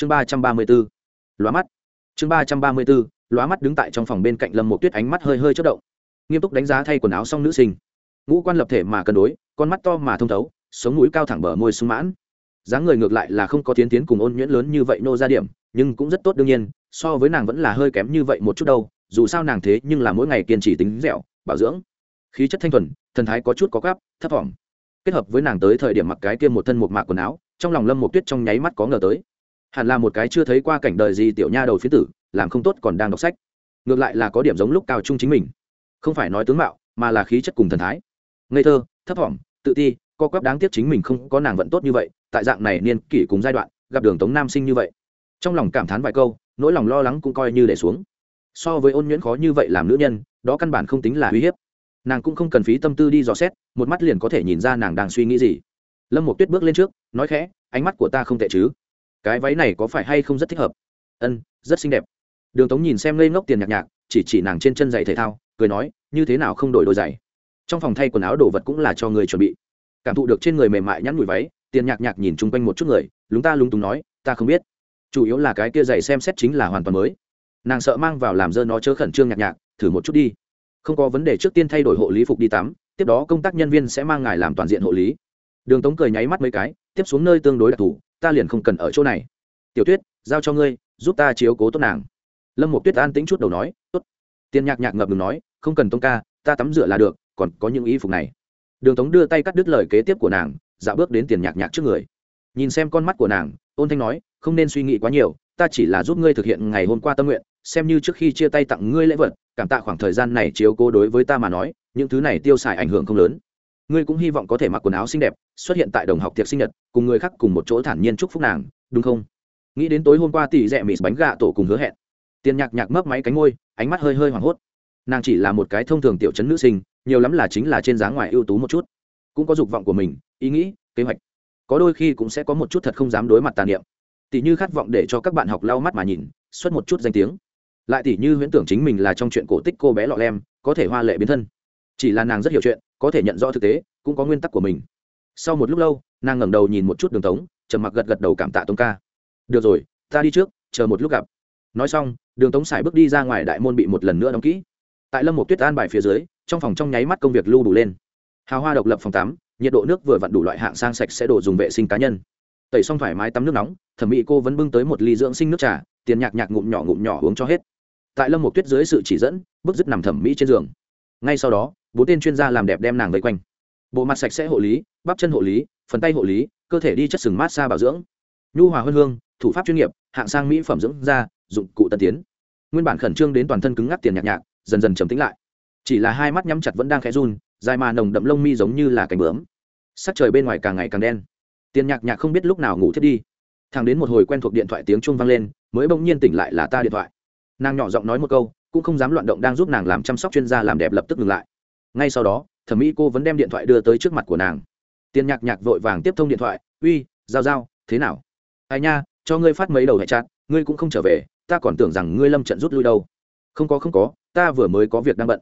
chương ba trăm ba mươi b ố lóa mắt. Chương ba trăm ba mươi b ố lóa mắt đứng tại trong phòng bên cạnh lâm một tuyết ánh mắt hơi hơi chất động. Nghiêm túc đánh giá thay quần áo xong nữ sinh. Ngũ quan lập thể mà cân đối, con mắt to mà thông thấu, sống mũi cao thẳng bờ môi sung mãn. Dáng người ngược lại là không có tiến tiến cùng ôn nhuyễn lớn như vậy nô ra điểm, nhưng cũng rất tốt đương nhiên, so với nàng vẫn là hơi kém như vậy một chút đâu, dù sao nàng thế nhưng là mỗi ngày kiên trì tính dẻo, bảo dưỡng. Khí chất thanh thuần, thần thái có chút có gáp, thấp thỏm. Kết hợp với nàng tới thời điểm mặc cái kia một thân một mạc quần áo, trong lòng lâm một tuyết trong nháy mắt có ngờ tới hẳn là một cái chưa thấy qua cảnh đời gì tiểu nha đầu phía tử, làm không tốt còn đang đọc sách. Ngược lại là có điểm giống lúc cao trung chính mình. Không phải nói tướng mạo, mà là khí chất cùng thần thái. Ngây thơ, thấp thỏm tự ti, co quắp đáng tiếc chính mình không có nàng vận tốt như vậy, tại dạng này niên kỷ cùng giai đoạn, gặp đường tống nam sinh như vậy. Trong lòng cảm thán vài câu, nỗi lòng lo lắng cũng coi như để xuống. So với ôn nhuyễn khó như vậy làm nữ nhân, đó căn bản không tính là uy hiếp. Nàng cũng không cần phí tâm tư đi dò xét, một mắt liền có thể nhìn ra nàng đang suy nghĩ gì. Lâm một tuyết bước lên trước, nói khẽ, ánh mắt của ta không tệ chứ? Cái váy này có phải hay không rất thích hợp? Ân, rất xinh đẹp. Đường tống nhìn xem ngây ngốc tiền nhạc nhạc, chỉ chỉ nàng trên chân giày thể thao, cười nói, như thế nào không đổi đôi giày? Trong phòng thay quần áo đồ vật cũng là cho người chuẩn bị. Cảm thụ được trên người mềm mại nhắn mùi váy, tiền nhạc nhạc nhìn chung quanh một chút người, lúng ta lúng túng nói, ta không biết. Chủ yếu là cái kia giày xem xét chính là hoàn toàn mới. Nàng sợ mang vào làm dơ nó chớ khẩn trương nhạc nhạc, thử một chút đi. Không có vấn đề trước tiên thay đổi hộ lý phục đi tắm, tiếp đó công tác nhân viên sẽ mang ngài làm toàn diện hộ lý. Đường tống cười nháy mắt mấy cái, tiếp xuống nơi tương đối đặc thù ta liền không cần ở chỗ này. Tiểu tuyết, giao cho ngươi, giúp ta chiếu cố tốt nàng. Lâm một tuyết an tính chút đầu nói, tốt. Tiền nhạc nhạc ngập ngừng nói, không cần tông ca, ta tắm rửa là được, còn có những y phục này. Đường tống đưa tay cắt đứt lời kế tiếp của nàng dạo bước đến tiền nhạc nhạc trước người. Nhìn xem con mắt của nàng, ôn thanh nói, không nên suy nghĩ quá nhiều, ta chỉ là giúp ngươi thực hiện ngày hôm qua tâm nguyện, xem như trước khi chia tay tặng ngươi lễ vật, cảm tạ khoảng thời gian này chiếu cố đối với ta mà nói, những thứ này tiêu xài ảnh hưởng không lớn ngươi cũng hy vọng có thể mặc quần áo xinh đẹp, xuất hiện tại đồng học tiệc sinh nhật, cùng người khác cùng một chỗ thản nhiên chúc phúc nàng, đúng không? Nghĩ đến tối hôm qua tỷ rẽ mịt bánh gà tổ cùng hứa hẹn. Tiền nhạc nhạc mấp máy cánh ngôi ánh mắt hơi hơi hoảng hốt. Nàng chỉ là một cái thông thường tiểu chấn nữ sinh, nhiều lắm là chính là trên giá ngoài ưu tú một chút. Cũng có dục vọng của mình, ý nghĩ, kế hoạch. Có đôi khi cũng sẽ có một chút thật không dám đối mặt tàn niệm. Tỷ như khát vọng để cho các bạn học lau mắt mà nhìn, xuất một chút danh tiếng. Lại tỷ như huyễn tưởng chính mình là trong chuyện cổ tích cô bé lọ lem, có thể hoa lệ biến thân. Chỉ là nàng rất hiểu chuyện có thể nhận rõ thực tế, cũng có nguyên tắc của mình. Sau một lúc lâu, nàng ngẩng đầu nhìn một chút đường tống, trầm mặc gật gật đầu cảm tạ tống ca. Được rồi, ta đi trước, chờ một lúc gặp. Nói xong, đường tống xài bước đi ra ngoài đại môn bị một lần nữa đóng kỹ. Tại lâm một tuyết an bài phía dưới, trong phòng trong nháy mắt công việc lưu đủ lên. Hào hoa độc lập phòng tắm, nhiệt độ nước vừa vặn đủ loại hạng sang sạch sẽ đồ dùng vệ sinh cá nhân. Tẩy xong thoải mái tắm nước nóng, thẩm mỹ cô vẫn bưng tới một ly dưỡng sinh nước trà, tiền nhạc nhạc ngụm nhỏ ngụm nhỏ uống cho hết. Tại lâm một tuyết dưới sự chỉ dẫn, bước dứt nằm thẩm mỹ trên giường. Ngay sau đó bốn tên chuyên gia làm đẹp đem nàng vây quanh. Bộ mặt sạch sẽ hộ lý, bắp chân hộ lý, phần tay hộ lý, cơ thể đi chất sừng mát xa bảo dưỡng. Nhu hòa hơn hương, thủ pháp chuyên nghiệp, hạng sang mỹ phẩm dưỡng da, dụng cụ tân tiến. Nguyên bản khẩn trương đến toàn thân cứng ngắc tiền nhạc nhạc, dần dần trầm tĩnh lại. Chỉ là hai mắt nhắm chặt vẫn đang khẽ run, dài mà nồng đậm lông mi giống như là cánh bướm. Sắc trời bên ngoài càng ngày càng đen. Tiền nhạc nhạc không biết lúc nào ngủ thiết đi. Thằng đến một hồi quen thuộc điện thoại tiếng chuông vang lên, mới bỗng nhiên tỉnh lại là ta điện thoại. Nàng nhỏ giọng nói một câu, cũng không dám loạn động đang giúp nàng làm chăm sóc chuyên gia làm đẹp lập tức ngừng lại ngay sau đó, thẩm mỹ cô vẫn đem điện thoại đưa tới trước mặt của nàng. Tiền nhạc nhạc vội vàng tiếp thông điện thoại, uy, giao giao, thế nào? Ai nha, cho ngươi phát mấy đầu hệ chặt ngươi cũng không trở về, ta còn tưởng rằng ngươi lâm trận rút lui đâu. Không có không có, ta vừa mới có việc đang bận.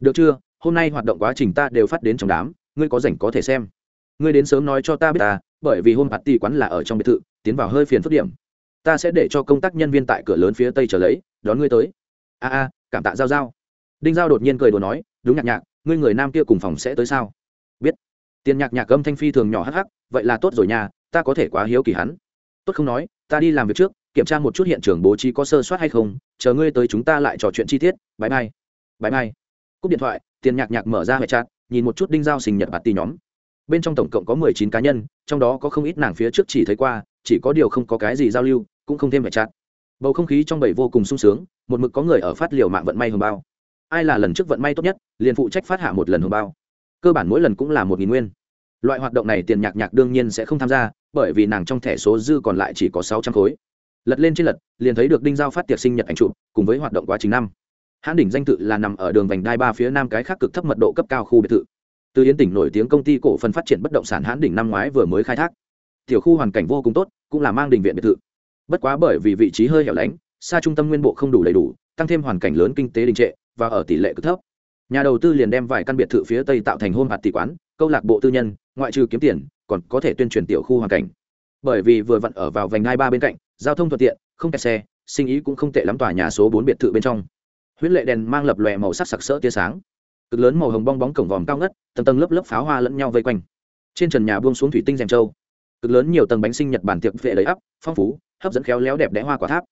Được chưa, hôm nay hoạt động quá trình ta đều phát đến trong đám, ngươi có rảnh có thể xem. Ngươi đến sớm nói cho ta biết ta, bởi vì hôm party quán là ở trong biệt thự, tiến vào hơi phiền phức điểm. Ta sẽ để cho công tác nhân viên tại cửa lớn phía tây trở lấy, đón ngươi tới. A a, cảm tạ giao giao. Đinh giao đột nhiên cười đồ nói, đúng nhạc nhạc ngươi người nam kia cùng phòng sẽ tới sao? Biết. Tiền nhạc nhạc âm thanh phi thường nhỏ hắc hắc, vậy là tốt rồi nha, ta có thể quá hiếu kỳ hắn. Tốt không nói, ta đi làm việc trước, kiểm tra một chút hiện trường bố trí có sơ soát hay không, chờ ngươi tới chúng ta lại trò chuyện chi tiết. Bãi mai bãi mai cúp điện thoại, tiền nhạc nhạc mở ra hệ chat, nhìn một chút đinh giao sinh nhật bạt tì nhóm. Bên trong tổng cộng có mười chín cá nhân, trong đó có không ít nàng phía trước chỉ thấy qua, chỉ có điều không có cái gì giao lưu, cũng không thêm hệ chat. Bầu không khí trong bầy vô cùng sung sướng, một mực có người ở phát liều mạng vận may hồng bao ai là lần trước vận may tốt nhất, liền phụ trách phát hạ một lần hồng bao. Cơ bản mỗi lần cũng là một nghìn nguyên. Loại hoạt động này tiền nhạc nhạc đương nhiên sẽ không tham gia, bởi vì nàng trong thẻ số dư còn lại chỉ có sáu trăm khối. Lật lên trên lật, liền thấy được đinh giao phát tiệc sinh nhật ảnh chụp, cùng với hoạt động quá trình năm. Hãn đỉnh danh tự là nằm ở đường vành đai ba phía nam cái khác cực thấp mật độ cấp cao khu biệt thự. Từ yến tỉnh nổi tiếng công ty cổ phần phát triển bất động sản hãn đỉnh năm ngoái vừa mới khai thác. Tiểu khu hoàn cảnh vô cùng tốt, cũng là mang đình viện biệt thự. Bất quá bởi vì vị trí hơi hẻo lánh, xa trung tâm nguyên bộ không đủ đầy đủ tăng thêm hoàn cảnh lớn kinh tế đình trệ và ở tỷ lệ cực thấp. Nhà đầu tư liền đem vài căn biệt thự phía tây tạo thành hôn hạt tỷ quán, câu lạc bộ tư nhân, ngoại trừ kiếm tiền, còn có thể tuyên truyền tiểu khu hoàn cảnh. Bởi vì vừa vặn ở vào vành hai ba bên cạnh, giao thông thuận tiện, không kẹt xe, sinh ý cũng không tệ lắm tòa nhà số bốn biệt thự bên trong. Huyết lệ đèn mang lập lòe màu sắc sặc sỡ tia sáng. Cực lớn màu hồng bong bóng cổng vòm cao ngất, tầng tầng lớp lớp pháo hoa lẫn nhau vây quanh. Trên trần nhà buông xuống thủy tinh rèm trâu. Cực lớn nhiều tầng bánh sinh nhật bản tiệc vệ đầy ắp, phong phú, hấp dẫn khéo léo đẹp đẽ hoa quả tháp.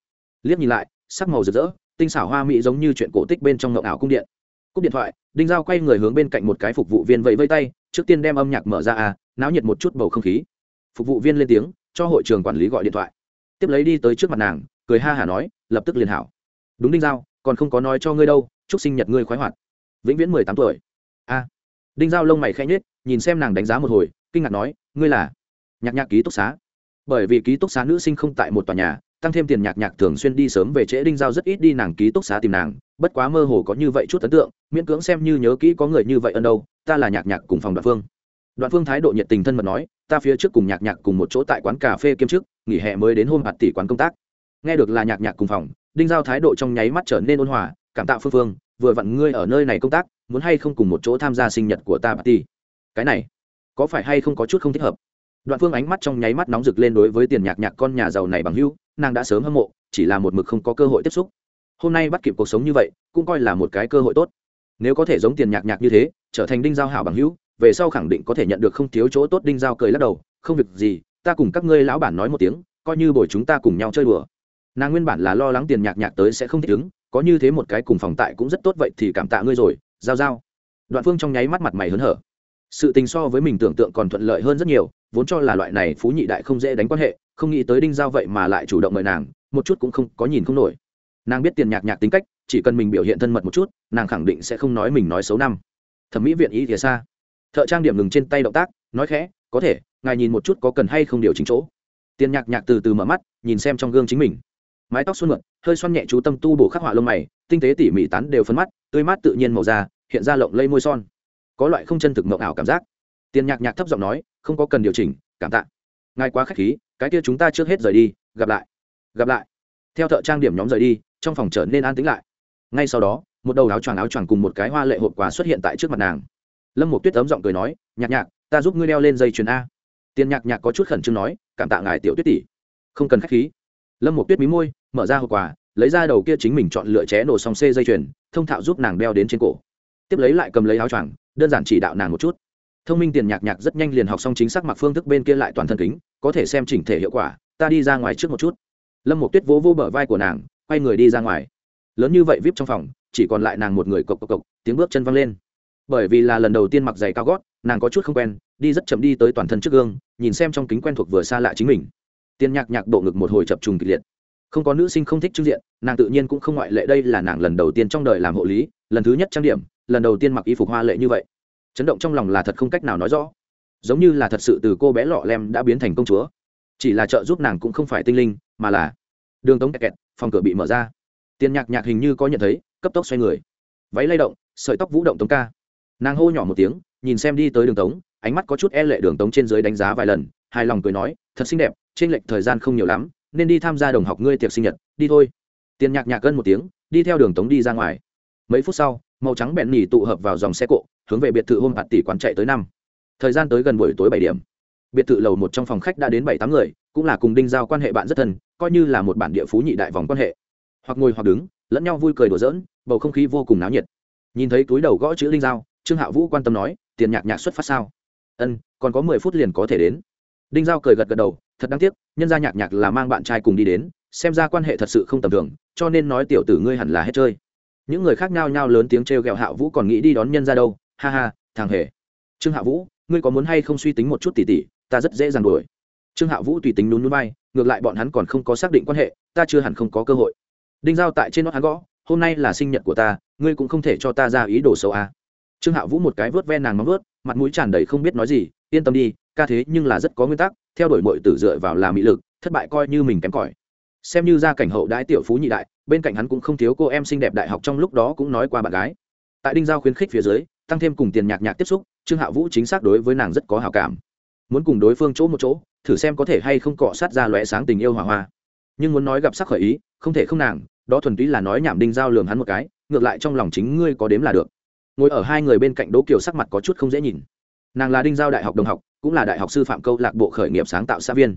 Liếc nhìn lại sắc màu rực rỡ, tinh xảo hoa mỹ giống như chuyện cổ tích bên trong ngậu ảo cung điện. Cúp điện thoại, đinh giao quay người hướng bên cạnh một cái phục vụ viên vẫy vây tay, trước tiên đem âm nhạc mở ra à náo nhiệt một chút bầu không khí. Phục vụ viên lên tiếng, cho hội trường quản lý gọi điện thoại. Tiếp lấy đi tới trước mặt nàng, cười ha hả nói, lập tức liền hảo. Đúng đinh giao, còn không có nói cho ngươi đâu, chúc sinh nhật ngươi khoái hoạt. Vĩnh viễn mười tám tuổi. A đinh giao lông mày khẽ nhết nhìn xem nàng đánh giá một hồi, kinh ngạc nói, ngươi là nhạc nhạc ký túc xá. Bởi vì ký túc xá nữ sinh không tại một tòa nhà tăng thêm tiền nhạc nhạc thường xuyên đi sớm về trễ đinh giao rất ít đi nàng ký túc xá tìm nàng, bất quá mơ hồ có như vậy chút ấn tượng, miễn cưỡng xem như nhớ kỹ có người như vậy ân đâu, ta là nhạc nhạc cùng phòng đoạn phương. Đoạn phương thái độ nhiệt tình thân mật nói, ta phía trước cùng nhạc nhạc cùng một chỗ tại quán cà phê kiêm chức, nghỉ hè mới đến hôm hạt tỷ quán công tác. Nghe được là nhạc nhạc cùng phòng, đinh giao thái độ trong nháy mắt trở nên ôn hòa, cảm tạ phương phương, vừa vặn ngươi ở nơi này công tác, muốn hay không cùng một chỗ tham gia sinh nhật của ta bà ti cái này, có phải hay không có chút không thích hợp? Đoạn phương ánh mắt trong nháy mắt nóng rực lên đối với tiền nhạc nhạc con nhà giàu này bằng hữu, nàng đã sớm hâm mộ, chỉ là một mực không có cơ hội tiếp xúc. Hôm nay bắt kịp cuộc sống như vậy, cũng coi là một cái cơ hội tốt. Nếu có thể giống tiền nhạc nhạc như thế, trở thành đinh giao hảo bằng hữu, về sau khẳng định có thể nhận được không thiếu chỗ tốt đinh giao cười lắc đầu, không việc gì, ta cùng các ngươi lão bản nói một tiếng, coi như bồi chúng ta cùng nhau chơi đùa. Nàng nguyên bản là lo lắng tiền nhạc nhạc tới sẽ không thích ứng, có như thế một cái cùng phòng tại cũng rất tốt vậy thì cảm tạ ngươi rồi, giao giao. Đoạn phương trong nháy mắt mặt mày hớn hở sự tình so với mình tưởng tượng còn thuận lợi hơn rất nhiều, vốn cho là loại này phú nhị đại không dễ đánh quan hệ, không nghĩ tới đinh giao vậy mà lại chủ động mời nàng, một chút cũng không có nhìn không nổi. Nàng biết tiền nhạc nhạc tính cách, chỉ cần mình biểu hiện thân mật một chút, nàng khẳng định sẽ không nói mình nói xấu năm. Thẩm mỹ viện ý thìa xa. Thợ trang điểm ngừng trên tay động tác, nói khẽ, có thể, ngài nhìn một chút có cần hay không điều chỉnh chỗ. Tiền nhạc nhạc từ từ mở mắt, nhìn xem trong gương chính mình. Mái tóc xuân mượn hơi xoăn nhẹ chú tâm tu bổ khắc họa lông mày, tinh tế tỉ mỉ tán đều phấn mắt, tươi mát tự nhiên màu da, hiện ra lộng lây môi son có loại không chân thực mộng ảo cảm giác. Tiền nhạc nhạc thấp giọng nói, không có cần điều chỉnh, cảm tạ. Ngài quá k h á c h khí, cái kia chúng ta trước hết rời đi, gặp lại. Gặp lại. Theo thợ trang điểm nhóm rời đi, trong phòng trở nên an tĩnh lại. Ngay sau đó, một đầu áo choàng áo choàng cùng một cái hoa lệ hộp quà xuất hiện tại trước mặt nàng. Lâm một tuyết ấm giọng cười nói, nhạc nhạc, ta giúp ngươi đeo lên dây chuyền a. Tiền nhạc nhạc có chút khẩn trương nói, cảm tạ ngài, tiểu tuyết tỷ. Không cần k h á c h khí. Lâm một tuyết mí môi, mở ra hộp quà, lấy ra đầu kia chính mình chọn lựa ché nổ xong xê dây chuyền, thông thạo giúp nàng đeo đến trên cổ. Tiếp lấy lại cầm lấy áo choàng đơn giản chỉ đạo nàng một chút. Thông minh tiền nhạc nhạc rất nhanh liền học xong chính xác mặc phương thức bên kia lại toàn thân kính, có thể xem chỉnh thể hiệu quả, ta đi ra ngoài trước một chút. Lâm một tuyết vỗ vỗ bờ vai của nàng, quay người đi ra ngoài. Lớn như vậy vip trong phòng, chỉ còn lại nàng một người cộc cộc cộc, tiếng bước chân văng lên. Bởi vì là lần đầu tiên mặc giày cao gót, nàng có chút không quen, đi rất chậm đi tới toàn thân trước gương, nhìn xem trong kính quen thuộc vừa xa lạ chính mình. Tiên nhạc nhạc bộ ngực một hồi chập trùng kịch liệt. Không có nữ sinh không thích trưng diện, nàng tự nhiên cũng không ngoại lệ đây là nàng lần đầu tiên trong đời làm hộ lý lần thứ nhất trang điểm, lần đầu tiên mặc y phục hoa lệ như vậy. Chấn động trong lòng là thật không cách nào nói rõ. Giống như là thật sự từ cô bé lọ lem đã biến thành công chúa. Chỉ là trợ giúp nàng cũng không phải tinh linh, mà là đường tống kẹt kẹt, phòng cửa bị mở ra. Tiền nhạc nhạc hình như có nhận thấy, cấp tốc xoay người. Váy lay động, sợi tóc vũ động tống ca. Nàng hô nhỏ một tiếng, nhìn xem đi tới đường tống, ánh mắt có chút e lệ đường tống trên dưới đánh giá vài lần, hài lòng cười nói, thật xinh đẹp, trên lệch thời gian không nhiều lắm, nên đi tham gia đồng học ngươi tiệc sinh nhật, đi thôi. Tiền nhạc nhạc cân một tiếng, đi theo đường tống đi ra ngoài mấy phút sau, màu trắng bẹn nỉ tụ hợp vào dòng xe cộ, hướng về biệt thự hôm hạt tỷ quán chạy tới năm. Thời gian tới gần buổi tối bảy điểm. Biệt thự lầu một trong phòng khách đã đến bảy tám người, cũng là cùng đinh giao quan hệ bạn rất thân, coi như là một bản địa phú nhị đại vòng quan hệ. Hoặc ngồi hoặc đứng, lẫn nhau vui cười đùa giỡn, bầu không khí vô cùng náo nhiệt. Nhìn thấy túi đầu gõ chữ đinh giao, trương hạ vũ quan tâm nói, tiền nhạc nhạc xuất phát sao? Ân, còn có mười phút liền có thể đến. Đinh giao cười gật gật đầu, thật đáng tiếc, nhân gia nhạc nhạc là mang bạn trai cùng đi đến, xem ra quan hệ thật sự không tầm thường, cho nên nói tiểu tử ngươi hẳn là hết chơi những người khác nhao nhao lớn tiếng trêu ghẹo hạ vũ còn nghĩ đi đón nhân ra đâu. Ha ha, thằng hề. Trương hạ vũ, ngươi có muốn hay không suy tính một chút tỉ tỉ? Ta rất dễ dàng đuổi. Trương hạ vũ tùy tính nún núi bay ngược lại bọn hắn còn không có xác định quan hệ, ta chưa hẳn không có cơ hội. Đinh giao tại trên nót hắn gõ, hôm nay là sinh nhật của ta, ngươi cũng không thể cho ta ra ý đồ xấu à. trương hạ vũ một cái vớt ven nàng móng vớt mặt mũi tràn đầy không biết nói gì, yên tâm đi, ca thế nhưng là rất có nguyên tắc, theo đuổi mọi tử dựa vào là mỹ lực, thất bại coi như mình kém cỏi. Xem như gia cảnh hậu đãi tiểu phú nhị đại bên cạnh hắn cũng không thiếu cô em xinh đẹp đại học trong lúc đó cũng nói qua bạn gái. Tại đinh giao khuyến khích phía dưới, tăng thêm cùng tiền nhạc nhạc tiếp xúc, trương hạ vũ chính xác đối với nàng rất có hào cảm. Muốn cùng đối phương chỗ một chỗ, thử xem có thể hay không cọ sát ra lóe sáng tình yêu hòa hoa. Nhưng muốn nói gặp sắc khởi ý, không thể không nàng, đó thuần túy là nói nhảm đinh giao lường hắn một cái, ngược lại trong lòng chính ngươi có đếm là được. Ngồi ở hai người bên cạnh đỗ kiều sắc mặt có chút không dễ nhìn. Nàng là đinh giao đại học đồng học, cũng là đại học sư phạm câu lạc bộ khởi nghiệp sáng tạo xã viên.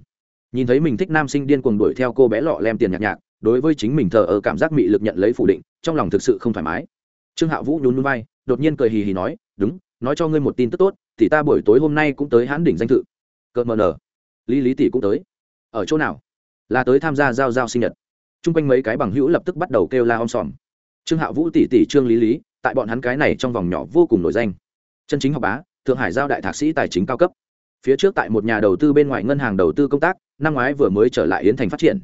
Nhìn thấy mình thích nam sinh điên cuồng đuổi theo cô bé lọ lem tiền nhạc nhạc đối với chính mình thờ ở cảm giác mị lực nhận lấy phủ định, trong lòng thực sự không thoải mái. Trương hạ vũ nhún núi vai, đột nhiên cười hì hì nói, đúng, nói cho ngươi một tin tức tốt, thì ta buổi tối hôm nay cũng tới hãn đỉnh danh thự cợt mờ nở. Lý lý tỷ cũng tới. Ở chỗ nào? Là tới tham gia giao giao sinh nhật. Chung quanh mấy cái bằng hữu lập tức bắt đầu kêu la om sòm. Trương hạ vũ tỷ tỷ trương lý lý, tại bọn hắn cái này trong vòng nhỏ vô cùng nổi danh. Chân chính học bá, thượng hải giao đại thạc sĩ tài chính cao cấp. Phía trước tại một nhà đầu tư bên ngoài ngân hàng đầu tư công tác, năm ngoái vừa mới trở lại yến thành phát triển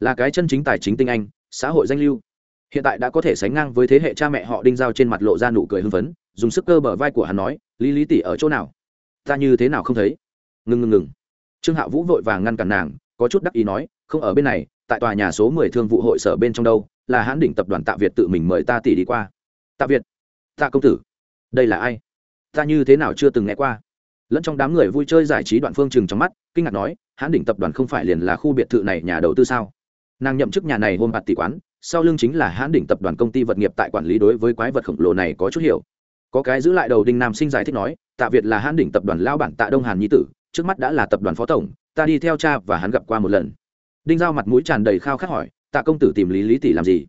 là cái chân chính tài chính tinh anh, xã hội danh lưu. Hiện tại đã có thể sánh ngang với thế hệ cha mẹ họ đinh giao trên mặt lộ ra nụ cười hưng phấn, dùng sức cơ bờ vai của hắn nói, lý lý tỷ ở chỗ nào? Ta như thế nào không thấy? Ngừng ngừng ngừng. Trương hạ vũ vội vàng ngăn cản nàng, có chút đắc ý nói, không ở bên này, tại tòa nhà số mười thương vụ hội sở bên trong đâu, là hãn đỉnh tập đoàn tạ việt tự mình mời ta tỷ đi qua. Tạ việt? Tạ công tử? Đây là ai? Ta như thế nào chưa từng nghe qua? Lẫn trong đám người vui chơi giải trí đoạn phương chừng trong mắt, kinh ngạc nói, hãn đỉnh tập đoàn không phải liền là khu biệt thự này nhà đầu tư sao? Nàng nhậm chức nhà này hôm bạt tỷ quán, sau lưng chính là hãn đỉnh tập đoàn công ty vật nghiệp tại quản lý đối với quái vật khổng lồ này có chút hiểu. Có cái giữ lại đầu đinh nam sinh giải thích nói, tạ việt là hãn đỉnh tập đoàn lao bản tạ đông hàn nhi tử, trước mắt đã là tập đoàn phó tổng, ta đi theo cha và hắn gặp qua một lần. Đinh giao mặt mũi tràn đầy khao khát hỏi, tạ công tử tìm lý lý tỷ làm gì?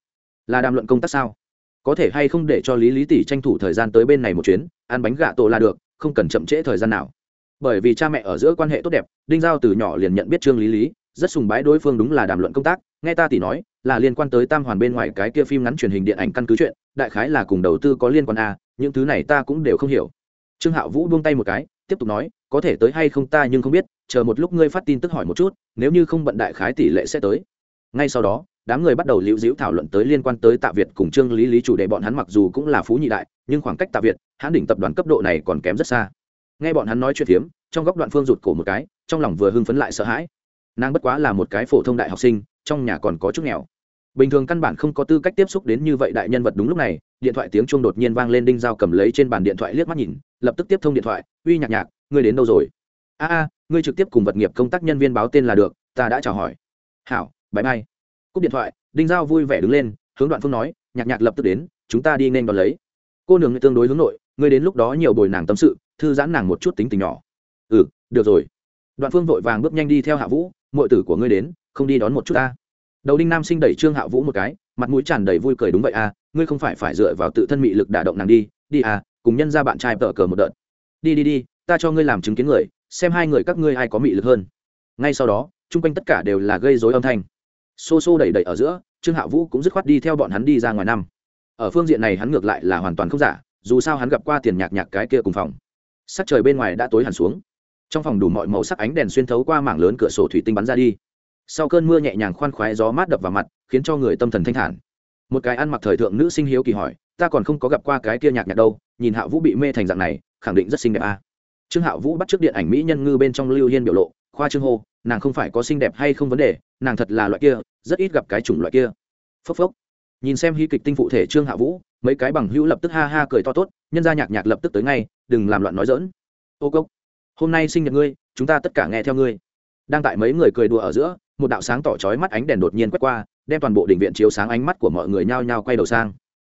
Là đàm luận công tác sao? Có thể hay không để cho lý lý tỷ tranh thủ thời gian tới bên này một chuyến, ăn bánh gà tổ là được, không cần chậm trễ thời gian nào. Bởi vì cha mẹ ở giữa quan hệ tốt đẹp, đinh giao từ nhỏ liền nhận biết trương lý lý, rất sùng bái đối phương đúng là đàm luận công tác nghe ta tỷ nói, là liên quan tới tam hoàn bên ngoài cái kia phim ngắn truyền hình điện ảnh căn cứ chuyện, đại khái là cùng đầu tư có liên quan à những thứ này ta cũng đều không hiểu. Trương hạo vũ buông tay một cái, tiếp tục nói, có thể tới hay không ta nhưng không biết, chờ một lúc ngươi phát tin tức hỏi một chút, nếu như không bận đại khái tỷ lệ sẽ tới. Ngay sau đó, đám người bắt đầu liễu dĩu thảo luận tới liên quan tới tạ việt cùng trương lý lý chủ đề bọn hắn mặc dù cũng là phú nhị đại, nhưng khoảng cách tạ việt hãn đỉnh tập đoàn cấp độ này còn kém rất xa. Nghe bọn hắn nói chuyện phiếm, trong góc đoạn phương rụt cổ một cái, trong lòng vừa hưng phấn lại sợ hãi. Nàng bất quá là một cái phổ thông đại học sinh trong nhà còn có chút nghèo. Bình thường căn bản không có tư cách tiếp xúc đến như vậy đại nhân vật đúng lúc này, điện thoại tiếng chuông đột nhiên vang lên đinh dao cầm lấy trên bàn điện thoại liếc mắt nhìn, lập tức tiếp thông điện thoại, uy nhạc nhạc, ngươi đến đâu rồi? A a, ngươi trực tiếp cùng vật nghiệp công tác nhân viên báo tên là được, ta đã chào hỏi. Hảo bãi bay cúp điện thoại, đinh giao vui vẻ đứng lên, hướng đoạn phương nói, nhạc nhạc lập tức đến, chúng ta đi nên đón lấy. Cô nương tương đối hướng nội, ngươi đến lúc đó nhiều bồi nàng tâm sự, thư giãn nàng một chút tính tình nhỏ. Ừ được rồi. Đoạn phương vội vàng bước nhanh đi theo hạ vũ mọi tử của ngươi đến không đi đón một chút ta. Đầu đinh nam sinh đẩy trương hạ vũ một cái, mặt mũi tràn đầy vui cười đúng vậy à ngươi không phải phải dựa vào tự thân mị lực đả động nàng đi đi à cùng nhân ra bạn trai tờ cờ một đợt. Đi đi đi, ta cho ngươi làm chứng kiến người, xem hai người các ngươi ai có mị lực hơn. Ngay sau đó, chung quanh tất cả đều là gây dối âm thanh. Xô xô đẩy đẩy ở giữa, trương hạ vũ cũng dứt khoát đi theo bọn hắn đi ra ngoài năm. Ở phương diện này hắn ngược lại là hoàn toàn không giả, dù sao hắn gặp qua tiền nhạc nhạc cái kia cùng phòng. Sắc trời bên ngoài đã tối hẳn xuống. Trong phòng đủ mọi màu sắc ánh đèn xuyên thấu qua mảng lớn cửa sổ thủy tinh bắn ra đi sau cơn mưa nhẹ nhàng khoan khoái gió mát đập vào mặt, khiến cho người tâm thần thanh thản. Một cái ăn mặc thời thượng nữ sinh hiếu kỳ hỏi, ta còn không có gặp qua cái kia nhạc nhạc đâu, nhìn hạ vũ bị mê thành dạng này, khẳng định rất xinh đẹp a à. trương hạ vũ bắt t r ư ớ c điện ảnh mỹ nhân ngư bên trong lưu hiên biểu lộ, khoa trương hô, nàng không phải có xinh đẹp hay không vấn đề, nàng thật là loại kia, rất ít gặp cái chủng loại kia. Phốc phốc. Nhìn xem hy kịch tinh phụ thể trương hạ vũ, mấy cái bằng hữu lập tức ha ha cười to tốt, nhân ra nhạc nhạc lập tức tới ngay, đừng làm loạn nói dỡn ô cốc, hôm nay sinh nhật ngươi, chúng ta tất cả nghe theo ngươi. Đang tại mấy người cười đùa ở giữa một đạo sáng tỏ trói mắt ánh đèn đột nhiên quét qua, đem toàn bộ đình viện chiếu sáng ánh mắt của mọi người nhao nhao quay đầu sang.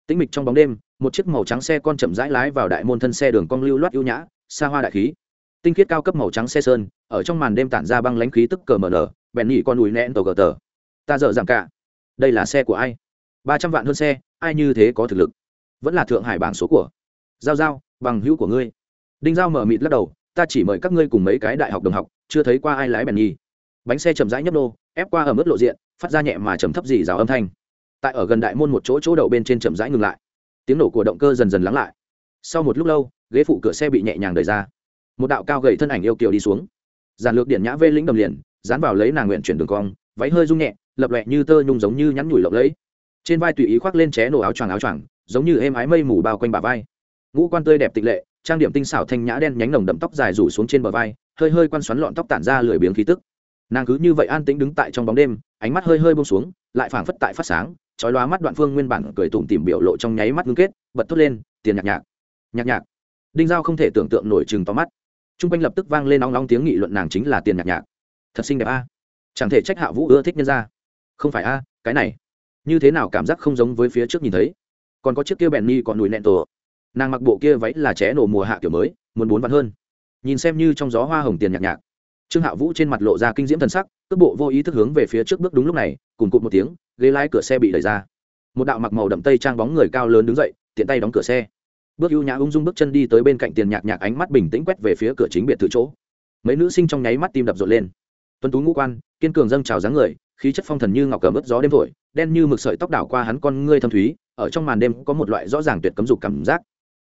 Tĩnh mịch trong bóng đêm, một chiếc màu trắng xe con chậm rãi lái vào đại môn thân xe đường cong lưu loát ưu nhã, xa hoa đại khí. Tinh khiết cao cấp màu trắng xe sơn, ở trong màn đêm tản ra băng lãnh khí tức cờ mờ nở, bèn nhỉ con ùi nén tàu gờ tờ. Ta dở rằng cả. Đây là xe của ai? Ba trăm vạn hơn xe, ai như thế có thực lực? Vẫn là thượng hải bảng số của. Giao giao, bằng hữu của ngươi. Đinh giao mở mịt lắc đầu, ta chỉ mời các ngươi cùng mấy cái đại học đồng học, chưa thấy qua ai lái bèn nhỉ bánh xe chậm rãi nhấp nô, ép qua ở mức lộ diện, phát ra nhẹ mà chầm thấp dì rào âm thanh. Tại ở gần đại môn một chỗ chỗ đậu bên trên chậm rãi ngừng lại. Tiếng nổ của động cơ dần dần lắng lại. Sau một lúc lâu, ghế phụ cửa xe bị nhẹ nhàng đẩy ra. Một đạo cao gầy thân ảnh yêu kiều đi xuống. Giàn lược điện nhã vê lĩnh đầm liền, dán vào lấy nàng nguyện chuyển đường cong, váy hơi rung nhẹ, lập lẹ như tơ nhung giống như nhắn nhủi lộng lẫy. Trên vai tùy ý khoác lên ché nổ áo choàng áo choàng, giống như êm ái mây mù bao quanh bà vai. Ngũ quan tươi đẹp tịch lệ, trang điểm tinh xảo thanh nhã đen nhánh nồng đậm tóc dài rủ xuống trên bờ vai, hơi hơi quan xoắn lọn tóc tản ra lười biếng khí tức nàng cứ như vậy an tĩnh đứng tại trong bóng đêm, ánh mắt hơi hơi bông xuống, lại phảng phất tại phát sáng, chói lóa mắt đoạn phương nguyên bản cười tủm tìm biểu lộ trong nháy mắt ngưng kết, bật thốt lên, tiền nhạc nhạc nhạc nhạc. Đinh giao không thể tưởng tượng nổi chừng to mắt. T r u n g quanh lập tức vang lên nóng nóng tiếng nghị luận nàng chính là tiền nhạc nhạc. Thật xinh đẹp a. Chẳng thể trách hạ vũ ưa thích nhân ra không phải a, cái này, như thế nào cảm giác không giống với phía trước nhìn thấy? Còn có chiếc kia bèn ni còn nùi nẹn tổ. Nàng mặc bộ kia váy là ché nổ mùa hạ kiểu mới, muốn bốn vạn hơn. Nhìn xem như trong gió hoa hồng tiền nhạc nhạc trương hạ vũ trên mặt lộ ra kinh diễm thần sắc, cước bộ vô ý thức hướng về phía trước bước đúng lúc này, cùng cụt một tiếng, ghế lái cửa xe bị đẩy ra. Một đạo mặc màu đậm tây trang bóng người cao lớn đứng dậy, tiện tay đóng cửa xe. Bước ưu nhã ung dung bước chân đi tới bên cạnh tiền nhạc nhạc ánh mắt bình tĩnh quét về phía cửa chính biệt thự chỗ. Mấy nữ sinh trong nháy mắt tim đập rộn lên. Tuấn tú ngũ quan, kiên cường dâng trào dáng người, khí chất phong thần như ngọc cờ mất gió đêm thổi, đen như mực sợi tóc đảo qua hắn con ngươi thâm thúy, ở trong màn đêm có một loại rõ ràng tuyệt cấm dục cảm giác.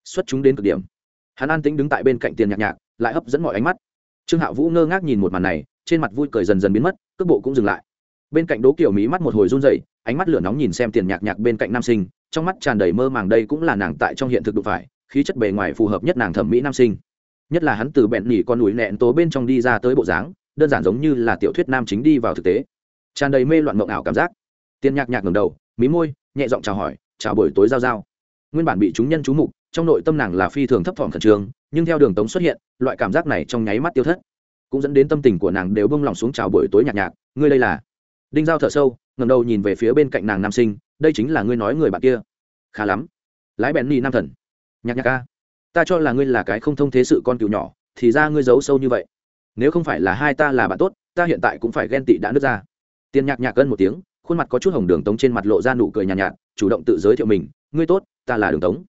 Xuất chúng đến cực điểm. Hắn an tĩnh đứng tại bên cạnh tiền nhạc nhạc, lại hấp dẫn mọi ánh mắt trương hạ vũ ngơ ngác nhìn một màn này, trên mặt vui cười dần dần biến mất, cước bộ cũng dừng lại. Bên cạnh đố kiểu Mỹ mắt một hồi run rẩy, ánh mắt lửa nóng nhìn xem tiền nhạc nhạc bên cạnh nam sinh, trong mắt tràn đầy mơ màng đây cũng là nàng tại trong hiện thực đụng phải, khí chất bề ngoài phù hợp nhất nàng thẩm mỹ nam sinh. Nhất là hắn từ bẹn nỉ con núi nẹn tố bên trong đi ra tới bộ dáng, đơn giản giống như là tiểu thuyết nam chính đi vào thực tế. Tràn đầy mê loạn mộng ảo cảm giác. Tiền nhạc nhạc ngầm đầu, mí môi, nhẹ giọng chào hỏi, chào buổi tối giao giao. Nguyên bản bị chúng nhân chú mục trong nội tâm nàng là phi thường thấp thỏm khẩn trương nhưng theo đường tống xuất hiện loại cảm giác này trong nháy mắt tiêu thất. Cũng dẫn đến tâm tình của nàng đều bông lòng xuống chào buổi tối nhạc nhạc ngươi đây là? Đinh giao thở sâu ngầm đầu nhìn về phía bên cạnh nàng nam sinh đây chính là ngươi nói người bạn kia. Khá lắm. Lái bèn ni nam thần. Nhạc nhạc ca. Ta cho là ngươi là cái không thông thế sự con cừu nhỏ thì ra ngươi giấu sâu như vậy. Nếu không phải là hai ta là bạn tốt ta hiện tại cũng phải ghen tị đã nứt ra. Tiền nhạc nhạc cân một tiếng khuôn mặt có chút hồng đường tống trên mặt lộ ra nụ cười nhàn nhạt, nhạt chủ động tự giới thiệu mình. Ngươi tốt ta là đường tống.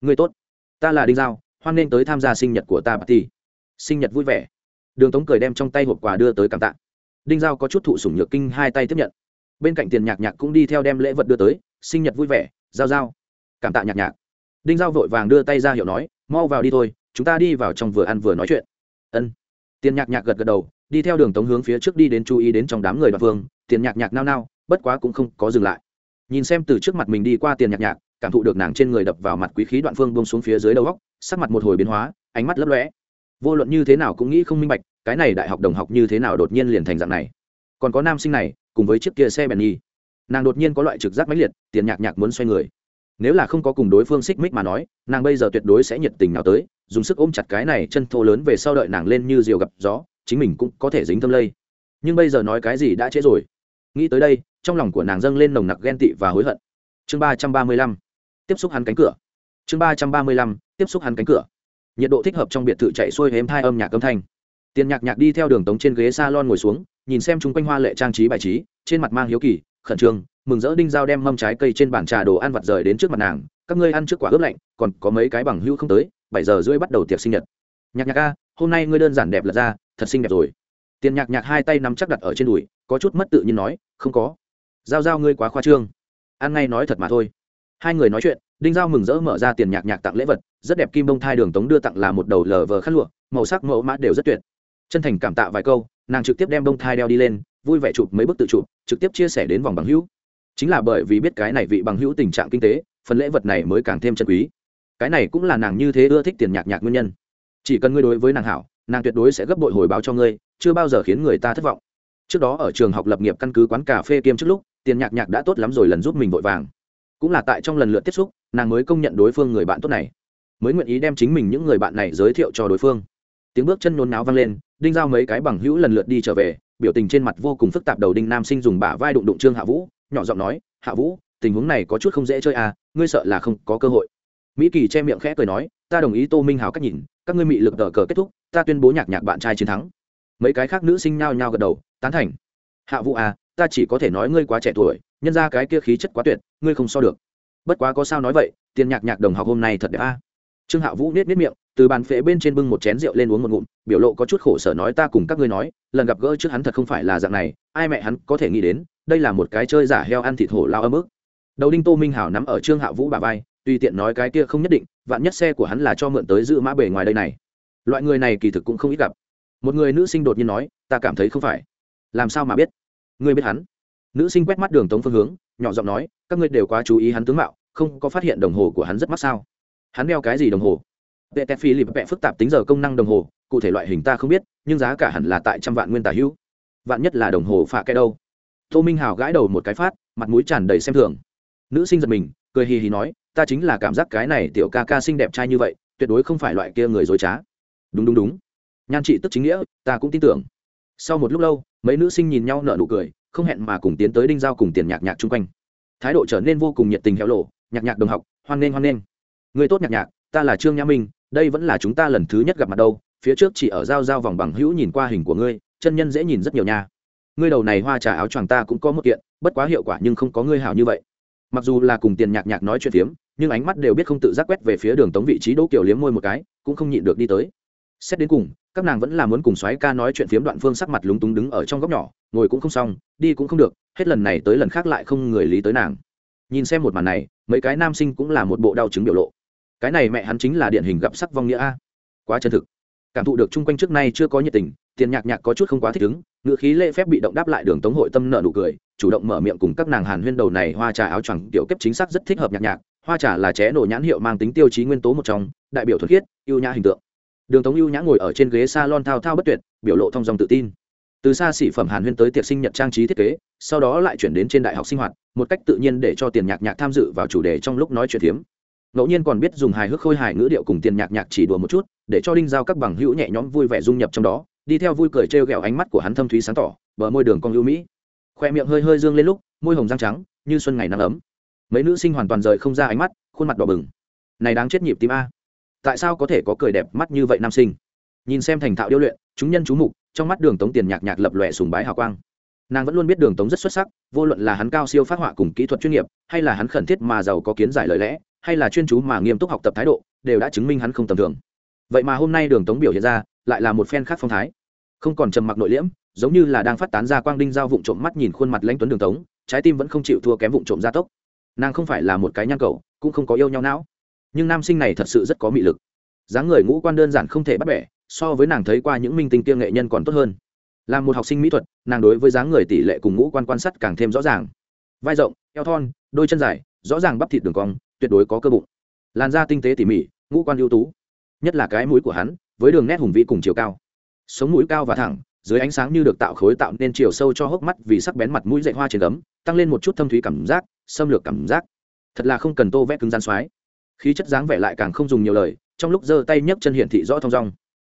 Người tốt. Ta là đinh giao, hoan nghênh tới tham gia sinh nhật của ta bà ti sinh nhật vui vẻ. Đường tống cười đem trong tay hộp quà đưa tới cảm tạ. Đinh giao có chút thụ sủng nhược kinh hai tay tiếp nhận. Bên cạnh tiền nhạc nhạc cũng đi theo đem lễ vật đưa tới, sinh nhật vui vẻ, giao giao. Cảm tạ nhạc nhạc. Đinh giao vội vàng đưa tay ra hiệu nói, mau vào đi thôi, chúng ta đi vào trong vừa ăn vừa nói chuyện. Ân. Tiền nhạc nhạc gật gật đầu, đi theo đường tống hướng phía trước đi đến chú ý đến trong đám người đoạn phương tiền nhạc nhạc nao nao, bất quá cũng không có dừng lại. Nhìn xem từ trước mặt mình đi qua tiền nhạc nhạc cảm thụ được nàng trên người đập vào mặt quý khí đoạn phương bông xuống phía dưới đầu góc, sắc mặt một hồi biến hóa, ánh mắt lấp lóe. Vô luận như thế nào cũng nghĩ không minh bạch, cái này đại học đồng học như thế nào đột nhiên liền thành dạng này. Còn có nam sinh này, cùng với chiếc kia xe bèn nhi nàng đột nhiên có loại trực giác mãnh liệt, tiền nhạc nhạc muốn xoay người. Nếu là không có cùng đối phương xích mích mà nói, nàng bây giờ tuyệt đối sẽ nhiệt tình nào tới, dùng sức ôm chặt cái này chân thô lớn về sau đợi nàng lên như diều gặp gió, chính mình cũng có thể dính thâm lây. Nhưng bây giờ nói cái gì đã trễ rồi. Nghĩ tới đây, trong lòng của nàng dâng lên nồng nặc ghen tị và hối hận. Chương ba trăm ba mươi lăm tiếp xúc hắn cánh cửa. Chương ba trăm ba mươi lăm, tiếp xúc hắn cánh cửa. Nhiệt độ thích hợp trong biệt thự chạy xuôi hếm hai âm nhạc âm thanh. Tiền nhạc nhạc đi theo đường tống trên ghế s a lon ngồi xuống, nhìn xem chung quanh hoa lệ trang trí bài trí, trên mặt mang hiếu kỳ, khẩn trương, mừng rỡ đinh dao đem mâm trái cây trên bàn trà đồ ăn vặt rời đến trước mặt nàng, các ngươi ăn trước quả ướp lạnh, còn có mấy cái bằng hữu không tới, bảy giờ rưỡi bắt đầu tiệc sinh nhật. Nhạc nhạc a, hôm nay ngươi đơn giản đẹp lật ra, thật xinh đẹp rồi. Tiền nhạc nhạc hai tay nắm chắc đặt ở trên đùi, có chút mất tự nhiên nói, không có. Giao giao ngươi quá khoa trương. Ăn ngay nói thật mà thôi hai người nói chuyện, đinh giao mừng rỡ mở ra tiền nhạc nhạc tặng lễ vật, rất đẹp kim bông thai đường tống đưa tặng là một đầu lờ vờ khăn lụa, màu sắc, mẫu mã đều rất tuyệt. Chân thành cảm tạ vài câu, nàng trực tiếp đem bông thai đeo đi lên, vui vẻ chụp mấy bức tự chụp, trực tiếp chia sẻ đến vòng bằng hữu. Chính là bởi vì biết cái này vị bằng hữu tình trạng kinh tế, phần lễ vật này mới càng thêm chân quý. Cái này cũng là nàng như thế ưa thích tiền nhạc nhạc nguyên nhân. Chỉ cần ngươi đối với nàng hảo, nàng tuyệt đối sẽ gấp bội hồi báo cho ngươi, chưa bao giờ khiến người ta thất vọng. Trước đó ở trường học lập nghiệp căn cứ quán cà phê kiêm trước lúc, tiền nhạc nhạc đã tốt lắm rồi lần giúp mình vội vàng cũng là tại trong lần lượt tiếp xúc, nàng mới công nhận đối phương người bạn tốt này, mới nguyện ý đem chính mình những người bạn này giới thiệu cho đối phương. Tiếng bước chân nôn náo vang lên, đinh giao mấy cái bằng hữu lần lượt đi trở về, biểu tình trên mặt vô cùng phức tạp đầu đinh nam sinh dùng bả vai đụng đụng trương hạ vũ, nhỏ giọng nói, hạ vũ, tình huống này có chút không dễ chơi à ngươi sợ là không có cơ hội. Mỹ kỳ che miệng khẽ cười nói, ta đồng ý tô minh hào cách nhìn, các ngươi mị lực đỡ cờ kết thúc, ta tuyên bố nhạc nhạc bạn trai chiến thắng. Mấy cái khác nữ sinh nhao nhao gật đầu, tán thành. Hạ vũ à ta chỉ có thể nói ngươi quá trẻ tuổi nhân ra cái kia khí chất quá tuyệt, ngươi không so được. Bất quá có sao nói vậy, tiền nhạc nhạc đồng học hôm nay thật đẹp a. À. trương hạ vũ nết nết miệng, từ bàn phễ bên trên bưng một chén rượu lên uống một ngụm, biểu lộ có chút khổ sở nói ta cùng các ngươi nói, lần gặp gỡ trước hắn thật không phải là dạng này, ai mẹ hắn có thể nghĩ đến, đây là một cái chơi giả heo ăn thịt hổ lao âm ức. Đầu đinh tô minh hảo nắm ở trương hạ vũ bà vai, tùy tiện nói cái kia không nhất định, vạn nhất xe của hắn là cho mượn tới giữ mã bể ngoài đây này. Loại người này kỳ thực cũng không ít gặp. Một người nữ sinh đột nhiên nói, ta cảm thấy không phải. Làm sao mà biết? Ngươi biết hắn? Nữ sinh quét mắt đường tống phương hướng, nhỏ giọng nói, các ngươi đều quá chú ý hắn tướng mạo, không có phát hiện đồng hồ của hắn rất mắc sao? Hắn đeo cái gì đồng hồ? Vệ tép phi lịp vẽ phức tạp tính giờ công năng đồng hồ, cụ thể loại hình ta không biết, nhưng giá cả hẳn là tại trăm vạn nguyên tả hữu. Vạn nhất là đồng hồ phạ cái đâu? Tô minh hào gãi đầu một cái phát, mặt mũi tràn đầy xem thường. Nữ sinh giật mình, cười hì hì nói, ta chính là cảm giác cái này tiểu ca ca xinh đẹp trai như vậy, tuyệt đối không phải loại kia người dối trá. Đúng đúng đúng. Nhan chị tức chính nghĩa, ta cũng tin tưởng. Sau một lúc lâu, mấy nữ sinh nhìn nhau nở nụ cười không hẹn mà cùng tiến tới đinh giao cùng tiền nhạc nhạc chung quanh. Thái độ trở nên vô cùng nhiệt tình héo lộ nhạc nhạc đồng học, hoan nghênh hoan nghênh. Người tốt nhạc nhạc, ta là trương nhã minh, đây vẫn là chúng ta lần thứ nhất gặp mặt đâu, phía trước chỉ ở giao giao vòng bằng hữu nhìn qua hình của ngươi, chân nhân dễ nhìn rất nhiều nha. Ngươi đầu này hoa trà áo choàng ta cũng có một kiện, bất quá hiệu quả nhưng không có ngươi hảo như vậy. Mặc dù là cùng tiền nhạc nhạc nói chuyện phiếm, nhưng ánh mắt đều biết không tự giác quét về phía đường tống vị trí đỗ kiểu liếm môi một cái, cũng không nhịn được đi tới. Xét đến cùng các nàng vẫn là muốn cùng soái ca nói chuyện phiếm đoạn phương sắc mặt lúng túng đứng ở trong góc nhỏ, ngồi cũng không xong, đi cũng không được, hết lần này tới lần khác lại không người lý tới nàng. Nhìn xem một màn này, mấy cái nam sinh cũng là một bộ đau chứng biểu lộ. Cái này mẹ hắn chính là điển hình gặp sắc vong nghĩa a. Quá chân thực. Cảm thụ được chung quanh trước nay chưa có nhiệt tình, tiền nhạc nhạc có chút không quá thích ứng ngự khí lễ phép bị động đáp lại đường tống hội tâm nợ nụ cười, chủ động mở miệng cùng các nàng hàn huyên đầu này hoa trà áo choàng tiểu kép chính xác rất thích hợp nhạc nhạc. Hoa trà là ché nổ nhãn hiệu mang tính tiêu chí nguyên tố một trong, đại biểu thuật khiết, ưu nhã hình tượng đường tống ưu nhã ngồi ở trên ghế s a lon thao thao bất tuyệt, biểu lộ thong dòng tự tin. Từ xa xỉ phẩm hàn huyên tới tiệc sinh nhật trang trí thiết kế, sau đó lại chuyển đến trên đại học sinh hoạt, một cách tự nhiên để cho tiền nhạc nhạc tham dự vào chủ đề trong lúc nói chuyện phiếm. Ngẫu nhiên còn biết dùng hài hước khôi hài ngữ điệu cùng tiền nhạc nhạc chỉ đùa một chút, để cho đinh giao các bằng hữu nhẹ nhõm vui vẻ dung nhập trong đó, đi theo vui cười trêu ghẹo ánh mắt của hắn thâm thúy sáng tỏ, bờ môi đường cong hữu mỹ. Khoe miệng hơi hơi dương lên lúc, môi hồng răng trắng, như xuân ngày nắng ấm. Mấy nữ sinh hoàn toàn rời không ra ánh mắt, khuôn mặt đỏ bừng. Này đáng chết nhịp tim a tại sao có thể có cười đẹp mắt như vậy nam sinh? Nhìn xem thành thạo điêu luyện, chúng nhân chú mục, trong mắt đường tống tiền nhạc nhạc lập lòe sùng bái hào quang. Nàng vẫn luôn biết đường tống rất xuất sắc, vô luận là hắn cao siêu phát họa cùng kỹ thuật chuyên nghiệp, hay là hắn khẩn thiết mà giàu có kiến giải lời lẽ, hay là chuyên chú mà nghiêm túc học tập thái độ, đều đã chứng minh hắn không tầm thường. Vậy mà hôm nay đường tống biểu hiện ra, lại là một phen khác phong thái. Không còn trầm mặc nội liễm, giống như là đang phát tán ra quang đinh giao vụng trộm mắt nhìn khuôn mặt lãnh tuấn đường tống, trái tim vẫn không chịu thua kém vụng trộm gia tốc. Nàng không phải là một cái nhang cầu, cũng không có yêu nhau não nhưng nam sinh này thật sự rất có mị lực. Dáng người ngũ quan đơn giản không thể bắt bẻ, so với nàng thấy qua những minh tinh tiêu nghệ nhân còn tốt hơn. Là một học sinh mỹ thuật, nàng đối với dáng người tỷ lệ cùng ngũ quan quan sát càng thêm rõ ràng. Vai rộng, eo thon, đôi chân dài, rõ ràng bắp thịt đường cong, tuyệt đối có cơ bụng. Làn da tinh tế tỉ mỉ, ngũ quan ưu tú. Nhất là cái mũi của hắn, với đường nét hùng vĩ cùng chiều cao. Sống mũi cao và thẳng, dưới ánh sáng như được tạo khối tạo nên chiều sâu cho hốc mắt vì sắc bén mặt mũi dậy hoa trên gấm, tăng lên một chút thâm thúy cảm giác, xâm lược cảm giác. Thật là không cần tô vẽ cứng gian xoái khí chất dáng vẻ lại càng không dùng nhiều lời, trong lúc giơ tay nhấc chân hiển thị rõ thong dong.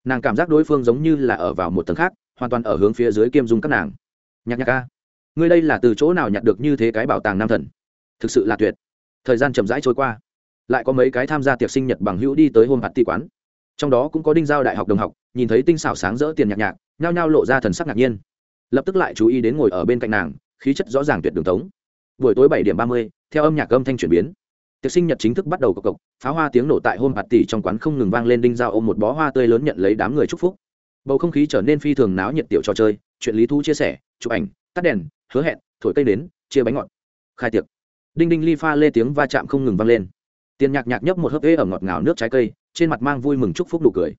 Nàng cảm giác đối phương giống như là ở vào một tầng khác, hoàn toàn ở hướng phía dưới kiêm dung các nàng. Nhạc nhạc ca, ngươi đây là từ chỗ nào nhặt được như thế cái bảo tàng nam thần? Thực sự là tuyệt. Thời gian chậm rãi trôi qua. Lại có mấy cái tham gia tiệc sinh nhật bằng hữu đi tới hôm hạt ti quán. Trong đó cũng có đinh giao đại học đồng học, nhìn thấy tinh xảo sáng rỡ tiền nhạc nhạc, nhao nhao lộ ra thần sắc ngạc nhiên. Lập tức lại chú ý đến ngồi ở bên cạnh nàng, khí chất rõ ràng tuyệt đường tống. Buổi tối bảy điểm ba mươi, theo âm nhạc âm thanh chuyển biến tiệc sinh nhật chính thức bắt đầu cộc cộc, pháo hoa tiếng nổ tại hôm hạt tỷ trong quán không ngừng vang lên đinh giao ôm một bó hoa tươi lớn nhận lấy đám người chúc phúc. Bầu không khí trở nên phi thường náo nhiệt tiểu trò chơi, chuyện lý thú chia sẻ, chụp ảnh, tắt đèn, hứa hẹn, thổi cây đến chia bánh ngọt. Khai tiệc. Đinh đinh ly pha lê tiếng va chạm không ngừng vang lên. Tiền nhạc nhạc nhấp một hớp ế ở ngọt ngào nước trái cây, trên mặt mang vui mừng chúc phúc nụ cười.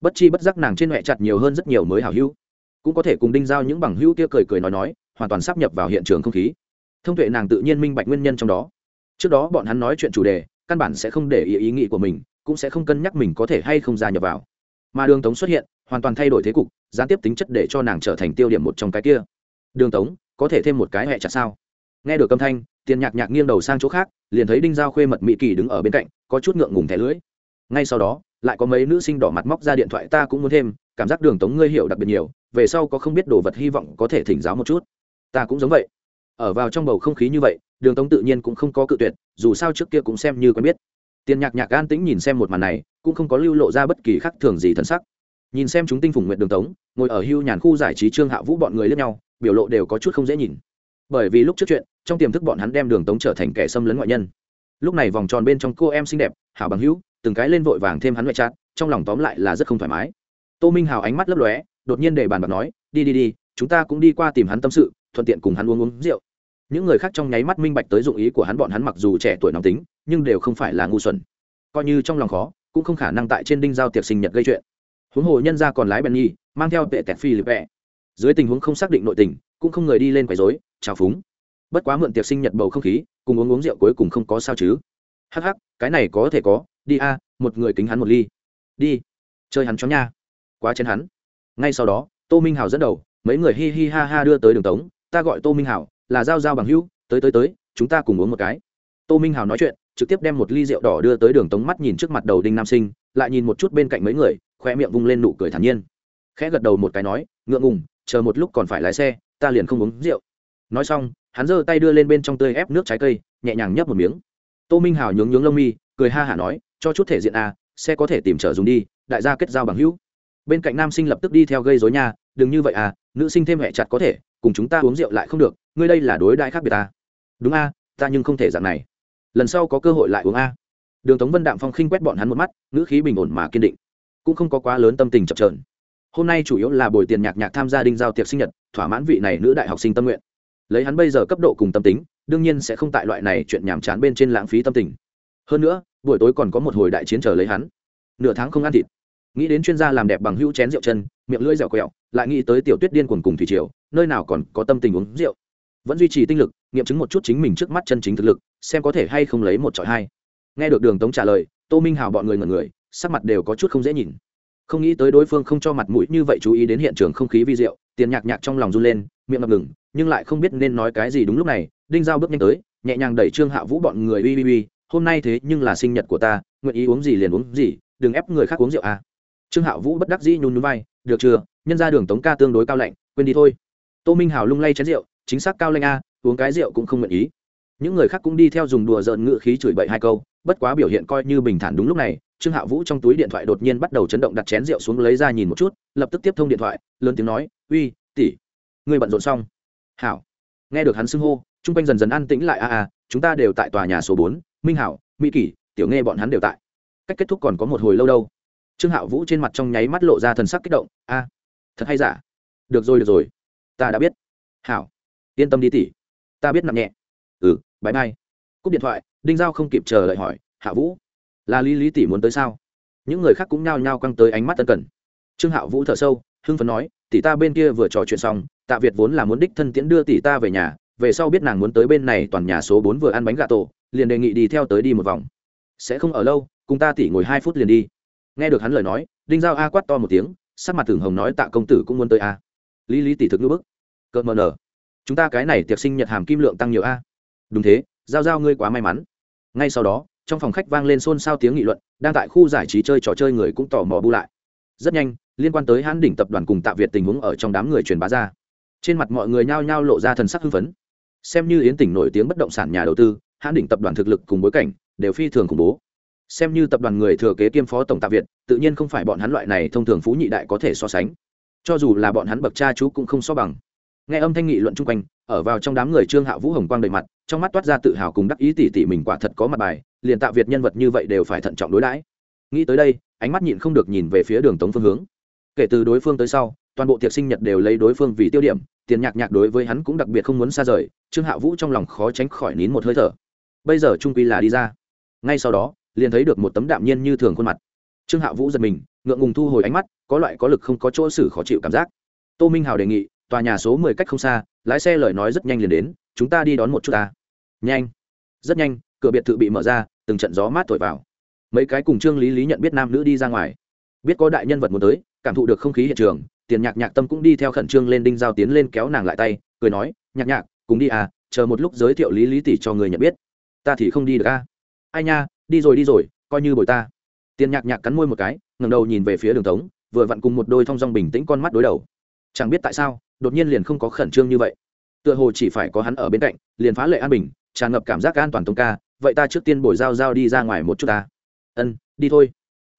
Bất chi bất giác nàng trên mẹ chặt nhiều hơn rất nhiều mới hào hữu. Cũng có thể cùng đinh giao những bằng hữu kia cười cười nói nói, hoàn toàn sắp nhập vào hiện trường không khí. Thông tuệ nàng tự nhiên minh bạch nguyên nhân trong đó trước đó bọn hắn nói chuyện chủ đề, căn bản sẽ không để ý ý nghĩ của mình, cũng sẽ không cân nhắc mình có thể hay không gia nhập vào. Mà đường tống xuất hiện, hoàn toàn thay đổi thế cục, gián tiếp tính chất để cho nàng trở thành tiêu điểm một trong cái kia. Đường tống, có thể thêm một cái hẹ chặt sao? Nghe được âm thanh, tiền nhạc nhạc nghiêng đầu sang chỗ khác, liền thấy đinh giao khuê mật mỹ kỳ đứng ở bên cạnh, có chút ngượng ngùng thẻ lưỡi. Ngay sau đó, lại có mấy nữ sinh đỏ mặt móc ra điện thoại, ta cũng muốn thêm, cảm giác đường tống ngươi hiểu đặc biệt nhiều, về sau có không biết đồ vật hy vọng có thể thỉnh giáo một chút. Ta cũng giống vậy. Ở vào trong bầu không khí như vậy đường tống tự nhiên cũng không có cự tuyệt, dù sao trước kia cũng xem như quen biết. Tiền nhạc nhạc an tĩnh nhìn xem một màn này, cũng không có lưu lộ ra bất kỳ khác thường gì thân sắc. Nhìn xem chúng tinh phùng nguyện đường tống, ngồi ở hưu nhàn khu giải trí trương hạ vũ bọn người lẫn nhau, biểu lộ đều có chút không dễ nhìn. Bởi vì lúc trước chuyện, trong tiềm thức bọn hắn đem đường tống trở thành kẻ xâm lấn ngoại nhân. Lúc này vòng tròn bên trong cô em xinh đẹp, hảo bằng hữu, từng cái lên vội vàng thêm hắn ngoại trát trong lòng tóm lại là rất không thoải mái. Tô minh hào ánh mắt lấp lóe, đột nhiên để bàn bạc nói, đi đi đi, chúng ta cũng đi qua tìm hắn tâm sự, thuận tiện cùng hắn uống uống rượu những người khác trong nháy mắt minh bạch tới dụng ý của hắn, bọn hắn mặc dù trẻ tuổi nóng tính, nhưng đều không phải là ngu xuẩn. Coi như trong lòng khó, cũng không khả năng tại trên đinh giao tiệc sinh nhật gây chuyện. Huống hồ nhân ra còn lái bèn nhi mang theo vệ tẹt phi lịp vẹ dưới tình huống không xác định nội tình, cũng không người đi lên quấy rối trào phúng. Bất quá mượn tiệc sinh nhật bầu không khí, cùng uống uống rượu cuối cùng không có sao chứ. Hắc hắc, cái này có thể có. Đi a, một người kính hắn một ly. Đi. Chơi hắn chó nha. Quá chén hắn. Ngay sau đó, tô minh hào dẫn đầu, mấy người hi hi ha ha đưa tới đường tống. Ta gọi tô minh hào là giao giao bằng hữu, tới tới tới, chúng ta cùng uống một cái. Tô minh hào nói chuyện, trực tiếp đem một ly rượu đỏ đưa tới đường tống mắt nhìn trước mặt đầu đinh nam sinh, lại nhìn một chút bên cạnh mấy người khoe miệng vung lên nụ cười thản nhiên. Khẽ gật đầu một cái nói, ngượng ngùng, chờ một lúc còn phải lái xe, ta liền không uống rượu. Nói xong, hắn giơ tay đưa lên bên trong tươi ép nước trái cây, nhẹ nhàng nhấp một miếng. Tô minh hào nhướng nhướng lông mi, cười ha hả nói, cho chút thể diện à xe có thể tìm trở dùng đi, đại gia kết giao bằng hữu. Bên cạnh nam sinh lập tức đi theo gây dối nha, đừng như vậy à nữ sinh thêm hẹ chặt có thể cùng chúng ta uống rượu lại không được, ngươi đây là đối đãi khác biệt ta. Đúng a, ta nhưng không thể dạng này. Lần sau có cơ hội lại uống a. Đường tống vân đạm phong khinh quét bọn hắn một mắt, ngữ khí bình ổn mà kiên định. Cũng không có quá lớn tâm tình chập trờn hôm nay chủ yếu là bồi tiền nhạc nhạc tham gia đinh giao tiệc sinh nhật, thỏa mãn vị này nữ đại học sinh tâm nguyện. Lấy hắn bây giờ cấp độ cùng tâm tính, đương nhiên sẽ không tại loại này chuyện nhàm chán bên trên lãng phí tâm tình. Hơn nữa, buổi tối còn có một hồi đại chiến chờ lấy hắn. Nửa tháng không ăn thịt. Nghĩ đến chuyên gia làm đẹp bằng hữu chén rượu chân miệng lưỡi dẻo quẹo, lại nghĩ tới tiểu tuyết điên cuồng cùng thủy triều, nơi nào còn có tâm tình uống rượu. Vẫn duy trì tinh lực, nghiệm chứng một chút chính mình trước mắt chân chính thực lực, xem có thể hay không lấy một trọi hai. Nghe được đường tống trả lời, tô minh hào bọn người ngẩn người, sắc mặt đều có chút không dễ nhìn. Không nghĩ tới đối phương không cho mặt mũi như vậy chú ý đến hiện trường không khí vi diệu, tiền nhạc nhạc trong lòng run lên, miệng ngập ngừng, nhưng lại không biết nên nói cái gì đúng lúc này, đinh giao bước nhanh tới, nhẹ nhàng đẩy trương hạ vũ bọn người uy uy uy, hôm nay thế nhưng là sinh nhật của ta, nguyện ý uống gì liền uống gì, đừng ép người khác uống rượu à. trương hạ vũ bất đắc dĩ nhún nhún vai được chưa? Nhân ra đường tống ca tương đối cao lạnh, quên đi thôi. Tô minh hào lung lay chén rượu, chính xác cao lanh a, uống cái rượu cũng không nguyện ý. Những người khác cũng đi theo dùng đùa dợn ngự khí chửi bậy hai câu, bất quá biểu hiện coi như bình thản đúng lúc này, trương hạ vũ trong túi điện thoại đột nhiên bắt đầu chấn động đặt chén rượu xuống lấy ra nhìn một chút, lập tức tiếp thông điện thoại, lớn tiếng nói, uy, tỷ, người bận rộn xong. Hảo. Nghe được hắn xưng hô, chung quanh dần dần an tĩnh lại, a a, chúng ta đều tại tòa nhà số bốn, minh hảo, mỹ kỷ, tiểu nghe bọn hắn đều tại. Cách kết thúc còn có một hồi lâu đâu trương hạo vũ trên mặt trong nháy mắt lộ ra thần sắc kích động, a, thật hay giả? Được rồi được rồi, ta đã biết. Hảo, yên tâm đi tỷ, ta biết nằm nhẹ. Ừ bãi mai cúp điện thoại, đinh giao không kịp chờ đợi hỏi, hạ vũ, là lý lý tỷ muốn tới sao? Những người khác cũng nhao nhao căng tới ánh mắt tân cần. Trương hạo vũ thở sâu, hưng phấn nói, tỷ ta bên kia vừa trò chuyện xong, tạ việt vốn là muốn đích thân tiễn đưa tỷ ta về nhà, về sau biết nàng muốn tới bên này toàn nhà số bốn vừa ăn bánh gà tổ, liền đề nghị đi theo tới đi một vòng. Sẽ không ở lâu, cùng ta tỷ ngồi hai phút liền đi nghe được hắn lời nói, đinh giao a quát to một tiếng, sắc mặt tưởng hồng nói tạ công tử cũng muốn tới a. Lý lý tỷ thực ngữ bức. Cợt mờ nở chúng ta cái này tiệc sinh nhật hàm kim lượng tăng nhiều a. Đúng thế, giao giao ngươi quá may mắn. Ngay sau đó, trong phòng khách vang lên xôn xao tiếng nghị luận, đang tại khu giải trí chơi trò chơi người cũng tò mò bu lại. Rất nhanh, liên quan tới hãn đỉnh tập đoàn cùng tạ việt tình huống ở trong đám người truyền bá ra. Trên mặt mọi người nhao nhao lộ ra thần sắc hưng phấn. Xem như yến tỉnh nổi tiếng bất động sản nhà đầu tư hãn đỉnh tập đoàn thực lực cùng bối cảnh đều phi thường khủng bố xem như tập đoàn người thừa kế kiêm phó tổng tạ việt, tự nhiên không phải bọn hắn loại này thông thường phú nhị đại có thể so sánh. Cho dù là bọn hắn bậc cha chú cũng không so bằng. Nghe âm thanh nghị luận chung quanh, ở vào trong đám người trương hạ vũ hồng quang đầy mặt, trong mắt toát ra tự hào cùng đắc ý tỉ tỉ mình quả thật có mặt bài, liền tạ việt nhân vật như vậy đều phải thận trọng đối đãi. Nghĩ tới đây, ánh mắt nhịn không được nhìn về phía đường tống phương hướng. Kể từ đối phương tới sau, toàn bộ tiệc sinh nhật đều lấy đối phương vì tiêu điểm, tiền nhạc nhạc đối với hắn cũng đặc biệt không muốn xa rời, trương hạ vũ trong lòng khó tránh khỏi nín một hơi thở. Bây giờ trung quy là đi ra. Ngay sau đó liền thấy được một tấm đạm nhiên như thường khuôn mặt. Trương hạ vũ giật mình, ngượng ngùng thu hồi ánh mắt, có loại có lực không có chỗ xử khó chịu cảm giác. Tô minh hào đề nghị, tòa nhà số mười cách không xa, lái xe lời nói rất nhanh liền đến, chúng ta đi đón một chút ta. Nhanh. Rất nhanh, cửa biệt thự bị mở ra, từng trận gió mát thổi vào. Mấy cái cùng trương lý lý nhận biết nam nữ đi ra ngoài. Biết có đại nhân vật muốn tới, cảm thụ được không khí hiện trường, tiền nhạc nhạc tâm cũng đi theo khẩn trương lên đinh giao tiến lên kéo nàng lại tay, cười nói, nhạc nhạc, cùng đi à chờ một lúc giới thiệu lý lý tỷ cho người nhận biết. Ta thì không đi được a. À? ai nha đi rồi đi rồi, coi như bồi ta. Tiền nhạc nhạc cắn môi một cái, ngẩng đầu nhìn về phía đường tống, vừa vặn cùng một đôi thong dong bình tĩnh con mắt đối đầu. Chẳng biết tại sao, đột nhiên liền không có khẩn trương như vậy. Tựa hồ chỉ phải có hắn ở bên cạnh, liền phá lệ an bình, tràn ngập cảm giác an toàn tống ca, vậy ta trước tiên bồi dao dao đi ra ngoài một chút ta. Ân, đi thôi.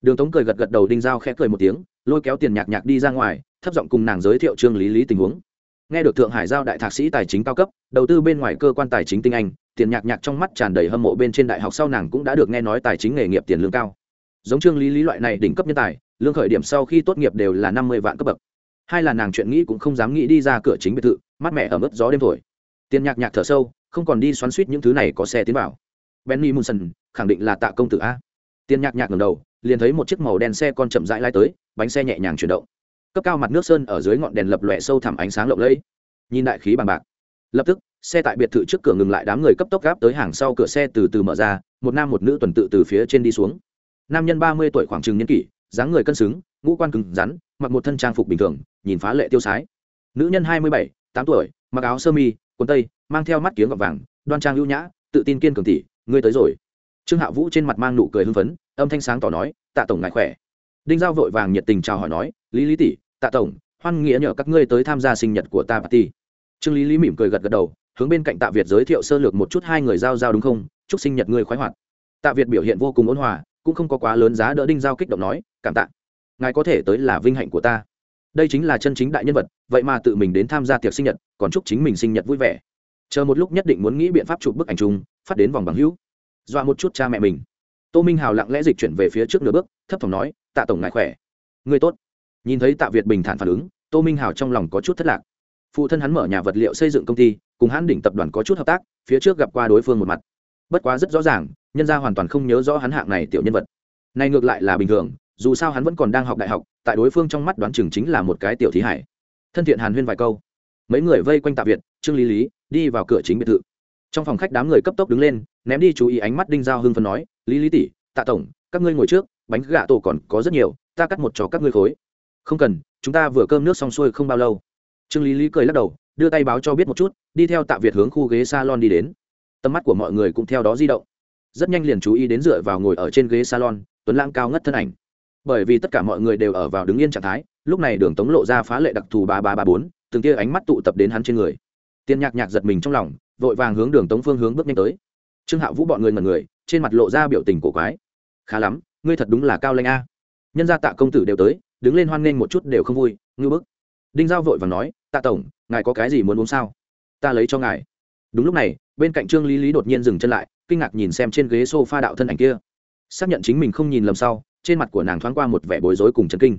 Đường tống cười gật gật đầu, đinh dao khẽ cười một tiếng, lôi kéo tiền nhạc nhạc đi ra ngoài, thấp giọng cùng nàng giới thiệu trương lý lý tình huống nghe được thượng hải giao đại thạc sĩ tài chính cao cấp, đầu tư bên ngoài cơ quan tài chính tinh anh, tiền nhạc nhạc trong mắt tràn đầy hâm mộ bên trên đại học sau nàng cũng đã được nghe nói tài chính nghề nghiệp tiền lương cao. Giống trương lý lý loại này đỉnh cấp nhân tài, lương khởi điểm sau khi tốt nghiệp đều là năm mươi vạn cấp bậc. Hai là nàng chuyện nghĩ cũng không dám nghĩ đi ra cửa chính biệt thự, mát mẻ ở mức gió đêm thổi. Tiền nhạc nhạc thở sâu, không còn đi xoắn suýt những thứ này có xe tiến vào. Benny munson, khẳng định là tạ công tử a. Tiền nhạc nhạc ngầm đầu, liền thấy một chiếc màu đen xe con chậm rãi lai tới, bánh xe nhẹ nhàng chuyển động cấp cao mặt nước sơn ở dưới ngọn đèn lập lòe sâu thẳm ánh sáng lộng lẫy. Nhìn đại khí bằng bạc. Lập tức, xe tại biệt thự trước cửa ngừng lại đám người cấp tốc gáp tới hàng sau cửa xe từ từ mở ra, một nam một nữ tuần tự từ phía trên đi xuống. Nam nhân ba mươi tuổi khoảng chừng nhân kỷ, dáng người cân xứng, ngũ quan cứng rắn, mặc một thân trang phục bình thường, nhìn phá lệ tiêu sái. Nữ nhân hai mươi bảy, tám tuổi, mặc áo sơ mi, quần tây, mang theo mắt kiếng gọt vàng, đoan trang ưu nhã, tự tin kiên cường tỷ ngươi tới rồi. Trương hạ vũ trên mặt mang nụ cười hưng phấn, âm thanh sáng tỏ nói, tạ tổng ngại khỏe. Đinh giao vội vàng nhiệt tình chào hỏi nói, lý lý tỷ tạ tổng, hoan nghĩa nhờ các ngươi tới tham gia sinh nhật của ta party trương lý lý mỉm cười gật gật đầu, hướng bên cạnh tạ việt giới thiệu sơ lược một chút hai người giao giao đúng không? Chúc sinh nhật ngươi khoái hoạt. Tạ việt biểu hiện vô cùng ôn hòa, cũng không có quá lớn giá đỡ đinh giao kích động nói, cảm tạ. Ngài có thể tới là vinh hạnh của ta. Đây chính là chân chính đại nhân vật, vậy mà tự mình đến tham gia tiệc sinh nhật, còn chúc chính mình sinh nhật vui vẻ. Chờ một lúc nhất định muốn nghĩ biện pháp chụp bức ảnh chung, phát đến vòng bằng hữu. Dọa một chút cha mẹ mình. Tô minh hào lặng lẽ dịch chuyển về phía trước nửa bước, thấp thỏm nói, tạ tổng, ngài khỏe. Người tốt nhìn thấy tạ việt bình thản phản ứng, tô minh hào trong lòng có chút thất lạc. Phụ thân hắn mở nhà vật liệu xây dựng công ty, cùng hắn đỉnh tập đoàn có chút hợp tác, phía trước gặp qua đối phương một mặt. Bất quá rất rõ ràng, nhân gia hoàn toàn không nhớ rõ hắn hạng này tiểu nhân vật. Này ngược lại là bình thường, dù sao hắn vẫn còn đang học đại học, tại đối phương trong mắt đoán chừng chính là một cái tiểu thí hải. Thân thiện hàn huyên vài câu. Mấy người vây quanh tạ việt, trương lý lý, đi vào cửa chính biệt thự. Trong phòng khách đám người cấp tốc đứng lên, ném đi chú ý ánh mắt đinh giao hưng phân nói, lý lý tỷ, tạ tổng, các ngươi ngồi trước, bánh gà tổ còn có rất nhiều, ta cắt một cho các ngươi khối không cần, chúng ta vừa cơm nước xong xuôi không bao lâu. Trương lý lý cười lắc đầu, đưa tay báo cho biết một chút, đi theo tạ việt hướng khu ghế salon đi đến. Tầm mắt của mọi người cũng theo đó di động. Rất nhanh liền chú ý đến dựa vào ngồi ở trên ghế salon, tuấn lãng cao ngất thân ảnh. Bởi vì tất cả mọi người đều ở vào đứng yên trạng thái, lúc này đường tống lộ ra phá lệ đặc thù ba ba ba bốn, từng tia ánh mắt tụ tập đến hắn trên người. Tiên nhạc nhạc giật mình trong lòng, vội vàng hướng đường tống phương hướng bước nhanh tới. Trương hạ vũ bọn người mật người, trên mặt lộ ra biểu tình cổ quái. Khá lắm, ngươi thật đúng là cao lanh a. Nhân gia tạ công tử đều tới đứng lên hoan nghênh một chút đều không vui ngư bức. Đinh giao vội vàng nói, tạ tổng, ngài có cái gì muốn uống sao? Ta lấy cho ngài. Đúng lúc này, bên cạnh trương lý lý đột nhiên dừng chân lại, kinh ngạc nhìn xem trên ghế s o f a đạo thân ảnh kia. Xác nhận chính mình không nhìn lầm sau, trên mặt của nàng thoáng qua một vẻ bối rối cùng chấn kinh.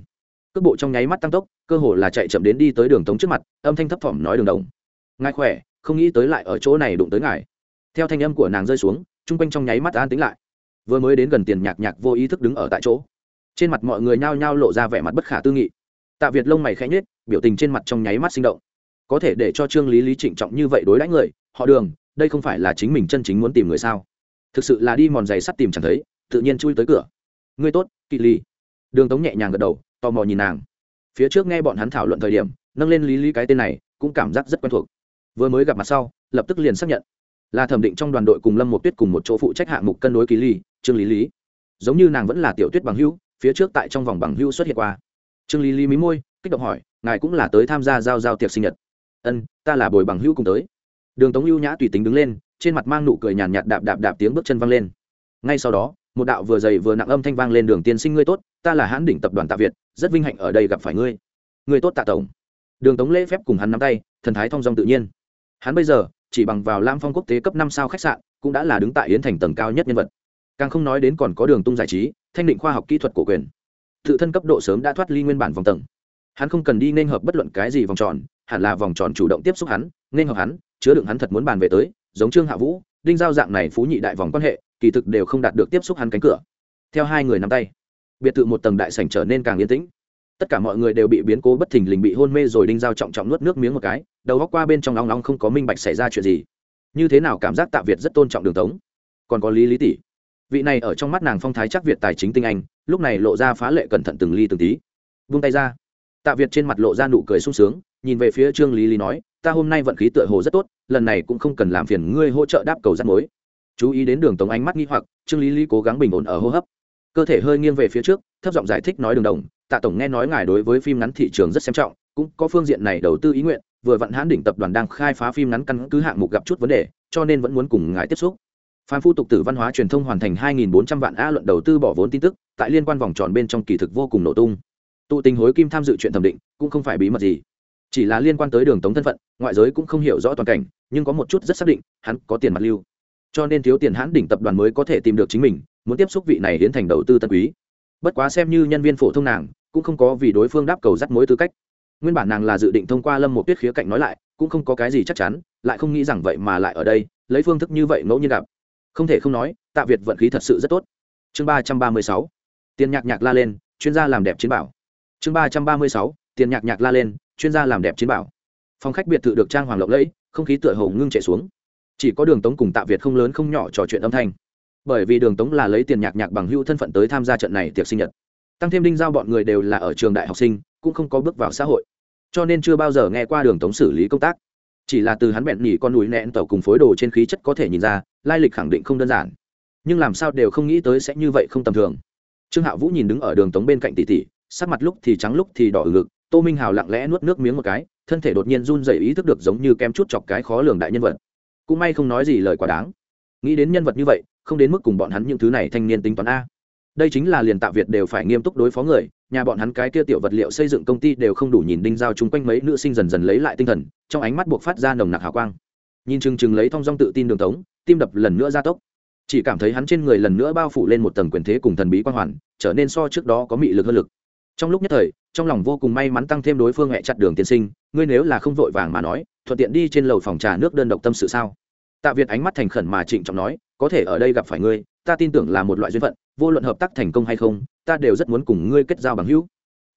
Cước bộ trong nháy mắt tăng tốc, cơ hồ là chạy chậm đến đi tới đường tống trước mặt, âm thanh thấp thỏm nói đường đồng. Ngài khỏe, không nghĩ tới lại ở chỗ này đụng tới ngài. Theo thanh âm của nàng rơi xuống, chung quanh trong nháy mắt an tính lại. Vừa mới đến gần tiền nhạc nhạc vô ý thức đứng ở tại chỗ trên mặt mọi người nhao nhao lộ ra vẻ mặt bất khả tư nghị. Tạ việt lông mày khẽ nhết biểu tình trên mặt trong nháy mắt sinh động. Có thể để cho trương lý lý trịnh trọng như vậy đối đãi người, họ đường, đây không phải là chính mình chân chính muốn tìm người sao? Thực sự là đi mòn giày sắt tìm chẳng thấy, tự nhiên chui tới cửa. Ngươi tốt, kỵ ly đường tống nhẹ nhàng gật đầu, tò mò nhìn nàng. Phía trước nghe bọn hắn thảo luận thời điểm, nâng lên lý lý cái tên này, cũng cảm giác rất quen thuộc. Vừa mới gặp mặt sau, lập tức liền xác nhận. Là thẩm định trong đoàn đội cùng lâm một tuyết cùng một chỗ phụ trách hạng mục cân đối kỳ ly trương lý lý. Giống như nàng vẫn là tiểu tuyết bằng hữu phía trước tại trong vòng bằng hưu xuất hiện qua. Trương lý lý mí môi, kích động hỏi, ngài cũng là tới tham gia giao giao tiệc sinh nhật? Ân, ta là bồi bằng hưu cùng tới. Đường tống ưu nhã tùy tính đứng lên, trên mặt mang nụ cười nhàn nhạt đạp đạp đạp tiếng bước chân văng lên. Ngay sau đó, một đạo vừa dày vừa nặng âm thanh vang lên, đường tiên sinh ngươi tốt, ta là hãn đỉnh tập đoàn tạ việt, rất vinh hạnh ở đây gặp phải ngươi. Ngươi tốt tạ tổng. Đường tống lễ phép cùng hắn nắm tay, thần thái thong dong tự nhiên. Hắn bây giờ, chỉ bằng vào lam phong quốc tế cấp năm sao khách sạn, cũng đã là đứng tại yến thành tầng cao nhất nhân vật. Càng không nói đến còn có đường tung giải trí thanh định khoa học kỹ thuật cổ quyền. Tự thân cấp độ sớm đã thoát ly nguyên bản vòng tầng. Hắn không cần đi nên hợp bất luận cái gì vòng tròn, hẳn là vòng tròn chủ động tiếp xúc hắn, nên hợp hắn, chứa đựng hắn thật muốn bàn về tới, giống trương hạ vũ, đinh giao dạng này phú nhị đại vòng quan hệ, kỳ thực đều không đạt được tiếp xúc hắn cánh cửa. Theo hai người nắm tay, biệt thự một tầng đại sảnh trở nên càng yên tĩnh. Tất cả mọi người đều bị biến cố bất thình lình bị hôn mê rồi đinh giao trọng trọng nuốt nước miếng một cái, đầu góc qua bên trong nóng nóng không có minh bạch xảy ra chuyện gì. Như thế nào cảm giác tạ việt rất tôn trọng đường tống? Còn có lý lý tỷ vị này ở trong mắt nàng phong thái chắc việt tài chính tinh anh, lúc này lộ ra phá lệ cẩn thận từng ly từng tí. Vung tay ra. Tạ việt trên mặt lộ ra nụ cười sung sướng, nhìn về phía trương lý lý nói, ta hôm nay vận khí tựa hồ rất tốt, lần này cũng không cần làm phiền ngươi hỗ trợ đáp cầu rắt mối. Chú ý đến đường tống ánh mắt nghi hoặc, trương lý lý cố gắng bình ổn ở hô hấp. Cơ thể hơi nghiêng về phía trước, thấp giọng giải thích nói, đường đồng, tạ tổng nghe nói ngài đối với phim ngắn thị trường rất xem trọng, cũng có phương diện này đầu tư ý nguyện, vừa vặn hãn đỉnh tập đoàn đang khai phá phim ngắn căn cứ hạng mục gặp chút vấn đề, cho nên vẫn muốn cùng ngài tiếp xúc phan phu tục tử văn hóa truyền thông hoàn thành 2.400 vạn a luận đầu tư bỏ vốn tin tức, tại liên quan vòng tròn bên trong kỳ thực vô cùng nổ tung. Tụ tình hối kim tham dự chuyện thẩm định, cũng không phải bí mật gì. Chỉ là liên quan tới đường tống thân phận, ngoại giới cũng không hiểu rõ toàn cảnh, nhưng có một chút rất xác định, hắn có tiền mặt lưu. Cho nên thiếu tiền hãn đỉnh tập đoàn mới có thể tìm được chính mình, muốn tiếp xúc vị này đến thành đầu tư tân quý. Bất quá xem như nhân viên phổ thông nàng, cũng không có vì đối phương đáp cầu dắt mối tư cách. Nguyên bản nàng là dự định thông qua lâm một tuyết khía cạnh nói lại, cũng không có cái gì chắc chắn, lại không nghĩ rằng vậy mà lại ở đây, lấy phương thức như vậy ngẫu nhiên gặp không thể không nói, tạ việt vận khí thật sự rất tốt. Chương ba trăm ba mươi sáu, tiền nhạc nhạc la lên, chuyên gia làm đẹp chiến bảo. Chương ba trăm ba mươi sáu, tiền nhạc nhạc la lên, chuyên gia làm đẹp chiến bảo. Phòng khách biệt thự được trang hoàng lộng lẫy, không khí tựa hồ ngưng chạy xuống. Chỉ có đường tống cùng tạ việt không lớn không nhỏ trò chuyện âm thanh. Bởi vì đường tống là lấy tiền nhạc nhạc bằng hữu thân phận tới tham gia trận này tiệc sinh nhật. Tăng thêm đinh giao bọn người đều là ở trường đại học sinh, cũng không có bước vào xã hội. Cho nên chưa bao giờ nghe qua đường tống xử lý công tác chỉ là từ hắn bẹn nhỉ con núi nẹn tàu cùng phối đồ trên khí chất có thể nhìn ra, lai lịch khẳng định không đơn giản. Nhưng làm sao đều không nghĩ tới sẽ như vậy không tầm thường. Trương hạ vũ nhìn đứng ở đường tống bên cạnh tỷ tỷ, sắc mặt lúc thì trắng lúc thì đỏ ngực, tô minh hào lặng lẽ nuốt nước miếng một cái, thân thể đột nhiên run dày ý thức được giống như kem chút chọc cái khó lường đại nhân vật. Cũng may không nói gì lời quá đáng. Nghĩ đến nhân vật như vậy, không đến mức cùng bọn hắn những thứ này thanh niên tính toán a. Đây chính là liền tạ việt đều phải nghiêm túc đối phó người nhà bọn hắn cái kia tiểu vật liệu xây dựng công ty đều không đủ nhìn đinh giao chung quanh mấy nữ sinh dần dần lấy lại tinh thần, trong ánh mắt buộc phát ra nồng nặc hào quang. Nhìn chừng chừng lấy thong dong tự tin đường tống, tim đập lần nữa gia tốc. Chỉ cảm thấy hắn trên người lần nữa bao phủ lên một tầng quyền thế cùng thần bí quan hoàn, trở nên so trước đó có mị lực hơn lực. Trong lúc nhất thời, trong lòng vô cùng may mắn tăng thêm đối phương hẹ chặt đường tiên sinh, ngươi nếu là không vội vàng mà nói, thuận tiện đi trên lầu phòng trà nước đơn độc tâm sự sao? Tạ việt ánh mắt thành khẩn mà trịnh trọng nói, có thể ở đây gặp phải ngươi, ta tin tưởng là một loại duyên phận vô luận hợp tác thành công hay không, ta đều rất muốn cùng ngươi kết giao bằng hữu.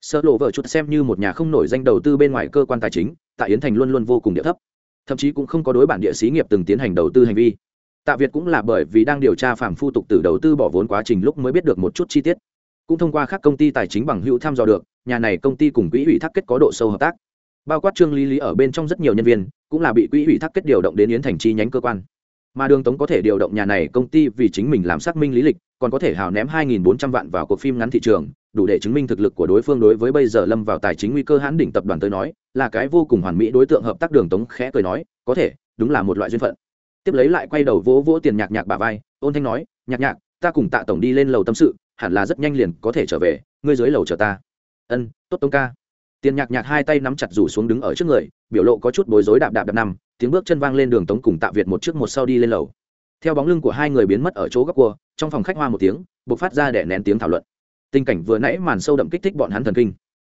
Sợ lộ vợ chút xem như một nhà không nổi danh đầu tư bên ngoài cơ quan tài chính tại yến thành luôn luôn vô cùng địa thấp. Thậm chí cũng không có đối bản địa xí nghiệp từng tiến hành đầu tư hành vi. Tạ việt cũng là bởi vì đang điều tra phạm phu tục từ đầu tư bỏ vốn quá trình lúc mới biết được một chút chi tiết. Cũng thông qua các công ty tài chính bằng hữu tham dò được, nhà này công ty cùng quỹ ủy thác kết có độ sâu hợp tác. Bao quát trương lý lý ở bên trong rất nhiều nhân viên, cũng là bị quỹ ủy thác kết điều động đến yến thành chi nhánh cơ quan mà đường tống có thể điều động nhà này công ty vì chính mình làm xác minh lý lịch, còn có thể hào ném 2.400 vạn vào cuộc phim ngắn thị trường, đủ để chứng minh thực lực của đối phương đối với bây giờ lâm vào tài chính nguy cơ hãn đỉnh tập đoàn tới nói, là cái vô cùng hoàn mỹ đối tượng hợp tác đường tống khẽ cười nói, có thể, đúng là một loại duyên phận. Tiếp lấy lại quay đầu vỗ vỗ tiền nhạc nhạc bà vai, ôn thanh nói, nhạc nhạc, ta cùng tạ tổng đi lên lầu tâm sự, hẳn là rất nhanh liền có thể trở về, ngươi dưới lầu chờ ta. Ân, tốt tống ca. Tiền nhạc nhạc hai tay nắm chặt rủ xuống đứng ở trước người, biểu lộ có chút bối rối đạp đạp đạp năm tiếng bước chân vang lên đường tống cùng tạ việt một trước một sau đi lên lầu theo bóng lưng của hai người biến mất ở chỗ góc cua trong phòng khách hoa một tiếng buộc phát ra để nén tiếng thảo luận tình cảnh vừa nãy màn sâu đậm kích thích bọn hắn thần kinh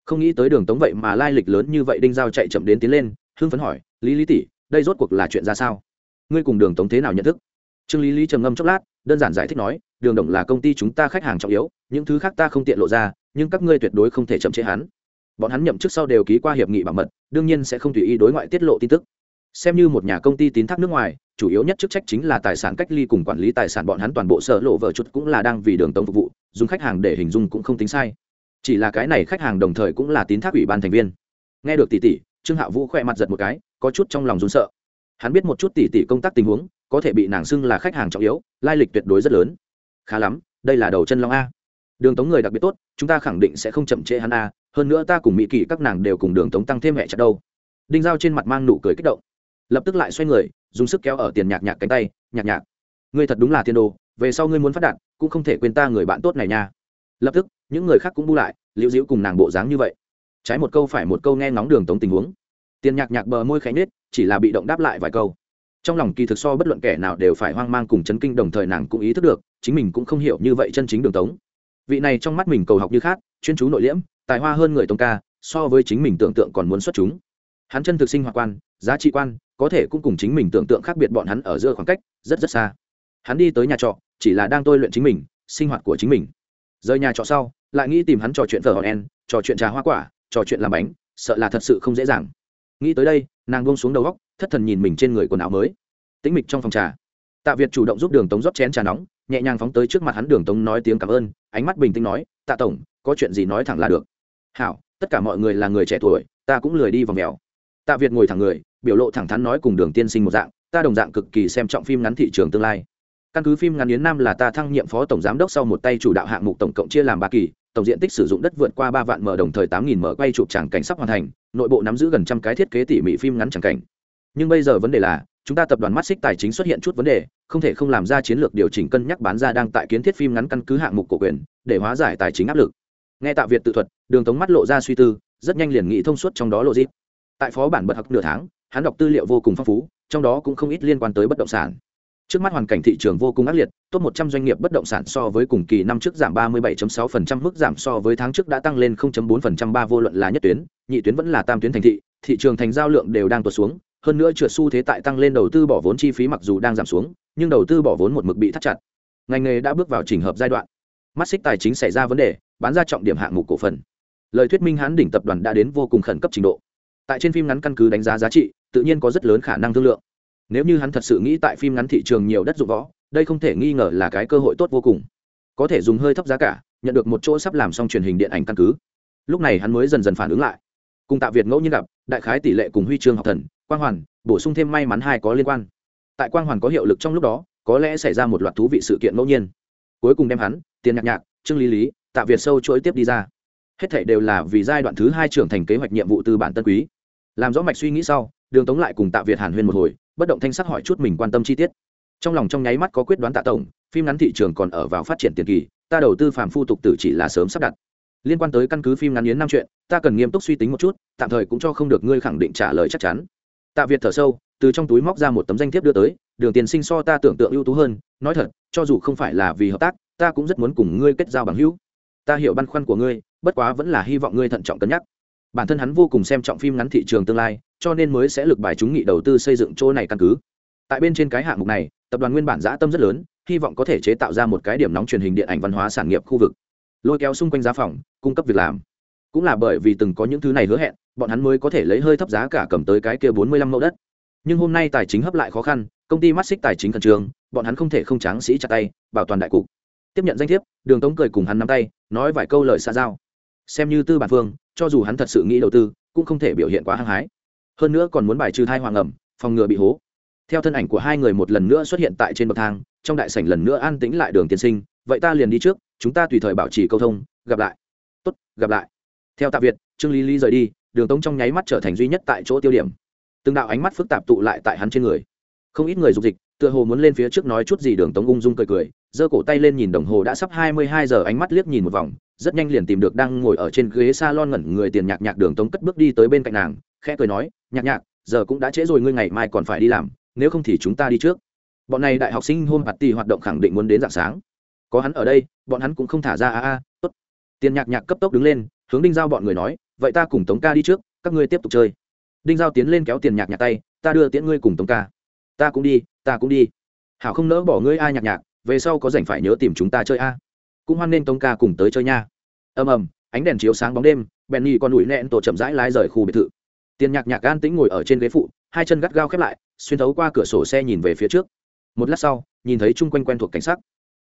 không nghĩ tới đường tống vậy mà lai lịch lớn như vậy đinh giao chạy chậm đến tiến lên hưng phấn hỏi lý lý tỷ đây rốt cuộc là chuyện ra sao ngươi cùng đường tống thế nào nhận thức trương lý lý trầm ngâm chốc lát đơn giản giải thích nói đường đồng là công ty chúng ta khách hàng trọng yếu những thứ khác ta không tiện lộ ra nhưng các ngươi tuyệt đối không thể chậm chế hắn bọn hắn nhậm chức sau đều ký qua hiệp nghị bảo mật đương nhiên sẽ không tùy ý đối ngoại tiết lộ tin tức xem như một nhà công ty tín thác nước ngoài, chủ yếu nhất chức trách chính là tài sản cách ly cùng quản lý tài sản bọn hắn toàn bộ sở lộ vợ chút cũng là đang vì đường tống phục vụ, dùng khách hàng để hình dung cũng không tính sai. Chỉ là cái này khách hàng đồng thời cũng là tín thác ủy ban thành viên. Nghe được tỷ tỷ, trương hạ vũ khỏe mặt giật một cái, có chút trong lòng run sợ. Hắn biết một chút tỷ tỷ công tác tình huống, có thể bị nàng xưng là khách hàng trọng yếu, lai lịch tuyệt đối rất lớn. Khá lắm, đây là đầu chân long a. Đường tống người đặc biệt tốt, chúng ta khẳng định sẽ không chậm trễ hắn a, hơn nữa ta cùng mỹ kỷ các nàng đều cùng đường tống tăng thêm mẹ chặt đâu. Đinh giao trên mặt mang nụ cười kích động lập tức lại xoay người, dùng sức kéo ở tiền nhạc nhạc cánh tay, nhạc nhạc, ngươi thật đúng là thiên đồ, về sau ngươi muốn phát đạt, cũng không thể quên ta người bạn tốt này nha. Lập tức, những người khác cũng bu lại, liễu diễu cùng nàng bộ dáng như vậy. Trái một câu phải một câu nghe ngóng đường tống tình huống. Tiền nhạc nhạc bờ môi khẽ nết chỉ là bị động đáp lại vài câu. Trong lòng kỳ thực so bất luận kẻ nào đều phải hoang mang cùng chấn kinh, đồng thời nàng cũng ý thức được, chính mình cũng không hiểu như vậy chân chính đường tống. Vị này trong mắt mình cầu học như khác, chuyên chú nội liễm, tài hoa hơn người tống ca, so với chính mình tưởng tượng còn muốn xuất chúng hắn chân thực sinh hoạt quan, giá trị quan, có thể cũng cùng chính mình tưởng tượng khác biệt bọn hắn ở giữa khoảng cách rất rất xa. Hắn đi tới nhà trọ, chỉ là đang tôi luyện chính mình, sinh hoạt của chính mình. Rời nhà trọ sau, lại nghĩ tìm hắn trò chuyện thờ hòn en, trò chuyện trà hoa quả, trò chuyện làm bánh, sợ là thật sự không dễ dàng. Nghĩ tới đây, nàng buông xuống đầu góc, thất thần nhìn mình trên người quần áo mới. Tĩnh mịch trong phòng trà. Tạ việt chủ động giúp đường tống rót chén trà nóng, nhẹ nhàng phóng tới trước mặt hắn, đường tống nói tiếng cảm ơn, ánh mắt bình tĩnh nói, tạ tổng, có chuyện gì nói thẳng là được. Hảo, tất cả mọi người là người trẻ tuổi, ta cũng lười đi vào mèo tạ việt ngồi thẳng người, biểu lộ thẳng thắn nói cùng đường tiên sinh một dạng, ta đồng dạng cực kỳ xem trọng phim ngắn thị trường tương lai. Căn cứ phim ngắn yến nam là ta thăng nhiệm phó tổng giám đốc sau một tay chủ đạo hạng mục tổng cộng chia làm ba kỳ, tổng diện tích sử dụng đất vượt qua ba vạn mở đồng thời tám nghìn mở quay chụp tràng cảnh sắp hoàn thành, nội bộ nắm giữ gần trăm cái thiết kế tỉ mỉ phim ngắn tràng cảnh. Nhưng bây giờ vấn đề là, chúng ta tập đoàn mắt xích tài chính xuất hiện chút vấn đề, không thể không làm ra chiến lược điều chỉnh cân nhắc bán ra đang tại kiến thiết phim ngắn căn cứ hạng mục cổ quyền, để hóa giải tài chính áp lực. Nghe tạ việt tự thuật, đường tống mắt lộ ra suy tư, rất nhanh liền nghĩ thông suốt trong đó lộ dịp tại phó bản bật học nửa tháng hắn đọc tư liệu vô cùng phong phú trong đó cũng không ít liên quan tới bất động sản. Trước mắt hoàn cảnh thị trường vô cùng ác liệt top 100 doanh nghiệp bất động sản so với cùng kỳ năm trước giảm 37.6%, mức giảm so với tháng trước đã tăng lên 0.4% ba vô luận là nhất tuyến nhị tuyến vẫn là tam tuyến thành thị thị trường thành giao lượng đều đang tuột xuống hơn nữa trượt xu thế tại tăng lên đầu tư bỏ vốn chi phí mặc dù đang giảm xuống nhưng đầu tư bỏ vốn một mực bị thắt chặt. Ngành nghề đã bước vào trình hợp giai đoạn. Mắt xích tài chính xảy ra vấn đề bán ra trọng điểm hạng mục cổ phần. Lời thuyết minh hán đỉnh tập đoàn đã đến vô cùng khẩn cấp trình độ tại trên phim ngắn căn cứ đánh giá giá trị, tự nhiên có rất lớn khả năng thương lượng. Nếu như hắn thật sự nghĩ tại phim ngắn thị trường nhiều đất dụng võ, đây không thể nghi ngờ là cái cơ hội tốt vô cùng. Có thể dùng hơi thấp giá cả, nhận được một chỗ sắp làm xong truyền hình điện ảnh căn cứ. Lúc này hắn mới dần dần phản ứng lại. Cùng tạ việt ngẫu nhiên gặp, đại khái tỷ lệ cùng huy chương học thần, quang hoàn, bổ sung thêm may mắn hai có liên quan. Tại quang hoàn có hiệu lực trong lúc đó, có lẽ xảy ra một loạt thú vị sự kiện ngẫu nhiên. Cuối cùng đem hắn, tiền nhạc nhạc, trương lý lý, tạ việt sâu chuỗi tiếp đi ra. Hết thảy đều là vì giai đoạn thứ hai trưởng thành kế hoạch nhiệm vụ từ bản tân quý làm rõ mạch suy nghĩ sau, đường tống lại cùng tạ việt hàn huyên một hồi, bất động thanh sắc hỏi chút mình quan tâm chi tiết. Trong lòng trong nháy mắt có quyết đoán tạ tổng, phim ngắn thị trường còn ở vào phát triển tiền kỳ, ta đầu tư phàm phu tục tử chỉ là sớm sắp đặt. Liên quan tới căn cứ phim ngắn yến năm chuyện, ta cần nghiêm túc suy tính một chút, tạm thời cũng cho không được ngươi khẳng định trả lời chắc chắn. Tạ việt thở sâu, từ trong túi móc ra một tấm danh thiếp đưa tới, đường tiền sinh so ta tưởng tượng ưu tú hơn, nói thật, cho dù không phải là vì hợp tác, ta cũng rất muốn cùng ngươi kết giao bằng hữu. Ta hiểu băn khoăn của ngươi, bất quá vẫn là hy vọng ngươi thận trọng cân nhắc bản thân hắn vô cùng xem trọng phim ngắn thị trường tương lai, cho nên mới sẽ lực bài chúng nghị đầu tư xây dựng chỗ này căn cứ. Tại bên trên cái hạng mục này, tập đoàn nguyên bản giã tâm rất lớn, hy vọng có thể chế tạo ra một cái điểm nóng truyền hình điện ảnh văn hóa sản nghiệp khu vực. Lôi kéo xung quanh giá phòng, cung cấp việc làm. Cũng là bởi vì từng có những thứ này hứa hẹn, bọn hắn mới có thể lấy hơi thấp giá cả cầm tới cái kia bốn mươi lăm mẫu đất. Nhưng hôm nay tài chính hấp lại khó khăn, công ty mắt xích tài chính khẩn trương, bọn hắn không thể không tráng sĩ chặt tay, bảo toàn đại cục. Tiếp nhận danh thiếp, đường tống cười cùng hắn nắm tay, nói vài câu lời xa giao. Xem như tư bản phương cho dù hắn thật sự nghĩ đầu tư, cũng không thể biểu hiện quá hăng hái. Hơn nữa còn muốn bài trừ thai hoàng ẩm, phòng ngừa bị hố. Theo thân ảnh của hai người một lần nữa xuất hiện tại trên bậc thang, trong đại sảnh lần nữa an tĩnh lại đường tiên sinh, vậy ta liền đi trước, chúng ta tùy thời bảo trì câu thông, gặp lại. Tốt, gặp lại. Theo tạ việt, trương lý lý rời đi, đường tống trong nháy mắt trở thành duy nhất tại chỗ tiêu điểm. Từng đạo ánh mắt phức tạp tụ lại tại hắn trên người. Không ít người dục dịch, tựa hồ muốn lên phía trước nói chút gì đường tống ung dung cười cười, giơ cổ tay lên nhìn đồng hồ đã sắp hai mươi hai giờ, ánh mắt liếc nhìn một vòng rất nhanh liền tìm được đang ngồi ở trên ghế salon ngẩn người tiền nhạc nhạc đường tống cất bước đi tới bên cạnh nàng, khẽ cười nói, nhạc nhạc, giờ cũng đã trễ rồi, ngươi ngày mai còn phải đi làm, nếu không thì chúng ta đi trước. Bọn này đại học sinh hôm hạt tì hoạt động khẳng định muốn đến dạng sáng. Có hắn ở đây, bọn hắn cũng không thả ra, a a, tốt. Tiền nhạc nhạc cấp tốc đứng lên, hướng đinh giao bọn người nói, vậy ta cùng tống ca đi trước, các ngươi tiếp tục chơi. Đinh giao tiến lên kéo tiền nhạc nhạc tay, ta đưa tiễn ngươi cùng tống ca. Ta cũng đi, ta cũng đi. Hảo không nỡ bỏ ngươi a, nhạc nhạc, về sau có rảnh phải nhớ tìm chúng ta chơi a cũng hoan nên tống ca cùng tới chơi nha. Ầm ầm ánh đèn chiếu sáng bóng đêm bèn nhì con ủi nẹn tổ chậm rãi lái rời khu biệt thự. Tiền nhạc nhạc gan tĩnh ngồi ở trên ghế phụ hai chân gắt gao khép lại xuyên thấu qua cửa sổ xe nhìn về phía trước. Một lát sau nhìn thấy chung quanh quen thuộc cảnh sắc.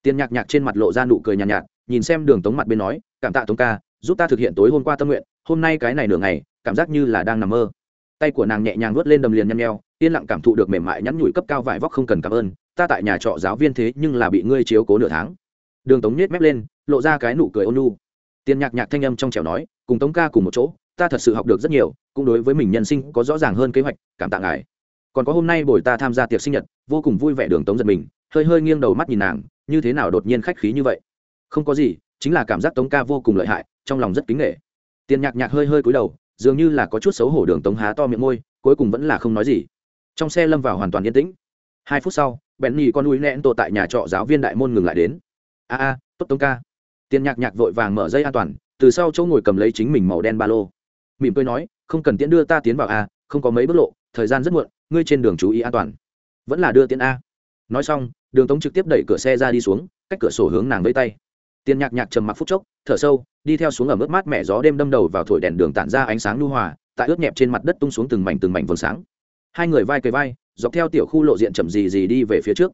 Tiền nhạc nhạc trên mặt lộ ra nụ cười nhàn nhạt, nhạt nhìn xem đường tống mặt bên nói cảm tạ tống ca giúp ta thực hiện tối hôm qua tâm nguyện hôm nay cái này nửa ngày cảm giác như là đang nằm mơ. Tay của nàng nhẹ nhàng vớt lên đầm liền nhăn nheo yên lặng cảm thụ được mềm mại nhắn nhủi cấp cao vải vóc không cần cảm ơn ta tại nhà trọ giáo viên thế nhưng là bị ngươi chiếu cố nửa tháng đường tống nhét mép lên, lộ ra cái nụ cười ôn nu tiền nhạc nhạc thanh âm trong trẻo nói, cùng tống ca cùng một chỗ, ta thật sự học được rất nhiều, cũng đối với mình nhân sinh có rõ ràng hơn kế hoạch, cảm tạ ngài. Còn có hôm nay buổi ta tham gia tiệc sinh nhật, vô cùng vui vẻ đường tống giật mình, hơi hơi nghiêng đầu mắt nhìn nàng, như thế nào đột nhiên khách khí như vậy? Không có gì, chính là cảm giác tống ca vô cùng lợi hại, trong lòng rất kính nghệ tiền nhạc nhạc hơi hơi cúi đầu, dường như là có chút xấu hổ đường tống há to miệng môi, cuối cùng vẫn là không nói gì. Trong xe lâm vào hoàn toàn yên tĩnh. Hai phút sau, bèn nhì con núi nẹn tổ tại nhà trọ giáo viên đại môn ngừng lại đến a a, tốt tông ca. Tiền nhạc nhạc vội vàng mở dây an toàn, từ sau chỗ ngồi cầm lấy chính mình màu đen ba lô. Mỉm cười nói, không cần tiễn đưa ta tiến vào a, không có mấy bước lộ, thời gian rất muộn, ngươi trên đường chú ý an toàn. Vẫn là đưa tiễn a. Nói xong, đường tống trực tiếp đẩy cửa xe ra đi xuống, cách cửa sổ hướng nàng vây tay. Tiền nhạc nhạc trầm mặc phút chốc, thở sâu, đi theo xuống ở mức mát mẻ gió đêm đâm đầu vào thổi đèn đường tản ra ánh sáng lưu hòa, tại ướt nhẹp trên mặt đất tung xuống từng mảnh từng mảnh vầng sáng. Hai người vai cây vai, dọc theo tiểu khu lộ diện chậm gì gì đi về phía trước.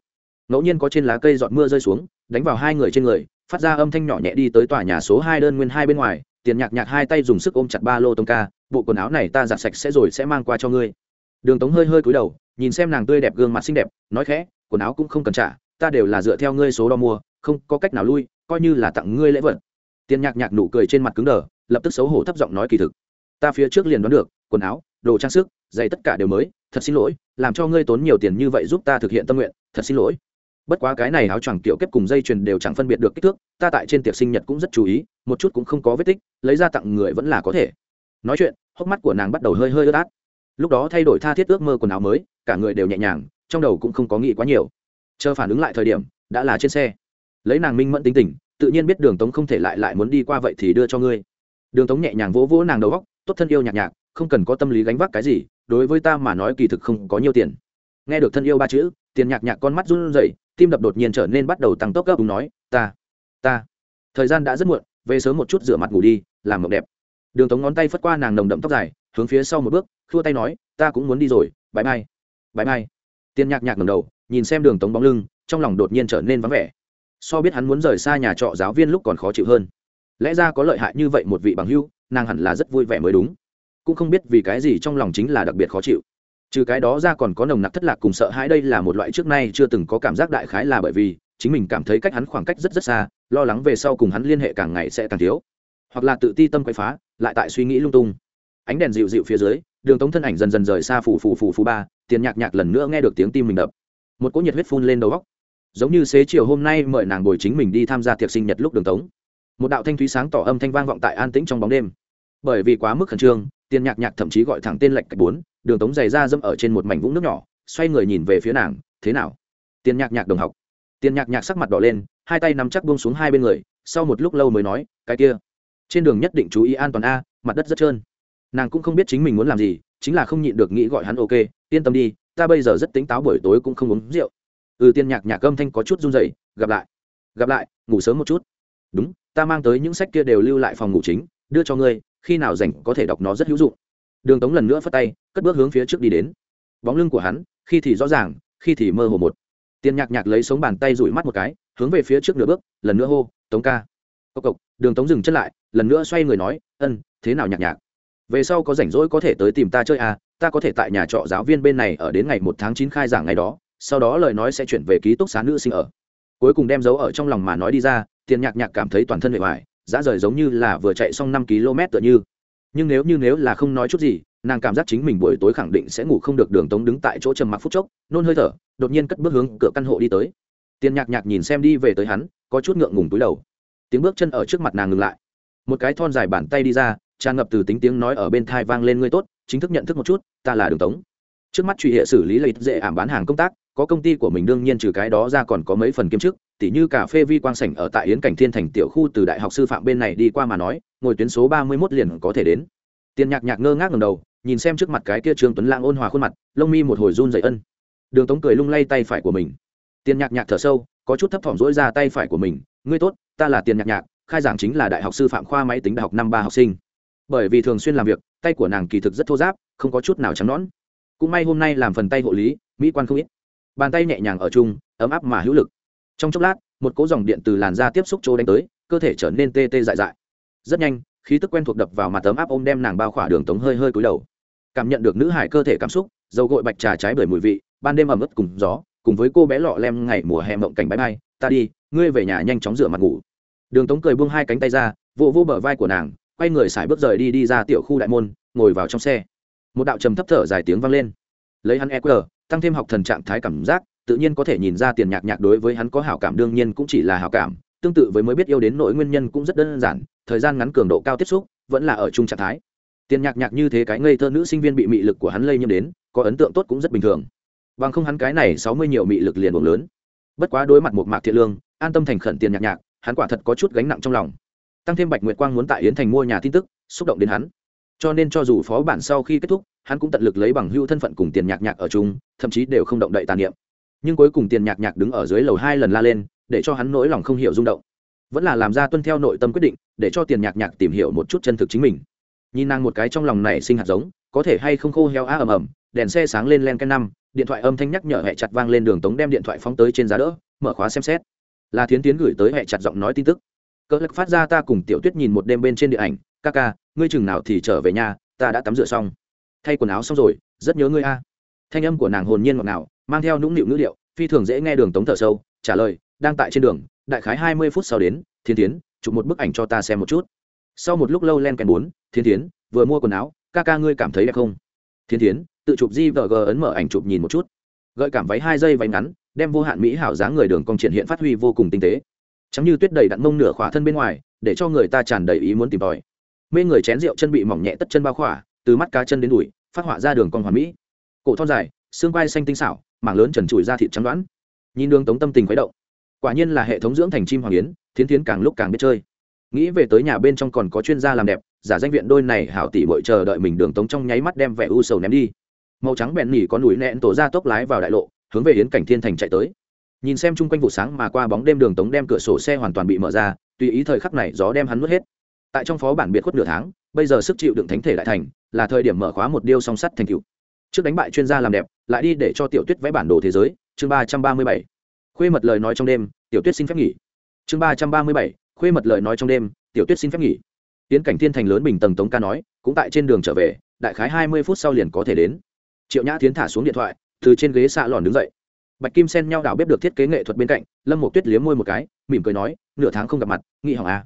Ngẫu nhiên có trên lá cây giọt mưa rơi xuống đánh vào hai người trên người, phát ra âm thanh nhỏ nhẹ đi tới tòa nhà số hai đơn nguyên hai bên ngoài, tiền nhạc nhạc hai tay dùng sức ôm chặt ba lô tông ca, bộ quần áo này ta giặt sạch sẽ rồi sẽ mang qua cho ngươi. Đường tống hơi hơi cúi đầu, nhìn xem nàng tươi đẹp gương mặt xinh đẹp, nói khẽ, quần áo cũng không cần trả, ta đều là dựa theo ngươi số đo mua, không có cách nào lui, coi như là tặng ngươi lễ vật. Tiền nhạc nhạc nụ cười trên mặt cứng đờ, lập tức xấu hổ thấp giọng nói kỳ thực. Ta phía trước liền đoán được, quần áo, đồ trang sức, giày tất cả đều mới, thật xin lỗi, làm cho ngươi tốn nhiều tiền như vậy giúp ta thực hiện tâm nguyện, thật xin lỗi bất quá cái này áo choàng kiểu kép cùng dây chuyền đều chẳng phân biệt được kích thước, ta tại trên tiệc sinh nhật cũng rất chú ý, một chút cũng không có vết tích, lấy ra tặng người vẫn là có thể. Nói chuyện, hốc mắt của nàng bắt đầu hơi hơi ướt át. Lúc đó thay đổi tha thiết ước mơ quần áo mới, cả người đều nhẹ nhàng, trong đầu cũng không có nghĩ quá nhiều. Chờ phản ứng lại thời điểm, đã là trên xe. Lấy nàng minh mẫn tính tình, tự nhiên biết đường tống không thể lại lại muốn đi qua vậy thì đưa cho ngươi. Đường tống nhẹ nhàng vỗ vỗ nàng đầu góc, tốt thân yêu nhạc nhạc, không cần có tâm lý gánh vác cái gì, đối với ta mà nói kỳ thực không có nhiều tiền. Nghe được thân yêu ba chữ tiền nhạc nhạc con mắt run rẩy, tim đập đột nhiên trở nên bắt đầu tăng tốc gấp, đúng nói, ta ta. Thời gian đã rất muộn, về sớm một chút rửa mặt ngủ đi, làm mộng đẹp. Đường tống ngón tay phất qua nàng nồng đậm tóc dài, hướng phía sau một bước, khua tay nói, ta cũng muốn đi rồi bãi mai bãi mai. Tiền nhạc nhạc ngầm đầu, nhìn xem đường tống bóng lưng, trong lòng đột nhiên trở nên vắng vẻ. So biết hắn muốn rời xa nhà trọ giáo viên lúc còn khó chịu hơn. Lẽ ra có lợi hại như vậy một vị bằng hưu nàng hẳn là rất vui vẻ mới đúng. Cũng không biết vì cái gì trong lòng chính là đặc biệt khó chịu trừ cái đó ra còn có nồng nặc thất lạc cùng sợ hãi, đây là một loại trước nay chưa từng có cảm giác đại khái là bởi vì chính mình cảm thấy cách hắn khoảng cách rất rất xa, lo lắng về sau cùng hắn liên hệ càng ngày sẽ càng thiếu. Hoặc là tự ti tâm quậy phá, lại tại suy nghĩ lung tung. Ánh đèn dịu dịu phía dưới, đường tống thân ảnh dần dần rời xa phù phù phù phù ba, tiền nhạc nhạc lần nữa nghe được tiếng tim mình đập. Một cỗ nhiệt huyết phun lên đầu góc giống như xế chiều hôm nay mời nàng bồi chính mình đi tham gia tiệc sinh nhật lúc đường tống. Một đạo thanh thúy sáng tỏ âm thanh vang vọng tại an tĩnh trong bóng đêm. Bởi vì quá mức khẩn trương tiền nhạc nhạc thậm chí gọi thẳng tên lệch cạch bốn, đường tống giày ra dâm ở trên một mảnh vũng nước nhỏ, xoay người nhìn về phía nàng, thế nào? Tiền nhạc nhạc đồng học. Tiền nhạc nhạc sắc mặt đỏ lên, hai tay nắm chắc buông xuống hai bên người, sau một lúc lâu mới nói, cái kia, trên đường nhất định chú ý an toàn a, mặt đất rất trơn. Nàng cũng không biết chính mình muốn làm gì, chính là không nhịn được nghĩ gọi hắn, ok, yên tâm đi, ta bây giờ rất tính táo, buổi tối cũng không uống rượu. Ừ tiên nhạc nhạc âm thanh có chút run rẩy, gặp lại gặp lại, ngủ sớm một chút. Đúng, ta mang tới những sách kia đều lưu lại phòng ngủ chính, đưa cho ngươi khi nào rảnh có thể đọc nó rất hữu dụng. Đường tống lần nữa phất tay, cất bước hướng phía trước đi đến. Bóng lưng của hắn, khi thì rõ ràng, khi thì mơ hồ một. Tiền nhạc nhạc lấy sống bàn tay rủi mắt một cái, hướng về phía trước nửa bước, lần nữa hô, tống ca. Cộc cộc, đường tống dừng chân lại, lần nữa xoay người nói, ân, thế nào nhạc nhạc? Về sau có rảnh rỗi có thể tới tìm ta chơi à ta có thể tại nhà trọ giáo viên bên này ở đến ngày một tháng chín khai giảng ngày đó, sau đó lời nói sẽ chuyển về ký túc xá nữ sinh ở. Cuối cùng đem dấu ở trong lòng mà nói đi ra, tiền nhạc nhạc cảm thấy toàn thân bề ngoài dã rời giống như là vừa chạy xong năm km tựa như. Nhưng nếu như nếu là không nói chút gì, nàng cảm giác chính mình buổi tối khẳng định sẽ ngủ không được đường tống đứng tại chỗ trầm mặc phút chốc, nôn hơi thở, đột nhiên cất bước hướng cửa căn hộ đi tới. Tiền nhạc nhạc nhìn xem đi về tới hắn, có chút ngượng ngùng túi đầu. Tiếng bước chân ở trước mặt nàng ngừng lại. Một cái thon dài bàn tay đi ra, tràn ngập từ tính tiếng nói ở bên thai vang lên ngươi tốt, chính thức nhận thức một chút, ta là đường tống. Trước mắt truy hệ xử lý lợi dễ ảm bán hàng công tác, có công ty của mình đương nhiên trừ cái đó ra còn có mấy phần kiêm chức tỉ như cà phê vi quang sảnh ở tại yến cảnh thiên thành tiểu khu từ đại học sư phạm bên này đi qua mà nói, ngồi tuyến số ba mươi mốt liền có thể đến. Tiền nhạc nhạc ngơ ngác ngầm đầu, nhìn xem trước mặt cái kia trương tuấn lãng ôn hòa khuôn mặt, lông mi một hồi run dậy ân. Đường tống cười lung lay tay phải của mình. Tiền nhạc nhạc thở sâu, có chút thấp thỏm rỗi ra tay phải của mình, ngươi tốt, ta là tiền nhạc nhạc, khai giảng chính là đại học sư phạm khoa máy tính đại học năm ba học sinh. Bởi vì thường xuyên làm việc, tay của nàng kỳ thực rất thô giáp, không có chút nào trắng nón cũng may hôm nay làm phần tay hộ lý, mỹ quan không ít. Bàn tay nhẹ nhàng ở chung, ấm áp mà hữu lực trong chốc lát, một cỗ dòng điện từ làn da tiếp xúc chỗ đánh tới, cơ thể trở nên tê tê dại dại. Rất nhanh, khí tức quen thuộc đập vào mặt tấm áp ôm đem nàng bao khỏa đường tống hơi hơi cúi đầu. Cảm nhận được nữ hải cơ thể cảm xúc, dầu gội bạch trà trái bởi mùi vị, ban đêm ẩm ướt cùng gió, cùng với cô bé lọ lem ngày mùa hè mộng cảnh bãi bay, ta đi, ngươi về nhà nhanh chóng rửa mặt ngủ. Đường tống cười buông hai cánh tay ra vô vô bờ vai của nàng, quay người xài bước rời đi đi ra tiểu khu đại môn, ngồi vào trong xe. Một đạo trầm thấp thở dài tiếng vang lên. Lấy hắn eq tăng thêm học thần trạng thái cảm giác tự nhiên có thể nhìn ra tiền nhạc nhạc đối với hắn có hảo cảm, đương nhiên cũng chỉ là hảo cảm. Tương tự với mới biết yêu đến nỗi nguyên nhân cũng rất đơn giản, thời gian ngắn cường độ cao tiếp xúc, vẫn là ở chung trạng thái. Tiền nhạc nhạc như thế cái ngây thơ nữ sinh viên bị mị lực của hắn lây nhiễm đến, có ấn tượng tốt cũng rất bình thường. Bằng không hắn cái này sáu mươi nhiều mị lực liền buồng lớn. Bất quá đối mặt một mạc thiện lương, an tâm thành khẩn tiền nhạc nhạc, hắn quả thật có chút gánh nặng trong lòng. Tăng thêm bạch nguyệt quang muốn tại yến thành mua nhà tin tức, xúc động đến hắn. Cho nên cho dù phó bản sau khi kết thúc, hắn cũng tận lực lấy bằng hưu thân phận cùng tiền nhạc nhạc ở chung, thậm chí đều không động đậy tàn niệm nhưng cuối cùng tiền nhạc nhạc đứng ở dưới lầu hai lần la lên, để cho hắn nỗi lòng không hiểu rung động. Vẫn là làm ra tuân theo nội tâm quyết định, để cho tiền nhạc nhạc tìm hiểu một chút chân thực chính mình. Nhìn nàng một cái trong lòng này sinh hạt giống, có thể hay không khô heo á ầm ầm, đèn xe sáng lên len cái năm, điện thoại âm thanh nhắc nhở hẹ chặt vang lên đường tống đem điện thoại phóng tới trên giá đỡ, mở khóa xem xét. Là thiến tiến gửi tới hẹ chặt giọng nói tin tức. Cỡ lắc phát ra ta cùng tiểu tuyết nhìn một đêm bên trên điện ảnh, ca ca, ngươi chừng nào thì trở về nhà, ta đã tắm rửa xong. Thay quần áo xong rồi, rất nhớ ngươi a. Thanh âm của nàng hồn nhiên ngọt ngào mang theo nũng nịu ngữ liệu phi thường dễ nghe đường tống thở sâu, trả lời, đang tại trên đường, đại khái hai mươi phút sau đến, thiên tiến, chụp một bức ảnh cho ta xem một chút. Sau một lúc lâu len kèn bốn, thiên tiến, vừa mua quần áo, ca ca ngươi cảm thấy đẹp không? Thiên tiến, tự chụp di vờ g ấn mở ảnh chụp nhìn một chút. Gợi cảm váy hai giây váy ngắn, đem vô hạn mỹ hảo dáng người đường cong triển hiện phát huy vô cùng tinh tế. Chẳng như tuyết đầy đặn mông nửa khỏa thân bên ngoài, để cho người ta tràn đầy ý muốn tìm tòi. Mê người chén rượu chân bị mỏng nhẹ tất chân bao khỏa, từ mắt cá chân đến đùi, phát họa ra đường cong hoàn mỹ. Cổ thon dài, xương vai xanh tinh xảo mảng lớn trần trụi ra thịt trắng đoán. Nhìn đường tống tâm tình khuấy động. Quả nhiên là hệ thống dưỡng thành chim hoàng yến, thiến thiến càng lúc càng biết chơi. Nghĩ về tới nhà bên trong còn có chuyên gia làm đẹp, giả danh viện đôi này hảo tỷ bội chờ đợi mình đường tống trong nháy mắt đem vẻ u sầu ném đi. Màu trắng bẹn nỉ có núi nẹn tổ ra tốc lái vào đại lộ, hướng về yến cảnh thiên thành chạy tới. Nhìn xem chung quanh vụ sáng mà qua bóng đêm đường tống đem cửa sổ xe hoàn toàn bị mở ra, tùy ý thời khắc này gió đem hắn nuốt hết. Tại trong phó bản biệt khuất nửa tháng, bây giờ sức chịu đựng thánh thể đại thành, là thời điểm mở khóa một điêu song sắt thành cựu trước đánh bại chuyên gia làm đẹp, lại đi để cho tiểu tuyết vẽ bản đồ thế giới, chương ba trăm ba mươi bảy. Khuê mật lời nói trong đêm, tiểu tuyết xin phép nghỉ. Chương ba trăm ba mươi bảy, khuê mật lời nói trong đêm, tiểu tuyết xin phép nghỉ. Tiến cảnh thiên thành lớn bình tầng tống ca nói, cũng tại trên đường trở về, đại khái hai mươi phút sau liền có thể đến. Triệu nhã tiến thả xuống điện thoại, từ trên ghế xạ lòn đứng dậy. Bạch kim sen nhau đảo bếp được thiết kế nghệ thuật bên cạnh, lâm một tuyết liếm môi một cái, mỉm cười nói, nửa tháng không gặp mặt, nghị hỏng à.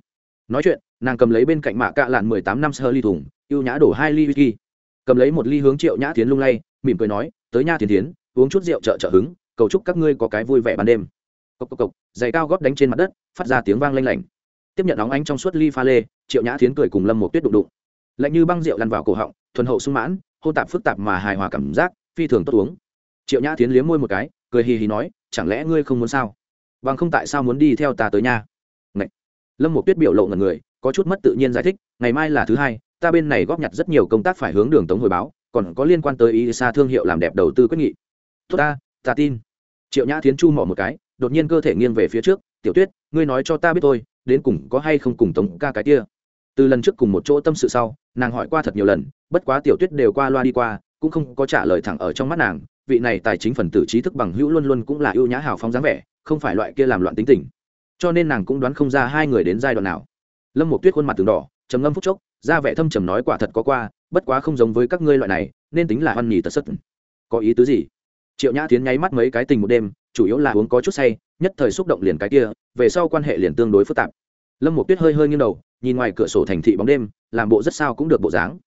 nói chuyện, nàng cầm lấy bên cạnh mạ cạ lạn mười tám năm sơ ly thùng, ưu nhã đổ hai ly whisky cầm lấy một ly hướng triệu nhã tiến lung lay, mỉm cười nói, tới nha tiến tiến uống chút rượu trợ trợ hứng, cầu chúc các ngươi có cái vui vẻ ban đêm. Cộc cộc cộc, giày cao góp đánh trên mặt đất, phát ra tiếng vang lanh lảnh. Tiếp nhận óng ánh trong suốt ly pha lê, triệu nhã thiến cười cùng lâm một tuyết đụng đụng. Lạnh như băng rượu lăn vào cổ họng, thuần hậu sung mãn hô tạp phức tạp mà hài hòa cảm giác, phi thường tốt uống. Triệu nhã thiến liếm môi một cái, cười hì hì nói, chẳng lẽ ngươi không muốn sao? Bằng không tại sao muốn đi theo ta tới nhà Ngậy. lâm một tuyết biểu lộ ngần người, có chút mất tự nhiên giải thích, ngày mai là thứ hai ta bên này góp nhặt rất nhiều công tác phải hướng đường tống hồi báo, còn có liên quan tới ý xa thương hiệu làm đẹp đầu tư quyết nghị. Tốt ta ta tin. Triệu nhã thiến chu mỏ một cái, đột nhiên cơ thể nghiêng về phía trước, tiểu tuyết, ngươi nói cho ta biết tôi đến cùng có hay không cùng tống ca cái kia? Từ lần trước cùng một chỗ tâm sự sau, nàng hỏi qua thật nhiều lần, bất quá tiểu tuyết đều qua loa đi qua, cũng không có trả lời thẳng ở trong mắt nàng, vị này tài chính phần tử trí thức bằng hữu luôn luôn cũng là ưu nhã hào phóng dáng vẻ, không phải loại kia làm loạn tính tình. Cho nên nàng cũng đoán không ra hai người đến giai đoạn nào. Lâm một tuyết khuôn mặt từng đỏ trầm ngâm phúc chốc ra vẻ thâm trầm nói quả thật có qua bất quá không giống với các ngươi loại này nên tính là hoan nhì tật sất. Có ý tứ gì? Triệu nhã tiến nháy mắt mấy cái tình một đêm chủ yếu là uống có chút say nhất thời xúc động liền cái kia về sau quan hệ liền tương đối phức tạp. Lâm một tuyết hơi hơi nghiêng đầu nhìn ngoài cửa sổ thành thị bóng đêm làm bộ rất sao cũng được bộ dáng.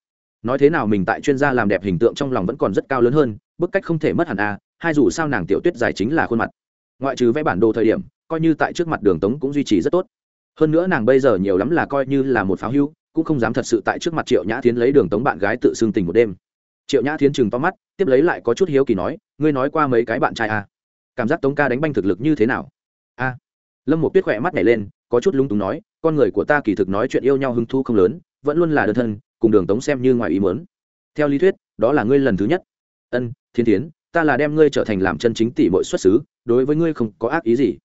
Nói thế nào mình tại chuyên gia làm đẹp hình tượng trong lòng vẫn còn rất cao lớn hơn bức cách không thể mất hẳn a à, hai dù sao nàng tiểu tuyết dài chính là khuôn mặt. Ngoại trừ vẽ bản đồ thời điểm coi như tại trước mặt đường tống cũng duy trì rất tốt hơn nữa nàng bây giờ nhiều lắm là coi như là một pháo hưu cũng không dám thật sự tại trước mặt triệu nhã thiến lấy đường tống bạn gái tự xưng tình một đêm. Triệu nhã thiến chừng to mắt, tiếp lấy lại có chút hiếu kỳ nói, ngươi nói qua mấy cái bạn trai à? cảm giác tống ca đánh banh thực lực như thế nào? A. Lâm một tuyết khỏe mắt nhảy lên, có chút lung túng nói, con người của ta kỳ thực nói chuyện yêu nhau hứng thu không lớn, vẫn luôn là đơn thân, cùng đường tống xem như ngoài ý mớn theo lý thuyết, đó là ngươi lần thứ nhất. Ân thiên tiến ta là đem ngươi trở thành làm chân chính tỷ mọi xuất xứ, đối với ngươi không có ác ý gì.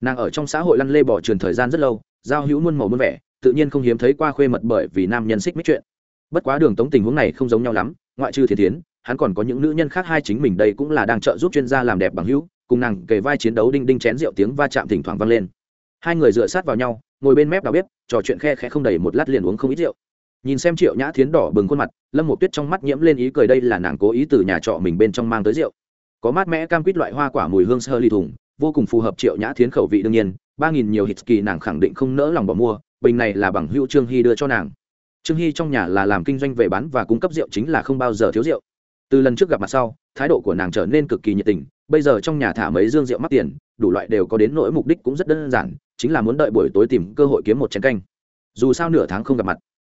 Nàng ở trong xã hội lăn lê bỏ trường thời gian rất lâu giao hữu muôn màu muôn vẻ, tự nhiên không hiếm thấy qua khuê mật bởi vì nam nhân xích mích chuyện. Bất quá đường tống tình huống này không giống nhau lắm, ngoại trừ thiên tiến hắn còn có những nữ nhân khác hai chính mình đây cũng là đang trợ giúp chuyên gia làm đẹp bằng hữu, cùng nàng kề vai chiến đấu đinh đinh chén rượu tiếng va chạm thỉnh thoảng vang lên. Hai người dựa sát vào nhau, ngồi bên mép đào bếp, trò chuyện khe khẽ không đầy một lát liền uống không ít rượu. Nhìn xem triệu nhã thiến đỏ bừng khuôn mặt, lâm một tuyết trong mắt nhiễm lên ý cười đây là nàng cố ý từ nhà trọ mình bên trong mang tới rượu. Có mát mẽ cam quýt loại hoa quả mùi hương sơ ly thùng, vô cùng phù hợp triệu nhã thiến khẩu vị đương nhiên ba nghìn nhiều hít kỳ nàng khẳng định không nỡ lòng bỏ mua, bình này là bằng hữu trương hy đưa cho nàng. Trương hy trong nhà là làm kinh doanh về bán và cung cấp rượu chính là không bao giờ thiếu rượu. Từ lần trước gặp mặt sau, thái độ của nàng trở nên cực kỳ nhiệt tình, bây giờ trong nhà thả mấy dương rượu mắc tiền, đủ loại đều có đến nỗi mục đích cũng rất đơn giản, chính là muốn đợi buổi tối tìm cơ hội kiếm một chén canh. Dù sao nửa tháng không gặp mặt,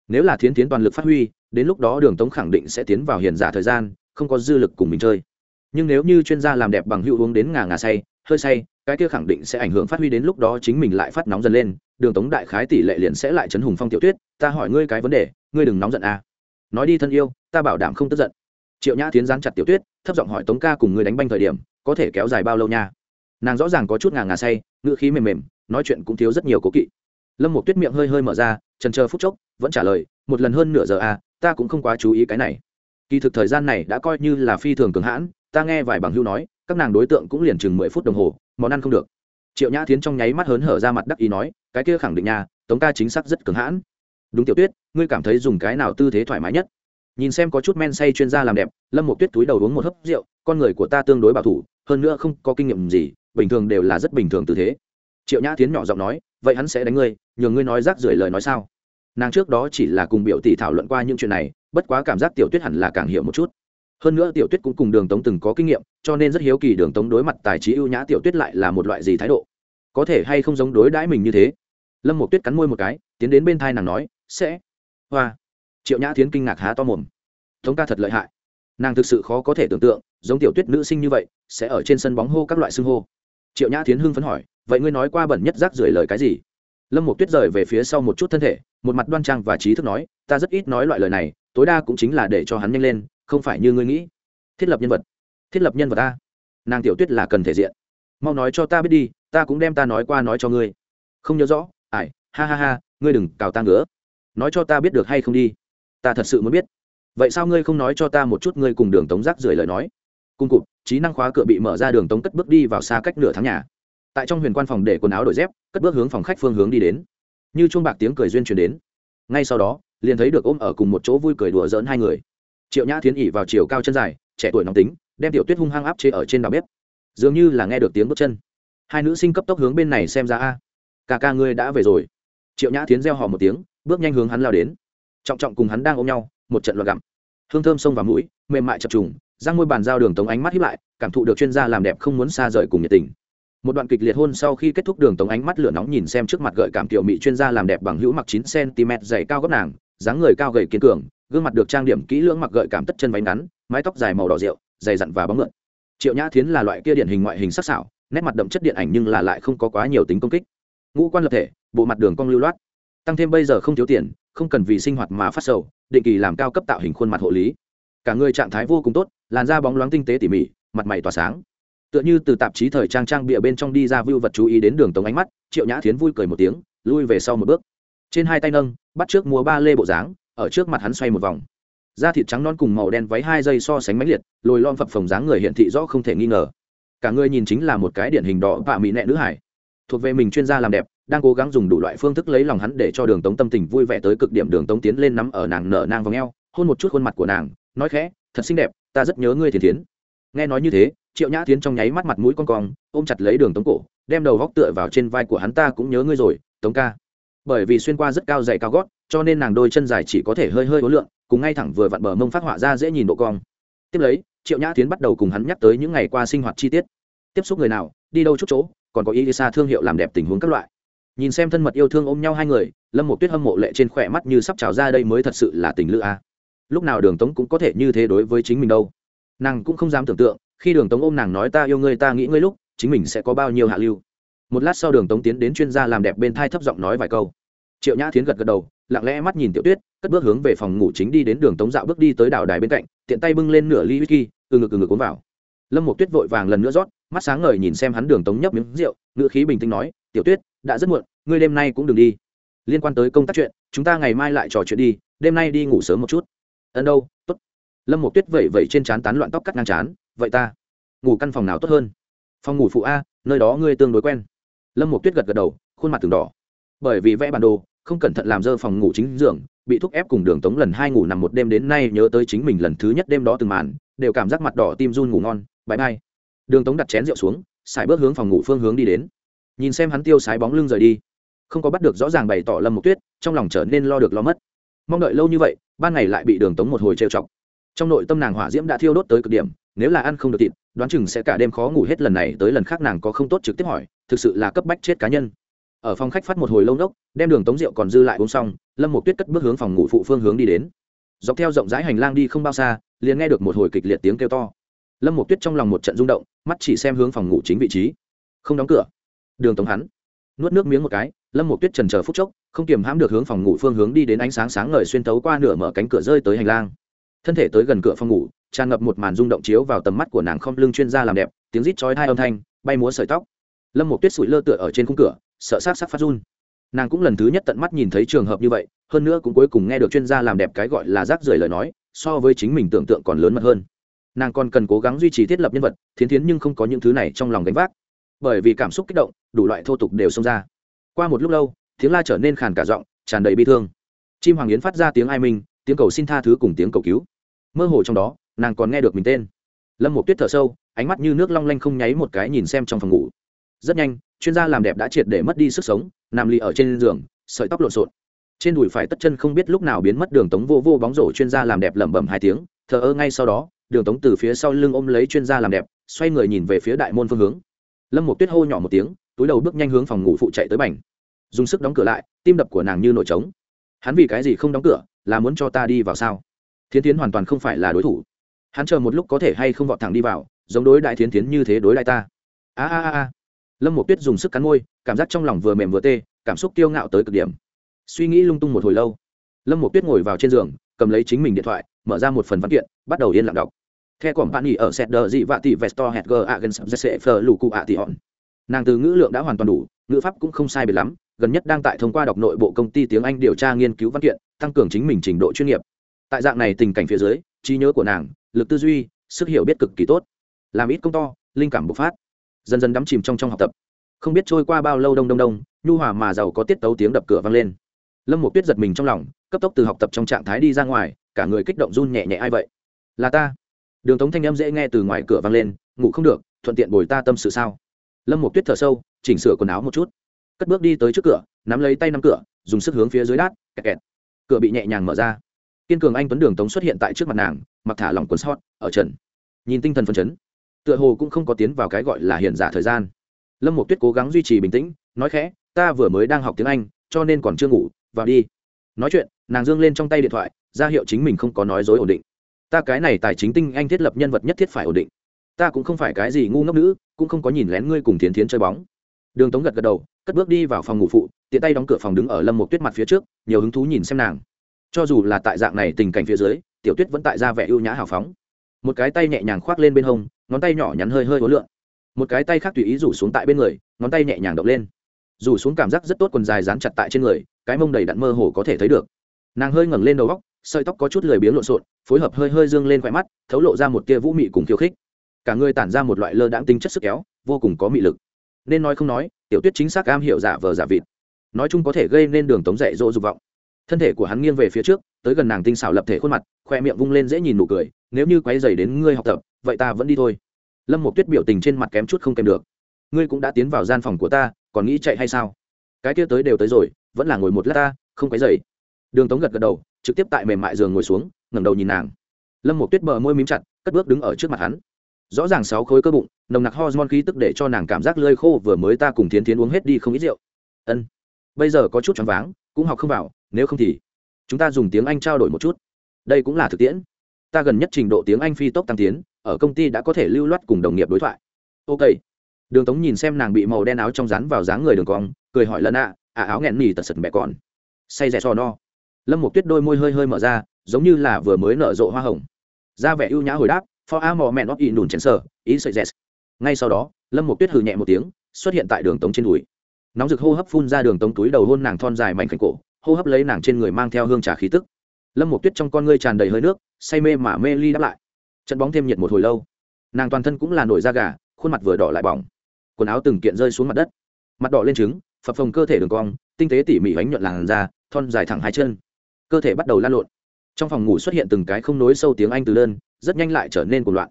nếu là thiến tiến toàn lực phát huy, đến lúc đó đường tống khẳng định sẽ tiến vào hiền giả thời gian, không có dư lực cùng mình chơi nhưng nếu như chuyên gia làm đẹp bằng hữu uống đến ngà ngà say, hơi say, cái kia khẳng định sẽ ảnh hưởng phát huy đến lúc đó chính mình lại phát nóng dần lên, đường tống đại khái tỷ lệ liền sẽ lại chấn hùng phong tiểu tuyết ta hỏi ngươi cái vấn đề, ngươi đừng nóng giận à. nói đi thân yêu, ta bảo đảm không tức giận. Triệu nhã tiến dán chặt tiểu tuyết thấp giọng hỏi tống ca cùng ngươi đánh banh thời điểm, có thể kéo dài bao lâu nha? Nàng rõ ràng có chút ngà ngà say, ngựa khí mềm mềm, nói chuyện cũng thiếu rất nhiều cố kỵ. Lâm một tuyết miệng hơi hơi mở ra, trần chờ phút chốc, vẫn trả lời, một lần hơn nửa giờ à ta cũng không quá chú ý cái này. Kỳ thực thời gian này đã coi như là phi thường cường hãn ta nghe vài bằng hưu nói, các nàng đối tượng cũng liền chừng mười phút đồng hồ, món ăn không được. Triệu nhã tiến trong nháy mắt hớn hở ra mặt đắc ý nói, cái kia khẳng định nhà tống ca chính xác rất cường hãn. Đúng tiểu tuyết, ngươi cảm thấy dùng cái nào tư thế thoải mái nhất? Nhìn xem có chút men say chuyên gia làm đẹp, lâm một tuyết túi đầu uống một hớp rượu, con người của ta tương đối bảo thủ, hơn nữa không có kinh nghiệm gì, bình thường đều là rất bình thường tư thế. Triệu nhã tiến nhỏ giọng nói, vậy hắn sẽ đánh ngươi, nhường ngươi nói rác rưởi lời nói sao? Nàng trước đó chỉ là cùng biểu tỷ thảo luận qua những chuyện này, bất quá cảm giác tiểu tuyết hẳn là càng hiểu một chút hơn nữa tiểu tuyết cũng cùng đường tống từng có kinh nghiệm, cho nên rất hiếu kỳ đường tống đối mặt tài trí ưu nhã tiểu tuyết lại là một loại gì thái độ. Có thể hay không giống đối đãi mình như thế? Lâm một tuyết cắn môi một cái, tiến đến bên thai nàng nói, sẽ. Hoa. Triệu nhã tiến kinh ngạc há to mồm. Tống ca thật lợi hại. Nàng thực sự khó có thể tưởng tượng, giống tiểu tuyết nữ sinh như vậy, sẽ ở trên sân bóng hô các loại xưng hô. Triệu nhã tiến hưng phấn hỏi, vậy ngươi nói qua bẩn nhất rác rưởi lời cái gì? Lâm một tuyết rời về phía sau một chút thân thể, một mặt đoan trang và trí thức nói, ta rất ít nói loại lời này, tối đa cũng chính là để cho hắn nhanh lên không phải như ngươi nghĩ. Thiết lập nhân vật. Thiết lập nhân vật ta nàng tiểu tuyết là cần thể diện. Mau nói cho ta biết đi, ta cũng đem ta nói qua nói cho ngươi. Không nhớ rõ ải ha ha ha, ngươi đừng cào ta ngứa. Nói cho ta biết được hay không đi. Ta thật sự muốn biết. Vậy sao ngươi không nói cho ta một chút ngươi cùng đường tống rác rưởi lời nói? Cung cụt trí năng khóa cửa bị mở ra, đường tống cất bước đi vào xa cách nửa tháng nhà. Tại trong huyền quan phòng để quần áo đổi dép, cất bước hướng phòng khách phương hướng đi đến. Như chuông bạc tiếng cười duyên truyền đến. Ngay sau đó, liền thấy được ôm ở cùng một chỗ vui cười đùa dỡn hai người triệu nhã thiến ỉ vào chiều cao chân dài, trẻ tuổi nóng tính, đem tiểu tuyết hung hăng áp chế ở trên đào bếp. Dường như là nghe được tiếng bước chân. Hai nữ sinh cấp tốc hướng bên này xem ra a. Ca ca ngươi đã về rồi. Triệu nhã thiến reo hò một tiếng, bước nhanh hướng hắn lao đến. Trọng trọng cùng hắn đang ôm nhau, một trận loạt gặm. Hương thơm sông vào mũi, mềm mại chập trùng, răng môi bàn giao đường tống ánh mắt hiếp lại, cảm thụ được chuyên gia làm đẹp không muốn xa rời cùng nhiệt tình. Một đoạn kịch liệt hôn sau khi kết thúc đường tống ánh mắt lửa nóng nhìn xem trước mặt gợi cảm tiểu mỹ chuyên gia làm đẹp bằng hữu mặc chín cm dày cao gấp nàng, dáng người cao gầy kiên cường gương mặt được trang điểm kỹ lưỡng mặc gợi cảm tất chân váy ngắn, mái tóc dài màu đỏ rượu, dày dặn và bóng ngợn triệu nhã thiến là loại kia điển hình ngoại hình sắc sảo, nét mặt đậm chất điện ảnh nhưng là lại không có quá nhiều tính công kích. Ngũ quan lập thể, bộ mặt đường cong lưu loát. Tăng thêm bây giờ không thiếu tiền, không cần vì sinh hoạt mà phát sầu, định kỳ làm cao cấp tạo hình khuôn mặt hộ lý. Cả người trạng thái vô cùng tốt, làn da bóng loáng tinh tế tỉ mỉ, mặt mày tỏa sáng. Tựa như từ tạp chí thời trang trang bịa bên trong đi ra view vật chú ý đến đường tống ánh mắt, triệu nhã thiến vui cười một tiếng, lui về sau một bước. Trên hai tay nâng, bắt trước múa ba lê bộ dáng ở trước mặt hắn xoay một vòng. Da thịt trắng non cùng màu đen váy hai giây so sánh mãnh liệt, lồi lom phập phồng dáng người hiện thị rõ không thể nghi ngờ. Cả người nhìn chính là một cái điển hình đỏ và mỹ nẹ nữ hải. Thuộc về mình chuyên gia làm đẹp, đang cố gắng dùng đủ loại phương thức lấy lòng hắn để cho đường tống tâm tình vui vẻ tới cực điểm đường tống tiến lên nắm ở nàng nở nang v ò hôn một chút khuôn mặt của nàng, nói khẽ, thật xinh đẹp, ta rất nhớ ngươi thiền tiến nghe nói như thế, triệu nhã tiến trong nháy mắt mặt mũi con cong, ôm chặt lấy đường tống cổ, đem đầu góc tựa vào trên vai của hắn, ta cũng nhớ ngươi rồi, tống ca. Bởi vì xuyên qua rất cao dày cao gót cho nên nàng đôi chân dài chỉ có thể hơi hơi ối lượng cùng ngay thẳng vừa vặn bờ mông phát họa ra dễ nhìn độ cong. Tiếp lấy, triệu nhã tiến bắt đầu cùng hắn nhắc tới những ngày qua sinh hoạt chi tiết. Tiếp xúc người nào, đi đâu chút chỗ, còn có ý xa thương hiệu làm đẹp tình huống các loại. Nhìn xem thân mật yêu thương ôm nhau hai người, lâm một tuyết hâm mộ lệ trên khỏe mắt như sắp trào ra đây mới thật sự là tình lữ a. À. Lúc nào đường tống cũng có thể như thế đối với chính mình đâu. Nàng cũng không dám tưởng tượng, khi đường tống ôm nàng nói ta yêu ngươi, ta nghĩ ngươi lúc, chính mình sẽ có bao nhiêu hạ lưu. Một lát sau đường tống tiến đến chuyên gia làm đẹp bên thai thấp giọng nói vài câu. Triệu nhã thiến gật gật đầu lặng lẽ mắt nhìn tiểu tuyết, cất bước hướng về phòng ngủ chính đi đến đường tống dạo bước đi tới đảo đài bên cạnh, tiện tay bưng lên nửa ly whisky, từ ngực từ ngực cuốn vào. Lâm một tuyết vội vàng lần nữa rót, mắt sáng ngời nhìn xem hắn đường tống nhấp miếng rượu, ngữ khí bình tĩnh nói, tiểu tuyết, đã rất muộn, ngươi đêm nay cũng đừng đi. Liên quan tới công tác chuyện, chúng ta ngày mai lại trò chuyện đi, đêm nay đi ngủ sớm một chút. Ân đâu, tốt. Lâm một tuyết vẩy vẩy trên trán tán loạn tóc cắt ngang trán, vậy ta, ngủ căn phòng nào tốt hơn? Phòng ngủ phụ a, nơi đó ngươi tương đối quen. Lâm một tuyết gật gật đầu, khuôn mặt từng đỏ. Bởi vì vẽ bản đồ không cẩn thận làm dơ phòng ngủ chính giường, bị thúc ép cùng đường tống lần hai ngủ nằm một đêm đến nay nhớ tới chính mình lần thứ nhất đêm đó từng màn, đều cảm giác mặt đỏ tim run ngủ ngon bãi bay đường tống đặt chén rượu xuống, xài bước hướng phòng ngủ phương hướng đi đến. Nhìn xem hắn tiêu sái bóng lưng rời đi, không có bắt được rõ ràng bày tỏ lâm một tuyết, trong lòng trở nên lo được lo mất. Mong đợi lâu như vậy, ban ngày lại bị đường tống một hồi trêu chọc. Trong nội tâm nàng hỏa diễm đã thiêu đốt tới cực điểm, nếu là ăn không được thịt, đoán chừng sẽ cả đêm khó ngủ hết lần này tới lần khác nàng có không tốt trực tiếp hỏi, thực sự là cấp bách chết cá nhân ở phòng khách phát một hồi lâu nốc đem đường tống rượu còn dư lại uống xong, lâm một tuyết cất bước hướng phòng ngủ phụ phương hướng đi đến. Dọc theo rộng rãi hành lang đi không bao xa, liền nghe được một hồi kịch liệt tiếng kêu to. Lâm một tuyết trong lòng một trận rung động, mắt chỉ xem hướng phòng ngủ chính vị trí. Không đóng cửa. Đường tống hắn. Nuốt nước miếng một cái, lâm một tuyết trần chờ phút chốc, không kiềm hãm được hướng phòng ngủ phương hướng đi đến ánh sáng sáng ngời xuyên tấu qua nửa mở cánh cửa rơi tới hành lang. Thân thể tới gần cửa phòng ngủ, tràn ngập một màn rung động chiếu vào tầm mắt của nàng không lưng chuyên gia làm đẹp, tiếng rít chói hai âm thanh, bay múa sợi tóc lâm một tuyết sủi lơ tựa ở trên khung cửa sợ sát sắc phát run nàng cũng lần thứ nhất tận mắt nhìn thấy trường hợp như vậy hơn nữa cũng cuối cùng nghe được chuyên gia làm đẹp cái gọi là rác rưởi lời nói so với chính mình tưởng tượng còn lớn mật hơn nàng còn cần cố gắng duy trì thiết lập nhân vật thiến thiến nhưng không có những thứ này trong lòng gánh vác bởi vì cảm xúc kích động đủ loại thô tục đều xông ra qua một lúc lâu tiếng la trở nên khàn cả giọng tràn đầy bi thương chim hoàng yến phát ra tiếng ai minh tiếng cầu xin tha thứ cùng tiếng cầu cứu mơ hồ trong đó nàng còn nghe được mình tên lâm một tuyết thở sâu ánh mắt như nước long lanh không nháy một cái nhìn xem trong phòng ngủ rất nhanh, chuyên gia làm đẹp đã triệt để mất đi sức sống, nằm lì ở trên giường, sợi tóc lộn xộn. Trên đùi phải tất chân không biết lúc nào biến mất đường tống vô vô bóng rổ chuyên gia làm đẹp lẩm bẩm hai tiếng, thờ ơ ngay sau đó, đường tống từ phía sau lưng ôm lấy chuyên gia làm đẹp, xoay người nhìn về phía đại môn phương hướng. Lâm một tuyết hô nhỏ một tiếng, túi đầu bước nhanh hướng phòng ngủ phụ chạy tới bành. Dùng sức đóng cửa lại, tim đập của nàng như nổi trống. Hắn vì cái gì không đóng cửa, là muốn cho ta đi vào sao? Thiến tiến hoàn toàn không phải là đối thủ. Hắn chờ một lúc có thể hay không vọt thẳng đi vào, giống đối đại thiến tiến như thế đối đại ta. A a a a lâm một tuyết dùng sức cắn môi, cảm giác trong lòng vừa mềm vừa tê, cảm xúc kiêu ngạo tới cực điểm. Suy nghĩ lung tung một hồi lâu, lâm một tuyết ngồi vào trên giường, cầm lấy chính mình điện thoại, mở ra một phần văn kiện, bắt đầu yên lặng đọc. Theo cổng bạn nghỉ ở set đờ dị vạ tỷ vestor hẹt g a gen phờ lù cụ ạ tỷ hòn nàng từ ngữ lượng đã hoàn toàn đủ, ngữ pháp cũng không sai biệt lắm, gần nhất đang tại thông qua đọc nội bộ công ty tiếng anh điều tra nghiên cứu văn kiện, tăng cường chính mình trình độ chuyên nghiệp. Tại dạng này tình cảnh phía dưới, trí nhớ của nàng, lực tư duy, sức hiểu biết cực kỳ tốt. Làm ít công to, linh cảm bộc phát dần dần đắm chìm trong trong học tập. Không biết trôi qua bao lâu đông đông đông, nhu hòa mà giàu có tiết tấu tiếng đập cửa vang lên. Lâm một tuyết giật mình trong lòng, cấp tốc từ học tập trong trạng thái đi ra ngoài, cả người kích động run nhẹ nhẹ ai vậy? Là ta. Đường tống thanh âm dễ nghe từ ngoài cửa vang lên, ngủ không được, thuận tiện bồi ta tâm sự sao? Lâm một tuyết thở sâu, chỉnh sửa quần áo một chút. Cất bước đi tới trước cửa, nắm lấy tay nắm cửa, dùng sức hướng phía dưới đát, kẹt kẹt. Cửa bị nhẹ nhàng mở ra. Kiên cường anh tuấn đường tống xuất hiện tại trước mặt nàng, mặc thả lỏng quần sót ở trần. Nhìn tinh thần phấn chấn tựa hồ cũng không có tiến vào cái gọi là hiện giả thời gian. Lâm một tuyết cố gắng duy trì bình tĩnh, nói khẽ, ta vừa mới đang học tiếng anh, cho nên còn chưa ngủ, vào đi. Nói chuyện, nàng dương lên trong tay điện thoại, ra hiệu chính mình không có nói dối ổn định. Ta cái này tài chính tinh anh thiết lập nhân vật nhất thiết phải ổn định. Ta cũng không phải cái gì ngu ngốc nữ, cũng không có nhìn lén ngươi cùng thiến thiến chơi bóng. Đường tống gật gật đầu, cất bước đi vào phòng ngủ phụ, tiện tay đóng cửa phòng đứng ở lâm một tuyết mặt phía trước, nhiều hứng thú nhìn xem nàng. Cho dù là tại dạng này tình cảnh phía dưới, tiểu tuyết vẫn tại ra vẻ ưu nhã hào phóng. Một cái tay nhẹ nhàng khoác lên bên hông ngón tay nhỏ nhắn hơi hơi hối lượng. Một cái tay khác tùy ý rủ xuống tại bên người, ngón tay nhẹ nhàng động lên. Rủ xuống cảm giác rất tốt quần dài dán chặt tại trên người, cái mông đầy đặn mơ hồ có thể thấy được. Nàng hơi ngẩng lên đầu góc, sợi tóc có chút lười biếng lộn xộn, phối hợp hơi hơi dương lên khoe mắt, thấu lộ ra một tia vũ mị cùng khiêu khích. Cả người tản ra một loại lơ đãng tinh chất sức kéo, vô cùng có mị lực. Nên nói không nói, tiểu tuyết chính xác am hiểu giả vờ giả vịt. Nói chung có thể gây nên đường tống dạy dỗ dục vọng. Thân thể của hắn nghiêng về phía trước, tới gần nàng tinh xảo lập thể khuôn mặt, khoe miệng vung lên dễ nhìn nụ cười, nếu như quay dày đến ngươi học tập vậy ta vẫn đi thôi. Lâm một tuyết biểu tình trên mặt kém chút không kèm được. Ngươi cũng đã tiến vào gian phòng của ta, còn nghĩ chạy hay sao? Cái kia tới đều tới rồi, vẫn là ngồi một lát ta, không quấy dày đường tống gật gật đầu, trực tiếp tại mềm mại giường ngồi xuống, ngẩng đầu nhìn nàng. Lâm một tuyết bờ môi mím chặt, cất bước đứng ở trước mặt hắn. Rõ ràng sáu khối cơ bụng, nồng nặc hormone khí tức để cho nàng cảm giác lơi khô, vừa mới ta cùng thiến thiến uống hết đi không ít rượu. Ân. Bây giờ có chút choáng váng, cũng học không vào, nếu không thì chúng ta dùng tiếng anh trao đổi một chút. Đây cũng là thực tiễn ta gần nhất trình độ tiếng anh phi tốc tăng tiến ở công ty đã có thể lưu loát cùng đồng nghiệp đối thoại. Ok. Đường tống nhìn xem nàng bị màu đen áo trong rán vào dáng người đường cong cười hỏi lần ạ à, áo nghẹn nỉ tật sật mẹ còn say rẻ sò no. Lâm một tuyết đôi môi hơi hơi mở ra giống như là vừa mới nở rộ hoa hồng. Ra vẻ ưu nhã hồi đáp for a mò mẹn óc in nùn chén sờ ý sợi rẻ. ngay sau đó lâm một tuyết hừ nhẹ một tiếng xuất hiện tại đường tống trên đùi. Nóng rực hô hấp phun ra đường tống túi đầu hôn nàng thon dài mảnh khảnh cổ hô hấp lấy nàng trên người mang theo hương trà khí tức. Lâm một tuyết trong con ngươi tràn đầy hơi nước say mê mà mê ly đáp lại. Trận bóng thêm nhiệt một hồi lâu. Nàng toàn thân cũng là nổi da gà, khuôn mặt vừa đỏ lại bỏng. Quần áo từng kiện rơi xuống mặt đất. Mặt đỏ lên trứng, phập phồng cơ thể đường cong, tinh tế tỉ mỉ bánh nhuận làn da, thon dài thẳng hai chân. Cơ thể bắt đầu lan lộn. Trong phòng ngủ xuất hiện từng cái không nối sâu tiếng anh từ đơn, rất nhanh lại trở nên cuồng loạn.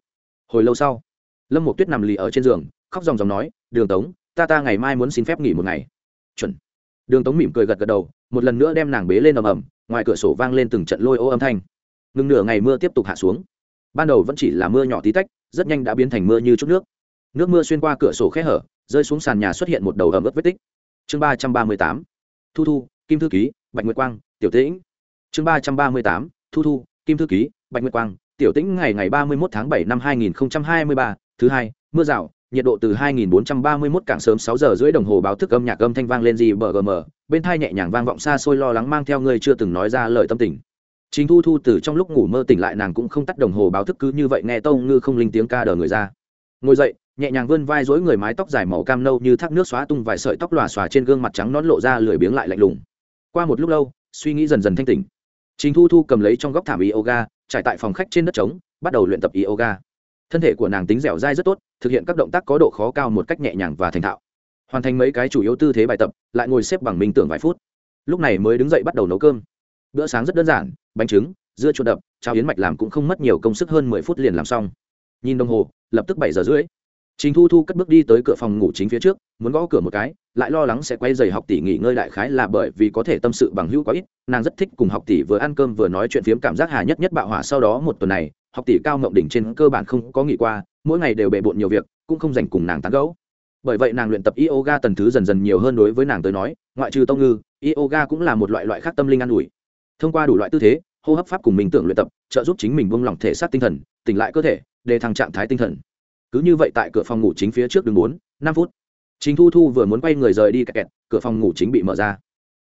Hồi lâu sau, lâm một tuyết nằm lì ở trên giường, khóc dòng dòng nói, đường tống, ta ta ngày mai muốn xin phép nghỉ một ngày. Chuẩn. Đường tống mỉm cười gật gật đầu, một lần nữa đem nàng bế lên ầm ầm, ngoài cửa sổ vang lên từng trận lôi ô âm thanh ngừng nửa ngày mưa tiếp tục hạ xuống. Ban đầu vẫn chỉ là mưa nhỏ tí tách rất nhanh đã biến thành mưa như chút nước. Nước mưa xuyên qua cửa sổ khe hở rơi xuống sàn nhà xuất hiện một đầu ẩm ướt vết tích. Chương ba trăm ba mươi tám thu thu kim thư ký bạch nguyệt quang tiểu tĩnh. Chương ba trăm ba mươi tám thu thu kim thư ký bạch nguyệt quang tiểu tĩnh ngày ngày ba mươi một tháng bảy năm hai nghìn hai mươi ba thứ hai mưa rào nhiệt độ từ 2431 cảng sớm 6 giờ rưỡi đồng hồ báo thức âm nhạc âm thanh vang lên gì bờ gm, bên thai nhẹ nhàng vang vọng xa xôi lo lắng mang theo người chưa từng nói ra lời tâm tình. Chính Thu Thu từ trong lúc ngủ mơ tỉnh lại nàng cũng không tắt đồng hồ báo thức cứ như vậy nghe Tông Ngư không linh tiếng ca đờ người ra. Ngồi dậy, nhẹ nhàng vươn vai rối người mái tóc dài màu cam nâu như thác nước xóa tung vài sợi tóc lòa xòa trên gương mặt trắng nón lộ ra lười biếng lại lạnh lùng. Qua một lúc lâu, suy nghĩ dần dần thanh tỉnh. chính Thu Thu cầm lấy trong góc thảm yoga, trải tại phòng khách trên đất trống, bắt đầu luyện tập yoga thân thể của nàng tính dẻo dai rất tốt thực hiện các động tác có độ khó cao một cách nhẹ nhàng và thành thạo hoàn thành mấy cái chủ yếu tư thế bài tập lại ngồi xếp bằng minh tưởng vài phút lúc này mới đứng dậy bắt đầu nấu cơm bữa sáng rất đơn giản bánh trứng dưa chuột đập trao yến mạch làm cũng không mất nhiều công sức hơn mười phút liền làm xong nhìn đồng hồ lập tức bảy giờ rưỡi Trình Thu Thu cất bước đi tới cửa phòng ngủ chính phía trước, muốn gõ cửa một cái, lại lo lắng sẽ quay giày học tỷ nghỉ ngơi đại khái là bởi vì có thể tâm sự bằng hữu quá ít, nàng rất thích cùng học tỷ vừa ăn cơm vừa nói chuyện phiếm cảm giác hà nhất nhất bạo hỏa sau đó một tuần này, học tỷ cao ngộng đỉnh trên cơ bản không có nghỉ qua, mỗi ngày đều bề bộn nhiều việc, cũng không dành cùng nàng tán gẫu. Bởi vậy nàng luyện tập yoga tần thứ dần dần nhiều hơn đối với nàng tới nói, ngoại trừ tông ngư, yoga cũng là một loại loại khác tâm linh an ủi. Thông qua đủ loại tư thế, hô hấp pháp cùng mình tưởng luyện tập, trợ giúp chính mình buông lỏng thể xác tinh thần, tỉnh lại cơ thể, đề thăng trạng thái tinh thần. Cứ như vậy tại cửa phòng ngủ chính phía trước đường bốn năm phút. Chính thu thu vừa muốn quay người rời đi kẹt kẹt cửa phòng ngủ chính bị mở ra.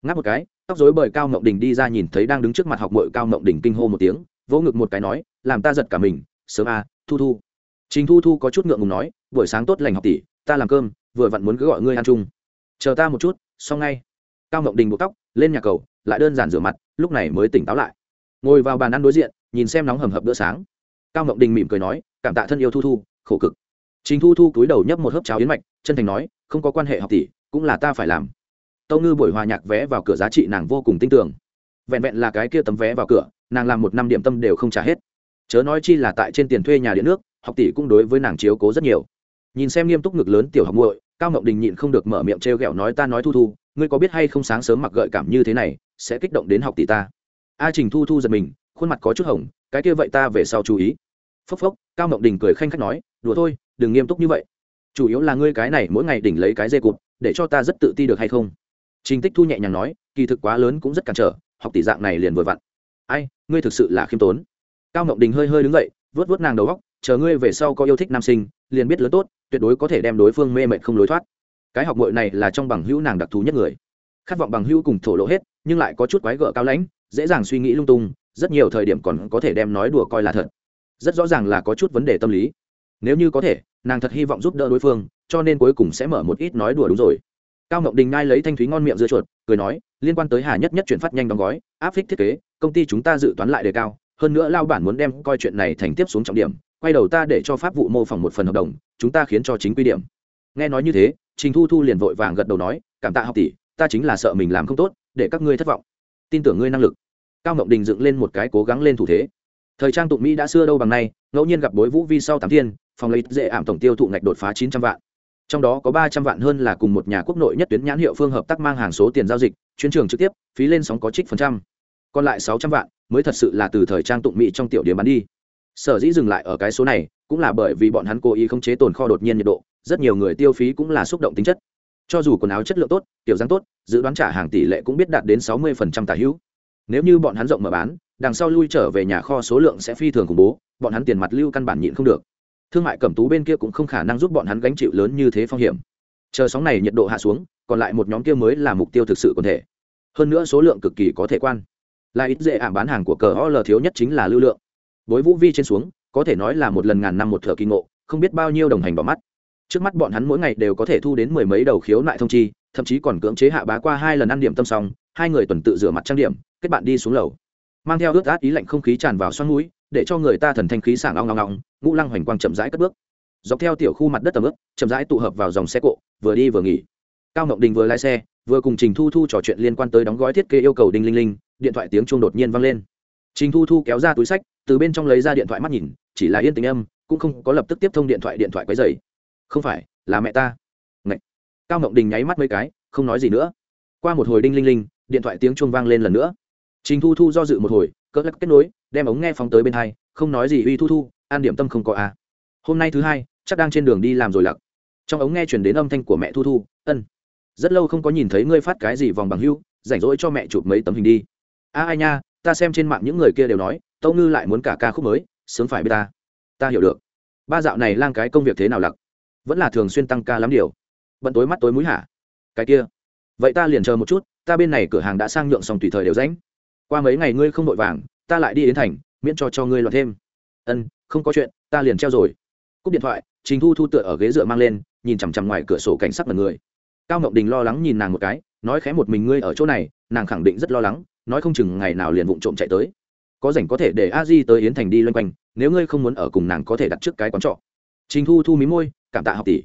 Ngáp một cái tóc dối bời cao ngọc đình đi ra nhìn thấy đang đứng trước mặt học mội cao ngọc đình kinh hô một tiếng vỗ ngực một cái nói làm ta giật cả mình sớm a thu thu. Chính thu thu có chút ngượng ngùng nói buổi sáng tốt lành học tỷ ta làm cơm vừa vặn muốn cứ gọi ngươi ăn chung. Chờ ta một chút xong ngay. Cao ngọc đình buộc tóc lên nhà cầu lại đơn giản rửa mặt lúc này mới tỉnh táo lại ngồi vào bàn ăn đối diện nhìn xem nóng hầm hập bữa sáng cao ngọc đình mỉm cười nói cảm tạ thân yêu thu thu khổ cực chính Thu Thu cúi đầu nhấp một hớp cháo yến mạch, chân thành nói, không có quan hệ học tỷ, cũng là ta phải làm. Tâu Ngư buổi hòa nhạc vé vào cửa giá trị nàng vô cùng tin tưởng. Vẹn vẹn là cái kia tấm vé vào cửa, nàng làm một năm điểm tâm đều không trả hết. Chớ nói chi là tại trên tiền thuê nhà điện nước, học tỷ cũng đối với nàng chiếu cố rất nhiều. Nhìn xem nghiêm túc ngực lớn tiểu học muội, Cao Ngọc Đình nhịn không được mở miệng trêu ghẹo nói ta nói Thu Thu, ngươi có biết hay không sáng sớm mặc gợi cảm như thế này, sẽ kích động đến học tỷ ta. A Trình Thu Thu giật mình, khuôn mặt có chút hồng, cái kia vậy ta về sau chú ý. Phốc phốc, Cao Ngọc Đình cười khanh khách nói, đùa thôi, đừng nghiêm túc như vậy. Chủ yếu là ngươi cái này mỗi ngày đỉnh lấy cái dê cụt để cho ta rất tự ti được hay không? Trình tích thu nhẹ nhàng nói kỳ thực quá lớn cũng rất cản trở học tỷ dạng này liền vừa vặn. Ai ngươi thực sự là khiêm tốn. Cao ngọc đình hơi hơi đứng dậy vớt vớt nàng đầu góc chờ ngươi về sau có yêu thích nam sinh liền biết lớn tốt tuyệt đối có thể đem đối phương mê mệt không lối thoát. Cái học bội này là trong bằng hữu nàng đặc thù nhất người. Khát vọng bằng hữu cùng thổ lộ hết nhưng lại có chút quái gở cao lãnh dễ dàng suy nghĩ lung tung, rất nhiều thời điểm còn có thể đem nói đùa coi là thật. Rất rõ ràng là có chút vấn đề tâm lý. Nếu như có thể, nàng thật hy vọng giúp đỡ đối phương, cho nên cuối cùng sẽ mở một ít nói đùa đúng rồi. Cao ngọc đình ngai lấy thanh thúy ngon miệng dưa chuột, cười nói, liên quan tới hà nhất nhất chuyển phát nhanh đóng gói, áp phích thiết kế, công ty chúng ta dự toán lại đề cao, hơn nữa lao bản muốn đem coi chuyện này thành tiếp xuống trọng điểm, quay đầu ta để cho pháp vụ mô phỏng một phần hợp đồng, chúng ta khiến cho chính quy điểm. Nghe nói như thế, trình thu thu liền vội vàng gật đầu nói, cảm tạ học tỷ, ta chính là sợ mình làm không tốt, để các ngươi thất vọng. Tin tưởng ngươi năng lực cao ngọc đình dựng lên một cái cố gắng lên thủ thế. Thời trang tụng mỹ đã xưa đâu bằng nay, ngẫu nhiên gặp bối vũ vi sau tám thiên, phòng lấy dễ ảm tổng tiêu thụ ngạch đột phá chín trăm vạn. Trong đó có ba trăm vạn hơn là cùng một nhà quốc nội nhất tuyến nhãn hiệu phương hợp tác mang hàng số tiền giao dịch chuyến trường trực tiếp, phí lên sóng có trích phần trăm. Còn lại sáu trăm vạn mới thật sự là từ thời trang tụng mỹ trong tiểu điểm bán đi. Sở dĩ dừng lại ở cái số này, cũng là bởi vì bọn hắn cố ý không chế tồn kho đột nhiên nhiệt độ, rất nhiều người tiêu phí cũng là xúc động tính chất. Cho dù quần áo chất lượng tốt tiểu dáng tốt, dự đoán trả hàng tỷ lệ cũng biết đạt đến sáu mươi tả hữu nếu như bọn hắn rộng mở bán, đằng sau lui trở về nhà kho số lượng sẽ phi thường khủng bố, bọn hắn tiền mặt lưu căn bản nhịn không được. Thương mại cẩm tú bên kia cũng không khả năng giúp bọn hắn gánh chịu lớn như thế phong hiểm. Chờ sóng này nhiệt độ hạ xuống, còn lại một nhóm kia mới là mục tiêu thực sự còn thể. Hơn nữa số lượng cực kỳ có thể quan. Là ít dễ ảm bán hàng của cờ o thiếu nhất chính là lưu lượng. Bối vũ vi trên xuống, có thể nói là một lần ngàn năm một thợ kỳ ngộ, không biết bao nhiêu đồng hành bỏ mắt. Trước mắt bọn hắn mỗi ngày đều có thể thu đến mười mấy đầu khiếu nại thông chi thậm chí còn cưỡng chế hạ bá qua hai lần ăn điểm tâm xong, hai người tuần tự rửa mặt trang điểm, kết bạn đi xuống lầu. Mang theo ướt át ý lạnh không khí tràn vào xoắn mũi, để cho người ta thần thanh khí sảng ong ngong ngong ngũ lăng hoành quang chậm rãi cất bước. Dọc theo tiểu khu mặt đất tầm ướp chậm rãi tụ hợp vào dòng xe cộ, vừa đi vừa nghỉ. Cao ngọc đình vừa lái xe, vừa cùng trình thu thu trò chuyện liên quan tới đóng gói thiết kế yêu cầu đinh linh linh, điện thoại tiếng chuông đột nhiên vang lên. Trình thu thu kéo ra túi sách, từ bên trong lấy ra điện thoại mắt nhìn, chỉ là yên tình âm, cũng không có lập tức tiếp thông điện thoại điện thoại quấy dày không phải, là mẹ ta cao ngộng đình nháy mắt mấy cái, không nói gì nữa. Qua một hồi đinh linh linh, điện thoại tiếng chuông vang lên lần nữa. Trình thu thu do dự một hồi cỡ lắc kết nối, đem ống nghe phóng tới bên hai, không nói gì uy thu thu, an điểm tâm không có à. hôm nay thứ hai, chắc đang trên đường đi làm rồi lặc. Trong ống nghe chuyển đến âm thanh của mẹ thu thu, ân, rất lâu không có nhìn thấy ngươi phát cái gì vòng bằng hưu, rảnh rỗi cho mẹ chụp mấy tấm hình đi. A, ai nha, ta xem trên mạng những người kia đều nói, tâu ngư lại muốn cả ca khúc mới, sướng phải b ta. Ta hiểu được. Ba dạo này lang cái công việc thế nào lặc? Vẫn là thường xuyên tăng ca lắm điều bận tối mắt tối mũi hả? Cái kia. Vậy ta liền chờ một chút, ta bên này cửa hàng đã sang nhượng xong tùy thời đều ránh qua mấy ngày ngươi không vội vàng, ta lại đi đến thành, miễn cho cho ngươi loạt thêm. Ân, không có chuyện, ta liền treo rồi. Cúp điện thoại, trình thu thu tựa ở ghế dựa mang lên, nhìn chằm chằm ngoài cửa sổ cảnh sắc mật người. Cao ngọc đình lo lắng nhìn nàng một cái, nói khẽ một mình ngươi ở chỗ này, nàng khẳng định rất lo lắng, nói không chừng ngày nào liền vụng trộm chạy tới. Có rảnh có thể để a di tới yến thành đi loanh quanh, nếu ngươi không muốn ở cùng nàng có thể đặt trước cái quán trọ. Trình thu thu mí môi, cảm tạ học tỷ.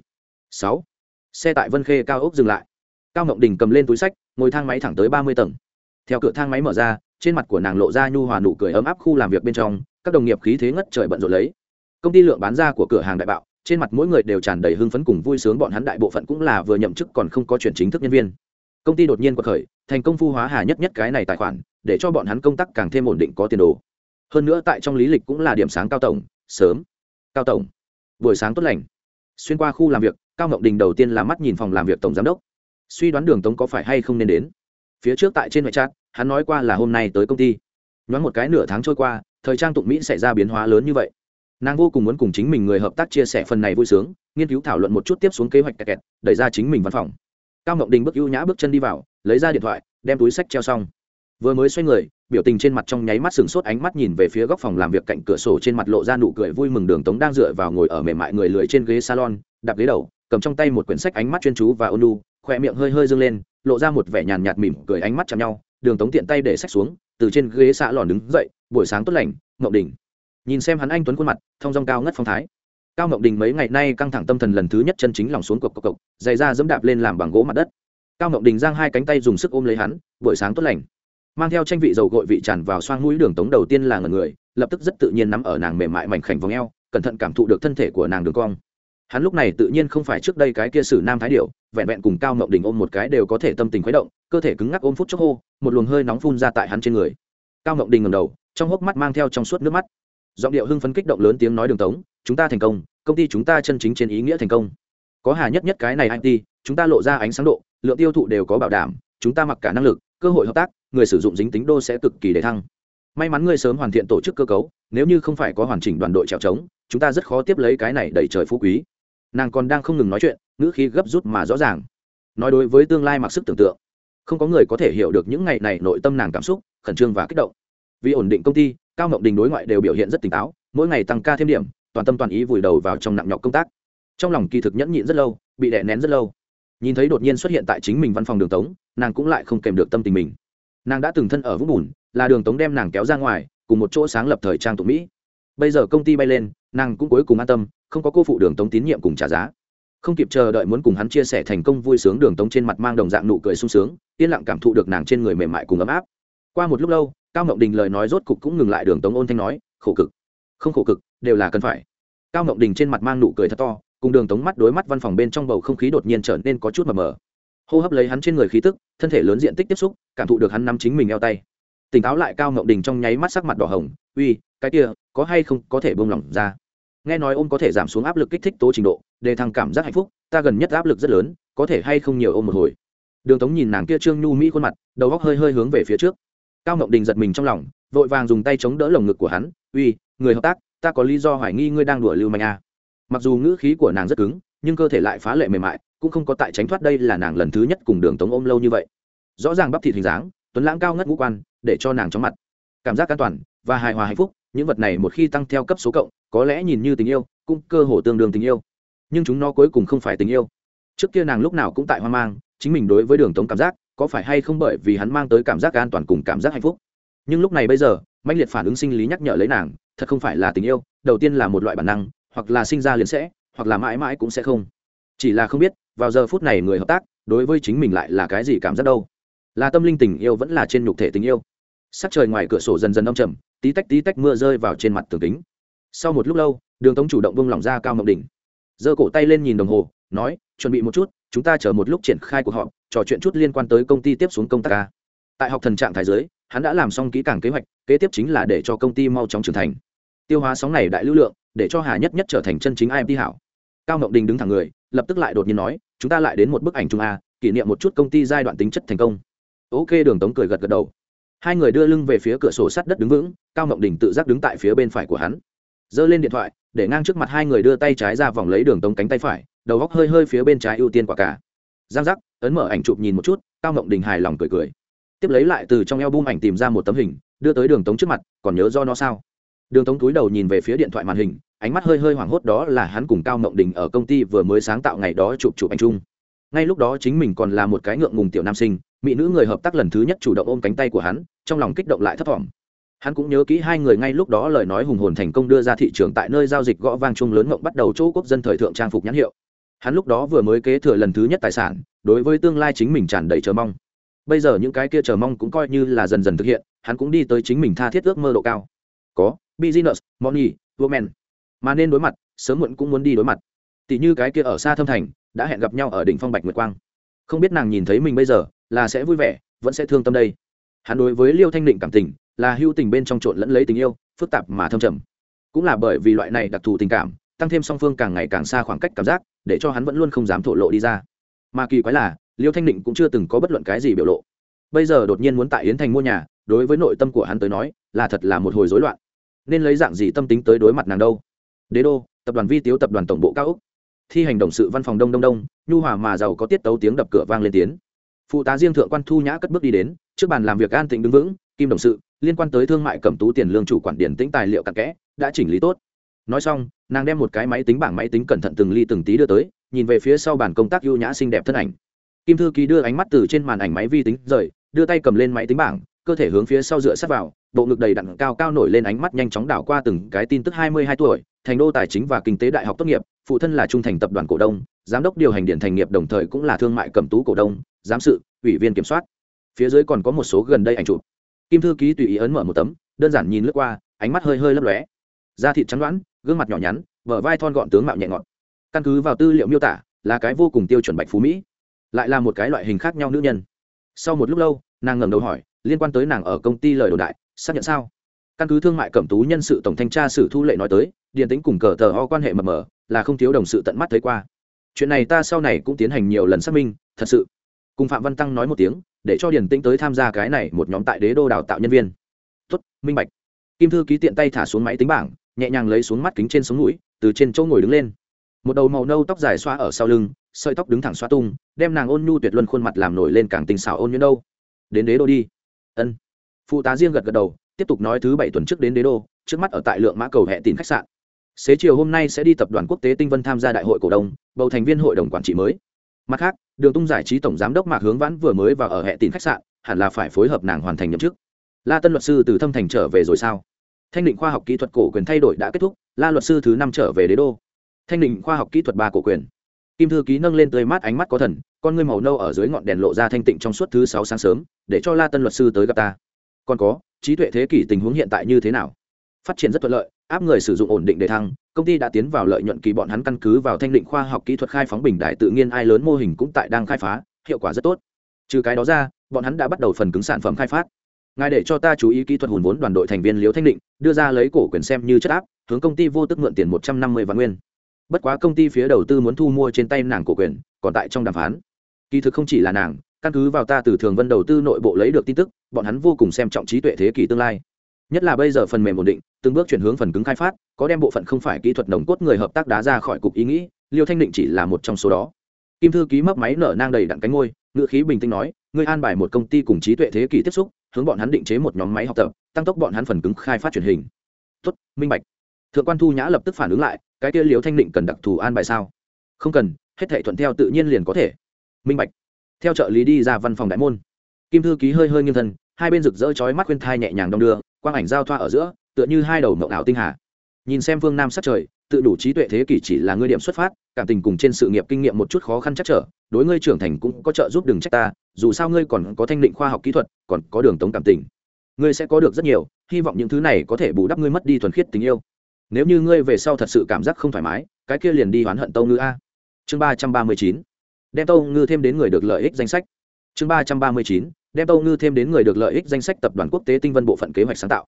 Sáu xe tại vân khê cao ốc dừng lại. Cao ngộng đình cầm lên túi sách, ngồi thang máy thẳng tới ba mươi tầng. Theo cửa thang máy mở ra, trên mặt của nàng lộ ra nhu hòa nụ cười ấm áp khu làm việc bên trong, các đồng nghiệp khí thế ngất trời bận rộn lấy. Công ty lượng bán ra của cửa hàng đại bạo, trên mặt mỗi người đều tràn đầy hưng phấn cùng vui sướng, bọn hắn đại bộ phận cũng là vừa nhậm chức còn không có chuyển chính thức nhân viên. Công ty đột nhiên quật khởi, thành công phu hóa hà nhất nhất cái này tài khoản, để cho bọn hắn công tác càng thêm ổn định có tiền đồ. Hơn nữa tại trong lý lịch cũng là điểm sáng cao tổng, sớm, cao tổng. Buổi sáng tốt lành. Xuyên qua khu làm việc cao ngọc đình đầu tiên là mắt nhìn phòng làm việc tổng giám đốc. Suy đoán đường tống có phải hay không nên đến. Phía trước tại trên ngoại chat, hắn nói qua là hôm nay tới công ty. Nhoáng một cái nửa tháng trôi qua, thời trang tụng mỹ xảy ra biến hóa lớn như vậy. Nàng vô cùng muốn cùng chính mình người hợp tác chia sẻ phần này vui sướng, nghiên cứu thảo luận một chút tiếp xuống kế hoạch kẹt kẹt, đẩy ra chính mình văn phòng. Cao ngọc đình bước ưu nhã bước chân đi vào, lấy ra điện thoại, đem túi sách treo xong. Vừa mới xoay người, biểu tình trên mặt trong nháy mắt sừng sốt ánh mắt nhìn về phía góc phòng làm việc cạnh cửa sổ trên mặt lộ ra nụ cười vui mừng đường tống đang dựa vào ngồi ở mềm mại người lười trên ghế salon, đạp ghế đầu cầm trong tay một quyển sách ánh mắt chuyên chú và ôn lu khoe miệng hơi hơi dâng lên, lộ ra một vẻ nhàn nhạt mỉm cười ánh mắt chạm nhau, đường tống tiện tay để sách xuống, từ trên ghế xạ lòn đứng dậy, buổi sáng tốt lành ngậu đình. Nhìn xem hắn anh tuấn khuôn mặt thong dong cao ngất phong thái. Cao ngậu đình mấy ngày nay căng thẳng tâm thần lần thứ nhất chân chính lòng xuống cộc cộc cộc, dày ra dẫm đạp lên làm bằng gỗ mặt đất. Cao ngậu đình giang hai cánh tay dùng sức ôm lấy hắn, buổi sáng tốt lành. Mang theo tranh vị dầu gội vị tràn vào xoang mũi, đường tống đầu tiên là ngần người, lập tức rất tự nhiên nắm ở nàng mềm mại mảnh khảnh vòng eo, cẩn thận cảm thụ được thân thể của nàng đường cong hắn lúc này tự nhiên không phải trước đây cái kia sử nam thái điệu vẹn vẹn cùng cao mộng đình ôm một cái đều có thể tâm tình khuấy động, cơ thể cứng ngắc ôm phút chốc hô, một luồng hơi nóng phun ra tại hắn trên người. Cao mộng đình ngầm đầu, trong hốc mắt mang theo trong suốt nước mắt. Giọng điệu hưng phấn kích động lớn tiếng nói đường tống, chúng ta thành công công ty chúng ta chân chính trên ý nghĩa thành công. Có hà nhất nhất cái này it chúng ta lộ ra ánh sáng độ, lượng tiêu thụ đều có bảo đảm, chúng ta mặc cả năng lực, cơ hội hợp tác, người sử dụng dính tính đô sẽ cực kỳ để thăng. May mắn ngươi sớm hoàn thiện tổ chức cơ cấu, nếu như không phải có hoàn chỉnh đoàn đội trèo trống chúng ta rất khó tiếp lấy cái này đẩy trời phú quý nàng còn đang không ngừng nói chuyện, ngữ khí gấp rút mà rõ ràng. Nói đối với tương lai mặc sức tưởng tượng. Không có người có thể hiểu được những ngày này nội tâm nàng cảm xúc, khẩn trương và kích động. Vì ổn định công ty, cao mộng đình đối ngoại đều biểu hiện rất tỉnh táo, mỗi ngày tăng ca thêm điểm, toàn tâm toàn ý vùi đầu vào trong nặng nhọc công tác. Trong lòng kỳ thực nhẫn nhịn rất lâu, bị đè nén rất lâu. Nhìn thấy đột nhiên xuất hiện tại chính mình văn phòng đường tống, nàng cũng lại không kèm được tâm tình mình. Nàng đã từng thân ở vũng bùn, là đường tống đem nàng kéo ra ngoài, cùng một chỗ sáng lập thời trang tụ mỹ. Bây giờ công ty bay lên nàng cũng cuối cùng an tâm, không có cô phụ đường tống tín nhiệm cùng trả giá. Không kịp chờ đợi muốn cùng hắn chia sẻ thành công vui sướng đường tống trên mặt mang đồng dạng nụ cười sung sướng, yên lặng cảm thụ được nàng trên người mềm mại cùng ấm áp. Qua một lúc lâu, cao Ngộng đình lời nói rốt cục cũng ngừng lại đường tống ôn thanh nói, khổ cực, không khổ cực, đều là cần phải. Cao Ngộng đình trên mặt mang nụ cười thật to, cùng đường tống mắt đối mắt văn phòng bên trong bầu không khí đột nhiên trở nên có chút mờ mờ. Hô hấp lấy hắn trên người khí tức, thân thể lớn diện tích tiếp xúc, cảm thụ được hắn nắm chính mình eo tay tỉnh táo lại cao ngọc đình trong nháy mắt sắc mặt đỏ hồng, uy, cái kia, có hay không có thể bông lỏng ra? Nghe nói ôm có thể giảm xuống áp lực kích thích tố trình độ, để thằng cảm giác hạnh phúc, ta gần nhất áp lực rất lớn, có thể hay không nhiều ôm một hồi. Đường tống nhìn nàng kia trương nhu mỹ khuôn mặt, đầu góc hơi hơi hướng về phía trước. Cao ngọc đình giật mình trong lòng, vội vàng dùng tay chống đỡ lồng ngực của hắn, uy, người hợp tác, ta có lý do hoài nghi ngươi đang đùa lưu manh a à. mặc dù ngữ khí của nàng rất cứng, nhưng cơ thể lại phá lệ mềm mại, cũng không có tại tránh thoát đây là nàng lần thứ nhất cùng đường tống ôm lâu như vậy. Rõ ràng bắp thịt hình dáng, tuấn lãng cao ngất ngũ quan để cho nàng chóng mặt. Cảm giác an toàn và hài hòa hạnh phúc, những vật này một khi tăng theo cấp số cộng, có lẽ nhìn như tình yêu, cũng cơ hồ tương đương tình yêu. Nhưng chúng nó cuối cùng không phải tình yêu. Trước kia nàng lúc nào cũng tại hoang mang, chính mình đối với đường tống cảm giác, có phải hay không bởi vì hắn mang tới cảm giác an toàn cùng cảm giác hạnh phúc. Nhưng lúc này bây giờ mạnh liệt phản ứng sinh lý nhắc nhở lấy nàng, thật không phải là tình yêu, đầu tiên là một loại bản năng, hoặc là sinh ra liền sẽ, hoặc là mãi mãi cũng sẽ không. Chỉ là không biết, vào giờ phút này người hợp tác, đối với chính mình lại là cái gì cảm giác đâu là tâm linh tình yêu vẫn là trên nhục thể tình yêu. Sắc trời ngoài cửa sổ dần dần đông trầm, tí tách tí tách mưa rơi vào trên mặt tường kính. Sau một lúc lâu, đường tống chủ động bông lỏng ra cao ngọc đỉnh. Giơ cổ tay lên nhìn đồng hồ, nói, chuẩn bị một chút, chúng ta chờ một lúc triển khai cuộc họp, trò chuyện chút liên quan tới công ty tiếp xuống công tác ca tại học thần trạng thái giới hắn đã làm xong kỹ càng kế hoạch, kế tiếp chính là để cho công ty mau chóng trưởng thành. Tiêu hóa sóng này đại lưu lượng, để cho hà nhất nhất trở thành chân chính imt hảo. Cao ngọc đình đứng thẳng người, lập tức lại đột nhiên nói, chúng ta lại đến một bức ảnh chung a, kỷ niệm một chút công ty giai đoạn tính chất thành công ok, đường tống cười gật gật đầu. Hai người đưa lưng về phía cửa sổ sắt đất đứng vững, cao mộng đình tự giác đứng tại phía bên phải của hắn. Giơ lên điện thoại, để ngang trước mặt hai người đưa tay trái ra vòng lấy đường tống cánh tay phải, đầu góc hơi hơi phía bên trái ưu tiên quả cả. Giang giác, ấn mở ảnh chụp nhìn một chút, cao mộng đình hài lòng cười cười. Tiếp lấy lại từ trong eo bum ảnh tìm ra một tấm hình, đưa tới đường tống trước mặt, còn nhớ do nó sao? Đường tống túi đầu nhìn về phía điện thoại màn hình, ánh mắt hơi hơi hoảng hốt đó là hắn cùng cao mộng đình ở công ty vừa mới sáng tạo ngày đó chụp chụp ảnh chung ngay lúc đó chính mình còn là một cái ngượng ngùng tiểu nam sinh, mỹ nữ người hợp tác lần thứ nhất chủ động ôm cánh tay của hắn, trong lòng kích động lại thấp thỏm. Hắn cũng nhớ kỹ hai người ngay lúc đó lời nói hùng hồn thành công đưa ra thị trường tại nơi giao dịch gõ vang chung lớn ngộng bắt đầu chỗ quốc dân thời thượng trang phục nhãn hiệu. Hắn lúc đó vừa mới kế thừa lần thứ nhất tài sản, đối với tương lai chính mình tràn đầy chờ mong. Bây giờ những cái kia chờ mong cũng coi như là dần dần thực hiện, hắn cũng đi tới chính mình tha thiết ước mơ độ cao. Có, business, money, woman. Mà nên đối mặt, sớm muộn cũng muốn đi đối mặt. Tỷ như cái kia ở xa thâm thành đã hẹn gặp nhau ở đỉnh phong bạch nguyệt quang. Không biết nàng nhìn thấy mình bây giờ là sẽ vui vẻ, vẫn sẽ thương tâm đây. Hắn đối với liêu thanh định cảm tình, là hưu tình bên trong trộn lẫn lấy tình yêu, phức tạp mà thâm trầm. Cũng là bởi vì loại này đặc thù tình cảm, tăng thêm song phương càng ngày càng xa khoảng cách cảm giác, để cho hắn vẫn luôn không dám thổ lộ đi ra. Mà kỳ quái là, liêu thanh định cũng chưa từng có bất luận cái gì biểu lộ. Bây giờ đột nhiên muốn tại yến thành mua nhà, đối với nội tâm của hắn tới nói, là thật là một hồi rối loạn. Nên lấy dạng gì tâm tính tới đối mặt nàng đâu? Đế đô, tập đoàn vi tiếu, tập đoàn tổng bộ cao úc thi hành động sự văn phòng đông đông đông, nhu hòa mà giàu có tiết tấu tiếng đập cửa vang lên tiếng. Phụ tá riêng thượng quan thu nhã cất bước đi đến, trước bàn làm việc an tĩnh đứng vững, kim đồng sự, liên quan tới thương mại cầm tú tiền lương chủ quản điển tĩnh tài liệu cặn kẽ, đã chỉnh lý tốt. Nói xong, nàng đem một cái máy tính bảng máy tính cẩn thận từng ly từng tí đưa tới, nhìn về phía sau bàn công tác ưu nhã xinh đẹp thân ảnh. Kim thư ký đưa ánh mắt từ trên màn ảnh máy vi tính rời, đưa tay cầm lên máy tính bảng, cơ thể hướng phía sau dựa sát vào bộ ngực đầy đặn cao cao nổi lên ánh mắt nhanh chóng đảo qua từng cái tin tức hai mươi hai tuổi, thành đô tài chính và kinh tế đại học tốt nghiệp, phụ thân là trung thành tập đoàn cổ đông, giám đốc điều hành điện thành nghiệp đồng thời cũng là thương mại cầm tú cổ đông, giám sự, ủy viên kiểm soát. Phía dưới còn có một số gần đây ảnh chụp. Kim thư ký tùy ý ấn mở một tấm, đơn giản nhìn lướt qua, ánh mắt hơi hơi lấp lóe. Da thịt trắng đoán gương mặt nhỏ nhắn vở vai thon gọn tướng mạo nhẹ ngọt căn cứ vào tư liệu miêu tả, là cái vô cùng tiêu chuẩn bạch phú mỹ. Lại là một cái loại hình khác nhau nữ nhân. Sau một lúc lâu, nàng ngẩng đầu hỏi, liên quan tới nàng ở công ty lời đồn đại xác nhận sao? Căn cứ thương mại cẩm tú nhân sự tổng thanh tra sử thu lệ nói tới, điền tính cùng cờ tờ ho quan hệ mờ mờ, là không thiếu đồng sự tận mắt thấy qua. Chuyện này ta sau này cũng tiến hành nhiều lần xác minh, thật sự. Cùng phạm văn tăng nói một tiếng, để cho điền tĩnh tới tham gia cái này một nhóm tại đế đô đào tạo nhân viên. Tuất minh bạch. Kim thư ký tiện tay thả xuống máy tính bảng, nhẹ nhàng lấy xuống mắt kính trên sống mũi, từ trên chỗ ngồi đứng lên. Một đầu màu nâu tóc dài xoa ở sau lưng, sợi tóc đứng thẳng xoa tung, đem nàng ôn nhu tuyệt luân khuôn mặt làm nổi lên càng tình xảo ôn nhuyễn đâu. Đến đế đô đi. Ân phụ tá riêng gật gật đầu, tiếp tục nói thứ bảy tuần trước đến đế đô, trước mắt ở tại lượng mã cầu hẹ tìm khách sạn. Xế chiều hôm nay sẽ đi tập đoàn quốc tế tinh vân tham gia đại hội cổ đông, bầu thành viên hội đồng quản trị mới. Mặt khác, đường tung giải trí tổng giám đốc mạc hướng vãn vừa mới vào ở hệ tìm khách sạn, hẳn là phải phối hợp nàng hoàn thành nhậm chức. La tân luật sư từ thâm thành trở về rồi sao? Thanh định khoa học kỹ thuật cổ quyền thay đổi đã kết thúc, la luật sư thứ năm trở về đế đô. Thanh định khoa học kỹ thuật ba cổ quyền. Kim thư ký nâng lên tươi mát ánh mắt có thần, con ngươi màu nâu ở dưới ngọn đèn lộ ra thanh tịnh trong suốt thứ sáu sáng sớm, để cho la tân luật sư tới gặp ta còn có, trí tuệ thế kỷ tình huống hiện tại như thế nào? Phát triển rất thuận lợi, áp người sử dụng ổn định để thăng, công ty đã tiến vào lợi nhuận kỳ bọn hắn căn cứ vào thanh định khoa học kỹ thuật khai phóng bình đại tự nhiên ai lớn mô hình cũng tại đang khai phá, hiệu quả rất tốt. Trừ cái đó ra, bọn hắn đã bắt đầu phần cứng sản phẩm khai phát. Ngài để cho ta chú ý kỹ thuật hùn vốn đoàn đội thành viên liễu thanh định, đưa ra lấy cổ quyền xem như chất áp, hướng công ty vô tức mượn tiền một trăm năm mươi vạn nguyên. Bất quá công ty phía đầu tư muốn thu mua trên tay nàng cổ quyền, còn tại trong đàm phán. Kỳ thực không chỉ là nàng căn cứ vào ta từ thường vân đầu tư nội bộ lấy được tin tức, bọn hắn vô cùng xem trọng trí tuệ thế kỷ tương lai. Nhất là bây giờ phần mềm ổn định, từng bước chuyển hướng phần cứng khai phát, có đem bộ phận không phải kỹ thuật nồng cốt người hợp tác đá ra khỏi cục ý nghĩ, liêu thanh định chỉ là một trong số đó. Kim thư ký mấp máy nở nang đầy đặn cánh ngôi ngữ khí bình tĩnh nói, ngươi an bài một công ty cùng trí tuệ thế kỷ tiếp xúc, hướng bọn hắn định chế một nhóm máy học tập, tăng tốc bọn hắn phần cứng khai phát truyền hình. Tuất minh bạch. Thượng quan thu nhã lập tức phản ứng lại, cái kia liêu thanh định cần đặc thù an bài sao? Không cần, hết thể thuận theo tự nhiên liền có thể. Minh bạch theo trợ lý đi ra văn phòng đại môn, kim thư ký hơi hơi nghiêng thân, hai bên rực rỡ chói mắt khuyên thai nhẹ nhàng đong đưa, quang ảnh giao thoa ở giữa, tựa như hai đầu mộng ảo tinh hà. Nhìn xem phương nam sát trời, tự đủ trí tuệ thế kỷ chỉ là ngươi điểm xuất phát, cảm tình cùng trên sự nghiệp kinh nghiệm một chút khó khăn chắc trở, đối ngươi trưởng thành cũng có trợ giúp đừng trách ta, dù sao ngươi còn có thanh định khoa học kỹ thuật, còn có đường tống cảm tình. Ngươi sẽ có được rất nhiều, hy vọng những thứ này có thể bù đắp ngươi mất đi thuần khiết tình yêu. Nếu như ngươi về sau thật sự cảm giác không thoải mái, cái kia liền đi oán hận tâu ngữ a. Chương ba trăm ba mươi chín đem tâu ngư thêm đến người được lợi ích danh sách. Chương ba trăm ba mươi chín, đem tâu ngư thêm đến người được lợi ích danh sách tập đoàn quốc tế tinh vân bộ phận kế hoạch sáng tạo.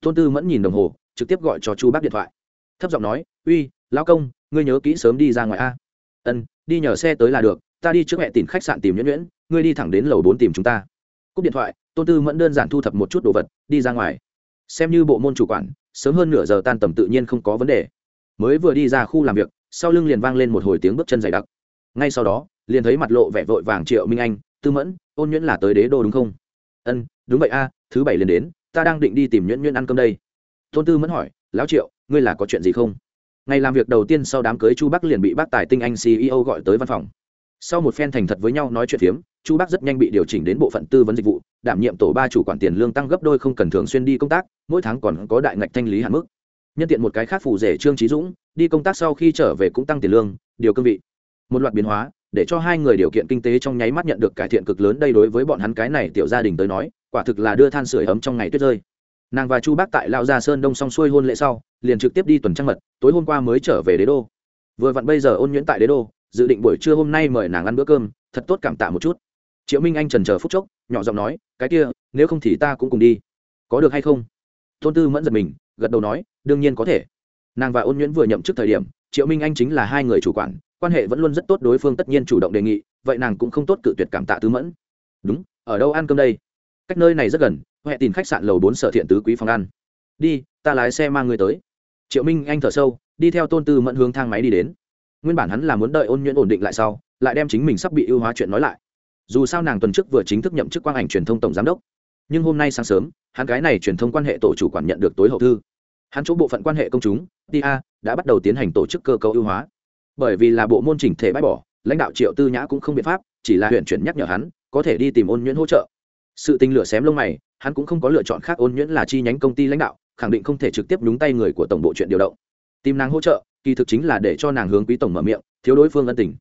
Tôn tư mẫn nhìn đồng hồ, trực tiếp gọi cho chu bác điện thoại. Thấp giọng nói, uy, lão công, ngươi nhớ kỹ sớm đi ra ngoài a. Ân, đi nhờ xe tới là được, ta đi trước mẹ tìm khách sạn tìm nhuyễn nhuyễn, ngươi đi thẳng đến lầu bốn tìm chúng ta. Cúp điện thoại, tôn tư mẫn đơn giản thu thập một chút đồ vật, đi ra ngoài. Xem như bộ môn chủ quản, sớm hơn nửa giờ tan tầm tự nhiên không có vấn đề. Mới vừa đi ra khu làm việc, sau lưng liền vang lên một hồi tiếng bước chân dày đặc. Ngay sau đó liền thấy mặt lộ vẻ vội vàng triệu minh anh tư mẫn ôn nhuyễn là tới đế đô đúng không ân đúng vậy a à, thứ bảy liền đến ta đang định đi tìm nhuyễn nhuyễn ăn cơm đây tôn tư mẫn hỏi lão triệu ngươi là có chuyện gì không ngày làm việc đầu tiên sau đám cưới chu bắc liền bị bác tài tinh anh ceo gọi tới văn phòng sau một phen thành thật với nhau nói chuyện phiếm chu bắc rất nhanh bị điều chỉnh đến bộ phận tư vấn dịch vụ đảm nhiệm tổ ba chủ quản tiền lương tăng gấp đôi không cần thường xuyên đi công tác mỗi tháng còn có đại ngạch thanh lý hạn mức nhân tiện một cái khác phù rể trương trí dũng đi công tác sau khi trở về cũng tăng tiền lương điều cương vị một loạt biến hóa để cho hai người điều kiện kinh tế trong nháy mắt nhận được cải thiện cực lớn. Đây đối với bọn hắn cái này tiểu gia đình tới nói, quả thực là đưa than sửa ấm trong ngày tuyết rơi. Nàng và chu bác tại lao gia sơn đông xong xuôi hôn lễ sau, liền trực tiếp đi tuần trăng mật, tối hôm qua mới trở về đế đô. Vừa vặn bây giờ ôn nhuyễn tại đế đô, dự định buổi trưa hôm nay mời nàng ăn bữa cơm, thật tốt cảm tạ một chút. Triệu minh anh trần chờ phút chốc, nhỏ giọng nói, cái kia, nếu không thì ta cũng cùng đi. Có được hay không? Tôn tư mẫn giật mình, gật đầu nói, đương nhiên có thể. Nàng và ôn nhuyễn vừa nhậm chức thời điểm, triệu minh anh chính là hai người chủ quản quan hệ vẫn luôn rất tốt, đối phương tất nhiên chủ động đề nghị, vậy nàng cũng không tốt cự tuyệt cảm tạ tứ mẫn. Đúng, ở đâu ăn cơm đây? Cách nơi này rất gần, huệ tìm khách sạn lầu bốn sở thiện tứ quý phòng ăn. Đi, ta lái xe mang người tới. Triệu minh, anh thở sâu, đi theo tôn tư mẫn hướng thang máy đi đến. Nguyên bản hắn là muốn đợi ôn nhuận ổn định lại sau, lại đem chính mình sắp bị ưu hóa chuyện nói lại. Dù sao nàng tuần trước vừa chính thức nhậm chức quang ảnh truyền thông tổng giám đốc. Nhưng hôm nay sáng sớm, hắn cái này truyền thông quan hệ tổ chủ quản nhận được tối hậu thư. Hắn chỗ bộ phận quan hệ công chúng ta đã bắt đầu tiến hành tổ chức cơ cấu ưu hóa bởi vì là bộ môn chỉnh thể bãi bỏ, lãnh đạo triệu tư nhã cũng không biện pháp, chỉ là huyện chuyển nhắc nhở hắn, có thể đi tìm ôn nhuyễn hỗ trợ. Sự tình lửa xém lông mày, hắn cũng không có lựa chọn khác, ôn nhuyễn là chi nhánh công ty lãnh đạo, khẳng định không thể trực tiếp đúng tay người của tổng bộ chuyện điều động. Tìm nàng hỗ trợ, kỳ thực chính là để cho nàng hướng quý tổng mở miệng, thiếu đối phương ân tình.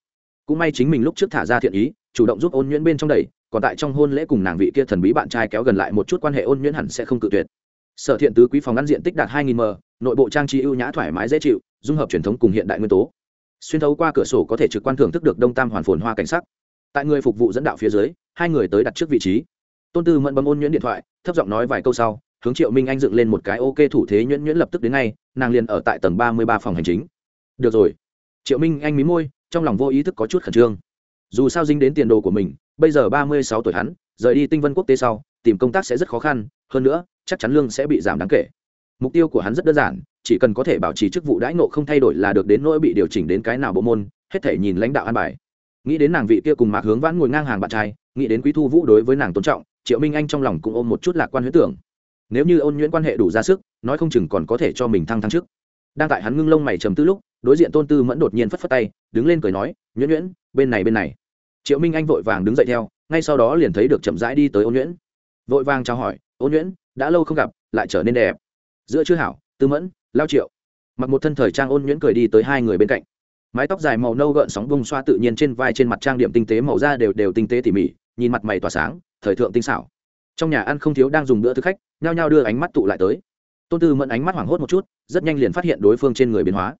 Cũng may chính mình lúc trước thả ra thiện ý, chủ động giúp ôn nhuyễn bên trong đầy còn tại trong hôn lễ cùng nàng vị kia thần bí bạn trai kéo gần lại một chút quan hệ ôn nhuyễn hẳn sẽ không cự tuyệt. Sở thiện tứ quý phòng ngăn diện tích đạt hai nghìn m, nội bộ trang trí ưu nhã thoải mái dễ chịu, dung hợp truyền thống cùng hiện đại nguyên tố xuyên thấu qua cửa sổ có thể trực quan thưởng thức được đông tam hoàn phồn hoa cảnh sắc. Tại người phục vụ dẫn đạo phía dưới, hai người tới đặt trước vị trí. Tôn tư mẫn bấm ôn nhuyễn điện thoại, thấp giọng nói vài câu sau, hướng triệu minh anh dựng lên một cái ok thủ thế nhuyễn nhuyễn lập tức đến ngay, nàng liền ở tại tầng ba mươi ba phòng hành chính. Được rồi. Triệu minh anh mí môi, trong lòng vô ý thức có chút khẩn trương. Dù sao dính đến tiền đồ của mình, bây giờ ba mươi sáu tuổi hắn, rời đi tinh vân quốc tế sau, tìm công tác sẽ rất khó khăn, hơn nữa, chắc chắn lương sẽ bị giảm đáng kể mục tiêu của hắn rất đơn giản, chỉ cần có thể bảo trì chức vụ đãi nộ không thay đổi là được đến nỗi bị điều chỉnh đến cái nào bộ môn, hết thể nhìn lãnh đạo an bài. Nghĩ đến nàng vị kia cùng mạc hướng vãn ngồi ngang hàng bạn trai, nghĩ đến quý thu vũ đối với nàng tôn trọng, triệu minh anh trong lòng cũng ôm một chút lạc quan huyết tưởng. Nếu như ôn nhuyễn quan hệ đủ ra sức, nói không chừng còn có thể cho mình thăng thăng trước đang tại hắn ngưng lông mày trầm tư lúc, đối diện tôn tư mẫn đột nhiên phất phất tay, đứng lên cười nói, nhuyễn nhuyễn, bên này bên này. Triệu minh anh vội vàng đứng dậy theo, ngay sau đó liền thấy được chậm rãi đi tới ôn nhuyễn. Vội vàng chào hỏi, ôn nhuyễn, đã lâu không gặp, lại trở nên đẹp giữa chưa hảo, tư mẫn, lao triệu. Mặc một thân thời trang ôn nhuyễn cười đi tới hai người bên cạnh. Mái tóc dài màu nâu gợn sóng bông xoa tự nhiên trên vai trên mặt trang điểm tinh tế màu da đều đều tinh tế tỉ mỉ, nhìn mặt mày tỏa sáng, thời thượng tinh xảo. Trong nhà ăn không thiếu đang dùng bữa thực khách, nhao nhao đưa ánh mắt tụ lại tới. Tôn tư mẫn ánh mắt hoảng hốt một chút, rất nhanh liền phát hiện đối phương trên người biến hóa.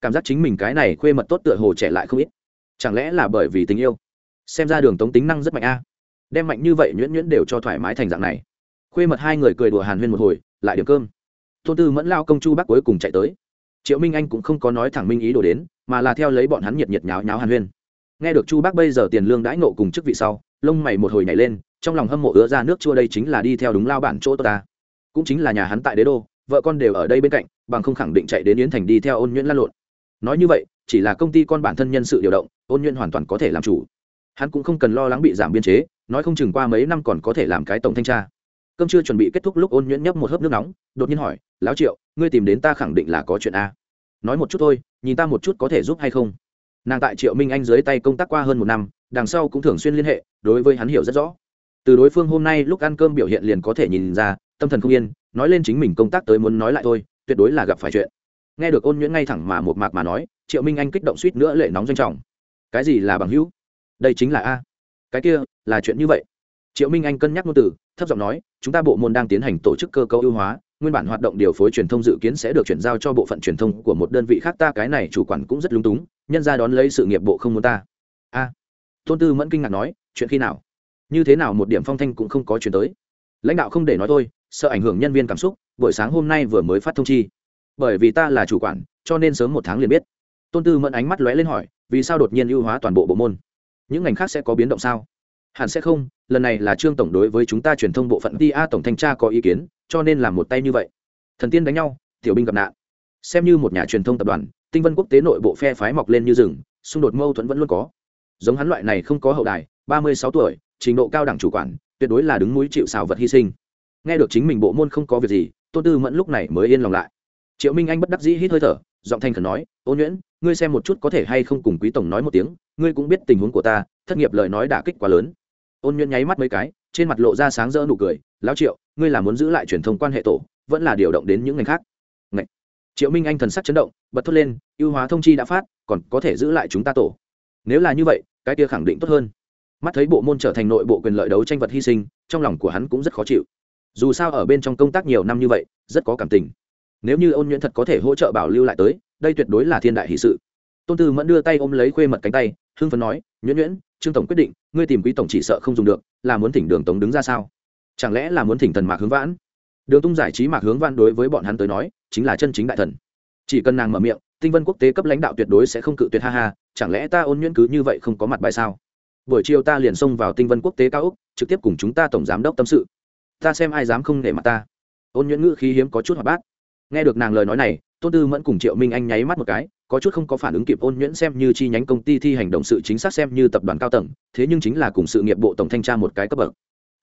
Cảm giác chính mình cái này khuê mật tốt tựa hồ trẻ lại không ít. Chẳng lẽ là bởi vì tình yêu? Xem ra đường tống tính năng rất mạnh a. Đem mạnh như vậy nhuyễn nhuyễn đều cho thoải mái thành dạng này. Khuê mật hai người cười đùa hàn huyên một hồi, lại điểm cơm tôn tư mẫn lao công chu bắc cuối cùng chạy tới. Triệu minh anh cũng không có nói thẳng minh ý đồ đến, mà là theo lấy bọn hắn nhiệt nhiệt nháo nháo hàn huyên. Nghe được chu bác bây giờ tiền lương đãi nộ cùng chức vị sau, lông mày một hồi nhảy lên, trong lòng hâm mộ ứa ra nước chua đây chính là đi theo đúng lao bản chỗ ta. Cũng chính là nhà hắn tại đế đô, vợ con đều ở đây bên cạnh, bằng không khẳng định chạy đến yến thành đi theo ôn nhuyễn lăn lộn. Nói như vậy, chỉ là công ty con bản thân nhân sự điều động, ôn nhuyễn hoàn toàn có thể làm chủ. Hắn cũng không cần lo lắng bị giảm biên chế, nói không chừng qua mấy năm còn có thể làm cái tổng thanh tra cơm chưa chuẩn bị kết thúc lúc ôn nhuyễn nhấp một hớp nước nóng, đột nhiên hỏi, lão triệu, ngươi tìm đến ta khẳng định là có chuyện a. Nói một chút thôi, nhìn ta một chút có thể giúp hay không? Nàng tại triệu minh anh dưới tay công tác qua hơn một năm, đằng sau cũng thường xuyên liên hệ, đối với hắn hiểu rất rõ. Từ đối phương hôm nay lúc ăn cơm biểu hiện liền có thể nhìn ra, tâm thần không yên, nói lên chính mình công tác tới muốn nói lại thôi, tuyệt đối là gặp phải chuyện. Nghe được ôn nhuyễn ngay thẳng mà một mạc mà nói, triệu minh anh kích động suýt nữa lệ nóng danh trọng. Cái gì là bằng hữu? Đây chính là a. Cái kia, là chuyện như vậy triệu minh anh cân nhắc ngôn từ, thấp giọng nói, chúng ta bộ môn đang tiến hành tổ chức cơ cấu ưu hóa, nguyên bản hoạt động điều phối truyền thông dự kiến sẽ được chuyển giao cho bộ phận truyền thông của một đơn vị khác, ta cái này chủ quản cũng rất lung túng, nhân ra đón lấy sự nghiệp bộ không muốn ta. A. Tôn tư mẫn kinh ngạc nói, chuyện khi nào? Như thế nào một điểm phong thanh cũng không có chuyển tới. Lãnh đạo không để nói thôi, sợ ảnh hưởng nhân viên cảm xúc, buổi sáng hôm nay vừa mới phát thông chi. Bởi vì ta là chủ quản, cho nên sớm một tháng liền biết. Tôn tư mẫn ánh mắt lóe lên hỏi, vì sao đột nhiên ưu hóa toàn bộ bộ môn? Những ngành khác sẽ có biến động sao? Hẳn sẽ không, lần này là trương tổng đối với chúng ta truyền thông bộ phận ti a tổng thanh tra có ý kiến, cho nên làm một tay như vậy. Thần tiên đánh nhau, tiểu binh gặp nạn. Xem như một nhà truyền thông tập đoàn, tinh vân quốc tế nội bộ phe phái mọc lên như rừng, xung đột mâu thuẫn vẫn luôn có. Giống hắn loại này không có hậu đài, ba mươi sáu tuổi, trình độ cao đẳng chủ quản, tuyệt đối là đứng mũi chịu xào vật hy sinh. Nghe được chính mình bộ môn không có việc gì tôn tư mẫn lúc này mới yên lòng lại. Triệu minh anh bất đắc dĩ hít hơi thở, giọng thanh khẩn nói, ô nhuyễn, ngươi xem một chút có thể hay không cùng quý tổng nói một tiếng, ngươi cũng biết tình huống của ta, thất nghiệp lời nói đả kích quá lớn ôn nhuận nháy mắt mấy cái, trên mặt lộ ra sáng rỡ nụ cười, lão triệu, ngươi là muốn giữ lại truyền thông quan hệ tổ, vẫn là điều động đến những ngành khác? Ngậy. triệu minh anh thần sắc chấn động, bật thốt lên, ưu hóa thông chi đã phát, còn có thể giữ lại chúng ta tổ. Nếu là như vậy, cái kia khẳng định tốt hơn. Mắt thấy bộ môn trở thành nội bộ quyền lợi đấu tranh vật hy sinh, trong lòng của hắn cũng rất khó chịu. Dù sao ở bên trong công tác nhiều năm như vậy, rất có cảm tình. Nếu như ôn nhuận thật có thể hỗ trợ bảo lưu lại tới, đây tuyệt đối là thiên đại hỷ sự. Tôn tư mẫn đưa tay ôm lấy khuê mật cánh tay, hưng phấn nói, nhuyễn nhuyễn trương tổng quyết định, ngươi tìm quý tổng chỉ sợ không dùng được, là muốn thỉnh đường tống đứng ra sao? Chẳng lẽ là muốn thỉnh thần mạc hướng vãn? Đường tung giải trí mạc hướng vãn đối với bọn hắn tới nói, chính là chân chính đại thần. Chỉ cần nàng mở miệng, tinh vân quốc tế cấp lãnh đạo tuyệt đối sẽ không cự tuyệt, ha ha, chẳng lẽ ta ôn nhuyễn cứ như vậy không có mặt bài sao? Buổi chiều ta liền xông vào tinh vân quốc tế cao úc trực tiếp cùng chúng ta tổng giám đốc tâm sự. Ta xem ai dám không để mặt ta. Ôn nhuyễn ngữ khí hiếm có chút hoạt bát. Nghe được nàng lời nói này, tôn tư mẫn cùng triệu minh anh nháy mắt một cái có chút không có phản ứng kịp ôn nhuyễn xem như chi nhánh công ty thi hành động sự chính xác xem như tập đoàn cao tầng, thế nhưng chính là cùng sự nghiệp bộ tổng thanh tra một cái cấp bậc.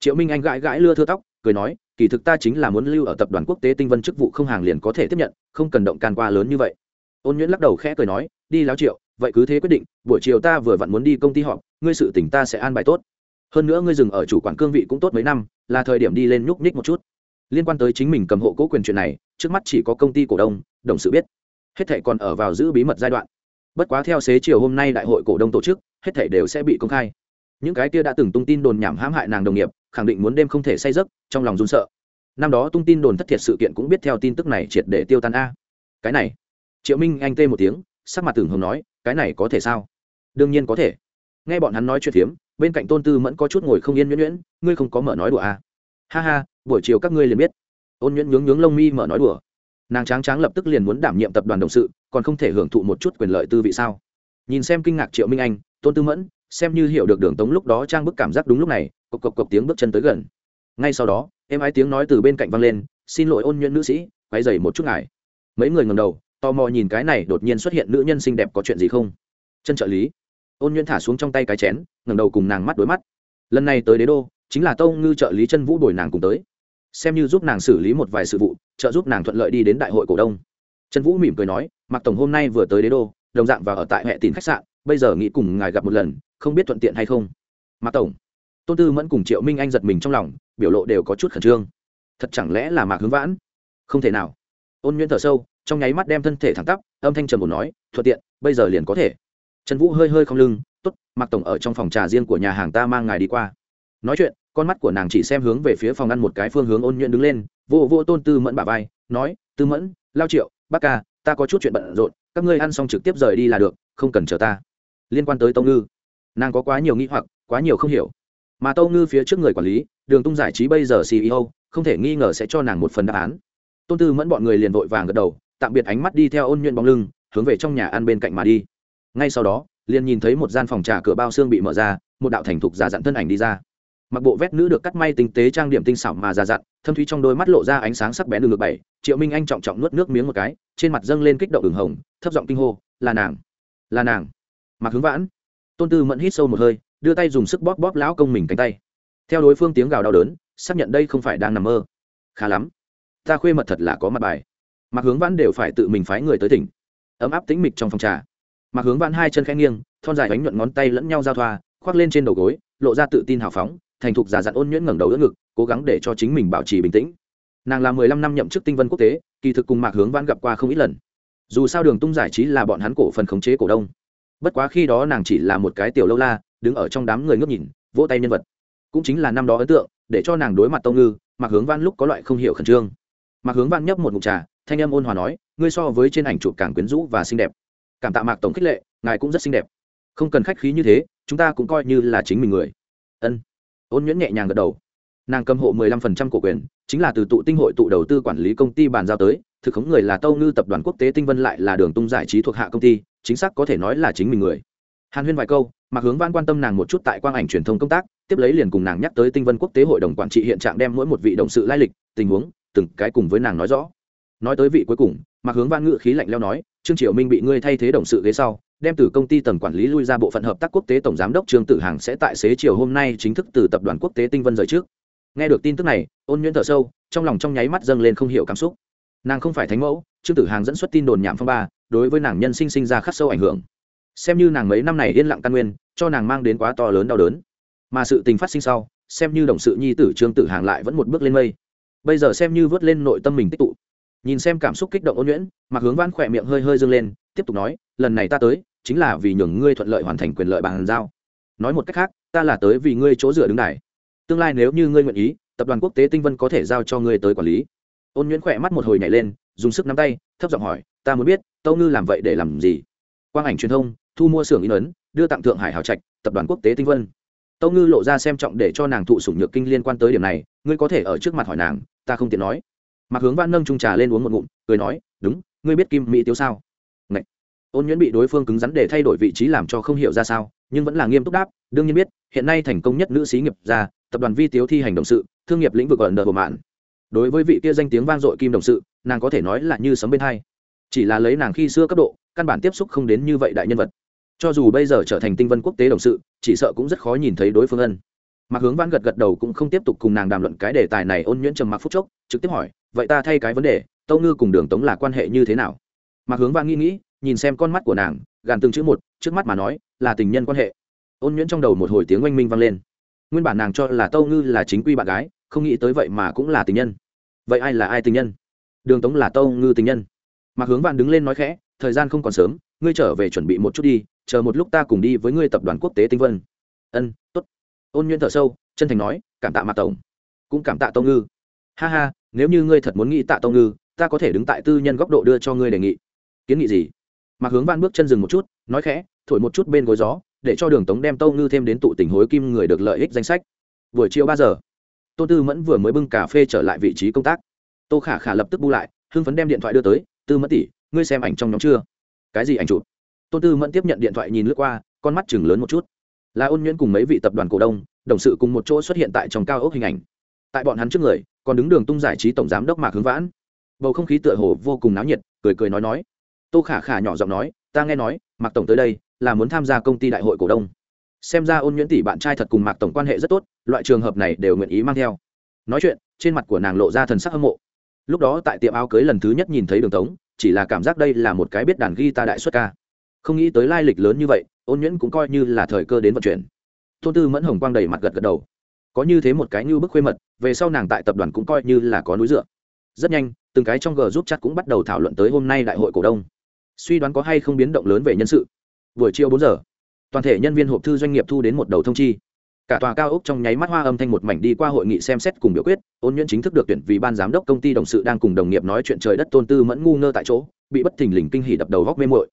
Triệu minh anh gãi gãi lưa thưa tóc, cười nói, kỳ thực ta chính là muốn lưu ở tập đoàn quốc tế tinh vân chức vụ không hàng liền có thể tiếp nhận, không cần động can qua lớn như vậy. Ôn nhuyễn lắc đầu khẽ cười nói, đi láo triệu, vậy cứ thế quyết định, buổi chiều ta vừa vặn muốn đi công ty họp, ngươi sự tỉnh ta sẽ an bài tốt. Hơn nữa ngươi dừng ở chủ quản cương vị cũng tốt mấy năm, là thời điểm đi lên nhúc nhích một chút. Liên quan tới chính mình cầm hộ cố quyền chuyện này, trước mắt chỉ có công ty cổ đông, đồng sự biết hết thệ còn ở vào giữ bí mật giai đoạn. Bất quá theo xế chiều hôm nay đại hội cổ đông tổ chức, hết thảy đều sẽ bị công khai. Những cái kia đã từng tung tin đồn nhảm hãm hại nàng đồng nghiệp, khẳng định muốn đêm không thể say giấc, trong lòng run sợ. Năm đó tung tin đồn thất thiệt sự kiện cũng biết theo tin tức này triệt để tiêu tan a. Cái này, triệu minh anh tê một tiếng, sắc mặt tưởng hồng nói, cái này có thể sao? Đương nhiên có thể. Nghe bọn hắn nói chuyện phiếm bên cạnh tôn tư mẫn có chút ngồi không yên nhuyễn nhuyễn, ngươi không có mở nói đùa à. ha ha, buổi chiều các ngươi liền biết. Ôn nhuyễn nhướng nhướng lông mi mở nói đùa nàng tráng tráng lập tức liền muốn đảm nhiệm tập đoàn đồng sự, còn không thể hưởng thụ một chút quyền lợi tư vị sao? Nhìn xem kinh ngạc triệu minh anh, tôn tư mẫn, xem như hiểu được đường tống lúc đó trang bức cảm giác đúng lúc này, cộc cộc cộc tiếng bước chân tới gần. Ngay sau đó em ái tiếng nói từ bên cạnh văng lên, xin lỗi ôn nhuận nữ sĩ quay dày một chút ngài. Mấy người ngầm đầu, tò mò nhìn cái này đột nhiên xuất hiện nữ nhân xinh đẹp có chuyện gì không? Chân trợ lý. Ôn nhuận thả xuống trong tay cái chén ngầm đầu cùng nàng mắt đối mắt. Lần này tới đế đô, chính là tâu ngư trợ lý chân vũ đổi nàng cùng tới xem như giúp nàng xử lý một vài sự vụ, trợ giúp nàng thuận lợi đi đến đại hội cổ đông. Trần vũ mỉm cười nói mặc tổng hôm nay vừa tới đế đô, đồng dạng và ở tại hệ tìm khách sạn, bây giờ nghĩ cùng ngài gặp một lần, không biết thuận tiện hay không? Mạc tổng. Tôn tư mẫn cùng triệu minh anh giật mình trong lòng, biểu lộ đều có chút khẩn trương. Thật chẳng lẽ là mạc hướng vãn? Không thể nào. Ôn nhuyễn thở sâu, trong nháy mắt đem thân thể thẳng tắp, âm thanh trần một nói, thuận tiện, bây giờ liền có thể. Trần vũ hơi hơi không lưng t ố t mạc tổng ở trong phòng trà riêng của nhà hàng ta mang ngài đi qua. Nói chuyện con mắt của nàng chỉ xem hướng về phía phòng ăn một cái phương hướng ôn nhuận đứng lên, vô vô tôn tư mẫn bà vai, nói, tư mẫn, lao triệu, bác ca, ta có chút chuyện bận rộn, các ngươi ăn xong trực tiếp rời đi là được, không cần chờ ta. Liên quan tới tông ngư, nàng có quá nhiều nghĩ hoặc, quá nhiều không hiểu. Mà tông ngư phía trước người quản lý, đường tung giải trí bây giờ ceo không thể nghi ngờ sẽ cho nàng một phần đáp án. Tôn tư mẫn bọn người liền vội vàng gật đầu, tạm biệt ánh mắt đi theo ôn nhuận bóng lưng, hướng về trong nhà ăn bên cạnh mà đi. Ngay sau đó, liền nhìn thấy một gian phòng trà cửa bao xương bị mở ra, một đạo thành thục giả dặn thân ảnh đi ra mặc bộ vét nữ được cắt may tinh tế trang điểm tinh xảo mà già dặn, thâm thúy trong đôi mắt lộ ra ánh sáng sắc bén đường ngược bảy, triệu minh anh trọng trọng nuốt nước miếng một cái, trên mặt dâng lên kích động đường hồng, thấp giọng kinh hô, là nàng là nàng. Mặc hướng vãn, tôn tư mẫn hít sâu một hơi, đưa tay dùng sức bóp bóp lão công mình cánh tay. Theo đối phương tiếng gào đau đớn, xác nhận đây không phải đang nằm mơ. Khá lắm, ta khuê mật thật là có mặt bài. Mặc hướng vãn đều phải tự mình phái người tới tỉnh. Ấm áp tĩnh mịch trong phòng trà. Mặc hướng vãn hai chân khẽ nghiêng, thon dài bánh nhuận ngón tay lẫn nhau giao thoa, khoác lên trên đầu gối, lộ ra tự tin hào phóng thành thục giả dặn ôn nhuyễn ngẩng đầu đỡ ngực, cố gắng để cho chính mình bảo trì bình tĩnh. Nàng là mười lăm năm nhậm chức tinh vân quốc tế, kỳ thực cùng mạc hướng vãn gặp qua không ít lần. Dù sao đường tung giải trí là bọn hắn cổ phần khống chế cổ đông. Bất quá khi đó nàng chỉ là một cái tiểu lâu la, đứng ở trong đám người ngước nhìn, vỗ tay nhân vật. Cũng chính là năm đó ấn tượng, để cho nàng đối mặt tông ngư, mạc hướng văn lúc có loại không hiểu khẩn trương. Mạc hướng văn nhấp một mục trà, thanh âm ôn hòa nói, ngươi so với trên ảnh chụp càng quyến rũ và xinh đẹp. Cảm tạ mạc tổng khích lệ, ngài cũng rất xinh đẹp. Không cần khách khí như thế, chúng ta cũng coi như là chính mình người. Ân ôn nhuyễn nhẹ nhàng gật đầu. Nàng cầm hộ 15% cổ quyền, chính là từ tụ tinh hội tụ đầu tư quản lý công ty bàn giao tới, thực khống người là tâu ngư tập đoàn quốc tế tinh vân lại là đường tung giải trí thuộc hạ công ty, chính xác có thể nói là chính mình người. Hàn huyên vài câu mặc hướng văn quan tâm nàng một chút tại quang ảnh truyền thông công tác, tiếp lấy liền cùng nàng nhắc tới tinh vân quốc tế hội đồng quản trị hiện trạng đem mỗi một vị đồng sự lai lịch, tình huống, từng cái cùng với nàng nói rõ. Nói tới vị cuối cùng mặc hướng văn ngự khí lạnh leo nói, trương triệu minh bị ngươi thay thế đồng sự ghế sau đem từ công ty tầng quản lý lui ra bộ phận hợp tác quốc tế tổng giám đốc trương tử hằng sẽ tại xế chiều hôm nay chính thức từ tập đoàn quốc tế tinh vân rời trước. Nghe được tin tức này, ôn nhuyễn thở sâu, trong lòng trong nháy mắt dâng lên không hiểu cảm xúc. Nàng không phải thánh mẫu, trương tử hằng dẫn xuất tin đồn nhảm phong ba, đối với nàng nhân sinh sinh ra khắc sâu ảnh hưởng. Xem như nàng mấy năm này yên lặng căn nguyên, cho nàng mang đến quá to lớn đau đớn. Mà sự tình phát sinh sau, xem như đồng sự nhi tử trương tử hàng lại vẫn một bước lên mây. Bây giờ xem như vớt lên nội tâm mình tích tụ. Nhìn xem cảm xúc kích động ôn nhuyễn mặc hướng van khỏe miệng hơi hơi dâng lên, tiếp tục nói, lần này ta tới chính là vì nhường ngươi thuận lợi hoàn thành quyền lợi bàn giao. Nói một cách khác, ta là tới vì ngươi chỗ dựa đứng đài. Tương lai nếu như ngươi nguyện ý, tập đoàn quốc tế tinh vân có thể giao cho ngươi tới quản lý. Ôn nhuyễn khỏe mắt một hồi nhảy lên, dùng sức nắm tay, thấp giọng hỏi, ta muốn biết, tâu ngư làm vậy để làm gì? Quang ảnh truyền thông, thu mua xưởng in ấn, đưa tặng thượng hải hào trạch, tập đoàn quốc tế tinh vân. Tâu ngư lộ ra xem trọng để cho nàng thụ sủng nhược kinh liên quan tới điểm này, ngươi có thể ở trước mặt hỏi nàng, ta không tiện nói. Mặc hướng văn nâng trung trà lên uống một ngụm, cười nói, đúng, ngươi biết kim mỹ tiêu sao? Ôn nhuyễn bị đối phương cứng rắn để thay đổi vị trí làm cho không hiểu ra sao, nhưng vẫn là nghiêm túc đáp, đương nhiên biết, hiện nay thành công nhất nữ sĩ nghiệp gia, tập đoàn vi tiếu thi hành động sự, thương nghiệp lĩnh vực ở nợ bộ mạn. Đối với vị kia danh tiếng vang dội kim đồng sự, nàng có thể nói là như sấm bên hai. Chỉ là lấy nàng khi xưa cấp độ, căn bản tiếp xúc không đến như vậy đại nhân vật. Cho dù bây giờ trở thành tinh vân quốc tế đồng sự, chỉ sợ cũng rất khó nhìn thấy đối phương ân. Mặc hướng văn gật gật đầu cũng không tiếp tục cùng nàng đàm luận cái đề tài này, ôn nhuyễn trầm mặc phúc chốc, trực tiếp hỏi, vậy ta thay cái vấn đề, tâu ngư cùng đường tống là quan hệ như thế nào? Mặc hướng văn nghĩ nghĩ nhìn xem con mắt của nàng, gàn từng chữ một, trước mắt mà nói, là tình nhân quan hệ. Ôn nhuyễn trong đầu một hồi tiếng oanh minh vang lên. Nguyên bản nàng cho là tâu ngư là chính quy bạn gái, không nghĩ tới vậy mà cũng là tình nhân. Vậy ai là ai tình nhân? Đường tống là tâu ngư tình nhân. Mặc hướng vạn đứng lên nói khẽ, thời gian không còn sớm, ngươi trở về chuẩn bị một chút đi, chờ một lúc ta cùng đi với ngươi tập đoàn quốc tế tinh vân. Ân t ố t ôn nhuyễn thở sâu, chân thành nói, cảm tạ mạc tổng. Cũng cảm tạ tâu ngư. Ha ha, nếu như ngươi thật muốn nghĩ tạ tâu ngư, ta có thể đứng tại tư nhân góc độ đưa cho ngươi đề nghị. Kiến nghị gì? Mạc hướng văn bước chân dừng một chút, nói khẽ, thổi một chút bên gối gió, để cho đường tống đem tâu ngư thêm đến tụ tình hối kim người được lợi ích danh sách. Buổi chiều ba giờ tô tư mẫn vừa mới bưng cà phê trở lại vị trí công tác. Tô khả khả lập tức bu lại, hưng phấn đem điện thoại đưa tới, tư mẫn tỷ, ngươi xem ảnh trong nhóm chưa? Cái gì ảnh chụp? Tô tư mẫn tiếp nhận điện thoại nhìn lướt qua, con mắt chừng lớn một chút. Là ôn nhuyễn cùng mấy vị tập đoàn cổ đông, đồng sự cùng một chỗ xuất hiện tại trong cao ốc hình ảnh. Tại bọn hắn trước người, còn đứng đường tung giải trí tổng giám đốc mạc hướng vãn. Bầu không khí tựa hồ vô cùng náo nhiệt, cười cười nói nói tô khả khả nhỏ giọng nói, ta nghe nói, mạc tổng tới đây, là muốn tham gia công ty đại hội cổ đông. Xem ra ôn nhuyễn tỷ bạn trai thật cùng mạc tổng quan hệ rất tốt, loại trường hợp này đều nguyện ý mang theo. Nói chuyện, trên mặt của nàng lộ ra thần sắc hâm mộ. Lúc đó tại tiệm áo cưới lần thứ nhất nhìn thấy đường tống, chỉ là cảm giác đây là một cái biết đàn ghi ta đại xuất ca. Không nghĩ tới lai lịch lớn như vậy, ôn nhuyễn cũng coi như là thời cơ đến vận chuyển. Tôn tư mẫn hồng quang đầy mặt gật gật đầu. Có như thế một cái như bức khuê mật, về sau nàng tại tập đoàn cũng coi như là có núi dựa. Rất nhanh, từng cái trong g giúp chắc cũng bắt đầu thảo luận tới hôm nay đại hội cổ đông suy đoán có hay không biến động lớn về nhân sự. Buổi chiều bốn giờ, toàn thể nhân viên hộp thư doanh nghiệp thu đến một đầu thông chi. Cả tòa cao ốc trong nháy mắt hoa âm thanh một mảnh đi qua hội nghị xem xét cùng biểu quyết, ôn nhuyễn chính thức được tuyển vì ban giám đốc công ty đồng sự đang cùng đồng nghiệp nói chuyện trời đất tôn tư mẫn ngu ngơ tại chỗ, bị bất thình lình kinh hỉ đập đầu góc mê mội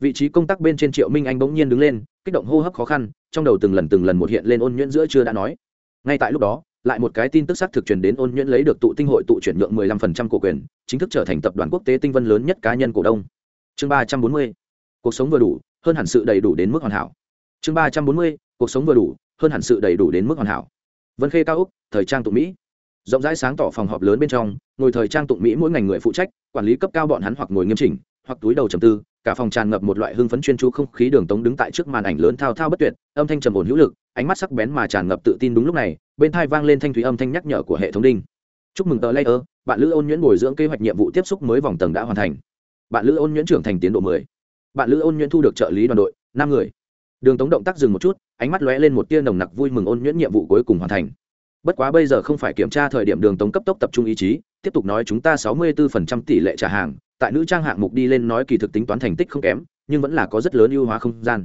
vị trí công tác bên trên triệu minh anh bỗng nhiên đứng lên, kích động hô hấp khó khăn, trong đầu từng lần từng lần một hiện lên ôn nhuyễn giữa chưa đã nói. Ngay tại lúc đó, lại một cái tin tức xác thực truyền đến ôn nhuyễn lấy được tụ tinh hội tụ chuyển nhượng 15% cổ quyền, chính thức trở thành tập đoàn quốc tế tinh vân lớn nhất cá nhân cổ đông chương 340 cuộc sống vừa đủ, hơn hẳn sự đầy đủ đến mức hoàn hảo. Chương 340 cuộc sống vừa đủ, hơn hẳn sự đầy đủ đến mức hoàn hảo. Vân khê cao úc, thời trang tụng mỹ. Rộng rãi sáng tỏ phòng họp lớn bên trong, ngồi thời trang tụng mỹ mỗi ngành người phụ trách, quản lý cấp cao bọn hắn hoặc ngồi nghiêm chỉnh, hoặc túi đầu trầm tư, cả phòng tràn ngập một loại hưng phấn chuyên chú không khí đường tống đứng tại trước màn ảnh lớn thao thao bất tuyệt, âm thanh trầm ổn hữu lực, ánh mắt sắc bén mà tràn ngập tự tin đúng lúc này, bên thai vang lên thanh thúy âm thanh nhắc nhở của hệ thống đinh. Chúc mừng tờ layer, bạn lữ ôn nhuyễn bồi dưỡng kế hoạch nhiệm vụ tiếp xúc mới vòng tầng đã hoàn thành bạn lữ ôn nhuyễn trưởng thành tiến độ mười. Bạn lữ ôn nhuyễn thu được trợ lý đoàn đội, năm người. Đường tống động tác dừng một chút, ánh mắt lóe lên một tia nồng nặc vui mừng ôn nhuyễn nhiệm vụ cuối cùng hoàn thành. Bất quá bây giờ không phải kiểm tra thời điểm đường tống cấp tốc tập trung ý chí, tiếp tục nói chúng ta sáu mươi 64% tỷ lệ trả hàng, tại nữ trang hạng mục đi lên nói kỳ thực tính toán thành tích không kém, nhưng vẫn là có rất lớn ưu hóa không gian.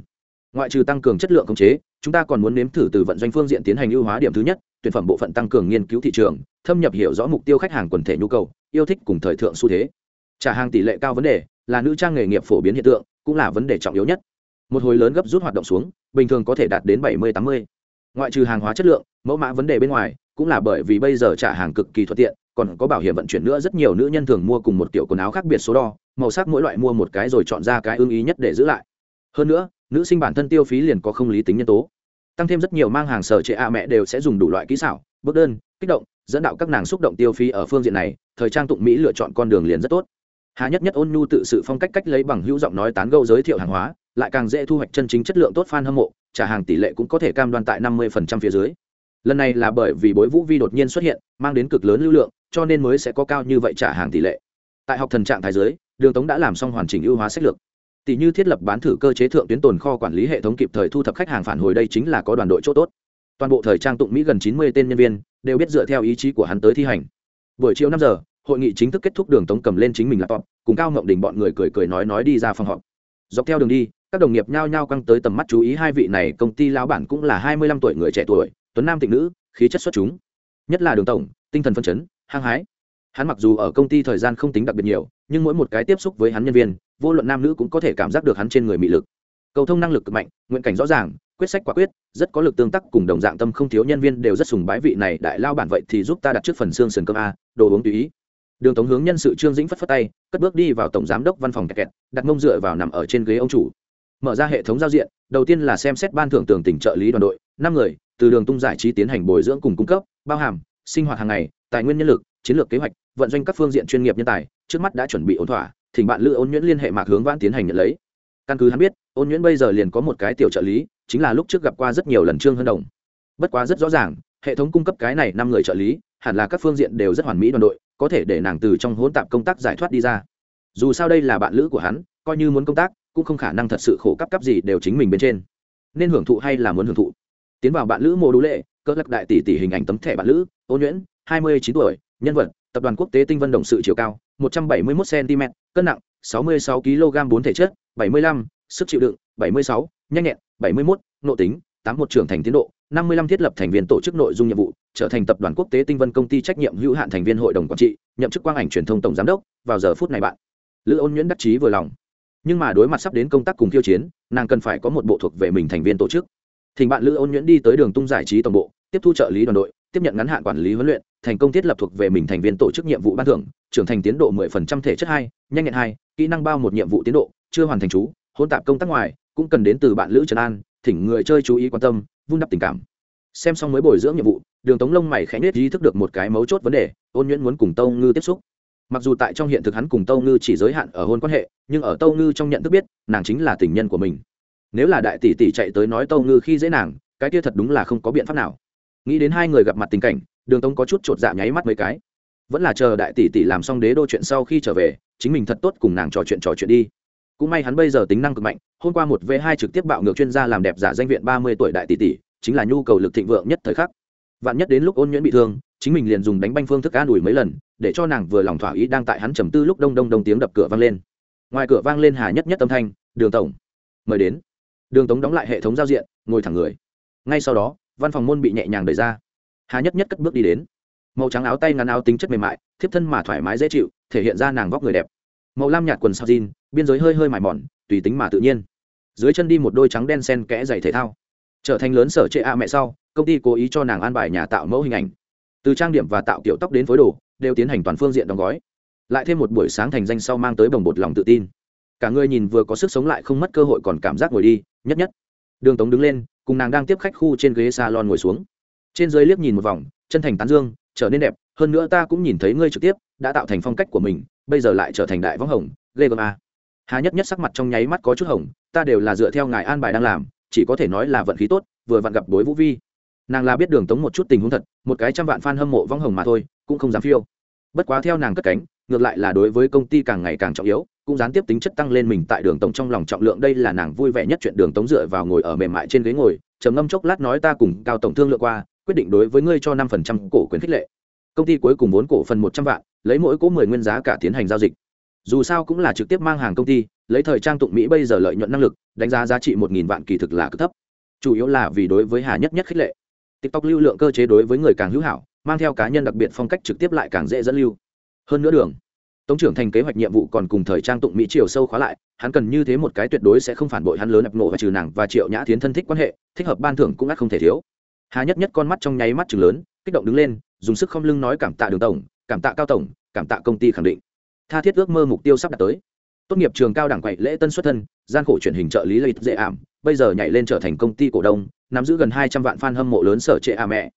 Ngoại trừ tăng cường chất lượng khống chế, chúng ta còn muốn nếm thử từ vận doanh phương diện tiến hành ưu hóa điểm thứ nhất, tuyển phẩm bộ phận tăng cường nghiên cứu thị trường, thâm nhập hiểu rõ mục tiêu khách hàng quần thể nhu cầu, yêu thích cùng thời thượng xu thế trả hàng tỷ lệ cao vấn đề là nữ trang nghề nghiệp phổ biến hiện tượng, cũng là vấn đề trọng yếu nhất. Một hồi lớn gấp rút hoạt động xuống, bình thường có thể đạt đến bảy mươi, tám mươi. Ngoại trừ hàng hóa chất lượng, mẫu mã vấn đề bên ngoài, cũng là bởi vì bây giờ trả hàng cực kỳ thuận tiện, còn có bảo hiểm vận chuyển nữa, rất nhiều nữ nhân thường mua cùng một kiểu quần áo khác biệt số đo, màu sắc mỗi loại mua một cái rồi chọn ra cái ưng ý nhất để giữ lại. Hơn nữa, nữ sinh bản thân tiêu phí liền có không lý tính nhân tố. Tăng thêm rất nhiều mang hàng sở trệ a mẹ đều sẽ dùng đủ loại kỹ xảo, bước đơn, kích động, dẫn đạo các nàng xúc động tiêu phí ở phương diện này, thời trang tụng mỹ lựa chọn con đường liền rất tốt hà nhất nhất ôn nhu tự sự phong cách cách lấy bằng hữu giọng nói tán gẫu giới thiệu hàng hóa, lại càng dễ thu hoạch chân chính chất lượng tốt fan hâm mộ, trả hàng tỷ lệ cũng có thể cam đoan tại năm mươi phía dưới. Lần này là bởi vì bối vũ vi đột nhiên xuất hiện, mang đến cực lớn lưu lượng, cho nên mới sẽ có cao như vậy trả hàng tỷ lệ. Tại học thần trạng thái giới đường tống đã làm xong hoàn chỉnh ưu hóa sách lược. Tỷ như thiết lập bán thử cơ chế thượng tuyến tồn kho quản lý hệ thống kịp thời thu thập khách hàng phản hồi đây chính là có đoàn đội chỗ tốt. Toàn bộ thời trang tụng mỹ gần chín mươi tên nhân viên, đều biết dựa theo ý chí của hắn tới thi hành. Buổi chiều năm giờ hội nghị chính thức kết thúc đường tống cầm lên chính mình laptop, cùng cao ngộng đình bọn người cười cười nói nói đi ra phòng họp. Dọc theo đường đi, các đồng nghiệp nhao nhao căng tới tầm mắt chú ý hai vị này, công ty lão bản cũng là hai mươi lăm tuổi người trẻ tuổi, tuấn nam tịnh nữ, khí chất xuất chúng. Nhất là đường tổng, tinh thần phân chấn, hăng hái. Hắn mặc dù ở công ty thời gian không tính đặc biệt nhiều, nhưng mỗi một cái tiếp xúc với hắn nhân viên, vô luận nam nữ cũng có thể cảm giác được hắn trên người mị lực. Cầu thông năng lực cực mạnh, nguyện cảnh rõ ràng, quyết sách quả quyết, rất có lực tương tác cùng đồng dạng tâm không thiếu nhân viên đều rất sùng bái vị này đại lao bản vậy thì giúp ta đặt trước phần xương sườn cơm a, đồ uống tùy ý đường tống hướng nhân sự trương dĩnh phất phất tay, cất bước đi vào tổng giám đốc văn phòng kẹt kẹt, đặt mông dựa vào nằm ở trên ghế ông chủ. Mở ra hệ thống giao diện, đầu tiên là xem xét ban thưởng tường tỉnh trợ lý đoàn đội, năm người, từ đường tung giải trí tiến hành bồi dưỡng cùng cung cấp, bao hàm, sinh hoạt hàng ngày, tài nguyên nhân lực, chiến lược kế hoạch, vận doanh các phương diện chuyên nghiệp nhân tài, trước mắt đã chuẩn bị ổn thỏa, thỉnh bạn lữ ôn nhuyễn liên hệ mạc hướng vãn tiến hành nhận lấy. Căn cứ hắn biết, ôn nhuyễn bây giờ liền có một cái tiểu trợ lý, chính là lúc trước gặp qua rất nhiều lần trương hơn đồng. Bất quá rất rõ ràng, hệ thống cung cấp cái này năm người trợ lý, hẳn là các phương diện đều rất hoàn mỹ đoàn đội có thể để nàng từ trong hỗn tạp công tác giải thoát đi ra. Dù sao đây là bạn lữ của hắn, coi như muốn công tác, cũng không khả năng thật sự khổ cấp cấp gì đều chính mình bên trên. Nên hưởng thụ hay là muốn hưởng thụ? Tiến vào bạn lữ mô đũ lệ cỡ lắc đại tỷ tỷ hình ảnh tấm thẻ bạn lữ ôn nhuyễn, hai mươi chín tuổi, nhân vật, tập đoàn quốc tế tinh vân đồng sự chiều cao, một trăm bảy mươi một cm cân nặng, sáu mươi sáu kg bốn thể chất, bảy mươi lăm, sức chịu đựng, bảy mươi sáu, nhanh nhẹn, bảy mươi một nội tính, tám một trưởng thành tiến độ, năm mươi lăm thiết lập thành viên tổ chức nội dung nhiệm vụ trở thành tập đoàn quốc tế tinh vân công ty trách nhiệm hữu hạn thành viên hội đồng quản trị, nhậm chức quang ảnh truyền thông tổng giám đốc, vào giờ phút này bạn. Lữ ôn nhuyễn đắc chí vừa lòng. Nhưng mà đối mặt sắp đến công tác cùng tiêu chiến, nàng cần phải có một bộ thuộc về mình thành viên tổ chức. Thỉnh bạn lữ ôn nhuyễn đi tới đường tung giải trí tổng bộ, tiếp thu trợ lý đoàn đội, tiếp nhận ngắn hạn quản lý huấn luyện, thành công thiết lập thuộc về mình thành viên tổ chức nhiệm vụ ban thưởng, trưởng thành tiến độ 10% thể chất hai, nhanh nhẹn hai, kỹ năng bao một nhiệm vụ tiến độ, chưa hoàn thành chú, hôn tạp công tác ngoài, cũng cần đến từ bạn lữ trần an, thỉnh người chơi chú ý quan tâm, vun đắp tình cảm xem xong mới bồi dưỡng nhiệm vụ, đường tống lông mày khẽ nhất ý thức được một cái mấu chốt vấn đề, ôn nhuyễn muốn cùng tâu ngư tiếp xúc. Mặc dù tại trong hiện thực hắn cùng tâu ngư chỉ giới hạn ở hôn quan hệ, nhưng ở tâu ngư trong nhận thức biết, nàng chính là tình nhân của mình. Nếu là đại tỷ tỷ chạy tới nói tâu ngư khi dễ nàng, cái kia thật đúng là không có biện pháp nào. Nghĩ đến hai người gặp mặt tình cảnh, đường tống có chút chột dạ nháy mắt mấy cái. Vẫn là chờ đại tỷ tỷ làm xong đế đô chuyện sau khi trở về, chính mình thật tốt cùng nàng trò chuyện trò chuyện đi. Cũng may hắn bây giờ tính năng cực mạnh, hôm qua một v hai trực tiếp bạo ngược chuyên gia làm đẹp giả danh viện ba mươi tuổi đại tỷ tỷ chính là nhu cầu lực thịnh vượng nhất thời khắc. Vạn nhất đến lúc ôn nhuyễn bị thương, chính mình liền dùng đánh banh phương thức an ủi mấy lần, để cho nàng vừa lòng thỏa ý đang tại hắn trầm tư lúc đông đông đông tiếng đập cửa vang lên. Ngoài cửa vang lên hà nhất nhất âm thanh, đường tổng, mời đến. Đường tống đóng lại hệ thống giao diện, ngồi thẳng người. Ngay sau đó, văn phòng môn bị nhẹ nhàng đẩy ra. Hà nhất nhất cất bước đi đến. Màu trắng áo tay ngắn áo tính chất mềm mại, thiếp thân mà thoải mái dễ chịu, thể hiện ra nàng vóc người đẹp. Màu lam nhạt quần sao jean, biên giới hơi hơi mải mòn, tùy tính mà tự nhiên. Dưới chân đi một đôi trắng đen sen kẽ giày thể thao trở thành lớn sở trệ a mẹ sau, công ty cố ý cho nàng an bài nhà tạo mẫu hình ảnh. Từ trang điểm và tạo kiểu tóc đến phối đồ, đều tiến hành toàn phương diện đóng gói. Lại thêm một buổi sáng thành danh sau mang tới bồng bột lòng tự tin. Cả người nhìn vừa có sức sống lại không mất cơ hội còn cảm giác ngồi đi, nhất nhất. Đường tống đứng lên, cùng nàng đang tiếp khách khu trên ghế salon ngồi xuống. Trên dưới liếc nhìn một vòng, chân thành tán dương, trở nên đẹp, hơn nữa ta cũng nhìn thấy ngươi trực tiếp, đã tạo thành phong cách của mình, bây giờ lại trở thành đại võng hồng, lê gom a. Hà nhất nhất sắc mặt trong nháy mắt có chút hồng, ta đều là dựa theo ngài an bài đang làm chỉ có thể nói là vận khí tốt, vừa vặn gặp bối vũ vi. Nàng là biết đường tống một chút tình huống thật, một cái trăm vạn f a n hâm mộ vong hồng mà thôi, cũng không dám phiêu. Bất quá theo nàng cất cánh, ngược lại là đối với công ty càng ngày càng trọng yếu, cũng gián tiếp tính chất tăng lên mình tại đường tống trong lòng trọng lượng, đây là nàng vui vẻ nhất chuyện đường tống dựa vào ngồi ở mềm mại trên ghế ngồi, trầm ngâm chốc lát nói ta cùng cao tổng thương lượng qua, quyết định đối với ngươi cho năm phần trăm cổ quyền khích lệ. Công ty cuối cùng vốn cổ phần một trăm vạn, lấy mỗi cổ mười nguyên giá cả tiến hành giao dịch. Dù sao cũng là trực tiếp mang hàng công ty lấy thời trang tụng mỹ bây giờ lợi nhuận năng lực, đánh giá giá trị một nghìn vạn kỳ thực là cực thấp. Chủ yếu là vì đối với hà nhất nhất khích lệ. Tiktok lưu lượng cơ chế đối với người càng hữu hảo, mang theo cá nhân đặc biệt phong cách trực tiếp lại càng dễ dẫn lưu. Hơn nữa đường, tống trưởng thành kế hoạch nhiệm vụ còn cùng thời trang tụng mỹ chiều sâu khóa lại, hắn cần như thế một cái tuyệt đối sẽ không phản bội hắn lớn ập nộ và trừ nàng và triệu nhã tiến thân thích quan hệ, thích hợp ban thưởng cũng ắt không thể thiếu. Hà nhất nhất con mắt trong nháy mắt chừng lớn, kích động đứng lên, dùng sức không lưng nói cảm tạ đường tổng, cảm tạ cao tổng, cảm tạ công ty khẳng định. Tha thiết ước mơ mục tiêu sắp đạt tới tốt nghiệp trường cao đẳng quậy lễ tân xuất thân, gian khổ truyền hình trợ lý lợi dễ ảm, bây giờ nhảy lên trở thành công ty cổ đông, nắm giữ gần hai trăm vạn fan hâm mộ lớn sở trệ a mẹ.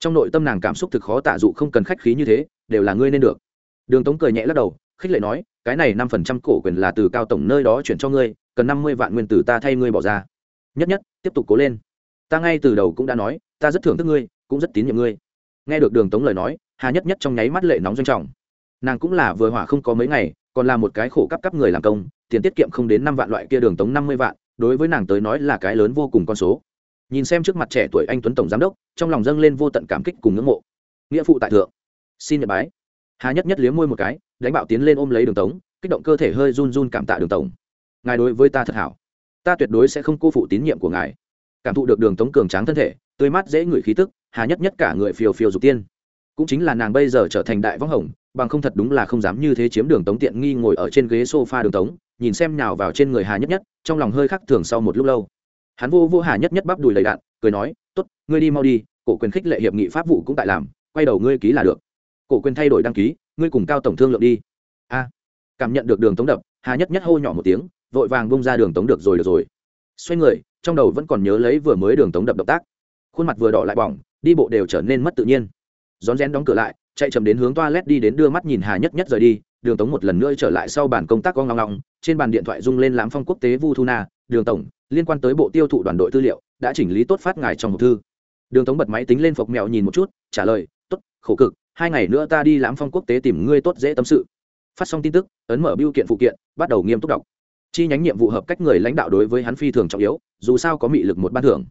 Trong nội tâm nàng cảm xúc thực khó tả dụ không cần khách khí như thế, đều là ngươi nên được. Đường tống cười nhẹ lắc đầu, khích lệ nói, cái này năm phần trăm cổ quyền là từ cao tổng nơi đó chuyển cho ngươi, cần năm mươi vạn nguyên tử ta thay ngươi bỏ ra. Nhất nhất, tiếp tục cố lên. Ta ngay từ đầu cũng đã nói, ta rất thưởng thức ngươi, cũng rất tín nhiệm ngươi. Nghe được đường tống lời nói, hà nhất nhất trong nháy mắt lệ nóng doanh trọng. Nàng cũng là vừa hỏa không có mấy ngày còn là một cái khổ cấp cấp người làm công, tiền tiết kiệm không đến năm vạn loại kia đường tống năm mươi vạn, đối với nàng tới nói là cái lớn vô cùng con số. Nhìn xem trước mặt trẻ tuổi anh tuấn tổng giám đốc, trong lòng dâng lên vô tận cảm kích cùng ngưỡng mộ. Nghĩa phụ tại thượng. Xin nhận bái. Hà nhất nhất liếm môi một cái, đánh bạo tiến lên ôm lấy đường tống, kích động cơ thể hơi run run cảm tạ đường tổng. Ngài đối với ta thật hảo. Ta tuyệt đối sẽ không cô phụ tín nhiệm của ngài. Cảm thụ được đường tống cường tráng thân thể, tươi mát dễ người khí tức, hà nhất nhất cả người phiêu phiêu dục tiên. Cũng chính là nàng bây giờ trở thành đại võng hồng bằng không thật đúng là không dám như thế chiếm đường tống tiện nghi ngồi ở trên ghế sofa đường tống, nhìn xem nhào vào trên người hà nhất nhất, trong lòng hơi khắc thường sau một lúc lâu. Hắn vô vô hà nhất nhất bắp đùi lầy đạn, cười nói, tốt, ngươi đi mau đi, cổ quyền khích lệ hiệp nghị pháp vụ cũng tại làm, quay đầu ngươi ký là được. Cổ quyền thay đổi đăng ký, ngươi cùng cao tổng thương lượng đi. A, cảm nhận được đường tống đập, hà nhất nhất hô nhỏ một tiếng, vội vàng bung ra đường tống được rồi được rồi. Xoay người, trong đầu vẫn còn nhớ lấy vừa mới đường tống đập động tác. Khuôn mặt vừa đỏ lại bỏng, đi bộ đều trở nên mất tự nhiên. Rón rén đóng cửa lại chạy chậm đến hướng toilet đi đến đưa mắt nhìn hà nhất nhất rời đi, đường tống một lần nữa trở lại sau bàn công tác con ngong ngong trên bàn điện thoại rung lên lãm phong quốc tế vu thu na, đường tổng, liên quan tới bộ tiêu thụ đoàn đội tư liệu, đã chỉnh lý tốt phát ngài trong hộp thư. Đường tống bật máy tính lên phộc mèo nhìn một chút, trả lời t ố t khổ cực, hai ngày nữa ta đi lãm phong quốc tế tìm ngươi tốt dễ tâm sự. Phát xong tin tức, ấn mở biêu kiện phụ kiện, bắt đầu nghiêm túc đọc. Chi nhánh nhiệm vụ hợp cách người lãnh đạo đối với hắn phi thường trọng yếu, dù sao có mị lực một ban thưởng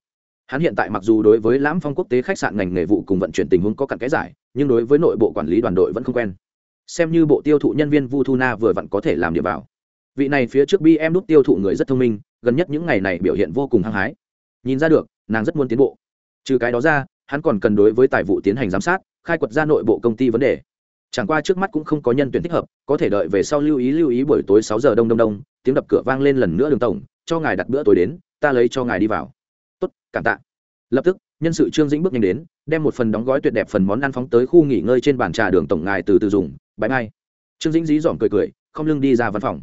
hắn hiện tại mặc dù đối với lãm phong quốc tế khách sạn ngành nghề vụ cùng vận chuyển tình huống có cặn cái giải nhưng đối với nội bộ quản lý đoàn đội vẫn không quen. Xem như bộ tiêu thụ nhân viên vu thu na vừa vặn có thể làm điểm vào. Vị này phía trước bi em đúc tiêu thụ người rất thông minh, gần nhất những ngày này biểu hiện vô cùng hăng hái. Nhìn ra được, nàng rất muốn tiến bộ. Trừ cái đó ra, hắn còn cần đối với tài vụ tiến hành giám sát, khai quật ra nội bộ công ty vấn đề. Chẳng qua trước mắt cũng không có nhân tuyển thích hợp, có thể đợi về sau lưu ý lưu ý buổi tối sáu giờ đông đông đông, tiếng đập cửa vang lên lần nữa đường tổng, cho ngài đặt bữa tối đến, ta lấy cho ngài đi vào tốt, cảm tạ. Lập tức, nhân sự trương dĩnh bước nhanh đến, đem một phần đóng gói tuyệt đẹp phần món ăn phóng tới khu nghỉ ngơi trên bàn trà đường tổng ngài từ từ dùng, bãi mai. Trương dĩnh dí dỏm cười cười, không lưng đi ra văn phòng.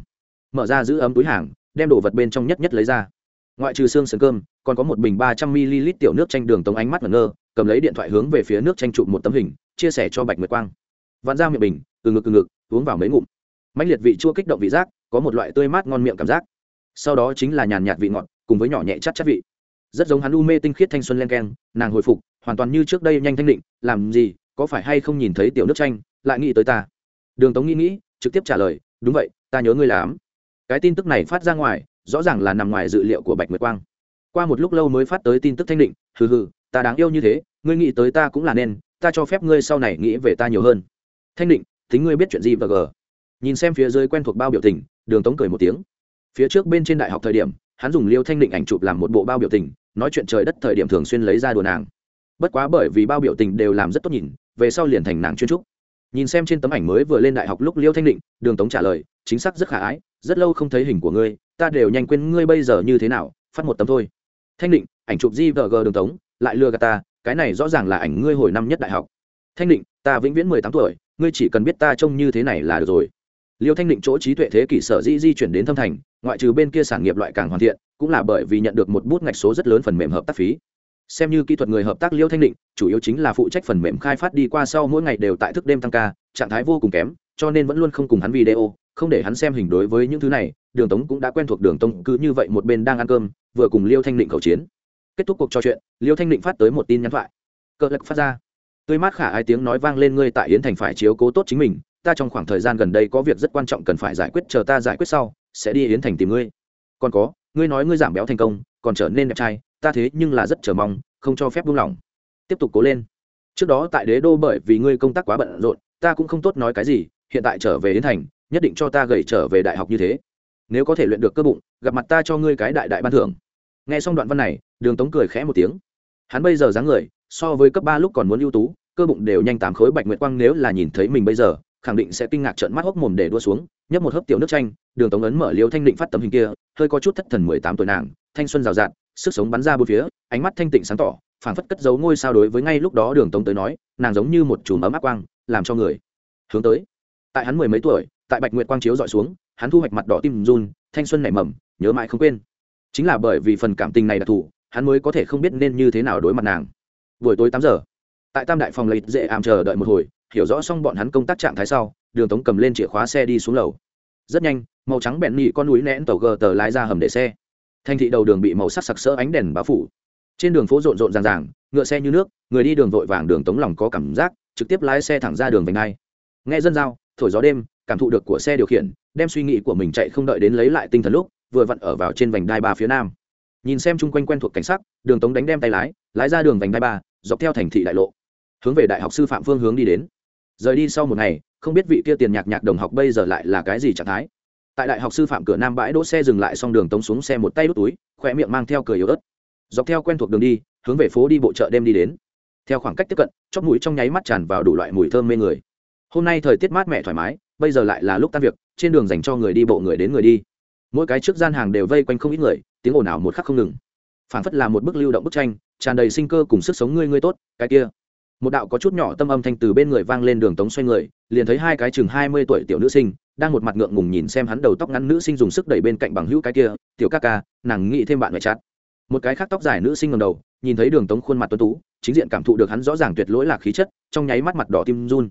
Mở ra giữ ấm túi hàng, đem đồ vật bên trong nhất nhất lấy ra. Ngoại trừ xương sườn cơm, còn có một bình ba trăm ml tiểu nước chanh đường tống ánh mắt ngẩn ngơ, cầm lấy điện thoại hướng về phía nước chanh chụp một tấm hình, chia sẻ cho bạch nguyệt quang. Vặn ra miệng bình, từ ngực từ ngực, uống vào mấy ngụm. Mãnh liệt vị chua kích động vị giác, có một loại tươi mát ngon miệng cảm giác. Sau đó chính là nhàn nhạt vị ngọt, cùng với nhỏ nhẹ chắc chắc vị rất giống hắn u mê tinh khiết thanh xuân len keng, nàng hồi phục, hoàn toàn như trước đây nhanh thanh định, làm gì, có phải hay không nhìn thấy tiểu nước tranh lại nghĩ tới ta? Đường tống nghĩ nghĩ, trực tiếp trả lời, đúng vậy, ta nhớ ngươi làm cái tin tức này phát ra ngoài, rõ ràng là nằm ngoài dự liệu của bạch nguyệt quang. Qua một lúc lâu mới phát tới tin tức thanh định, hừ hừ, ta đáng yêu như thế, ngươi nghĩ tới ta cũng là nên, ta cho phép ngươi sau này nghĩ về ta nhiều hơn. Thanh định, tính ngươi biết chuyện gì và gờ? Nhìn xem phía dưới quen thuộc bao biểu tình, đường tống cười một tiếng. Phía trước bên trên đại học thời điểm hắn dùng liêu thanh định ảnh chụp làm một bộ bao biểu tình, nói chuyện trời đất thời điểm thường xuyên lấy ra đùa nàng. Bất quá bởi vì bao biểu tình đều làm rất tốt nhìn, về sau liền thành nàng chuyên trúc. Nhìn xem trên tấm ảnh mới vừa lên đại học lúc liêu thanh định, đường tống trả lời, chính xác rất khả ái, rất lâu không thấy hình của ngươi, ta đều nhanh quên ngươi bây giờ như thế nào, phát một tấm thôi. Thanh định, ảnh chụp gvg đường tống, lại lừa gạt ta, cái này rõ ràng là ảnh ngươi hồi năm nhất đại học. Thanh định, ta vĩnh viễn mười tám tuổi, ngươi chỉ cần biết ta trông như thế này là được rồi liêu thanh định chỗ trí tuệ thế kỷ sở di di chuyển đến thâm thành ngoại trừ bên kia sản nghiệp loại càng hoàn thiện cũng là bởi vì nhận được một bút ngạch số rất lớn phần mềm hợp tác phí. Xem như kỹ thuật người hợp tác liêu thanh định chủ yếu chính là phụ trách phần mềm khai phát đi qua sau mỗi ngày đều tại thức đêm tăng ca trạng thái vô cùng kém cho nên vẫn luôn không cùng hắn video không để hắn xem hình đối với những thứ này. Đường tống cũng đã quen thuộc đường Tông, cứ như vậy một bên đang ăn cơm vừa cùng liêu thanh định khẩu chiến. Kết thúc cuộc trò chuyện liêu thanh định phát tới một tin nhắn thoại. Cỡ lực phát ra. Tươi mát khả ai tiếng nói vang lên ngươi tại yến thành phải chiếu cố tốt chính mình ta trong khoảng thời gian gần đây có việc rất quan trọng cần phải giải quyết, chờ ta giải quyết sau, sẽ đi yến thành tìm ngươi. Còn có, ngươi nói ngươi giảm béo thành công, còn trở nên đẹp trai, ta thế nhưng là rất chờ mong, không cho phép buông lỏng. Tiếp tục cố lên. Trước đó tại đế đô bởi vì ngươi công tác quá bận rộn, ta cũng không tốt nói cái gì, hiện tại trở về yến thành, nhất định cho ta gầy trở về đại học như thế. Nếu có thể luyện được cơ bụng, gặp mặt ta cho ngươi cái đại đại ban thưởng. Nghe xong đoạn văn này, đường tống cười khẽ một tiếng. Hắn bây giờ dáng người, so với cấp ba lúc còn muốn ưu tú, cơ bụng đều nhanh tám khối bạch nguyệt quang nếu là nhìn thấy mình bây giờ khẳng định sẽ kinh ngạc trợn mắt hốc mồm để đua xuống, nhấp một hớp tiểu nước chanh, đường tống ấn mở liêu thanh định phát tấm hình kia, hơi có chút thất thần mười tám tuổi nàng, thanh xuân rào rạt, sức sống bắn ra bốn phía, ánh mắt thanh tịnh sáng tỏ, phảng phất cất giấu ngôi sao đối với ngay lúc đó đường tống tới nói, nàng giống như một chùm ấm áp quang, làm cho người hướng tới. Tại hắn mười mấy tuổi, tại bạch nguyệt quang chiếu dọi xuống, hắn thu hoạch mặt đỏ tim run, thanh xuân nảy mầm, nhớ mãi không quên. Chính là bởi vì phần cảm tình này đặc thù hắn mới có thể không biết nên như thế nào đối mặt nàng. Buổi tối tám giờ, tại tam đại phòng lấy dễ ảm chờ đợi một hồi hiểu rõ xong bọn hắn công tác trạng thái sau, đường tống cầm lên chìa khóa xe đi xuống lầu. Rất nhanh, màu trắng bẹn nhị con núi nén tàu gờ tờ lái ra hầm để xe. Thành thị đầu đường bị màu sắc sặc sỡ ánh đèn báo phủ. Trên đường phố rộn rộn ràng ràng, ngựa xe như nước, người đi đường vội vàng đường tống lòng có cảm giác, trực tiếp lái xe thẳng ra đường vành ngay nghe dân giao, thổi gió đêm, cảm thụ được của xe điều khiển, đem suy nghĩ của mình chạy không đợi đến lấy lại tinh thần lúc, vừa vặn ở vào trên vành đai ba phía nam. Nhìn xem chung quanh quen thuộc cảnh sắc, đường tống đánh đem tay lái lái ra đường vành đai ba, dọc theo thành thị đại lộ. Hướng về đại học sư phạm phương hướng đi đến rời đi sau một ngày, không biết vị kia tiền nhạc nhạc đồng học bây giờ lại là cái gì trạng thái. Tại đại học sư phạm cửa nam bãi đỗ xe dừng lại xong đường tống xuống xe một tay đút túi khỏe miệng mang theo cười yếu ớt. Dọc theo quen thuộc đường đi, hướng về phố đi bộ chợ đêm đi đến. Theo khoảng cách tiếp cận, chóp mũi trong nháy mắt tràn vào đủ loại mùi thơm mê người. Hôm nay thời tiết mát mẻ thoải mái, bây giờ lại là lúc tan việc, trên đường dành cho người đi bộ người đến người đi. Mỗi cái trước gian hàng đều vây quanh không ít người, tiếng ồn ào một khắc không ngừng. Phảng phất là một bức lưu động bức tranh, tràn đầy sinh cơ cùng sức sống ngươi ngươi tốt, cái kia một đạo có chút nhỏ tâm âm thanh từ bên người vang lên đường tống xoay người, liền thấy hai cái chừng hai mươi tuổi tiểu nữ sinh, đang một mặt ngượng ngùng nhìn xem hắn đầu tóc ngắn nữ sinh dùng sức đẩy bên cạnh bằng hữu cái kia, tiểu ca ca, nàng nghĩ thêm bạn mẹ chát một cái khác tóc dài nữ sinh ngầm đầu, nhìn thấy đường tống khuôn mặt tuấn tú, chính diện cảm thụ được hắn rõ ràng tuyệt lỗi là khí chất, trong nháy mắt mặt đỏ tim run.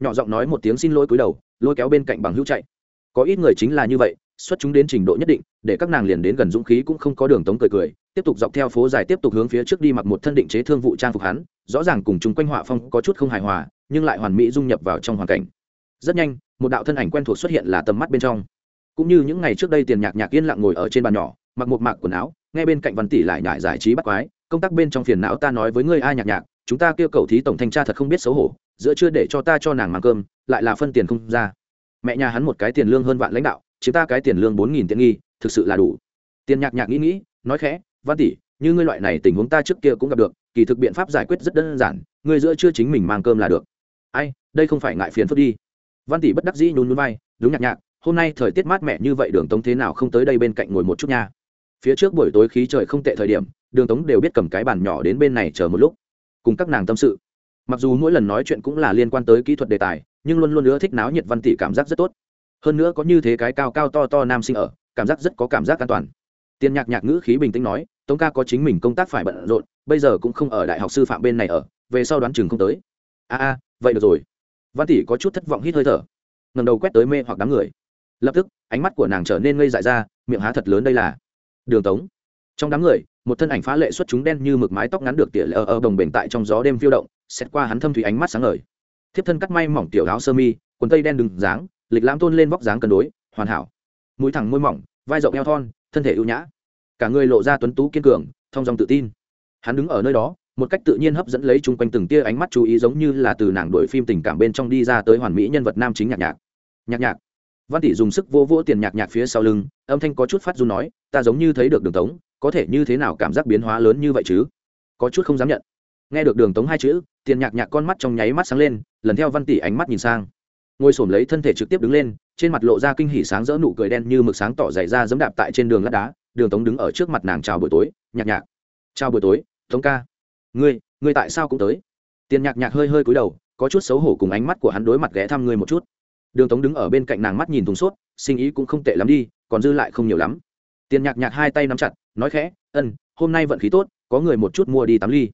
Nhỏ giọng nói một tiếng xin lỗi cúi đầu, lôi kéo bên cạnh bằng hữu chạy. Có ít người chính là như vậy, xuất chúng đến trình độ nhất định, để các nàng liền đến gần dũng khí cũng không có đường tống cười cười, tiếp tục dọc theo phố dài tiếp tục hướng phía trước đi mặc một thân định chế thương vụ trang phục hắn rõ ràng cùng chúng quanh họa phong có chút không hài hòa, nhưng lại hoàn mỹ dung nhập vào trong hoàn cảnh. Rất nhanh, một đạo thân ảnh quen thuộc xuất hiện là tầm mắt bên trong. Cũng như những ngày trước đây tiền nhạc nhạc yên lặng ngồi ở trên bàn nhỏ, mặc một mạc quần áo, ngay bên cạnh văn tỷ lại nhải giải trí bắt quái, công tác bên trong phiền não ta nói với ngươi ai nhạc nhạc, chúng ta kêu cầu thí tổng thanh tra thật không biết xấu hổ, giữa chưa để cho ta cho nàng mang cơm, lại là phân tiền không ra. Mẹ nhà hắn một cái tiền lương hơn vạn lãnh đạo, chiếm ta cái tiền lương bốn nghìn tiện nghi, thực sự là đủ. Tiền nhạc nhạc nghĩ nghĩ, nói khẽ, văn tỷ, như ngươi loại này tình huống ta trước kia cũng gặp được kỳ thực biện pháp giải quyết rất đơn giản người giữa chưa chính mình mang cơm là được. Ai, đây không phải ngại phiền phức đi. Văn tỷ bất đắc dĩ nhún nhún vai, đúng nhạc nhạc, hôm nay thời tiết mát mẻ như vậy đường tống thế nào không tới đây bên cạnh ngồi một chút nha. Phía trước buổi tối khí trời không tệ thời điểm, đường tống đều biết cầm cái bàn nhỏ đến bên này chờ một lúc, cùng các nàng tâm sự. Mặc dù mỗi lần nói chuyện cũng là liên quan tới kỹ thuật đề tài, nhưng luôn luôn ưa thích náo nhiệt văn tỷ cảm giác rất tốt. Hơn nữa có như thế cái cao cao to to nam sinh ở, cảm giác rất có cảm giác an toàn. Tiên nhạc nhạc ngữ khí bình tĩnh nói, tống ca có chính mình công tác phải bận rộn, bây giờ cũng không ở đại học sư phạm bên này ở, về sau đoán chừng không tới. A a, vậy được rồi. Văn tỷ có chút thất vọng hít hơi thở, ngẩng đầu quét tới mê hoặc đám người. Lập tức, ánh mắt của nàng trở nên ngây dại ra, miệng há thật lớn đây là. Đường tống. Trong đám người, một thân ảnh phá lệ xuất chúng đen như mực mái tóc ngắn được tỉa lờ ở đồng bền tại trong gió đêm phiêu động, xét qua hắn thâm thủy ánh mắt sáng ngời. Thiếp thân cắt may mỏng tiểu áo sơ mi, quần tây đen đứng dáng, lịch lãm tôn lên vóc dáng cân đối, hoàn hảo. Mũi thẳng môi mỏng, vai rộng eo thon, thân thể ưu nhã cả người lộ ra tuấn tú kiên cường thong dong tự tin. Hắn đứng ở nơi đó, một cách tự nhiên hấp dẫn lấy chung quanh từng tia ánh mắt chú ý giống như là từ nàng đổi phim tình cảm bên trong đi ra tới hoàn mỹ nhân vật nam chính nhạc nhạc. Nhạc nhạc. Văn tỷ dùng sức vô vỗ tiền nhạc nhạc phía sau lưng, âm thanh có chút phát run nói, ta giống như thấy được đường tống, có thể như thế nào cảm giác biến hóa lớn như vậy chứ? Có chút không dám nhận. Nghe được đường tống hai chữ, tiền nhạc nhạc con mắt trong nháy mắt sáng lên, lần theo văn tỷ ánh mắt nhìn sang. Ngồi s lấy thân thể trực tiếp đứng lên, trên mặt lộ ra kinh hỉ sáng rỡ nụ cười đen như mực sáng tỏ dày ra dẫm đạp tại trên đường lát đá đường tống đứng ở trước mặt nàng chào buổi tối, nhạc nhạc. Chào buổi tối, tống ca. Ngươi ngươi tại sao cũng tới? Tiền nhạc nhạc hơi hơi cúi đầu, có chút xấu hổ cùng ánh mắt của hắn đối mặt ghé thăm ngươi một chút. Đường tống đứng ở bên cạnh nàng mắt nhìn thùng sốt sinh ý cũng không tệ lắm đi, còn dư lại không nhiều lắm. Tiền nhạc nhạc hai tay nắm chặt, nói khẽ, ân, hôm nay vận khí tốt, có người một chút mua đi tám ly.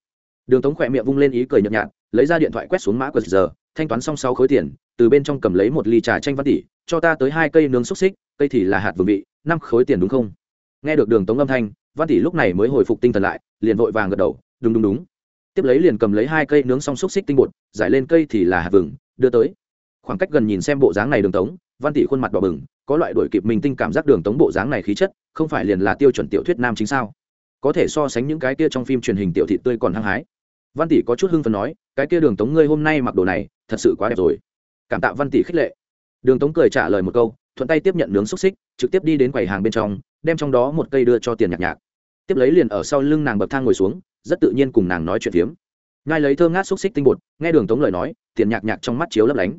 Đường tống khỏe miệng vung lên ý cười nhợt nhạt, lấy ra điện thoại quét xuống mã quật giờ, thanh toán xong sáu khối tiền, từ bên trong cầm lấy một ly trà chanh văn tỷ cho ta tới hai cây nướng xúc xích, cây thì là hạt vừa vị, năm khối tiền đúng không? Nghe được đường tống âm thanh, văn tỷ lúc này mới hồi phục tinh thần lại, liền vội vàng gật đầu, đúng đúng đúng. Tiếp lấy liền cầm lấy hai cây nướng xong xúc xích tinh bột, giải lên cây thì là hạt vừng, đưa tới. Khoảng cách gần nhìn xem bộ dáng này đường tống, văn tỷ khuôn mặt đỏ bừng, có loại đổi kịp mình tinh cảm giác đường tống bộ dáng này khí chất, không phải liền là tiêu chuẩn tiểu thuyết nam chính sao? Có thể so sánh những cái kia trong phim truyền hình tiểu thị tươi còn hăng hái. Văn tỷ có chút hưng phần nói, cái kia đường tống ngươi hôm nay mặc đồ này, thật sự quá đẹp rồi. Cảm tạ văn tỷ khích lệ. Đường tống cười trả lời một câu, thuận tay tiếp nhận nướng xúc xích, trực tiếp đi đến quầy hàng bên trong đem trong đó một cây đưa cho tiền nhạc nhạc. Tiếp lấy liền ở sau lưng nàng bậc thang ngồi xuống, rất tự nhiên cùng nàng nói chuyện phiếm. Ngay lấy thơm ngát xúc xích tinh bột, nghe đường tống lời nói, tiền nhạc nhạc trong mắt chiếu lấp lánh.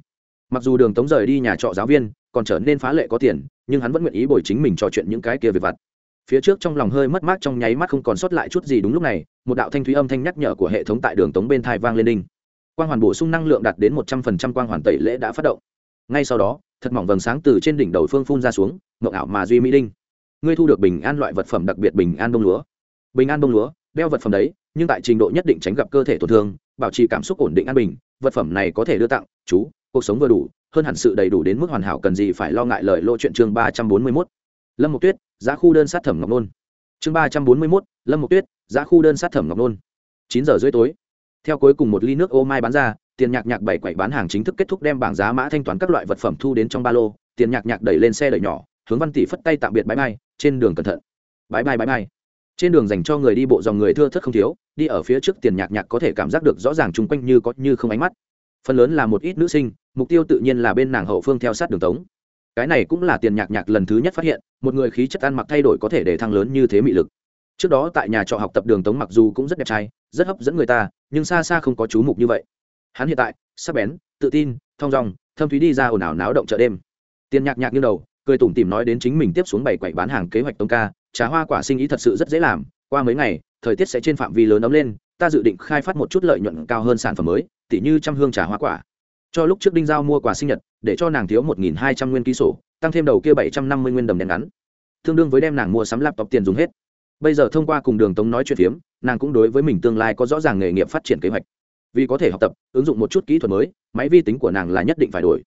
Mặc dù đường tống rời đi nhà trọ giáo viên, còn trở nên phá lệ có tiền, nhưng hắn vẫn nguyện ý bồi chính mình trò chuyện những cái kia về vặt. Phía trước trong lòng hơi mất mát trong nháy mắt không còn sót lại chút gì đúng lúc này, một đạo thanh thúy âm thanh nhắc nhở của hệ thống tại đường tống bên thai vang lên đinh. Quang hoàn bổ sung năng lượng đạt đến một trăm phần trăm quang hoàn tẩy lễ đã phát động. Ngay sau đó, thật mỏng vầng sáng từ trên đỉnh đầu phương phun ra xuống, mộng ảo mà duy mỹ đinh ngươi thu được bình an loại vật phẩm đặc biệt bình an bông lúa. Bình an bông lúa, đeo vật phẩm đấy, nhưng tại trình độ nhất định tránh gặp cơ thể tổn thương, bảo trì cảm xúc ổn định an bình, vật phẩm này có thể đưa tặng, chú, cuộc sống vừa đủ, hơn hẳn sự đầy đủ đến mức hoàn hảo cần gì phải lo ngại lời lộ chuyện chương ba trăm bốn mươi mốt. Lâm mục tuyết, giá khu đơn sát thẩm ngọc nôn. Chương ba trăm bốn mươi mốt, lâm mục tuyết, giá khu đơn sát thẩm ngọc nôn. Chín giờ rưỡi tối. Theo cuối cùng một ly nước ô mai bán ra, tiền nhạc nhạc bảy quậy bán hàng chính thức kết thúc đem bảng giá mã thanh toán các loại vật phẩm thu đến trong ba lô, tiền nhạc nhạc đẩy lên xe đẩy nhỏ hướng văn tỷ phất tay tạm biệt bãi bay trên đường cẩn thận. Bãi bay bãi bay trên đường dành cho người đi bộ dòng người thưa thất không thiếu, đi ở phía trước tiền nhạc nhạc có thể cảm giác được rõ ràng chung quanh như có như không ánh mắt. Phần lớn là một ít nữ sinh, mục tiêu tự nhiên là bên nàng hậu phương theo sát đường tống. Cái này cũng là tiền nhạc nhạc lần thứ nhất phát hiện, một người khí chất ăn mặc thay đổi có thể để thăng lớn như thế mị lực. Trước đó tại nhà trọ học tập đường tống mặc dù cũng rất đẹp trai, rất hấp dẫn người ta, nhưng xa xa không có chú mục như vậy. Hắn hiện tại, sắc bén, tự tin, thong dong, thâm thúy đi ra ồn ào náo động chợ đêm. Tiền nhạc nhạc như đầu cười tủm tìm nói đến chính mình tiếp xuống bảy quậy bán hàng kế hoạch tông ca, trà hoa quả sinh ý thật sự rất dễ làm, qua mấy ngày, thời tiết sẽ trên phạm vi lớn ấm lên, ta dự định khai phát một chút lợi nhuận cao hơn sản phẩm mới, tỉ như trăm hương trà hoa quả. Cho lúc trước đinh giao mua quà sinh nhật, để cho nàng thiếu một nghìn hai trăm nguyên ký sổ, tăng thêm đầu kia bảy trăm năm mươi nguyên đồng đen ngắn. Tương đương với đem nàng mua sắm laptop tiền dùng hết. Bây giờ thông qua cùng đường tống nói chuyện phiếm, nàng cũng đối với mình tương lai có rõ ràng nghề nghiệp phát triển kế hoạch. Vì có thể học tập, ứng dụng một chút kỹ thuật mới, máy vi tính của nàng là nhất định phải đổi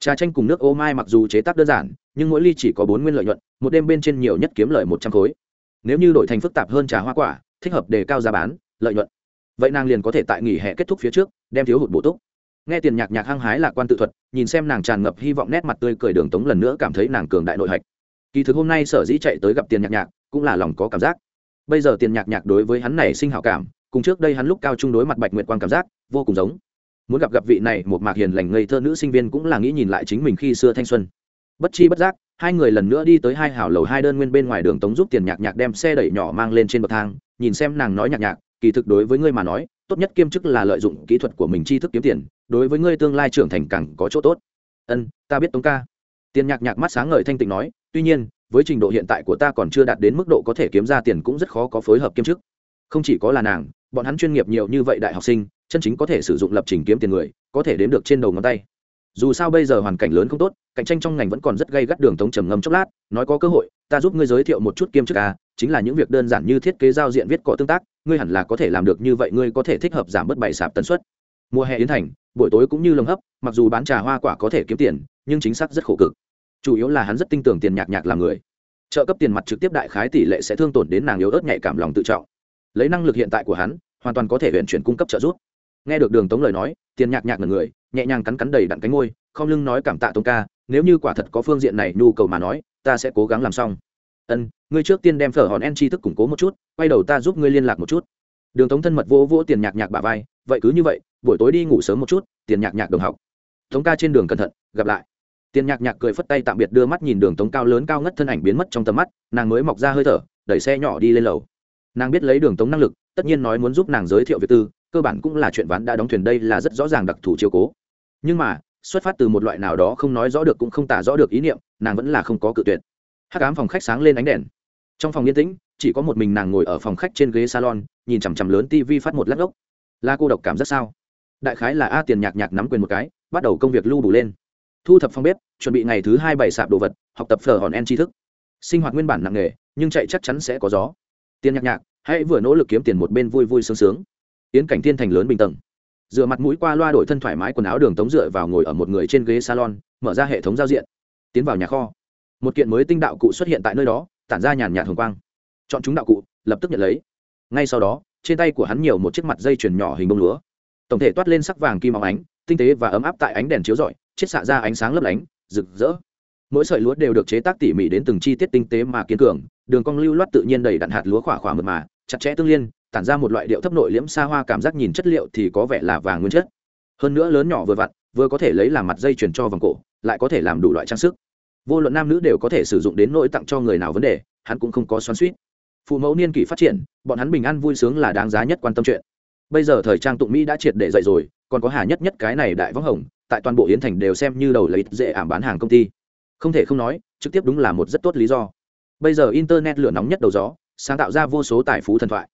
trà chanh cùng nước ô mai mặc dù chế tác đơn giản, nhưng mỗi ly chỉ có bốn nguyên lợi nhuận, một đêm bên trên nhiều nhất kiếm lợi một trăm khối. Nếu như đổi thành phức tạp hơn trà hoa quả, thích hợp để cao giá bán, lợi nhuận. Vậy nàng liền có thể tại nghỉ hè kết thúc phía trước, đem thiếu hụt bổ túc. Nghe tiền nhạc nhạc hăng hái lạc quan tự thuật, nhìn xem nàng tràn ngập hy vọng nét mặt tươi cười đường tống lần nữa cảm thấy nàng cường đại nội hạch. Kỳ thực hôm nay sở dĩ chạy tới gặp tiền nhạc nhạc, cũng là lòng có cảm giác. Bây giờ tiền nhạc nhạc đối với hắn này sinh hảo cảm, cùng trước đây hắn lúc cao trung đối mặt bạch nguyệt quan cảm giác, vô cùng giống muốn gặp gặp vị này, một mạc hiền lành ngây thơ nữ sinh viên cũng là nghĩ nhìn lại chính mình khi xưa thanh xuân. Bất chi bất giác, hai người lần nữa đi tới hai hảo lầu hai đơn nguyên bên ngoài đường tống giúp tiền nhạc nhạc đem xe đẩy nhỏ mang lên trên bậc thang, nhìn xem nàng nói nhạc nhạc, kỳ thực đối với ngươi mà nói, tốt nhất kiêm chức là lợi dụng kỹ thuật của mình tri thức kiếm tiền, đối với ngươi tương lai trưởng thành càng có chỗ tốt. Ân, ta biết tống ca. Tiền nhạc nhạc mắt sáng ngời thanh tịnh nói, tuy nhiên, với trình độ hiện tại của ta còn chưa đạt đến mức độ có thể kiếm ra tiền cũng rất khó có phối hợp kiêm chức. Không chỉ có là nàng, bọn hắn chuyên nghiệp nhiều như vậy đại học sinh chân chính có thể sử dụng lập trình kiếm tiền người, có thể đếm được trên đầu ngón tay. Dù sao bây giờ hoàn cảnh lớn không tốt, cạnh tranh trong ngành vẫn còn rất gây gắt đường tống trầm ngâm chốc lát, nói có cơ hội, ta giúp ngươi giới thiệu một chút kiêm chức a à, chính là những việc đơn giản như thiết kế giao diện viết cọ tương tác, ngươi hẳn là có thể làm được như vậy, ngươi có thể thích hợp giảm bớt bảy sạp tần suất. Mùa hè yến thành, buổi tối cũng như lồng hấp, mặc dù bán trà hoa quả có thể kiếm tiền, nhưng chính xác rất khổ cực. Chủ yếu là hắn rất tin tưởng tiền nhạc nhạc làm người. Trợ cấp tiền mặt trực tiếp đại khái tỷ lệ sẽ thương tổn đến nàng yếu ớt nhạy cảm lòng tự trọng. Lấy năng lực hiện tại của hắn, hoàn toàn có thể huyện chuyển cung cấp trợ giúp nghe được đường tống lời nói, tiền nhạc nhạc là người, nhẹ nhàng cắn cắn đầy đặn cánh ngôi không lưng nói cảm tạ tống ca, nếu như quả thật có phương diện này nhu cầu mà nói, ta sẽ cố gắng làm xong. Ân, ngươi trước tiên đem phở hòn en chi thức củng cố một chút, quay đầu ta giúp ngươi liên lạc một chút. Đường tống thân mật vỗ vỗ tiền nhạc nhạc bà vai, vậy cứ như vậy, buổi tối đi ngủ sớm một chút, tiền nhạc nhạc đồng học. Tống ca trên đường cẩn thận, gặp lại. Tiền nhạc nhạc cười phất tay tạm biệt đưa mắt nhìn đường tống cao lớn cao ngất thân ảnh biến mất trong tầm mắt, nàng mới mọc ra hơi thở, đẩy xe nhỏ đi lên lầu. Nàng biết lấy đường tống năng lực, tất nhiên nói muốn giúp nàng giới thiệu việc tư cơ bản cũng là chuyện ván đã đóng thuyền đây là rất rõ ràng đặc thù chiêu cố. Nhưng mà, xuất phát từ một loại nào đó không nói rõ được cũng không tả rõ được ý niệm, nàng vẫn là không có cự tuyệt. Hắc ám phòng khách sáng lên ánh đèn. Trong phòng yên tĩnh, chỉ có một mình nàng ngồi ở phòng khách trên ghế salon, nhìn chằm chằm lớn tv phát một lát gốc là cô độc cảm rất sao? Đại khái là a tiền nhạc nhạc nắm quyền một cái, bắt đầu công việc lưu đủ lên. Thu thập phòng bếp, chuẩn bị ngày thứ hai bảy sạp đồ vật, học tập phở hòn en tri thức. Sinh hoạt nguyên bản nặng nghề nhưng chạy chắc chắn sẽ có gió. Tiền nhạc nhạc, hãy vừa nỗ lực kiếm tiền một bên vui vui sướng sướng yến cảnh thiên thành lớn bình tầng. Dựa mặt mũi qua loa đổi thân thoải mái quần áo đường tống dựa vào ngồi ở một người trên ghế salon, mở ra hệ thống giao diện. Tiến vào nhà kho. Một kiện mới tinh đạo cụ xuất hiện tại nơi đó, tản ra nhàn nhạt hồng quang. Chọn chúng đạo cụ, lập tức nhận lấy. Ngay sau đó, trên tay của hắn nhiều một chiếc mặt dây chuyền nhỏ hình bông lúa. Tổng thể toát lên sắc vàng kim óng ánh, tinh tế và ấm áp tại ánh đèn chiếu rọi, chiết xạ ra ánh sáng lấp lánh, rực rỡ. Mỗi sợi lúa đều được chế tác tỉ mỉ đến từng chi tiết tinh tế mà kiên cường, đường cong lưu loát tự nhiên đầy đặn hạt lúa khỏa khỏa mượt mà, chặt chẽ tương liên tản ra một loại điệu thấp nội liễm xa hoa cảm giác nhìn chất liệu thì có vẻ là vàng nguyên chất. Hơn nữa lớn nhỏ vừa vặn, vừa có thể lấy làm mặt dây chuyền cho vòng cổ, lại có thể làm đủ loại trang sức. Vô luận nam nữ đều có thể sử dụng đến nỗi tặng cho người nào vấn đề, hắn cũng không có xoắn suýt phụ mẫu niên kỷ phát triển, bọn hắn bình an vui sướng là đáng giá nhất quan tâm chuyện. Bây giờ thời trang tụng mỹ đã triệt để dậy rồi, còn có hà nhất nhất cái này đại võng hồng, tại toàn bộ yến thành đều xem như đầu lấy dễ ảm bán hàng công ty. Không thể không nói, trực tiếp đúng là một rất tốt lý do. Bây giờ internet lửa nóng nhất đầu gió, sáng tạo ra vô số tài phú thần thoại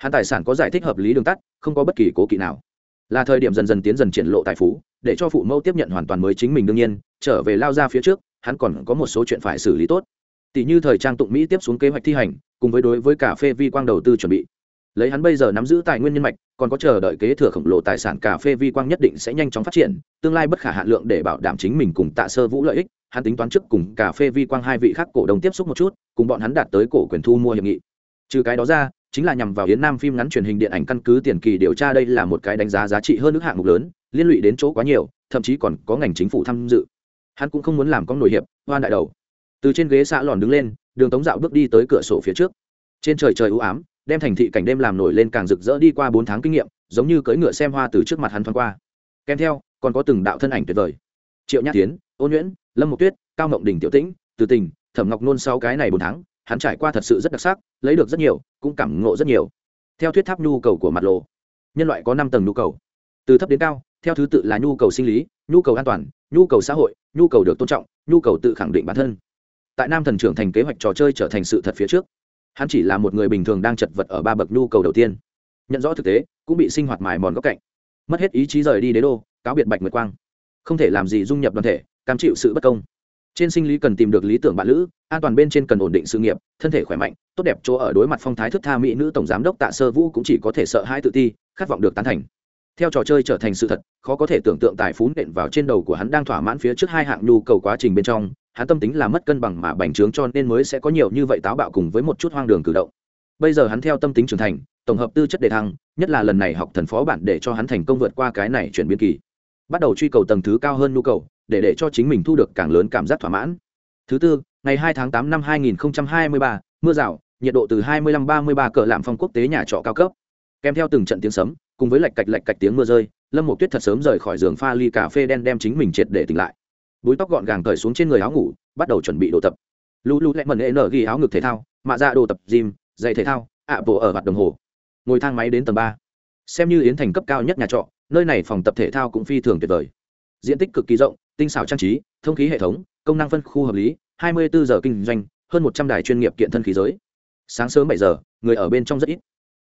hắn tài sản có giải thích hợp lý đường tắt, không có bất kỳ cố kỵ nào. Là thời điểm dần dần tiến dần triển lộ tài phú, để cho phụ mẫu tiếp nhận hoàn toàn mới chính mình đương nhiên, trở về lao ra phía trước, hắn còn có một số chuyện phải xử lý tốt. Tỷ như thời trang tụng mỹ tiếp xuống kế hoạch thi hành, cùng với đối với cà phê vi quang đầu tư chuẩn bị. Lấy hắn bây giờ nắm giữ tài nguyên nhân mạch, còn có chờ đợi kế thừa khổng lồ tài sản cà phê vi quang nhất định sẽ nhanh chóng phát triển, tương lai bất khả hạn lượng để bảo đảm chính mình cùng tạ sơ vũ lợi ích, hắn tính toán trước cùng cà phê vi quang hai vị khác cổ đông tiếp xúc một chút, cùng bọn hắn đạt tới cổ quyền thu mua hiệp nghị. Trừ cái đó ra chính là nhằm vào yến nam phim ngắn truyền hình điện ảnh căn cứ tiền kỳ điều tra đây là một cái đánh giá giá trị hơn nước hạng mục lớn, liên lụy đến chỗ quá nhiều, thậm chí còn có ngành chính phủ tham dự. Hắn cũng không muốn làm con nổi hiệp, hoan đại đầu. Từ trên ghế xã lòn đứng lên, đường tống dạo bước đi tới cửa sổ phía trước. Trên trời trời ưu ám, đem thành thị cảnh đêm làm nổi lên càng rực rỡ đi qua bốn tháng kinh nghiệm, giống như cưỡi ngựa xem hoa từ trước mặt hắn thoáng qua. Kèm theo, còn có từng đạo thân ảnh tuyệt vời. Triệu nhát tiến, ôn nhuyễn, lâm mộc tuyết, cao mộng đình, tiểu tĩnh, từ tình, thẩm ngọc nôn sau cái này bốn tháng hắn trải qua thật sự rất đặc sắc, lấy được rất nhiều, cũng cảm ngộ rất nhiều. Theo thuyết tháp nhu cầu của mặt lộ, nhân loại có năm tầng nhu cầu. Từ thấp đến cao, theo thứ tự là nhu cầu sinh lý, nhu cầu an toàn, nhu cầu xã hội, nhu cầu được tôn trọng, nhu cầu tự khẳng định bản thân. Tại nam thần trưởng thành kế hoạch trò chơi trở thành sự thật phía trước, hắn chỉ là một người bình thường đang chật vật ở ba bậc nhu cầu đầu tiên. Nhận rõ thực tế, cũng bị sinh hoạt mài mòn góc cạnh. Mất hết ý chí rời đi đế đô, cáo biệt bạch nguyệt quang. Không thể làm gì dung nhập đoàn thể, cam chịu sự bất công trên sinh lý cần tìm được lý tưởng bạn lữ, an toàn bên trên cần ổn định sự nghiệp, thân thể khỏe mạnh, tốt đẹp chỗ ở đối mặt phong thái thức tha mỹ nữ tổng giám đốc tạ sơ vũ cũng chỉ có thể sợ hai tự ti, khát vọng được tán thành. Theo trò chơi trở thành sự thật, khó có thể tưởng tượng tài phú nện vào trên đầu của hắn đang thỏa mãn phía trước hai hạng nhu cầu quá trình bên trong, hắn tâm tính là mất cân bằng mà bành trướng cho nên mới sẽ có nhiều như vậy táo bạo cùng với một chút hoang đường cử động. Bây giờ hắn theo tâm tính trưởng thành, tổng hợp tư chất đề thăng, nhất là lần này học thần phó bản để cho hắn thành công vượt qua cái này chuyển biến kỳ. Bắt đầu truy cầu tầng thứ cao hơn nhu cầu để để cho chính mình thu được càng lớn cảm giác thỏa mãn. Thứ tư, ngày hai tháng tám năm hai nghìn hai mươi ba, mưa rào, nhiệt độ từ hai mươi lăm ba mươi ba cỡ làm phong quốc tế nhà trọ cao cấp. Kèm theo từng trận tiếng sấm, cùng với lạch cạch lạch cạch tiếng mưa rơi, lâm một tuyết thật sớm rời khỏi giường pha ly cà phê đen đem chính mình triệt để tỉnh lại. Búi tóc gọn gàng cởi xuống trên người áo ngủ, bắt đầu chuẩn bị đồ tập. Lũ lũ lẹ mần ệ nở ghi áo ngực thể thao, mạ ra dạ đồ tập gym, giày thể thao, ạ bộ ở mặt đồng hồ. Ngồi thang máy đến tầng ba. Xem như yến thành cấp cao nhất nhà trọ, nơi này phòng tập thể thao cũng phi thường tuyệt vời. Diện tích cực kỳ rộng tinh xảo trang trí, thông khí hệ thống, công năng phân khu hợp lý, hai mươi bốn giờ kinh doanh, hơn một trăm đài chuyên nghiệp kiện thân khí giới. Sáng sớm bảy giờ, người ở bên trong rất ít.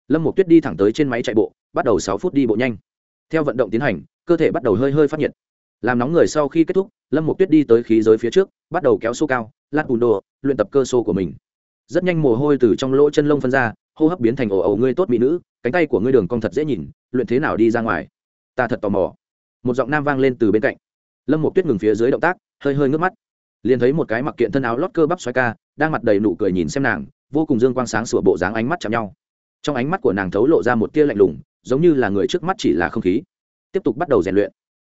Lâm một tuyết đi thẳng tới trên máy chạy bộ, bắt đầu sáu phút đi bộ nhanh. Theo vận động tiến hành, cơ thể bắt đầu hơi hơi phát nhiệt. Làm nóng người sau khi kết thúc, lâm một tuyết đi tới khí giới phía trước, bắt đầu kéo số cao, lát bùn đồ, luyện tập cơ xô của mình. Rất nhanh mồ hôi từ trong lỗ chân lông phân ra, hô hấp biến thành ồ ồ, ngươi tốt mỹ nữ, cánh tay của ngươi đường cong thật dễ nhìn, luyện thế nào đi ra ngoài? Ta thật tò mò. Một giọng nam vang lên từ bên cạnh lâm một tuyết ngừng phía dưới động tác, hơi hơi ngước mắt, liền thấy một cái mặc kiện thân áo lót cơ bắp xoay ca, đang mặt đầy nụ cười nhìn xem nàng, vô cùng dương quang sáng sủa bộ dáng ánh mắt chạm nhau. Trong ánh mắt của nàng thấu lộ ra một tia lạnh lùng, giống như là người trước mắt chỉ là không khí. Tiếp tục bắt đầu rèn luyện.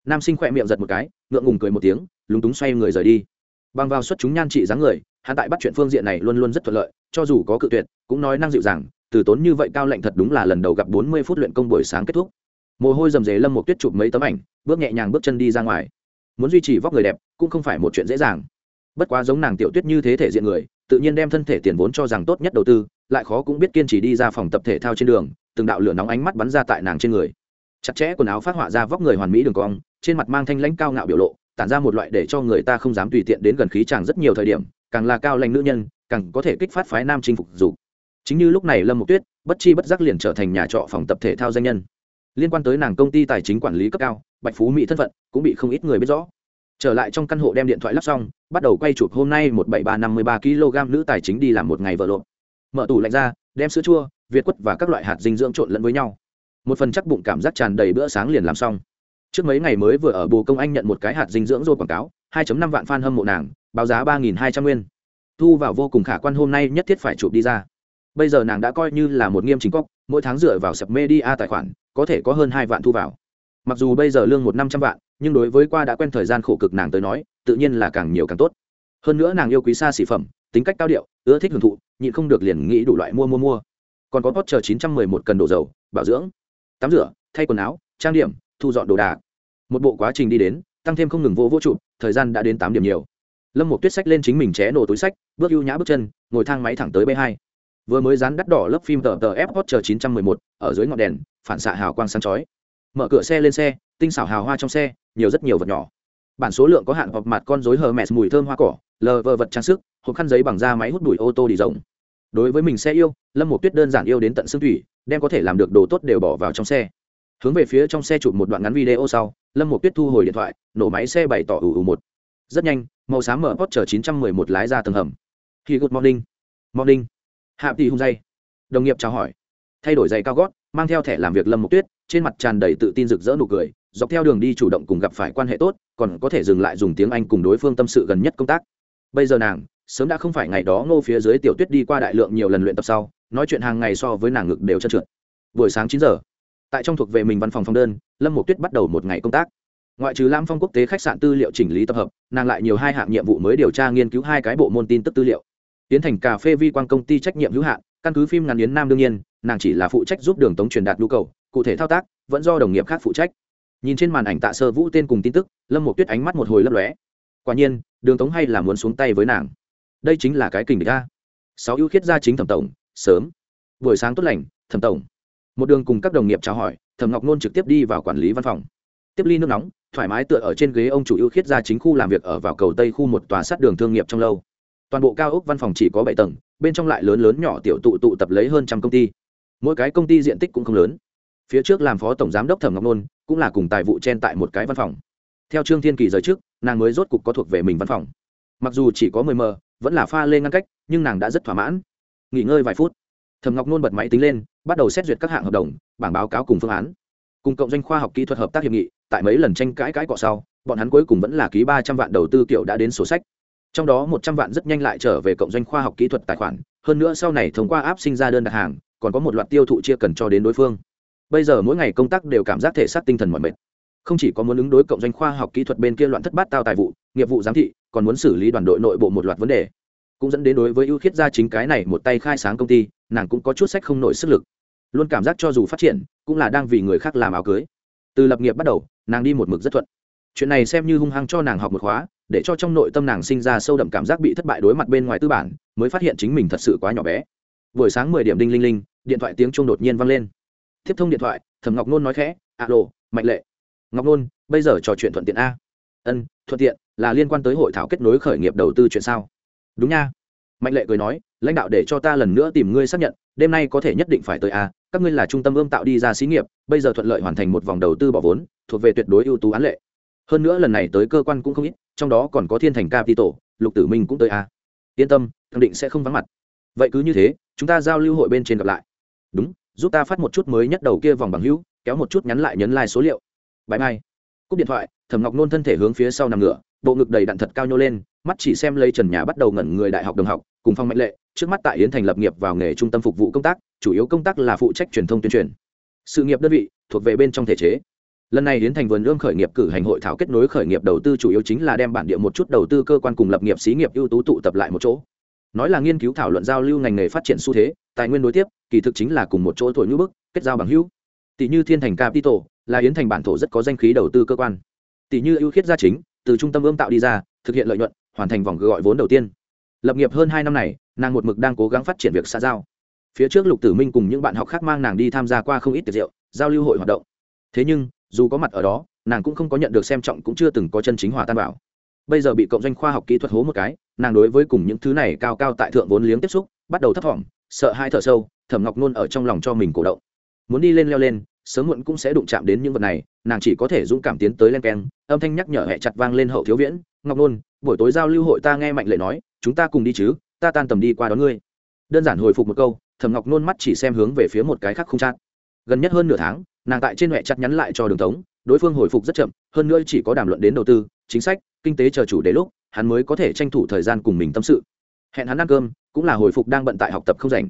Nam sinh khỏe miệng giật một cái, ngượng ngùng cười một tiếng, lúng túng xoay người rời đi. Bằng vào xuất chúng nhan trị dáng người, hắn tại bắt chuyện phương diện này luôn luôn rất thuận lợi, cho dù có cự tuyệt, cũng nói năng dịu dàng, từ tốn như vậy cao lạnh thật đúng là lần đầu gặp bốn mươi phút luyện công buổi sáng kết thúc. Mồ hôi rầm rề lâm một tuyết chụp mấy tấm ảnh, bước nhẹ nhàng bước chân đi ra ngoài muốn duy trì vóc người đẹp cũng không phải một chuyện dễ dàng. Bất quá giống nàng tiểu tuyết như thế thể diện người, tự nhiên đem thân thể tiền vốn cho rằng tốt nhất đầu tư, lại khó cũng biết kiên trì đi ra phòng tập thể thao trên đường, từng đạo lửa nóng ánh mắt bắn ra tại nàng trên người. Chặt chẽ quần áo phát họa ra vóc người hoàn mỹ đường cong, trên mặt mang thanh lãnh cao ngạo biểu lộ, tản ra một loại để cho người ta không dám tùy tiện đến gần khí chàng rất nhiều thời điểm, càng là cao lãnh nữ nhân, càng có thể kích phát phái nam chinh phục Dù chính như lúc này lâm mục tuyết, bất chi bất giác liền trở thành nhà trọ phòng tập thể thao danh nhân liên quan tới nàng công ty tài chính quản lý cấp cao, bạch phú mỹ thân phận cũng bị không ít người biết rõ. Trở lại trong căn hộ đem điện thoại lắp xong, bắt đầu quay chụp hôm nay một bảy ba năm mươi ba kg nữ tài chính đi làm một ngày vợ lộn. Mở tủ lạnh ra, đem sữa chua, việt quất và các loại hạt dinh dưỡng trộn lẫn với nhau. Một phần chắc bụng cảm giác tràn đầy bữa sáng liền làm xong. Trước mấy ngày mới vừa ở bồ công anh nhận một cái hạt dinh dưỡng rồi quảng cáo 2 năm vạn fan hâm mộ nàng, báo giá ba nghìn hai trăm nguyên. Thu vào vô cùng khả quan hôm nay nhất thiết phải chụp đi ra. Bây giờ nàng đã coi như là một nghiêm chính cóc mỗi tháng dựa vào sập media tài khoản có thể có hơn hai vạn thu vào. Mặc dù bây giờ lương một năm trăm vạn, nhưng đối với qua đã quen thời gian khổ cực nàng tới nói, tự nhiên là càng nhiều càng tốt. Hơn nữa nàng yêu quý xa xỉ phẩm, tính cách cao điệu, ưa thích hưởng thụ, nhịn không được liền nghĩ đủ loại mua mua mua. Còn có pot chờ chín trăm mười một cần đổ dầu, bảo dưỡng, tắm rửa, thay quần áo, trang điểm, thu dọn đồ đạc. Một bộ quá trình đi đến, tăng thêm không ngừng vô vô trụ, thời gian đã đến tám điểm nhiều. Lâm một tuyết sách lên chính mình ché nổ túi sách bước ưu nhã bước chân, ngồi thang máy thẳng tới b hai. Vừa mới dán đắt đỏ lớp phim tờ tờ f hot chờ chín trăm mười một, ở dưới ngọn đèn phản xạ hào quang sáng chói. Mở cửa xe lên xe, tinh xảo hào hoa trong xe, nhiều rất nhiều vật nhỏ. Bản số lượng có hạn hoặc mặt con rối hờ mẹ mùi thơm hoa cỏ, lờ vờ vật trang sức, hộp khăn giấy bằng da máy hút bụi ô tô đi rộng. Đối với mình xe yêu, lâm một tuyết đơn giản yêu đến tận xương thủy, đem có thể làm được đồ tốt đều bỏ vào trong xe. Hướng về phía trong xe chụp một đoạn ngắn video sau, lâm một tuyết thu hồi điện thoại, nổ máy xe bày tỏ ủ ủ một. Rất nhanh, màu xám mở post chở chín trăm mười một lái ra tầng hầm. Khi good morning. Morning. Hạ tỷ hung dây. Đồng nghiệp chào hỏi. Thay đổi giày cao gót mang theo thẻ làm việc lâm mục tuyết, trên mặt tràn đầy tự tin rực rỡ nụ cười, dọc theo đường đi chủ động cùng gặp phải quan hệ tốt, còn có thể dừng lại dùng tiếng anh cùng đối phương tâm sự gần nhất công tác. Bây giờ nàng, sớm đã không phải ngày đó ngô phía dưới tiểu tuyết đi qua đại lượng nhiều lần luyện tập sau, nói chuyện hàng ngày so với nàng ngực đều trơn trượt. Buổi sáng chín giờ, tại trong thuộc về mình văn phòng phong đơn, lâm mục tuyết bắt đầu một ngày công tác. Ngoại trừ lam phong quốc tế khách sạn tư liệu chỉnh lý tập hợp, nàng lại nhiều hai hạng nhiệm vụ mới điều tra nghiên cứu hai cái bộ môn tin tức tư liệu. Tiến thành cà phê vi quan công ty trách nhiệm hữu hạn, căn cứ phim ngắn yến nam đương nhiên nàng chỉ là phụ trách giúp đường tống truyền đạt nhu cầu, cụ thể thao tác, vẫn do đồng nghiệp khác phụ trách. Nhìn trên màn ảnh tạ sơ vũ tên cùng tin tức, lâm một tuyết ánh mắt một hồi lấp lóe. Quả nhiên, đường tống hay là muốn xuống tay với nàng. Đây chính là cái kình địch ta sáu ưu khiết gia chính thẩm tổng, sớm. Buổi sáng tốt lành, thẩm tổng. Một đường cùng các đồng nghiệp chào hỏi, thẩm ngọc nôn trực tiếp đi vào quản lý văn phòng. Tiếp ly nước nóng, thoải mái tựa ở trên ghế ông chủ ưu khiết gia chính khu làm việc ở vào cầu tây khu một tòa sát đường thương nghiệp trong lâu. Toàn bộ cao ốc văn phòng chỉ có bảy tầng, bên trong lại lớn lớn nhỏ tiểu tụ tụ tập lấy hơn trăm công ty mỗi cái công ty diện tích cũng không lớn. Phía trước làm phó tổng giám đốc thẩm ngọc nôn cũng là cùng tài vụ chen tại một cái văn phòng. Theo trương thiên kỳ rời trước, nàng mới rốt cục có thuộc về mình văn phòng. Mặc dù chỉ có mười mờ, vẫn là pha lên ngăn cách, nhưng nàng đã rất thỏa mãn. Nghỉ ngơi vài phút, thẩm ngọc nôn bật máy tính lên, bắt đầu xét duyệt các hạng hợp đồng, bảng báo cáo cùng phương án. Cùng cộng doanh khoa học kỹ thuật hợp tác hiệp nghị, tại mấy lần tranh cãi cãi cọ sau, bọn hắn cuối cùng vẫn là ký ba trăm vạn đầu tư kiểu đã đến sổ sách. Trong đó một trăm vạn rất nhanh lại trở về cộng doanh khoa học kỹ thuật tài khoản, hơn nữa sau này thông qua áp sinh ra đơn đặt hàng còn có một loạt tiêu thụ chia cần cho đến đối phương. Bây giờ mỗi ngày công tác đều cảm giác thể xác tinh thần mọi mệt. Không chỉ có muốn ứng đối cộng doanh khoa học kỹ thuật bên kia loạn thất bát tao tài vụ, nghiệp vụ giám thị, còn muốn xử lý đoàn đội nội bộ một loạt vấn đề. Cũng dẫn đến đối với ưu khiết gia chính cái này một tay khai sáng công ty, nàng cũng có chút sách không nổi sức lực. Luôn cảm giác cho dù phát triển, cũng là đang vì người khác làm áo cưới. Từ lập nghiệp bắt đầu, nàng đi một mực rất thuận. Chuyện này xem như hung hăng cho nàng học một khóa, để cho trong nội tâm nàng sinh ra sâu đậm cảm giác bị thất bại đối mặt bên ngoài tư bản, mới phát hiện chính mình thật sự quá nhỏ bé. Buổi sáng mười điểm đinh linh linh điện thoại tiếng chuông đột nhiên vang lên. Tiếp thông điện thoại, thẩm ngọc nôn nói khẽ, alo, mạnh lệ. Ngọc nôn, bây giờ trò chuyện thuận tiện a? Ân, thuận tiện, là liên quan tới hội thảo kết nối khởi nghiệp đầu tư chuyện sao? Đúng nha. Mạnh lệ cười nói, lãnh đạo để cho ta lần nữa tìm ngươi xác nhận, đêm nay có thể nhất định phải tới a, các ngươi là trung tâm ươm tạo đi ra xí nghiệp, bây giờ thuận lợi hoàn thành một vòng đầu tư bỏ vốn, thuộc về tuyệt đối ưu tú án lệ. Hơn nữa lần này tới cơ quan cũng không ít, trong đó còn có thiên thành capital, lục tử minh cũng tới a. Yên tâm, khẳng định sẽ không vắng mặt. Vậy cứ như thế, chúng ta giao lưu hội bên trên gặp lại đúng, giúp ta phát một chút mới nhất đầu kia vòng bằng hữu, kéo một chút nhắn lại nhấn lai、like、số liệu. Bãi mai cúp điện thoại, thẩm ngọc nôn thân thể hướng phía sau nằm ngửa, bộ ngực đầy đặn thật cao nhô lên, mắt chỉ xem lây trần nhà bắt đầu ngẩn người đại học đồng học, cùng phong mạnh lệ, trước mắt tại yến thành lập nghiệp vào nghề trung tâm phục vụ công tác, chủ yếu công tác là phụ trách truyền thông tuyên truyền. Sự nghiệp đơn vị, thuộc về bên trong thể chế. Lần này yến thành vườn ương khởi nghiệp cử hành hội thảo kết nối khởi nghiệp đầu tư chủ yếu chính là đem bản địa một chút đầu tư cơ quan cùng lập nghiệp xí nghiệp ưu tú tụ tập lại một chỗ nói là nghiên cứu thảo luận giao lưu ngành nghề phát triển xu thế, tài nguyên đối tiếp, kỳ thực chính là cùng một chỗ thổi ngữ bức, kết giao bằng hữu. Tỷ như thiên thành capital, là yến thành bản thổ rất có danh khí đầu tư cơ quan. Tỷ như ưu khiết gia chính, từ trung tâm ươm tạo đi ra, thực hiện lợi nhuận, hoàn thành vòng gọi vốn đầu tiên. Lập nghiệp hơn hai năm này, nàng một mực đang cố gắng phát triển việc xã giao. Phía trước lục tử minh cùng những bạn học khác mang nàng đi tham gia qua không ít tiệc rượu, giao lưu hội hoạt động. Thế nhưng, dù có mặt ở đó, nàng cũng không có nhận được xem trọng cũng chưa từng có chân chính hòa tan bảo bây giờ bị cộng doanh khoa học kỹ thuật hố một cái nàng đối với cùng những thứ này cao cao tại thượng vốn liếng tiếp xúc, bắt đầu thấp thỏm, sợ hai thở sâu, thẩm ngọc nôn ở trong lòng cho mình cổ động. Muốn đi lên leo lên, sớm muộn cũng sẽ đụng chạm đến những vật này, nàng chỉ có thể dũng cảm tiến tới len keng, âm thanh nhắc nhở hẹ chặt vang lên hậu thiếu viễn, ngọc nôn, buổi tối giao lưu hội ta nghe mạnh lệ nói, chúng ta cùng đi chứ, ta tan tầm đi qua đón ngươi. Đơn giản hồi phục một câu, thẩm ngọc nôn mắt chỉ xem hướng về phía một cái khác không chát. Gần nhất hơn nửa tháng, nàng tại trên huệ chặt nhắn lại cho đường tống, đối phương hồi phục rất chậm, hơn nữa chỉ có đàm luận đến đầu tư, chính sách, kinh tế chờ chủ đề lúc hắn mới có thể tranh thủ thời gian cùng mình tâm sự. Hẹn hắn ăn cơm, cũng là hồi phục đang bận tại học tập không rảnh.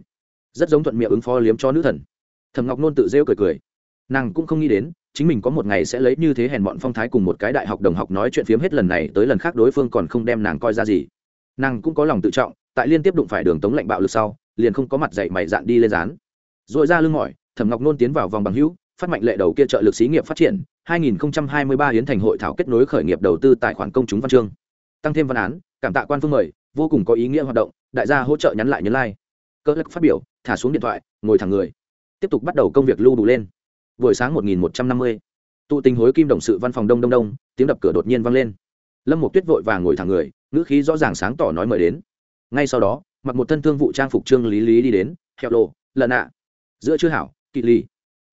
Rất giống thuận miệng ứng phó liếm cho nữ thần. Thầm ngọc nôn tự rêu cười cười. Nàng cũng không nghĩ đến, chính mình có một ngày sẽ lấy như thế hèn bọn phong thái cùng một cái đại học đồng học nói chuyện phiếm hết lần này tới lần khác đối phương còn không đem nàng coi ra gì. Nàng cũng có lòng tự trọng, tại liên tiếp đụng phải đường tống lạnh bạo lực sau, liền không có mặt dậy mày dạn đi lên dán. Dội ra lưng mỏi, thẩm ngọc nôn tiến vào vòng bằng hữu, phát mạnh lệ đầu kia trợ lực xí nghiệp phát triển 2023 hiến thành hội thảo kết nối khởi nghiệp đầu tư tài khoản công chúng văn chương tăng thêm văn án cảm tạ quan phương mời vô cùng có ý nghĩa hoạt động đại gia hỗ trợ nhắn lại nhấn like. Cơ lắc phát biểu thả xuống điện thoại ngồi thẳng người. Tiếp tục bắt đầu công việc lưu đủ lên. Buổi sáng 1150 tụ tình hối kim đồng sự văn phòng đông đông đông tiếng đập cửa đột nhiên vang lên. Lâm một tuyết vội vàng ngồi thẳng người ngữ khí rõ ràng sáng tỏ nói mời đến. Ngay sau đó mặc một thân thương vụ trang phục trương lý lý đi đến hẹo lộ lần ạ. Giữa chưa hảo kỳ ly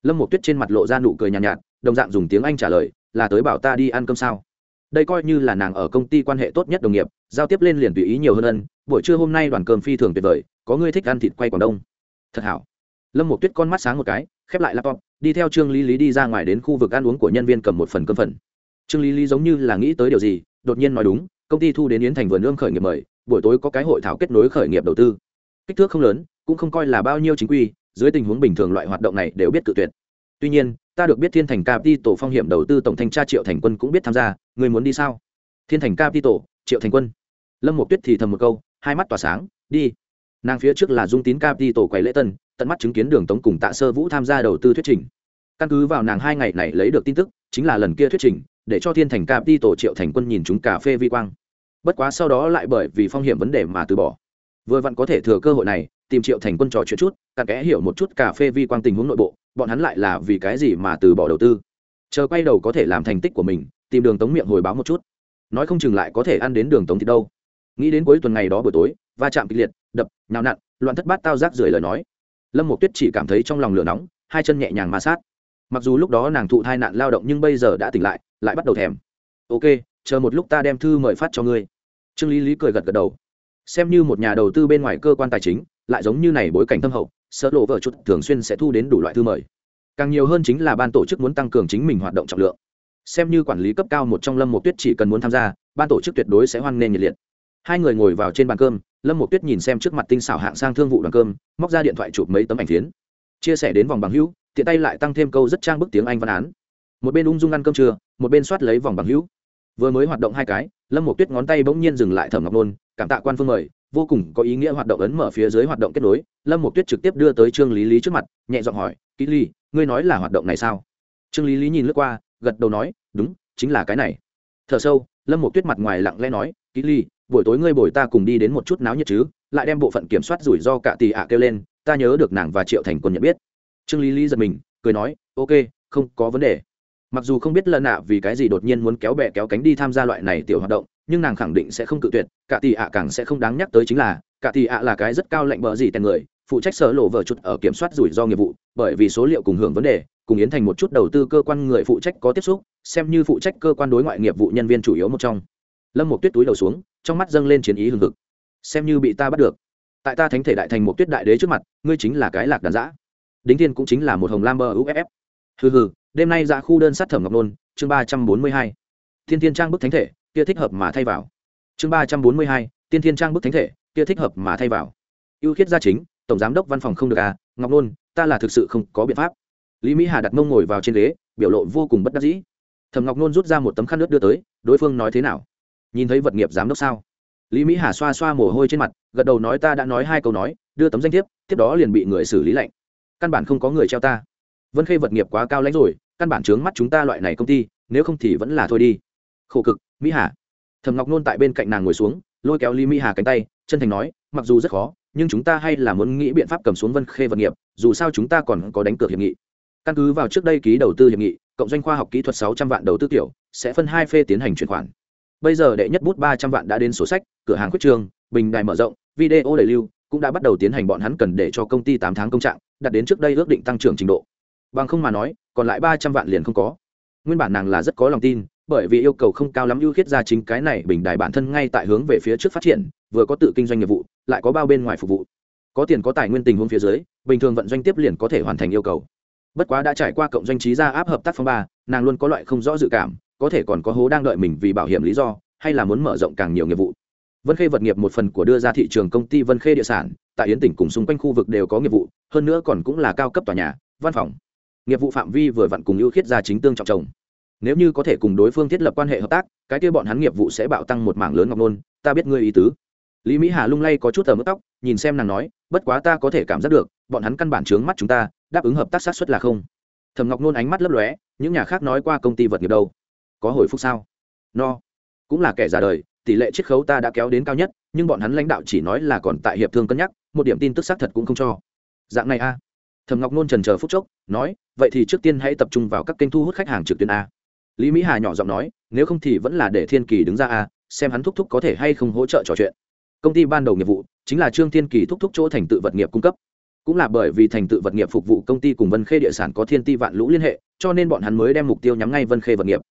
lâm một tuyết trên mặt lộ ra nụ cười nhàn nhạt, nhạt đồng dạng dùng tiếng anh trả lời là tới bảo ta đi ăn cơm sao? Đây coi như là nàng ở công ty quan hệ tốt nhất đồng nghiệp, giao tiếp lên liền tùy ý nhiều hơn ân, buổi trưa hôm nay đoàn cơm phi thường tuyệt vời, có người thích ăn thịt quay quảng đông. Thật hảo. Lâm một tuyết con mắt sáng một cái, khép lại laptop, đi theo trương lý lý đi ra ngoài đến khu vực ăn uống của nhân viên cầm một phần cơm phần. Trương lý lý giống như là nghĩ tới điều gì, đột nhiên nói đúng, công ty thu đến yến thành vườn ương khởi nghiệp mời, buổi tối có cái hội thảo kết nối khởi nghiệp đầu tư. Kích thước không lớn, cũng không coi là bao nhiêu chính quy, dưới tình huống bình thường loại hoạt động này đều biết tự tuyệt. Tuy nhiên ta được biết thiên thành capital phong hiểm đầu tư tổng thanh tra triệu thành quân cũng biết tham gia. Người muốn đi sao? Thiên thành capital, triệu thành quân. Lâm một tuyết thì thầm một câu, hai mắt tỏa sáng, đi. Nàng phía trước là dung tín capital quầy lễ tân, tận mắt chứng kiến đường tống cùng tạ sơ vũ tham gia đầu tư thuyết trình. Căn cứ vào nàng hai ngày này lấy được tin tức, chính là lần kia thuyết trình, để cho thiên thành capital triệu thành quân nhìn chúng cà phê vi quang. Bất quá sau đó lại bởi vì phong hiểm vấn đề mà từ bỏ. Vừa vặn có thể thừa cơ hội này, tìm triệu thành quân trò chuyện chút, cặn kẽ hiểu một chút cà phê vi quang tình huống nội bộ bọn hắn lại là vì cái gì mà từ bỏ đầu tư? Chờ quay đầu có thể làm thành tích của mình, tìm đường tống miệng hồi báo một chút. Nói không chừng lại có thể ăn đến đường tống thì đâu. Nghĩ đến cuối tuần ngày đó buổi tối, va chạm kịch liệt, đập, nhào nặn, loạn thất bát tao rác rưởi lời nói. Lâm một tuyết chỉ cảm thấy trong lòng lửa nóng, hai chân nhẹ nhàng ma sát. Mặc dù lúc đó nàng thụ thai nạn lao động nhưng bây giờ đã tỉnh lại lại bắt đầu thèm. Ok, chờ một lúc ta đem thư mời phát cho ngươi. Trương lý lý cười gật gật đầu. Xem như một nhà đầu tư bên ngoài cơ quan tài chính, lại giống như này bối cảnh thâm hậu sợ lộ vợ chút thường xuyên sẽ thu đến đủ loại thư mời. Càng nhiều hơn chính là ban tổ chức muốn tăng cường chính mình hoạt động trọng lượng. Xem như quản lý cấp cao một trong lâm một tuyết chỉ cần muốn tham gia, ban tổ chức tuyệt đối sẽ hoan nghênh nhiệt liệt. Hai người ngồi vào trên bàn cơm, lâm một tuyết nhìn xem trước mặt tinh xảo hạng sang thương vụ đoàn cơm, móc ra điện thoại chụp mấy tấm ảnh phiến. Chia sẻ đến vòng bằng hữu, tiện tay lại tăng thêm câu rất trang bức tiếng anh văn án. Một bên ung dung ăn cơm trưa, một bên soát lấy vòng bằng hữu. Vừa mới hoạt động hai cái, lâm một tuyết ngón tay bỗng nhiên dừng lại thẩm ngọc nôn, cảm tạ quan phương mời vô cùng có ý nghĩa hoạt động ấn mở phía dưới hoạt động kết nối, lâm một tuyết trực tiếp đưa tới trương lý lý trước mặt, nhẹ giọng hỏi, kỹ ly, ngươi nói là hoạt động này sao? Trương lý lý nhìn lướt qua, gật đầu nói, đúng, chính là cái này. Thở sâu, lâm một tuyết mặt ngoài lặng lẽ nói, kỹ ly, buổi tối ngươi bồi ta cùng đi đến một chút náo nhiệt chứ, lại đem bộ phận kiểm soát rủi ro cả tỷ ạ kêu lên, ta nhớ được nàng và triệu thành quân nhận biết. Trương lý lý giật mình, cười nói, ok, không có vấn đề. Mặc dù không biết lần nạ vì cái gì đột nhiên muốn kéo bè kéo cánh đi tham gia loại này tiểu hoạt động nhưng nàng khẳng định sẽ không cự tuyệt, cả tỷ ạ càng sẽ không đáng nhắc tới chính là, cả tỷ ạ là cái rất cao lệnh bờ gì tên người, phụ trách sở lộ vợ chút ở kiểm soát rủi ro nghiệp vụ, bởi vì số liệu cùng hưởng vấn đề, cùng yến thành một chút đầu tư cơ quan người phụ trách có tiếp xúc, xem như phụ trách cơ quan đối ngoại nghiệp vụ nhân viên chủ yếu một trong. Lâm một tuyết túi đầu xuống, trong mắt dâng lên chiến ý hừng hực. Xem như bị ta bắt được. Tại ta thánh thể đại thành một tuyết đại đế trước mặt, ngươi chính là cái lạc đàn giã đính thiên cũng chính là một hồng lam bơ uff hừ hừ, đêm nay ra khu đơn sát thẩm ngọc nôn, chương ba trăm bốn mươi hai. Thiên thiên trang bức thánh thể kia thích hợp mà thay vào. Chương ba trăm bốn mươi hai, tiên thiên trang bức thánh thể, kia thích hợp mà thay vào. Ưu khiết gia chính, tổng giám đốc văn phòng không được à ngọc nôn, ta là thực sự không có biện pháp. Lý mỹ hà đặt mông ngồi vào trên ghế, biểu lộ vô cùng bất đắc dĩ. Thẩm ngọc nôn rút ra một tấm khăn nước đưa tới, đối phương nói thế nào? Nhìn thấy vật nghiệp giám đốc sao? Lý mỹ hà xoa xoa mồ hôi trên mặt, gật đầu nói ta đã nói hai câu nói, đưa tấm danh thiếp, tiếp đó liền bị người xử lý lạnh căn bản không có người treo ta. Vân khê vật nghiệp quá cao lãnh rồi, căn bản trướng mắt chúng ta loại này công ty, nếu không thì vẫn là thôi đi. Khổ cực mỹ hà. Thầm ngọc nôn tại bên cạnh nàng ngồi xuống, lôi kéo lý mỹ hà cánh tay, chân thành nói, mặc dù rất khó, nhưng chúng ta hay là muốn nghĩ biện pháp cầm xuống vân khê vật nghiệp, dù sao chúng ta còn có đánh cược hiệp nghị. Căn cứ vào trước đây ký đầu tư hiệp nghị, cộng doanh khoa học kỹ thuật sáu trăm vạn đầu tư tiểu, sẽ phân hai phê tiến hành chuyển khoản. Bây giờ đệ nhất bút ba trăm vạn đã đến sổ sách, cửa hàng khuyết trường, bình đài mở rộng, video đầy lưu, cũng đã bắt đầu tiến hành bọn hắn cần để cho công ty tám tháng công trạng, đặt đến trước đây ước định tăng trưởng trình độ. Bằng không mà nói, còn lại ba trăm vạn liền không có. Nguyên bản nàng là rất có lòng tin bởi vì yêu cầu không cao lắm ưu khiết ra chính cái này bình đài bản thân ngay tại hướng về phía trước phát triển, vừa có tự kinh doanh nghiệp vụ, lại có bao bên ngoài phục vụ. Có tiền có tài nguyên tình huống phía dưới, bình thường vận doanh tiếp liền có thể hoàn thành yêu cầu. Bất quá đã trải qua cộng doanh trí ra áp hợp tác phong ba, nàng luôn có loại không rõ dự cảm, có thể còn có hố đang đợi mình vì bảo hiểm lý do, hay là muốn mở rộng càng nhiều nghiệp vụ. Vân khê vật nghiệp một phần của đưa ra thị trường công ty vân khê địa sản, tại yến tỉnh cùng xung quanh khu vực đều có nghiệp vụ, hơn nữa còn cũng là cao cấp tòa nhà, văn phòng. Nghiệp vụ phạm vi vừa vặn cùng ưu khiết ra chính tương trọng chồng nếu như có thể cùng đối phương thiết lập quan hệ hợp tác, cái kia bọn hắn nghiệp vụ sẽ bạo tăng một mảng lớn ngọc nôn, ta biết ngươi ý tứ. Lý mỹ hà lung lay có chút tờ mức tóc, nhìn xem nàng nói, bất quá ta có thể cảm giác được, bọn hắn căn bản trướng mắt chúng ta, đáp ứng hợp tác sát xuất là không. Thầm ngọc nôn ánh mắt lấp lóe, những nhà khác nói qua công ty vật nghiệp đâu? Có hồi phúc sao? No. Cũng là kẻ già đời, tỷ lệ chiết khấu ta đã kéo đến cao nhất, nhưng bọn hắn lãnh đạo chỉ nói là còn tại hiệp thương cân nhắc, một điểm tin tức xác thật cũng không cho. Dạng này a. À. thầm ngọc nôn trần chờ phút chốc, nói, vậy thì trước tiên hãy tập trung vào các kênh thu hút khách hàng trực tuyến a lý mỹ hà nhỏ giọng nói, nếu không thì vẫn là để thiên kỳ đứng ra à xem hắn thúc thúc có thể hay không hỗ trợ trò chuyện. Công ty ban đầu nghiệp vụ chính là trương thiên kỳ thúc thúc chỗ thành tự vật nghiệp cung cấp. Cũng là bởi vì thành tự vật nghiệp phục vụ công ty cùng vân khê địa sản có thiên ti vạn lũ liên hệ, cho nên bọn hắn mới đem mục tiêu nhắm ngay vân khê vật nghiệp.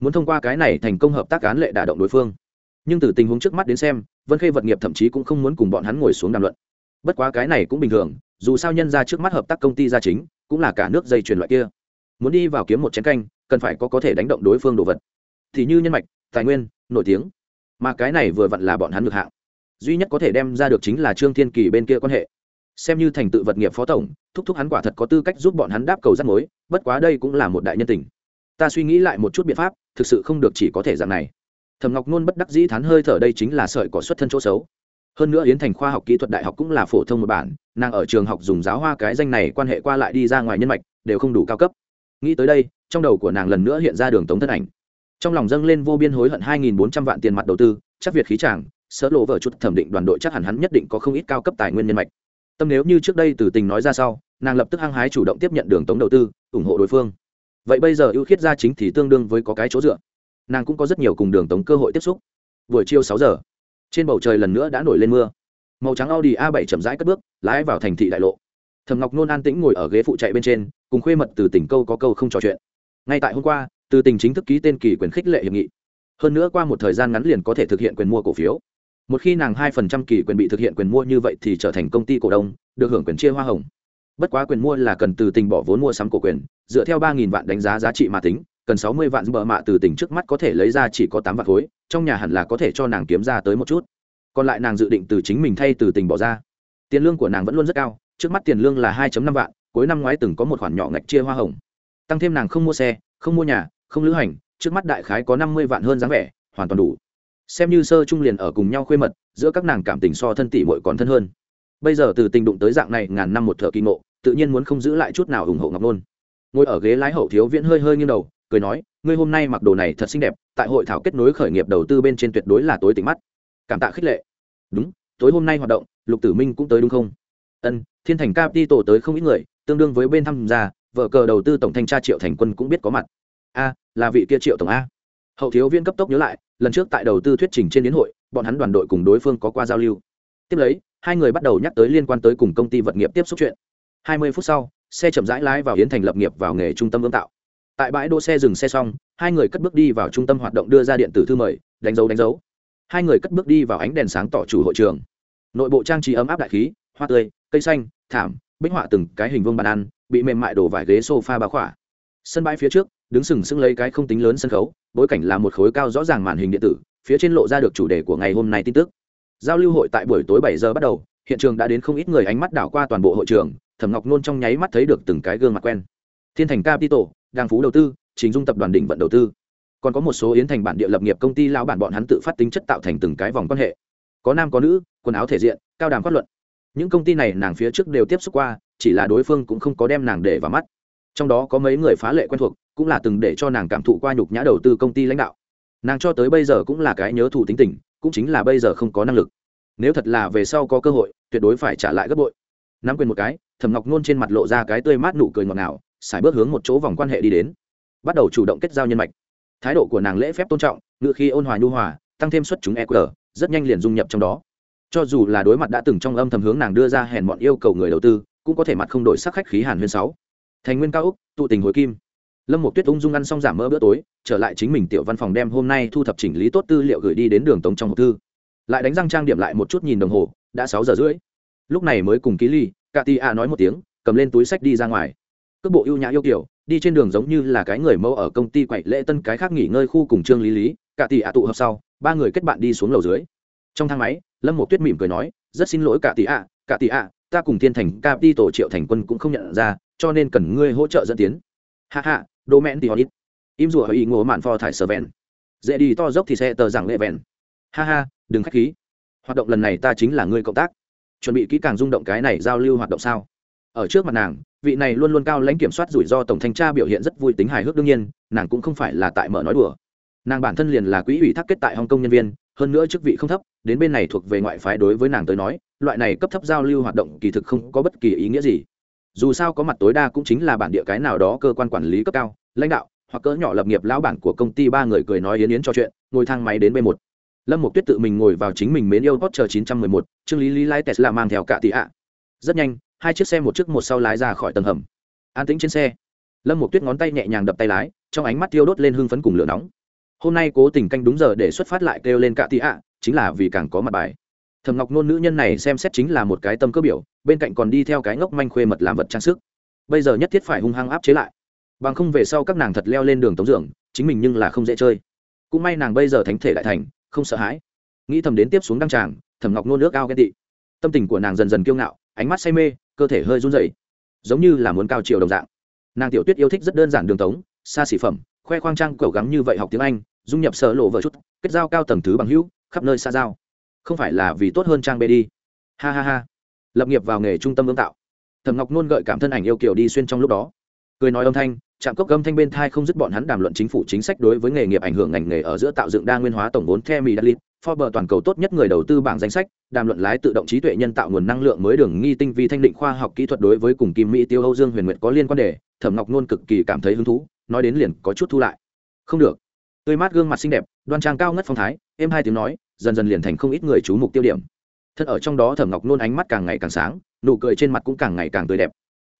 Muốn thông qua cái này thành công hợp tác án lệ đả động đối phương. Nhưng từ tình huống trước mắt đến xem, vân khê vật nghiệp thậm chí cũng không muốn cùng bọn hắn ngồi xuống đàm luận. Bất quá cái này cũng bình thường, dù sao nhân ra trước mắt hợp tác công ty gia chính, cũng là cả nước dây chuyền loại kia. Muốn đi vào kiếm một chén canh cần phải có có thể đánh động đối phương đồ vật. Thì như nhân mạch, tài nguyên, nổi tiếng. Mà cái này vừa vặn là bọn hắn ngược hạng. Duy nhất có thể đem ra được chính là trương thiên kỳ bên kia quan hệ. Xem như thành tựu vật nghiệp phó tổng, thúc thúc hắn quả thật có tư cách giúp bọn hắn đáp cầu rắt mối, bất quá đây cũng là một đại nhân tình. Ta suy nghĩ lại một chút biện pháp, thực sự không được chỉ có thể dạng này. Thầm ngọc nôn bất đắc dĩ thán hơi thở đây chính là sợi có xuất thân chỗ xấu. Hơn nữa yến thành khoa học kỹ thuật đại học cũng là phổ thông một bản, nàng ở trường học dùng giáo hoa cái danh này quan hệ qua lại đi ra ngoài nhân mạch, đều không đủ cao cấp nghĩ tới đây, trong đầu của nàng lần nữa hiện ra đường tống thân ảnh. Trong lòng dâng lên vô biên hối hận hai nghìn bốn trăm vạn tiền mặt đầu tư, chắc việt khí tràng sở lộ vợ chút thẩm định đoàn đội chắc hẳn hắn nhất định có không ít cao cấp tài nguyên nhân mạch. Tâm nếu như trước đây từ tình nói ra sau, nàng lập tức hăng hái chủ động tiếp nhận đường tống đầu tư, ủng hộ đối phương. Vậy bây giờ ưu khiết gia chính thì tương đương với có cái chỗ dựa. Nàng cũng có rất nhiều cùng đường tống cơ hội tiếp xúc. Buổi chiều sáu giờ, trên bầu trời lần nữa đã nổi lên mưa. Màu trắng audi a 7 chậm rãi cất bước, lái vào thành thị đại lộ thầm ngọc nôn an tĩnh ngồi ở ghế phụ chạy bên trên, cùng khuê mật từ tỉnh câu có câu không trò chuyện. Ngay tại hôm qua, từ tỉnh chính thức ký tên kỳ quyền khích lệ hiệp nghị. Hơn nữa qua một thời gian ngắn liền có thể thực hiện quyền mua cổ phiếu. Một khi nàng hai phần trăm kỳ quyền bị thực hiện quyền mua như vậy thì trở thành công ty cổ đông, được hưởng quyền chia hoa hồng. Bất quá quyền mua là cần từ tình bỏ vốn mua sắm cổ quyền, dựa theo ba nghìn vạn đánh giá giá trị mà tính, cần sáu mươi vạn bờ mạ từ tỉnh trước mắt có thể lấy ra chỉ có tám vạn khối, trong nhà hẳn là có thể cho nàng kiếm ra tới một chút. Còn lại nàng dự định từ chính mình thay từ tình bỏ ra. Tiền lương của nàng vẫn luôn rất cao trước mắt tiền lương là hai năm vạn, cuối năm ngoái từng có một khoản nhỏ ngạch chia hoa hồng. Tăng thêm nàng không mua xe, không mua nhà, không lữ hành, trước mắt đại khái có năm mươi vạn hơn dáng vẻ, hoàn toàn đủ. Xem như sơ trung liền ở cùng nhau khuê mật, giữa các nàng cảm tình so thân tỷ muội còn thân hơn. Bây giờ từ tình đụng tới dạng này ngàn năm một thợ kỳ ngộ, tự nhiên muốn không giữ lại chút nào ủng hộ ngọc nôn. Ngồi ở ghế lái hậu thiếu viễn hơi hơi nghiêng đầu, cười nói, ngươi hôm nay mặc đồ này thật xinh đẹp, tại hội thảo kết nối khởi nghiệp đầu tư bên trên tuyệt đối là tối tỉnh mắt. Cảm tạ khích lệ. Đúng, tối hôm nay hoạt động, lục tử minh cũng tới đúng không? Ân, thiên thành capital tới không ít người, tương đương với bên tham gia vợ cờ đầu tư tổng thanh tra triệu thành quân cũng biết có mặt. A, là vị kia triệu tổng a. Hậu thiếu viên cấp tốc nhớ lại, lần trước tại đầu tư thuyết trình trên đến hội, bọn hắn đoàn đội cùng đối phương có qua giao lưu. Tiếp lấy, hai người bắt đầu nhắc tới liên quan tới cùng công ty vật nghiệp tiếp xúc chuyện. Hai mươi phút sau, xe chậm rãi lái vào hiến thành lập nghiệp vào nghề trung tâm ươm tạo. Tại bãi đỗ xe dừng xe xong, hai người cất bước đi vào trung tâm hoạt động đưa ra điện tử thư mời, đánh dấu đánh dấu. Hai người cất bước đi vào ánh đèn sáng tỏ chủ hội trường. Nội bộ trang trí ấm áp đại khí hoa tươi, cây xanh, thảm, bích họa từng cái hình vuông bàn ăn, bị mềm mại đổ vải ghế sofa bao khỏa. Sân bãi phía trước, đứng sừng sững lấy cái không tính lớn sân khấu, bối cảnh là một khối cao rõ ràng màn hình điện tử, phía trên lộ ra được chủ đề của ngày hôm nay tin tức. Giao lưu hội tại buổi tối bảy giờ bắt đầu, hiện trường đã đến không ít người ánh mắt đảo qua toàn bộ hội trường, thẩm ngọc nôn trong nháy mắt thấy được từng cái gương mặt quen. Thiên thành capital, đàng phú đầu tư chính dung tập đoàn đỉnh vận đầu tư. Còn có một số yến thành bản địa lập nghiệp công ty lão bản bọn hắn tự phát tính chất tạo thành từng cái vòng quan hệ. Có nam có nữ, quần áo thể diện, cao đàm phát luận những công ty này nàng phía trước đều tiếp xúc qua, chỉ là đối phương cũng không có đem nàng để vào mắt. Trong đó có mấy người phá lệ quen thuộc, cũng là từng để cho nàng cảm thụ qua nhục nhã đầu tư công ty lãnh đạo. Nàng cho tới bây giờ cũng là cái nhớ thủ tính tình, cũng chính là bây giờ không có năng lực. Nếu thật là về sau có cơ hội, tuyệt đối phải trả lại gấp bội. Nắm quyền một cái, thẩm ngọc nôn trên mặt lộ ra cái tươi mát nụ cười ngọt ngào xài bước hướng một chỗ vòng quan hệ đi đến. Bắt đầu chủ động kết giao nhân mạch. Thái độ của nàng lễ phép tôn trọng ngự khi ôn hòa nhu hòa, tăng thêm xuất chúng eq rất nhanh liền dung nhập trong đó cho dù là đối mặt đã từng trong âm thầm hướng nàng đưa ra hèn bọn yêu cầu người đầu tư, cũng có thể mặt không đổi sắc khách khí hàn huyên sáu. Thành nguyên cao úc, tụ tình hồi kim. Lâm một tuyết ung dung ăn xong giảm mỡ bữa tối, trở lại chính mình tiểu văn phòng đem hôm nay thu thập chỉnh lý tốt tư liệu gửi đi đến đường tống trong hộp thư. Lại đánh răng trang điểm lại một chút nhìn đồng hồ, đã sáu giờ rưỡi. Lúc này mới cùng ký ly cả ti a nói một tiếng, cầm lên túi sách đi ra ngoài. Cước bộ ưu nhã yêu kiểu, đi trên đường giống như là cái người mẫu ở công ty quậy lễ tân cái khác nghỉ ngơi khu cùng trương lý lý cả tỷ A tụ hợp sau, ba người kết bạn đi xuống lầu dưới. Trong thang máy lâm một tuyết mỉm cười nói, rất xin lỗi cả tỷ ạ, cả tỷ ạ, ta cùng thiên thành capi tổ triệu thành quân cũng không nhận ra, cho nên cần ngươi hỗ trợ dẫn tiến. Hạ hạ đồ mẹn thì họ ít. Im rùa ý ngộ mạn phò thải sờ vẹn. Dễ đi to dốc thì sẽ tờ rằng lệ vẹn. Ha ha, đừng khách khí. Hoạt động lần này ta chính là ngươi cộng tác. Chuẩn bị kỹ càng rung động cái này giao lưu hoạt động sao? Ở trước mặt nàng, vị này luôn luôn cao lãnh kiểm soát rủi ro tổng thanh tra biểu hiện rất vui tính hài hước đương nhiên, nàng cũng không phải là tại mở nói đùa. Nàng bản thân liền là quỹ ủy thác kết tại hồng kông nhân viên hơn nữa chức vị không thấp, đến bên này thuộc về ngoại phái đối với nàng tới nói, loại này cấp thấp giao lưu hoạt động kỳ thực không có bất kỳ ý nghĩa gì. Dù sao có mặt tối đa cũng chính là bản địa cái nào đó cơ quan quản lý cấp cao, lãnh đạo, hoặc cỡ nhỏ lập nghiệp lão bản của công ty ba người cười nói yến yến cho chuyện, ngồi thang máy đến b một. Lâm một tuyết tự mình ngồi vào chính mình mến yêu potter chờ chín trăm mười một, trương lý lý lái tesla mang theo cả tỷ ạ. Rất nhanh, hai chiếc xe một chiếc một sau lái ra khỏi tầng hầm. An tĩnh trên xe. Lâm một tuyết ngón tay nhẹ nhàng đập tay lái, trong ánh mắt tiêu đốt lên hưng phấn cùng lửa nóng hôm nay cố tình canh đúng giờ để xuất phát lại kêu lên cả tị ạ, chính là vì càng có mặt bài. Thầm ngọc nôn nữ nhân này xem xét chính là một cái tâm cơ biểu, bên cạnh còn đi theo cái ngốc manh khuê mật làm vật trang sức. Bây giờ nhất thiết phải hung hăng áp chế lại. Bằng không về sau các nàng thật leo lên đường tống dưỡng, chính mình nhưng là không dễ chơi. Cũng may nàng bây giờ thánh thể lại thành, không sợ hãi. Nghĩ thầm đến tiếp xuống đăng tràng, thẩm ngọc nôn nước ao ghen tị. Tâm tình của nàng dần dần kiêu ngạo, ánh mắt say mê, cơ thể hơi run rẩy. Giống như là muốn cao chiều đồng dạng. Nàng tiểu tuyết yêu thích rất đơn giản đường tống, xa xỉ phẩm, khoe khoang trang cầu gắng như vậy học tiếng anh dung nhập sở lộ vợ chút kết giao cao tầng thứ bằng hữu khắp nơi xa giao. Không phải là vì tốt hơn trang bê đi. Ha ha ha. Lập nghiệp vào nghề trung tâm ương tạo. Thẩm ngọc nôn gợi cảm thân ảnh yêu kiểu đi xuyên trong lúc đó. Cười nói âm thanh trạm cốc âm thanh bên thai không dứt bọn hắn đàm luận chính phủ chính sách đối với nghề nghiệp ảnh hưởng ngành nghề ở giữa tạo dựng đa nguyên hóa tổng vốn the mỹ lít Forbes toàn cầu tốt nhất người đầu tư bảng danh sách, đàm luận lái tự động trí tuệ nhân tạo nguồn năng lượng mới đường nghi tinh vi thanh định khoa học kỹ thuật đối với cùng Kim Mỹ Tiêu Âu Dương Huyền Nguyệt có liên quan đề, Thẩm Ngọc Nôn cực kỳ cảm thấy hứng thú, nói đến liền có chút thu lại. Không được. Tươi mát gương mặt xinh đẹp, đoan trang cao ngất phong thái, em hai tiếng nói, dần dần liền thành không ít người chú mục tiêu điểm. Thật ở trong đó Thẩm Ngọc Nôn ánh mắt càng ngày càng sáng, nụ cười trên mặt cũng càng ngày càng tươi đẹp.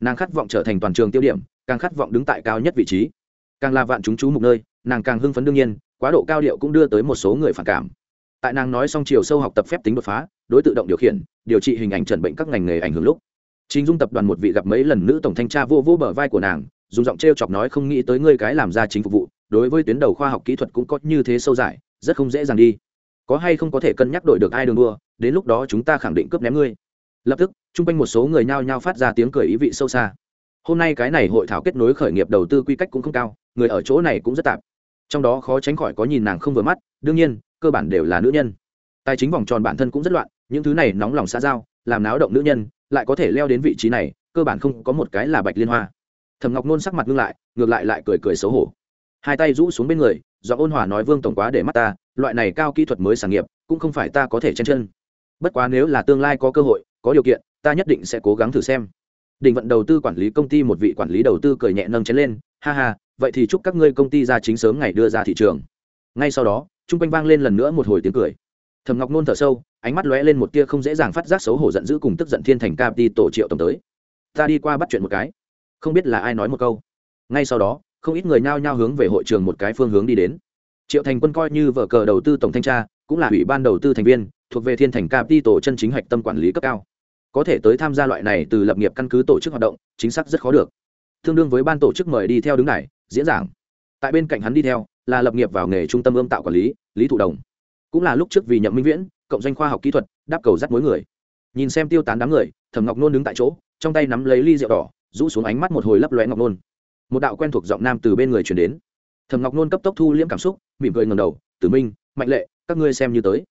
Nàng khát vọng trở thành toàn trường tiêu điểm, càng khát vọng đứng tại cao nhất vị trí. Càng là vạn chúng chú mục nơi, nàng càng hưng phấn đương nhiên, quá độ cao điệu cũng đưa tới một số người phản cảm tại nàng nói xong chiều sâu học tập phép tính đột phá đối tự động điều khiển điều trị hình ảnh trần bệnh các ngành nghề ảnh hưởng lúc chính dung tập đoàn một vị gặp mấy lần nữ tổng thanh tra vô vô bờ vai của nàng dùng giọng t r e o chọc nói không nghĩ tới ngươi cái làm ra chính phục vụ đối với tuyến đầu khoa học kỹ thuật cũng có như thế sâu dài, rất không dễ dàng đi. Có hay không có thể cân nhắc đổi được ai đường đua, đến lúc đó chúng ta khẳng định cướp ném ngươi. Lập tức, chung quanh một số người nhao nhao phát ra tiếng cười ý vị sâu xa. Hôm nay cái này hội thảo kết nối khởi nghiệp đầu tư quy cách cũng không cao, người ở chỗ này cũng rất tạp. Trong đó khó tránh khỏi có nhìn nàng không vừa mắt, đương nhiên, cơ bản đều là nữ nhân. Tài chính vòng tròn bản thân cũng rất loạn, những thứ này nóng lòng xã giao, làm náo động nữ nhân, lại có thể leo đến vị trí này, cơ bản không có một cái là bạch liên hoa. Thầm ngọc nôn sắc mặt ngưng lại, ngược lại lại cười cười xấu hổ hai tay rũ xuống bên người do ôn hòa nói, vương tổng quá để mắt ta, loại này cao kỹ thuật mới sản nghiệp, cũng không phải ta có thể chen chân. Bất quá nếu là tương lai có cơ hội, có điều kiện, ta nhất định sẽ cố gắng thử xem. Định vận đầu tư quản lý công ty một vị quản lý đầu tư cười nhẹ nâng chén lên, ha ha, vậy thì chúc các ngươi công ty ra chính sớm ngày đưa ra thị trường. Ngay sau đó chung quanh vang lên lần nữa một hồi tiếng cười. Thầm ngọc nôn thở sâu, ánh mắt lóe lên một tia không dễ dàng phát giác xấu hổ giận dữ cùng tức giận thiên thành cap đi tổ triệu tổng tới. Ta đi qua bắt chuyện một cái. Không biết là ai nói một câu. Ngay sau đó không ít người nhao nhao hướng về hội trường một cái phương hướng đi đến. Triệu thành quân coi như vợ cờ đầu tư tổng thanh tra, cũng là ủy ban đầu tư thành viên, thuộc về thiên thành capital chân chính hạch tâm quản lý cấp cao. Có thể tới tham gia loại này từ lập nghiệp căn cứ tổ chức hoạt động, chính xác rất khó được. Tương đương với ban tổ chức mời đi theo đứng này diễn giảng. Tại bên cạnh hắn đi theo, là lập nghiệp vào nghề trung tâm ươm tạo quản lý lý thụ đồng. Cũng là lúc trước vì nhậm minh viễn, cộng doanh khoa học kỹ thuật, đáp cầu dắt mối người. Nhìn xem tiêu tán đám người, thẩm ngọc nôn đứng tại chỗ, trong tay nắm lấy ly rượu đỏ, rũ xuống ánh mắt một hồi lấp lóe ngọc nôn một đạo quen thuộc giọng nam từ bên người chuyển đến. Thầm ngọc nôn cấp tốc thu liễm cảm xúc, mỉm cười ngầm đầu, tử minh, mạnh lệ, các ngươi xem như tới.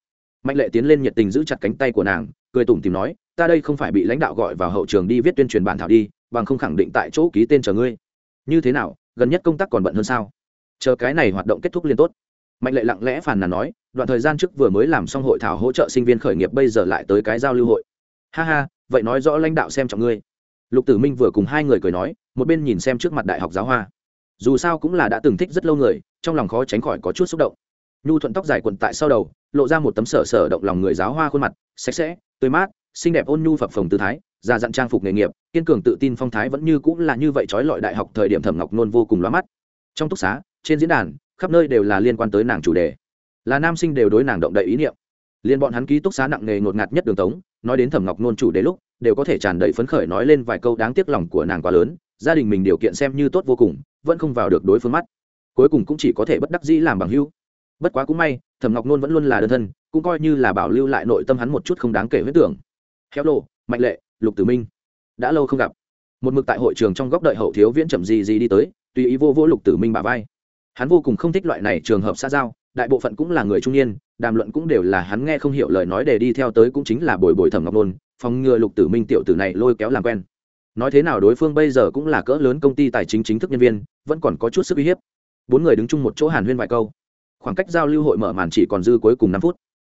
Mạnh lệ tiến lên nhiệt tình giữ chặt cánh tay của nàng, cười tủm tìm nói, ta đây không phải bị lãnh đạo gọi vào hậu trường đi viết tuyên truyền bản thảo đi, bằng không khẳng định tại chỗ ký tên chờ ngươi. Như thế nào, gần nhất công tác còn bận hơn sao? Chờ cái này hoạt động kết thúc liên tốt. Mạnh lệ lặng lẽ phàn nàn nói, đoạn thời gian trước vừa mới làm xong hội thảo hỗ trợ sinh viên khởi nghiệp bây giờ lại tới cái giao lưu hội. Ha ha, vậy nói rõ lãnh đạo xem trọng ngươi. Lục tử minh vừa cùng hai người cười nói một bên nhìn xem trước mặt đại học giáo hoa. Dù sao cũng là đã từng thích rất lâu người, trong lòng khó tránh khỏi có chút xúc động. Nhu thuận tóc dài quần tại sau đầu, lộ ra một tấm sở sở động lòng người giáo hoa khuôn mặt, sạch sẽ, tươi mát, xinh đẹp ôn nhu phập phồng tư thái, già dặn trang phục nghề nghiệp, kiên cường tự tin phong thái vẫn như cũng là như vậy trói lọi đại học thời điểm thẩm ngọc nôn vô cùng lóa mắt. Trong túc xá, trên diễn đàn, khắp nơi đều là liên quan tới nàng chủ đề. Là nam sinh đều đối nàng động đầy ý niệm. Liên bọn hắn ký túc xá nặng nề ngột ngạt nhất đường tống, nói đến thẩm ngọc nôn chủ đề lúc, đều có thể tràn đầy phấn khởi nói lên vài câu đáng tiếc lòng của nàng quá lớn gia đình mình điều kiện xem như tốt vô cùng, vẫn không vào được đối phương mắt. Cuối cùng cũng chỉ có thể bất đắc dĩ làm bằng hưu bất quá cũng may, thẩm ngọc nôn vẫn luôn là đơn thân, cũng coi như là bảo lưu lại nội tâm hắn một chút không đáng kể huyết tưởng. Khéo lộ mạnh lệ, lục tử minh. Đã lâu không gặp. Một mực tại hội trường trong góc đợi hậu thiếu viễn chậm gì gì đi tới, tùy ý vô vô lục tử minh bà vai. Hắn vô cùng không thích loại này trường hợp xa giao, đại bộ phận cũng là người trung niên, đàm luận cũng đều là hắn nghe không hiểu lời nói để đi theo tới cũng chính là bồi bồi thẩm ngọc nôn, phòng ngừa lục tử minh tiểu tử này lôi kéo làm quen nói thế nào đối phương bây giờ cũng là cỡ lớn công ty tài chính chính thức nhân viên, vẫn còn có chút sức uy hiếp. Bốn người đứng chung một chỗ hàn huyên vài câu. Khoảng cách giao lưu hội mở màn chỉ còn dư cuối cùng năm phút.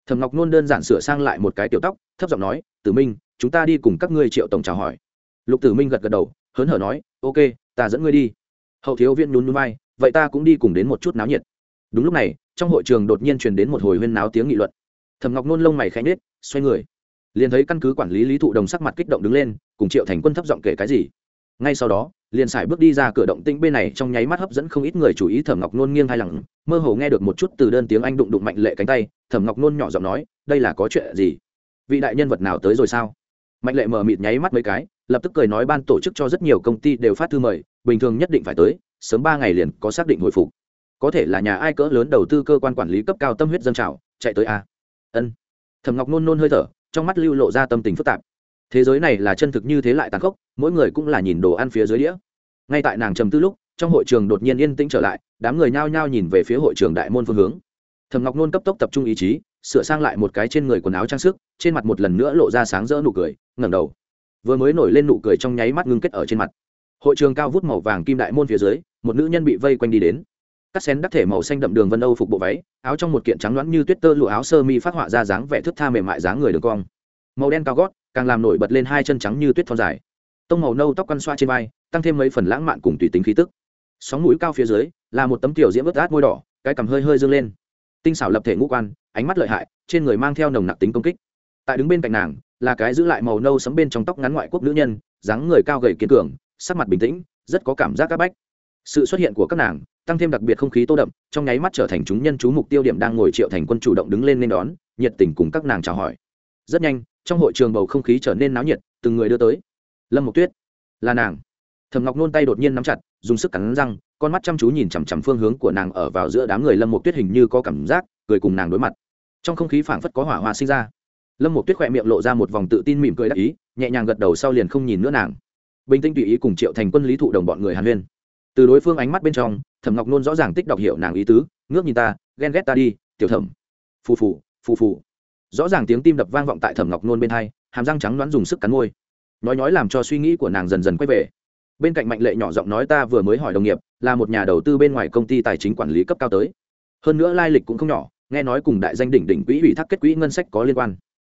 Thầm ngọc nôn đơn giản sửa sang lại một cái tiểu tóc, thấp giọng nói, tử minh, chúng ta đi cùng các ngươi triệu tổng chào hỏi. Lục tử minh gật gật đầu, hớn hở nói, ok, ta dẫn ngươi đi. Hậu thiếu viên nhún nhún vai, vậy ta cũng đi cùng đến một chút náo nhiệt. Đúng lúc này, trong hội trường đột nhiên truyền đến một hồi huyên náo tiếng nghị luận. Thầm ngọc nôn lông mày khẽ nhết xoay người. Liền thấy căn cứ quản lý lý thụ đồng sắc mặt kích động đứng lên cùng triệu thành quân thấp giọng kể cái gì. Ngay sau đó, liền xài bước đi ra cửa động tĩnh bên này, trong nháy mắt hấp dẫn không ít người chú ý thẩm ngọc nôn nghiêng hai lẳng, mơ hồ nghe được một chút từ đơn tiếng anh đụng đụng mạnh lệ cánh tay. Thẩm ngọc nôn nhỏ giọng nói, đây là có chuyện gì? Vị đại nhân vật nào tới rồi sao? Mạnh lệ mờ mịt nháy mắt mấy cái, lập tức cười nói ban tổ chức cho rất nhiều công ty đều phát thư mời, bình thường nhất định phải tới, sớm ba ngày liền có xác định hồi phục. Có thể là nhà ai cỡ lớn đầu tư cơ quan quản lý cấp cao tâm huyết dân trào, chạy tới a. Ân. Thẩm ngọc nôn nôn hơi thở, trong mắt lưu lộ ra tâm tình phức tạp thế giới này là chân thực như thế lại tàn khốc, mỗi người cũng là nhìn đồ ăn phía dưới đĩa. Ngay tại nàng trầm tư lúc, trong hội trường đột nhiên yên tĩnh trở lại, đám người nhao nhao nhìn về phía hội trường đại môn phương hướng. Thầm ngọc nôn cấp tốc tập trung ý chí, sửa sang lại một cái trên người quần áo trang sức, trên mặt một lần nữa lộ ra sáng rỡ nụ cười, ngẩng đầu. Vừa mới nổi lên nụ cười trong nháy mắt ngưng kết ở trên mặt. Hội trường cao vút màu vàng kim đại môn phía dưới, một nữ nhân bị vây quanh đi đến. Cắt xén đắc thể màu xanh đậm đường vân âu phục bộ váy, áo trong một kiện trắng loãng như tuyết tơ lụa áo sơ mi phát họa ra dáng vẻ thức tha mềm mại dáng người đường cong. Màu đen cao gót càng làm nổi bật lên hai chân trắng như tuyết thon dài. Tông màu nâu tóc quăn xoa trên vai, tăng thêm mấy phần lãng mạn cùng tùy tính khí tức. Sóng mũi cao phía dưới, là một tấm tiểu diễm ướt át môi đỏ, cái cằm hơi hơi dương lên. Tinh xảo lập thể ngũ quan, ánh mắt lợi hại, trên người mang theo nồng nặc tính công kích. Tại đứng bên cạnh nàng, là cái giữ lại màu nâu sấm bên trong tóc ngắn ngoại quốc nữ nhân, dáng người cao gầy kiên cường, sắc mặt bình tĩnh, rất có cảm giác c áp bách. Sự xuất hiện của các nàng, tăng thêm đặc biệt không khí tô đậm, trong nháy mắt trở thành chúng nhân chú mục tiêu điểm đang ngồi triệu thành quân chủ động đứng lên nên đón, nhiệt tình cùng các nàng chào hỏi. Rất nhanh trong hội trường bầu không khí trở nên náo nhiệt, từng người đưa tới. Lâm mộc tuyết, là nàng. Thầm ngọc nôn tay đột nhiên nắm chặt, dùng sức cắn răng, con mắt chăm chú nhìn chằm chằm phương hướng của nàng ở vào giữa đám người. Lâm mộc tuyết hình như có cảm giác, cười cùng nàng đối mặt. Trong không khí phảng phất có hỏa hoa sinh ra. Lâm mộc tuyết khỏe miệng lộ ra một vòng tự tin mỉm cười đắc ý, nhẹ nhàng gật đầu sau liền không nhìn nữa nàng. Bình tĩnh tùy ý cùng triệu thành quân, lý thụ đồng bọn người hàn huyên. Từ đối phương ánh mắt bên trong, thẩm ngọc nôn rõ ràng tích đọc hiểu nàng ý tứ, ngước nhìn ta, ghen ghét ta đi, tiểu thẩm. Phù phù phù phù rõ ràng tiếng tim đập vang vọng tại thẩm ngọc nôn bên hai, hàm răng trắng đoán dùng sức cắn môi. Nói nói làm cho suy nghĩ của nàng dần dần quay về. Bên cạnh mạnh lệ nhỏ giọng nói ta vừa mới hỏi đồng nghiệp, là một nhà đầu tư bên ngoài công ty tài chính quản lý cấp cao tới. Hơn nữa lai lịch cũng không nhỏ, nghe nói cùng đại danh đỉnh đỉnh quỹ ủy thác kết quỹ ngân sách có liên quan.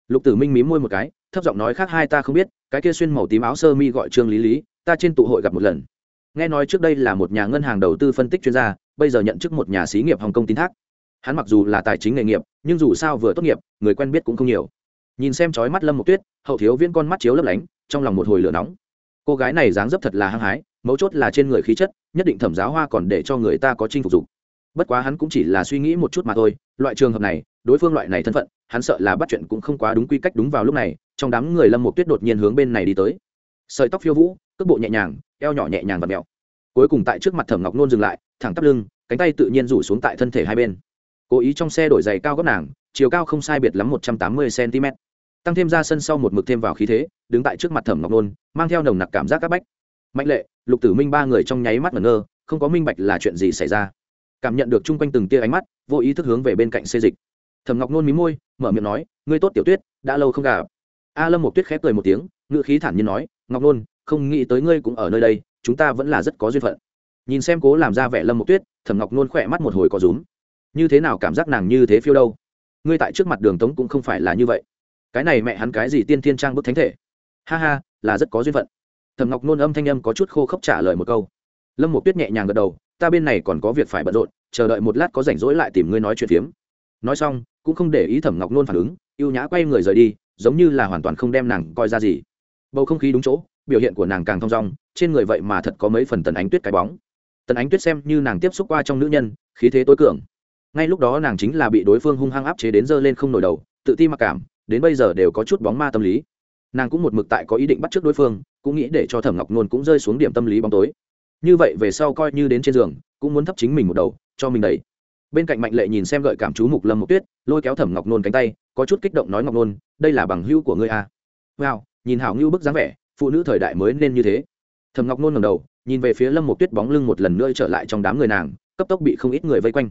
Lục tử minh mí môi một cái, thấp giọng nói khác hai ta không biết, cái kia xuyên màu tím áo sơ mi gọi trương lý lý, ta trên tụ hội gặp một lần. Nghe nói trước đây là một nhà ngân hàng đầu tư phân tích chuyên gia, bây giờ nhận chức một nhà xí nghiệp hồng kông tín thác hắn mặc dù là tài chính nghề nghiệp, nhưng dù sao vừa tốt nghiệp, người quen biết cũng không nhiều. Nhìn xem chói mắt lâm một tuyết, hậu thiếu viên con mắt chiếu lấp lánh, trong lòng một hồi lửa nóng. Cô gái này dáng dấp thật là hăng hái, mấu chốt là trên người khí chất, nhất định thẩm giáo hoa còn để cho người ta có chinh phục dục. Bất quá hắn cũng chỉ là suy nghĩ một chút mà thôi, loại trường hợp này, đối phương loại này thân phận, hắn sợ là bắt chuyện cũng không quá đúng quy cách đúng vào lúc này, trong đám người lâm một tuyết đột nhiên hướng bên này đi tới. Sợi tóc phiêu vũ, cước bộ nhẹ nhàng, eo nhỏ nhẹ nhàng và mẹo. Cuối cùng tại trước mặt thẩm ngọc nôn dừng lại, thẳng tắp lưng, cánh tay tự nhiên rủ xuống tại thân thể hai bên cố ý trong xe đổi giày cao góc nàng, chiều cao không sai biệt lắm một trăm tám mươi cm tăng thêm ra sân sau một mực thêm vào khí thế, đứng tại trước mặt thẩm ngọc nôn, mang theo nồng nặc cảm giác các bách. Mạnh lệ, lục tử minh ba người trong nháy mắt ngẩn ngơ, không có minh bạch là chuyện gì xảy ra. Cảm nhận được chung quanh từng tia ánh mắt, vô ý thức hướng về bên cạnh xê dịch. Thẩm ngọc nôn mí môi, mở miệng nói, ngươi tốt tiểu tuyết, đã lâu không gặp. A lâm một tuyết khép cười một tiếng ngự khí thản nhiên nói, ngọc nôn, không nghĩ tới ngươi cũng ở nơi đây, chúng ta vẫn là rất có duyên phận. Nhìn xem cố làm ra vẻ lâm một tuyết, thẩm ngọc nôn khỏe mắt một hồi có rúm như thế nào cảm giác nàng như thế phiêu đâu? Ngươi tại trước mặt đường tống cũng không phải là như vậy. Cái này mẹ hắn cái gì tiên thiên trang bức thánh thể? Ha ha, là rất có duyên phận. Thẩm ngọc nôn âm thanh âm có chút khô khốc trả lời một câu. Lâm một tuyết nhẹ nhàng gật đầu, ta bên này còn có việc phải bận rộn, chờ đợi một lát có rảnh rỗi lại tìm ngươi nói chuyện phiếm. Nói xong, cũng không để ý thẩm ngọc nôn phản ứng y ê u nhã quay người rời đi, giống như là hoàn toàn không đem nàng coi ra gì. Bầu không khí đúng chỗ, biểu hiện của nàng càng thong dong, trên người vậy mà thật có mấy phần tần ánh tuyết cái bóng. Tần ánh tuyết xem như nàng tiếp xúc qua trong nữ nhân, khí thế tối cường ngay lúc đó nàng chính là bị đối phương hung hăng áp chế đến dơ lên không nổi đầu, tự ti mặc cảm, đến bây giờ đều có chút bóng ma tâm lý. Nàng cũng một mực tại có ý định bắt trước đối phương, cũng nghĩ để cho thẩm ngọc nôn cũng rơi xuống điểm tâm lý bóng tối. Như vậy về sau coi như đến trên giường, cũng muốn thấp chính mình một đầu, cho mình đầy bên cạnh mạnh lệ nhìn xem gợi cảm chú mục lâm Mục tuyết, lôi kéo thẩm ngọc nôn cánh tay, có chút kích động nói ngọc nôn, đây là bằng hữu của ngươi à. wow, nhìn hảo ngưu bức dáng vẻ, phụ nữ thời đại mới nên như thế. Thẩm ngọc nôn ngầm đầu, nhìn về phía lâm Mục tuyết bóng lưng một lần nữa trở lại trong đám người nàng, cấp tốc bị không ít người vây quanh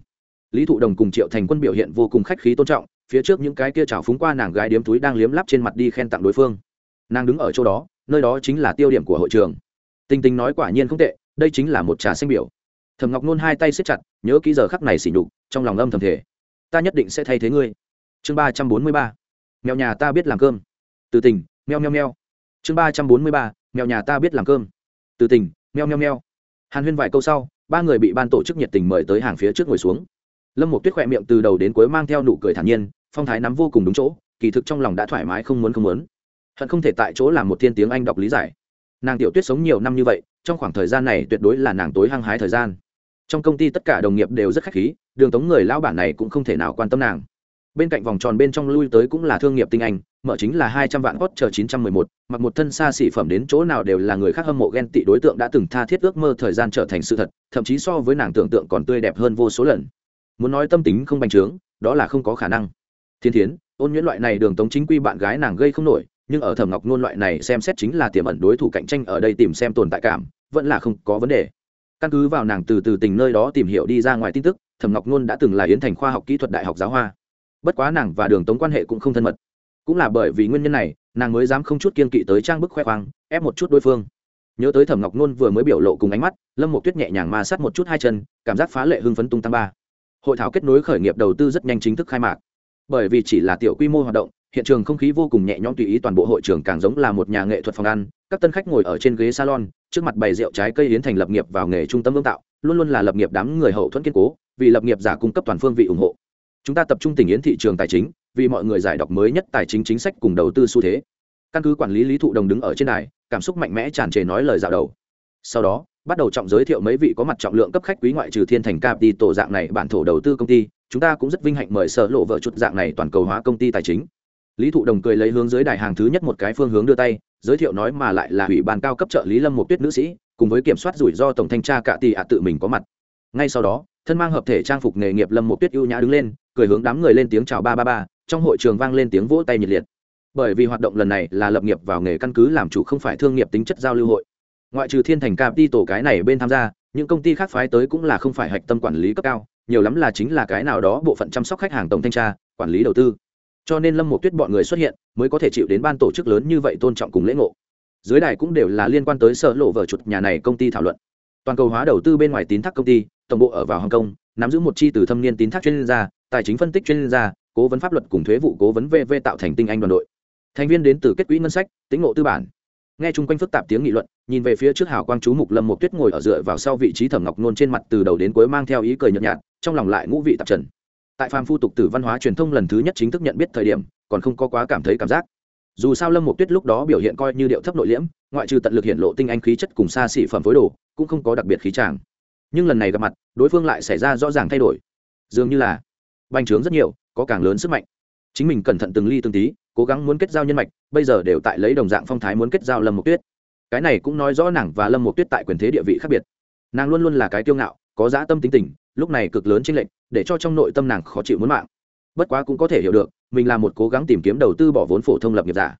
lý thụ đồng cùng triệu thành quân biểu hiện vô cùng khách khí tôn trọng, phía trước những cái kia trào phúng qua nàng gái điếm túi đang liếm lắp trên mặt đi khen tặng đối phương. Nàng đứng ở chỗ đó, nơi đó chính là tiêu điểm của hội trường. Tình tình nói quả nhiên không tệ, đây chính là một trà xanh biểu. Thầm ngọc nôn hai tay xếp chặt, nhớ ký giờ khắc này xỉ nhục, trong lòng âm thầm thể ta nhất định sẽ thay thế ngươi. Chương ba trăm bốn mươi ba. Mèo nhà ta biết làm cơm. Từ tình, meo meo meo. Chương ba trăm bốn mươi ba. Mèo nhà ta biết làm cơm. Từ tình, meo meo meo. Hàn huyên vài câu sau, ba người bị ban tổ chức nhiệt tình mời tới hàng phía trước ngồi xuống lâm một tuyết khỏe miệng từ đầu đến cuối mang theo nụ cười thản nhiên, phong thái nắm vô cùng đúng chỗ, kỳ thực trong lòng đã thoải mái không muốn không muốn. Hận không thể tại chỗ làm một thiên tiếng anh đọc lý giải. Nàng tiểu tuyết sống nhiều năm như vậy, trong khoảng thời gian này tuyệt đối là nàng tối hăng hái thời gian. Trong công ty tất cả đồng nghiệp đều rất khách khí, đường tống người lão bản này cũng không thể nào quan tâm nàng. Bên cạnh vòng tròn bên trong lui tới cũng là thương nghiệp tinh anh, mở chính là hai trăm vạn hot chờ chín trăm mười một, mặc một thân xa xỉ phẩm đến chỗ nào đều là người khác hâm mộ ghen tị đối tượng đã từng tha thiết ước mơ thời gian trở thành sự thật, thậm chí so với nàng tưởng tượng còn tươi đẹp hơn vô số lần muốn nói tâm tính không bành trướng, đó là không có khả năng. Thiên thiến, ôn nhuyễn loại này đường tống chính quy bạn gái nàng gây không nổi, nhưng ở thẩm ngọc nôn loại này xem xét chính là tiềm ẩn đối thủ cạnh tranh ở đây tìm xem tồn tại cảm, vẫn là không có vấn đề. Căn cứ vào nàng từ từ tình nơi đó tìm hiểu đi ra ngoài tin tức, thẩm ngọc nôn đã từng là yến thành khoa học kỹ thuật đại học giáo hoa. Bất quá nàng và đường tống quan hệ cũng không thân mật. Cũng là bởi vì nguyên nhân này, nàng mới dám không chút kiên kỵ tới trang bức khoe khoang, ép một chút đối phương. Nhớ tới thẩm ngọc nôn vừa mới biểu lộ cùng ánh mắt, lâm một tuyết nhẹ nhàng ma sát một chút hai chân, cảm giác phá lệ hưng phấn tung tăng ba hội thảo kết nối khởi nghiệp đầu tư rất nhanh chính thức khai mạc. Bởi vì chỉ là tiểu quy mô hoạt động, hiện trường không khí vô cùng nhẹ nhõm tùy ý toàn bộ hội trường càng giống là một nhà nghệ thuật phòng ăn. Các tân khách ngồi ở trên ghế salon, trước mặt bày rượu trái cây yến thành lập nghiệp vào nghề trung tâm ương tạo, luôn luôn là lập nghiệp đám người hậu thuẫn kiên cố, vì lập nghiệp giả cung cấp toàn phương vị ủng hộ. Chúng ta tập trung tình yến thị trường tài chính, vì mọi người giải đọc mới nhất tài chính chính sách cùng đầu tư xu thế. Căn cứ quản lý lý thụ đồng đứng ở trên đài, cảm xúc mạnh mẽ tràn trề nói lời dạo đầu. Sau đó bắt đầu trọng giới thiệu mấy vị có mặt trọng lượng cấp khách quý ngoại trừ thiên thành cap đi tổ dạng này, bản thổ đầu tư công ty, chúng ta cũng rất vinh hạnh mời sở lộ vợ chút dạng này toàn cầu hóa công ty tài chính. Lý thụ đồng cười lấy hướng dưới đài hàng thứ nhất một cái phương hướng đưa tay, giới thiệu nói mà lại là ủy ban cao cấp trợ lý lâm một tuyết nữ sĩ, cùng với kiểm soát rủi ro tổng thanh tra cả tỷ ạ tự mình có mặt. Ngay sau đó, thân mang hợp thể trang phục nghề nghiệp lâm một tuyết ưu nhã đứng lên, cười hướng đám người lên tiếng chào ba ba ba, trong hội trường vang lên tiếng vỗ tay nhiệt liệt. Bởi vì hoạt động lần này là lập nghiệp vào nghề căn cứ, làm chủ không phải thương nghiệp tính chất giao lưu hội ngoại trừ thiên thành cap đi tổ cái này bên tham gia, những công ty khác phái tới cũng là không phải hạch tâm quản lý cấp cao, nhiều lắm là chính là cái nào đó bộ phận chăm sóc khách hàng tổng thanh tra, quản lý đầu tư. Cho nên lâm một tuyết bọn người xuất hiện, mới có thể chịu đến ban tổ chức lớn như vậy tôn trọng cùng lễ ngộ. Dưới đài cũng đều là liên quan tới sở lộ vở chuột nhà này công ty thảo luận. Toàn cầu hóa đầu tư bên ngoài tín thác công ty, tổng bộ ở vào hồng kông, nắm giữ một chi từ thâm niên tín thác chuyên gia, tài chính phân tích chuyên gia, cố vấn pháp luật cùng thuế vụ cố vấn vv tạo thành tinh anh đoàn đội. Thành viên đến từ kết quỹ ngân sách tính ngộ tư bản nghe chung quanh phức tạp tiếng nghị luận, nhìn về phía trước hào quang chú mục lâm một tuyết ngồi ở dựa vào sau vị trí thẩm ngọc nôn trên mặt từ đầu đến cuối mang theo ý cười nhợt nhạt, trong lòng lại ngũ vị tạp trần. Tại phàm phu tục tử văn hóa truyền thông lần thứ nhất chính thức nhận biết thời điểm, còn không có quá cảm thấy cảm giác. Dù sao lâm một tuyết lúc đó biểu hiện coi như điệu thấp nội liễm, ngoại trừ tận lực hiện lộ tinh anh khí chất cùng xa xỉ phẩm phối đồ, cũng không có đặc biệt khí tràng. Nhưng lần này gặp mặt, đối phương lại xảy ra rõ ràng thay đổi. Dường như là bành trướng rất nhiều, có càng lớn sức mạnh. Chính mình cẩn thận từng ly từng tí cố gắng muốn kết giao nhân mạch, bây giờ đều tại lấy đồng dạng phong thái muốn kết giao lâm mục tuyết. Cái này cũng nói rõ nàng và lâm mục tuyết tại quyền thế địa vị khác biệt. Nàng luôn luôn là cái kiêu ngạo, có dã tâm tính tình, lúc này cực lớn trên lệnh để cho trong nội tâm nàng khó chịu muốn mạng. Bất quá cũng có thể hiểu được, mình là một cố gắng tìm kiếm đầu tư bỏ vốn phổ thông lập nghiệp giả.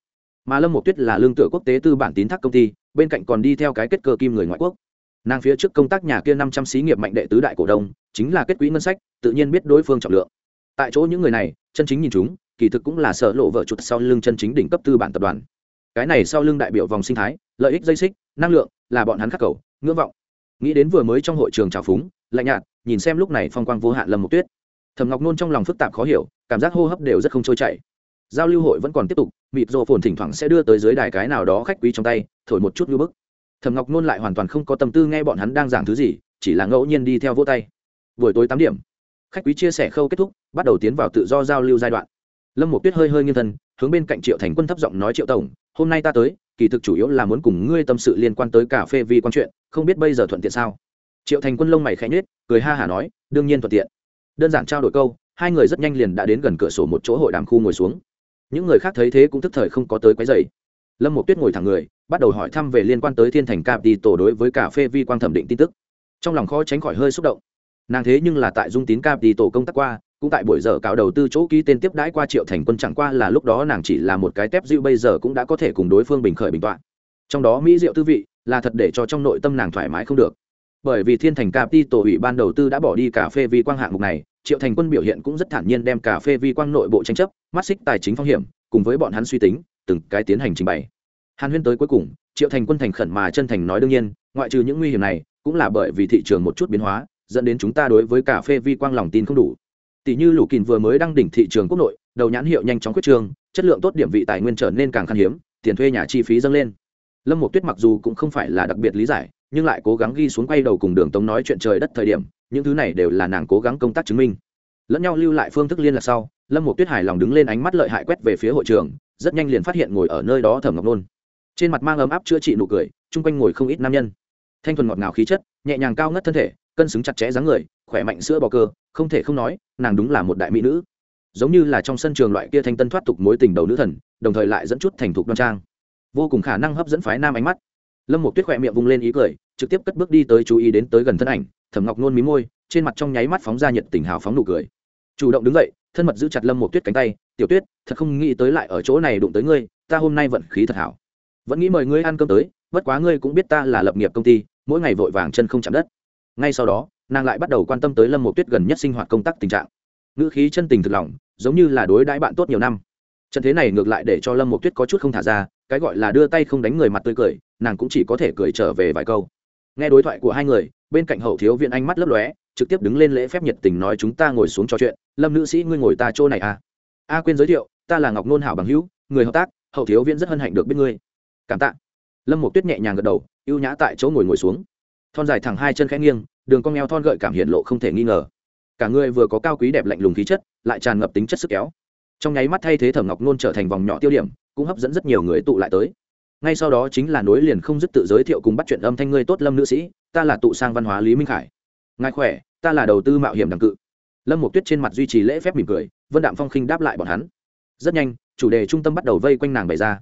Mà lâm mục tuyết là lương tựa quốc tế tư bản tín thác công ty, bên cạnh còn đi theo cái kết cơ kim người ngoại quốc. Nàng phía trước công tác nhà kia năm trăm xí nghiệp mạnh đệ tứ đại cổ đông, chính là kết quỹ ngân sách, tự nhiên biết đối phương trọng lượng. Tại chỗ những người này, chân chính nhìn chúng kỳ thực cũng là sở lộ vợ chuột sau lưng chân chính đỉnh cấp tư bản tập đoàn. Cái này sau lưng đại biểu vòng sinh thái, lợi ích dây xích, năng lượng, là bọn hắn khắc cầu, ngưỡng vọng. Nghĩ đến vừa mới trong hội trường trào phúng, lạnh nhạt, nhìn xem lúc này phong quang vô hạn lâm một tuyết. Thầm ngọc nôn trong lòng phức tạp khó hiểu, cảm giác hô hấp đều rất không trôi chảy. Giao lưu hội vẫn còn tiếp tục, mịt rộ phồn thỉnh thoảng sẽ đưa tới dưới đài cái nào đó khách quý trong tay, thổi một chút như bức. Thầm ngọc nôn lại hoàn toàn không có tâm tư nghe bọn hắn đang giảng thứ gì, chỉ là ngẫu nhiên đi theo vô tay. Buổi tối tám điểm, khách quý chia sẻ khâu kết thúc, bắt đầu tiến vào tự do giao lưu giai đoạn lâm một tuyết hơi hơi nghiêng thân, hướng bên cạnh triệu thành quân thấp giọng nói, triệu tổng, hôm nay ta tới, kỳ thực chủ yếu là muốn cùng ngươi tâm sự liên quan tới cà phê vi quan chuyện, không biết bây giờ thuận tiện sao? Triệu thành quân lông mày khẽ nhết cười ha hả nói, đương nhiên thuận tiện. Đơn giản trao đổi câu, hai người rất nhanh liền đã đến gần cửa sổ một chỗ hội đàm khu ngồi xuống. Những người khác thấy thế cũng thức thời không có tới quấy dày lâm một tuyết ngồi thẳng người, bắt đầu hỏi thăm về liên quan tới thiên thành cap đi tổ đối với cà phê vi quang thẩm định tin tức. Trong lòng khó tránh khỏi hơi xúc động. Nàng thế nhưng là tại dung tín cap đi tổ công tác qua cũng tại buổi giờ cáo đầu tư chỗ ký tên tiếp đãi qua triệu thành quân chẳng qua là lúc đó nàng chỉ là một cái tép dịu bây giờ cũng đã có thể cùng đối phương bình khởi bình t trong đó mỹ diệu tư vị là thật để cho trong nội tâm nàng thoải mái không được. Bởi vì thiên thành cap ti tổ ủy ban đầu tư đã bỏ đi cà phê vi quang hạng mục này, triệu thành quân biểu hiện cũng rất thản nhiên đem cà phê vi quang nội bộ tranh chấp, mắt xích tài chính phong hiểm, cùng với bọn hắn suy tính, từng cái tiến hành trình bày. Hàn huyên tới cuối cùng, triệu thành quân thành khẩn mà chân thành nói đương nhiên, ngoại trừ những nguy hiểm này, cũng là bởi vì thị trường một chút biến hóa, dẫn đến chúng ta đối với cà phê vi quang lòng tin không đủ tỷ như lũ kìn vừa mới đăng đỉnh thị trường quốc nội, đầu nhãn hiệu nhanh chóng quyết trường chất lượng tốt điểm vị tài nguyên trở nên càng khan hiếm, tiền thuê nhà chi phí dâng lên. Lâm một tuyết mặc dù cũng không phải là đặc biệt lý giải, nhưng lại cố gắng ghi xuống quay đầu cùng đường tống nói chuyện trời đất thời điểm, những thứ này đều là nàng cố gắng công tác chứng minh. Lẫn nhau lưu lại phương thức liên lạc sau, lâm một tuyết hài lòng đứng lên ánh mắt lợi hại quét về phía hội trường, rất nhanh liền phát hiện ngồi ở nơi đó thẩm ngọc nôn. Trên mặt mang ấm áp chữa trị nụ cười, chung quanh ngồi không ít nam nhân. Thanh thuần ngọt ngào khí chất, nhẹ nhàng cao ngất thân thể, cân xứng chặt chẽ dáng người khỏe mạnh sữa bò cơ, không thể không nói, nàng đúng là một đại mỹ nữ. Giống như là trong sân trường loại kia thanh tân thoát tục mối tình đầu nữ thần, đồng thời lại dẫn chút thành thục đoan trang. Vô cùng khả năng hấp dẫn phái nam ánh mắt. Lâm một tuyết khỏe miệng vung lên ý cười, trực tiếp cất bước đi tới chú ý đến tới gần thân ảnh, thẩm ngọc nôn mí môi, trên mặt trong nháy mắt phóng ra nhiệt tình hào phóng nụ cười. Chủ động đứng dậy, thân mật giữ chặt lâm một tuyết cánh tay, tiểu tuyết, thật không nghĩ tới lại ở chỗ này đụng tới ngươi, ta hôm nay vận khí thật hảo. Vẫn nghĩ mời ngươi ăn cơm tới, bất quá ngươi cũng biết ta là lập nghiệp công ty, mỗi ngày vội vàng chân không chạm đất. Ngay sau đó nàng lại bắt đầu quan tâm tới lâm một tuyết gần nhất sinh hoạt công tác tình trạng. Ngữ khí chân tình thực lòng, giống như là đối đãi bạn tốt nhiều năm. Trận thế này ngược lại để cho lâm một tuyết có chút không thả ra, cái gọi là đưa tay không đánh người mặt tươi cười, nàng cũng chỉ có thể cười trở về vài câu. Nghe đối thoại của hai người, bên cạnh hậu thiếu viện anh mắt lấp lóe, trực tiếp đứng lên lễ phép nhiệt tình nói chúng ta ngồi xuống trò chuyện, lâm nữ sĩ ngươi ngồi ta chỗ này à. A quên giới thiệu, ta là ngọc nôn hảo bằng hữu, người hợp tác, hậu thiếu viện rất hân hạnh được biết ngươi. Cảm tạ. Lâm một tuyết nhẹ nhàng gật đầu, ưu nhã tại chỗ ngồi ngồi xuống. Thon dài thẳng hai chân khẽ nghiêng đường cong eo thon gợi cảm hiện lộ không thể nghi ngờ. Cả người vừa có cao quý đẹp lạnh lùng khí chất, lại tràn ngập tính chất sức kéo. Trong nháy mắt thay thế thẩm ngọc nôn trở thành vòng nhỏ tiêu điểm, cũng hấp dẫn rất nhiều người tụ lại tới. Ngay sau đó chính là nối liền không dứt tự giới thiệu cùng bắt chuyện âm thanh ngươi tốt lâm nữ sĩ, ta là tụ sang văn hóa lý minh khải. Ngài khỏe, ta là đầu tư mạo hiểm đằng cự. Lâm một tuyết trên mặt duy trì lễ phép mỉm cười, vân đạm phong khinh đáp lại bọn hắn. Rất nhanh, chủ đề trung tâm bắt đầu vây quanh nàng bày ra.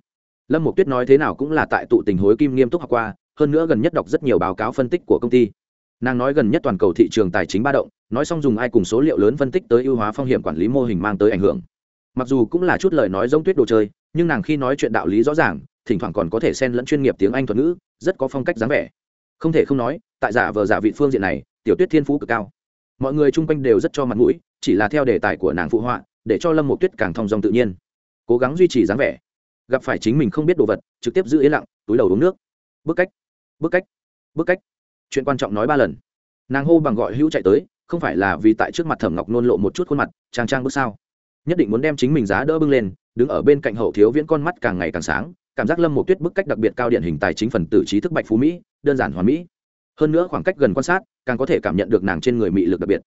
Lâm một tuyết nói thế nào cũng là tại tụ tình hối kim nghiêm túc học qua, hơn nữa gần nhất đọc rất nhiều báo cáo phân tích của công ty nàng nói gần nhất toàn cầu thị trường tài chính ba động, nói xong dùng ai cùng số liệu lớn phân tích tới ưu hóa phong hiểm quản lý mô hình mang tới ảnh hưởng. Mặc dù cũng là chút lời nói giống tuyết đồ chơi, nhưng nàng khi nói chuyện đạo lý rõ ràng, thỉnh thoảng còn có thể xen lẫn chuyên nghiệp tiếng anh thuật ngữ, rất có phong cách dáng vẻ. Không thể không nói, tại giả vờ giả vị phương diện này, tiểu tuyết thiên phú cực cao. Mọi người chung quanh đều rất cho mặt mũi, chỉ là theo đề tài của nàng phụ họa, để cho lâm một tuyết càng thong dong tự nhiên. Cố gắng duy trì dáng vẻ. Gặp phải chính mình không biết đồ vật, trực tiếp giữ yên lặng, túi đầu uống nước. Bức cách. Bức cách. Bức cách chuyện quan trọng nói ba lần. Nàng hô bằng gọi hữu chạy tới, không phải là vì tại trước mặt thẩm ngọc nôn lộ một chút khuôn mặt trang trang bước sao. Nhất định muốn đem chính mình giá đỡ bưng lên, đứng ở bên cạnh hậu thiếu viễn con mắt càng ngày càng sáng, cảm giác lâm một tuyết bức cách đặc biệt cao điển hình tài chính phần tử trí thức bạch phú mỹ, đơn giản hoàn mỹ. Hơn nữa khoảng cách gần quan sát, càng có thể cảm nhận được nàng trên người mị lực đặc biệt.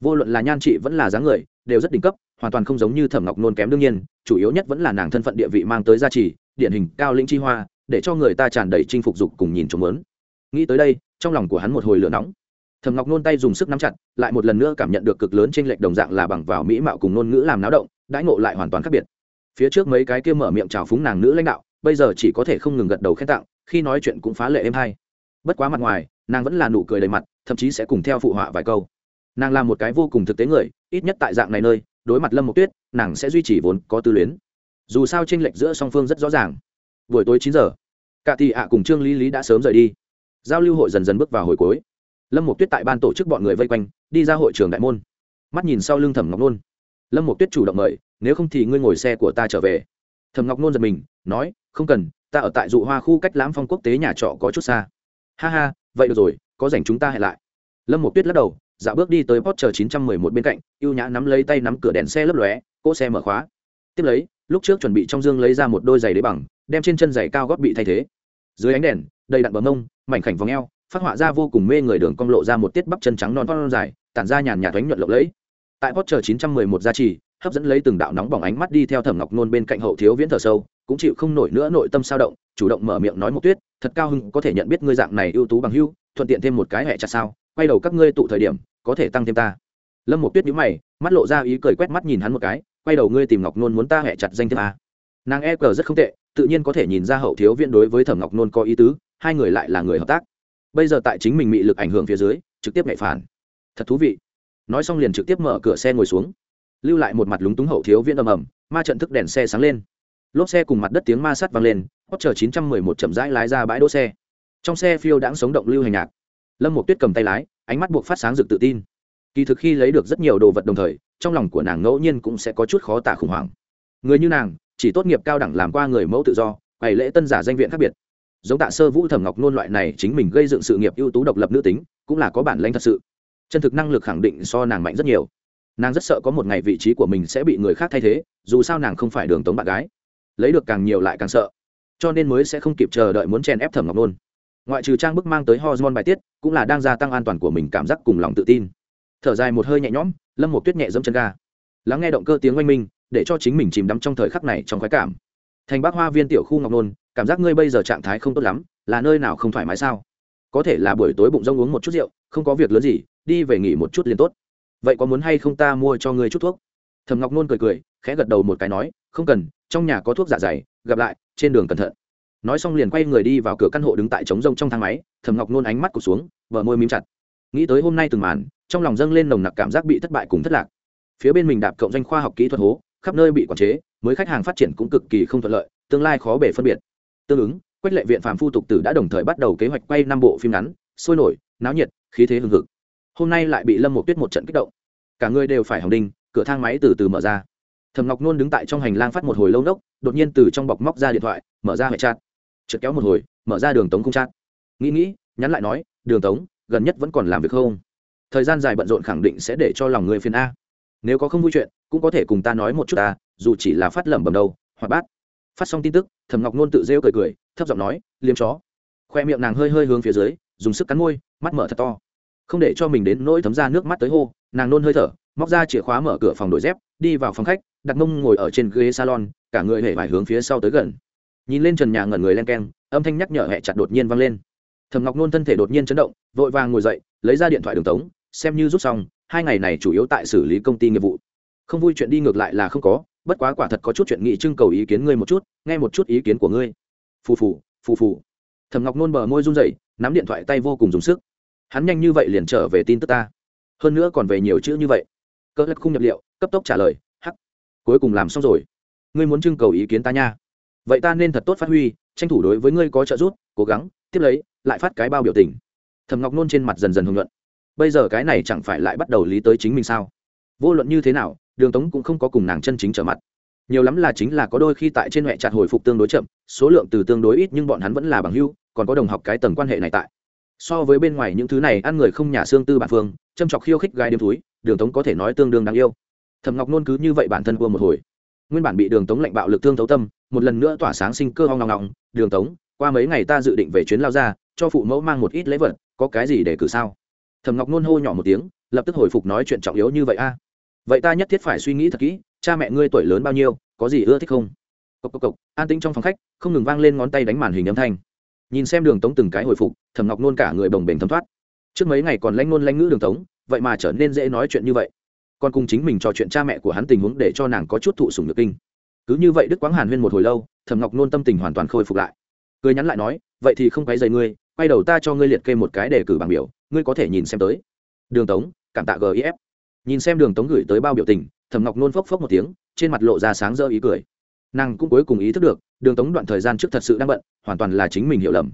Vô luận là nhan trị vẫn là dáng người, đều rất đỉnh cấp, hoàn toàn không giống như thẩm ngọc nôn kém đương nhiên, chủ yếu nhất vẫn là nàng thân phận địa vị mang tới gia trì điển hình cao lĩnh chi hoa, để cho người ta tràn đầy chinh phục dục cùng nhìn chống lớn nghĩ tới đây trong lòng của hắn một hồi lửa nóng. Thầm ngọc nôn tay dùng sức nắm chặt, lại một lần nữa cảm nhận được cực lớn trên lệch đồng dạng là bằng vào mỹ mạo cùng ngôn ngữ làm náo động, đãi ngộ lại hoàn toàn khác biệt. Phía trước mấy cái kia mở miệng chào phúng nàng nữ lãnh đạo, bây giờ chỉ có thể không ngừng gật đầu khen tặng, khi nói chuyện cũng phá lệ êm hay. Bất quá mặt ngoài, nàng vẫn là nụ cười đầy mặt, thậm chí sẽ cùng theo phụ họa vài câu. Nàng là một cái vô cùng thực tế người, ít nhất tại dạng này nơi, đối mặt lâm Mộc tuyết, nàng sẽ duy trì vốn có tư luyến. Dù sao tranh lệch giữa song phương rất rõ ràng. Buổi tối chín giờ cả thị ạ cùng trương lý lý đã sớm rời đi giao lưu hội dần dần bước vào hồi cuối. Lâm một tuyết tại ban tổ chức bọn người vây quanh đi ra hội trường đại môn. Mắt nhìn sau lưng thẩm ngọc nôn. Lâm một tuyết chủ động mời nếu không thì ngươi ngồi xe của ta trở về. Thẩm ngọc nôn giật mình nói không cần ta ở tại dụ hoa khu cách lãm phong quốc tế nhà trọ có chút xa. Ha ha vậy được rồi có dành chúng ta hẹn lại. Lâm một tuyết lắc đầu dạo bước đi tới Porsche 911 bên cạnh, ưu nhã nắm lấy tay nắm cửa đèn xe lấp lóe, cỗ xe mở khóa. Tiếp lấy, lúc trước chuẩn bị trong dương lấy ra một đôi giày đế bằng, đem trên chân giày cao gót bị thay thế. Dưới ánh đèn, đầy đặn bờ mông, mảnh khảnh vòng eo, phát họa ra vô cùng mê người đường cong lộ ra một tiết bắp chân trắng non non dài, tản ra nhàn nhạt ánh nhuận lộng lẫy. Tại Porsche 911 gia trì, hấp dẫn lấy từng đạo nóng bỏng ánh mắt đi theo Thẩm Ngọc Nôn bên cạnh hậu thiếu viễn thở sâu, cũng chịu không nổi nữa nội tâm sao động, chủ động mở miệng nói một tuyết, thật cao hứng có thể nhận biết ngươi dạng này ưu tú bằng hữu, thuận tiện thêm một cái hệ chặt sao, quay đầu các ngươi tụ thời điểm, có thể tăng thêm ta lâm một tuyết nhíu mày mắt lộ ra ý cười quét mắt nhìn hắn một cái quay đầu ngươi tìm ngọc nôn muốn ta hẹ chặt danh thêm à? Nàng e cờ rất không tệ, tự nhiên có thể nhìn ra hậu thiếu viên đối với thẩm ngọc nôn có ý tứ, hai người lại là người hợp tác. Bây giờ tại chính mình bị lực ảnh hưởng phía dưới, trực tiếp nhạy phản. Thật thú vị. Nói xong liền trực tiếp mở cửa xe ngồi xuống. Lưu lại một mặt lúng túng hậu thiếu viên ầm ầm, ma trận thức đèn xe sáng lên. Lốp xe cùng mặt đất tiếng ma sắt vang lên hót chờ chín trăm mười một chậm rãi lái ra bãi đỗ xe. Trong xe phiêu đãng sống động lưu hành nhạc. Lâm một tuyết cầm tay lái, ánh mắt buộc phát sáng rực tự tin. Kỳ thực khi lấy được rất nhiều đồ vật đồng thời, trong lòng của nàng ngẫu nhiên cũng sẽ có chút khó tả khủng hoảng. Người như nàng chỉ tốt nghiệp cao đẳng làm qua người mẫu tự do bày lễ tân giả danh viện khác biệt. Giống tạ sơ vũ thẩm ngọc nôn loại này chính mình gây dựng sự nghiệp ưu tú độc lập nữ tính, cũng là có bản lanh thật sự. Chân thực năng lực khẳng định so nàng mạnh rất nhiều. Nàng rất sợ có một ngày vị trí của mình sẽ bị người khác thay thế, dù sao nàng không phải đường tống bạn gái. Lấy được càng nhiều lại càng sợ. Cho nên mới sẽ không kịp chờ đợi muốn chen ép thẩm ngọc nôn. Ngoại trừ trang bức mang tới hormone bài tiết, cũng là đang gia tăng an toàn của mình cảm giác cùng lòng tự tin. Thở dài một hơi nhẹ nhõm, lâm một tuyết nhẹ dẫm chân ga. Lắng nghe động cơ tiếng oanh minh để cho chính mình chìm đắm trong thời khắc này trong khoái cảm. Thành bác hoa viên tiểu khu ngọc nôn, cảm giác ngươi bây giờ trạng thái không tốt lắm, là nơi nào không thoải mái sao? Có thể là buổi tối bụng rông uống một chút rượu, không có việc lớn gì, đi về nghỉ một chút liền tốt. Vậy có muốn hay không ta mua cho ngươi chút thuốc? Thầm ngọc nôn cười cười, khẽ gật đầu một cái nói, không cần, trong nhà có thuốc dạ dày, gặp lại, trên đường cẩn thận. Nói xong liền quay người đi vào cửa căn hộ đứng tại trống rông trong thang máy thầm ngọc nôn ánh mắt cụt xuống vợ môi mím chặt. Nghĩ tới hôm nay từng màn, trong lòng dâng lên nồng nặc cảm giác bị thất bại cùng thất lạc. Phía bên mình đạp cộng doanh khoa học kỹ thuật hố khắp nơi bị quản chế, mới khách hàng phát triển cũng cực kỳ không thuận lợi, tương lai khó bể phân biệt. Tương ứng, quách lệ viện phàm phu tục tử đã đồng thời bắt đầu kế hoạch quay năm bộ phim ngắn, sôi nổi, náo nhiệt, khí thế hừng hực. Hôm nay lại bị lâm một tuyết một trận kích động. Cả người đều phải hỏng đinh, cửa thang máy từ từ mở ra. Thầm ngọc nôn đứng tại trong hành lang phát một hồi lâu nốc, đột nhiên từ trong bọc móc ra điện thoại, mở ra hệ chat. Chợt kéo một hồi, mở ra đường tống cung chat. Nghĩ nghĩ, nhắn lại nói, đường tống, gần nhất vẫn còn làm việc không? Thời gian dài bận rộn khẳng định sẽ để cho lòng người phiền a nếu có không vui chuyện, cũng có thể cùng ta nói một chút ta, dù chỉ là phát lẩm bẩm đâu hoặc bát. Phát xong tin tức thầm ngọc nôn tự rêu cười cười, thấp giọng nói, liếm chó. Khoe miệng nàng hơi hơi hướng phía dưới, dùng sức cắn môi, mắt mở thật to. Không để cho mình đến nỗi thấm ra nước mắt tới hô, nàng nôn hơi thở, móc ra chìa khóa mở cửa phòng đổi dép, đi vào phòng khách, đặt mông ngồi ở trên ghế salon, cả người hễ vải hướng phía sau tới gần. Nhìn lên trần nhà ngẩn người len keng, âm thanh nhắc nhở hẹ chặt đột nhiên vang lên. Thầm ngọc nôn thân thể đột nhiên chấn động, vội vàng ngồi dậy, lấy ra điện thoại đường tống, xem như rút xong hai ngày này chủ yếu tại xử lý công ty nghiệp vụ. Không vui chuyện đi ngược lại là không có, bất quá quả thật có chút chuyện nghị trưng cầu ý kiến ngươi một chút, nghe một chút ý kiến của ngươi. Phù phù phù phù. Thầm ngọc nôn bờ môi run rẩy, nắm điện thoại tay vô cùng dùng sức. Hắn nhanh như vậy liền trở về tin tức ta. Hơn nữa còn về nhiều chữ như vậy. Cỡ lắc khung nhập liệu, cấp tốc trả lời, hắc, cuối cùng làm xong rồi. Ngươi muốn trưng cầu ý kiến ta nha. Vậy ta nên thật tốt phát huy, tranh thủ đối với ngươi có trợ giúp, cố gắng, tiếp lấy, lại phát cái bao biểu tình. Thầm ngọc nôn trên mặt dần dần hưng luận bây giờ cái này chẳng phải lại bắt đầu lý tới chính mình sao? Vô luận như thế nào, đường tống cũng không có cùng nàng chân chính trở mặt. Nhiều lắm là chính là có đôi khi tại trên huệ chặt hồi phục tương đối chậm, số lượng từ tương đối ít nhưng bọn hắn vẫn là bằng hưu còn có đồng học cái tầng quan hệ này tại. So với bên ngoài những thứ này, ăn người không nhà xương tư bản phương, châm chọc khiêu khích gai đêm túi, đường tống có thể nói tương đương đáng yêu. Thầm ngọc nôn cứ như vậy bản thân vua một hồi. Nguyên bản bị đường tống lạnh bạo lực thương thấu tâm, một lần nữa tỏa sáng sinh cơ hoang ngọng ngọng, đường tống, qua mấy ngày ta dự định về chuyến lao ra, cho phụ mẫu mang một ít lễ vật, có cái gì để cử sao? Thầm ngọc nôn hô nhỏ một tiếng, lập tức hồi phục nói chuyện trọng yếu như vậy a. À? Vậy ta nhất thiết phải suy nghĩ thật kỹ, cha mẹ ngươi tuổi lớn bao nhiêu, có gì ưa thích không? Cộc cộc cộc, an tĩnh trong phòng khách, không ngừng vang lên ngón tay đánh màn hình âm thanh. Nhìn xem đường tống từng cái hồi phục thầm ngọc nôn cả người bồng bềnh thấm thoát. Trước mấy ngày còn lanh nôn lanh ngữ đường tống, vậy mà trở nên dễ nói chuyện như vậy. Còn cùng chính mình trò chuyện cha mẹ của hắn tình huống để cho nàng có chút thụ sùng được kinh. Cứ như vậy đức quáng hàn huyên một hồi lâu, thẩm ngọc nôn tâm tình hoàn toàn khôi phục lại. Cười nhắn lại nói, vậy thì không quấy dày ngươi, quay đầu ta cho ngươi liệt kê một cái để cử bảng biểu ngươi có thể nhìn xem tới. Đường tống, cảm tạ gif nhìn xem đường tống gửi tới bao biểu tình, thẩm ngọc nôn phốc phốc một tiếng, trên mặt lộ ra sáng rỡ ý cười. Nàng cũng cuối cùng ý thức được, đường tống đoạn thời gian trước thật sự đang bận, hoàn toàn là chính mình hiểu lầm.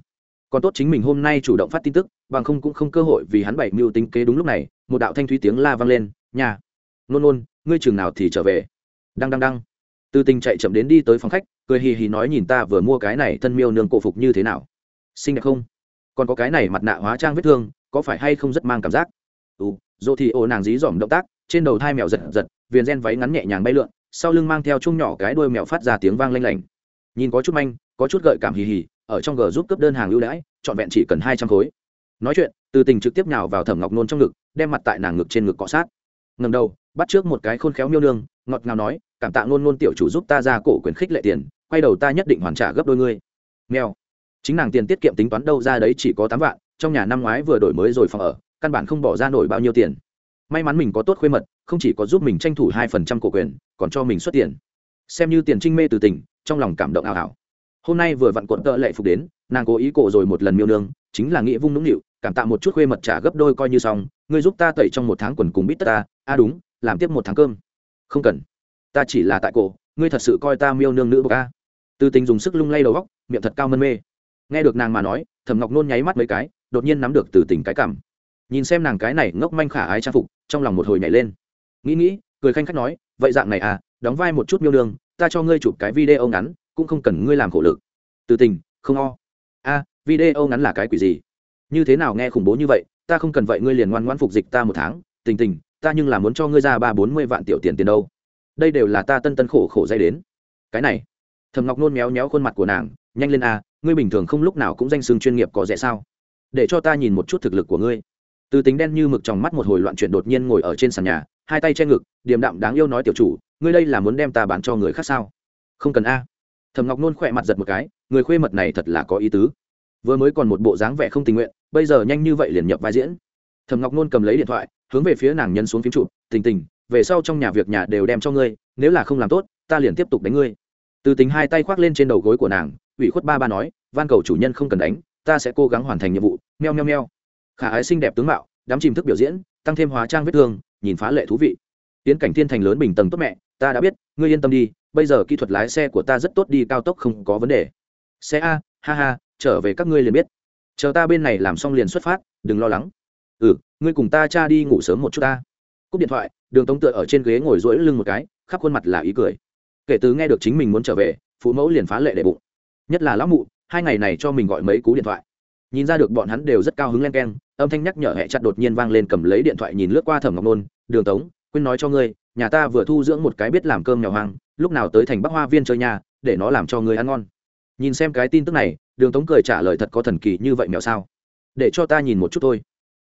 Còn tốt chính mình hôm nay chủ động phát tin tức, bằng không cũng không cơ hội vì hắn bảy mưu tính kế đúng lúc này, một đạo thanh thúy tiếng la vang lên, nhà, nôn nôn, ngươi chừng nào thì trở về? Đăng đăng đăng. Từ tình chạy chậm đến đi tới phòng khách, cười hì hì nói nhìn ta vừa mua cái này thân miêu nương cổ phục như thế nào. Xinh đẹp không? Còn có cái này mặt nạ hóa trang vết thương có phải hay không rất mang cảm giác? Ừ dỗ thì ồ nàng dí dỏm động tác, trên đầu thai mèo giật giật, viền gen váy ngắn nhẹ nhàng bay lượn, sau lưng mang theo chung nhỏ cái đuôi mèo phát ra tiếng vang lanh lảnh. Nhìn có chút manh, có chút gợi cảm hì hì, ở trong g giúp cấp đơn hàng ưu đãi, trọn vẹn chỉ cần hai trăm khối. Nói chuyện, từ tình trực tiếp nhào vào thẩm ngọc nôn trong ngực, đem mặt tại nàng ngực trên ngực cọ sát. Ngầm đầu, bắt trước một cái khôn khéo miêu nương, ngọt ngào nói, cảm tạ nôn nôn tiểu chủ giúp ta ra cổ quyền khích lệ tiền, quay đầu ta nhất định hoàn trả gấp đôi ngươi. Nghèo chính nàng tiền tiết kiệm tính toán đâu ra đấy chỉ có tám vạn trong nhà năm ngoái vừa đổi mới rồi phòng ở, căn bản không bỏ ra nổi bao nhiêu tiền. May mắn mình có tốt khuê mật, không chỉ có giúp mình tranh thủ hai phần trăm cổ quyền, còn cho mình xuất tiền. Xem như tiền trinh mê từ tình, trong lòng cảm động ảo ảo. Hôm nay vừa vặn cuộn tợ lệ phục đến, nàng cố ý cổ rồi một lần miêu nương, chính là nghĩa vung nũng nịu, cảm tạ một chút khuê mật trả gấp đôi coi như xong, ngươi giúp ta tẩy trong một tháng quần cùng bít tất ta a à đúng, làm tiếp một tháng cơm. Không cần. Ta chỉ là tại cổ, ngươi thật sự coi ta miêu nương nữ bậc a. Từ tình dùng sức lung lay đầu góc, miệng thật cao mân mê. Nghe được nàng mà nói, thẩm ngọc nôn nháy mắt mấy cái đột nhiên nắm được từ tình cái cảm. Nhìn xem nàng cái này ngốc manh khả ái trang phục, trong lòng một hồi nhảy lên. Nghĩ nghĩ, cười khanh khách nói, vậy dạng này à đóng vai một chút miêu nương, ta cho ngươi chụp cái video ngắn, cũng không cần ngươi làm khổ lực. Từ tình, không o. A, video ngắn là cái quỷ gì? Như thế nào nghe khủng bố như vậy, ta không cần vậy ngươi liền ngoan ngoãn phục dịch ta một tháng. Tình tình, ta nhưng là muốn cho ngươi ra ba bốn mươi vạn tiểu tiền tiền đâu. Đây đều là ta tân tân khổ khổ dây đến. Cái này thầm ngọc nôn méo méo khuôn mặt của nàng, nhanh lên a, ngươi bình thường không lúc nào cũng danh xưng chuyên nghiệp có rẻ sao? Để cho ta nhìn một chút thực lực của ngươi. Từ tính đen như mực trong mắt một hồi loạn chuyện đột nhiên ngồi ở trên sàn nhà, hai tay che ngực, điềm đạm đáng yêu nói tiểu chủ, ngươi đây là muốn đem ta bán cho người khác sao? Không cần a. Thầm ngọc nôn khỏe mặt giật một cái, người khuê mật này thật là có ý tứ. Vừa mới còn một bộ dáng vẻ không tình nguyện, bây giờ nhanh như vậy liền nhập vai diễn. Thầm ngọc nôn cầm lấy điện thoại, hướng về phía nàng nhân xuống phím trụ, tình tình, về sau trong nhà việc nhà đều đem cho ngươi, nếu là không làm tốt, ta liền tiếp tục đánh ngươi. Từ tính hai tay khoác lên trên đầu gối của nàng, ủy khuất ba ba nói, van cầu chủ nhân không cần đánh, ta sẽ cố gắng hoàn thành nhiệm vụ meo meo meo. Khả ái xinh đẹp tướng mạo, đám chìm thức biểu diễn, tăng thêm hóa trang vết thương, nhìn phá lệ thú vị. Tiến cảnh thiên thành lớn bình tầng tốt mẹ, ta đã biết, ngươi yên tâm đi, bây giờ kỹ thuật lái xe của ta rất tốt đi, cao tốc không có vấn đề. Xe a, ha ha, trở về các ngươi liền biết. Chờ ta bên này làm xong liền xuất phát, đừng lo lắng. Ừ ngươi cùng ta cha đi ngủ sớm một chút ta. Cúp điện thoại, đường tống tựa ở trên ghế ngồi rỗi lưng một cái, khắp khuôn mặt là ý cười. Kể từ nghe được chính mình muốn trở về, phụ mẫu liền phá lệ đệ bụng. Nhất là lão mụ, hai ngày này cho mình gọi mấy cú điện thoại nhìn ra được bọn hắn đều rất cao hứng len keng, âm thanh nhắc nhở hẹ chặt đột nhiên vang lên cầm lấy điện thoại nhìn lướt qua thẩm ngọc nôn, đường tống, quên nói cho ngươi, nhà ta vừa thu dưỡng một cái biết làm cơm mèo hoang, lúc nào tới thành bắc hoa viên chơi nhà, để nó làm cho ngươi ăn ngon. Nhìn xem cái tin tức này, đường tống cười trả lời thật có thần kỳ như vậy mèo sao? Để cho ta nhìn một chút thôi.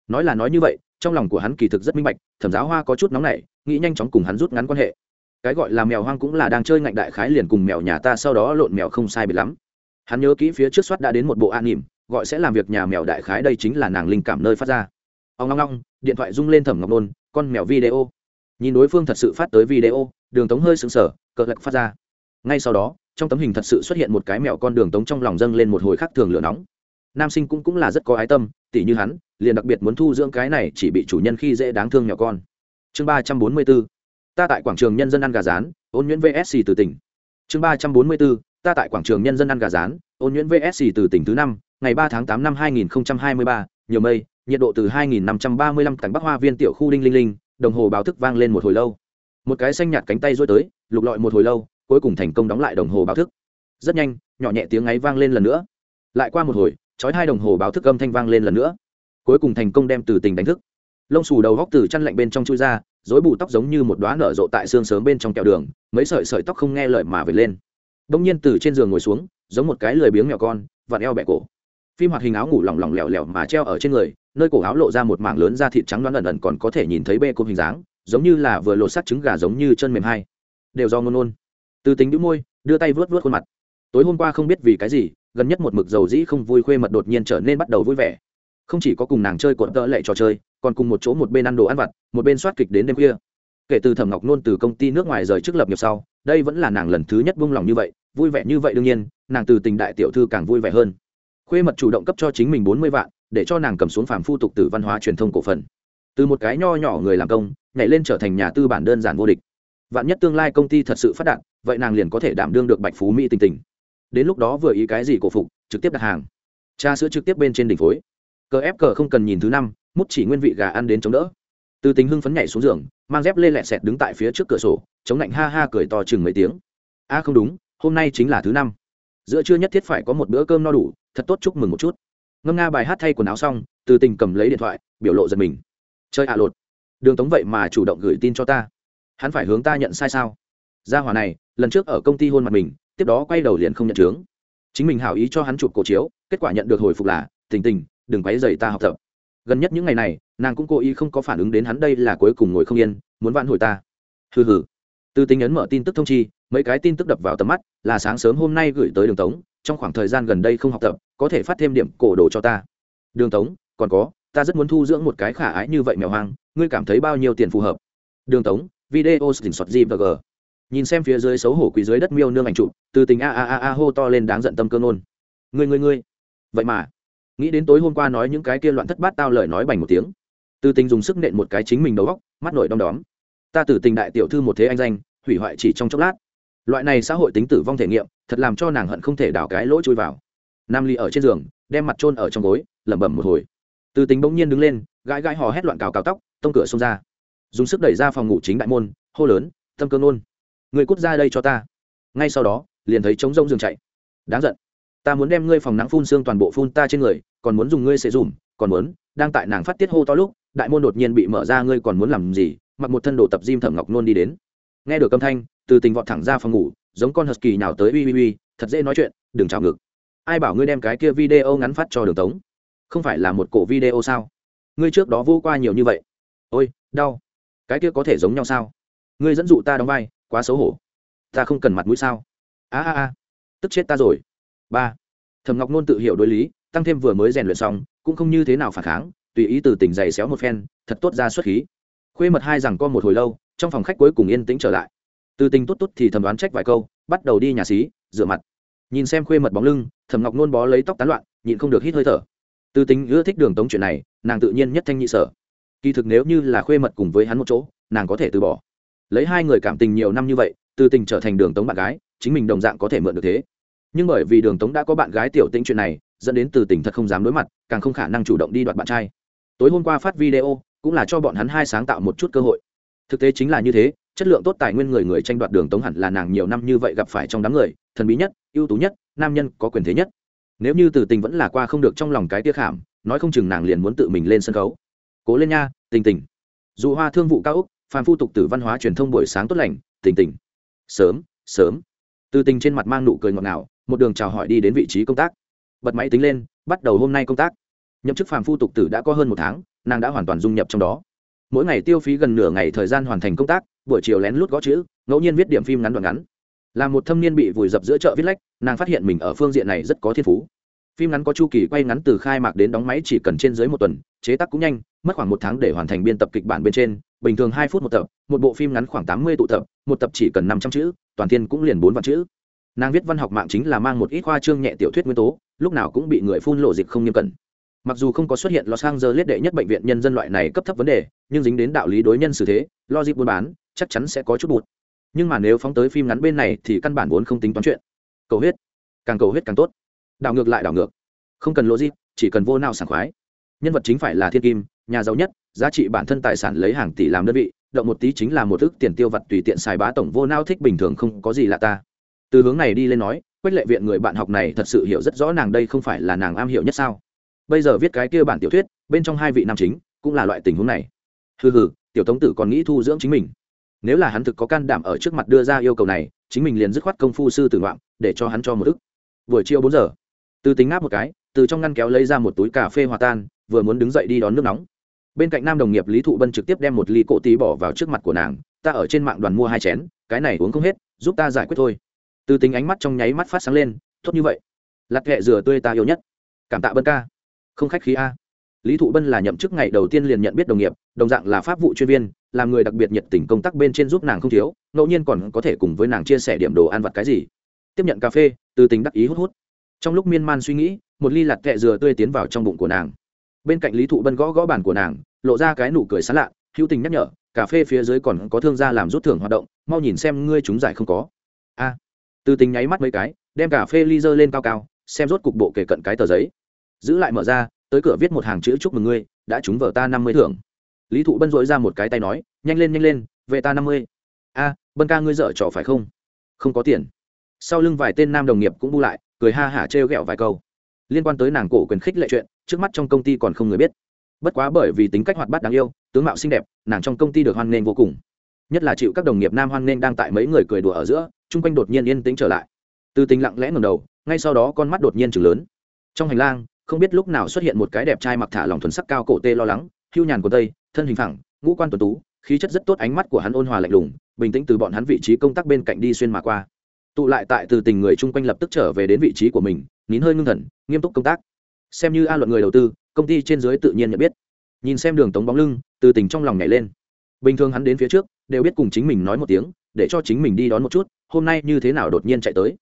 Nói là nói như vậy, trong lòng của hắn kỳ thực rất minh bạch, thẩm giáo hoa có chút nóng nảy, nghĩ nhanh chóng cùng hắn rút ngắn quan hệ. Cái gọi là mèo hoang cũng là đang chơi ngạnh đại khái liền cùng mèo nhà ta sau đó lộn mèo không sai bị lắm. Hắn nhớ kỹ phía trước soát đã đến một bộ an nỉm gọi sẽ làm việc nhà mèo đại khái đây chính là nàng linh cảm nơi phát ra. Ông long long điện thoại rung lên thẩm ngọc nôn, con mèo video. Nhìn đối phương thật sự phát tới video, đường tống hơi sững sờ cỡ lạch phát ra. Ngay sau đó, trong tấm hình thật sự xuất hiện một cái mèo con đường tống trong lòng dâng lên một hồi khắc thường lửa nóng. Nam sinh cũng cũng là rất có ái tâm, tỉ như hắn, liền đặc biệt muốn thu dưỡng cái này chỉ bị chủ nhân khi dễ đáng thương mèo con. Chương ba trăm bốn mươi bốn ta tại quảng trường nhân dân ăn gà rán, ôn nhuyễn vsc từ tỉnh. Chương ba trăm bốn mươi bốn ta tại quảng trường nhân dân ăn gà rán, ôn nhuyễn vsc từ tỉnh thứ năm ngày ba tháng tám năm hai nghìn hai mươi ba, nhiều mây, nhiệt độ từ hai nghìn năm trăm ba mươi lăm cảnh bắc hoa viên tiểu khu đinh linh linh, đồng hồ báo thức vang lên một hồi lâu. Một cái xanh nhạt cánh tay duỗi tới, lục lọi một hồi lâu, cuối cùng thành công đóng lại đồng hồ báo thức. Rất nhanh, nhỏ nhẹ tiếng ấy vang lên lần nữa. Lại qua một hồi, chói hai đồng hồ báo thức âm thanh vang lên lần nữa. Cuối cùng thành công đem từ tình đánh thức. Lông xù đầu góc từ chăn lạnh bên trong chui ra, rối bù tóc giống như một đóa nở rộ tại xương sớm bên trong kẹo đường, mấy sợi sợi tóc không nghe lời mà về lên. Đông nhiên từ trên giường ngồi xuống, giống một cái lười biếng mèo con, vặn eo bẻ cổ phim hoạt hình áo ngủ lỏng lỏng lẻo lẻo mà treo ở trên người, nơi cổ áo lộ ra một mảng lớn da thịt trắng đoán ẩn ẩn còn có thể nhìn thấy bê côm hình dáng, giống như là vừa lột sắt trứng gà giống như chân mềm hai. Đều do ngôn ngôn. Từ tính đĩu môi, đưa tay vớt vớt khuôn mặt. Tối hôm qua không biết vì cái gì, gần nhất một mực dầu dĩ không vui khuê mật đột nhiên trở nên bắt đầu vui vẻ. Không chỉ có cùng nàng chơi cuộn tợ lệ trò chơi, còn cùng một chỗ một bên ăn đồ ăn vặt, một bên soát kịch đến đêm khuya. Kể từ thẩm ngọc nôn từ công ty nước ngoài rời trước lập nghiệp sau, đây vẫn là nàng lần thứ nhất buông lòng như vậy, vui vẻ như vậy đương nhiên, nàng từ tình đại tiểu thư càng vui vẻ hơn khuê mật chủ động cấp cho chính mình bốn mươi vạn, để cho nàng cầm xuống phàm phu tục từ văn hóa truyền thông cổ phần. Từ một cái nho nhỏ người làm công, nhảy lên trở thành nhà tư bản đơn giản vô địch. Vạn nhất tương lai công ty thật sự phát đạt, vậy nàng liền có thể đảm đương được bạch phú mỹ tình tình. Đến lúc đó vừa ý cái gì cổ phục, trực tiếp đặt hàng. Cha sữa trực tiếp bên trên đỉnh phối. Cờ ép cờ không cần nhìn thứ năm, mút chỉ nguyên vị gà ăn đến chống đỡ. Từ tính hưng phấn nhảy xuống giường, mang dép lê lẹ sẹt đứng tại phía trước cửa sổ, chống lạnh ha ha cười to chừng mấy tiếng. A không đúng, hôm nay chính là thứ năm. Giữa trưa nhất thiết phải có một bữa cơm no đủ thật tốt chúc mừng một chút. Ngâm nga bài hát thay quần áo xong, từ tình cầm lấy điện thoại, biểu lộ giật mình. Chơi ạ lột. Đường tống vậy mà chủ động gửi tin cho ta. Hắn phải hướng ta nhận sai sao? Gia hòa này, lần trước ở công ty hôn mặt mình, tiếp đó quay đầu liền không nhận chướng. Chính mình hảo ý cho hắn chụp cổ chiếu, kết quả nhận được hồi phục là, tình tình, đừng quấy dày ta học tập. Gần nhất những ngày này, nàng cũng cố ý không có phản ứng đến hắn đây là cuối cùng ngồi không yên, muốn vãn hồi ta. Hừ hừ. Từ tính ấn mở tin tức thông chi, mấy cái tin tức đập vào tầm mắt, là sáng sớm hôm nay gửi tới đường tống trong khoảng thời gian gần đây không học tập, có thể phát thêm điểm cổ đồ cho ta. Đường tống, còn có, ta rất muốn thu dưỡng một cái khả ái như vậy mèo hoang, ngươi cảm thấy bao nhiêu tiền phù hợp? Đường tống, video tỉnh sọt g và g nhìn xem phía dưới xấu hổ quý dưới đất miêu nương ảnh trụ từ tình a a a a hô to lên đáng giận tâm cơ nôn ngươi ngươi ngươi. Vậy mà, nghĩ đến tối hôm qua nói những cái kia loạn thất bát tao lời nói bành một tiếng. Từ tình dùng sức nện một cái chính mình đầu góc mắt nổi đom đóm. Ta từ tình đại tiểu thư một thế anh danh, hủy hoại chỉ trong chốc lát. Loại này xã hội tính tử vong thể nghiệm thật làm cho nàng hận không thể đào cái lỗ chui vào. Nam ly ở trên giường, đem mặt trôn ở trong gối, lẩm bẩm một hồi. Từ tính bỗng nhiên đứng lên, gãi gãi hò hét loạn cào cào tóc, tông cửa xông ra. Dùng sức đẩy ra phòng ngủ chính đại môn, hô lớn, tâm cơ nôn, người cút ra đây cho ta. Ngay sau đó, liền thấy trống rông giường chạy. Đáng giận. Ta muốn đem ngươi phòng nắng phun xương toàn bộ phun ta trên người, còn muốn dùng ngươi sẽ dùm, còn muốn đang tại nàng phát tiết hô to lúc, đại môn đột nhiên bị mở ra, ngươi còn muốn làm gì? Mặc một thân đồ tập diêm thẩm ngọc nôn đi đến. Nghe được âm thanh từ tình vọt thẳng ra phòng ngủ, giống con husky nào tới ui ui ui thật dễ nói chuyện, đừng chào ngực ai bảo ngươi đem cái kia video ngắn phát cho đường tống? Không phải là một cổ video sao? Ngươi trước đó vô qua nhiều như vậy. Ôi, đau. Cái kia có thể giống nhau sao? Ngươi dẫn dụ ta đóng vai, quá xấu hổ. Ta không cần mặt mũi sao? A a a. Tức chết ta rồi. Ba. Thầm ngọc nôn tự hiểu đối lý, tăng thêm vừa mới rèn luyện xong, cũng không như thế nào phản kháng, tùy ý từ tỉnh giày xéo một phen, thật tốt ra xuất khí. Khuê mật hai rằng co một hồi lâu, trong phòng khách cuối cùng yên tĩnh trở lại từ tình tốt tốt thì thầm đoán trách vài câu, bắt đầu đi nhà xí, rửa mặt. Nhìn xem khuê mật bóng lưng thầm ngọc nôn bó lấy tóc tán loạn, nhịn không được hít hơi thở. Từ tình ưa thích đường tống chuyện này, nàng tự nhiên nhất thanh nhị sở. Kỳ thực nếu như là khuê mật cùng với hắn một chỗ, nàng có thể từ bỏ. Lấy hai người cảm tình nhiều năm như vậy, từ tình trở thành đường tống bạn gái, chính mình đồng dạng có thể mượn được thế. Nhưng bởi vì đường tống đã có bạn gái tiểu tĩnh chuyện này, dẫn đến từ tình thật không dám đối mặt, càng không khả năng chủ động đi đoạt bạn trai. Tối hôm qua phát video, cũng là cho bọn hắn hai sáng tạo một chút cơ hội thực tế chính là như thế, chất lượng tốt tài nguyên người người tranh đoạt đường tống hẳn là nàng nhiều năm như vậy gặp phải trong đám người, thần bí nhất, ưu tú nhất, nam nhân có quyền thế nhất. Nếu như từ tình vẫn là qua không được trong lòng cái tiết khảm, nói không chừng nàng liền muốn tự mình lên sân khấu. Cố lên nha, tình tình. Dù hoa thương vụ cao úc phan phu tục Từ văn hóa truyền thông buổi sáng tốt lành, tình tình. Sớm sớm. Từ tình trên mặt mang nụ cười ngọt ngào, một đường chào hỏi đi đến vị trí công tác. Bật máy tính lên, bắt đầu hôm nay công tác. Nhậm chức phàm phu tục tử đã có hơn một tháng, nàng đã hoàn toàn dung nhập trong đó mỗi ngày tiêu phí gần nửa ngày thời gian hoàn thành công tác, buổi chiều lén lút gõ chữ, ngẫu nhiên viết điểm phim ngắn đoạn ngắn. Là một thâm niên bị vùi dập giữa chợ viết lách, nàng phát hiện mình ở phương diện này rất có thiên phú. Phim ngắn có chu kỳ quay ngắn từ khai mạc đến đóng máy chỉ cần trên dưới một tuần, chế tác cũng nhanh, mất khoảng một tháng để hoàn thành biên tập kịch bản bên trên, bình thường hai phút một tập, một bộ phim ngắn khoảng tám mươi tụ tập, một tập chỉ cần năm trăm chữ, toàn thiên cũng liền bốn vạn chữ. Nàng viết văn học mạng chính là mang một ít khoa trương nhẹ tiểu thuyết nguyên tố, lúc nào cũng bị người phun lộ dịch không nghiêm cẩn mặc dù không có xuất hiện los angeles đệ nhất bệnh viện nhân dân loại này cấp thấp vấn đề, nhưng dính đến đạo lý đối nhân xử thế, logic buôn bán, chắc chắn sẽ có chút bụt. Nhưng mà nếu phóng tới phim ngắn bên này thì căn bản vốn không tính toán chuyện. Cầu huyết. Càng cầu huyết càng tốt. Đảo ngược lại đảo ngược. Không cần logic, chỉ cần vô nào sảng khoái. Nhân vật chính phải là thiên kim, nhà giàu nhất, giá trị bản thân tài sản lấy hàng tỷ làm đơn vị, động một tí chính là một ức tiền tiêu vặt tùy tiện xài bá tổng vô nao thích bình thường không có gì lạ ta. Từ hướng này đi lên nói, quách lệ viện người bạn học này thật sự hiểu rất rõ nàng đây không phải là nàng am hiểu nhất sao bây giờ viết cái kia bản tiểu thuyết, bên trong hai vị nam chính cũng là loại tình huống này. Hừ hừ, tiểu tống tử còn nghĩ thu dưỡng chính mình. Nếu là hắn thực có can đảm ở trước mặt đưa ra yêu cầu này, chính mình liền dứt khoát công phu sư tử ngoạm, để cho hắn cho một ức. Buổi chiều bốn giờ, từ tính ngáp một cái, từ trong ngăn kéo lấy ra một túi cà phê hòa tan, vừa muốn đứng dậy đi đón nước nóng. Bên cạnh nam đồng nghiệp lý thụ bân trực tiếp đem một ly cộ tí bỏ vào trước mặt của nàng, ta ở trên mạng đoàn mua hai chén, cái này uống không hết, giúp ta giải quyết thôi. Từ tính ánh mắt trong nháy mắt phát sáng lên, tốt như vậy. Lặt kệ dừa tươi ta yêu nhất. Cảm tạ bân ca không khách khí a. Lý thụ bân là nhậm chức ngày đầu tiên liền nhận biết đồng nghiệp, đồng dạng là pháp vụ chuyên viên làm người đặc biệt nhiệt tình công tác bên trên giúp nàng không thiếu, ngẫu nhiên còn có thể cùng với nàng chia sẻ điểm đồ ăn vặt cái gì. Tiếp nhận cà phê, từ tính đắc ý hút hút. Trong lúc miên man suy nghĩ, một ly lạt kẹ dừa tươi tiến vào trong bụng của nàng. Bên cạnh lý thụ bân gõ gõ bàn của nàng, lộ ra cái nụ cười sán lạ, hữu tình nhắc nhở, cà phê phía dưới còn có thương gia làm rút thưởng hoạt động, mau nhìn xem ngươi chúng giải không có. A. Từ tình nháy mắt mấy cái, đem cà phê ly dơ lên cao cao, xem rốt cục bộ kể cận cái tờ giấy giữ lại mở ra, tới cửa viết một hàng chữ chúc mừng ngươi, đã trúng vở ta năm mươi thưởng. Lý thụ bân dội ra một cái tay nói, nhanh lên nhanh lên, về ta năm mươi. A, bân ca ngươi dở trò phải không? Không có tiền. Sau lưng vài tên nam đồng nghiệp cũng bu lại, cười ha hả trêu ghẹo vài câu. Liên quan tới nàng cổ quyền khích lệ chuyện, trước mắt trong công ty còn không người biết. Bất quá bởi vì tính cách hoạt bát đáng yêu, tướng mạo xinh đẹp, nàng trong công ty được hoan nghênh vô cùng. Nhất là chịu các đồng nghiệp nam hoan nghênh đang tại mấy người cười đùa ở giữa, chung quanh đột nhiên yên tĩnh trở lại. Từ tính lặng lẽ ngầm đầu, ngay sau đó con mắt đột nhiên chừng lớn. Trong hành lang không biết lúc nào xuất hiện một cái đẹp trai mặc thả lòng thuần sắc cao cổ tê lo lắng, hưu nhàn của tây, thân hình thẳng ngũ quan tuần tú, khí chất rất tốt, ánh mắt của hắn ôn hòa lạnh lùng, bình tĩnh từ bọn hắn vị trí công tác bên cạnh đi xuyên mà qua. Tụ lại tại từ tình người chung quanh lập tức trở về đến vị trí của mình, nín hơi ngưng thần, nghiêm túc công tác. Xem như a luận người đầu tư, công ty trên dưới tự nhiên nhận biết. Nhìn xem đường tống bóng lưng, từ tình trong lòng nhảy lên. Bình thường hắn đến phía trước, đều biết cùng chính mình nói một tiếng, để cho chính mình đi đón một chút, hôm nay như thế nào đột nhiên chạy tới.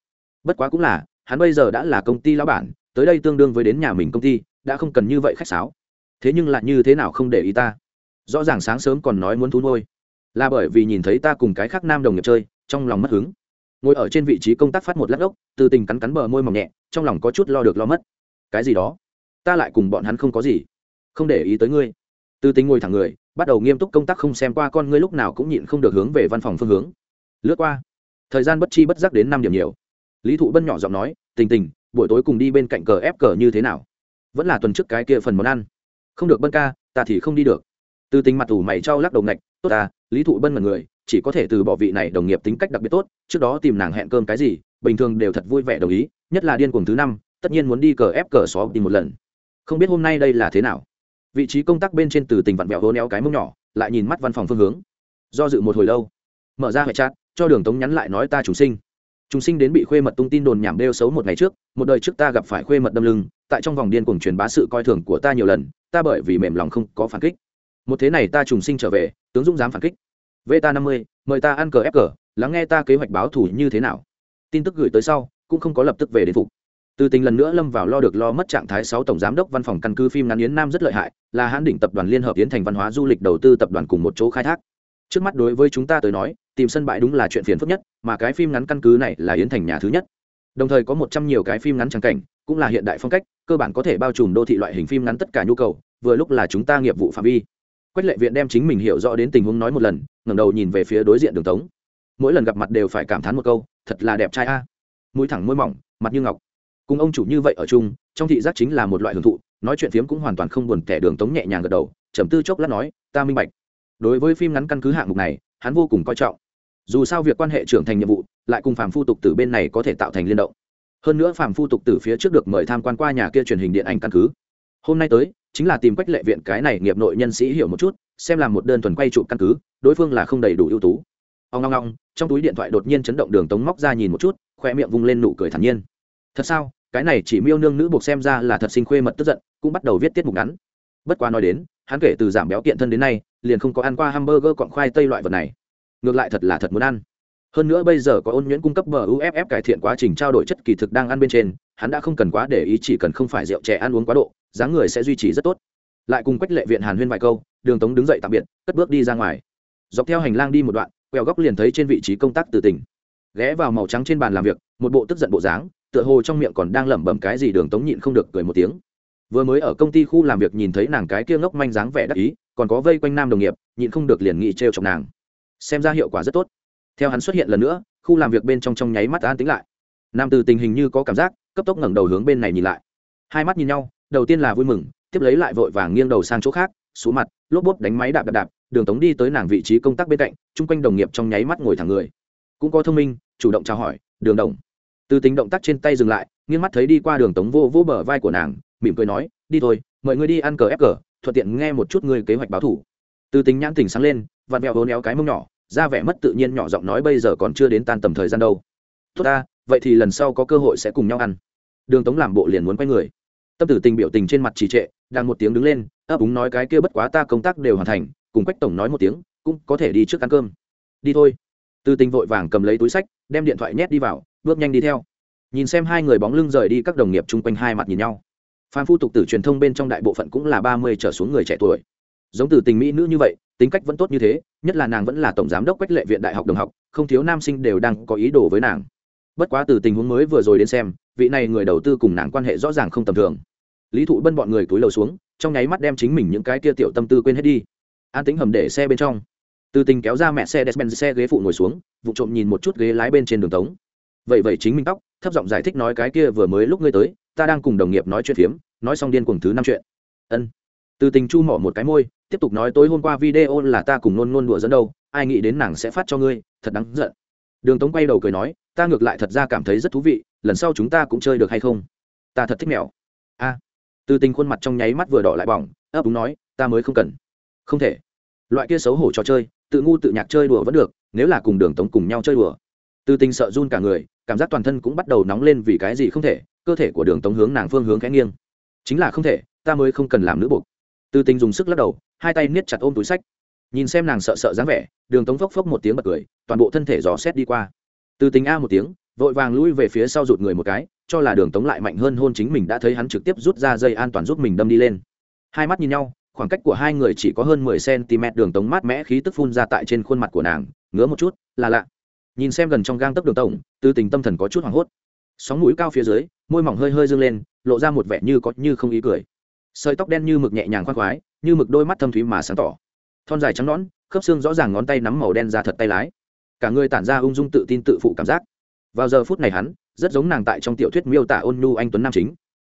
Bất quá cũng là, hắn bây giờ đã là công ty lão bản tới đây tương đương với đến nhà mình công ty, đã không cần như vậy khách sáo. Thế nhưng lại như thế nào không để ý ta? Rõ ràng sáng sớm còn nói muốn thú nuôi. Là bởi vì nhìn thấy ta cùng cái khác nam đồng nghiệp chơi, trong lòng mất hứng. Ngồi ở trên vị trí công tác phát một lát ốc, từ tình cắn cắn bờ môi mỏng nhẹ, trong lòng có chút lo được lo mất. Cái gì đó? Ta lại cùng bọn hắn không có gì. Không để ý tới ngươi. Từ tình ngồi thẳng người, bắt đầu nghiêm túc công tác không xem qua con ngươi lúc nào cũng nhịn không được hướng về văn phòng phương hướng. Lướt qua. Thời gian bất chi bất giác đến năm điểm nhiều. Lý thụ bân nhỏ giọng nói, tình tình buổi tối cùng đi bên cạnh cờ ép cờ như thế nào? Vẫn là tuần trước cái kia phần món ăn. Không được bân ca, ta thì không đi được. Từ tình mặt ủ mày trao lắc đầu ngạch, tốt ta, lý thụ bân mật người, chỉ có thể từ bỏ vị này đồng nghiệp tính cách đặc biệt tốt, trước đó tìm nàng hẹn cơm cái gì, bình thường đều thật vui vẻ đồng ý, nhất là điên cuồng thứ năm, tất nhiên muốn đi cờ ép cờ xó đi một lần. Không biết hôm nay đây là thế nào. Vị trí công tác bên trên từ tình vặn vẹo hố néo cái mông nhỏ, lại nhìn mắt văn phòng phương hướng. Do dự một hồi lâu, mở ra hệ chat, cho đường tống nhắn lại nói ta chủ sinh chúng sinh đến bị khuê mật tung tin đồn nhảm đeo xấu một ngày trước, một đời trước ta gặp phải khuê mật đâm lưng, tại trong vòng điên cuồng truyền bá sự coi thường của ta nhiều lần, ta bởi vì mềm lòng không có phản kích. Một thế này ta trùng sinh trở về, tướng dũng dám phản kích. V ta năm mươi, mời ta ăn cờ ép cờ, lắng nghe ta kế hoạch báo thủ như thế nào. Tin tức gửi tới sau, cũng không có lập tức về đến phục. Từ tình lần nữa lâm vào lo được lo mất trạng thái sáu tổng giám đốc văn phòng căn cứ phim ngắn yến nam rất lợi hại, là hãn đỉnh tập đoàn liên hợp yến thành văn hóa du lịch đầu tư tập đoàn cùng một chỗ khai thác trước mắt đối với chúng ta tới nói, tìm sân bãi đúng là chuyện phiền phức nhất, mà cái phim ngắn căn cứ này là yến thành nhà thứ nhất. Đồng thời có một trăm nhiều cái phim ngắn trắng cảnh, cũng là hiện đại phong cách, cơ bản có thể bao trùm đô thị loại hình phim ngắn tất cả nhu cầu, vừa lúc là chúng ta nghiệp vụ phạm vi. Quách lệ viện đem chính mình hiểu rõ đến tình huống nói một lần, ngẩng đầu nhìn về phía đối diện đường tống. Mỗi lần gặp mặt đều phải cảm thán một câu, thật là đẹp trai a. Mũi thẳng môi mỏng, mặt như ngọc. Cùng ông chủ như vậy ở chung, trong thị giác chính là một loại hưởng thụ, nói chuyện phiếm cũng hoàn toàn không buồn kẻ đường tống nhẹ nhàng gật đầu, trầm tư chốc lát nói, ta minh bạch đối với phim ngắn căn cứ hạng mục này, hắn vô cùng coi trọng. Dù sao việc quan hệ trưởng thành nhiệm vụ, lại cùng phàm phu tục tử bên này có thể tạo thành liên động. Hơn nữa phàm phu tục tử phía trước được mời tham quan qua nhà kia truyền hình điện ảnh căn cứ. Hôm nay tới, chính là tìm quách lệ viện cái này nghiệp nội nhân sĩ hiểu một chút, xem là một đơn thuần quay trụ căn cứ, đối phương là không đầy đủ ưu tú. Ông ngong ngong trong túi điện thoại đột nhiên chấn động đường tống móc ra nhìn một chút khoe miệng vung lên nụ cười thản nhiên. Thật sao? Cái này chỉ miêu nương nữ buộc xem ra là thật sinh khuê mật tức giận, cũng bắt đầu viết tiết mục ngắn. Bất quá nói đến hắn kể từ giảm béo kiện thân đến nay, liền không có ăn qua hamburger cọn khoai tây loại vật này. Ngược lại thật là thật muốn ăn. Hơn nữa bây giờ có ôn nhuyễn cung cấp bờ uff cải thiện quá trình trao đổi chất kỳ thực đang ăn bên trên, hắn đã không cần quá để ý chỉ cần không phải rượu trẻ ăn uống quá độ, dáng người sẽ duy trì rất tốt. Lại cùng quách lệ viện hàn huyên vài câu, đường tống đứng dậy tạm biệt, cất bước đi ra ngoài. Dọc theo hành lang đi một đoạn, quẹo góc liền thấy trên vị trí công tác từ tỉnh. Ghé vào màu trắng trên bàn làm việc, một bộ tức giận bộ dáng, tựa hồ trong miệng còn đang lẩm bẩm cái gì đường tống nhịn không được cười một tiếng vừa mới ở công ty khu làm việc nhìn thấy nàng cái kia ngốc manh dáng vẻ đắc ý, còn có vây quanh nam đồng nghiệp, nhịn không được liền nghĩ trêu chọc nàng. Xem ra hiệu quả rất tốt. Theo hắn xuất hiện lần nữa, khu làm việc bên trong trong nháy mắt an tính lại. Nam từ tình hình như có cảm giác, cấp tốc ngẩng đầu hướng bên này nhìn lại. Hai mắt nhìn nhau, đầu tiên là vui mừng, tiếp lấy lại vội vàng nghiêng đầu sang chỗ khác xuống mặt, lốp bốp đánh máy đạp đạp đạp, đường tống đi tới nàng vị trí công tác bên cạnh, chung quanh đồng nghiệp trong nháy mắt ngồi thẳng người. Cũng có thông minh, chủ động chào hỏi, đường đồng. Từ tính động tác trên tay dừng lại, nghiêng mắt thấy đi qua đường tống vô vô bờ vai của nàng mỉm cười nói, đi thôi, mời người đi ăn cờ ép cờ, thuận tiện nghe một chút ngươi kế hoạch báo thủ. Từ tính nhãn tỉnh sáng lên, vặn vẹo hôn néo cái mông nhỏ, ra vẻ mất tự nhiên nhỏ giọng nói bây giờ còn chưa đến tan tầm thời gian đâu. Tốt ta, vậy thì lần sau có cơ hội sẽ cùng nhau ăn. Đường tống làm bộ liền muốn quay người. Tâm tử tình biểu tình trên mặt trì trệ, đang một tiếng đứng lên, ấp úng nói cái kia bất quá ta công tác đều hoàn thành, cùng quách tổng nói một tiếng, cũng có thể đi trước ăn cơm. Đi thôi. Từ tình vội vàng cầm lấy túi sách, đem điện thoại nhét đi vào, bước nhanh đi theo. Nhìn xem hai người bóng lưng rời đi các đồng nghiệp chung quanh hai mặt nhìn nhau phan phu tục tử truyền thông bên trong đại bộ phận cũng là ba mươi trở xuống người trẻ tuổi. Giống từ tình mỹ nữ như vậy, tính cách vẫn tốt như thế, nhất là nàng vẫn là tổng giám đốc quách lệ viện đại học đồng học, không thiếu nam sinh đều đang có ý đồ với nàng. Bất quá từ tình huống mới vừa rồi đến xem, vị này người đầu tư cùng nàng quan hệ rõ ràng không tầm thường. Lý thụ bân bọn người túi lầu xuống, trong nháy mắt đem chính mình những cái kia tiểu tâm tư quên hết đi. An tính hầm để xe bên trong. Từ tình kéo ra mẹ xe despen xe ghế phụ ngồi xuống, vụ trộm nhìn một chút ghế lái bên trên đường tống. Vậy vậy chính mình tóc, thấp giọng giải thích nói cái kia vừa mới lúc ngươi tới, ta đang cùng đồng nghiệp nói chuyện phiếm nói xong điên cuồng thứ năm chuyện. Ân. Từ tình chu mỏ một cái môi, tiếp tục nói tối hôm qua video là ta cùng nôn nôn đùa dẫn đâu, ai nghĩ đến nàng sẽ phát cho ngươi, thật đáng giận. Đường tống quay đầu cười nói, ta ngược lại thật ra cảm thấy rất thú vị, lần sau chúng ta cũng chơi được hay không? Ta thật thích mèo. A. Từ tình khuôn mặt trong nháy mắt vừa đỏ lại bỏng, ấp úng nói, ta mới không cần. Không thể. Loại kia xấu hổ trò chơi, tự ngu tự nhạc chơi đùa vẫn được, nếu là cùng đường tống cùng nhau chơi đùa. Từ tình sợ run cả người, cảm giác toàn thân cũng bắt đầu nóng lên vì cái gì không thể, cơ thể của đường tống hướng nàng phương hướng khẽ nghiêng chính là không thể, ta mới không cần làm nữ buộc. Từ tình dùng sức lắc đầu, hai tay niết chặt ôm túi sách. Nhìn xem nàng sợ sợ dáng vẻ, đường tống phốc phốc một tiếng bật cười, toàn bộ thân thể dò xét đi qua. Từ tình a một tiếng, vội vàng lui về phía sau rụt người một cái, cho là đường tống lại mạnh hơn hôn chính mình đã thấy hắn trực tiếp rút ra dây an toàn giúp mình đâm đi lên. Hai mắt nhìn nhau, khoảng cách của hai người chỉ có hơn mười cm đường tống mát mẽ khí tức phun ra tại trên khuôn mặt của nàng, ngứa một chút, là lạ. Nhìn xem gần trong gang tấc đường tổng tư tình tâm thần có chút hoảng hốt. Sóng mũi cao phía dưới, môi mỏng hơi hơi dâng lên lộ ra một vẻ như có như không ý cười. Sợi tóc đen như mực nhẹ nhàng khoan khoái, như mực đôi mắt thâm thúy mà sáng tỏ. Thon dài trắng nõn, khớp xương rõ ràng ngón tay nắm màu đen ra thật tay lái. Cả người tản ra ung dung tự tin tự phụ cảm giác. Vào giờ phút này hắn, rất giống nàng tại trong tiểu thuyết miêu tả ôn nhu anh tuấn nam chính.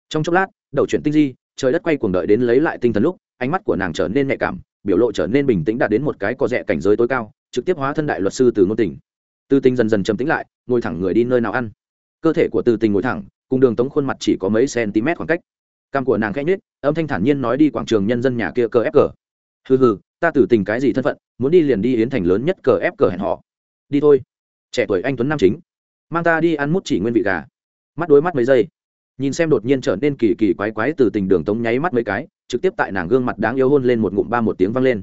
Trong chốc lát, đầu chuyển tinh di, trời đất quay cuồng đợi đến lấy lại tinh thần lúc, ánh mắt của nàng trở nên nhạy cảm, biểu lộ trở nên bình tĩnh đạt đến một cái có rẻ cảnh giới tối cao, trực tiếp hóa thân đại luật sư từ ngôn tình. Tư tình dần dần trầm tĩnh lại, ngồi thẳng người đi nơi nào ăn. Cơ thể của tư tình ngồi thẳng cùng đường tống khuôn mặt chỉ có mấy cm khoảng cách. Cam của nàng khẽ nhết âm thanh thản nhiên nói đi quảng trường nhân dân nhà kia cờ ép cờ. Hừ hừ, ta tử tình cái gì thân phận, muốn đi liền đi yến thành lớn nhất cờ ép cờ hẹn họ đi thôi. Trẻ tuổi anh tuấn nam chính. Mang ta đi ăn mút chỉ nguyên vị gà. Mắt đối mắt mấy giây. Nhìn xem đột nhiên trở nên kỳ kỳ quái quái từ tình đường tống nháy mắt mấy cái, trực tiếp tại nàng gương mặt đáng yêu hôn lên một ngụm ba một tiếng vang lên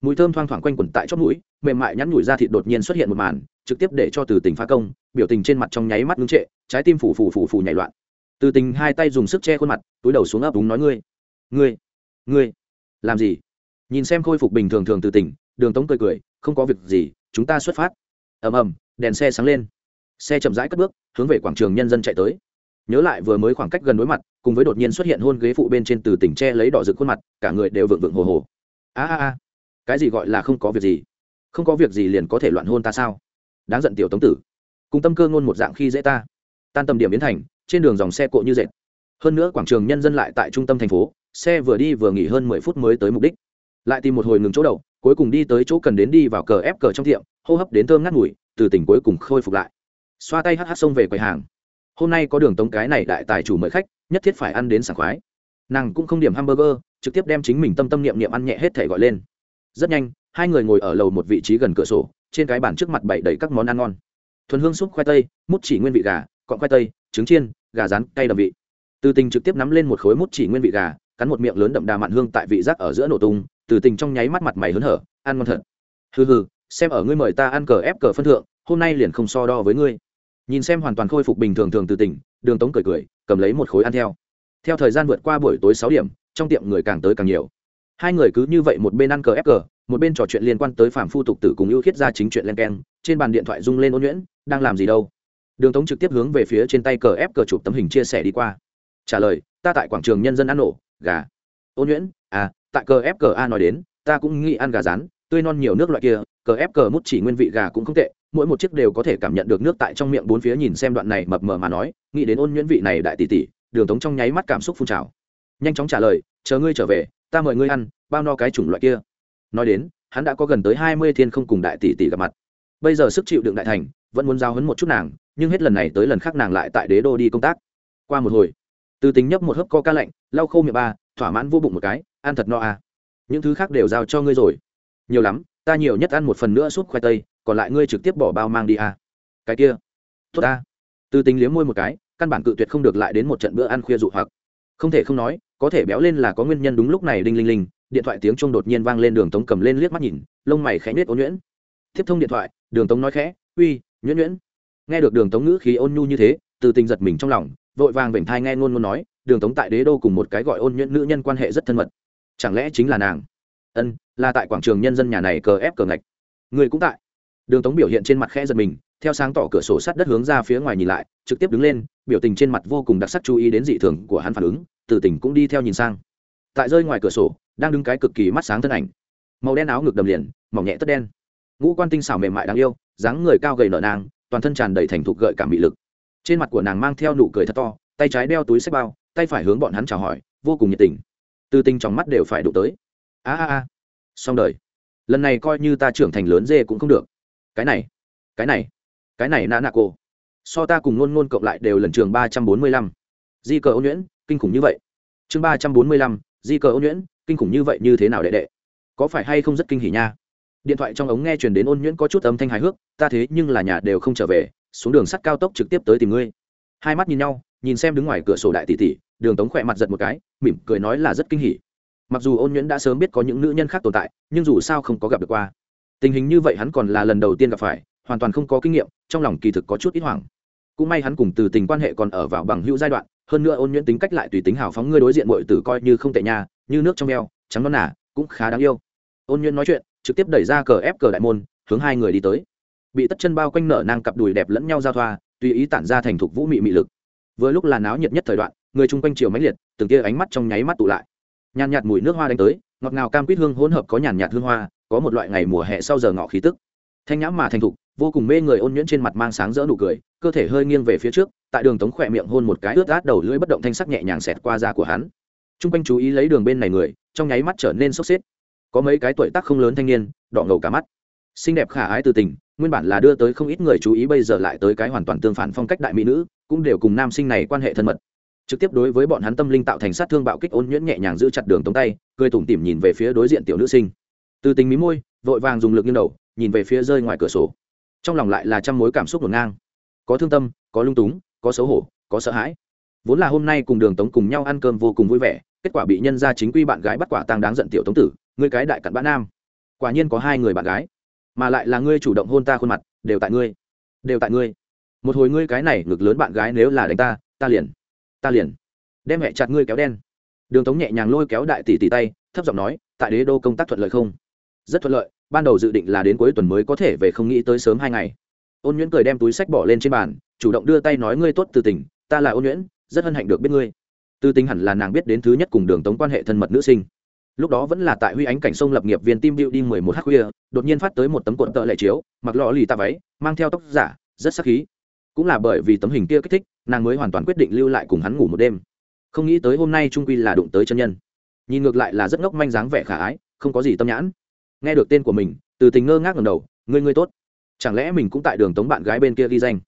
mùi thơm thoang thoảng quanh quẩn tại chót mũi, mềm mại nhắn nhủi ra thịt đột nhiên xuất hiện một màn, trực tiếp để cho từ tình phá công, biểu tình trên mặt trong nháy mắt ngưng trệ, trái tim phủ phủ phủ phủ nhảy loạn. Từ tình hai tay dùng sức che khuôn mặt, túi đầu xuống ấp đúng nói ngươi ngươi ngươi, làm gì? Nhìn xem khôi phục bình thường thường từ tình, đường tống cười cười, không có việc gì, chúng ta xuất phát. Ầm ầm, đèn xe sáng lên. Xe chậm rãi cất bước, hướng về quảng trường nhân dân chạy tới. Nhớ lại vừa mới khoảng cách gần đối mặt, cùng với đột nhiên xuất hiện hôn ghế phụ bên trên từ tỉnh tre lấy đỏ rực khuôn mặt, cả người đều vượng vượng hồ hồ. A a a cái gì gọi là không có việc gì? Không có việc gì liền có thể loạn hôn ta sao? Đáng giận tiểu tống tử. Cùng tâm cơ ngôn một dạng khi dễ ta. Tan tầm điểm biến thành, trên đường dòng xe cộ như dệt. Hơn nữa quảng trường nhân dân lại tại trung tâm thành phố, xe vừa đi vừa nghỉ hơn mười phút mới tới mục đích. Lại tìm một hồi ngừng chỗ đầu cuối cùng đi tới chỗ cần đến đi vào cờ ép cờ trong tiệm, hô hấp đến thơm ngắt ngủi, từ tỉnh cuối cùng khôi phục lại. Xoa tay hh xông về quầy hàng. Hôm nay có đường tống cái này đại tài chủ mời khách, nhất thiết phải ăn đến sảng khoái. Nàng cũng không điểm hamburger, trực tiếp đem chính mình tâm tâm niệm niệm ăn nhẹ hết thể gọi lên rất nhanh hai người ngồi ở lầu một vị trí gần cửa sổ trên cái bàn trước mặt bày đầy các món ăn ngon. Thuần hương súp khoai tây mút chỉ nguyên vị gà cọn khoai tây trứng chiên gà rán cay đậm vị. Từ tình trực tiếp nắm lên một khối mút chỉ nguyên vị gà cắn một miệng lớn đậm đà mặn hương tại vị giác ở giữa nổ tung từ tình trong nháy mắt mặt mày hớn hở ăn ngon thật. Hừ hừ xem ở ngươi mời ta ăn cờ ép cờ phân thượng hôm nay liền không so đo với ngươi. Nhìn xem hoàn toàn khôi phục bình thường thường từ Tình, đường tống cười cười cầm lấy một khối ăn theo. Theo thời gian vượt qua buổi tối sáu điểm trong tiệm người càng tới càng nhiều hai người cứ như vậy một bên ăn cờ ép cờ, một bên trò chuyện liên quan tới phạm phu tục tử cùng ưu khiết ra chính chuyện len keng, trên bàn điện thoại rung lên ôn nhuyễn, đang làm gì đâu. Đường tống trực tiếp hướng về phía trên tay cờ ép cờ chụp tấm hình chia sẻ đi qua. Trả lời, ta tại quảng trường nhân dân ăn nổ, gà. Ôn nhuyễn à tại cờ ép cờ a nói đến, ta cũng nghĩ ăn gà rán, tươi non nhiều nước loại kia, cờ ép cờ mút chỉ nguyên vị gà cũng không tệ, mỗi một chiếc đều có thể cảm nhận được nước tại trong miệng bốn phía nhìn xem đoạn này mập mờ mà nói, nghĩ đến ôn nhuyễn vị này đại tỷ tỷ. Đường tống trong nháy mắt cảm xúc phun trào. Nhanh chóng trả lời, chờ ngươi trở về ta mời ngươi ăn, bao no cái chủng loại kia. Nói đến, hắn đã có gần tới hai mươi thiên không cùng đại tỷ tỷ gặp mặt. Bây giờ sức chịu đựng đại thành, vẫn muốn giao hấn một chút nàng, nhưng hết lần này tới lần khác nàng lại tại đế đô đi công tác. Qua một hồi, từ tính nhấp một hớp co ca lạnh, lau khô miệng ba, thỏa mãn vô bụng một cái, ăn thật no à. những thứ khác đều giao cho ngươi rồi. Nhiều lắm, ta nhiều nhất ăn một phần nữa suốt khoai tây, còn lại ngươi trực tiếp bỏ bao mang đi à. cái kia, tốt ta. Từ tính liếm môi một cái, căn bản cự tuyệt không được lại đến một trận bữa ăn khuya dụ hoặc. Không thể không nói có thể béo lên là có nguyên nhân đúng lúc này đinh linh linh, điện thoại tiếng chuông đột nhiên vang lên đường tống cầm lên liếc mắt nhìn, lông mày khẽ nết ôn nhuyễn. Tiếp thông điện thoại, đường tống nói khẽ, uy, nhuyễn nhuyễn. Nghe được đường tống ngữ khí ôn nhu như thế, từ tình giật mình trong lòng, vội vàng vểnh thai nghe ngôn ngôn nói, đường tống tại đế đô cùng một cái gọi ôn nhuyễn nữ nhân quan hệ rất thân mật. Chẳng lẽ chính là nàng? Ân, là tại quảng trường nhân dân nhà này cờ ép cờ ngạch. Người cũng tại. Đường tống biểu hiện trên mặt khẽ giật mình, theo sáng tỏ cửa sổ sát đất hướng ra phía ngoài nhìn lại, trực tiếp đứng lên biểu tình trên mặt vô cùng đặc sắc chú ý đến dị thường của hắn phản ứng, từ tỉnh cũng đi theo nhìn sang. Tại rơi ngoài cửa sổ, đang đứng cái cực kỳ mắt sáng thân ảnh. Màu đen áo ngực đầm liền, mỏng nhẹ tất đen. Ngũ quan tinh xảo mềm mại đáng yêu, dáng người cao gầy nở nàng toàn thân tràn đầy thành thục gợi cảm bị lực. Trên mặt của nàng mang theo nụ cười thật to, tay trái đeo túi sách bao, tay phải hướng bọn hắn chào hỏi, vô cùng nhiệt tình. Từ tình trong mắt đều phải đụng tới. A a a. Xong đời. Lần này coi như ta trưởng thành lớn dê cũng không được. Cái này cái này cái này nã nạ cô so ta cùng ngôn ngôn cộng lại đều lần trường ba trăm bốn mươi lăm. Di cờ ô nhuyễn, kinh khủng như vậy. Chương ba trăm bốn mươi lăm, di cờ ô nhuyễn, kinh khủng như vậy như thế nào đệ đệ? Có phải hay không rất kinh hỉ nha? Điện thoại trong ống nghe truyền đến ôn nhuyễn có chút âm thanh hài hước, ta thế nhưng là nhà đều không trở về, xuống đường sắt cao tốc trực tiếp tới tìm ngươi. Hai mắt nhìn nhau, nhìn xem đứng ngoài cửa sổ đại tỷ tỷ, đường tống khỏe mặt giật một cái, mỉm cười nói là rất kinh hỉ. Mặc dù ôn nhuyễn đã sớm biết có những nữ nhân khác tồn tại, nhưng dù sao không có gặp được qua. Tình hình như vậy hắn còn là lần đầu tiên gặp phải, hoàn toàn không có kinh nghiệm, trong lòng kỳ thực có chút ít hoảng cũng may hắn cùng từ tình quan hệ còn ở vào bằng hữu giai đoạn, hơn nữa ôn nhuyễn tính cách lại tùy tính hào phóng ngươi đối diện mọi tử coi như không tệ nha, như nước trong eo, trắng non nả cũng khá đáng yêu. Ôn nhuyễn nói chuyện, trực tiếp đẩy ra cờ ép cờ đại môn, hướng hai người đi tới. Bị tất chân bao quanh nở nang cặp đùi đẹp lẫn nhau giao thoa, tùy ý tản ra thành thục vũ mị mị lực. Vừa lúc là náo nhiệt nhất thời đoạn, người chung quanh chiều máy liệt, từng tia ánh mắt trong nháy mắt tụ lại. Nhàn nhạt mùi nước hoa đánh tới, ngọt ngào cam quýt hương hỗn hợp có nhàn nhạt hương hoa, có một loại ngày mùa hè sau giờ ngọ khí tức. Thanh nhãm mà thành thục vô cùng mê người ôn nhuyễn trên mặt mang sáng rỡ nụ cười, cơ thể hơi nghiêng về phía trước, tại đường tống khỏe miệng hôn một cái ướt át đầu lưỡi bất động thanh sắc nhẹ nhàng xẹt qua da của hắn. T r u n g quanh chú ý lấy đường bên này người, trong nháy mắt trở nên sốc xếp. Có mấy cái tuổi tác không lớn thanh niên, đỏ ngầu cả mắt. Xinh đẹp khả ái từ tình, nguyên bản là đưa tới không ít người chú ý bây giờ lại tới cái hoàn toàn tương phản phong cách đại mỹ nữ, cũng đều cùng nam sinh này quan hệ thân mật. Trực tiếp đối với bọn hắn tâm linh tạo thành sát thương bạo kích ôn nhuyễn nhẹ nhàng giữ chặt đường tống tay, cười tủm tỉm nhìn về phía đối diện tiểu nữ sinh. Từ tình mí môi, vội vàng dùng lực như đầu, nhìn về phía rơi ngoài cửa sổ trong lòng lại là trăm mối cảm xúc ngổn ngang. Có thương tâm, có lung túng, có xấu hổ, có sợ hãi. Vốn là hôm nay cùng đường tống cùng nhau ăn cơm vô cùng vui vẻ, kết quả bị nhân ra chính quy bạn gái bắt quả tang đáng giận tiểu tống tử, ngươi cái đại cặn bã nam. Quả nhiên có hai người bạn gái, mà lại là ngươi chủ động hôn ta khuôn mặt, đều tại ngươi, đều tại ngươi. Một hồi ngươi cái này ngực lớn bạn gái nếu là đánh ta ta liền ta liền đem mẹ chặt ngươi kéo đen. Đường tống nhẹ nhàng lôi kéo đại tỷ tỷ tay, thấp giọng nói, tại đế đô công tác thuận lợi không? Rất thuận lợi ban đầu dự định là đến cuối tuần mới có thể về không nghĩ tới sớm hai ngày. Ôn nhuyễn cười đem túi sách bỏ lên trên bàn chủ động đưa tay nói ngươi tốt từ tình, ta là ôn nhuyễn rất hân hạnh được biết ngươi. Từ tình hẳn là nàng biết đến thứ nhất cùng đường tống quan hệ thân mật nữ sinh. Lúc đó vẫn là tại huy ánh cảnh sông lập nghiệp viên tim điệu đi mười một h khuya đột nhiên phát tới một tấm cuộn tợ lệ chiếu mặc lọ lì tạ váy mang theo tóc giả rất sắc khí. Cũng là bởi vì tấm hình kia kích thích nàng mới hoàn toàn quyết định lưu lại cùng hắn ngủ một đêm. Không nghĩ tới hôm nay trung quy là đụng tới chân nhân. Nhìn ngược lại là rất ngốc manh dáng vẻ khả ái không có gì tâm nhãn nghe được tên của mình, từ tình ngơ ngác ngầm đầu, ngươi ngươi tốt. Chẳng lẽ mình cũng tại đường tống bạn gái bên kia ghi danh?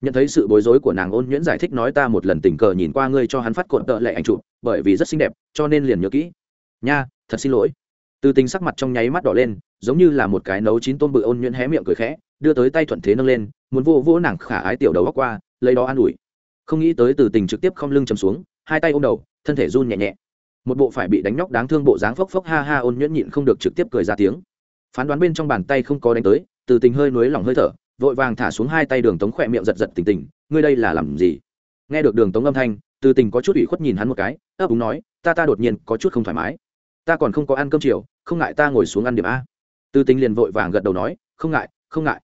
Nhận thấy sự bối rối của nàng ôn nhuyễn giải thích nói ta một lần tình cờ nhìn qua ngươi cho hắn phát cộn tợ lệ ảnh chụp, bởi vì rất xinh đẹp, cho nên liền nhớ kỹ. Nha, thật xin lỗi. Từ tình sắc mặt trong nháy mắt đỏ lên, giống như là một cái nấu chín tôm bự ôn nhuyễn hé miệng cười khẽ, đưa tới tay thuận thế nâng lên, muốn vô vỗ nàng khả ái tiểu đầu góc qua, lấy đó an ủi. Không nghĩ tới từ tình trực tiếp không lưng chầm xuống, hai tay ôm đầu, thân thể run nhẹ nhẹ một bộ phải bị đánh nhóc đáng thương bộ dáng phốc phốc ha ha ôn nhuyễn nhịn không được trực tiếp cười ra tiếng. Phán đoán bên trong bàn tay không có đánh tới, từ tình hơi nuối lỏng hơi thở, vội vàng thả xuống hai tay đường tống khỏe miệng giật giật tình tình ngươi đây là làm gì? Nghe được đường tống âm thanh, từ tình có chút ủy khuất nhìn hắn một cái, ấp úng nói, ta ta đột nhiên có chút không thoải mái. Ta còn không có ăn cơm chiều, không ngại ta ngồi xuống ăn điểm a. Từ tình liền vội vàng gật đầu nói, không ngại không ngại.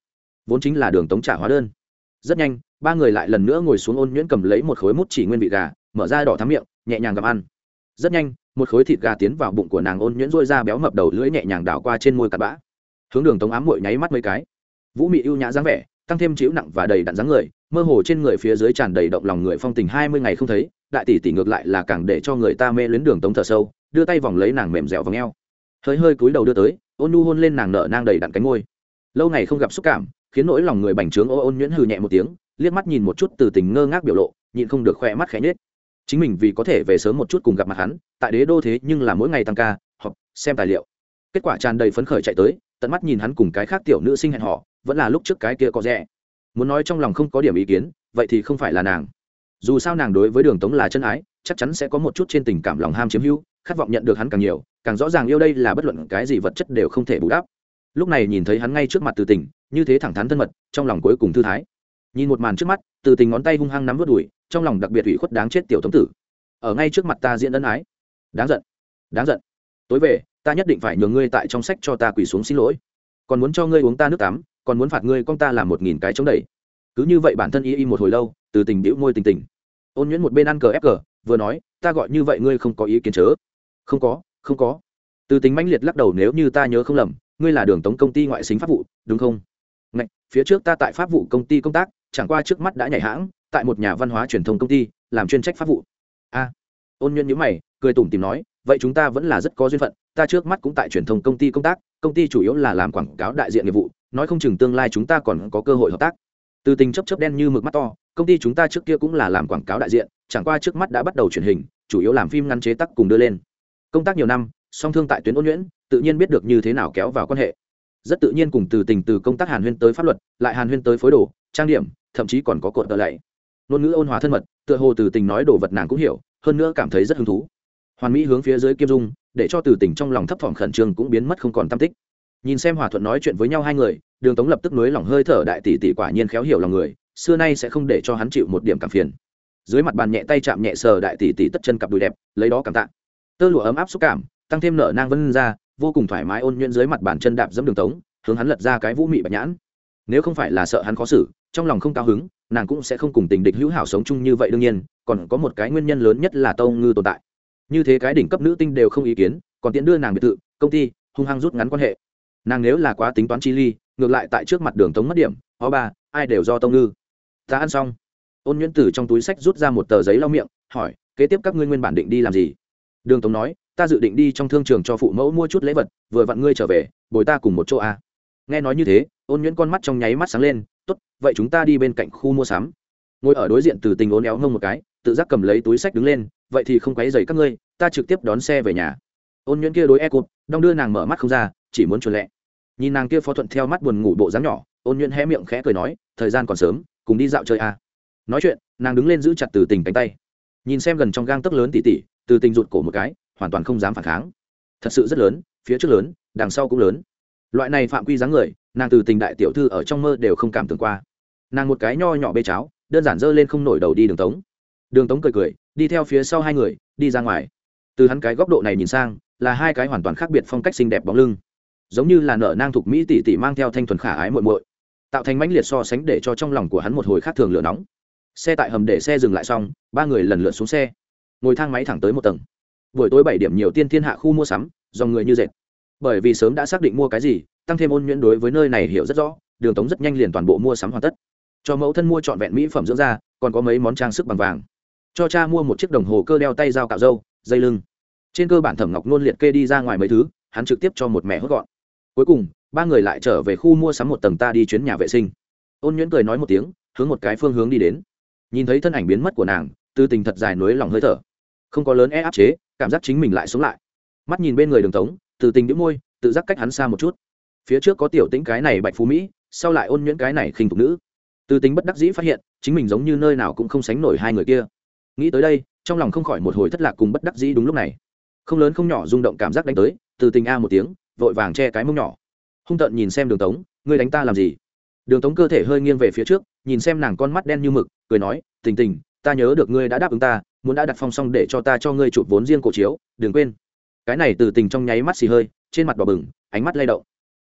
Vốn chính là đường tống trả hóa đơn. Rất nhanh, ba người lại lần nữa ngồi xuống ôn nhuyễn cầm lấy một khối mút chỉ nguyên vị gà, mở ra đỏ thắm miệng, nhẹ nhàng gặm ăn rất nhanh, một khối thịt gà tiến vào bụng của nàng ôn nhuyễn rôi ra béo mập đầu lưỡi nhẹ nhàng đảo qua trên môi cặp bã. Hướng đường tống ám mội nháy mắt mấy cái. Vũ mị ưu nhã dáng vẻ, tăng thêm chịu nặng và đầy đặn dáng người, mơ hồ trên người phía dưới tràn đầy động lòng người phong tình hai mươi ngày không thấy, đại tỷ tỷ ngược lại là càng để cho người ta mê luyến đường tống thở sâu, đưa tay vòng lấy nàng mềm dẻo vòng eo. Hơi hơi cúi đầu đưa tới, ôn nu hôn lên nàng nở nang đầy đặn cánh môi. Lâu ngày không gặp xúc cảm, khiến nỗi lòng người bành trướng ô ôn nhuyễn hừ nhẹ một tiếng, liếc mắt nhìn một chút từ tình ngơ ngác biểu lộ, nhịn không được khoe mắt khẽ nhết chính mình vì có thể về sớm một chút cùng gặp mặt hắn, tại đế đô thế nhưng là mỗi ngày tăng ca, học, xem tài liệu. Kết quả tràn đầy phấn khởi chạy tới, tận mắt nhìn hắn cùng cái khác tiểu nữ sinh hẹn họ vẫn là lúc trước cái kia có rẻ. Muốn nói trong lòng không có điểm ý kiến, vậy thì không phải là nàng. Dù sao nàng đối với đường tống là chân ái, chắc chắn sẽ có một chút trên tình cảm lòng ham chiếm hữu, khát vọng nhận được hắn càng nhiều, càng rõ ràng yêu đây là bất luận cái gì vật chất đều không thể bù đắp. Lúc này nhìn thấy hắn ngay trước mặt từ tình, như thế thẳng thắn thân mật, trong lòng cuối cùng thư thái nhìn một màn trước mắt từ tình ngón tay hung hăng nắm vớt đùi trong lòng đặc biệt ủy khuất đáng chết tiểu tống tử. Ở ngay trước mặt ta diễn ân ái. Đáng giận. Đáng giận. Tối về ta nhất định phải nhường ngươi tại trong sách cho ta quỳ xuống xin lỗi. Còn muốn cho ngươi uống ta nước tắm còn muốn phạt ngươi con ta làm một nghìn cái chống đẩy. Cứ như vậy bản thân y y một hồi lâu từ tình đĩu môi tình tình. Ôn nhuyễn một bên ăn cờ ép cờ vừa nói ta gọi như vậy ngươi không có ý kiến chớ? Không có không có. Từ Tình mãnh liệt lắc đầu nếu như ta nhớ không lầm ngươi là đường tống công ty ngoại xính pháp vụ đúng không? Ngạch, phía trước ta tại pháp vụ công ty công tác chẳng qua trước mắt đã nhảy hãng, tại một nhà văn hóa truyền thông công ty, làm chuyên trách pháp vụ. A. Ôn nhuận nhữ mày, cười tủm tìm nói, vậy chúng ta vẫn là rất có duyên phận, ta trước mắt cũng tại truyền thông công ty công tác, công ty chủ yếu là làm quảng cáo đại diện nghiệp vụ, nói không chừng tương lai chúng ta còn có cơ hội hợp tác. Từ tình chấp chấp đen như mực mắt to, công ty chúng ta trước kia cũng là làm quảng cáo đại diện, chẳng qua trước mắt đã bắt đầu truyền hình, chủ yếu làm phim ngắn chế tắc cùng đưa lên. Công tác nhiều năm, song thương tại tuyến ôn nhuyễn tự nhiên biết được như thế nào kéo vào quan hệ. Rất tự nhiên cùng từ tình từ công tác hàn huyên tới pháp luật, lại hàn huyên tới phối đồ, trang điểm thậm chí còn có cột tờ lạy. Ngôn ngữ ôn hòa thân mật, tựa hồ từ tình nói đồ vật nàng cũng hiểu, hơn nữa cảm thấy rất hứng thú. Hoàn mỹ hướng phía dưới kim dung, để cho từ tình trong lòng thấp thỏm khẩn trương cũng biến mất không còn tam tích. Nhìn xem hòa thuận nói chuyện với nhau hai người, đường tống lập tức nối lỏng hơi thở đại tỷ tỷ quả nhiên khéo hiểu lòng người, xưa nay sẽ không để cho hắn chịu một điểm cảm phiền. Dưới mặt bàn nhẹ tay chạm nhẹ sờ đại tỷ tỷ tất chân cặp đùi đẹp, lấy đó cảm tạ. Tơ lụa ấm áp xúc cảm, tăng thêm nở nang vân ra, vô cùng thoải mái ôn nhuyễn dưới mặt bàn chân đạp dẫm đường tống, hướng hắn lật ra cái vũ mị bạch nhãn. Nếu không phải là sợ hắn khó xử trong lòng không cao hứng, nàng cũng sẽ không cùng tình địch hữu hảo sống chung như vậy đương nhiên, còn có một cái nguyên nhân lớn nhất là tâu ngư tồn tại. Như thế cái đỉnh cấp nữ tinh đều không ý kiến, còn tiện đưa nàng biệt thự, công ty, hung hăng rút ngắn quan hệ. Nàng nếu là quá tính toán chi ly, ngược lại tại trước mặt đường tống mất điểm ó ba, ai đều do tâu ngư. Ta ăn xong. Ôn nhuyễn tử trong túi sách rút ra một tờ giấy lau miệng, hỏi, kế tiếp các ngươi nguyên bản định đi làm gì? Đường tống nói, ta dự định đi trong thương trường cho phụ mẫu mua chút lễ vật, vừa vặn ngươi trở về, bồi ta cùng một chỗ a à. nghe nói như thế, ôn nhuyễn con mắt trong nháy mắt sáng lên tốt, vậy chúng ta đi bên cạnh khu mua sắm. Ngồi ở đối diện từ tình ốn éo ngông một cái, tự giác cầm lấy túi sách đứng lên, vậy thì không quấy dày các ngươi, ta trực tiếp đón xe về nhà. Ôn nhuyễn kia đối e cụt, đong đưa nàng mở mắt không ra, chỉ muốn chuẩn lẹ. Nhìn nàng kia phó thuận theo mắt buồn ngủ bộ dáng nhỏ, ôn nhuyễn hé miệng khẽ cười nói, thời gian còn sớm, cùng đi dạo chơi à. nói chuyện, nàng đứng lên giữ chặt từ tình cánh tay. Nhìn xem gần trong gang tấc lớn tỉ tỉ, từ tình rụt cổ một cái, hoàn toàn không dám phản kháng. Thật sự rất lớn, phía trước lớn, đằng sau cũng lớn. Loại này phạm quy dáng người nàng từ tình đại tiểu thư ở trong mơ đều không cảm tưởng qua. Nàng một cái nho nhỏ bê cháo, đơn giản dơ lên không nổi đầu đi đường tống. Đường tống cười cười, đi theo phía sau hai người, đi ra ngoài. Từ hắn cái góc độ này nhìn sang, là hai cái hoàn toàn khác biệt phong cách xinh đẹp bóng lưng. Giống như là nở nang thục mỹ tỷ tỷ mang theo thanh thuần khả ái muội muội, tạo thành mãnh liệt so sánh để cho trong lòng của hắn một hồi khác thường lửa nóng. Xe tại hầm để xe dừng lại xong, ba người lần lượt xuống xe. Ngồi thang máy thẳng tới một tầng. Buổi tối bảy điểm nhiều tiên thiên hạ khu mua sắm, dòng người như dệt. Bởi vì sớm đã xác định mua cái gì tăng thêm ôn nhuyễn đối với nơi này hiểu rất rõ, đường tống rất nhanh liền toàn bộ mua sắm hoàn tất. Cho mẫu thân mua trọn vẹn mỹ phẩm dưỡng da, còn có mấy món trang sức bằng vàng. Cho cha mua một chiếc đồng hồ cơ đeo tay dao cạo râu, dây lưng. Trên cơ bản thẩm ngọc nôn liệt kê đi ra ngoài mấy thứ, hắn trực tiếp cho một mẹ hốt gọn. Cuối cùng, ba người lại trở về khu mua sắm một tầng ta đi chuyến nhà vệ sinh. Ôn nhuyễn cười nói một tiếng, hướng một cái phương hướng đi đến. Nhìn thấy thân ảnh biến mất của nàng, tư tình thật dài nối lòng hơi thở. Không có lớn e áp chế, cảm giác chính mình lại sống lại. Mắt nhìn bên người đường tống từ tình đĩu môi, tự giác cách hắn xa một chút phía trước có tiểu tĩnh cái này bạch phú mỹ, sau lại ôn nhuyễn cái này khinh thục nữ. Từ tính bất đắc dĩ phát hiện, chính mình giống như nơi nào cũng không sánh nổi hai người kia. Nghĩ tới đây, trong lòng không khỏi một hồi thất lạc cùng bất đắc dĩ đúng lúc này. Không lớn không nhỏ rung động cảm giác đánh tới, từ tình a một tiếng, vội vàng che cái mông nhỏ. Hung tợn nhìn xem đường tống, ngươi đánh ta làm gì? Đường tống cơ thể hơi nghiêng về phía trước, nhìn xem nàng con mắt đen như mực, cười nói, tình tình, ta nhớ được ngươi đã đáp ứng ta, muốn đã đặt phong xong để cho ta cho ngươi chụp vốn riêng cổ chiếu, đừng quên. Cái này từ tình trong nháy mắt xì hơi, trên mặt đỏ bừng, ánh mắt lay động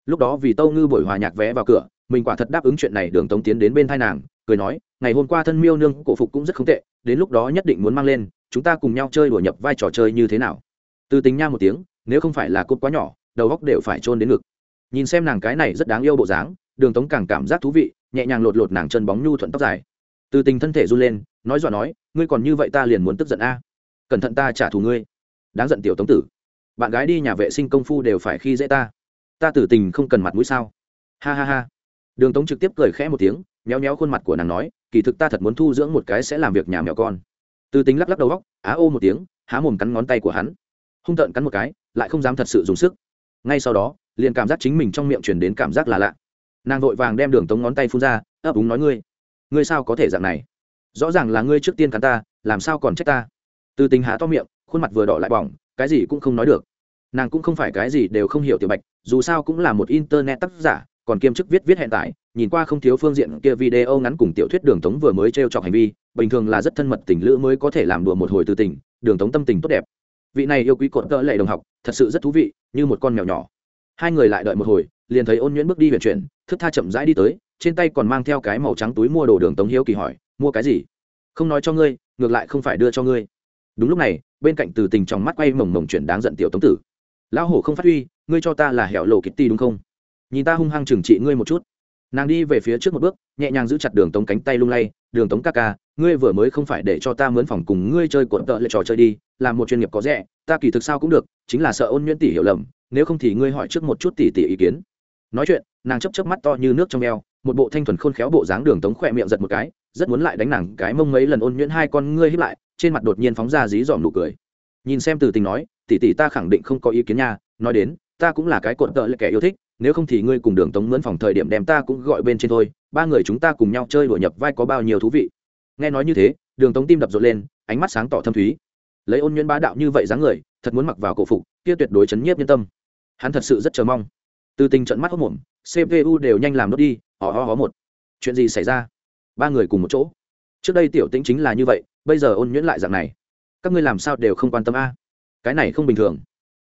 lúc đó vì tâu ngư buổi hòa nhạc vé vào cửa, mình quả thật đáp ứng chuyện này đường tống tiến đến bên thai nàng, cười nói, ngày hôm qua thân miêu nương cổ phục cũng rất không tệ, đến lúc đó nhất định muốn mang lên, chúng ta cùng nhau chơi đùa nhập vai trò chơi như thế nào? Từ tính nha một tiếng, nếu không phải là cốt quá nhỏ, đầu góc đều phải trôn đến ngực. Nhìn xem nàng cái này rất đáng yêu bộ dáng, đường tống càng cảm giác thú vị, nhẹ nhàng lột lột nàng chân bóng nhu thuận tóc dài. Từ tình thân thể run lên, nói dọa nói, ngươi còn như vậy ta liền muốn tức giận a. Cẩn thận ta trả thù ngươi. Đáng giận tiểu tống tử. Bạn gái đi nhà vệ sinh công phu đều phải khi dễ ta ta tử tình không cần mặt mũi sao? Ha ha ha. Đường tống trực tiếp cười khẽ một tiếng, méo méo khuôn mặt của nàng nói, kỳ thực ta thật muốn thu dưỡng một cái sẽ làm việc nhà mèo con. Từ tính lắc lắc đầu góc, á ô một tiếng, há mồm cắn ngón tay của hắn. Hung tợn cắn một cái, lại không dám thật sự dùng sức. Ngay sau đó, liền cảm giác chính mình trong miệng chuyển đến cảm giác là lạ. Nàng vội vàng đem đường tống ngón tay phun ra, ấp úng nói ngươi ngươi sao có thể dạng này? Rõ ràng là ngươi trước tiên cắn ta, làm sao còn trách ta? Từ tính há to miệng, khuôn mặt vừa đỏ lại bỏng, cái gì cũng không nói được nàng cũng không phải cái gì đều không hiểu tiểu bạch, dù sao cũng là một internet tác giả, còn kiêm chức viết viết hiện tại, nhìn qua không thiếu phương diện kia video ngắn cùng tiểu thuyết đường tống vừa mới t r e o chọc hành vi, bình thường là rất thân mật tình lữ mới có thể làm đùa một hồi từ tình, đường tống tâm tình tốt đẹp. Vị này yêu quý cột cỡ lệ đồng học, thật sự rất thú vị, như một con mèo nhỏ. Hai người lại đợi một hồi, liền thấy ôn nhuyễn bước đi vận chuyển thức tha chậm rãi đi tới, trên tay còn mang theo cái màu trắng túi mua đồ đường tống hiếu kỳ hỏi, mua cái gì? Không nói cho ngươi, ngược lại không phải đưa cho ngươi. Đúng lúc này, bên cạnh từ tình trong mắt quay mồng mồng chuyển đáng giận tiểu tống tử lão hổ không phát huy, ngươi cho ta là hẻo lộ kitty đúng không? Nhìn ta hung hăng trừng trị ngươi một chút. Nàng đi về phía trước một bước, nhẹ nhàng giữ chặt đường tống cánh tay lung lay, đường tống ca ca, ngươi vừa mới không phải để cho ta mướn phòng cùng ngươi chơi cuộn tợ lại trò chơi đi, làm một chuyên nghiệp có rẻ, ta kỳ thực sao cũng được, chính là sợ ôn nhuyễn tỷ hiểu lầm, nếu không thì ngươi hỏi trước một chút tỷ tỷ ý kiến. Nói chuyện, nàng chấp chấp mắt to như nước trong eo, một bộ thanh thuần khôn khéo bộ dáng đường tống khỏe miệng giật một cái, rất muốn lại đánh nàng cái mông mấy lần ôn nhuyễn hai con ngươi hiếp lại, trên mặt đột nhiên phóng ra dí dỏm nụ cười. Nhìn xem từ tình nói tỷ tỷ ta khẳng định không có ý kiến nha, nói đến, ta cũng là cái cuộn tợ lại kẻ yêu thích, nếu không thì ngươi cùng đường tống mướn phòng thời điểm đem ta cũng gọi bên trên thôi, ba người chúng ta cùng nhau chơi đuổi nhập vai có bao nhiêu thú vị. Nghe nói như thế, đường tống tim đập rộn lên, ánh mắt sáng tỏ thâm thúy. Lấy ôn nhuyễn bá đạo như vậy dáng người, thật muốn mặc vào cổ phục, kia tuyệt đối chấn nhiếp nhân tâm. Hắn thật sự rất chờ mong. Từ tình trận mắt hốc mồm cpu đều nhanh làm đốt đi họ ho ho một. Chuyện gì xảy ra? Ba người cùng một chỗ. Trước đây tiểu tĩnh chính là như vậy, bây giờ ôn nhuyễn lại dạng này. Các ngươi làm sao đều không quan tâm a? Cái này không bình thường.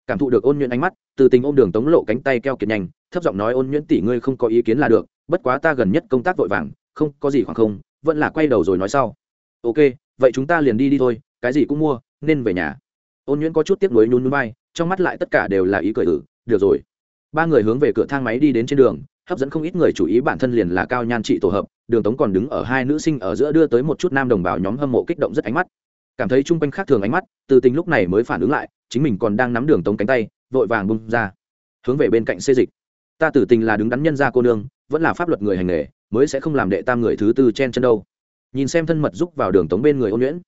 Cảm thụ được ôn nhuận ánh mắt, từ tình ôm đường tống lộ cánh tay keo kiệt nhanh, thấp giọng nói, ôn nhuận tỷ ngươi không có ý kiến là được, bất quá ta gần nhất công tác vội vàng, không có gì khoảng không, vẫn là quay đầu rồi nói sau. Ok, vậy chúng ta liền đi đi thôi, cái gì cũng mua, nên về nhà. Ôn nhuận có chút tiếc nuối nhún nhún vai, trong mắt lại tất cả đều là ý cười ử được rồi. Ba người hướng về cửa thang máy đi đến trên đường, hấp dẫn không ít người chủ ý bản thân liền là cao nhan trị tổ hợp, đường tống còn đứng ở hai nữ sinh ở giữa đưa tới một chút nam đồng bào nhóm hâm mộ kích động rất ánh mắt cảm thấy chung quanh khác thường ánh mắt, từ tình lúc này mới phản ứng lại, chính mình còn đang nắm đường tống cánh tay, vội vàng bung ra, hướng về bên cạnh xê dịch. Ta tử tình là đứng đắn nhân gia cô nương, vẫn là pháp luật người hành nghề, mới sẽ không làm đệ tam người thứ tư chen chân đâu. Nhìn xem thân mật giúp vào đường tống bên người ôn nhuyễn,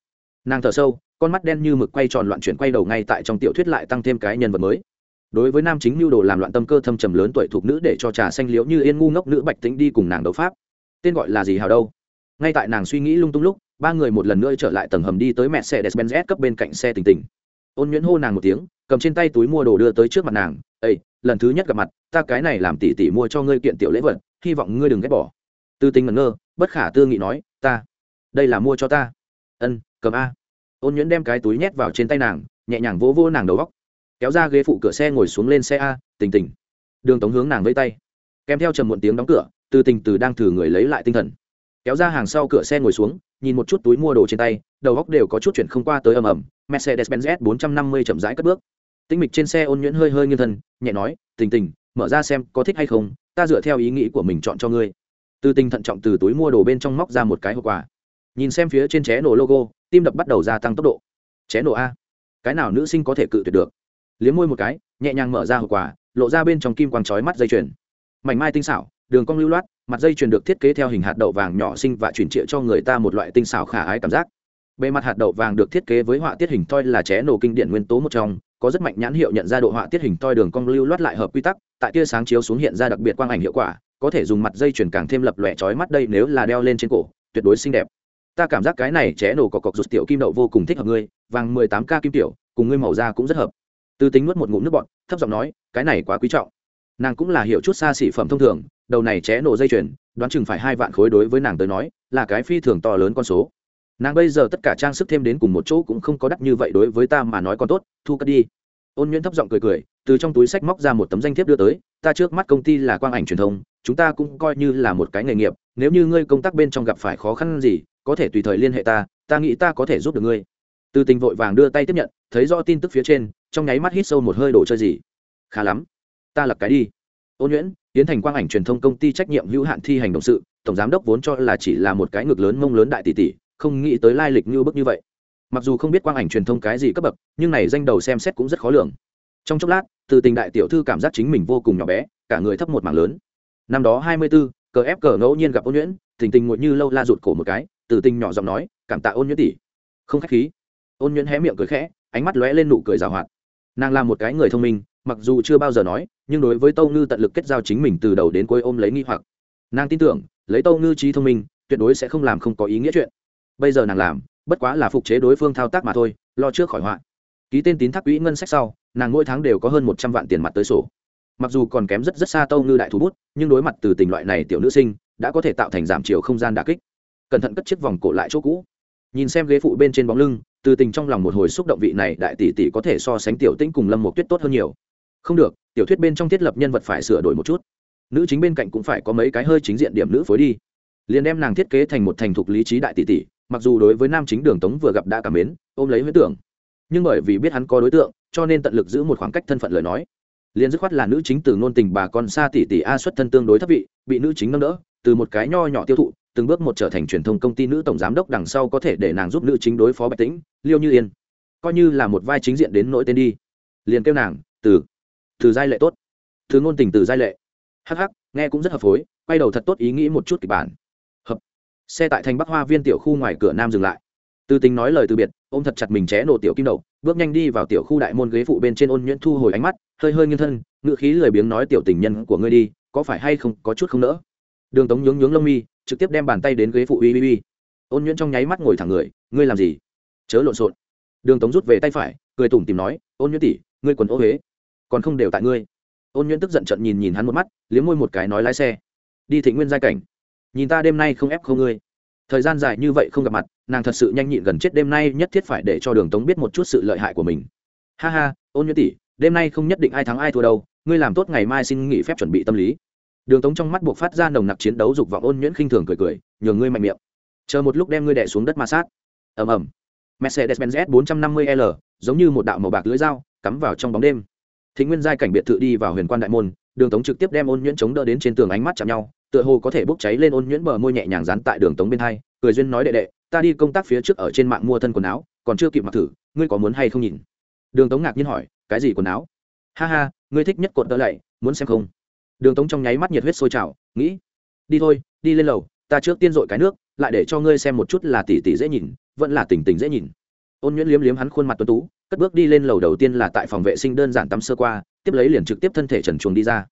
nàng thở sâu, con mắt đen như mực quay tròn loạn chuyển quay đầu ngay tại trong tiểu thuyết lại tăng thêm cái nhân vật mới. Đối với nam chính mưu đồ làm loạn tâm cơ thâm trầm lớn tuổi thuộc nữ để cho trà xanh liễu như yên ngu ngốc nữ bạch tĩnh đi cùng nàng đấu pháp. Tên gọi là gì hào đâu? Ngay tại nàng suy nghĩ lung tung lúc, ba người một lần nữa trở lại tầng hầm đi tới mẹ xe despenz cấp bên cạnh xe tình tình. Ôn nhuyễn hô nàng một tiếng, cầm trên tay túi mua đồ đưa tới trước mặt nàng ây lần thứ nhất gặp mặt, ta cái này làm tỉ tỉ mua cho ngươi kiện tiểu lễ vật, hy vọng ngươi đừng ghét bỏ. Tư tình ngẩn ngơ, bất khả tư nghị nói, ta, đây là mua cho ta. Ân, cầm a. Ôn nhuyễn đem cái túi nhét vào trên tay nàng, nhẹ nhàng vỗ vỗ nàng đầu góc. Kéo ra ghế phụ cửa xe ngồi xuống lên xe a, tình tình. Đường tống hướng nàng vây tay. Kèm theo trầm một tiếng đóng cửa từ tình từ đang thử người lấy lại tinh thần kéo ra hàng sau cửa xe ngồi xuống, nhìn một chút túi mua đồ trên tay, đầu góc đều có chút chuyển không qua tới ầm ầm. Mercedes benz s 450 chậm rãi cất bước. Tinh mịch trên xe ôn nhuyễn hơi hơi nghiêng thân, nhẹ nói, tình tình, mở ra xem có thích hay không, ta dựa theo ý nghĩ của mình chọn cho ngươi. Từ tình thận trọng từ túi mua đồ bên trong móc ra một cái hộp quà. Nhìn xem phía trên ché nổ logo, tim đập bắt đầu gia tăng tốc độ. Ché nổ a. Cái nào nữ sinh có thể cự tuyệt được? Liếm môi một cái, nhẹ nhàng mở ra hộp quà, lộ ra bên trong kim quang chói mắt dây chuyền. Mảnh mai tinh xảo, đường cong lưu loát mặt dây chuyền được thiết kế theo hình hạt đậu vàng nhỏ xinh và chuyển trịa cho người ta một loại tinh xảo khả ái cảm giác. Bề mặt hạt đậu vàng được thiết kế với họa tiết hình toi là ché nổ kinh điển nguyên tố một trong, có rất mạnh nhãn hiệu nhận ra độ họa tiết hình toi đường cong lưu loát lại hợp quy tắc, tại tia sáng chiếu xuống hiện ra đặc biệt quang ảnh hiệu quả, có thể dùng mặt dây chuyền càng thêm lập lòe chói mắt đây nếu là đeo lên trên cổ, tuyệt đối xinh đẹp. Ta cảm giác cái này ché nổ có cọc rụt tiểu kim đậu vô cùng thích hợp ngươi, vàng mười tám k kim tiểu, cùng ngươi màu da cũng rất hợp. Tư tính nuốt một ngụm nước bọt, thấp giọng nói, cái này quá quý trọng nàng cũng là hiểu chút xa xỉ phẩm thông thường, đầu này ché nổ dây chuyền, đoán chừng phải hai vạn khối đối với nàng tới nói, là cái phi thường to lớn con số. Nàng bây giờ tất cả trang sức thêm đến cùng một chỗ cũng không có đắt như vậy đối với ta mà nói còn tốt, thu cất đi. Ôn nhuyễn thấp giọng cười cười, từ trong túi sách móc ra một tấm danh thiếp đưa tới, ta trước mắt công ty là quang ảnh truyền thông, chúng ta cũng coi như là một cái nghề nghiệp, nếu như ngươi công tác bên trong gặp phải khó khăn gì, có thể tùy thời liên hệ ta ta nghĩ ta có thể giúp được ngươi. Từ tình vội vàng đưa tay tiếp nhận, thấy rõ tin tức phía trên, trong nháy mắt hít sâu một hơi đồ chơi gì. Khá lắm ta lập cái đi. Ôn nhuyễn tiến thành quang ảnh truyền thông công ty trách nhiệm hữu hạn thi hành động sự, tổng giám đốc vốn cho là chỉ là một cái ngực lớn mông lớn đại tỷ tỷ, không nghĩ tới lai lịch như bức như vậy. Mặc dù không biết quang ảnh truyền thông cái gì cấp bậc, nhưng này danh đầu xem xét cũng rất khó lường. Trong chốc lát, từ tình đại tiểu thư cảm giác chính mình vô cùng nhỏ bé, cả người thấp một mảng lớn. Năm đó hai mươi b ố cờ ép cờ ngẫu nhiên gặp ôn nhuyễn, tình tình ngồi như lâu la rụt cổ một cái, từ tình nhỏ giọng nói, cảm tạ ôn nhuyễn tỷ. Không k h á c h khí. Ôn nhuyễn hé miệng cười khẽ, ánh mắt lóe lên nụ cười rào hoạt. Nàng là một cái người thông minh mặc dù chưa bao giờ nói, nhưng đối với tâu ngư tận lực kết giao chính mình từ đầu đến cuối ôm lấy nghi hoặc. Nàng tin tưởng, lấy tâu ngư trí thông minh, tuyệt đối sẽ không làm không có ý nghĩa chuyện. Bây giờ nàng làm, bất quá là phục chế đối phương thao tác mà thôi, lo trước khỏi họa. Ký tên tín thác quỹ ngân sách sau, nàng mỗi tháng đều có hơn một trăm vạn tiền mặt tới sổ. Mặc dù còn kém rất rất xa tâu ngư đại thú bút, nhưng đối mặt từ tình loại này tiểu nữ sinh, đã có thể tạo thành giảm chiều không gian đà kích. Cẩn thận cất chiếc vòng cổ lại chỗ cũ. Nhìn xem ghế phụ bên trên bóng lưng, từ tình trong lòng một hồi xúc động vị này đại tỷ tỷ có thể so sánh tiểu tĩnh cùng lâm một tuyết tốt hơn nhiều không được, tiểu thuyết bên trong thiết lập nhân vật phải sửa đổi một chút. Nữ chính bên cạnh cũng phải có mấy cái hơi chính diện điểm nữ phối đi. Liền đem nàng thiết kế thành một thành thục lý trí đại tỷ tỷ, mặc dù đối với nam chính đường tống vừa gặp đã cảm mến, ôm lấy huyết tưởng. Nhưng bởi vì biết hắn có đối tượng, cho nên tận lực giữ một khoảng cách thân phận lời nói. Liền dứt khoát là nữ chính từ ngôn tình bà con xa tỷ tỷ a xuất thân tương đối thấp vị, bị nữ chính nâng đỡ, từ một cái nho nhỏ tiêu thụ, từng bước một trở thành truyền thông công ty nữ tổng giám đốc đằng sau có thể để nàng giúp nữ chính đối phó bạch tĩnh, liêu như yên. Coi như là một vai chính diện đến nỗi tên đi. Liền kêu nàng, từ từ giai lệ tốt. Thứ ngôn tình từ giai lệ. Hắc hắc, nghe cũng rất hợp phối, quay đầu thật tốt ý nghĩ một chút kịch bản. Hợp. Xe tại thành bắc hoa viên tiểu khu ngoài cửa nam dừng lại. Từ tính nói lời từ biệt, ôm thật chặt mình ché nổ tiểu kim đầu, bước nhanh đi vào tiểu khu đại môn ghế phụ bên trên ôn nhuyễn thu hồi ánh mắt, hơi hơi nghiêng thân ngựa khí lười biếng nói tiểu tình nhân của ngươi đi, có phải hay không có chút không nỡ? Đường tống nhướng nhướng lông mi, trực tiếp đem bàn tay đến ghế phụ uy uy uy. Ôn nhuyễn trong nháy mắt ngồi thẳng người, ngươi làm gì? Chớ lộn xộn. Đường tống rút về tay phải, cười tủm tìm nói, ôn nhuyễn tỷ, ngươi quần ô huế còn không đều tại ngươi. Ôn nhuyễn tức giận trận nhìn nhìn hắn một mắt, liếm môi một cái nói lái xe. Đi thị nguyên giai cảnh. Nhìn ta đêm nay không ép không ngươi. Thời gian dài như vậy không gặp mặt, nàng thật sự nhanh nhịn gần chết đêm nay nhất thiết phải để cho đường tống biết một chút sự lợi hại của mình. Ha ha, ôn nhuyễn tỷ, đêm nay không nhất định ai thắng ai thua đâu, ngươi làm tốt ngày mai xin nghỉ phép chuẩn bị tâm lý. Đường tống trong mắt buộc phát ra nồng nặc chiến đấu dục vọng, ôn nhuyễn khinh thường cười cười, nhường ngươi mạnh miệng. Chờ một lúc đem ngươi đẻ xuống đất ma sát. Ầm ầm. Mercedes benz s 450 l, giống như một đạo màu bạc lưỡi dao, cắm vào trong bóng đêm thịnh nguyên giai cảnh biệt thự đi vào huyền quan đại môn, đường tống trực tiếp đem ôn nhuyễn chống đỡ đến trên tường ánh mắt chạm nhau, tựa hồ có thể bốc cháy lên ôn nhuyễn bờ môi nhẹ nhàng dán tại đường tống bên hai, cười duyên nói đệ đệ, ta đi công tác phía trước ở trên mạng mua thân quần áo, còn chưa kịp mặc thử, ngươi có muốn hay không nhìn? Đường tống ngạc nhiên hỏi, cái gì quần áo? Ha ha, ngươi thích nhất cột đỡ lạy, muốn xem không? Đường tống trong nháy mắt nhiệt huyết sôi trào, nghĩ, đi thôi, đi lên lầu, ta trước tiên dội cái nước, lại để cho ngươi xem một chút là tỉ tỉ dễ nhìn, vẫn là tỉnh tỉnh dễ nhìn. Ôn nhuyễn liếm liếm hắn khuôn mặt tuấn tú cất bước đi lên lầu đầu tiên là tại phòng vệ sinh đơn giản tắm sơ qua, tiếp lấy liền trực tiếp thân thể trần chuồng đi ra.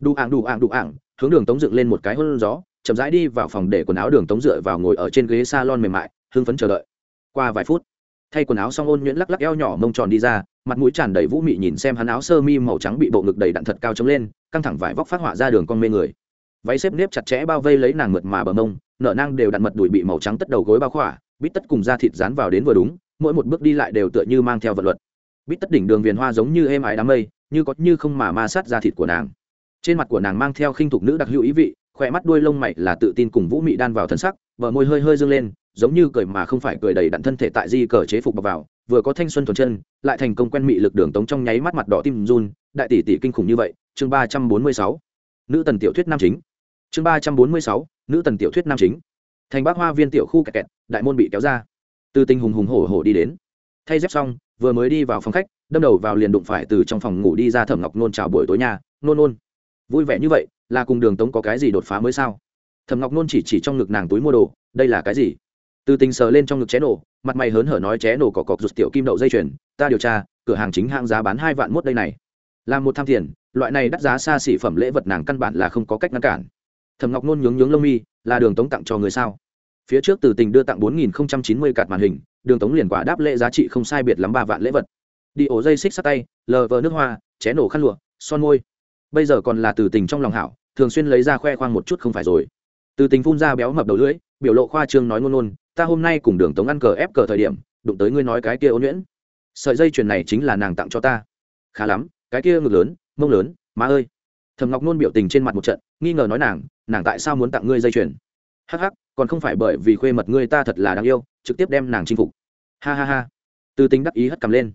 Đủ ạng đủ ạng đủ ạng hướng đường tống dựng lên một cái hôn gió, chậm rãi đi vào phòng để quần áo đường tống dựa vào ngồi ở trên ghế salon mềm mại, hưng phấn chờ đợi. Qua vài phút, thay quần áo xong ôn nhuyễn lắc lắc eo nhỏ mông tròn đi ra, mặt mũi tràn đầy vũ mị nhìn xem hắn áo sơ mi màu trắng bị bộ ngực đầy đặn thật cao trống lên, căng thẳng vải vóc phát họa ra đường con mê người. Váy xếp nếp chặt chẽ bao vây lấy nàng mượt mà bờ mông nở nang đều đặn mật đùi bị màu trắng tất đầu gối bao khỏa, bít tất cùng da thịt dán vào đến vừa đúng mỗi một bước đi lại đều tựa như mang theo vật luật. Bít tất đỉnh đường viền hoa giống như êm ái đám mây, như có như không mà ma sát da thịt của nàng. Trên mặt của nàng mang theo khinh thục nữ đặc hữu ý vị, khỏe mắt đuôi lông mày là tự tin cùng vũ mị đan vào thân sắc vợ môi hơi hơi dâng lên, giống như cười mà không phải cười đầy đặn thân thể tại di cờ chế phục bọc vào, vừa có thanh xuân thuần chân, lại thành công quen mị lực đường tống trong nháy mắt mặt đỏ tim run, đại tỷ tỷ kinh khủng như vậy, chương ba trăm bốn mươi sáu. Nữ tần tiểu thuyết nam chính. Chương ba trăm bốn mươi sáu, nữ tần tiểu thuyết nam chính. Thành bác hoa viên tiểu khu kẹt kẹt, đại môn bị kéo ra từ tình hùng hùng hổ hổ đi đến. Thay dép xong, vừa mới đi vào phòng khách, đâm đầu vào liền đụng phải từ trong phòng ngủ đi ra thẩm ngọc nôn chào buổi tối nhà nôn nôn. Vui vẻ như vậy, là cùng đường tống có cái gì đột phá mới sao? Thẩm ngọc nôn chỉ chỉ trong ngực nàng túi mua đồ, đây là cái gì? Từ tình sờ lên trong ngực ché nổ mặt mày hớn hở nói ché nổ cỏ cọc rụt tiểu kim đậu dây chuyền, ta điều tra, cửa hàng chính hãng giá bán hai vạn mốt đây này. Làm một tham tiền, loại này đắt giá xa xỉ phẩm lễ vật nàng căn bản là không có cách ngăn cản. Thẩm ngọc nôn nhướng nhướng lông mi, là đường tống tặng cho người sao? Phía trước từ tình đưa tặng bốn nghìn chín mươi cạt màn hình, đường tống liền quả đáp lễ giá trị không sai biệt lắm ba vạn lễ vật. Đi ổ dây xích sắt tay, lờ vờ nước hoa, ché nổ khăn lụa, son môi. Bây giờ còn là từ tình trong lòng hảo, thường xuyên lấy ra khoe khoang một chút không phải rồi. Từ tình phun ra béo mập đầu lưỡi, biểu lộ khoa trương nói ngôn ngôn ta hôm nay cùng đường tống ăn cờ ép cờ thời điểm, đụng tới ngươi nói cái kia ôn nhuyễn. Sợi dây chuyền này chính là nàng tặng cho ta. Khá lắm, cái kia ngực lớn, mông lớn, má ơi. Thầm ngọc nôn biểu tình trên mặt một trận, nghi ngờ nói nàng nàng tại sao muốn tặng ngươi dây chuyền? Hắc hắc còn không phải bởi vì khuê mật ngươi ta thật là đáng yêu, trực tiếp đem nàng chinh phục. Ha ha ha. Từ tính đắc ý hất cầm lên.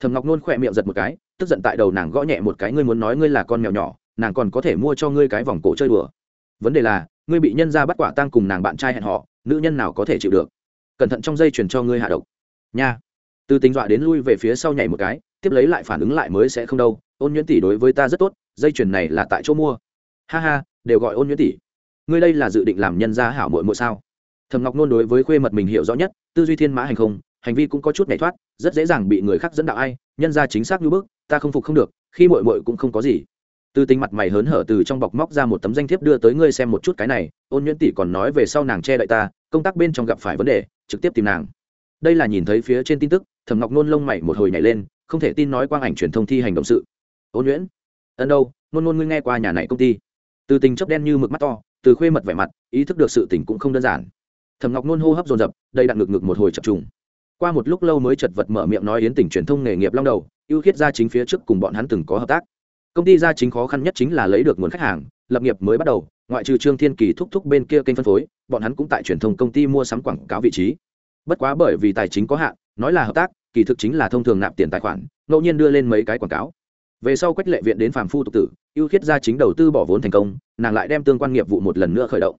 Thầm ngọc nôn khỏe miệng giật một cái, tức giận tại đầu nàng gõ nhẹ một cái, ngươi muốn nói ngươi là con mèo nhỏ, nàng còn có thể mua cho ngươi cái vòng cổ chơi đùa. Vấn đề là, ngươi bị nhân ra bắt quả tang cùng nàng bạn trai hẹn họ nữ nhân nào có thể chịu được? Cẩn thận trong dây chuyển cho ngươi hạ độc. Nha. Từ tính dọa đến lui về phía sau nhảy một cái, tiếp lấy lại phản ứng lại mới sẽ không đâu. Ôn nhuyễn tỷ đối với ta rất tốt, dây chuyền này là tại chỗ mua. Ha ha, đều gọi ôn nhuyễn tỷ ngươi đây là dự định làm nhân gia hảo muội muội sao? Thầm ngọc nôn đối với khuê mật mình hiểu rõ nhất, tư duy thiên mã hành không, hành vi cũng có chút nhảy thoát, rất dễ dàng bị người khác dẫn đạo ai, nhân gia chính xác như bước ta không phục không được, khi muội muội cũng không có gì. Tư tính mặt mày hớn hở từ trong bọc móc ra một tấm danh thiếp đưa tới ngươi xem một chút cái này, ôn nhuyễn tỷ còn nói về sau nàng che đậy ta, công tác bên trong gặp phải vấn đề, trực tiếp tìm nàng. Đây là nhìn thấy phía trên tin tức, thẩm ngọc nôn lông mày một hồi nhảy lên, không thể tin nói quang ảnh truyền thông thi hành động sự. Ôn nhuyễn ân đâu, nôn nôn ngươi nghe qua nhà này công ty? Tư tình chớp đen như mực mắt to từ khuê mật vẻ mặt, ý thức được sự tình cũng không đơn giản. Thẩm ngọc nôn hô hấp dồn dập, đầy đặn ngực ngực một hồi chập trùng. Qua một lúc lâu mới chật vật mở miệng nói yến tỉnh truyền thông nghề nghiệp long đầu, ưu khiết gia chính phía trước cùng bọn hắn từng có hợp tác. Công ty gia chính khó khăn nhất chính là lấy được nguồn khách hàng, lập nghiệp mới bắt đầu, ngoại trừ trương thiên kỳ thúc thúc bên kia kênh phân phối, bọn hắn cũng tại truyền thông công ty mua sắm quảng cáo vị trí. Bất quá bởi vì tài chính có hạn, nói là hợp tác, kỳ thực chính là thông thường nạp tiền tài khoản, ngẫu nhiên đưa lên mấy cái quảng cáo về sau quách lệ viện đến phàm phu tục tử, ưu khiết gia chính đầu tư bỏ vốn thành công, nàng lại đem tương quan nghiệp vụ một lần nữa khởi động.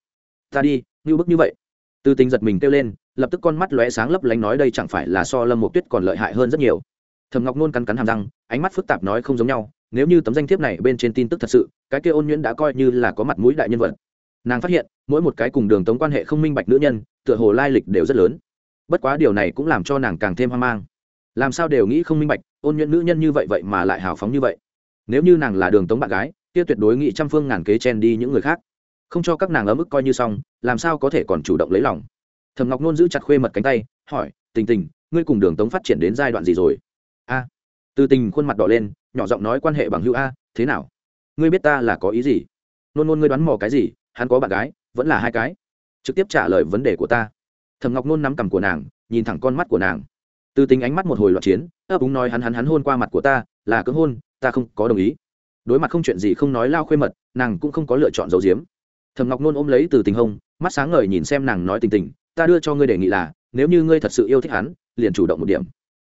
Ta đi, như bức như vậy. Tư tình giật mình kêu lên, lập tức con mắt lóe sáng lấp lánh nói, đây chẳng phải là so lâm một tuyết còn lợi hại hơn rất nhiều. Thầm ngọc nôn cắn cắn hàm răng, ánh mắt phức tạp nói không giống nhau, nếu như tấm danh thiếp này bên trên tin tức thật sự, cái kia ôn nhuyễn đã coi như là có mặt mũi đại nhân vật. Nàng phát hiện, mỗi một cái cùng đường tống quan hệ không minh bạch nữ nhân, tựa hồ lai lịch đều rất lớn. Bất quá điều này cũng làm cho nàng càng thêm hoang mang làm sao đều nghĩ không minh bạch, ôn nhuận nữ nhân như vậy vậy mà lại hào phóng như vậy. Nếu như nàng là đường tống bạn gái, kia tuyệt đối nghĩ trăm phương ngàn kế chen đi những người khác. Không cho các nàng ở mức coi như xong, làm sao có thể còn chủ động lấy lòng? Thầm ngọc nôn giữ chặt khuê mật cánh tay, hỏi, tình tình, ngươi cùng đường tống phát triển đến giai đoạn gì rồi? A. Từ tình khuôn mặt đỏ lên, nhỏ giọng nói quan hệ bằng hữu a, thế nào? Ngươi biết ta là có ý gì? Nôn nôn, ngươi đoán mò cái gì? Hắn có bạn gái, vẫn là hai cái. Trực tiếp trả lời vấn đề của ta. Thầm ngọc nôn nắm cằm của nàng, nhìn thẳng con mắt của nàng từ tình ánh mắt một hồi loạn chiến, ấp úng nói hắn hắn hắn hôn qua mặt của ta, là cưỡng hôn, ta không có đồng ý. Đối mặt không chuyện gì không nói lao khuê mật, nàng cũng không có lựa chọn giấu giếm. Thầm ngọc nôn ôm lấy từ tình hông mắt sáng ngời nhìn xem nàng nói tình tình, ta đưa cho ngươi đề nghị là, nếu như ngươi thật sự yêu thích hắn, liền chủ động một điểm.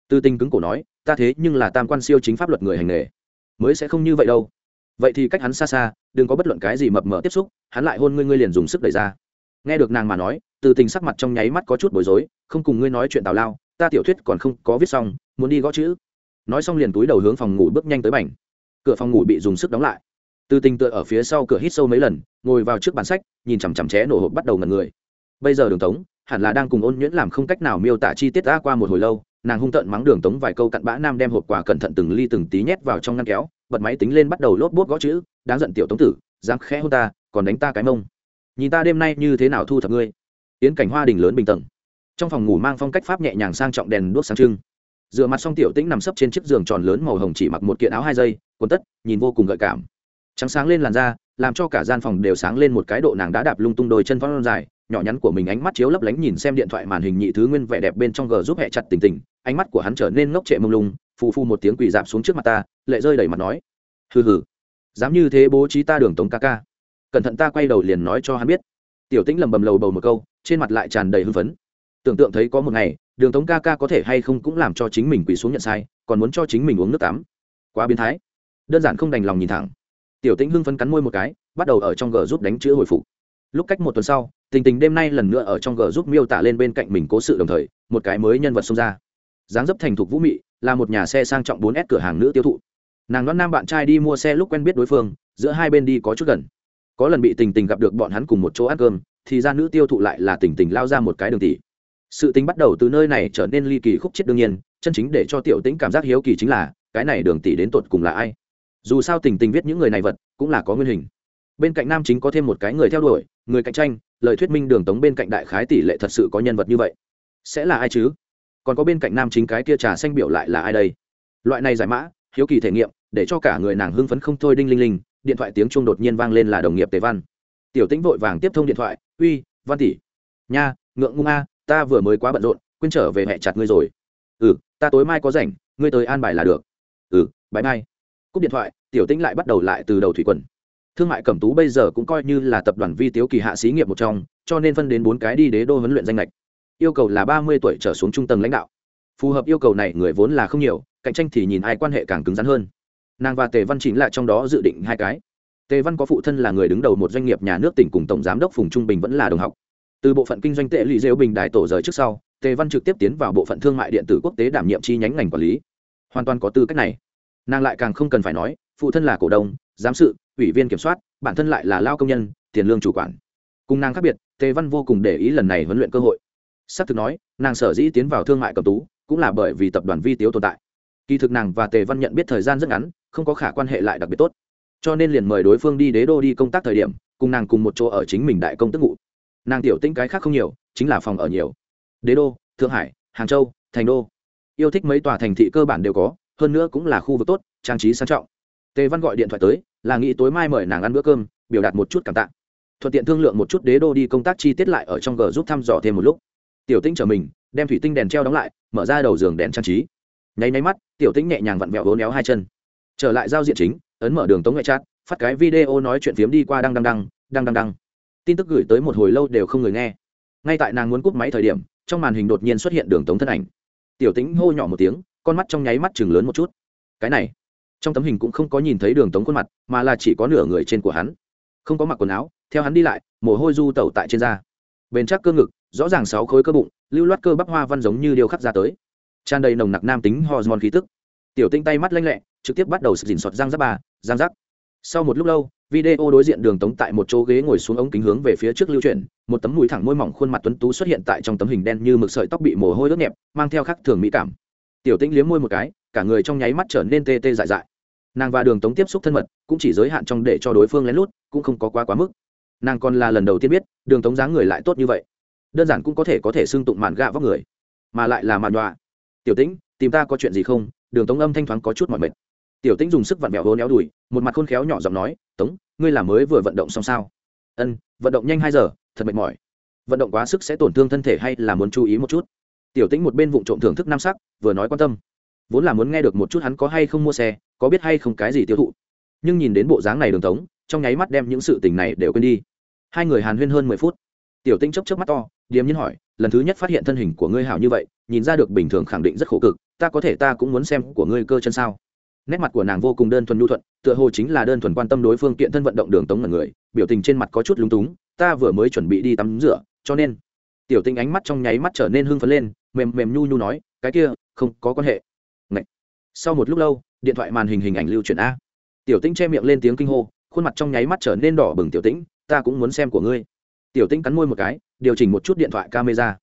Từ tình cứng cổ nói, ta thế nhưng là tam quan siêu chính pháp luật người hành nghề, mới sẽ không như vậy đâu. Vậy thì cách hắn xa xa, đừng có bất luận cái gì mập mờ tiếp xúc, hắn lại hôn ngươi ngươi liền dùng sức đẩy ra. Nghe được nàng mà nói, từ tình sắc mặt trong nháy mắt có chút bối rối, không cùng ngươi nói chuyện tào lao ta tiểu thuyết còn không có viết xong, muốn đi gõ chữ. Nói xong liền túi đầu hướng phòng ngủ bước nhanh tới bảnh cửa phòng ngủ bị dùng sức đóng lại. Từ tình tựa ở phía sau cửa hít sâu mấy lần, ngồi vào trước bàn sách, nhìn chằm chằm ché nổ hộp bắt đầu ngần người. Bây giờ đường tống, hẳn là đang cùng ôn nhuyễn làm không cách nào miêu tả chi tiết đã qua một hồi lâu, nàng hung tợn mắng đường tống vài câu cặn bã nam đem hộp quà cẩn thận từng ly từng tí nhét vào trong ngăn kéo, bật máy tính lên bắt đầu lốp bốt gõ chữ, đáng giận tiểu tống tử, dám khẽ hôn ta, còn đánh ta cái mông. Nhìn ta đêm nay như thế nào thu thập ngươi. Yến cảnh hoa đình lớn bình tầng trong phòng ngủ mang phong cách pháp nhẹ nhàng sang trọng đèn đuốc sáng trưng. Dựa mặt xong tiểu tĩnh nằm sấp trên chiếc giường tròn lớn màu hồng chỉ mặc một kiện áo hai dây, quần tất, nhìn vô cùng gợi cảm. Trắng sáng lên làn da, làm cho cả gian phòng đều sáng lên một cái độ nàng đã đạp lung tung đôi chân phong dài, nhỏ nhắn của mình ánh mắt chiếu lấp lánh nhìn xem điện thoại màn hình nhị thứ nguyên vẻ đẹp bên trong gờ giúp hẹ chặt tình tình, ánh mắt của hắn trở nên ngốc trệ mông lung, phù phu một tiếng quỳ dạp xuống trước mặt ta, lệ rơi đầy mặt nói. Hừ hừ, dám như thế bố trí ta đường tống ca ca. Cẩn thận ta quay đầu liền nói cho hắn biết. Tiểu tĩnh lầm bầm lầu bầu một câu, trên mặt lại tràn đầy hưng phấn tưởng tượng thấy có một ngày, đường tống ca ca có thể hay không cũng làm cho chính mình quỳ xuống nhận sai, còn muốn cho chính mình uống nước tắm. Quá biến thái. Đơn giản không đành lòng nhìn thẳng. Tiểu tĩnh hưng phấn cắn môi một cái, bắt đầu ở trong g giúp đánh chữ hồi phục. Lúc cách một tuần sau, tình tình đêm nay lần nữa ở trong g giúp miêu tả lên bên cạnh mình cố sự đồng thời, một cái mới nhân vật xông ra. Dáng dấp thành thục vũ mị, là một nhà xe sang trọng bốn s cửa hàng nữ tiêu thụ. Nàng đoán nam bạn trai đi mua xe lúc quen biết đối phương, giữa hai bên đi có chút gần. Có lần bị tình tình gặp được bọn hắn cùng một chỗ ăn cơm, thì ra nữ tiêu thụ lại là tình tình lao ra một cái đường tỷ sự tính bắt đầu từ nơi này trở nên ly kỳ khúc chết đương nhiên, chân chính để cho tiểu tĩnh cảm giác hiếu kỳ chính là, cái này đường tỷ đến tột cùng là ai? Dù sao tình tình viết những người này vật, cũng là có nguyên hình. Bên cạnh nam chính có thêm một cái người theo đuổi, người cạnh tranh, lời thuyết minh đường tống bên cạnh đại khái tỷ lệ thật sự có nhân vật như vậy. Sẽ là ai chứ? Còn có bên cạnh nam chính cái kia trà xanh biểu lại là ai đây? Loại này giải mã, hiếu kỳ thể nghiệm, để cho cả người nàng hưng phấn không thôi đinh linh linh, điện thoại tiếng chuông đột nhiên vang lên là đồng nghiệp tề văn. Tiểu tĩnh vội vàng tiếp thông điện thoại, uy, văn tỷ. Nha, ngượng ngung a ta vừa mới quá bận rộn, quên trở về hẹ chặt ngươi rồi. Ừ ta tối mai có rảnh, ngươi tới an bài là được. Ừ bãi mai cúp điện thoại, tiểu tĩnh lại bắt đầu lại từ đầu thủy quần. Thương mại cẩm tú bây giờ cũng coi như là tập đoàn vi tiếu kỳ hạ xí nghiệp một trong, cho nên phân đến bốn cái đi đế đô huấn luyện danh lệch yêu cầu là ba mươi tuổi trở xuống trung tầng lãnh đạo. Phù hợp yêu cầu này, người vốn là không nhiều, cạnh tranh thì nhìn ai quan hệ càng cứng rắn hơn. Nàng và tề văn chính là trong đó dự định hai cái. Tề văn có phụ thân là người đứng đầu một doanh nghiệp nhà nước tỉnh cùng tổng giám đốc phùng trung bình vẫn là đồng học từ bộ phận kinh doanh tệ lì rêu bình đài tổ rời trước sau, tề văn trực tiếp tiến vào bộ phận thương mại điện tử quốc tế đảm nhiệm chi nhánh ngành quản lý. Hoàn toàn có tư cách này. Nàng lại càng không cần phải nói, phụ thân là cổ đông, giám sự, ủy viên kiểm soát, bản thân lại là lao công nhân, tiền lương chủ quản. Cùng nàng khác biệt, tề văn vô cùng để ý lần này huấn luyện cơ hội. S ắ c thực nói, nàng sở dĩ tiến vào thương mại cầm tú, cũng là bởi vì tập đoàn vi tiếu tồn tại. Kỳ thực nàng và tề văn nhận biết thời gian rất ngắn, không có khả quan hệ lại đặc biệt tốt. Cho nên liền mời đối phương đi đế đô đi công tác thời điểm, cùng nàng cùng một chỗ ở chính mình đại công tức ngụ nàng tiểu tĩnh cái khác không nhiều, chính là phòng ở nhiều. Đế đô, thượng hải, hàng châu, thành đô. Yêu thích mấy tòa thành thị cơ bản đều có, hơn nữa cũng là khu vực tốt, trang trí sang trọng. Tề văn gọi điện thoại tới, là nghĩ tối mai mời nàng ăn bữa cơm, biểu đạt một chút cảm tạ. Thuận tiện thương lượng một chút đế đô đi công tác chi tiết lại ở trong g giúp thăm dò thêm một lúc. Tiểu tĩnh trở mình, đem thủy tinh đèn treo đóng lại, mở ra đầu giường đèn trang trí. Nháy nháy mắt, tiểu tĩnh nhẹ nhàng vặn vẹo vốn éo hai chân. Trở lại giao diện chính, ấn mở đường tống ngoại chat phát cái video nói chuyện phiếm đi qua đăng đăng đăng đăng đăng đăng tin tức gửi tới một hồi lâu đều không người nghe. Ngay tại nàng muốn cúp máy thời điểm, trong màn hình đột nhiên xuất hiện đường tống thân ảnh. Tiểu tính hô nhỏ một tiếng, con mắt trong nháy mắt chừng lớn một chút. Cái này, trong tấm hình cũng không có nhìn thấy đường tống khuôn mặt, mà là chỉ có nửa người trên của hắn. Không có mặc quần áo, theo hắn đi lại, mồ hôi du tẩu tại trên da. Bền chắc cơ ngực, rõ ràng sáu khối cơ bụng, lưu loát cơ bắp hoa văn giống như điêu khắc ra tới. Tràn đầy nồng nặc nam tính hormone khí tức. Tiểu tinh tay mắt lanh lẹ, trực tiếp bắt đầu sự dình sọt giang giáp bà giang rắc sau một lúc lâu, video đối diện đường tống tại một chỗ ghế ngồi xuống ống kính hướng về phía trước lưu chuyển, một tấm mũi thẳng môi mỏng khuôn mặt tuấn tú xuất hiện tại trong tấm hình đen như mực sợi tóc bị mồ hôi ướt nhẹp, mang theo khắc thường mỹ cảm. Tiểu tĩnh liếm môi một cái, cả người trong nháy mắt trở nên tê tê dại dại. Nàng và đường tống tiếp xúc thân mật, cũng chỉ giới hạn trong để cho đối phương lén lút, cũng không có quá quá mức. Nàng còn là lần đầu tiên biết, đường tống dáng người lại tốt như vậy. Đơn giản cũng có thể có thể xưng tụng màn gạ vóc người, mà lại là màn đọa tiểu tĩnh, tìm ta có chuyện gì không? Đường tống âm thanh thoáng có chút mọi mệt tiểu tĩnh dùng sức vặn vẹo hố néo đùi, một mặt khôn khéo nhỏ giọng nói, tống, ngươi là mới vừa vận động xong sao? Ân, vận động nhanh hai giờ, thật mệt mỏi. Vận động quá sức sẽ tổn thương thân thể hay là muốn chú ý một chút? Tiểu tĩnh một bên vụ trộm thưởng thức nam sắc, vừa nói quan tâm. Vốn là muốn nghe được một chút hắn có hay không mua xe, có biết hay không cái gì tiêu thụ. Nhưng nhìn đến bộ dáng này đường tống, trong nháy mắt đem những sự tình này đều quên đi. Hai người hàn huyên hơn mười phút. Tiểu tinh chốc chốc mắt to, điềm nhiên hỏi, lần thứ nhất phát hiện thân hình của ngươi hảo như vậy, nhìn ra được bình thường khẳng định rất khổ cực, ta có thể ta cũng muốn xem của ngươi cơ chân sao? Nét mặt của nàng vô cùng đơn thuần nhu thuận, tựa hồ chính là đơn thuần quan tâm đối phương kiện thân vận động đường tống là người, biểu tình trên mặt có chút lúng túng, ta vừa mới chuẩn bị đi tắm rửa, cho nên. Tiểu tinh ánh mắt trong nháy mắt trở nên hưng phấn lên, mềm mềm nhu nhu nói, cái kia, không có quan hệ. Ngậy. sau một lúc lâu, điện thoại màn hình hình ảnh lưu chuyển a. Tiểu tinh che miệng lên tiếng kinh hô, khuôn mặt trong nháy mắt trở nên đỏ bừng, tiểu tĩnh, ta cũng muốn xem của ngươi. Tiểu tinh cắn môi một cái, điều chỉnh một chút điện thoại camera.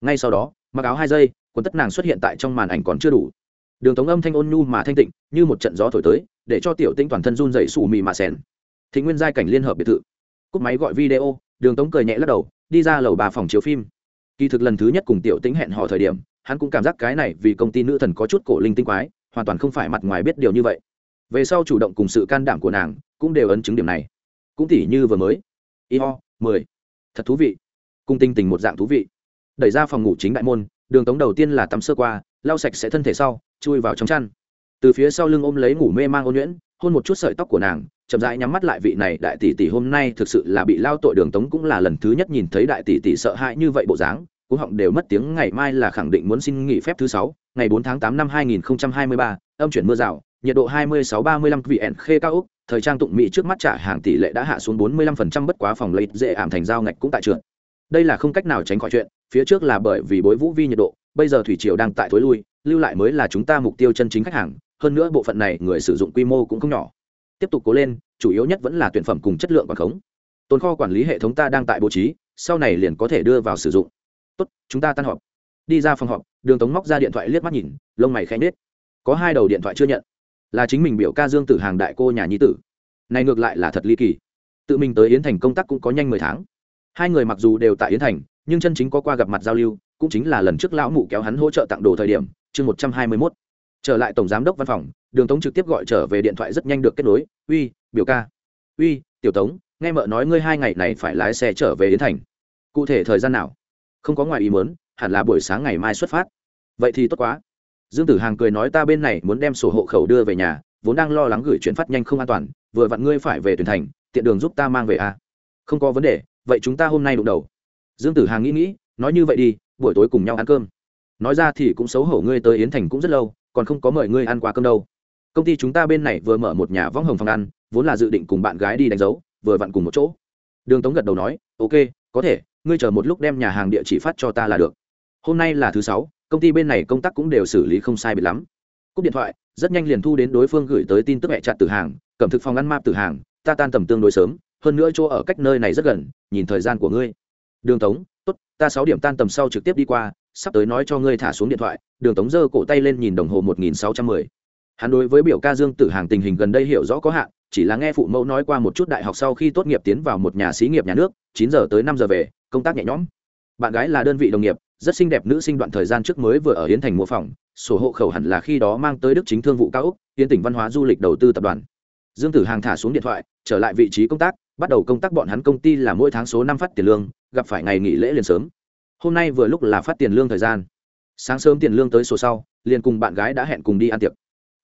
Ngay sau đó, mặc áo hai giây quần tất nàng xuất hiện tại trong màn ảnh còn chưa đủ đường tống âm thanh ôn nhu mà thanh tịnh, như một trận gió thổi tới, để cho tiểu tinh toàn thân run dậy xù mì mà xèn thị nguyên giai cảnh liên hợp biệt thự. Cúp máy gọi video, đường tống cười nhẹ lắc đầu, đi ra lầu bà phòng chiếu phim. Kỳ thực lần thứ nhất cùng tiểu tính hẹn hò thời điểm, hắn cũng cảm giác cái này vì công ty nữ thần có chút cổ linh tinh quái, hoàn toàn không phải mặt ngoài biết điều như vậy. Về sau chủ động cùng sự can đảm của nàng cũng đều ấn chứng điểm này. Cũng tỉ như vừa mới. Y ho mười. Thật thú vị. Cung tinh tình một dạng thú vị. Đẩy ra phòng ngủ chính đại môn, đường tống đầu tiên là tắm sơ qua lau sạch sẽ thân thể sau, chui vào trong chăn. Từ phía sau lưng ôm lấy ngủ mê mang ôn nhuyễn, hôn một chút sợi tóc của nàng, chậm rãi nhắm mắt lại vị này đại tỷ tỷ hôm nay thực sự là bị lao tội đường tống cũng là lần thứ nhất nhìn thấy đại tỷ tỷ sợ hãi như vậy bộ dáng cũng họng đều mất tiếng, ngày mai là khẳng định muốn xin nghỉ phép thứ sáu, ngày bốn tháng tám năm hai nghìn hai mươi ba, âm chuyển mưa rào, nhiệt độ hai mươi sáu ba mươi lăm vị ẻn khê cao úc, thời trang tụng mỹ trước mắt trả hàng tỷ lệ đã hạ xuống bốn mươi lăm phần trăm bất quá phòng lấy dễ ảm thành giao ngạch cũng tại trường. Đây là không cách nào tránh khỏi chuyện, phía trước là bởi vì bối vũ vi nhiệt độ bây giờ thủy triều đang tại thối lui, lưu lại mới là chúng ta mục tiêu chân chính khách hàng, hơn nữa bộ phận này người sử dụng quy mô cũng không nhỏ. Tiếp tục cố lên, chủ yếu nhất vẫn là tuyển phẩm cùng chất lượng quản khống. Tồn kho quản lý hệ thống ta đang tại bố trí, sau này liền có thể đưa vào sử dụng. Tốt, chúng ta tan họp. Đi ra phòng họp, đường tống móc ra điện thoại liếc mắt nhìn, lông mày khẽ nết có hai đầu điện thoại chưa nhận. Là chính mình biểu ca dương tử hàng đại cô nhà nhi tử. Này ngược lại là thật ly kỳ. Tự mình tới yến thành công tác cũng có nhanh mười tháng. Hai người mặc dù đều tại yến thành, nhưng chân chính có qua gặp mặt giao lưu cũng chính là lần trước lão mụ kéo hắn hỗ trợ tặng đồ thời điểm, chương một trăm hai mươi mốt. Trở lại tổng giám đốc văn phòng, đường tống trực tiếp gọi trở về điện thoại rất nhanh được kết nối, uy, biểu ca. Uy, tiểu tống, nghe mợ nói ngươi hai ngày này phải lái xe trở về đến thành. Cụ thể thời gian nào? Không có ngoài ý muốn, hẳn là buổi sáng ngày mai xuất phát. Vậy thì tốt quá. Dương tử hàng cười nói, ta bên này muốn đem sổ hộ khẩu đưa về nhà, vốn đang lo lắng gửi chuyển phát nhanh không an toàn, vừa vặn ngươi phải về tuyển thành, tiện đường giúp ta mang về à. không có vấn đề, vậy chúng ta hôm nay đụng đầu. Dương tử hàng nghĩ nghĩ, nói như vậy đi buổi tối cùng nhau ăn cơm. Nói ra thì cũng xấu hổ, ngươi tới yến thành cũng rất lâu, còn không có mời ngươi ăn qua cơm đâu. Công ty chúng ta bên này vừa mở một nhà võng hồng phòng ăn, vốn là dự định cùng bạn gái đi đánh dấu, vừa vặn cùng một chỗ. Đường tống gật đầu nói, ok, có thể, ngươi chờ một lúc đem nhà hàng địa chỉ phát cho ta là được. Hôm nay là thứ sáu, công ty bên này công tác cũng đều xử lý không sai biệt lắm. Cúp điện thoại, rất nhanh liền thu đến đối phương gửi tới tin tức hẹ chặt từ hàng, cẩm thực phòng ăn map từ hàng, ta tan tầm tương đối sớm, hơn nữa chỗ ở cách nơi này rất gần, nhìn thời gian của ngươi. Đường tống, tốt ta sáu điểm tan tầm sau trực tiếp đi qua, sắp tới nói cho ngươi thả xuống điện thoại, đường tống giơ cổ tay lên nhìn đồng hồ một nghìn sáu trăm mười. Hắn đối với biểu ca dương tử hàng tình hình gần đây hiểu rõ có hạn, chỉ là nghe phụ mẫu nói qua một chút đại học sau khi tốt nghiệp tiến vào một nhà xí nghiệp nhà nước, chín giờ tới năm giờ về, công tác nhẹ nhõm. Bạn gái là đơn vị đồng nghiệp, rất xinh đẹp nữ sinh đoạn thời gian trước mới vừa ở hiến thành mua phòng, sổ hộ khẩu hẳn là khi đó mang tới đức chính thương vụ cao úc, hiến tỉnh văn hóa du lịch đầu tư tập đoàn. Dương tử hàng thả xuống điện thoại, trở lại vị trí công tác, bắt đầu công tác bọn hắn công ty là mỗi tháng số năm phát tiền lương gặp phải ngày nghỉ lễ liền sớm. Hôm nay vừa lúc là phát tiền lương thời gian. Sáng sớm tiền lương tới số sau, liền cùng bạn gái đã hẹn cùng đi ăn tiệc.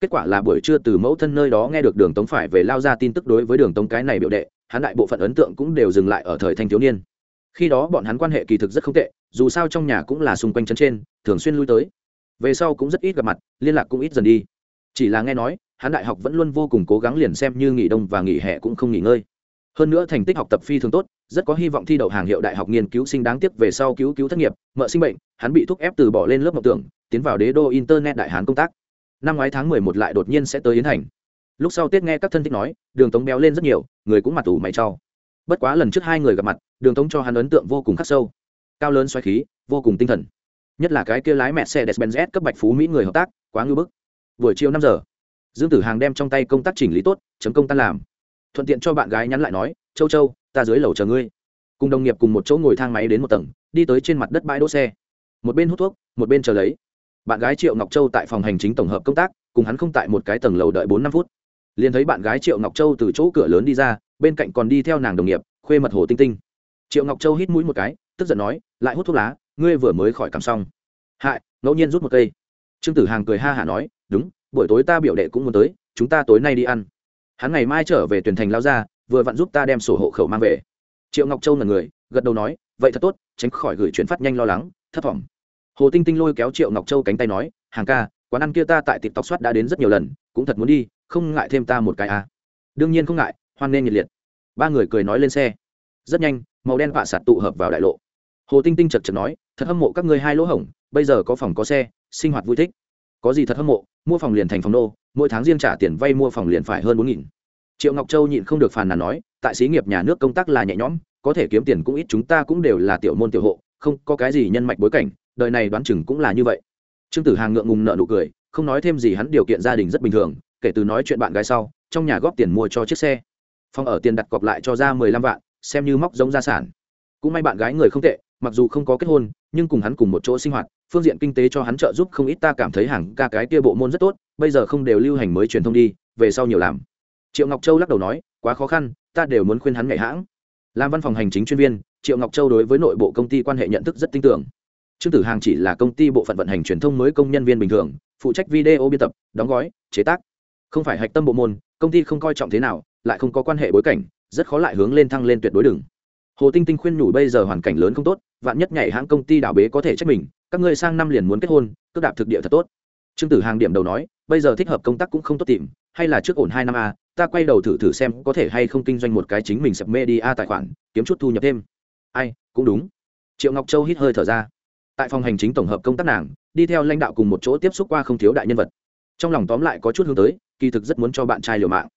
Kết quả là buổi trưa từ mẫu thân nơi đó nghe được đường tống phải về lao ra tin tức đối với đường tống cái này biểu đệ, hắn đại bộ phận ấn tượng cũng đều dừng lại ở thời thanh thiếu niên. Khi đó bọn hắn quan hệ kỳ thực rất không tệ, dù sao trong nhà cũng là xung quanh chân trên, thường xuyên lui tới. Về sau cũng rất ít gặp mặt, liên lạc cũng ít dần đi. Chỉ là nghe nói, hắn đại học vẫn luôn vô cùng cố gắng liền xem như nghỉ đông và nghỉ hè cũng không nghỉ ngơi hơn nữa thành tích học tập phi thường tốt, rất có hy vọng thi đậu hàng hiệu đại học nghiên cứu sinh đáng tiếc về sau cứu cứu thất nghiệp, mợ sinh bệnh, hắn bị thúc ép từ bỏ lên lớp mộng tưởng, tiến vào đế đô internet đại hán công tác. Năm ngoái tháng mười một lại đột nhiên sẽ tới yến thành. Lúc sau tết nghe các thân thích nói, đường tống béo lên rất nhiều, người cũng mặt ủ mày trau bất quá lần trước hai người gặp mặt, đường tống cho hắn ấn tượng vô cùng khắc sâu. Cao lớn xoáy khí, vô cùng tinh thần. Nhất là cái kia lái mẹ xe despenz cấp bạch phú mỹ người hợp tác, quá ngưỡng bức. Buổi chiều năm giờ, dương tử hàng đem trong tay công tác chỉnh lý tốt, chấm công tan làm thuận tiện cho bạn gái nhắn lại nói, châu châu, ta dưới lầu chờ ngươi. Cùng đồng nghiệp cùng một chỗ ngồi thang máy đến một tầng, đi tới trên mặt đất bãi đỗ xe. Một bên hút thuốc, một bên chờ lấy. Bạn gái triệu ngọc châu tại phòng hành chính tổng hợp công tác, cùng hắn không tại một cái tầng lầu đợi bốn năm phút. Liền thấy bạn gái triệu ngọc châu từ chỗ cửa lớn đi ra, bên cạnh còn đi theo nàng đồng nghiệp, khuê mật hồ tinh tinh. Triệu ngọc châu hít mũi một cái, tức giận nói, lại hút thuốc lá, ngươi vừa mới khỏi cảm xong. Hại, ngẫu nhiên rút một cây. Trương tử hàng cười ha hả nói, đúng, buổi tối ta biểu đệ cũng muốn tới, chúng ta tối nay đi ăn hắn ngày mai trở về tuyển thành lao ra, vừa vặn giúp ta đem sổ hộ khẩu mang về. Triệu ngọc châu là người, gật đầu nói, vậy thật tốt, tránh khỏi gửi chuyển phát nhanh lo lắng thất vọng hồ tinh tinh lôi kéo triệu ngọc châu cánh tay nói, hàng ca, quán ăn kia ta tại tịp tóc soát đã đến rất nhiều lần, cũng thật muốn đi, không ngại thêm ta một cái à. đương nhiên không ngại, hoan nghênh nhiệt liệt. Ba người cười nói lên xe. Rất nhanh, màu đen vạ sạt tụ hợp vào đại lộ. Hồ tinh tinh chật chật nói, thật hâm mộ các ngươi hai lỗ hổng, bây giờ có phòng có xe, sinh hoạt vui thích có gì thật hâm mộ, mua phòng liền thành phòng nô, mỗi tháng riêng trả tiền vay mua phòng liền phải hơn bốn nghìn. Triệu ngọc châu nhịn không được phàn nàn nói, tại xí nghiệp nhà nước công tác là nhẹ nhõm, có thể kiếm tiền cũng ít, chúng ta cũng đều là tiểu môn tiểu hộ, không có cái gì nhân mạch bối cảnh, đời này đoán chừng cũng là như vậy. Trương tử hàng ngượng ngùng nợ nụ cười, không nói thêm gì hắn điều kiện gia đình rất bình thường, kể từ nói chuyện bạn gái sau, trong nhà góp tiền mua cho chiếc xe. Phòng ở tiền đặt cọc lại cho ra mười lăm vạn, xem như móc giống gia sản. Cũng may bạn gái người không tệ, mặc dù không có kết hôn, nhưng cùng hắn cùng một chỗ sinh hoạt phương diện kinh tế cho hắn trợ giúp không ít, ta cảm thấy hàng ca cái kia bộ môn rất tốt, bây giờ không đều lưu hành mới truyền thông đi, về sau nhiều làm. Triệu ngọc châu lắc đầu nói, quá khó khăn, ta đều muốn khuyên hắn nhảy hãng. Làm văn phòng hành chính chuyên viên, triệu ngọc châu đối với nội bộ công ty quan hệ nhận thức rất tin tưởng. Trương tử hàng chỉ là công ty bộ phận vận hành truyền thông mới công nhân viên bình thường, phụ trách video biên tập, đóng gói, chế tác. Không phải hạch tâm bộ môn, công ty không coi trọng thế nào, lại không có quan hệ bối cảnh, rất khó lại hướng lên thăng lên tuyệt đối đừng. Hồ tinh tinh khuyên nhủ bây giờ hoàn cảnh lớn không tốt, vạn nhất nhảy hãng công ty đảo bế có thể trách mình các ngươi sang năm liền muốn kết hôn, cước đạp thực địa thật tốt. Trương tử hàng điểm đầu nói, bây giờ thích hợp công tác cũng không tốt tìm, hay là trước ổn hai năm a, ta quay đầu thử thử xem có thể hay không kinh doanh một cái chính mình sập media tài khoản, kiếm chút thu nhập thêm. Ai, cũng đúng. Triệu ngọc châu hít hơi thở ra. Tại phòng hành chính tổng hợp công tác nàng, đi theo lãnh đạo cùng một chỗ tiếp xúc qua không thiếu đại nhân vật. Trong lòng tóm lại có chút hướng tới, kỳ thực rất muốn cho bạn trai liều mạng.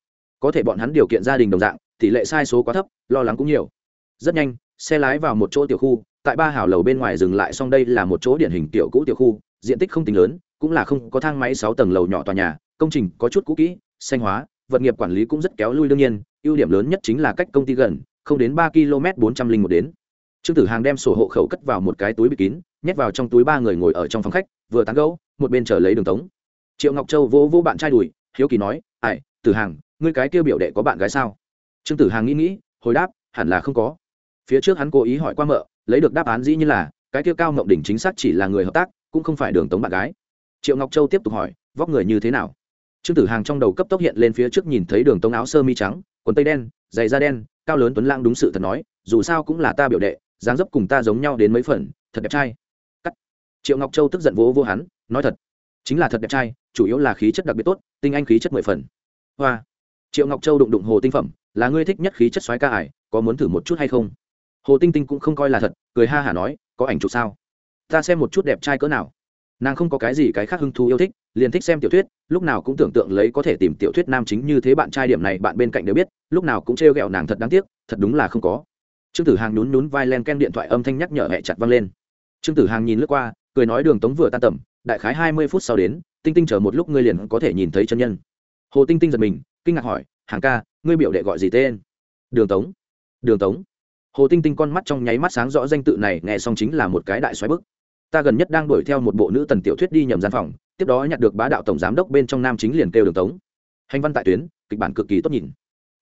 Có thể bọn hắn điều kiện gia đình đồng dạng, tỷ lệ sai số quá thấp, lo lắng cũng nhiều. Rất nhanh, xe lái vào một chỗ tiểu khu tại ba hào lầu bên ngoài dừng lại xong đây là một chỗ điển hình tiểu cũ tiểu khu, diện tích không tính lớn, cũng là không có thang máy sáu tầng lầu nhỏ tòa nhà, công trình có chút cũ kỹ, xanh hóa, vật nghiệp quản lý cũng rất kéo lui đương nhiên, ưu điểm lớn nhất chính là cách công ty gần, không đến ba km bốn trăm linh một đến. Trương tử hàng đem sổ hộ khẩu cất vào một cái túi bị kín, nhét vào trong túi ba người ngồi ở trong phòng khách, vừa tán gẫu, một bên chờ lấy đường tống. Triệu ngọc châu vỗ vỗ bạn trai đùi, hiếu kỳ nói, ai, tử hàng, ngươi cái kia biểu đệ có bạn gái sao? Trương tử hàng nghĩ nghĩ, hồi đáp, hẳn là không có phía trước hắn cố ý hỏi qua mợ, lấy được đáp án dĩ như là, cái kia cao mộng đỉnh chính xác chỉ là người hợp tác, cũng không phải đường tống bạn gái. Triệu ngọc châu tiếp tục hỏi, vóc người như thế nào? Trương tử hàng trong đầu cấp tốc hiện lên phía trước nhìn thấy đường tống áo sơ mi trắng, quần tây đen, giày da đen, cao lớn tuấn lãng đúng sự thật nói, dù sao cũng là ta biểu đệ, dáng dấp cùng ta giống nhau đến mấy phần, thật đẹp trai. Cắt. Triệu ngọc châu tức giận vỗ vô hắn, nói thật, chính là thật đẹp trai, chủ yếu là khí chất đặc biệt tốt, tinh anh khí chất mười phần. Hoa. Triệu ngọc châu đụng đụng hồ tinh phẩm, là ngươi thích nhất khí chất xoáy ca ải, có muốn thử một chút hay không? Hồ tinh tinh cũng không coi là thật, cười ha hả nói, có ảnh chụp sao? Ta xem một chút đẹp trai cỡ nào. Nàng không có cái gì cái khác hứng thú yêu thích, liền thích xem tiểu thuyết, lúc nào cũng tưởng tượng lấy có thể tìm tiểu thuyết nam chính như thế bạn trai điểm này bạn bên cạnh đều biết, lúc nào cũng trêu ghẹo nàng thật đáng tiếc, thật đúng là không có. Trương tử hàng nhún nhún vai len ken điện thoại âm thanh nhắc nhở hẹ chặt văng lên. Trương tử hàng nhìn lướt qua, cười nói đường tống vừa tan tầm, đại khái hai mươi phút sau đến, tinh tinh chờ một lúc ngươi liền có thể nhìn thấy chân nhân. Hồ tinh tinh giật mình, kinh ngạc hỏi, hàng ca, ngươi biểu đệ gọi gì tên? Đường tống. Đường tống? Hồ tinh tinh con mắt trong nháy mắt sáng rõ danh tự này, nghe xong chính là một cái đại xoáy bức. Ta gần nhất đang đuổi theo một bộ nữ tần tiểu thuyết đi nhầm gian phòng, tiếp đó nhặt được bá đạo tổng giám đốc bên trong nam chính liền kêu đường tống. Hành văn tại tuyến, kịch bản cực kỳ tốt nhìn.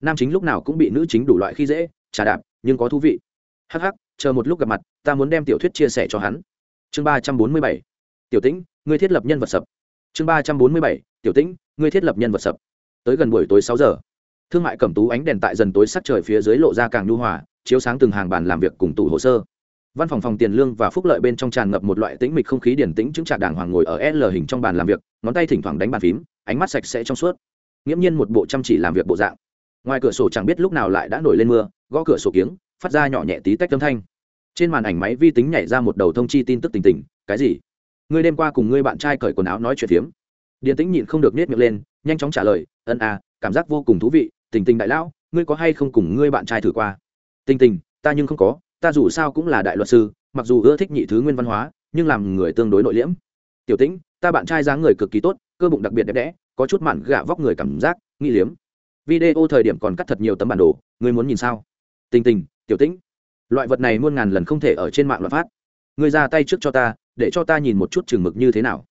Nam chính lúc nào cũng bị nữ chính đủ loại khi dễ, trà đạp, nhưng có thú vị. Hắc hắc, chờ một lúc gặp mặt, ta muốn đem tiểu thuyết chia sẻ cho hắn. Chương ba trăm bốn mươi bảy. Tiểu tĩnh, ngươi thiết lập nhân vật sập. Chương ba trăm bốn mươi bảy. Tiểu tĩnh, ngươi thiết lập nhân vật sập. Tới gần buổi tối sáu giờ. Thương mại cẩm tú ánh đèn tại dần tối sắc trời phía dưới lộ ra càng nhu hòa chiếu sáng từng hàng bàn làm việc cùng tủ hồ sơ. Văn phòng phòng tiền lương và phúc lợi bên trong tràn ngập một loại tĩnh mịch không khí điển tĩnh chứng trạc đàng hoàng ngồi ở l hình trong bàn làm việc, ngón tay thỉnh thoảng đánh bàn phím, ánh mắt sạch sẽ trong suốt. Nghiễm nhiên một bộ chăm chỉ làm việc bộ dạng. Ngoài cửa sổ chẳng biết lúc nào lại đã nổi lên mưa, gõ cửa sổ kiếng, phát ra nhỏ nhẹ tí tách âm thanh. Trên màn ảnh máy vi tính nhảy ra một đầu thông chi tin tức tình tình, cái gì? Ngươi đêm qua cùng ngươi bạn trai cởi quần áo nói chuyện phiếm. Điền tĩnh nhịn không được nết miệng lên, nhanh chóng trả lời, ân à cảm giác vô cùng thú vị, tình tình đại lão, ngươi có hay không cùng ngươi bạn trai thử qua? Tình tình, ta nhưng không có, ta dù sao cũng là đại luật sư, mặc dù ưa thích nhị thứ nguyên văn hóa, nhưng làm người tương đối nội liễm. Tiểu tĩnh, ta bạn trai dáng người cực kỳ tốt, cơ bụng đặc biệt đẹp đẽ, có chút mặn gạ vóc người cảm giác, nghi liếm. Video thời điểm còn cắt thật nhiều tấm bản đồ, ngươi muốn nhìn sao? Tình tình, tiểu tĩnh. Loại vật này muôn ngàn lần không thể ở trên mạng loạn phát. Ngươi ra tay trước cho ta, để cho ta nhìn một chút chừng mực như thế nào.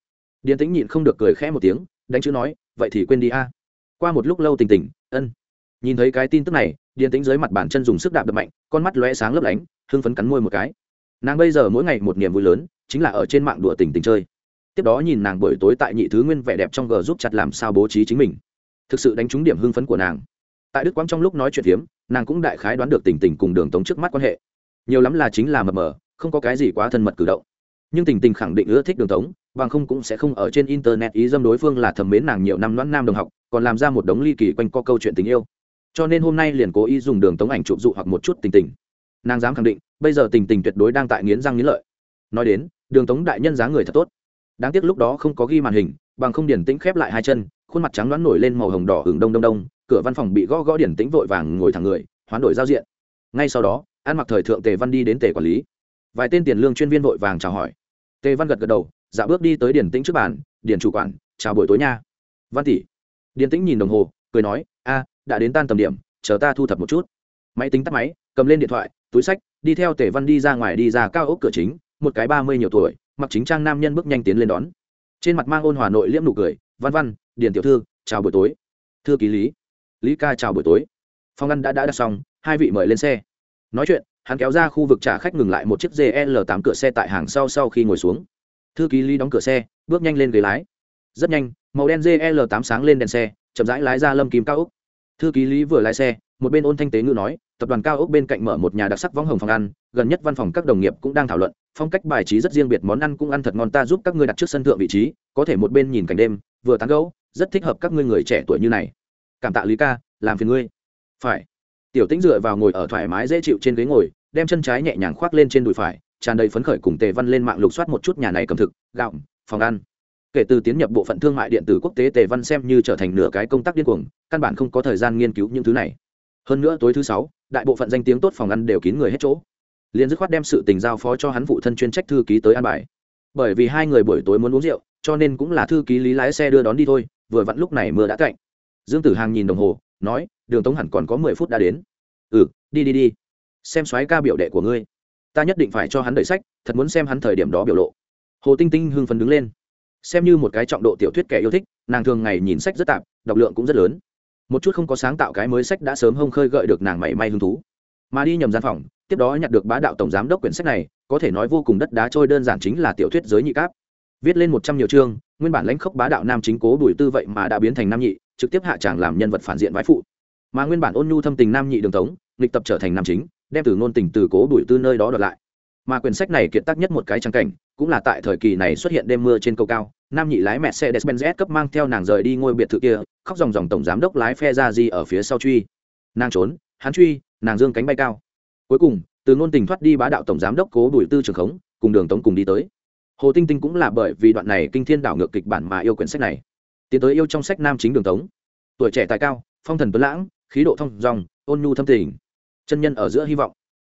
Điền tĩnh nhịn không được cười khẽ một tiếng, đánh chữ nói, vậy thì quên đi a. Qua một lúc lâu tình tình, ân. Nhìn thấy cái tin tức này điền tĩnh dưới mặt bàn chân dùng sức đạp đập mạnh, con mắt lóe sáng lấp lánh, hưng phấn cắn môi một cái. Nàng bây giờ mỗi ngày một niềm vui lớn, chính là ở trên mạng đùa tình tình chơi. Tiếp đó nhìn nàng buổi tối tại nhị thứ nguyên vẻ đẹp trong g giúp chặt làm sao bố trí chính mình. Thực sự đánh trúng điểm hưng phấn của nàng. Tại đức quang trong lúc nói chuyện phiếm, nàng cũng đại khái đoán được tình tình cùng đường tống trước mắt quan hệ. Nhiều lắm là chính là mờ mờ, không có cái gì quá thân mật cử động. Nhưng tình tình khẳng định ưa thích đường tống, bằng không cũng sẽ không ở trên internet ý dâm đối phương là thầm mến nàng nhiều năm loãn nam đồng học, còn làm ra một đống ly kỳ quanh co câu chuyện tình yêu cho nên hôm nay liền cố ý dùng đường tống ảnh chụp dụ hoặc một chút tình tình. Nàng dám khẳng định, bây giờ tình tình tuyệt đối đang tại nghiến răng nghiến lợi. Nói đến, đường tống đại nhân giá người thật tốt. Đáng tiếc lúc đó không có ghi màn hình, bằng không điển tĩnh khép lại hai chân, khuôn mặt trắng đoán nổi lên màu hồng đỏ hưởng đông đông đông, cửa văn phòng bị gõ gõ điển tĩnh vội vàng ngồi thẳng người, hoán đổi giao diện. Ngay sau đó, ăn mặc thời thượng tề văn đi đến tề quản lý. Vài tên tiền lương chuyên viên vội vàng chào hỏi. Tề văn gật gật đầu dạo bước đi tới điển tĩnh trước bàn, điển chủ quản, chào buổi tối nha. Văn tỷ. Điển tĩnh nhìn đồng hồ, cười nói, a đã đến tan tầm điểm, chờ ta thu thập một chút. Máy tính tắt máy, cầm lên điện thoại, túi sách, đi theo tề văn đi ra ngoài đi ra cao ốc cửa chính, một cái ba mươi nhiều tuổi, mặc chính trang nam nhân bước nhanh tiến lên đón. Trên mặt mang ôn hòa nội liễm nụ cười, văn văn, điền tiểu thư, chào buổi tối. Thư ký lý. Lý ca, chào buổi tối. Phòng ăn đã đã đặt xong, hai vị mời lên xe. Nói chuyện, hắn kéo ra khu vực trả khách ngừng lại một chiếc gl tám cửa xe tại hàng sau sau khi ngồi xuống. Thư ký lý đóng cửa xe, bước nhanh lên ghế lái. Rất nhanh, màu đen gl tám sáng lên đèn xe, chậm rãi lái ra lâm kim cao ốc thư ký lý vừa lái xe, một bên ôn thanh tế ngữ nói, tập đoàn cao ốc bên cạnh mở một nhà đặc sắc võng hồng phòng ăn, gần nhất văn phòng các đồng nghiệp cũng đang thảo luận, phong cách bài trí rất riêng biệt, món ăn cũng ăn thật ngon, ta giúp các ngươi đặt trước sân thượng vị trí, có thể một bên nhìn cảnh đêm, vừa tán gẫu, rất thích hợp các ngươi người trẻ tuổi như này. Cảm tạ lý ca, làm phiền ngươi. Phải. Tiểu tĩnh dựa vào ngồi ở thoải mái dễ chịu trên ghế ngồi, đem chân trái nhẹ nhàng khoác lên trên đùi phải, tràn đầy phấn khởi cùng tề văn lên mạng lục soát một chút nhà này cầm thực, gạo, phòng ăn kể từ tiến nhập bộ phận thương mại điện tử quốc tế, tề văn xem như trở thành nửa cái công tác điên cuồng, căn bản không có thời gian nghiên cứu những thứ này. Hơn nữa tối thứ sáu, đại bộ phận danh tiếng tốt phòng ăn đều kín người hết chỗ. Liền dứt khoát đem sự tình giao phó cho hắn phụ thân chuyên trách thư ký tới an bài. Bởi vì hai người buổi tối muốn uống rượu, cho nên cũng là thư ký lý lái xe đưa đón đi thôi, vừa vặn lúc này mưa đã cạnh. Dương tử hàng nhìn đồng hồ, nói, đường tống hẳn còn có mười phút đã đến. Ừ đi đi đi. Xem soái ca biểu đệ của ngươi. Ta nhất định phải cho hắn đợi sách, thật muốn xem hắn thời điểm đó biểu lộ. Hồ tinh tinh hưng phấn đứng lên xem như một cái trọng độ tiểu thuyết kẻ yêu thích, nàng thường ngày nhìn sách rất tạp, đọc lượng cũng rất lớn. Một chút không có sáng tạo cái mới sách đã sớm hông khơi gợi được nàng mảy may hứng thú. Mà đi nhầm gian phòng, tiếp đó nhặt được bá đạo tổng giám đốc quyển sách này, có thể nói vô cùng đất đá trôi đơn giản chính là tiểu thuyết giới nhị cáp. Viết lên một trăm nhiều chương, nguyên bản lãnh khốc bá đạo nam chính cố bùi tư vậy mà đã biến thành nam nhị, trực tiếp hạ tràng làm nhân vật phản diện vái phụ. Mà nguyên bản ôn nhu thâm tình nam nhị đường tống, nghịch tập trở thành nam chính, đem từ ngôn tình từ cố bùi tư nơi đó đoạt lại. Mà quyển sách này kiệt tác nhất một cái trang cảnh cũng là tại thời kỳ này xuất hiện đêm mưa trên cầu cao, nam nhị lái mẹ xe despenz cấp mang theo nàng rời đi ngôi biệt thự kia, khóc dòng dòng tổng giám đốc lái phe ra di ở phía sau truy. Nàng trốn, hắn truy, nàng dương cánh bay cao. Cuối cùng, từ ngôn tình thoát đi bá đạo tổng giám đốc cố bùi tư trường khống, cùng đường tống cùng đi tới. Hồ tinh tinh cũng là bởi vì đoạn này kinh thiên đảo ngược kịch bản mà yêu quyển sách này. Tiến tới yêu trong sách nam chính đường tống. Tuổi trẻ tài cao, phong thần tuấn lãng, khí độ thông dòng, ôn nhu thâm tình. Chân nhân ở giữa hy vọng.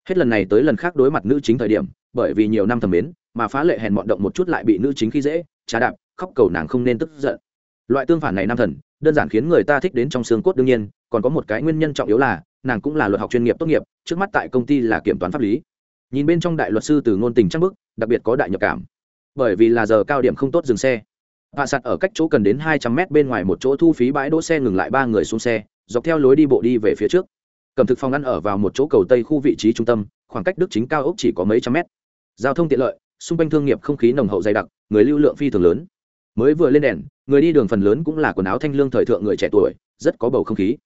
Hết lần này tới lần khác đối mặt nữ chính thời điểm, bởi vì nhiều năm thầm mến mà phá lệ hèn mọn động một chút lại bị nữ chính khi dễ, trà đạp, khóc cầu nàng không nên tức giận. Loại tương phản này nam thần, đơn giản khiến người ta thích đến trong xương cốt đương nhiên, còn có một cái nguyên nhân trọng yếu là, nàng cũng là luật học chuyên nghiệp tốt nghiệp, trước mắt tại công ty là kiểm toán pháp lý. Nhìn bên trong đại luật sư từ ngôn tình trang bức đặc biệt có đại nhập cảm. Bởi vì là giờ cao điểm không tốt dừng xe. Hạ sạt ở cách chỗ cần đến hai trăm mét bên ngoài một chỗ thu phí bãi đỗ xe ngừng lại ba người xuống xe, dọc theo lối đi bộ đi về phía trước. Cầm thực phòng ăn ở vào một chỗ cầu tây khu vị trí trung tâm, khoảng cách đức chính cao ốc chỉ có mấy trăm mét. Giao thông tiện lợi xung quanh thương nghiệp không khí nồng hậu dày đặc người lưu lượng phi thường lớn. Mới vừa lên đèn người đi đường phần lớn cũng là quần áo thanh lương thời thượng người trẻ tuổi rất có bầu không khí.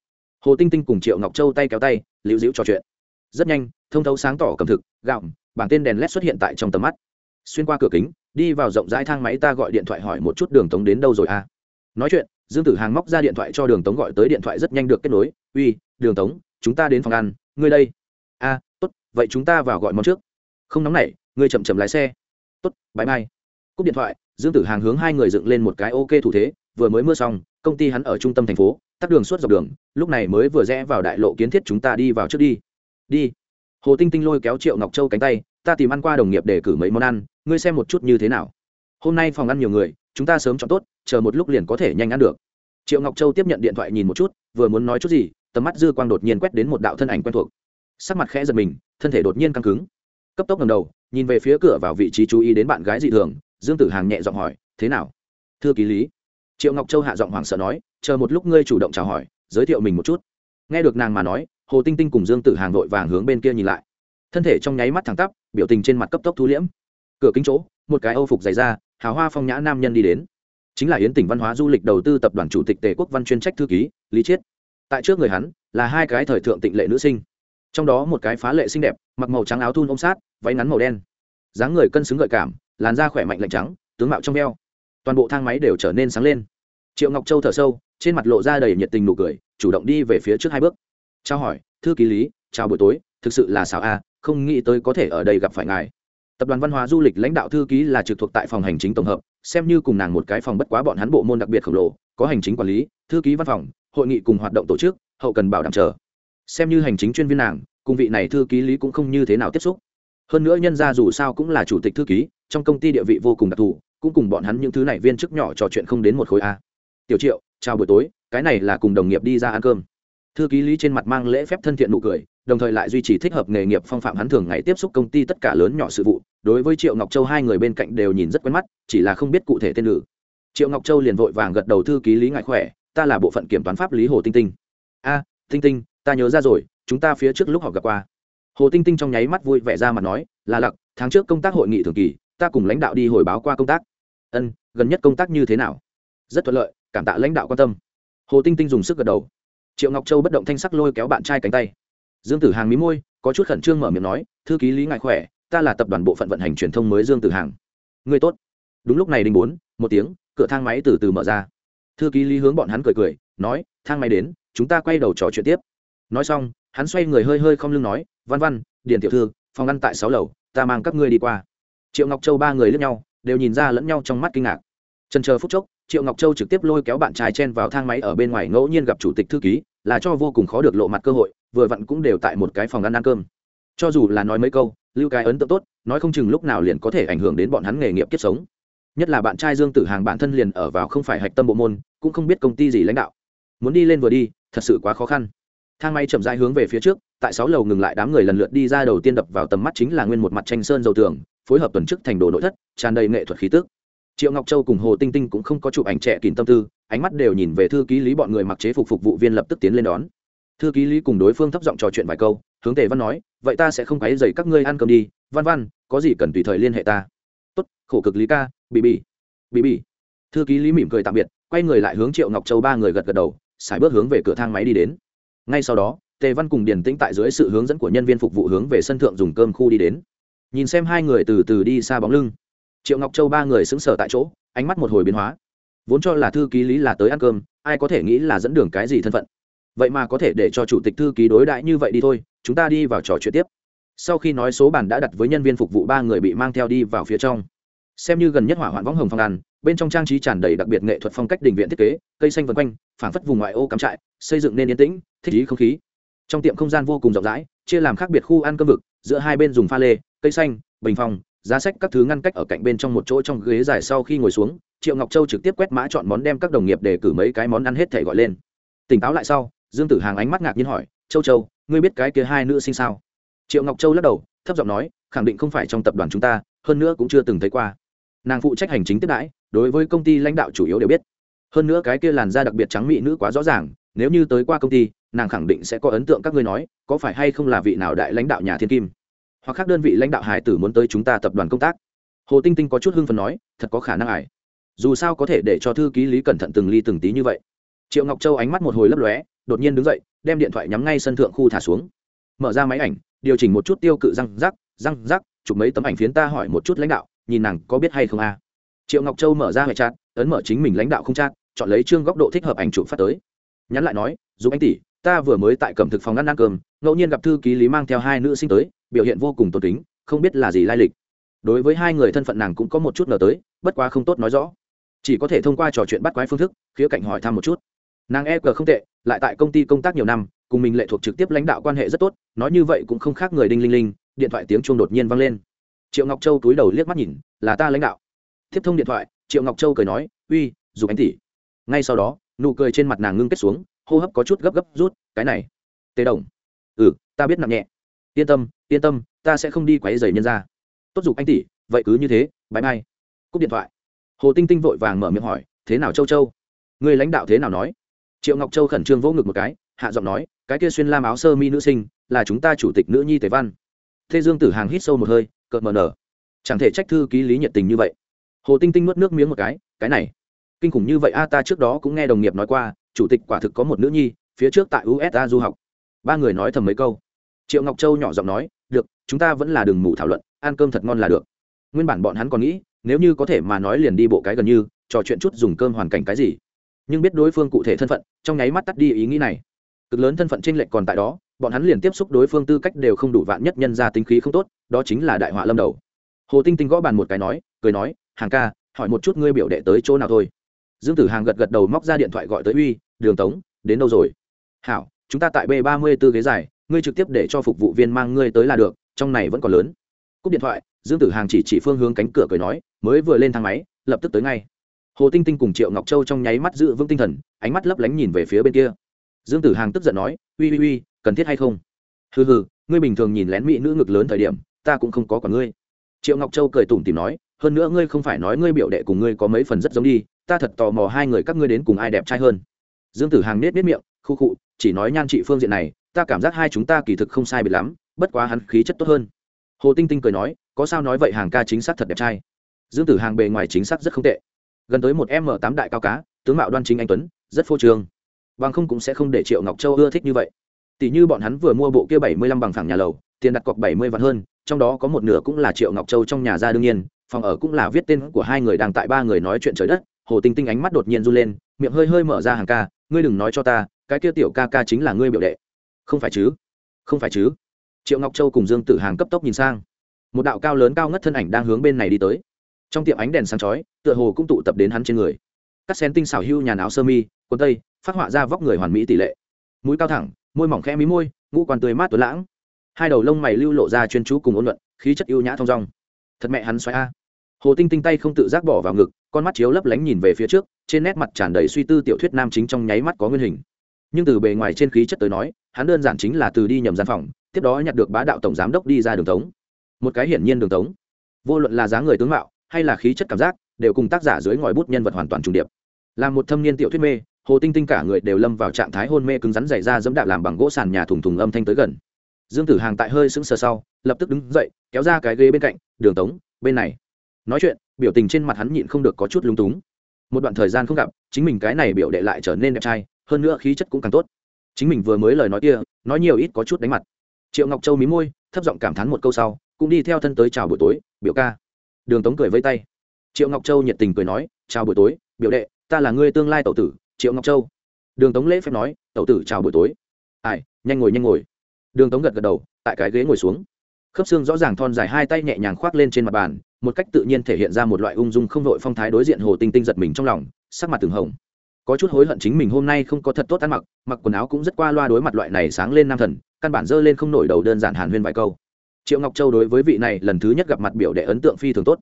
Hồ tinh tinh cùng triệu ngọc châu tay kéo tay liễu dĩu trò chuyện. Rất nhanh thông thấu sáng tỏ cầm thực gạo bảng tên đèn led xuất hiện tại trong tầm mắt. Xuyên qua cửa kính đi vào rộng rãi thang máy ta gọi điện thoại hỏi một chút đường tống đến đâu rồi à? Nói chuyện dương tử hàng móc ra điện thoại cho đường tống gọi tới điện thoại rất nhanh được kết nối. Uy đường tống chúng ta đến phòng ăn ngươi đây. A à, tốt vậy chúng ta vào gọi món trước. Không nóng nảy ngươi chậm chậm lái xe tốt bãi mai cúp điện thoại, dương tử hàng hướng hai người dựng lên một cái ok thủ thế, vừa mới mưa xong, công ty hắn ở trung tâm thành phố, tắt đường suốt dọc đường, lúc này mới vừa rẽ vào đại lộ kiến thiết chúng ta đi vào trước đi. Đi. Hồ tinh tinh lôi kéo triệu ngọc châu cánh tay, ta tìm ăn qua đồng nghiệp để cử mấy món ăn, ngươi xem một chút như thế nào. Hôm nay phòng ăn nhiều người, chúng ta sớm chọn tốt, chờ một lúc liền có thể nhanh ăn được. Triệu ngọc châu tiếp nhận điện thoại nhìn một chút, vừa muốn nói chút gì, tầm mắt dư quang đột nhiên quét đến một đạo thân ảnh quen thuộc. Sắc mặt khẽ giật mình, thân thể đột nhiên căng cứng cấp tốc ngầm đầu, nhìn về phía cửa vào vị trí chú ý đến bạn gái dị thường, dương tử hàng nhẹ giọng hỏi, thế nào? Thưa ký lý. Triệu ngọc châu hạ giọng hoảng sợ nói, chờ một lúc ngươi chủ động chào hỏi, giới thiệu mình một chút. Nghe được nàng mà nói, hồ tinh tinh cùng dương tử hàng vội vàng hướng bên kia nhìn lại. Thân thể trong nháy mắt thẳng tắp, biểu tình trên mặt cấp tốc thu liễm. Cửa kính chỗ, một cái âu phục dày ra hào hoa phong nhã nam nhân đi đến. Chính là yến tỉnh văn hóa du lịch đầu tư tập đoàn chủ tịch tề quốc văn chuyên trách thư ký, lý chiết. Tại trước người hắn, là hai cái thời thượng tịnh lệ nữ sinh trong đó một cái phá lệ xinh đẹp, mặc màu trắng áo thun ôm sát, váy ngắn màu đen. Dáng người cân xứng gợi cảm, làn da khỏe mạnh lạnh trắng, tướng mạo trong veo. Toàn bộ thang máy đều trở nên sáng lên. Triệu ngọc châu thở sâu, trên mặt lộ ra đầy nhiệt tình nụ cười, chủ động đi về phía trước hai bước. Trao hỏi, thư ký lý, chào buổi tối, thực sự là xảo a, không nghĩ tới có thể ở đây gặp phải ngài. Tập đoàn văn hóa du lịch lãnh đạo thư ký là trực thuộc tại phòng hành chính tổng hợp, xem như cùng nàng một cái phòng bất quá bọn hắn bộ môn đặc biệt khổng lồ, có hành chính quản lý, thư ký văn phòng, hội nghị cùng hoạt động tổ chức, hậu cần bảo đảm chờ xem như hành chính chuyên viên nàng, cùng vị này thư ký lý cũng không như thế nào tiếp xúc. Hơn nữa nhân ra dù sao cũng là chủ tịch thư ký, trong công ty địa vị vô cùng đặc thù, cũng cùng bọn hắn những thứ này viên chức nhỏ trò chuyện không đến một khối a. Tiểu triệu, chào buổi tối, cái này là cùng đồng nghiệp đi ra ăn cơm. Thư ký lý trên mặt mang lễ phép thân thiện nụ cười, đồng thời lại duy trì thích hợp nghề nghiệp phong phạm hắn thường ngày tiếp xúc công ty tất cả lớn nhỏ sự vụ, đối với triệu ngọc châu hai người bên cạnh đều nhìn rất quen mắt, chỉ là không biết cụ thể tên nữ triệu ngọc châu liền vội vàng gật đầu thư ký lý ngại khỏe, ta là bộ phận kiểm toán pháp lý hồ tinh tinh. A, tinh tinh ta nhớ ra rồi, chúng ta phía trước lúc họ gặp qua. Hồ tinh tinh trong nháy mắt vui vẻ ra mà nói, là lặc, tháng trước công tác hội nghị thường kỳ, ta cùng lãnh đạo đi hồi báo qua công tác. Ân, gần nhất công tác như thế nào? Rất thuận lợi, cảm tạ lãnh đạo quan tâm. Hồ tinh tinh dùng sức gật đầu. Triệu ngọc châu bất động thanh sắc lôi kéo bạn trai cánh tay. Dương tử hàng mí môi, có chút khẩn trương mở miệng nói, thư ký lý ngại khỏe, ta là tập đoàn bộ phận vận hành truyền thông mới dương tử hàng. Người tốt. Đúng lúc này đinh bốn, một tiếng, cửa thang máy từ từ mở ra. Thư ký lý hướng bọn hắn cười cười, nói, thang máy đến, chúng ta quay đầu trò chuyện tiếp nói xong, hắn xoay người hơi hơi không lưng nói, văn văn, điền tiểu thư, phòng ăn tại sáu lầu, ta mang các ngươi đi qua. Triệu ngọc châu ba người lướt nhau, đều nhìn ra lẫn nhau trong mắt kinh ngạc. Trần chờ phút chốc, triệu ngọc châu trực tiếp lôi kéo bạn trai chen vào thang máy ở bên ngoài ngẫu nhiên gặp chủ tịch thư ký, là cho vô cùng khó được lộ mặt cơ hội, vừa vặn cũng đều tại một cái phòng ăn ăn cơm. Cho dù là nói mấy câu, lưu cái ấn tượng tốt, nói không chừng lúc nào liền có thể ảnh hưởng đến bọn hắn nghề nghiệp kiếp sống. Nhất là bạn trai dương tử hàng bản thân liền ở vào không phải hạch tâm bộ môn, cũng không biết công ty gì lãnh đạo. Muốn đi lên vừa đi, thật sự quá khó khăn thang máy chậm rãi hướng về phía trước, tại sáu lầu ngừng lại đám người lần lượt đi ra đầu tiên đập vào tầm mắt chính là nguyên một mặt tranh sơn dầu tường, phối hợp tuần chức thành đồ nội thất, tràn đầy nghệ thuật khí tức. Triệu ngọc châu cùng hồ tinh tinh cũng không có chụp ảnh trẻ kín tâm tư, ánh mắt đều nhìn về thư ký lý bọn người mặc chế phục phục vụ viên lập tức tiến lên đón. Thư ký lý cùng đối phương thấp giọng trò chuyện vài câu, hướng tề văn nói, vậy ta sẽ không quấy dày các ngươi ăn cơm đi, văn văn, có gì cần tùy thời liên hệ ta. Tốt, khổ cực lý ca bị bị bị bị thư ký lý mỉm cười tạm biệt, quay người lại hướng triệu ngọc châu ba người gật gật đầu xài bước hướng về cửa thang máy đi đến ngay sau đó, tề văn cùng điền tĩnh tại dưới sự hướng dẫn của nhân viên phục vụ hướng về sân thượng dùng cơm khu đi đến. Nhìn xem hai người từ từ đi xa bóng lưng. Triệu ngọc châu ba người xứng sở tại chỗ, ánh mắt một hồi biến hóa. Vốn cho là thư ký lý là tới ăn cơm, ai có thể nghĩ là dẫn đường cái gì thân phận. Vậy mà có thể để cho chủ tịch thư ký đối đãi như vậy đi thôi, chúng ta đi vào trò chuyện tiếp. Sau khi nói số bàn đã đặt với nhân viên phục vụ ba người bị mang theo đi vào phía trong. Xem như gần nhất hỏa hoạn võng hồng phong ăn bên trong trang trí tràn đầy đặc biệt nghệ thuật phong cách đình viện thiết kế, cây xanh vân quanh, phảng phất vùng ngoại ô cắm trại, xây dựng nên yên tĩnh, thích ý không khí. Trong tiệm không gian vô cùng rộng rãi, chia làm khác biệt khu ăn cơm vực, giữa hai bên dùng pha lê, cây xanh, bình phong, giá sách các thứ ngăn cách ở cạnh bên trong một chỗ trong ghế dài sau khi ngồi xuống, triệu ngọc châu trực tiếp quét mã chọn món đem các đồng nghiệp để cử mấy cái món ăn hết thể gọi lên. Tỉnh táo lại sau, dương tử hàng ánh mắt ngạc nhiên hỏi, châu châu, ngươi biết cái kia hai nữ sinh sao? Triệu ngọc châu lắc đầu, thấp giọng nói, khẳng định không phải trong tập đoàn chúng ta, hơn nữa cũng chưa từng thấy qua. Nàng phụ trách hành chính tiếp đãi đối với công ty lãnh đạo chủ yếu đều biết. Hơn nữa cái kia làn da đặc biệt trắng mỹ nữ quá rõ ràng, nếu như tới qua công ty, nàng khẳng định sẽ có ấn tượng các ngươi nói, có phải hay không là vị nào đại lãnh đạo nhà thiên kim? Hoặc khác đơn vị lãnh đạo hải tử muốn tới chúng ta tập đoàn công tác. Hồ tinh tinh có chút hưng phần nói, thật có khả năng ải. Dù sao có thể để cho thư ký lý cẩn thận từng ly từng tí như vậy. Triệu ngọc châu ánh mắt một hồi lấp lóe, đột nhiên đứng dậy, đem điện thoại nhắm ngay sân thượng khu thả xuống. Mở ra máy ảnh, điều chỉnh một chút tiêu cự răng rắc răng rắc, chụp mấy tấm ảnh phiến ta hỏi một chút lãnh đạo, nhìn nàng có biết hay không a? Triệu ngọc châu mở ra hệ chat, ấn mở chính mình lãnh đạo không chat, chọn lấy chương góc độ thích hợp ảnh chụp phát tới. Nhắn lại nói giúp anh tỷ, ta vừa mới tại cẩm thực phòng ăn ăn cơm, ngẫu nhiên gặp thư ký lý mang theo hai nữ sinh tới, biểu hiện vô cùng tôn kính, không biết là gì lai lịch. Đối với hai người thân phận nàng cũng có một chút ngờ tới, bất quá không tốt nói rõ. Chỉ có thể thông qua trò chuyện bắt quái phương thức, khía cạnh hỏi thăm một chút. Nàng e cờ không tệ, lại tại công ty công tác nhiều năm, cùng mình lệ thuộc trực tiếp lãnh đạo quan hệ rất tốt, nói như vậy cũng không khác người đinh linh linh, điện thoại tiếng chuông đột nhiên vang lên. Triệu ngọc châu túi đầu liếc mắt nhìn, là ta lãnh đạo tiếp thông điện thoại, triệu ngọc châu cười nói, uy dù anh tỷ. Ngay sau đó, nụ cười trên mặt nàng ngưng kết xuống, hô hấp có chút gấp gấp rút, cái này, tề đồng. Ừ ta biết nặng nhẹ. Yên tâm yên tâm, ta sẽ không đi quấy giày nhân ra tốt dục anh tỷ, vậy cứ như thế bãi mai cúp điện thoại. Hồ tinh tinh vội vàng mở miệng hỏi, thế nào châu châu? Người lãnh đạo thế nào nói? Triệu ngọc châu khẩn trương vỗ ngực một cái, hạ giọng nói, cái kia xuyên lam áo sơ mi nữ sinh, là chúng ta chủ tịch nữ nhi tề văn. Thế dương tử hàng hít sâu một hơi, cợt mờ nở. Chẳng thể trách thư ký lý nhiệt tình như vậy hồ tinh tinh nuốt nước miếng một cái cái này, kinh khủng như vậy a, ta trước đó cũng nghe đồng nghiệp nói qua, chủ tịch quả thực có một nữ nhi, phía trước tại usa du học. Ba người nói thầm mấy câu. Triệu ngọc châu nhỏ giọng nói, được, chúng ta vẫn là đường ngủ thảo luận, ăn cơm thật ngon là được. Nguyên bản bọn hắn còn nghĩ, nếu như có thể mà nói liền đi bộ cái gần như, trò chuyện chút dùng cơm hoàn cảnh cái gì. Nhưng biết đối phương cụ thể thân phận, trong nháy mắt tắt đi ý nghĩ này. Cực lớn thân phận tranh lệch còn tại đó, bọn hắn liền tiếp xúc đối phương tư cách đều không đủ vạn nhất nhân ra tính khí không tốt, đó chính là đại họa lâm đầu. Hồ tinh tinh gõ bàn một cái nói, cười nói hàng ca, hỏi một chút ngươi biểu đệ tới chỗ nào thôi. Dương tử hàng gật gật đầu móc ra điện thoại gọi tới uy, đường tống, đến đâu rồi? Hảo, chúng ta tại b ba mươi b ố ghế dài, ngươi trực tiếp để cho phục vụ viên mang ngươi tới là được, trong này vẫn còn lớn. Cúp điện thoại, dương tử hàng chỉ chỉ phương hướng cánh cửa cười nói, mới vừa lên thang máy, lập tức tới ngay. Hồ tinh tinh cùng triệu ngọc châu trong nháy mắt giữ vững tinh thần, ánh mắt lấp lánh nhìn về phía bên kia. Dương tử hàng tức giận nói, uy uy uy, cần thiết hay không? Hừ hừ, ngươi bình thường nhìn lén mỹ nữ ngực lớn thời điểm, ta cũng không có quả ngươi. Triệu ngọc châu cười tủm tìm nói hơn nữa ngươi không phải nói ngươi biểu đệ cùng ngươi có mấy phần rất giống đi, ta thật tò mò hai người các ngươi đến cùng ai đẹp trai hơn. Dương tử hàng nết nết miệng, khu khụ chỉ nói nhan trị phương diện này, ta cảm giác hai chúng ta kỳ thực không sai biệt lắm, bất quá hắn khí chất tốt hơn. Hồ tinh tinh cười nói, có sao nói vậy hàng ca chính xác thật đẹp trai. Dương tử hàng bề ngoài chính xác rất không tệ. Gần tới một m tám đại cao cá, tướng mạo đoan chính anh tuấn, rất phô trương. Bằng không cũng sẽ không để triệu ngọc châu ưa thích như vậy. Tỷ như bọn hắn vừa mua bộ kia bảy mươi lăm bằng phẳng nhà lầu, tiền đặt cọc bảy mươi vạn hơn, trong đó có một nửa cũng là triệu ngọc châu trong nhà ra đương nhiên phòng ở cũng là viết tên của hai người đang tại ba người nói chuyện trời đất, hồ tinh tinh ánh mắt đột nhiên run lên, miệng hơi hơi mở ra hàng ca, ngươi đừng nói cho ta, cái kia tiểu ca ca chính là ngươi biểu đệ. Không phải chứ, không phải chứ. Triệu ngọc châu cùng dương tử hàng cấp tốc nhìn sang. Một đạo cao lớn cao ngất thân ảnh đang hướng bên này đi tới. Trong tiệm ánh đèn sáng chói, tựa hồ cũng tụ tập đến hắn trên người. Các sen tinh xảo hưu nhà áo sơ mi, quần tây, phát họa ra vóc người hoàn mỹ tỷ lệ. Mũi cao thẳng, môi mỏng khẽ mí môi, ngũ quan tươi mát tuấn lãng. Hai đầu lông mày lưu lộ ra chuyên chú cùng ôn luận, khí chất ưu nhã thong dong. Thật mẹ hắn xoáy a hồ tinh tinh tay không tự giác bỏ vào ngực, con mắt chiếu lấp lánh nhìn về phía trước, trên nét mặt tràn đầy suy tư tiểu thuyết nam chính trong nháy mắt có nguyên hình. Nhưng từ bề ngoài trên khí chất tới nói, hắn đơn giản chính là từ đi nhầm gian phòng, tiếp đó nhặt được bá đạo tổng giám đốc đi ra đường tống. Một cái hiển nhiên đường tống. Vô luận là dáng người tướng mạo, hay là khí chất cảm giác, đều cùng tác giả dưới ngòi bút nhân vật hoàn toàn trùng điệp. Là một thâm niên tiểu thuyết mê, hồ tinh tinh cả người đều lâm vào trạng thái hôn mê cứng rắn dày ra dẫm đạp làm bằng gỗ sàn nhà thùng thùng âm thanh tới gần. Dương tử hàng tại hơi sững sờ sau, lập tức đứng dậy, kéo ra cái ghế bên cạnh, đường tống, bên này nói chuyện, biểu tình trên mặt hắn nhịn không được có chút lung túng. Một đoạn thời gian không gặp, chính mình cái này biểu đệ lại trở nên đẹp trai, hơn nữa khí chất cũng càng tốt. Chính mình vừa mới lời nói kia, nói nhiều ít có chút đánh mặt. Triệu ngọc châu mí môi, thấp giọng cảm thán một câu sau, cũng đi theo thân tới chào buổi tối, biểu ca. Đường tống cười vây tay. Triệu ngọc châu nhiệt tình cười nói, chào buổi tối, biểu đệ, ta là ngươi tương lai tẩu tử, triệu ngọc châu. Đường tống lễ phép nói, tẩu tử chào buổi tối. Ai, nhanh ngồi nhanh ngồi. Đường tống gật gật đầu, tại cái ghế ngồi xuống. Khớp xương rõ ràng thon dài hai tay nhẹ nhàng khoác lên trên mặt bàn một cách tự nhiên thể hiện ra một loại ung dung không đội phong thái đối diện hồ tinh tinh giật mình trong lòng, sắc mặt từng hồng. Có chút hối hận chính mình hôm nay không có thật tốt ăn mặc mặc quần áo cũng rất qua loa đối mặt loại này sáng lên nam thần, căn bản dơ lên không nổi đầu đơn giản hàn huyên vài câu. Triệu ngọc châu đối với vị này lần thứ nhất gặp mặt biểu đệ ấn tượng phi thường tốt.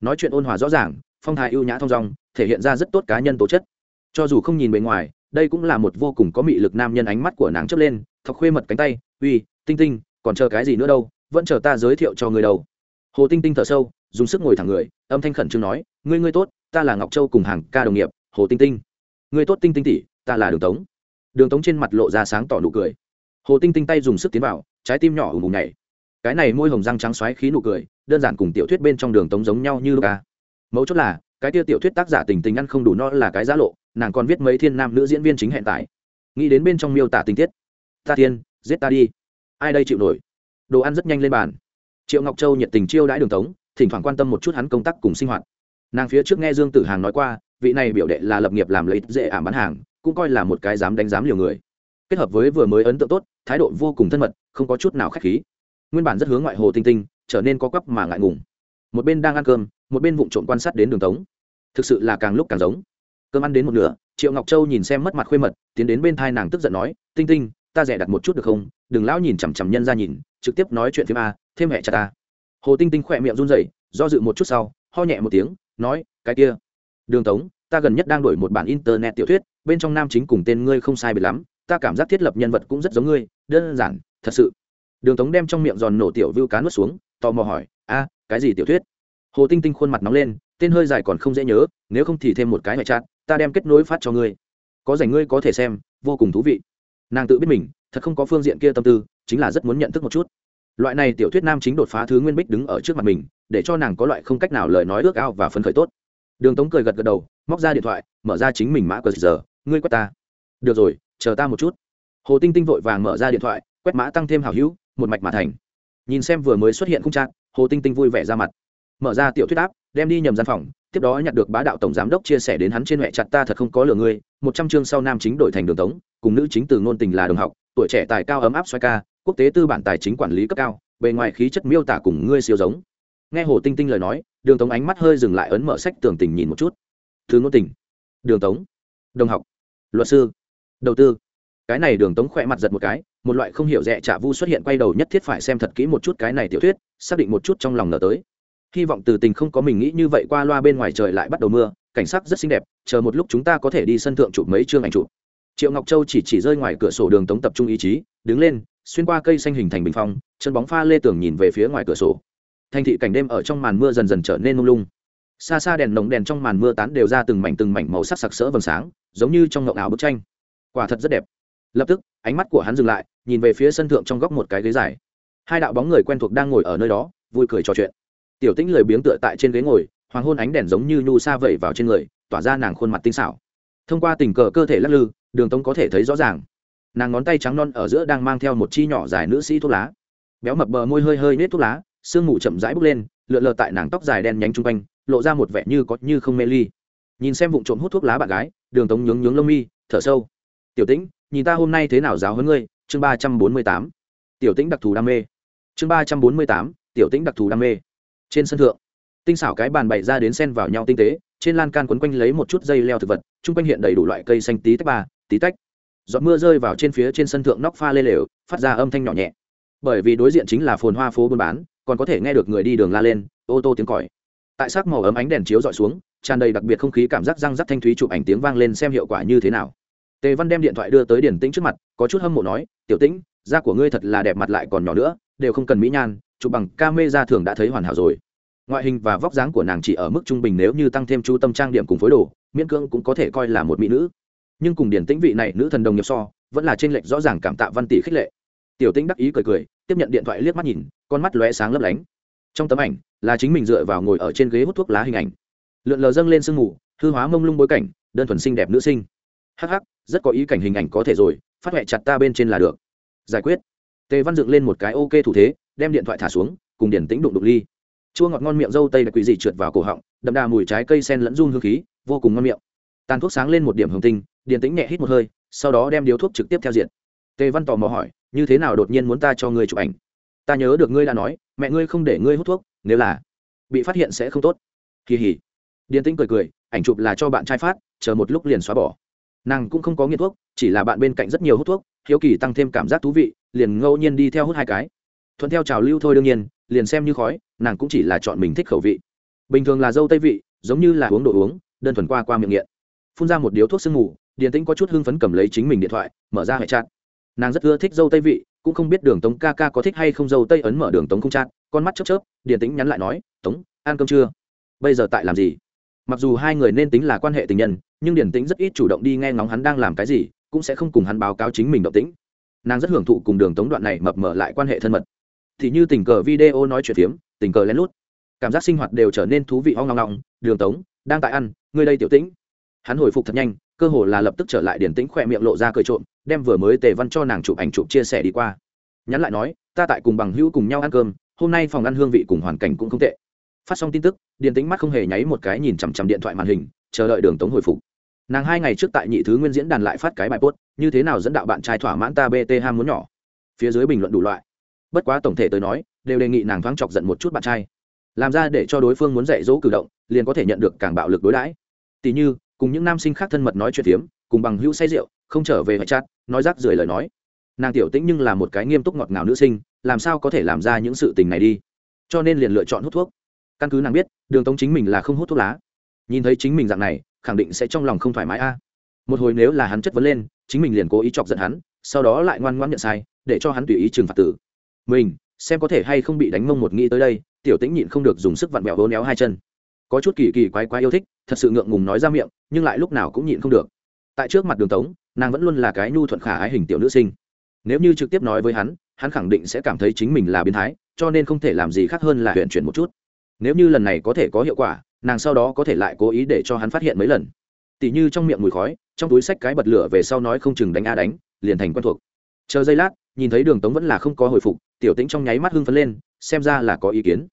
Nói chuyện ôn hòa rõ ràng, phong thái ưu nhã thong dong, thể hiện ra rất tốt cá nhân tố chất. Cho dù không nhìn bề ngoài, đây cũng là một vô cùng có mị lực nam nhân ánh mắt của nàng chớp lên, thọc khuê mật cánh tay, uy, tinh tinh, còn chờ cái gì nữa đâu, vẫn chờ ta giới thiệu cho người đâu hồ tinh tinh thở sâu, dùng sức ngồi thẳng người, âm thanh khẩn trương nói, ngươi ngươi tốt, ta là ngọc châu cùng hàng ca đồng nghiệp, hồ tinh tinh. Ngươi tốt tinh tinh tỷ, ta là đường tống. Đường tống trên mặt lộ ra sáng tỏ nụ cười. Hồ tinh tinh tay dùng sức tiến vào, trái tim nhỏ ùm ùm nhảy. Cái này môi hồng răng trắng xoáy khí nụ cười, đơn giản cùng tiểu thuyết bên trong đường tống giống nhau như ca mấu chốt là, cái tiêu tiểu thuyết tác giả tình tình ăn không đủ no là cái giá lộ, nàng còn viết mấy thiên nam nữ diễn viên chính hẹn tại. Nghĩ đến bên trong miêu tả tình tiết. Ta thiên giết ta đi. Ai đây chịu nổi? Đồ ăn rất nhanh lên bàn triệu ngọc châu nhiệt tình chiêu đãi đường tống, thỉnh thoảng quan tâm một chút hắn công tác cùng sinh hoạt. Nàng phía trước nghe dương tử hàng nói qua, vị này biểu đệ là lập nghiệp làm lợi dễ ảm bán hàng, cũng coi là một cái dám đánh dám liều người. Kết hợp với vừa mới ấn tượng tốt, thái độ vô cùng thân mật, không có chút nào k h á c h khí. Nguyên bản rất hướng ngoại hồ tinh tinh, trở nên có quắp mà ngại ngùng. Một bên đang ăn cơm, một bên vụ trộm quan sát đến đường tống. Thực sự là càng lúc càng giống. Cơm ăn đến một nửa, triệu ngọc châu nhìn xem mất mặt khuê mật, tiến đến bên thai nàng tức giận nói, tinh tinh, ta rẻ đặt một chút được không? Đừng lão nhìn chằm chằm nhân ra nhìn, trực tiếp nói chuyện phim a thêm hẹ chặt ta. Hồ tinh tinh khỏe miệng run rẩy do dự một chút sau ho nhẹ một tiếng nói cái kia đường tống ta gần nhất đang đổi một bản internet tiểu thuyết bên trong nam chính cùng tên ngươi không sai biệt lắm ta cảm giác thiết lập nhân vật cũng rất giống ngươi đơn giản thật sự. Đường tống đem trong miệng giòn nổ tiểu vưu cá nuốt xuống tò mò hỏi a cái gì tiểu thuyết? Hồ tinh tinh khuôn mặt nóng lên tên hơi dài còn không dễ nhớ nếu không thì thêm một cái ngoại chặt, ta đem kết nối phát cho ngươi. Có dành ngươi có thể xem vô cùng thú vị. Nàng tự biết mình thật không có phương diện kia tâm tư chính là rất muốn nhận thức một chút loại này tiểu thuyết nam chính đột phá thứ nguyên bích đứng ở trước mặt mình, để cho nàng có loại không cách nào lời nói ước ao và phấn khởi tốt. Đường tống cười gật gật đầu, móc ra điện thoại, mở ra chính mình mã cờ giờ, ngươi quét ta. Được rồi, chờ ta một chút. Hồ tinh tinh vội vàng mở ra điện thoại, quét mã tăng thêm hảo hữu, một mạch mà thành. Nhìn xem vừa mới xuất hiện khung trạng, hồ tinh tinh vui vẻ ra mặt. Mở ra tiểu thuyết áp đem đi nhầm gian phòng, tiếp đó nhặt được bá đạo tổng giám đốc chia sẻ đến hắn trên mẹ chặt ta thật không có lừa ngươi. Một trăm chương sau nam chính đổi thành đường tống, cùng nữ chính từ ngôn tình là đồng học, tuổi trẻ tài cao ấm áp xoay ca quốc tế tư bản tài chính quản lý cấp cao, bề ngoài khí chất miêu tả cùng ngươi siêu giống. Nghe hồ tinh tinh lời nói, đường tống ánh mắt hơi dừng lại ấn mở sách tường tình nhìn một chút. Thứ ngôn tình. Đường tống. Đồng học. Luật sư. Đầu tư. Cái này đường tống khỏe mặt giật một cái, một loại không hiểu rẻ trả vu xuất hiện quay đầu nhất thiết phải xem thật kỹ một chút cái này tiểu thuyết, xác định một chút trong lòng nở tới. Hy vọng từ tình không có mình nghĩ như vậy qua loa bên ngoài trời lại bắt đầu mưa, cảnh sắc rất xinh đẹp, chờ một lúc chúng ta có thể đi sân thượng chụp mấy chương ảnh chụp. Triệu ngọc châu chỉ chỉ rơi ngoài cửa sổ đường tống tập trung ý chí, đứng lên xuyên qua cây xanh hình thành bình phong, chân bóng pha lê tường nhìn về phía ngoài cửa sổ. Thành thị cảnh đêm ở trong màn mưa dần dần trở nên mông lung. Xa xa đèn nồng đèn trong màn mưa tán đều ra từng mảnh từng mảnh màu sắc sặc sỡ vầng sáng, giống như trong ngậu ảo bức tranh. Quả thật rất đẹp. Lập tức, ánh mắt của hắn dừng lại, nhìn về phía sân thượng trong góc một cái ghế dài. Hai đạo bóng người quen thuộc đang ngồi ở nơi đó, vui cười trò chuyện. Tiểu tĩnh lười biếng tựa tại trên ghế ngồi, hoàng hôn ánh đèn giống như nhu xa vẩy vào trên người, tỏa ra nàng khuôn mặt tinh xảo. Thông qua tình cờ cơ thể lắc lư, đường tống có thể thấy rõ ràng nàng ngón tay trắng non ở giữa đang mang theo một chi nhỏ dài nữ sĩ thuốc lá. Béo mập bờ môi hơi hơi nết thuốc lá, sương mù chậm rãi bốc lên, lượn lờ tại nàng tóc dài đen nhánh chung quanh, lộ ra một vẻ như có như không mê ly. Nhìn xem vụ trộm hút thuốc lá bạn gái, đường tống nhướng nhướng lông mi, thở sâu. Tiểu tĩnh, nhìn ta hôm nay thế nào giáo hơn ngươi? Chương ba trăm bốn mươi tám. Tiểu tĩnh đặc thù đam mê. Chương ba trăm bốn mươi tám, tiểu tĩnh đặc thù đam mê. Trên sân thượng, tinh xảo cái bàn bày ra đến sen vào nhau tinh tế, trên lan can quấn quanh lấy một chút dây leo thực vật chung quanh hiện đầy đủ loại cây xanh tí tách ba, tí tách giọt mưa rơi vào trên phía trên sân thượng nóc pha lê lều, phát ra âm thanh nhỏ nhẹ. Bởi vì đối diện chính là phồn hoa phố buôn bán, còn có thể nghe được người đi đường la lên, ô tô tiếng còi. Tại sắc màu ấm ánh đèn chiếu dọi xuống, tràn đầy đặc biệt không khí cảm giác răng rắc thanh thúy chụp ảnh tiếng vang lên xem hiệu quả như thế nào. Tề văn đem điện thoại đưa tới điển tĩnh trước mặt, có chút hâm mộ nói, tiểu tĩnh, da của ngươi thật là đẹp mặt lại còn nhỏ nữa, đều không cần mỹ nhan, chụp bằng ca mê ra thường đã thấy hoàn hảo rồi. Ngoại hình và vóc dáng của nàng chỉ ở mức trung bình nếu như tăng thêm chú tâm trang điểm cùng phối đồ, miễn cưỡng cũng có thể coi là một mỹ nữ nhưng cùng điển tĩnh vị này nữ thần đồng nghiệp so, vẫn là trên lệnh rõ ràng cảm tạ văn tỷ khích lệ. Tiểu tĩnh đắc ý cười cười, tiếp nhận điện thoại liếc mắt nhìn, con mắt lóe sáng lấp lánh. Trong tấm ảnh, là chính mình dựa vào ngồi ở trên ghế hút thuốc lá hình ảnh. Lượn lờ dâng lên sương mù hư hóa mông lung bối cảnh, đơn thuần xinh đẹp nữ sinh. Hh rất có ý cảnh hình ảnh có thể rồi, phát huệ chặt ta bên trên là được. Giải quyết. Tề văn dựng lên một cái ok thủ thế, đem điện thoại thả xuống, cùng điển tĩnh đụng đụng ly. Chua ngọt ngon miệng dâu tây đặc quỷ dị trượt vào cổ họng, đậm đà mùi trái cây sen lẫn run hương khí, vô cùng ngon miệng. Tàn thuốc sáng lên một điểm hồng tinh Điền tĩnh nhẹ hít một hơi, sau đó đem điếu thuốc trực tiếp theo diện. Tề văn tò mò hỏi, như thế nào đột nhiên muốn ta cho ngươi chụp ảnh? Ta nhớ được ngươi đã nói, mẹ ngươi không để ngươi hút thuốc, nếu là bị phát hiện sẽ không tốt. Kỳ hỉ. Điền tĩnh cười cười, ảnh chụp là cho bạn trai phát, chờ một lúc liền xóa bỏ. Nàng cũng không có nghiện thuốc, chỉ là bạn bên cạnh rất nhiều hút thuốc, hiếu kỳ tăng thêm cảm giác thú vị, liền ngẫu nhiên đi theo hút hai cái. Thuận theo trào lưu thôi đương nhiên, liền xem như khói, nàng cũng chỉ là chọn mình thích khẩu vị. Bình thường là dâu tây vị, giống như là uống đồ uống, đơn thuần qua qua miệng nghiện. Phun ra một điếu thuốc sương mù điền tĩnh có chút hưng phấn cầm lấy chính mình điện thoại, mở ra hệ chặn nàng rất ưa thích dâu tây vị, cũng không biết đường tống ca ca có thích hay không dâu tây ấn mở đường tống không chặn con mắt chớp chớp, điền tĩnh nhắn lại nói, tống, ăn cơm chưa? Bây giờ tại làm gì? Mặc dù hai người nên tính là quan hệ tình nhân, nhưng điền tĩnh rất ít chủ động đi nghe ngóng hắn đang làm cái gì, cũng sẽ không cùng hắn báo cáo chính mình động tĩnh. Nàng rất hưởng thụ cùng đường tống đoạn này mập mở lại quan hệ thân mật. Thì như tình cờ video nói chuyện phiếm, tình cờ lén lút. Cảm giác sinh hoạt đều trở nên thú vị hoang ngong ngong đường tống, đang tại ăn, ngươi đây tiểu tĩnh. Hắn hồi phục thật nhanh cơ hồ là lập tức trở lại điển tĩnh khỏe miệng lộ ra cười trộm, đem vừa mới tề văn cho nàng chụp ảnh chụp chia sẻ đi qua. Nhắn lại nói, ta tại cùng bằng hữu cùng nhau ăn cơm, hôm nay phòng ăn hương vị cùng hoàn cảnh cũng không tệ. Phát xong tin tức điển tĩnh mắt không hề nháy một cái nhìn chằm chằm điện thoại màn hình, chờ đợi đường tống hồi phục. Nàng hai ngày trước tại nhị thứ nguyên diễn đàn lại phát cái bài post, như thế nào dẫn đạo bạn trai thỏa mãn ta bt ham muốn nhỏ? Phía dưới bình luận đủ loại. Bất quá tổng thể tới nói, đều đề nghị nàng thoáng chọc giận một chút bạn trai. Làm ra để cho đối phương muốn dạy dỗ cử động, liền có thể nhận được càng bạo lực đối đãi. Tỷ như cùng những nam sinh khác thân mật nói chuyện tiếm, cùng bằng hữu say rượu không trở về phải chát nói rác rưởi lời nói. Nàng tiểu tĩnh nhưng là một cái nghiêm túc ngọt ngào nữ sinh làm sao có thể làm ra những sự tình này đi? Cho nên liền lựa chọn hút thuốc. Căn cứ nàng biết đường tống chính mình là không hút thuốc lá. Nhìn thấy chính mình dạng này khẳng định sẽ trong lòng không thoải mái a. Một hồi nếu là hắn chất vấn lên chính mình liền cố ý chọc giận hắn sau đó lại ngoan ngoãn nhận sai để cho hắn tùy ý trừng phạt tử. Mình xem có thể hay không bị đánh mông một nghĩ tới đây tiểu tĩnh nhịn không được dùng sức vặn bẹo hố néo hai chân có chút kỳ kỳ quái quái yêu thích, thật sự ngượng ngùng nói ra miệng, nhưng lại lúc nào cũng nhịn không được. Tại trước mặt đường tống, nàng vẫn luôn là cái nhu thuận khả ái hình tiểu nữ sinh. Nếu như trực tiếp nói với hắn hắn khẳng định sẽ cảm thấy chính mình là biến thái, cho nên không thể làm gì khác hơn là huyện chuyển một chút. Nếu như lần này có thể có hiệu quả, nàng sau đó có thể lại cố ý để cho hắn phát hiện mấy lần. Tỉ như trong miệng mùi khói, trong túi sách cái bật lửa về sau nói không chừng đánh a đánh, liền thành quen thuộc. Chờ giây lát, nhìn thấy đường tống vẫn là không có hồi phục, tiểu tĩnh trong nháy mắt hưng phấn lên, xem ra là có ý kiến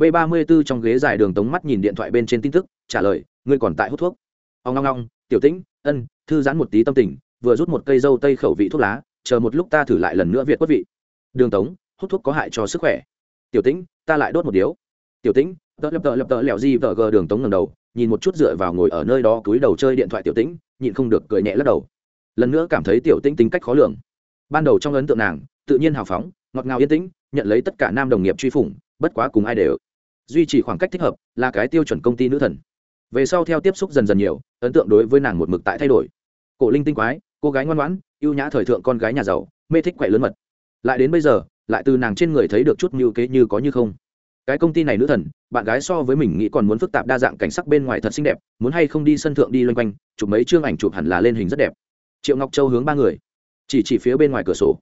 b ba mươi b ố trong ghế dài đường tống mắt nhìn điện thoại bên trên tin tức, trả lời, ngươi còn tại hút thuốc. Ông ngong ngong, tiểu tĩnh, ân, thư giãn một tí tâm tình, vừa rút một cây dâu tây khẩu vị thuốc lá, chờ một lúc ta thử lại lần nữa việt quất vị. Đường tống, hút thuốc có hại cho sức khỏe. Tiểu tĩnh, ta lại đốt một điếu. Tiểu tĩnh tợ lập tợ lập tợ lẹo di vợ gờ. Đường tống ngầm đầu, nhìn một chút dựa vào ngồi ở nơi đó cúi đầu chơi điện thoại tiểu tĩnh, nhịn không được cười nhẹ lắc đầu. Lần nữa cảm thấy tiểu tĩnh tính cách khó lường. Ban đầu trong ấn tượng nàng, tự nhiên hào phóng, ngọt ngào yên tĩnh, nhận lấy tất cả nam đồng nghiệp truy phủng, bất quá cùng ai đều duy trì khoảng cách thích hợp, là cái tiêu chuẩn công ty nữ thần. Về sau theo tiếp xúc dần dần nhiều, ấn tượng đối với nàng một mực tại thay đổi. Cổ linh tinh quái, cô gái ngoan ngoãn, ưu nhã thời thượng con gái nhà giàu, mê thích quậy lớn mật. Lại đến bây giờ, lại từ nàng trên người thấy được chút mưu kế như có như không. Cái công ty này nữ thần, bạn gái so với mình nghĩ còn muốn phức tạp đa dạng cảnh sắc bên ngoài thật xinh đẹp, muốn hay không đi sân thượng đi loanh quanh, chụp mấy chương ảnh chụp hẳn là lên hình rất đẹp. Triệu ngọc châu hướng ba người, chỉ chỉ phía bên ngoài cửa sổ.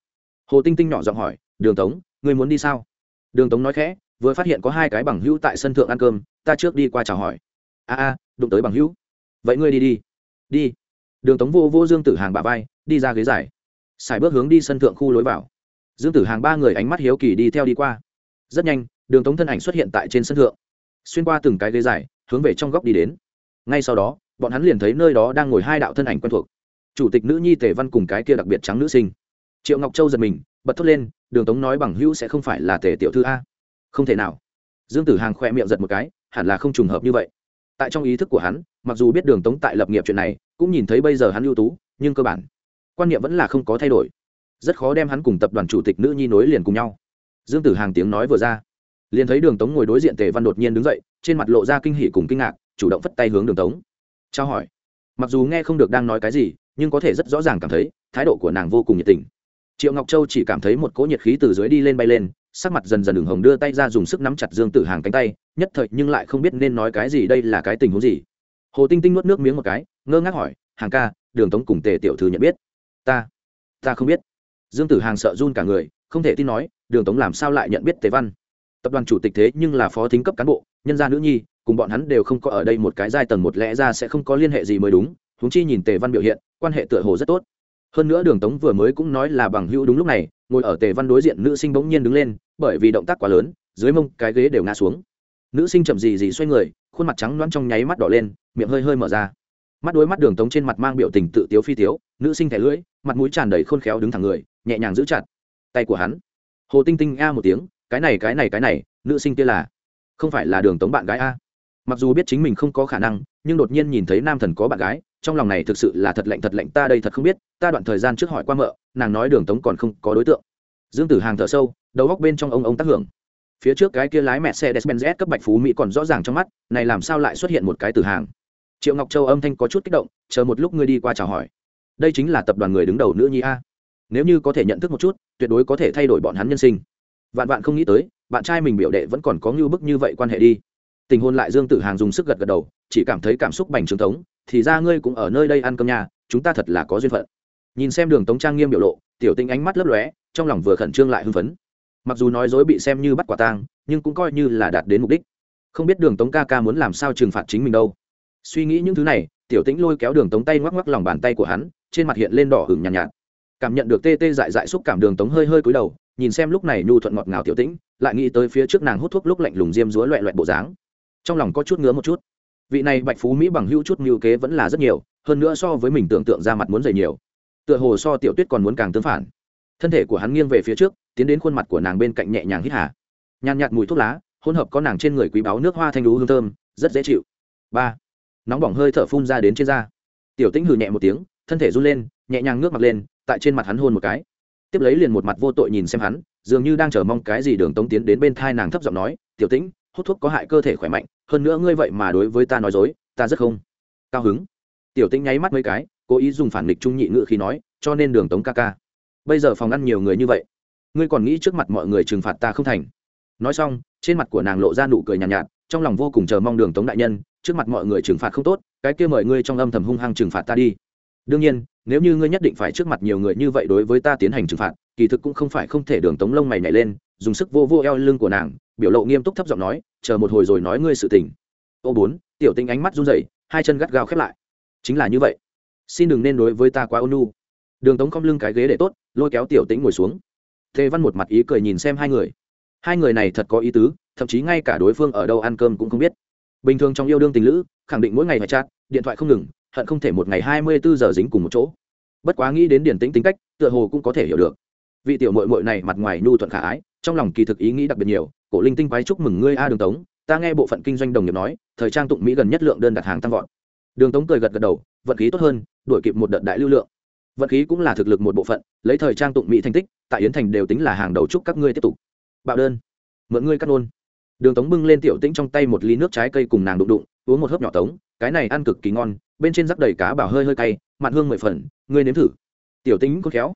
Hồ tinh tinh nhỏ giọng hỏi, đường tống người muốn đi sao? Đường tống nói khẽ vừa phát hiện có hai cái bằng hữu tại sân thượng ăn cơm, ta trước đi qua chào hỏi. A a, đụng tới bằng hữu. Vậy ngươi đi đi. Đi. Đường tống vô vô dương tử hàng bà vai, đi ra ghế dài xài bước hướng đi sân thượng khu lối vào. Dương tử hàng ba người ánh mắt hiếu kỳ đi theo đi qua. Rất nhanh, đường tống thân ảnh xuất hiện tại trên sân thượng. Xuyên qua từng cái ghế dài hướng về trong góc đi đến. Ngay sau đó, bọn hắn liền thấy nơi đó đang ngồi hai đạo thân ảnh quen thuộc. Chủ tịch nữ nhi tề văn cùng cái kia đặc biệt trắng nữ sinh. Triệu ngọc châu giật mình, bật thốt lên, đường tống nói bằng hữu sẽ không phải là tề tiểu thư a không thể nào. Dương tử hàng khoe miệng giật một cái, hẳn là không trùng hợp như vậy. Tại trong ý thức của hắn, mặc dù biết đường tống tại lập nghiệp chuyện này, cũng nhìn thấy bây giờ hắn ưu tú, nhưng cơ bản, quan niệm vẫn là không có thay đổi. Rất khó đem hắn cùng tập đoàn chủ tịch nữ nhi nối liền cùng nhau. Dương tử hàng tiếng nói vừa ra, liền thấy đường tống ngồi đối diện tề văn đột nhiên đứng dậy, trên mặt lộ ra kinh hỉ cùng kinh ngạc, chủ động phất tay hướng đường tống. Trao hỏi. Mặc dù nghe không được đang nói cái gì, nhưng có thể rất rõ ràng cảm thấy, thái độ của nàng vô cùng nhiệt tình. Triệu ngọc châu chỉ cảm thấy một cỗ nhiệt khí từ dưới đi lên bay lên sắc mặt dần dần đường hồng đưa tay ra dùng sức nắm chặt dương tử hàng cánh tay, nhất thời nhưng lại không biết nên nói cái gì đây là cái tình huống gì. Hồ tinh tinh nuốt nước miếng một cái, ngơ ngác hỏi, hàng ca, đường tống cùng tề tiểu thư nhận biết? Ta ta không biết. Dương tử hàng sợ run cả người, không thể tin nói, đường tống làm sao lại nhận biết tề văn? Tập đoàn chủ tịch thế nhưng là phó thính cấp cán bộ, nhân gia nữ nhi, cùng bọn hắn đều không có ở đây một cái giai tầng một lẽ ra sẽ không có liên hệ gì mới đúng, huống chi nhìn tề văn biểu hiện, quan hệ tựa hồ rất tốt. Hơn nữa đường tống vừa mới cũng nói là bằng hữu đúng lúc này ngồi ở tề văn đối diện nữ sinh bỗng nhiên đứng lên, bởi vì động tác quá lớn, dưới mông cái ghế đều ngã xuống. Nữ sinh chậm gì gì xoay người, khuôn mặt trắng loãng trong nháy mắt đỏ lên, miệng hơi hơi mở ra. Mắt đối mắt đường tống trên mặt mang biểu tình tự tiếu phi tiếu, nữ sinh thẻ lưỡi, mặt mũi tràn đầy khôn khéo đứng thẳng người, nhẹ nhàng giữ chặt. Tay của hắn. Hồ tinh tinh a một tiếng, cái này cái này cái này, nữ sinh kia là, không phải là đường tống bạn gái a. Mặc dù biết chính mình không có khả năng nhưng đột nhiên nhìn thấy nam thần có bạn gái, trong lòng này thực sự là thật lạnh thật lạnh, ta đây thật không biết, ta đoạn thời gian trước hỏi qua mợ, nàng nói đường tống còn không có đối tượng. Dương tử hàng thở sâu, đầu góc bên trong ông ông tác hưởng. Phía trước cái kia lái mẹ xe despenz cấp bạch phú mỹ còn rõ ràng trong mắt, này làm sao lại xuất hiện một cái tử hàng? Triệu ngọc châu âm thanh có chút kích động, chờ một lúc ngươi đi qua chào hỏi. Đây chính là tập đoàn người đứng đầu nữ nhi a. Nếu như có thể nhận thức một chút, tuyệt đối có thể thay đổi bọn hắn nhân sinh. Vạn vạn không nghĩ tới, bạn trai mình biểu đệ vẫn còn có ngưu bức như vậy quan hệ đi tình hôn lại dương tử hàng dùng sức gật gật đầu chỉ cảm thấy cảm xúc bành trướng thống thì ra ngươi cũng ở nơi đây ăn cơm nhà chúng ta thật là có duyên phận. Nhìn xem đường tống trang nghiêm biểu lộ tiểu tinh ánh mắt lấp lóe trong lòng vừa khẩn trương lại hưng phấn. Mặc dù nói dối bị xem như bắt quả tang nhưng cũng coi như là đạt đến mục đích. Không biết đường tống ca ca muốn làm sao trừng phạt chính mình đâu. Suy nghĩ những thứ này tiểu tĩnh lôi kéo đường tống tay ngoắc ngoắc lòng bàn tay của hắn trên mặt hiện lên đỏ hửng nhàn nhạt, nhạt. Cảm nhận được tê tê dại dại xúc cảm đường tống hơi hơi cúi đầu nhìn xem lúc này nhu thuận ngọt ngào tiểu tĩnh lại nghĩ tới phía trước nàng hút thuốc lúc lạnh lùng diêm dúa loẹ loẹt bộ dáng trong lòng có chút ngứa một chút. Vị này bạch phú mỹ bằng hữu chút ngưu kế vẫn là rất nhiều, hơn nữa so với mình tưởng tượng ra mặt muốn dày nhiều. Tựa hồ so tiểu tuyết còn muốn càng tương phản. Thân thể của hắn nghiêng về phía trước, tiến đến khuôn mặt của nàng bên cạnh nhẹ nhàng hít hà. Nhàn nhạt mùi thuốc lá, hỗn hợp có nàng trên người quý báu nước hoa thanh đú hương thơm, rất dễ chịu. Ba. Nóng bỏng hơi thở phun ra đến trên da. Tiểu tĩnh hừ nhẹ một tiếng, thân thể run lên, nhẹ nhàng ngước mặt lên, tại trên mặt hắn hôn một cái. Tiếp lấy liền một mặt vô tội nhìn xem hắn, dường như đang chờ mong cái gì đường tống tiến đến bên thai nàng thấp giọng nói, tiểu tĩnh hút thuốc có hại cơ thể khỏe mạnh hơn nữa ngươi vậy mà đối với ta nói dối ta rất không cao hứng. Tiểu tĩnh nháy mắt mấy cái cố ý dùng phản nghịch trung nhị ngự khi nói cho nên đường tống ca ca. Bây giờ phòng ăn nhiều người như vậy ngươi còn nghĩ trước mặt mọi người trừng phạt ta không thành. Nói xong trên mặt của nàng lộ ra nụ cười nhàn nhạt, nhạt trong lòng vô cùng chờ mong đường tống đại nhân trước mặt mọi người trừng phạt không tốt cái kia mời ngươi trong âm thầm hung hăng trừng phạt ta đi. Đương nhiên nếu như ngươi nhất định phải trước mặt nhiều người như vậy đối với ta tiến hành trừng phạt kỳ thực cũng không phải không thể đường tống lông mày nhảy lên dùng sức vô vô eo lưng của nàng biểu lộ nghiêm túc thấp giọng nói, chờ một hồi rồi nói ngươi sự tình. Ô bốn, tiểu tinh ánh mắt run rẩy, hai chân gắt gao khép lại. Chính là như vậy. Xin đừng nên đối với ta quá ôn nu đường tống cong lưng cái ghế để tốt, lôi kéo tiểu tĩnh ngồi xuống. Tề văn một mặt ý cười nhìn xem hai người. Hai người này thật có ý tứ, thậm chí ngay cả đối phương ở đâu ăn cơm cũng không biết. Bình thường trong yêu đương tình lữ, khẳng định mỗi ngày phải chat, điện thoại không ngừng, hận không thể một ngày hai mươi bốn giờ dính cùng một chỗ. Bất quá nghĩ đến điển tĩnh tính cách, tựa hồ cũng có thể hiểu được. Vị tiểu mội mội này mặt ngoài nhu thuận khả ái trong lòng kỳ thực ý nghĩ đặc biệt nhiều, cổ linh tinh quái chúc mừng ngươi a, đường tống, ta nghe bộ phận kinh doanh đồng nghiệp nói, thời trang tụng mỹ gần nhất lượng đơn đặt hàng tăng vọt. Đường tống cười gật gật đầu, vận khí tốt hơn, đuổi kịp một đợt đại lưu lượng. Vận khí cũng là thực lực một bộ phận, lấy thời trang tụng mỹ thành tích, tại yến thành đều tính là hàng đầu chúc các ngươi tiếp tục. Bạo đơn. Mượn ngươi cắt ôn đường tống bưng lên tiểu tĩnh trong tay một ly nước trái cây cùng nàng đụng đụng, uống một hớp nhỏ tống, cái này ăn cực kỳ ngon, bên trên rắc đầy cá bảo hơi hơi cay, mặn hương mười phần, ngươi nếm thử. Tiểu tĩnh có khéo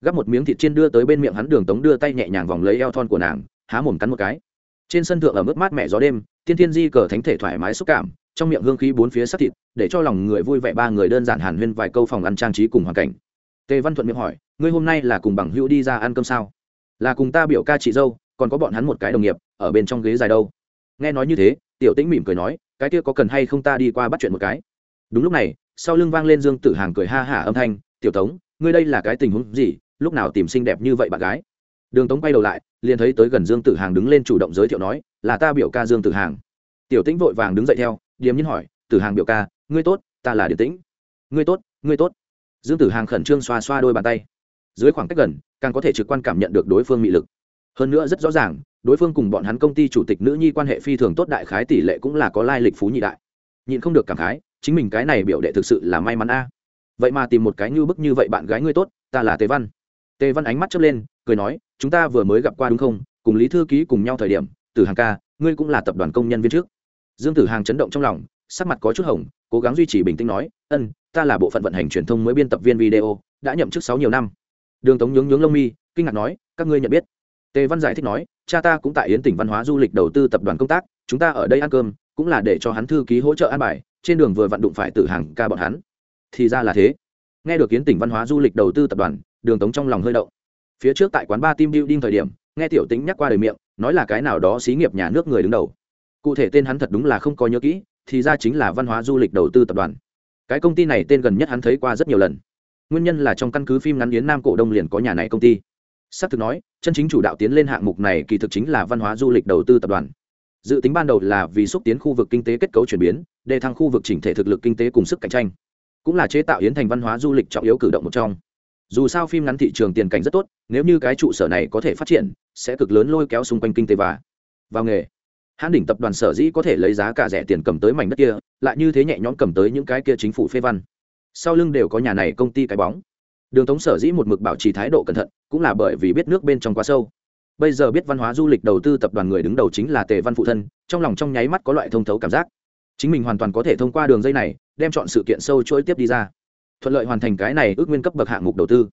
gắp một miếng thịt chiên đưa tới bên miệng hắn đường tống đưa tay nhẹ nhàng vòng lấy eo thon của nàng, há mồm cắn một cái. Trên sân thượng ở mức mát mẹ gió đêm, thiên thiên di cờ thánh thể thoải mái xúc cảm, trong miệng hương khí bốn phía sắc thịt, để cho lòng người vui vẻ ba người đơn giản hàn huyên vài câu phòng ăn trang trí cùng hoàn cảnh. Tề văn thuận miệng hỏi, ngươi hôm nay là cùng bằng hữu đi ra ăn cơm sao? Là cùng ta biểu ca chị dâu, còn có bọn hắn một cái đồng nghiệp, ở bên trong ghế dài đâu. Nghe nói như thế, tiểu tĩnh mỉm cười nói, cái kia có cần hay không ta đi qua bắt chuyện một cái? Đúng lúc này, sau lưng vang lên dương tử hàng cười ha hả âm thanh, tiểu tống, ngươi đây là cái tình huống gì? Lúc nào tìm xinh đẹp như vậy bạn gái? Đường tống quay đầu lại, liền thấy tới gần dương tử hàng đứng lên chủ động giới thiệu nói, là ta biểu ca dương tử hàng. Tiểu tĩnh vội vàng đứng dậy theo, điềm nhiên hỏi, tử hàng biểu ca, ngươi tốt, ta là điềm tĩnh. Ngươi tốt ngươi tốt. Dương tử hàng khẩn trương xoa xoa đôi bàn tay. Dưới khoảng cách gần, càng có thể trực quan cảm nhận được đối phương mị lực. Hơn nữa rất rõ ràng, đối phương cùng bọn hắn công ty chủ tịch nữ nhi quan hệ phi thường tốt đại khái tỷ lệ cũng là có lai lịch phú nhị đại. Nhịn không được cảm khái, chính mình cái này biểu đệ thực sự là may mắn a. Vậy mà tìm một cái như bức như vậy bạn gái ngươi tốt, ta là tế văn tề văn ánh mắt chớp lên, cười nói, chúng ta vừa mới gặp qua đúng không? Cùng lý thư ký cùng nhau thời điểm, tử hàng ca, ngươi cũng là tập đoàn công nhân viên trước. Dương tử hàng chấn động trong lòng, sắc mặt có chút hồng, cố gắng duy trì bình tĩnh nói, ân, ta là bộ phận vận hành truyền thông mới biên tập viên video, đã nhậm chức sáu nhiều năm. Đường tống nhướng nhướng lông mi, kinh ngạc nói, các ngươi nhận biết? Tề văn giải thích nói, cha ta cũng tại yến tỉnh văn hóa du lịch đầu tư tập đoàn công tác, chúng ta ở đây ăn cơm, cũng là để cho hắn thư ký hỗ trợ an bài, trên đường vừa vặn đụng phải tử hàng ca bọn hắn. Thì ra là thế. Nghe được yến tỉnh văn hóa du lịch đầu tư tập đoàn đường tống trong lòng hơi động. Phía trước tại quán ba team building thời điểm, nghe tiểu tính nhắc qua đời miệng, nói là cái nào đó xí nghiệp nhà nước người đứng đầu. Cụ thể tên hắn thật đúng là không có nhớ kỹ, thì ra chính là văn hóa du lịch đầu tư tập đoàn. Cái công ty này tên gần nhất hắn thấy qua rất nhiều lần. Nguyên nhân là trong căn cứ phim ngắn yến nam cổ đông liền có nhà này công ty. S ắ c thực nói, chân chính chủ đạo tiến lên hạng mục này kỳ thực chính là văn hóa du lịch đầu tư tập đoàn. Dự tính ban đầu là vì xúc tiến khu vực kinh tế kết cấu chuyển biến, để thăng khu vực chỉnh thể thực lực kinh tế cùng sức cạnh tranh. Cũng là chế tạo yến thành văn hóa du lịch trọng yếu cử động một trong dù sao phim ngắn thị trường tiền cảnh rất tốt, nếu như cái trụ sở này có thể phát triển, sẽ cực lớn lôi kéo xung quanh kinh tế và vào nghề. Hãn đỉnh tập đoàn sở dĩ có thể lấy giá cả rẻ tiền cầm tới mảnh đất kia, lại như thế nhẹ nhõm cầm tới những cái kia chính phủ phê văn. Sau lưng đều có nhà này công ty cái bóng. Đường tống sở dĩ một mực bảo trì thái độ cẩn thận, cũng là bởi vì biết nước bên trong quá sâu. Bây giờ biết văn hóa du lịch đầu tư tập đoàn người đứng đầu chính là tề văn phụ thân, trong lòng trong nháy mắt có loại thông thấu cảm giác. Chính mình hoàn toàn có thể thông qua đường dây này, đem chọn sự kiện sâu chuỗi tiếp đi ra thuận lợi hoàn thành cái này ước nguyên cấp bậc hạng mục đầu tư.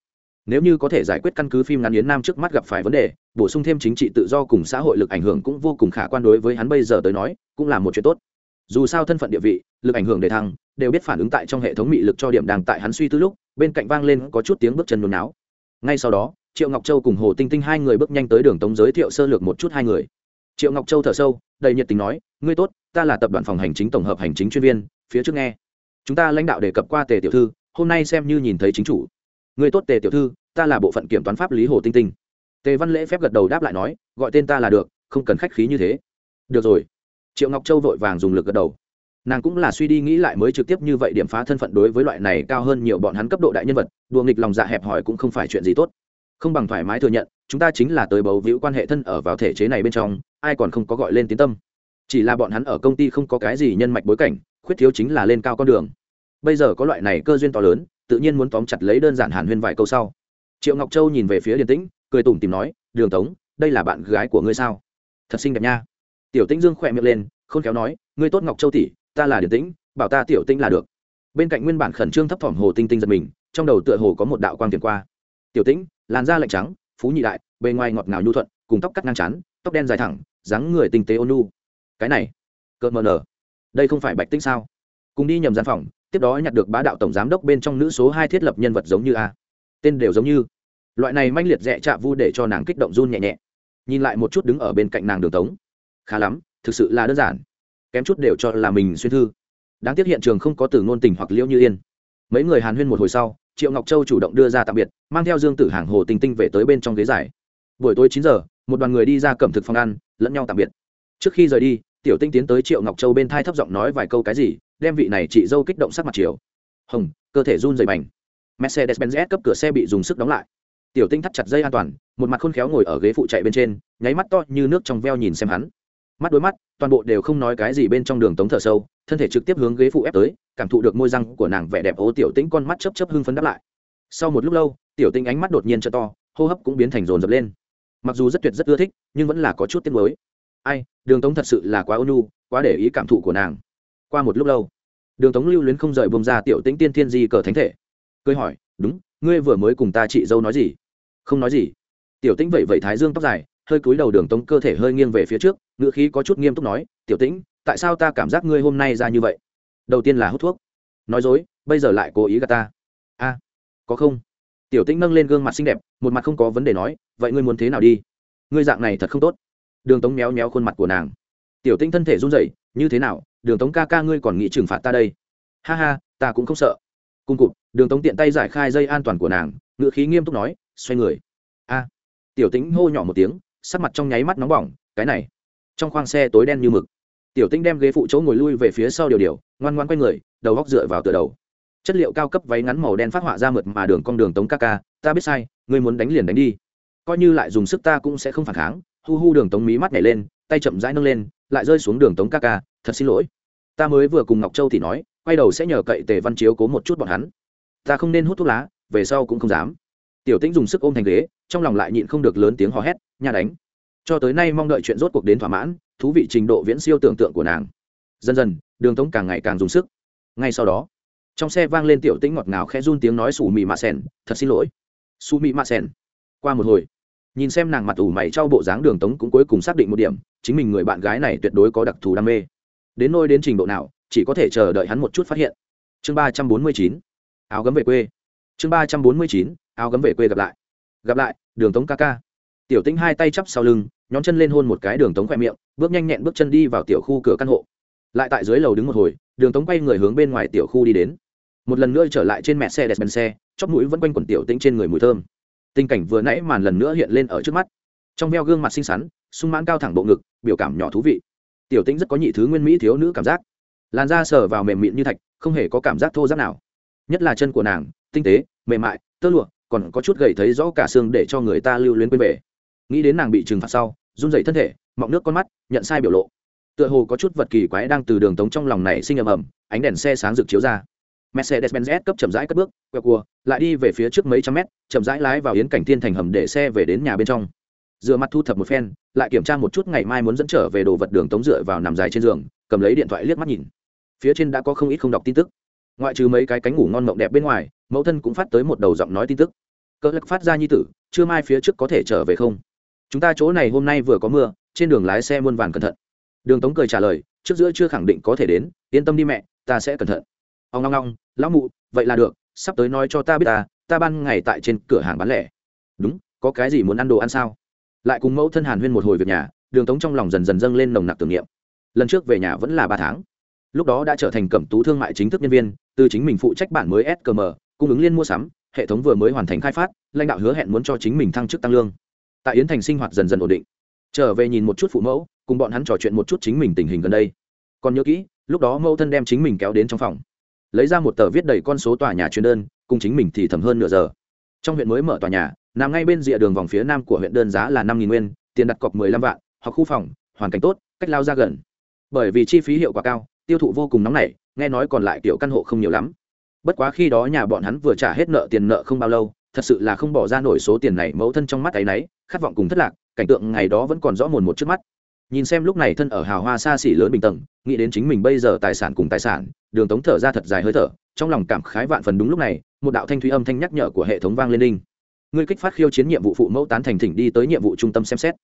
Nếu như có thể giải quyết căn cứ phim ngắn yến nam trước mắt gặp phải vấn đề, bổ sung thêm chính trị tự do cùng xã hội lực ảnh hưởng cũng vô cùng khả quan đối với hắn bây giờ tới nói, cũng là một chuyện tốt. Dù sao thân phận địa vị, lực ảnh hưởng để thăng, đều biết phản ứng tại trong hệ thống mị lực cho điểm đang tại hắn suy tư lúc, bên cạnh vang lên có chút tiếng bước chân nôn náo. Ngay sau đó, triệu ngọc châu cùng hồ tinh tinh hai người bước nhanh tới đường tống giới thiệu sơ lược một chút hai người. Triệu ngọc châu thở sâu, đầy nhiệt tình nói, ngươi tốt, ta là tập đoàn phòng hành chính tổng hợp hành chính chuyên viên, phía trước nghe. Chúng ta lãnh đạo đề cập qua tề tiểu thư hôm nay xem như nhìn thấy chính chủ. Người tốt tề tiểu thư, ta là bộ phận kiểm toán pháp lý hồ tinh tinh. Tề văn lễ phép gật đầu đáp lại nói, gọi tên ta là được, không cần khách khí như thế. Được rồi. Triệu ngọc châu vội vàng dùng lực gật đầu. Nàng cũng là suy đi nghĩ lại mới trực tiếp như vậy điểm phá thân phận đối với loại này cao hơn nhiều bọn hắn cấp độ đại nhân vật, đùa nghịch lòng dạ hẹp hòi cũng không phải chuyện gì tốt. Không bằng thoải mái thừa nhận, chúng ta chính là tới bầu víu quan hệ thân ở vào thể chế này bên trong, ai còn không có gọi lên tiến tâm. Chỉ là bọn hắn ở công ty không có cái gì nhân mạch bối cảnh, khuyết thiếu chính là lên cao con đường bây giờ có loại này cơ duyên to lớn, tự nhiên muốn tóm chặt lấy đơn giản hàn huyên vài câu sau. Triệu ngọc châu nhìn về phía điền tĩnh, cười tủm tìm nói, đường tống, đây là bạn gái của ngươi sao? Thật xinh đẹp nha. Tiểu tĩnh dương khỏe miệng lên, khôn khéo nói, ngươi tốt ngọc châu tỷ, ta là điền tĩnh, bảo ta tiểu tĩnh là được. Bên cạnh nguyên bản khẩn trương thấp thỏm hồ tinh tinh giật mình, trong đầu tựa hồ có một đạo quang tiền qua. Tiểu tĩnh, làn da lạnh trắng, phú nhị đại, bề ngoài ngọt ngào nhu thuận, cùng tóc cắt ngang chán, tóc đen dài thẳng, dáng người tinh tế ôn nhu. Cái này? Cợt mờ nở. Đây không phải bạch tĩnh sao? Cùng đi nhầm gian phòng tiếp đó nhặt được bá đạo tổng giám đốc bên trong nữ số hai thiết lập nhân vật giống như a. Tên đều giống như. Loại này manh liệt dẹ chạ vu để cho nàng kích động run nhẹ nhẹ. Nhìn lại một chút đứng ở bên cạnh nàng đường tống. Khá lắm, thực sự là đơn giản. Kém chút đều cho là mình xuyên thư. Đáng tiếc hiện trường không có từ ngôn tình hoặc liễu như yên. Mấy người hàn huyên một hồi sau, triệu ngọc châu chủ động đưa ra tạm biệt, mang theo dương tử hàng hồ tình tinh về tới bên trong ghế giải. Buổi tối chín giờ, một đoàn người đi ra cẩm thực phòng ăn, lẫn nhau tạm biệt. Trước khi rời đi, tiểu tinh tiến tới triệu ngọc châu bên thai thấp giọng nói vài câu cái gì đem vị này chị dâu kích động sắc mặt chiều. Hồng, cơ thể run dày bành. Mercedes benz cấp cửa xe bị dùng sức đóng lại. Tiểu tinh thắt chặt dây an toàn, một mặt khôn khéo ngồi ở ghế phụ chạy bên trên, nháy mắt to như nước trong veo nhìn xem hắn. Mắt đối mắt, toàn bộ đều không nói cái gì bên trong đường tống thở sâu, thân thể trực tiếp hướng ghế phụ ép tới, cảm thụ được môi răng của nàng vẻ đẹp ố tiểu tĩnh con mắt chấp chấp hưng phấn đáp lại. Sau một lúc lâu, tiểu tinh ánh mắt đột nhiên t to, hô hấp cũng biến thành rồn rập lên. Mặc dù rất tuyệt rất ưa thích, nhưng vẫn là có chút tiếng mới ai, đường tống thật sự là quá ônu quá để ý cảm thụ của nàng qua một lúc lâu, đường tống lưu luyến không rời bông ra tiểu tĩnh tiên thiên di cờ thánh thể. Cười hỏi, đúng, ngươi vừa mới cùng ta chị dâu nói gì? Không nói gì. Tiểu tĩnh vậy vậy thái dương tóc dài, hơi cúi đầu đường tống cơ thể hơi nghiêng về phía trước ngựa khí có chút nghiêm túc nói, tiểu tĩnh, tại sao ta cảm giác ngươi hôm nay ra như vậy? Đầu tiên là hút thuốc. Nói dối, bây giờ lại cố ý gạt ta. A, có không? Tiểu tĩnh nâng lên gương mặt xinh đẹp, một mặt không có vấn đề nói, vậy ngươi muốn thế nào đi? Ngươi dạng này thật không tốt. Đường tống méo méo khuôn mặt của nàng. Tiểu tĩnh thân thể run rẩy như thế nào, đường tống ca ca ngươi còn nghĩ trừng phạt ta đây? Ha ha, ta cũng không sợ. Cung cụt đường tống tiện tay giải khai dây an toàn của nàng ngựa khí nghiêm túc nói, xoay người. A. Tiểu tĩnh hô nhỏ một tiếng, sắc mặt trong nháy mắt nóng bỏng, cái này. Trong khoang xe tối đen như mực. Tiểu tĩnh đem ghế phụ chỗ ngồi lui về phía sau điều điều, ngoan ngoan quay người, đầu góc dựa vào tựa đầu. Chất liệu cao cấp váy ngắn màu đen phát họa ra mượt mà đường con đường tống ca ca, ta biết sai, ngươi muốn đánh liền đánh đi. Coi như lại dùng sức ta cũng sẽ không phản kháng. Hu hu đường tống mí mắt nhảy lên tay chậm rãi nâng lên lại rơi xuống đường tống ca ca thật xin lỗi. Ta mới vừa cùng ngọc châu thì nói quay đầu sẽ nhờ cậy tề văn chiếu cố một chút bọn hắn. Ta không nên hút thuốc lá về sau cũng không dám. Tiểu tĩnh dùng sức ôm thành ghế trong lòng lại nhịn không được lớn tiếng hò hét nhà đánh. Cho tới nay mong đợi chuyện rốt cuộc đến thỏa mãn thú vị trình độ viễn siêu tưởng tượng của nàng. Dần dần đường tống càng ngày càng dùng sức. Ngay sau đó trong xe vang lên tiểu tĩnh ngọt ngào khẽ run tiếng nói sủ mị mạ sèn, thật xin lỗi. Su mị mạ sèn. qua một hồi nhìn xem nàng mặt ủ mày trao bộ dáng đường tống cũng cuối cùng xác định một điểm chính mình người bạn gái này tuyệt đối có đặc thù đam mê. Đến nôi đến trình độ nào, chỉ có thể chờ đợi hắn một chút phát hiện. Chương ba trăm bốn mươi chín, áo gấm về quê. Chương ba trăm bốn mươi chín, áo gấm về quê gặp lại. Gặp lại, đường tống ca ca. Tiểu tĩnh hai tay chắp sau lưng nhóm chân lên hôn một cái đường tống khoe miệng, bước nhanh nhẹn bước chân đi vào tiểu khu cửa căn hộ. Lại tại dưới lầu đứng một hồi, đường tống quay người hướng bên ngoài tiểu khu đi đến. Một lần nữa trở lại trên mẹ xe đẹp bên xe, chóp mũi vẫn quanh quẩn tiểu tĩnh trên người mùi thơm. Tình cảnh vừa nãy màn lần nữa hiện lên ở trước mắt. Trong veo gương mặt xinh xắn sung mãn cao thẳng bộ ngực, biểu cảm nhỏ thú vị. Tiểu tĩnh rất có nhị thứ nguyên mỹ thiếu nữ cảm giác. Làn da sờ vào mềm mịn như thạch, không hề có cảm giác thô giáp nào. Nhất là chân của nàng, tinh tế, mềm mại, tơ lụa, còn có chút gầy thấy rõ cả xương để cho người ta lưu luyến quên về. Nghĩ đến nàng bị trừng phạt sau, run dậy thân thể, mọng nước con mắt, nhận sai biểu lộ. Tựa hồ có chút vật kỳ quái đang từ đường tống trong lòng này sinh ầm ầm, ánh đèn xe sáng rực chiếu ra. Mercedes-benz S cấp chậm rãi cất bước, quẹo cua, lại đi về phía trước mấy trăm mét, chậm rãi lái vào yến cảnh thiên thành hầm để xe về đến nhà bên trong rửa mặt thu thập một phen, lại kiểm tra một chút ngày mai muốn dẫn trở về đồ vật đường tống dựa vào nằm dài trên giường, cầm lấy điện thoại liếc mắt nhìn. Phía trên đã có không ít không đọc tin tức. Ngoại trừ mấy cái cánh ngủ ngon mộng đẹp bên ngoài, mẫu thân cũng phát tới một đầu giọng nói tin tức. Cỡ lắc phát ra nhi tử chưa mai phía trước có thể trở về không? Chúng ta chỗ này hôm nay vừa có mưa, trên đường lái xe muôn vàn cẩn thận. Đường tống cười trả lời, trước giữa chưa khẳng định có thể đến, yên tâm đi mẹ, ta sẽ cẩn thận. Ông long long lão mụ, vậy là được, sắp tới nói cho ta biết ta ta ban ngày tại trên cửa hàng bán lẻ. Đúng, có cái gì muốn ăn đồ ăn sao? Lại cùng mẫu thân hàn huyên một hồi việc nhà, đường tống trong lòng dần dần dâng lên nồng nặc tưởng niệm. Lần trước về nhà vẫn là ba tháng. Lúc đó đã trở thành cẩm tú thương mại chính thức nhân viên, từ chính mình phụ trách bản mới skm cung ứng liên mua sắm, hệ thống vừa mới hoàn thành khai phát, lãnh đạo hứa hẹn muốn cho chính mình thăng chức tăng lương. Tại yến thành sinh hoạt dần dần ổn định. Trở về nhìn một chút phụ mẫu, cùng bọn hắn trò chuyện một chút chính mình tình hình gần đây. Còn nhớ kỹ, lúc đó mẫu thân đem chính mình kéo đến trong phòng. Lấy ra một tờ viết đầy con số tòa nhà chuyên đơn, cùng chính mình thì thầm hơn nửa giờ. Trong huyện mới mở tòa nhà nằm ngay bên rìa đường vòng phía nam của huyện đơn giá là năm nguyên, tiền đặt cọc mười lăm vạn hoặc khu phòng, hoàn cảnh tốt, cách lao ra gần. Bởi vì chi phí hiệu quả cao, tiêu thụ vô cùng nóng nảy, nghe nói còn lại kiểu căn hộ không nhiều lắm. Bất quá khi đó nhà bọn hắn vừa trả hết nợ tiền nợ không bao lâu, thật sự là không bỏ ra nổi số tiền này mẫu thân trong mắt ấ y khát vọng cùng thất lạc, cảnh tượng ngày đó vẫn còn rõ mồn một trước mắt. Nhìn xem lúc này thân ở hào hoa xa xỉ lớn bình tầng, nghĩ đến chính mình bây giờ tài sản cùng tài sản, đường tống thở ra thật dài hơi thở, trong lòng cảm khái vạn phần đúng lúc này, một đạo thanh thúy âm thanh nhắc nhở của hệ thống vang lên đinh ngươi kích phát khiêu chiến nhiệm vụ phụ mẫu tán thành thỉnh đi tới nhiệm vụ trung tâm xem xét.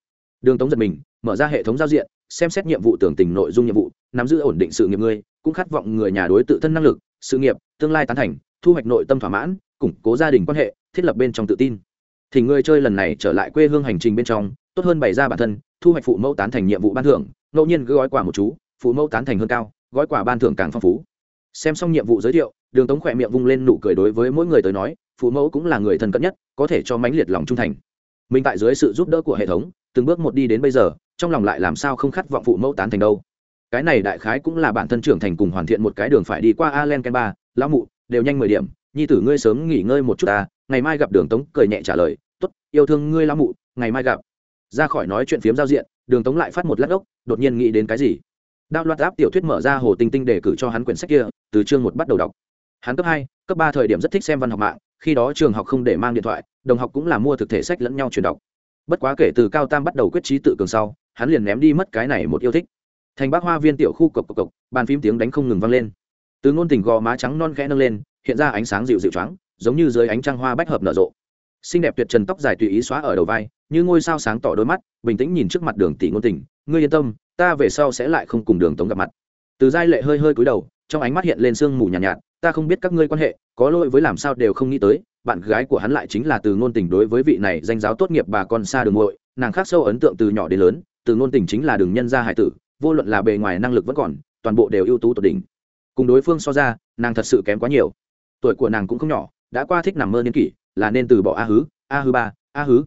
Đường tống giật mình, mở ra hệ thống giao diện, xem xét nhiệm vụ tưởng tình nội dung nhiệm vụ, nắm giữ ổn định sự nghiệp ngươi, cũng khát vọng người nhà đối tự thân năng lực, sự nghiệp, tương lai tán thành, thu hoạch nội tâm thỏa mãn, củng cố gia đình quan hệ, thiết lập bên trong tự tin. Thì người chơi lần này trở lại quê hương hành trình bên trong, tốt hơn bày ra bản thân, thu hoạch phụ mẫu tán thành nhiệm vụ ban thưởng, ngẫu nhiên gói quà một chú, phụ mẫu tán thành hơn cao, gói quà ban thưởng càng phong phú. Xem xong nhiệm vụ giới thiệu đường tống khỏe miệng vung lên nụ cười đối với mỗi người tới nói, phụ mẫu cũng là người thân cận nhất, có thể cho mãnh liệt lòng trung thành. Mình tại dưới sự giúp đỡ của hệ thống, từng bước một đi đến bây giờ, trong lòng lại làm sao không khát vọng phụ mẫu tán thành đâu. Cái này đại khái cũng là bản thân trưởng thành cùng hoàn thiện một cái đường phải đi qua alen ken ba lão mụ, đều nhanh mười điểm, nhi tử ngươi sớm nghỉ ngơi một chút ta, ngày mai gặp đường tống, cười nhẹ trả lời t ố t yêu thương ngươi lão mụ, ngày mai gặp. Ra khỏi nói chuyện phiếm giao diện, đường tống lại phát một lát ốc, đột nhiên nghĩ đến cái gì? Đạo loạt áp tiểu thuyết mở ra hồ tinh tinh để cử cho hắn quyển sách kia, từ chương một bắt đầu đọc hắn cấp hai cấp ba thời điểm rất thích xem văn học mạng khi đó trường học không để mang điện thoại đồng học cũng là mua thực thể sách lẫn nhau truyền đọc. Bất quá kể từ cao tam bắt đầu quyết trí tự cường sau hắn liền ném đi mất cái này một yêu thích. Thành bác hoa viên tiểu khu cộc cộc cộc bàn phím tiếng đánh không ngừng vang lên. Từ ngôn tình gò má trắng non khẽ nâng lên hiện ra ánh sáng dịu dịu trắng giống như dưới ánh trăng hoa bách hợp nở rộ. Xinh đẹp tuyệt trần tóc dài tùy ý xóa ở đầu vai như ngôi sao sáng tỏ đôi mắt bình tĩnh nhìn trước mặt đường tỷ ngôn tình ngươi yên tâm ta về sau sẽ lại không cùng đường tống gặp mặt. Từ giai lệ hơi hơi cúi đầu trong ánh mắt hiện lên sương mù nhàn nhạt, nhạt ta không biết các ngươi quan hệ, có lỗi với làm sao đều không nghĩ tới, bạn gái của hắn lại chính là từ ngôn tình đối với vị này danh giáo tốt nghiệp bà con xa đường muội, nàng khác sâu ấn tượng từ nhỏ đến lớn, từ ngôn tình chính là đường nhân gia hải tử, vô luận là bề ngoài năng lực vẫn còn, toàn bộ đều ưu tú tột đỉnh. Cùng đối phương so ra, nàng thật sự kém quá nhiều. Tuổi của nàng cũng không nhỏ, đã qua thích nằm mơ niên kỷ, là nên từ bỏ a hứ a hứ ba, a hứ.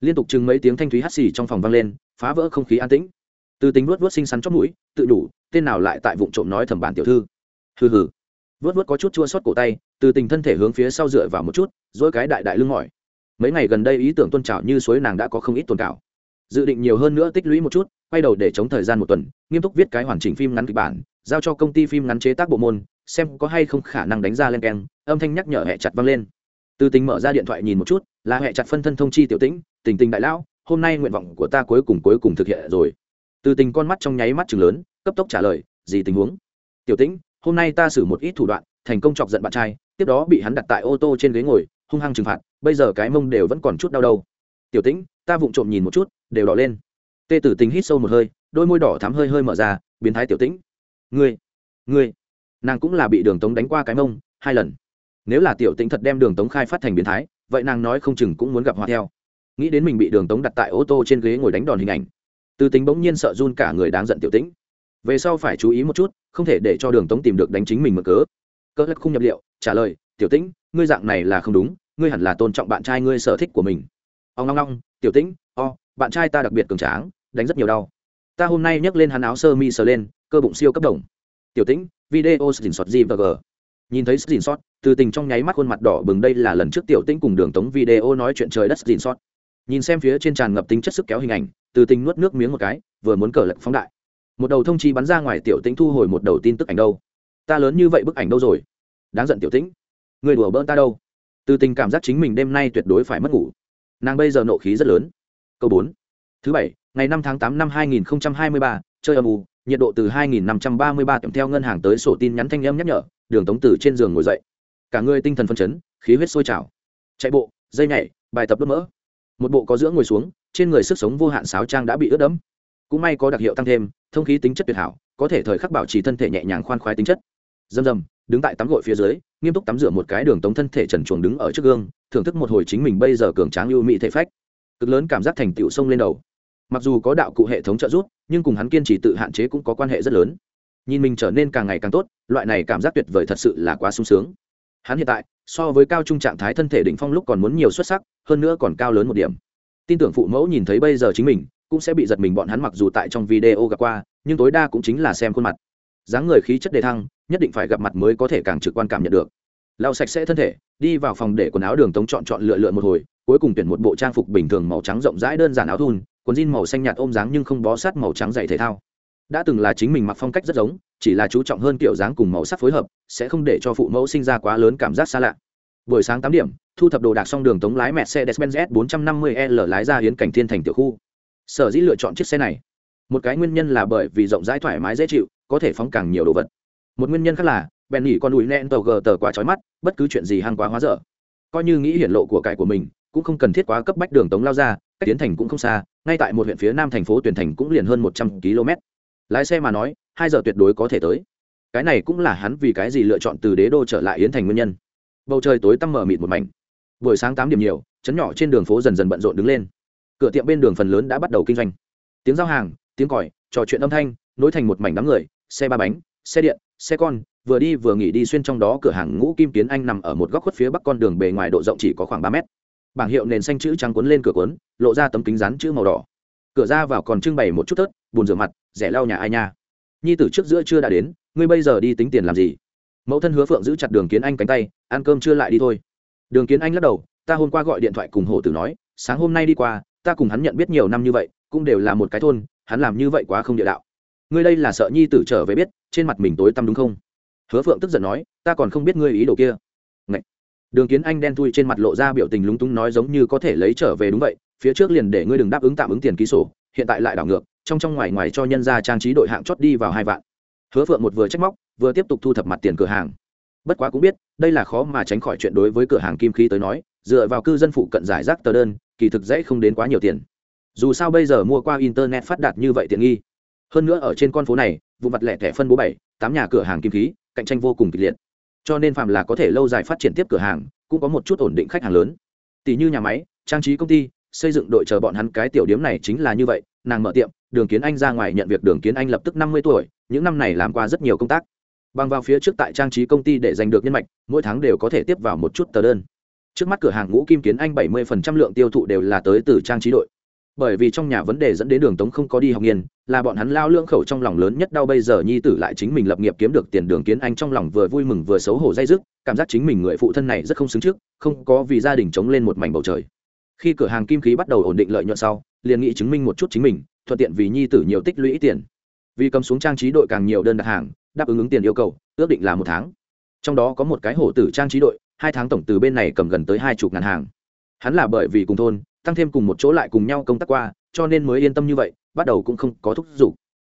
Liên tục chừng mấy tiếng thanh thúy hắt xì trong phòng vang lên, phá vỡ không khí an tĩnh. Từ tính vuốt vuốt xinh xắn chót mũi, tự đủ, tên nào lại tại vụ trộm nói thầm bản tiểu thư. Hừ hừ vớt vớt có chút chua xót cổ tay, từ tình thân thể hướng phía sau dựa vào một chút, dỗi cái đại đại lưng mỏi. Mấy ngày gần đây ý tưởng tôn trào như suối nàng đã có không ít tồn cảo dự định nhiều hơn nữa tích lũy một chút, quay đầu để chống thời gian một tuần, nghiêm túc viết cái hoàn chỉnh phim ngắn kịch bản, giao cho công ty phim ngắn chế tác bộ môn, xem có hay không khả năng đánh ra lên keng, âm thanh nhắc nhở hẹ chặt vang lên. Từ tình mở ra điện thoại nhìn một chút, là hẹ chặt phân thân thông chi tiểu tĩnh, tình tình đại lão, hôm nay nguyện vọng của ta cuối cùng cuối cùng thực hiện rồi. Từ tình con mắt trong nháy mắt chừng lớn, cấp tốc trả lời, gì tình huống? Tiểu tĩnh hôm nay ta xử một ít thủ đoạn, thành công chọc giận bạn trai, tiếp đó bị hắn đặt tại ô tô trên ghế ngồi, hung hăng trừng phạt, bây giờ cái mông đều vẫn còn chút đau đâu. Tiểu tĩnh, ta vụng trộm nhìn một chút, đều đỏ lên. Tê tử tình hít sâu một hơi, đôi môi đỏ thắm hơi hơi mở ra, biến thái tiểu tĩnh. Ngươi ngươi, nàng cũng là bị đường tống đánh qua cái mông, hai lần. Nếu là tiểu tĩnh thật đem đường tống khai phát thành biến thái, vậy nàng nói không chừng cũng muốn gặp hoa theo. Nghĩ đến mình bị đường tống đặt tại ô tô trên ghế ngồi đánh đòn hình ảnh từ tính bỗng nhiên sợ run cả người đáng giận tiểu tĩnh về sau phải chú ý một chút, không thể để cho đường tống tìm được đánh chính mình mở cớ. Cơ lắc không nhập liệu, trả lời, tiểu tĩnh, ngươi dạng này là không đúng, ngươi hẳn là tôn trọng bạn trai ngươi sở thích của mình. Ông long long tiểu tĩnh, o, bạn trai ta đặc biệt cường tráng, đánh rất nhiều đau. Ta hôm nay nhấc lên hắn áo sơ mi sờ lên, cơ bụng siêu cấp đồng. Tiểu tĩnh, video dình sọt gì và g nhìn thấy dình sọt, từ tình trong nháy mắt khuôn mặt đỏ bừng đây là lần trước tiểu tĩnh cùng đường tống video nói chuyện trời đất dình sọt. Nhìn xem phía trên tràn ngập tính chất sức kéo hình ảnh, từ tình nuốt nước miếng một cái, vừa muốn cờ lật phóng đại một đầu thông chi bắn ra ngoài tiểu tĩnh thu hồi một đầu tin tức ảnh đâu. Ta lớn như vậy bức ảnh đâu rồi? Đáng giận tiểu tĩnh. Người đùa bỡn ta đâu? Từ tình cảm giác chính mình đêm nay tuyệt đối phải mất ngủ. Nàng bây giờ nộ khí rất lớn. Câu bốn. Thứ bảy, ngày năm tháng tám năm hai nghìn hai mươi ba, chơi âm u, nhiệt độ từ 2533 kèm theo ngân hàng tới sổ tin nhắn thanh âm nhắc nhở, đường tống tử trên giường ngồi dậy. Cả người tinh thần phân chấn, khí huyết sôi trào. Chạy bộ, dây nhảy, bài tập đốt mỡ. Một bộ có dưỡng ngồi xuống, trên người sức sống vô hạn sáo trang đã bị ướt đẫm cũng may có đặc hiệu tăng thêm, thông khí tính chất tuyệt hảo, có thể thời khắc bảo trì thân thể nhẹ nhàng khoan khoái tính chất. Dầm dầm, đứng tại tắm gội phía dưới, nghiêm túc tắm rửa một cái đường tống thân thể trần chuồng đứng ở trước gương, thưởng thức một hồi chính mình bây giờ cường tráng ưu mỹ thể phách. Cực lớn cảm giác thành tựu sông lên đầu. Mặc dù có đạo cụ hệ thống trợ giúp, nhưng cùng hắn kiên trì tự hạn chế cũng có quan hệ rất lớn. Nhìn mình trở nên càng ngày càng tốt, loại này cảm giác tuyệt vời thật sự là quá sung sướng. Hắn hiện tại, so với cao trung trạng thái thân thể đỉnh phong lúc còn muốn nhiều xuất sắc, hơn nữa còn cao lớn một điểm. Tin tưởng phụ mẫu nhìn thấy bây giờ chính mình cũng sẽ bị giật mình bọn hắn mặc dù tại trong video gặp qua, nhưng tối đa cũng chính là xem khuôn mặt. Dáng người khí chất đề thăng, nhất định phải gặp mặt mới có thể càng trực quan cảm nhận được. Lau sạch sẽ thân thể, đi vào phòng để quần áo đường tống chọn chọn lựa lựa một hồi, cuối cùng tuyển một bộ trang phục bình thường màu trắng rộng rãi đơn giản áo thun, quần jean màu xanh nhạt ôm dáng nhưng không bó sát màu trắng dày thể thao. Đã từng là chính mình mặc phong cách rất giống, chỉ là chú trọng hơn kiểu dáng cùng màu sắc phối hợp, sẽ không để cho phụ mẫu sinh ra quá lớn cảm giác xa lạ. Buổi sáng tám điểm, thu thập đồ đạc xong đường tống lái mẹ xe Mercedes-Benz S450L lái ra hiến cảnh thiên thành tiểu khu sở dĩ lựa chọn chiếc xe này. Một cái nguyên nhân là bởi vì rộng rãi thoải mái dễ chịu, có thể phóng càng nhiều đồ vật. Một nguyên nhân khác là bèn nghỉ con đùi nẹn tàu gờ tờ quá trói mắt, bất cứ chuyện gì hăng quá hóa dở. Coi như nghĩ hiển lộ của cải của mình, cũng không cần thiết quá cấp bách đường tống lao ra, cách tiến thành cũng không xa, ngay tại một huyện phía nam thành phố tuyển thành cũng liền hơn một trăm km. Lái xe mà nói, hai giờ tuyệt đối có thể tới. Cái này cũng là hắn vì cái gì lựa chọn từ đế đô trở lại yến thành nguyên nhân. Bầu trời tối tăm mở mịt một mảnh. Buổi sáng tám điểm nhiều, chấn nhỏ trên đường phố dần dần bận rộn đứng lên cửa tiệm bên đường phần lớn đã bắt đầu kinh doanh. Tiếng giao hàng, tiếng còi, trò chuyện âm thanh, nối thành một mảnh đám người, xe ba bánh, xe điện, xe con, vừa đi vừa nghỉ đi xuyên trong đó cửa hàng ngũ kim kiến anh nằm ở một góc khuất phía bắc con đường bề ngoài độ rộng chỉ có khoảng ba mét. Bảng hiệu nền xanh chữ trắng cuốn lên cửa cuốn, lộ ra tấm kính rán chữ màu đỏ. Cửa ra vào còn trưng bày một chút tớt bùn rửa mặt, rẻ lau nhà ai nha. Nhi tử trước giữa chưa đã đến, ngươi bây giờ đi tính tiền làm gì? Mẫu thân hứa phượng giữ chặt đường kiến anh cánh tay, ăn cơm chưa lại đi thôi. Đường kiến anh lắc đầu, ta hôm qua gọi điện thoại cùng hổ tử nói, sáng hôm nay đi qua ta cùng hắn nhận biết nhiều năm như vậy, cũng đều là một cái thôn, hắn làm như vậy quá không địa đạo. Ngươi đây là sợ nhi tử trở về biết, trên mặt mình tối tăm đúng không? Hứa phượng tức giận nói, ta còn không biết ngươi ý đồ kia. Ngậy. đường kiến anh đen thui trên mặt lộ ra biểu tình lúng túng nói giống như có thể lấy trở về đúng vậy, phía trước liền để ngươi đừng đáp ứng tạm ứng tiền ký sổ, hiện tại lại đảo ngược, trong trong ngoài ngoài cho nhân ra trang trí đội hạng chót đi vào hai vạn. Hứa phượng một vừa trách móc, vừa tiếp tục thu thập mặt tiền cửa hàng. Bất quá cũng biết, đây là khó mà tránh khỏi chuyện đối với cửa hàng kim khí tới nói, dựa vào cư dân phụ cận giải rác tờ đơn kỳ thực dễ không đến quá nhiều tiền. Dù sao bây giờ mua qua internet phát đạt như vậy tiện nghi. Hơn nữa ở trên con phố này, vụ mặt lẻ thẻ phân bố bảy, tám nhà cửa hàng kim khí, cạnh tranh vô cùng kịch liệt. Cho nên phạm là có thể lâu dài phát triển tiếp cửa hàng, cũng có một chút ổn định khách hàng lớn. Tỷ như nhà máy, trang trí công ty, xây dựng đội chờ bọn hắn cái tiểu điếm này chính là như vậy, nàng mở tiệm, đường kiến anh ra ngoài nhận việc đường kiến anh lập tức năm mươi tuổi, những năm này làm qua rất nhiều công tác. Bằng vào phía trước tại trang trí công ty để giành được nhân mạch, mỗi tháng đều có thể tiếp vào một chút tờ đơn trước mắt cửa hàng ngũ kim kiến anh bảy mươi lượng tiêu thụ đều là tới từ trang trí đội. Bởi vì trong nhà vấn đề dẫn đến đường tống không có đi học nghiên, là bọn hắn lao lương khẩu trong lòng lớn nhất đau bây giờ nhi tử lại chính mình lập nghiệp kiếm được tiền đường kiến anh trong lòng vừa vui mừng vừa xấu hổ dây dứt, cảm giác chính mình người phụ thân này rất không xứng trước, không có vì gia đình chống lên một mảnh bầu trời. Khi cửa hàng kim khí bắt đầu ổn định lợi nhuận sau, liền nghĩ chứng minh một chút chính mình, thuận tiện vì nhi tử nhiều tích lũy tiền. Vì cầm xuống trang trí đội càng nhiều đơn đặt hàng, đáp ứng ứng tiền yêu cầu, ước định là một tháng trong đó có một cái hổ tử trang trí đội, hai tháng tổng từ bên này cầm gần tới hai chục ngàn hàng. Hắn là bởi vì cùng thôn, tăng thêm cùng một chỗ lại cùng nhau công tác qua, cho nên mới yên tâm như vậy, bắt đầu cũng không có thúc giục.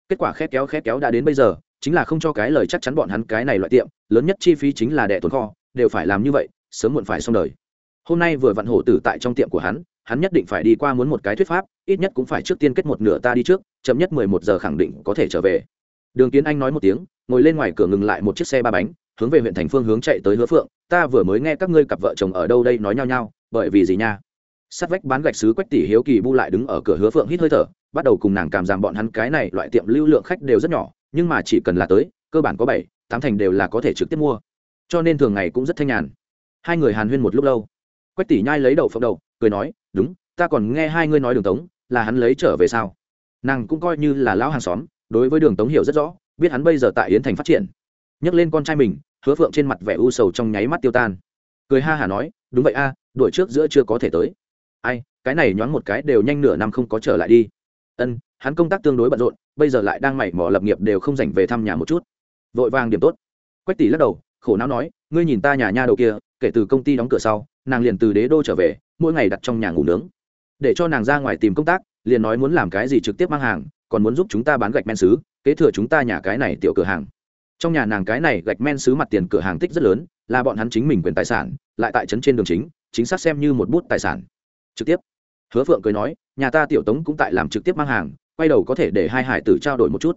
Kết quả khét kéo khét kéo đã đến bây giờ, chính là không cho cái lời chắc chắn bọn hắn cái này loại tiệm, lớn nhất chi phí chính là đẻ tồn kho, đều phải làm như vậy, sớm muộn phải xong đời. Hôm nay vừa vặn hổ tử tại trong tiệm của hắn hắn nhất định phải đi qua muốn một cái thuyết pháp, ít nhất cũng phải trước tiên kết một nửa ta đi trước, chậm nhất mười một giờ khẳng định có thể trở về đường kiến anh nói một tiếng, ngồi lên ngoài cửa ngừng lại một chiếc xe ba bánh, hướng về huyện thành phương hướng chạy tới hứa phượng. Ta vừa mới nghe các ngươi cặp vợ chồng ở đâu đây nói nhau nhau, bởi vì gì nha? Sát vách bán gạch sứ quách tỷ hiếu kỳ bu lại đứng ở cửa hứa phượng hít hơi thở, bắt đầu cùng nàng cảm giảm bọn hắn cái này loại tiệm lưu lượng khách đều rất nhỏ, nhưng mà chỉ cần là tới, cơ bản có bảy, tám thành đều là có thể trực tiếp mua. Cho nên thường ngày cũng rất thanh nhàn. Hai người hàn huyên một lúc lâu. Quách tỷ nhai lấy đầu phộng đầu, cười nói, đúng, ta còn nghe hai ngươi nói đường tống, là hắn lấy trở về sao? Nàng cũng coi như là lão hàng xóm đối với đường tống hiểu rất rõ, biết hắn bây giờ tại yến thành phát triển. Nhắc lên con trai mình, hứa phượng trên mặt vẻ u sầu trong nháy mắt tiêu tan. Cười ha hả nói, đúng vậy a, đuổi trước giữa chưa có thể tới. Ai, cái này nhoáng một cái đều nhanh nửa năm không có trở lại đi. Ân, hắn công tác tương đối bận rộn, bây giờ lại đang mảy mỏ lập nghiệp đều không dành về thăm nhà một chút. Vội vàng điểm tốt. Quách tỷ lắc đầu, khổ não nói, ngươi nhìn ta nhà nha đầu kia, kể từ công ty đóng cửa sau, nàng liền từ đế đô trở về, mỗi ngày đặt trong nhà ngủ nướng. Để cho nàng ra ngoài tìm công tác, liền nói muốn làm cái gì trực tiếp mang hàng còn muốn giúp chúng ta bán gạch men xứ, kế thừa chúng ta nhà cái này tiểu cửa hàng. Trong nhà nàng cái này gạch men xứ mặt tiền cửa hàng tích rất lớn, là bọn hắn chính mình quyền tài sản, lại tại trấn trên đường chính chính xác xem như một bút tài sản. Trực tiếp. Hứa phượng cười nói, nhà ta tiểu tống cũng tại làm trực tiếp mang hàng, quay đầu có thể để hai hải tử trao đổi một chút.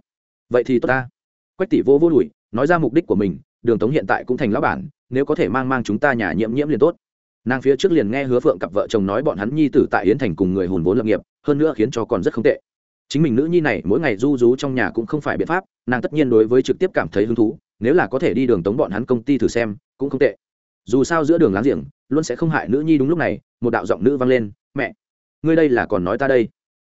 Vậy thì tốt ta. Quách tỷ vô vô đùi, nói ra mục đích của mình, đường tống hiện tại cũng thành lão bản, nếu có thể mang mang chúng ta nhà nhiễm nhiễm liền tốt. Nàng phía trước liền nghe hứa phượng cặp vợ chồng nói bọn hắn nhi tử tại yến thành cùng người hùn vốn lập nghiệp, hơn nữa khiến cho còn rất không tệ chính mình nữ nhi này mỗi ngày du rú trong nhà cũng không phải biện pháp, nàng tất nhiên đối với trực tiếp cảm thấy hứng thú, nếu là có thể đi đường tống bọn hắn công ty thử xem, cũng không tệ. Dù sao giữa đường láng giềng, luôn sẽ không hại nữ nhi đúng lúc này, một đạo giọng nữ vang lên, mẹ, ngươi đây là còn nói ta đây?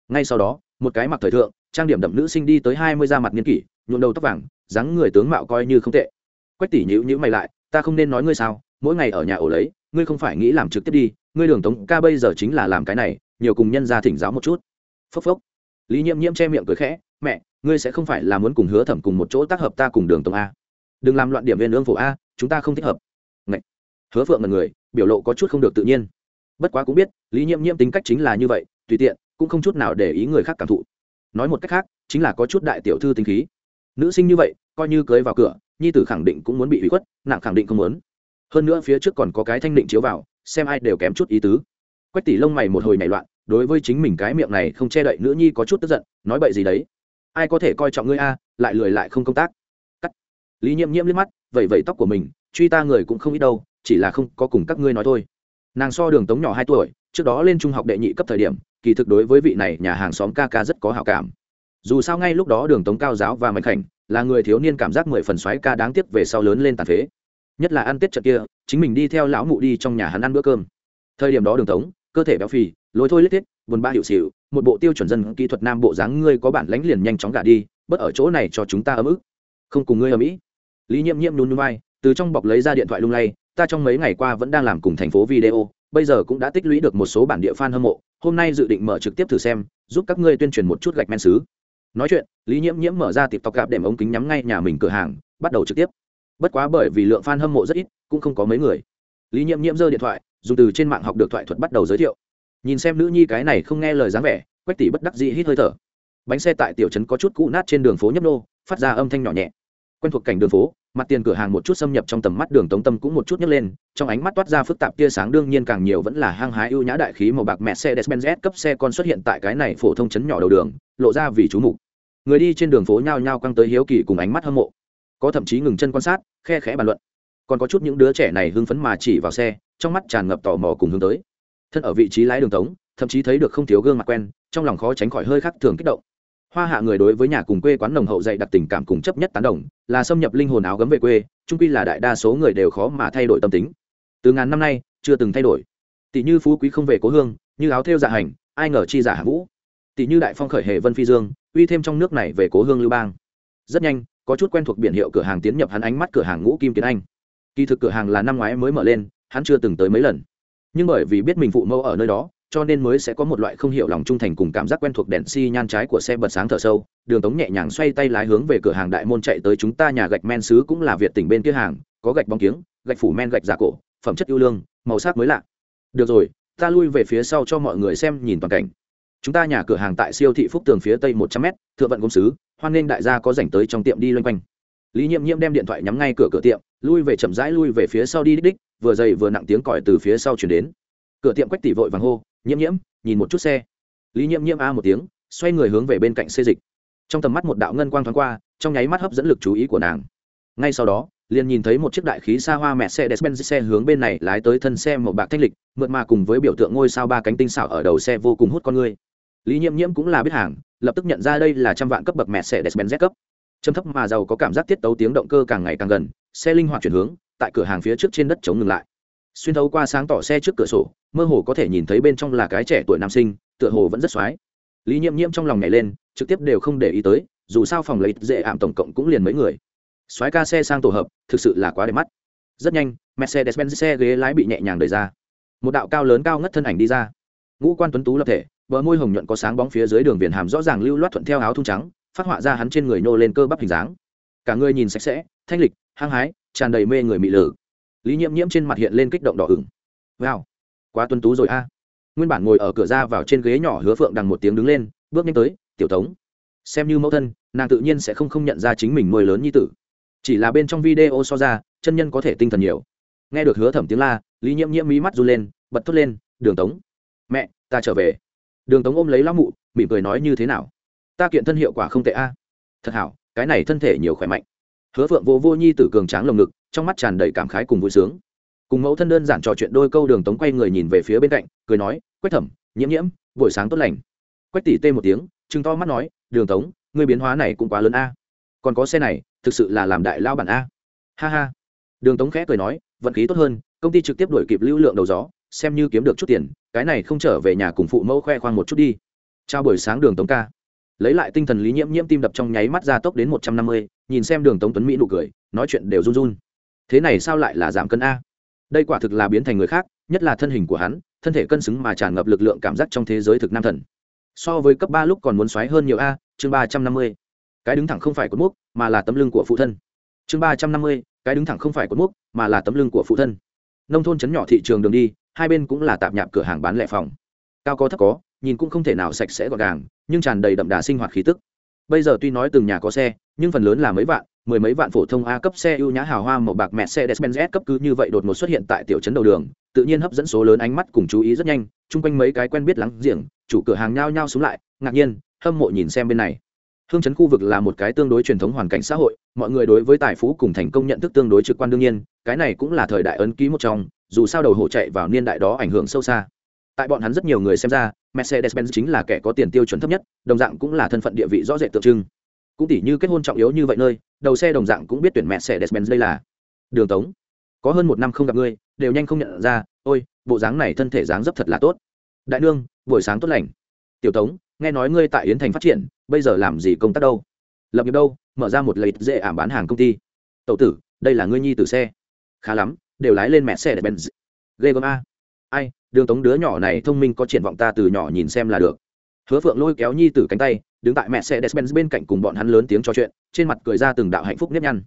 Ngay sau đó, một cái mặc thời thượng, trang điểm đậm nữ sinh đi tới hai mươi da mặt niên kỷ, nhuộm đầu tóc vàng, dáng người tướng mạo coi như không tệ. Quách tỷ nhữ nhữ mày lại, ta không nên nói ngươi sao, mỗi ngày ở nhà ổ lấy, ngươi không phải nghĩ làm trực tiếp đi, ngươi đường tống ca bây giờ chính là làm cái này, nhiều cùng nhân ra thỉnh giáo một chút. Phốc phốc lý nhiễm nhiễm che miệng cười khẽ, mẹ, ngươi sẽ không phải là muốn cùng hứa thẩm cùng một chỗ tác hợp ta cùng đường Tông a. Đừng làm loạn điểm viên lương phổ a, chúng ta không thích hợp. Ngậy. hứa phượng là người, biểu lộ có chút không được tự nhiên. Bất quá cũng biết, lý nhiễm nhiễm tính cách chính là như vậy, tùy tiện, cũng không chút nào để ý người khác cảm thụ. Nói một cách khác, chính là có chút đại tiểu thư tính khí. Nữ sinh như vậy, coi như cưới vào cửa, nhi tử khẳng định cũng muốn bị hủy khuất, nặng khẳng định không muốn. Hơn nữa phía trước còn có cái thanh định chiếu vào, xem ai đều kém chút ý tứ. Quách tỷ lông mày một hồi nảy loạn đối với chính mình cái miệng này không che đậy nữ nhi có chút tức giận, nói bậy gì đấy? Ai có thể coi trọng ngươi a, lại lười lại không công tác? Cắt. Lý nhiễm nhiễm liếc mắt vậy vậy tóc của mình, truy ta người cũng không ít đâu, chỉ là không có cùng các ngươi nói thôi. Nàng so đường tống nhỏ hai tuổi, trước đó lên trung học đệ nhị cấp thời điểm, kỳ thực đối với vị này nhà hàng xóm ca ca rất có hảo cảm. Dù sao ngay lúc đó đường tống cao giáo và mạnh khảnh, là người thiếu niên cảm giác mười phần xoáy ca đáng tiếc về sau lớn lên tàn phế. Nhất là ăn tết trận kia, chính mình đi theo lão mụ đi trong nhà hắn ăn bữa cơm. Thời điểm đó đường tống, cơ thể béo phì lối thôi lết thiết, buồn ba hiệu xịu một bộ tiêu chuẩn dân kỹ thuật nam bộ dáng ngươi có bản lánh liền nhanh chóng gả đi, bớt ở chỗ này cho chúng ta ấm ức. Không cùng ngươi ở mỹ. Lý nhiệm nhiệm nôn núi vai, từ trong bọc lấy ra điện thoại lung lay, ta trong mấy ngày qua vẫn đang làm cùng thành phố video, bây giờ cũng đã tích lũy được một số bản địa fan hâm mộ, hôm nay dự định mở trực tiếp thử xem, giúp các ngươi tuyên truyền một chút gạch men xứ. Nói chuyện, lý nhiễm nhiễm mở ra tiệp tộc gạp đệm ống kính nhắm ngay nhà mình cửa hàng, bắt đầu trực tiếp. Bất quá bởi vì lượng fan hâm mộ rất ít, cũng không có mấy người. Lý nhiễm nhiễm giơ điện thoại, dùng từ trên mạng học được thoại thuật bắt đầu giới thiệu nhìn xem nữ nhi cái này không nghe lời dáng vẻ, quách tỷ bất đắc dĩ hít hơi thở. Bánh xe tại tiểu trấn có chút cũ nát trên đường phố nhấp nô, phát ra âm thanh nhỏ nhẹ. Quen thuộc cảnh đường phố, mặt tiền cửa hàng một chút xâm nhập trong tầm mắt đường tống tâm cũng một chút nhấc lên, trong ánh mắt toát ra phức tạp tia sáng, đương nhiên càng nhiều vẫn là hang hái ưu nhã đại khí màu bạc mẹ xe despenz cấp xe con xuất hiện tại cái này phổ thông chấn nhỏ đầu đường, lộ ra vì chú mục. Người đi trên đường phố nhao nhao căng tới hiếu kỳ cùng ánh mắt hâm mộ. Có thậm chí ngừng chân quan sát, khe khẽ bàn luận. Còn có chút những đứa trẻ này hưng phấn mà chỉ vào xe, trong mắt tràn ngập tò mò cùng hướng tới thân ở vị trí lái đường tống, thậm chí thấy được không thiếu gương mặt quen, trong lòng khó tránh khỏi hơi khắc thường kích động. Hoa hạ người đối với nhà cùng quê quán nồng hậu dạy đặc tình cảm cùng chấp nhất tán đồng, là xâm nhập linh hồn áo gấm về quê trung quy là đại đa số người đều khó mà thay đổi tâm tính. Từ ngàn năm nay, chưa từng thay đổi. Tỷ như phú quý không về cố hương, như áo thêu dạ hành, ai ngờ chi giả hạ vũ. Tỷ như đại phong khởi hệ vân phi dương, uy thêm trong nước này về cố hương lưu bang. Rất nhanh, có chút quen thuộc biển hiệu cửa hàng tiến nhập hắn ánh mắt cửa hàng ngũ kim tiến anh. Kỳ thực cửa hàng là năm ngoái mới mở lên, hắn chưa từng tới mấy lần nhưng bởi vì biết mình phụ mẫu ở nơi đó, cho nên mới sẽ có một loại không hiểu lòng trung thành cùng cảm giác quen thuộc đèn xi nhan trái của xe bật sáng thở sâu. Đường tống nhẹ nhàng xoay tay lái hướng về cửa hàng đại môn chạy tới chúng ta nhà gạch men xứ cũng là việt tỉnh bên kia hàng, có gạch bóng kiếng, gạch phủ men, gạch giả cổ, phẩm chất ưu lương, màu sắc mới lạ. Được rồi, ta lui về phía sau cho mọi người xem nhìn toàn cảnh. Chúng ta nhà cửa hàng tại siêu thị phúc tường phía tây một trăm m thượng vận công sứ hoan nghênh đại gia có dành tới trong tiệm đi loanh quanh. Lý nhiệm nhiễm đem điện thoại nhắm ngay cửa cửa tiệm, lui về chậm rãi lui về phía sau đi đích đích vừa dày vừa nặng tiếng còi từ phía sau chuyển đến cửa tiệm quách tỷ vội vàng hô nhiễm nhiễm nhìn một chút xe lý nhiễm nhiễm a một tiếng xoay người hướng về bên cạnh xê dịch trong tầm mắt một đạo ngân quang thoáng qua trong nháy mắt hấp dẫn lực chú ý của nàng ngay sau đó liền nhìn thấy một chiếc đại khí xa hoa mẹ xe Mercedes-Benz xe hướng bên này lái tới thân xe một bạc thanh lịch, mượt mà cùng với biểu tượng ngôi sao ba cánh tinh xảo ở đầu xe vô cùng hút con người. Lý Nhiễm Nhiễm cũng là biết hàng, lập tức nhận ra đây là trăm vạn cấp bậc mẹ xe Mercedes-Benz cấp. Trầm thấp mà giàu có cảm giác tiết tấu tiếng động cơ càng ngày càng gần, xe linh hoạt chuyển hướng, tại cửa hàng phía trước trên đất chống ngừng lại. Xuyên thấu qua sáng tỏ xe trước cửa sổ, mơ hồ có thể nhìn thấy bên trong là cái trẻ tuổi nam sinh, tựa hồ vẫn rất xoái. Lý Nhiễm Nhiễm trong lòng nhảy lên, trực tiếp đều không để ý tới, dù sao phòng lấy dễ ảm tổng cộng cũng liền mấy người. Xoáy ca xe sang tổ hợp thực sự là quá đẹp mắt. Rất nhanh mercedes benz xe ghế lái bị nhẹ nhàng đẩy ra. Một đạo cao lớn cao ngất thân ảnh đi ra. Ngũ quan tuấn tú lập thể bờ môi hồng nhuận có sáng bóng phía dưới đường viền hàm rõ ràng lưu loát thuận theo áo thun trắng phát họa ra hắn trên người nô lên cơ bắp hình dáng. Cả người nhìn sạch sẽ thanh lịch hăng hái tràn đầy mê người mị lử lý nhiễm nhiễm trên mặt hiện lên kích động đỏ ửng. Wow, quá tuấn tú rồi a. Nguyên bản ngồi ở cửa ra vào trên ghế nhỏ hứa phượng đằng một tiếng đứng lên, bước nhanh tới, tiểu tống, xem như mẫu thân, nàng tự nhiên sẽ không không nhận ra chính mình nuôi lớn như tử. Chỉ là bên trong video so ra, chân nhân có thể tinh thần nhiều. Nghe được hứa thẩm tiếng la, lý nhiễm nhiễm mí mắt run lên, bật thốt lên, đường tống, mẹ, ta trở về. Đường tống ôm lấy lão mụ, mỉm cười nói như thế nào? Ta kiện thân hiệu quả không tệ a. Thật hảo, cái này thân thể nhiều khỏe mạnh hứa phượng vô vô nhi tử cường tráng lồng ngực, trong mắt tràn đầy cảm khái cùng vui sướng. Cùng mẫu thân đơn giản trò chuyện đôi câu đường tống quay người nhìn về phía bên cạnh, cười nói, quách thẩm, nhiễm nhiễm, buổi sáng tốt lành. Quách tỷ tê một tiếng chừng to mắt nói, đường tống người biến hóa này cũng quá lớn a. Còn có xe này, thực sự là làm đại lao bản a. Ha ha. Đường tống khẽ cười nói, vận khí tốt hơn, công ty trực tiếp đổi kịp lưu lượng đầu gió, xem như kiếm được chút tiền, cái này không trở về nhà cùng phụ mẫu khoe khoang một chút đi. Chào buổi sáng đường tống ca lấy lại tinh thần lý nhiễm nhiễm tim đập trong nháy mắt ra tốc đến một trăm năm mươi, nhìn xem đường tống tuấn mỹ nụ cười, nói chuyện đều run run. Thế này sao lại là giảm cân a? Đây quả thực là biến thành người khác, nhất là thân hình của hắn, thân thể cân xứng mà tràn ngập lực lượng cảm giác trong thế giới thực nam thần. So với cấp ba lúc còn muốn xoáy hơn nhiều a, chương ba trăm năm mươi. Cái đứng thẳng không phải cột mốc, mà là tấm lưng của phụ thân. Chương ba trăm năm mươi, cái đứng thẳng không phải cột mốc, mà là tấm lưng của phụ thân. Nông thôn chấn nhỏ thị trường đường đi, hai bên cũng là tạp nhạp cửa hàng bán lẻ phòng. Cao có thấp có nhìn cũng không thể nào sạch sẽ gọn gàng nhưng tràn đầy đậm đà sinh hoạt khí tức bây giờ tuy nói từng nhà có xe nhưng phần lớn là mấy vạn mười mấy vạn phổ thông a cấp xe ưu nhã hào hoa màu bạc mẹ xe Mercedes-Benz S cấp cứ như vậy đột ngột xuất hiện tại tiểu trấn đầu đường, tự nhiên hấp dẫn số lớn ánh mắt cùng chú ý rất nhanh, chung quanh mấy cái quen biết lắng giềng, chủ cửa hàng nhao nhao xuống lại, ngạc nhiên, hâm mộ nhìn xem bên này. Hương trấn khu vực là một cái tương đối truyền thống hoàn cảnh xã hội, mọi người đối với tài phú cùng thành công nhận thức tương đối trực quan đương nhiên, cái này cũng là thời đại ấn ký một trong, dù sao đầu hổ chạy vào niên đại đó ảnh hưởng sâu xa. Tại bọn hắn rất nhiều người xem ra, Mercedes-Benz chính là kẻ có tiền tiêu chuẩn thấp nhất, đồng dạng cũng là thân phận địa vị rõ rệt tượng trưng. Cũng tỉ như kết hôn trọng yếu như vậy nơi đầu xe đồng dạng cũng biết tuyển Mercedes Benz đây là. Đường tống có hơn một năm không gặp ngươi đều nhanh không nhận ra ôi bộ dáng này thân thể dáng dấp thật là tốt. Đại nương buổi sáng tốt lành. Tiểu tống nghe nói ngươi tại yến thành phát triển bây giờ làm gì công tác đâu? Lập nghiệp đâu? Mở ra một lấy dễ ảm bán hàng công ty. Tậu tử đây là ngươi nhi tử xe. Khá lắm đều lái lên mẹ xe để benz ghê gớm a. Ai đường tống đứa nhỏ này thông minh có triển vọng ta từ nhỏ nhìn xem là được hứa phượng lôi kéo nhi tử cánh tay đứng tại mẹ xe Despenz bên cạnh cùng bọn hắn lớn tiếng trò chuyện, trên mặt cười ra từng đạo hạnh phúc nếp nhăn.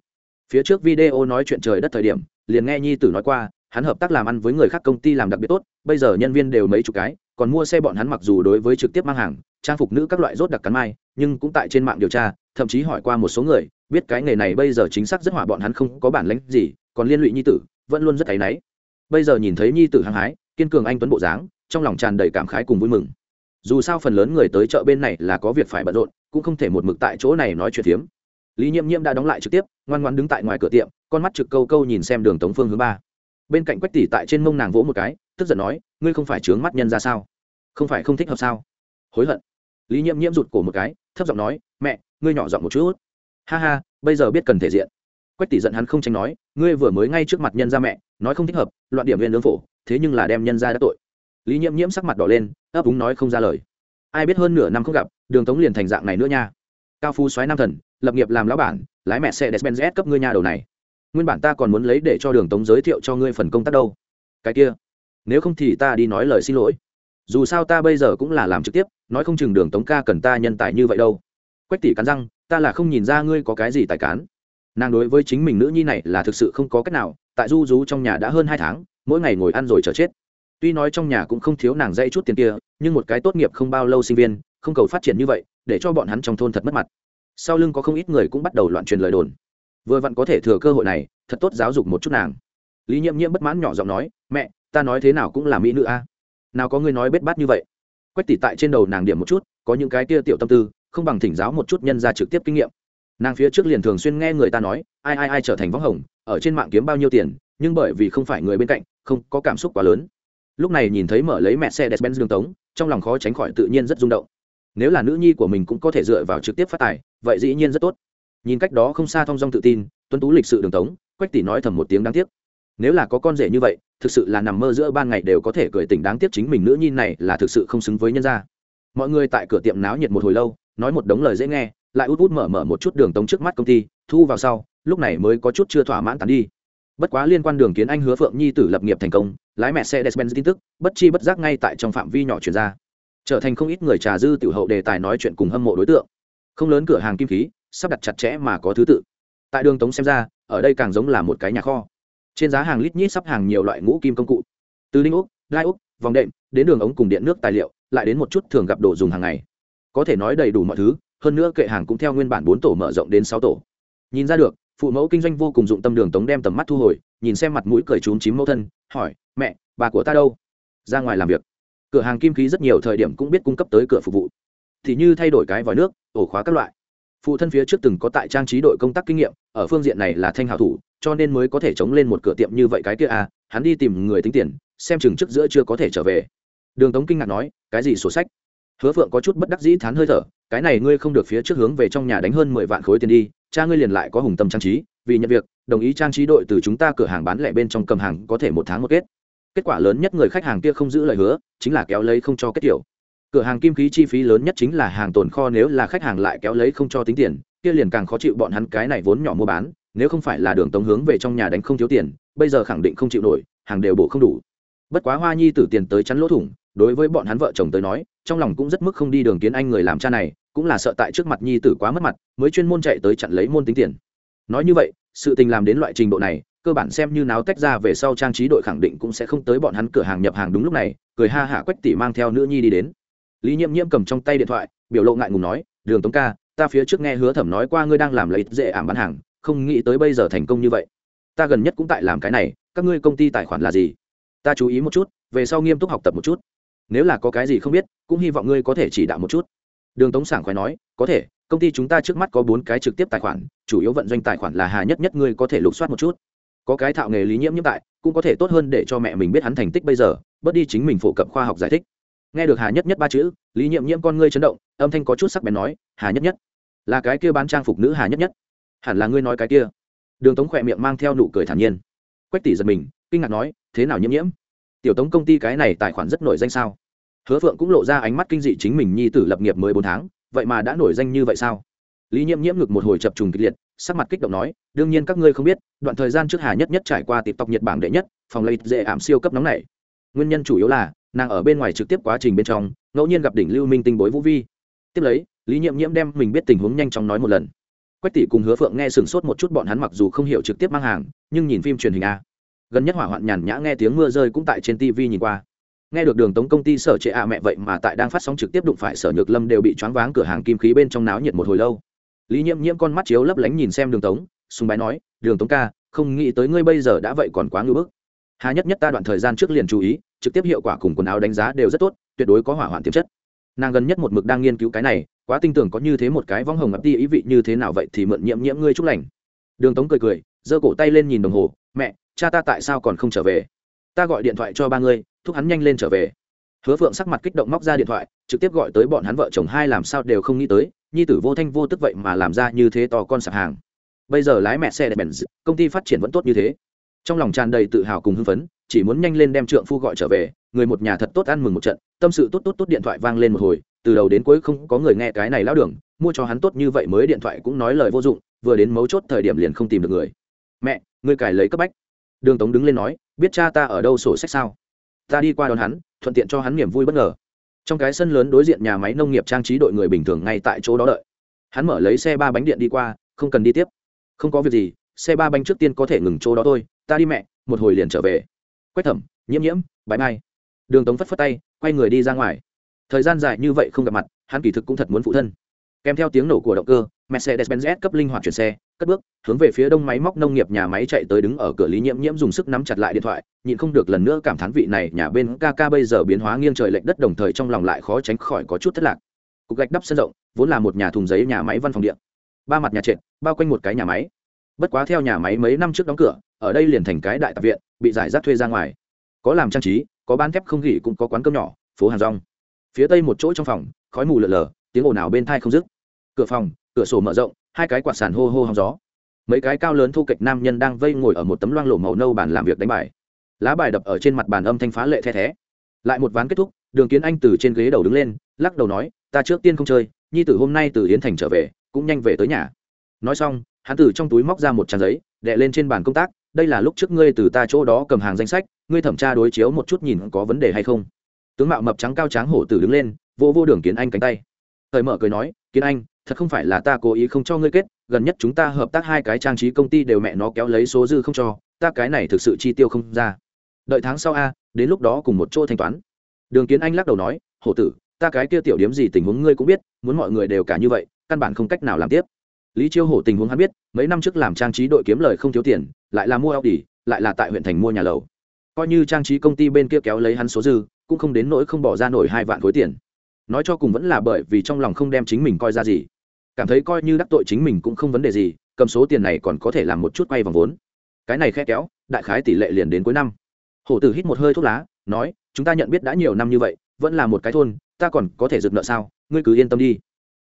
Phía trước video nói chuyện trời đất thời điểm, liền nghe Nhi tử nói qua, hắn hợp tác làm ăn với người khác công ty làm đặc biệt tốt, bây giờ nhân viên đều mấy chục cái, còn mua xe bọn hắn mặc dù đối với trực tiếp mang hàng, trang phục nữ các loại rốt đặc cắn mai, nhưng cũng tại trên mạng điều tra, thậm chí hỏi qua một số người, biết cái nghề này bây giờ chính xác rất hỏa bọn hắn không có bản lĩnh gì, còn liên lụy Nhi tử, vẫn luôn rất thấy náy Bây giờ nhìn thấy Nhi tử hăng hái, kiên cường anh tuấn bộ dáng, trong lòng tràn đầy cảm khái cùng vui mừng. Dù sao phần lớn người tới chợ bên này là có việc phải bận rộn cũng không thể một mực tại chỗ này nói chuyện phiếm. Lý nhiễm nhiễm đã đóng lại trực tiếp ngoan ngoan đứng tại ngoài cửa tiệm con mắt trực câu câu nhìn xem đường tống phương hướng ba. Bên cạnh quách tỷ tại trên mông nàng vỗ một cái tức giận nói ngươi không phải trướng mắt nhân ra sao? Không phải không thích hợp sao? Hối hận. Lý nhiễm nhiễm rụt cổ một cái thấp giọng nói mẹ ngươi nhỏ giọng một chút. Ha ha bây giờ biết cần thể diện. Quách tỷ giận hắn không tránh nói ngươi vừa mới ngay trước mặt nhân ra mẹ nói không thích hợp loạn điểm viên lương phổ thế nhưng là đem nhân ra đã tội. Lý nhiễm nhiễm sắc mặt đỏ lên, ấp úng nói không ra lời. Ai biết hơn nửa năm không gặp, đường tống liền thành dạng này nữa nha. Cao Phu xoáy nam thần, lập nghiệp làm lão bản, lái mẹ xe despenz cấp ngươi nhà đầu này. Nguyên bản ta còn muốn lấy để cho đường tống giới thiệu cho ngươi phần công tác đâu. Cái kia, nếu không thì ta đi nói lời xin lỗi. Dù sao ta bây giờ cũng là làm trực tiếp, nói không chừng đường tống ca cần ta nhân tài như vậy đâu. Quách tỷ cắn răng, ta là không nhìn ra ngươi có cái gì tài cán. Nàng đối với chính mình nữ nhi này là thực sự không có cách nào, tại du rú trong nhà đã hơn hai tháng mỗi ngày ngồi ăn rồi chờ chết. Tuy nói trong nhà cũng không thiếu nàng dây chút tiền kia, nhưng một cái tốt nghiệp không bao lâu sinh viên, không cầu phát triển như vậy, để cho bọn hắn trong thôn thật mất mặt. Sau lưng có không ít người cũng bắt đầu loạn truyền lời đồn. Vừa vặn có thể thừa cơ hội này, thật tốt giáo dục một chút nàng. Lý nhiễm nhiễm bất mãn nhỏ giọng nói, mẹ, ta nói thế nào cũng là mỹ nữ a. Nào có người nói bết bát như vậy. Quách tỉ tại trên đầu nàng điểm một chút, có những cái kia tiểu tâm tư, không bằng thỉnh giáo một chút nhân ra trực tiếp kinh nghiệm. Nàng phía trước liền thường xuyên nghe người ta nói, ai ai ai trở thành võng hồng, ở trên mạng kiếm bao nhiêu tiền nhưng bởi vì không phải người bên cạnh, không có cảm xúc quá lớn. Lúc này nhìn thấy mở lấy mẹ xe despenz đường tống, trong lòng khó tránh khỏi tự nhiên rất rung động. Nếu là nữ nhi của mình cũng có thể dựa vào trực tiếp phát tài, vậy dĩ nhiên rất tốt. Nhìn cách đó không xa thong dong tự tin, tuấn tú lịch sự đường tống, quách tỷ nói thầm một tiếng đáng tiếc. Nếu là có con rể như vậy, thực sự là nằm mơ giữa ban ngày đều có thể cười tỉnh đáng tiếc chính mình nữ nhi này là thực sự không xứng với nhân gia. Mọi người tại cửa tiệm náo nhiệt một hồi lâu, nói một đống lời dễ nghe, lại út út mở mở một chút đường tống trước mắt công ty, thu vào sau, lúc này mới có chút chưa thỏa mãn tán đi bất quá liên quan đường kiến anh hứa phượng nhi tử lập nghiệp thành công, lái mẹ xe despen tin tức, bất chi bất giác ngay tại trong phạm vi nhỏ chuyển ra. Trở thành không ít người trà dư tiểu hậu đề tài nói chuyện cùng hâm mộ đối tượng. Không lớn cửa hàng kim khí, sắp đặt chặt chẽ mà có thứ tự. Tại đường tống xem ra, ở đây càng giống là một cái nhà kho. Trên giá hàng lít nhít sắp hàng nhiều loại ngũ kim công cụ. Từ linh úc gai úc, vòng đệm, đến đường ống cùng điện nước tài liệu, lại đến một chút thường gặp đồ dùng hàng ngày. Có thể nói đầy đủ mọi thứ, hơn nữa kệ hàng cũng theo nguyên bản bốn tổ mở rộng đến sáu tổ. Nhìn ra được phụ mẫu kinh doanh vô cùng dụng tâm đường tống đem tầm mắt thu hồi, nhìn xem mặt mũi cười trúng chím mẫu thân, hỏi, mẹ, bà của ta đâu? Ra ngoài làm việc. Cửa hàng kim khí rất nhiều thời điểm cũng biết cung cấp tới cửa phục vụ. Thì như thay đổi cái vòi nước, ổ khóa các loại. Phụ thân phía trước từng có tại trang trí đội công tác kinh nghiệm, ở phương diện này là thanh hào thủ, cho nên mới có thể chống lên một cửa tiệm như vậy cái kia à hắn đi tìm người tính tiền, xem chừng trước giữa chưa có thể trở về. Đường tống kinh ngạc nói, cái gì sổ sách? Hứa phượng có chút bất đắc dĩ thán hơi thở, cái này ngươi không được phía trước hướng về trong nhà đánh hơn mười vạn khối tiền đi, cha ngươi liền lại có hùng tâm trang trí, vì nhận việc, đồng ý trang trí đội từ chúng ta cửa hàng bán lẻ bên trong cầm hàng có thể một tháng một kết. Kết quả lớn nhất người khách hàng kia không giữ lời hứa, chính là kéo lấy không cho kết kiểu cửa hàng kim khí chi phí lớn nhất chính là hàng tồn kho, nếu là khách hàng lại kéo lấy không cho tính tiền, kia liền càng khó chịu bọn hắn cái này vốn nhỏ mua bán, nếu không phải là đường tống hướng về trong nhà đánh không thiếu tiền, bây giờ khẳng định không chịu nổi, hàng đều bổ không đủ. Bất quá hoa nhi tử tiền tới chắn lỗ thủng đối với bọn hắn vợ chồng tới nói, trong lòng cũng rất mức không đi đường kiến anh người làm cha này, cũng là sợ tại trước mặt nhi tử quá mất mặt, mới chuyên môn chạy tới chặn lấy môn tính tiền. Nói như vậy, sự tình làm đến loại trình độ này, cơ bản xem như náo tách ra về sau trang trí đội khẳng định cũng sẽ không tới bọn hắn cửa hàng nhập hàng đúng lúc này, cười ha hả quách tỷ mang theo nữ nhi đi đến. Lý nhiễm nhiễm cầm trong tay điện thoại, biểu lộ ngại ngùng nói, đường tống ca, ta phía trước nghe hứa thẩm nói qua ngươi đang làm lợi dễ ảm bán hàng, không nghĩ tới bây giờ thành công như vậy. Ta gần nhất cũng tại làm cái này, các ngươi công ty tài khoản là gì? Ta chú ý một chút, về sau nghiêm túc học tập một chút nếu là có cái gì không biết, cũng hy vọng ngươi có thể chỉ đạo một chút. Đường tống sảng khoái nói, có thể, công ty chúng ta trước mắt có bốn cái trực tiếp tài khoản, chủ yếu vận doanh tài khoản là hà nhất nhất, ngươi có thể lục soát một chút. Có cái thạo nghề lý nhiễm nhiễm tại, cũng có thể tốt hơn để cho mẹ mình biết hắn thành tích bây giờ, bớt đi chính mình phổ cập khoa học giải thích. Nghe được hà nhất nhất ba chữ, lý nhiễm nhiễm con ngươi chấn động, âm thanh có chút sắc bén nói, hà nhất nhất, là cái kia bán trang phục nữ hà nhất nhất. Hẳn là ngươi nói cái kia. Đường tống khỏe miệng mang theo nụ cười thản nhiên. Quách tỷ giật mình, kinh ngạc nói, thế nào nhiễm nhiễm? Tiểu tống công ty cái này tài khoản rất nổi danh sao? Hứa phượng cũng lộ ra ánh mắt kinh dị chính mình nhi tử lập nghiệp mới bốn tháng, vậy mà đã nổi danh như vậy sao? Lý nhiễm nhiễm ngực một hồi chập trùng kịch liệt, sắc mặt kích động nói, đương nhiên các ngươi không biết, đoạn thời gian trước hà nhất nhất trải qua tịp tộc nhật Bản đệ nhất, phòng lấy dễ ảm siêu cấp nóng này. Nguyên nhân chủ yếu là, nàng ở bên ngoài trực tiếp quá trình bên trong, ngẫu nhiên gặp đỉnh lưu minh tinh bối vũ vi. Tiếp lấy, lý nhiễm nhiễm đem mình biết tình huống nhanh chóng nói một lần. Quách tỷ cùng hứa phượng nghe sửng sốt một chút, bọn hắn mặc dù không hiểu trực tiếp mang hàng, nhưng nhìn phim truyền hình a gần nhất hỏa hoạn nhàn nhã nghe tiếng mưa rơi cũng tại trên tv nhìn qua. Nghe được đường tống công ty sở trệ ạ mẹ vậy mà tại đang phát sóng trực tiếp đụng phải sở nhược lâm đều bị choáng váng cửa hàng kim khí bên trong náo nhiệt một hồi lâu. Lý nhiễm nhiễm con mắt chiếu lấp lánh nhìn xem đường tống, sùng bái nói, đường tống ca, không nghĩ tới ngươi bây giờ đã vậy còn quá ngưỡng bức. Hà nhất nhất ta đoạn thời gian trước liền chú ý, trực tiếp hiệu quả cùng quần áo đánh giá đều rất tốt, tuyệt đối có hỏa hoạn tiềm chất. Nàng gần nhất một mực đang nghiên cứu cái này, quá tin tưởng có như thế một cái vong hồng ngập đi ý vị như thế nào vậy thì mượn nhiễm nhiễm ngươi chúc lành. Đường tống cười cười, giơ cổ tay lên nhìn đồng hồ, mẹ cha ta tại sao còn không trở về? Ta gọi điện thoại cho ba ngươi, thúc hắn nhanh lên trở về. Hứa phượng sắc mặt kích động móc ra điện thoại, trực tiếp gọi tới bọn hắn vợ chồng hai làm sao đều không nghĩ tới, nhi tử vô thanh vô tức vậy mà làm ra như thế to con sạp hàng. Bây giờ lái mẹ xe đẹp bèn công ty phát triển vẫn tốt như thế. Trong lòng tràn đầy tự hào cùng hưng phấn, chỉ muốn nhanh lên đem trượng phu gọi trở về, người một nhà thật tốt ăn mừng một trận, tâm sự tốt tốt tốt điện thoại vang lên một hồi, từ đầu đến cuối không có người nghe cái này lao đường, mua cho hắn tốt như vậy mới điện thoại cũng nói lời vô dụng, vừa đến mấu chốt thời điểm liền không tìm được người. Mẹ, ngươi cài lấy cấp bách đường tống đứng lên nói, biết cha ta ở đâu sổ sách sao? Ta đi qua đón hắn, thuận tiện cho hắn niềm vui bất ngờ. Trong cái sân lớn đối diện nhà máy nông nghiệp trang trí đội người bình thường ngay tại chỗ đó đợi. Hắn mở lấy xe ba bánh điện đi qua, không cần đi tiếp. Không có việc gì, xe ba bánh trước tiên có thể ngừng chỗ đó thôi. Ta đi mẹ, một hồi liền trở về. Quách thẩm, nhiễm nhiễm bãi mai đường tống phất phất tay, quay người đi ra ngoài. Thời gian dài như vậy không gặp mặt, hắn kỳ thực cũng thật muốn phụ thân. Kèm theo tiếng nổ của động cơ, mercedes-benz cấp linh hoạt chuyển xe cất bước, hướng về phía đông máy móc nông nghiệp nhà máy chạy tới đứng ở cửa lý nhiễm nhiễm dùng sức nắm chặt lại điện thoại, nhịn không được lần nữa cảm thán vị này nhà bên ca ca bây giờ biến hóa nghiêng trời lệch đất đồng thời trong lòng lại khó tránh khỏi có chút thất lạc. Cục gạch đắp sân rộng, vốn là một nhà thùng giấy nhà máy văn phòng điện. Ba mặt nhà trệt, bao quanh một cái nhà máy. Bất quá theo nhà máy mấy năm trước đóng cửa, ở đây liền thành cái đại tập viện, bị giải rác thuê ra ngoài. Có làm trang trí, có bán thép không gỉ cũng có quán cơm nhỏ, phố hàng rong. Phía tây một chỗ trong phòng, khói mù lờ lờ tiếng ồn ào bên thai không dứt. Cửa phòng, cửa sổ mở rộng hai cái quạt sàn hô hô hóng gió. Mấy cái cao lớn thu kịch nam nhân đang vây ngồi ở một tấm loang lổ màu nâu bàn làm việc đánh bài. Lá bài đập ở trên mặt bàn âm thanh phá lệ the thé. Lại một ván kết thúc, đường kiến anh từ trên ghế đầu đứng lên, lắc đầu nói, ta trước tiên không chơi, nhi tử hôm nay từ yến thành trở về, cũng nhanh về tới nhà. Nói xong, hắn từ trong túi móc ra một trang giấy đệ lên trên bàn công tác, đây là lúc trước ngươi từ ta chỗ đó cầm hàng danh sách, ngươi thẩm tra đối chiếu một chút nhìn có vấn đề hay không. Tướng mạo mập trắng cao tráng hổ tử đứng lên vô vô đường kiến anh cánh tay. Thời mở cười nói, kiến anh thật không phải là ta cố ý không cho ngươi kết gần nhất chúng ta hợp tác hai cái trang trí công ty đều mẹ nó kéo lấy số dư không cho ta cái này thực sự chi tiêu không ra. Đợi tháng sau a đến lúc đó cùng một chỗ thanh toán. Đường kiến anh lắc đầu nói hổ tử ta cái kia tiểu điếm gì tình huống ngươi cũng biết muốn mọi người đều cả như vậy căn bản không cách nào làm tiếp. Lý chiêu hổ tình huống hắn biết mấy năm trước làm trang trí đội kiếm lời không thiếu tiền lại là mua Audi, lại là tại huyện thành mua nhà lầu. Coi như trang trí công ty bên kia kéo lấy hắn số dư cũng không đến nỗi không bỏ ra nổi hai vạn khối tiền. Nói cho cùng vẫn là bởi vì trong lòng không đem chính mình coi ra gì cảm thấy coi như đắc tội chính mình cũng không vấn đề gì, cầm số tiền này còn có thể làm một chút quay vòng vốn. Cái này khe kéo, đại khái tỷ lệ liền đến cuối năm. Hổ tử hít một hơi thuốc lá, nói, chúng ta nhận biết đã nhiều năm như vậy, vẫn là một cái thôn, ta còn có thể dựng nợ sao? Ngươi cứ yên tâm đi.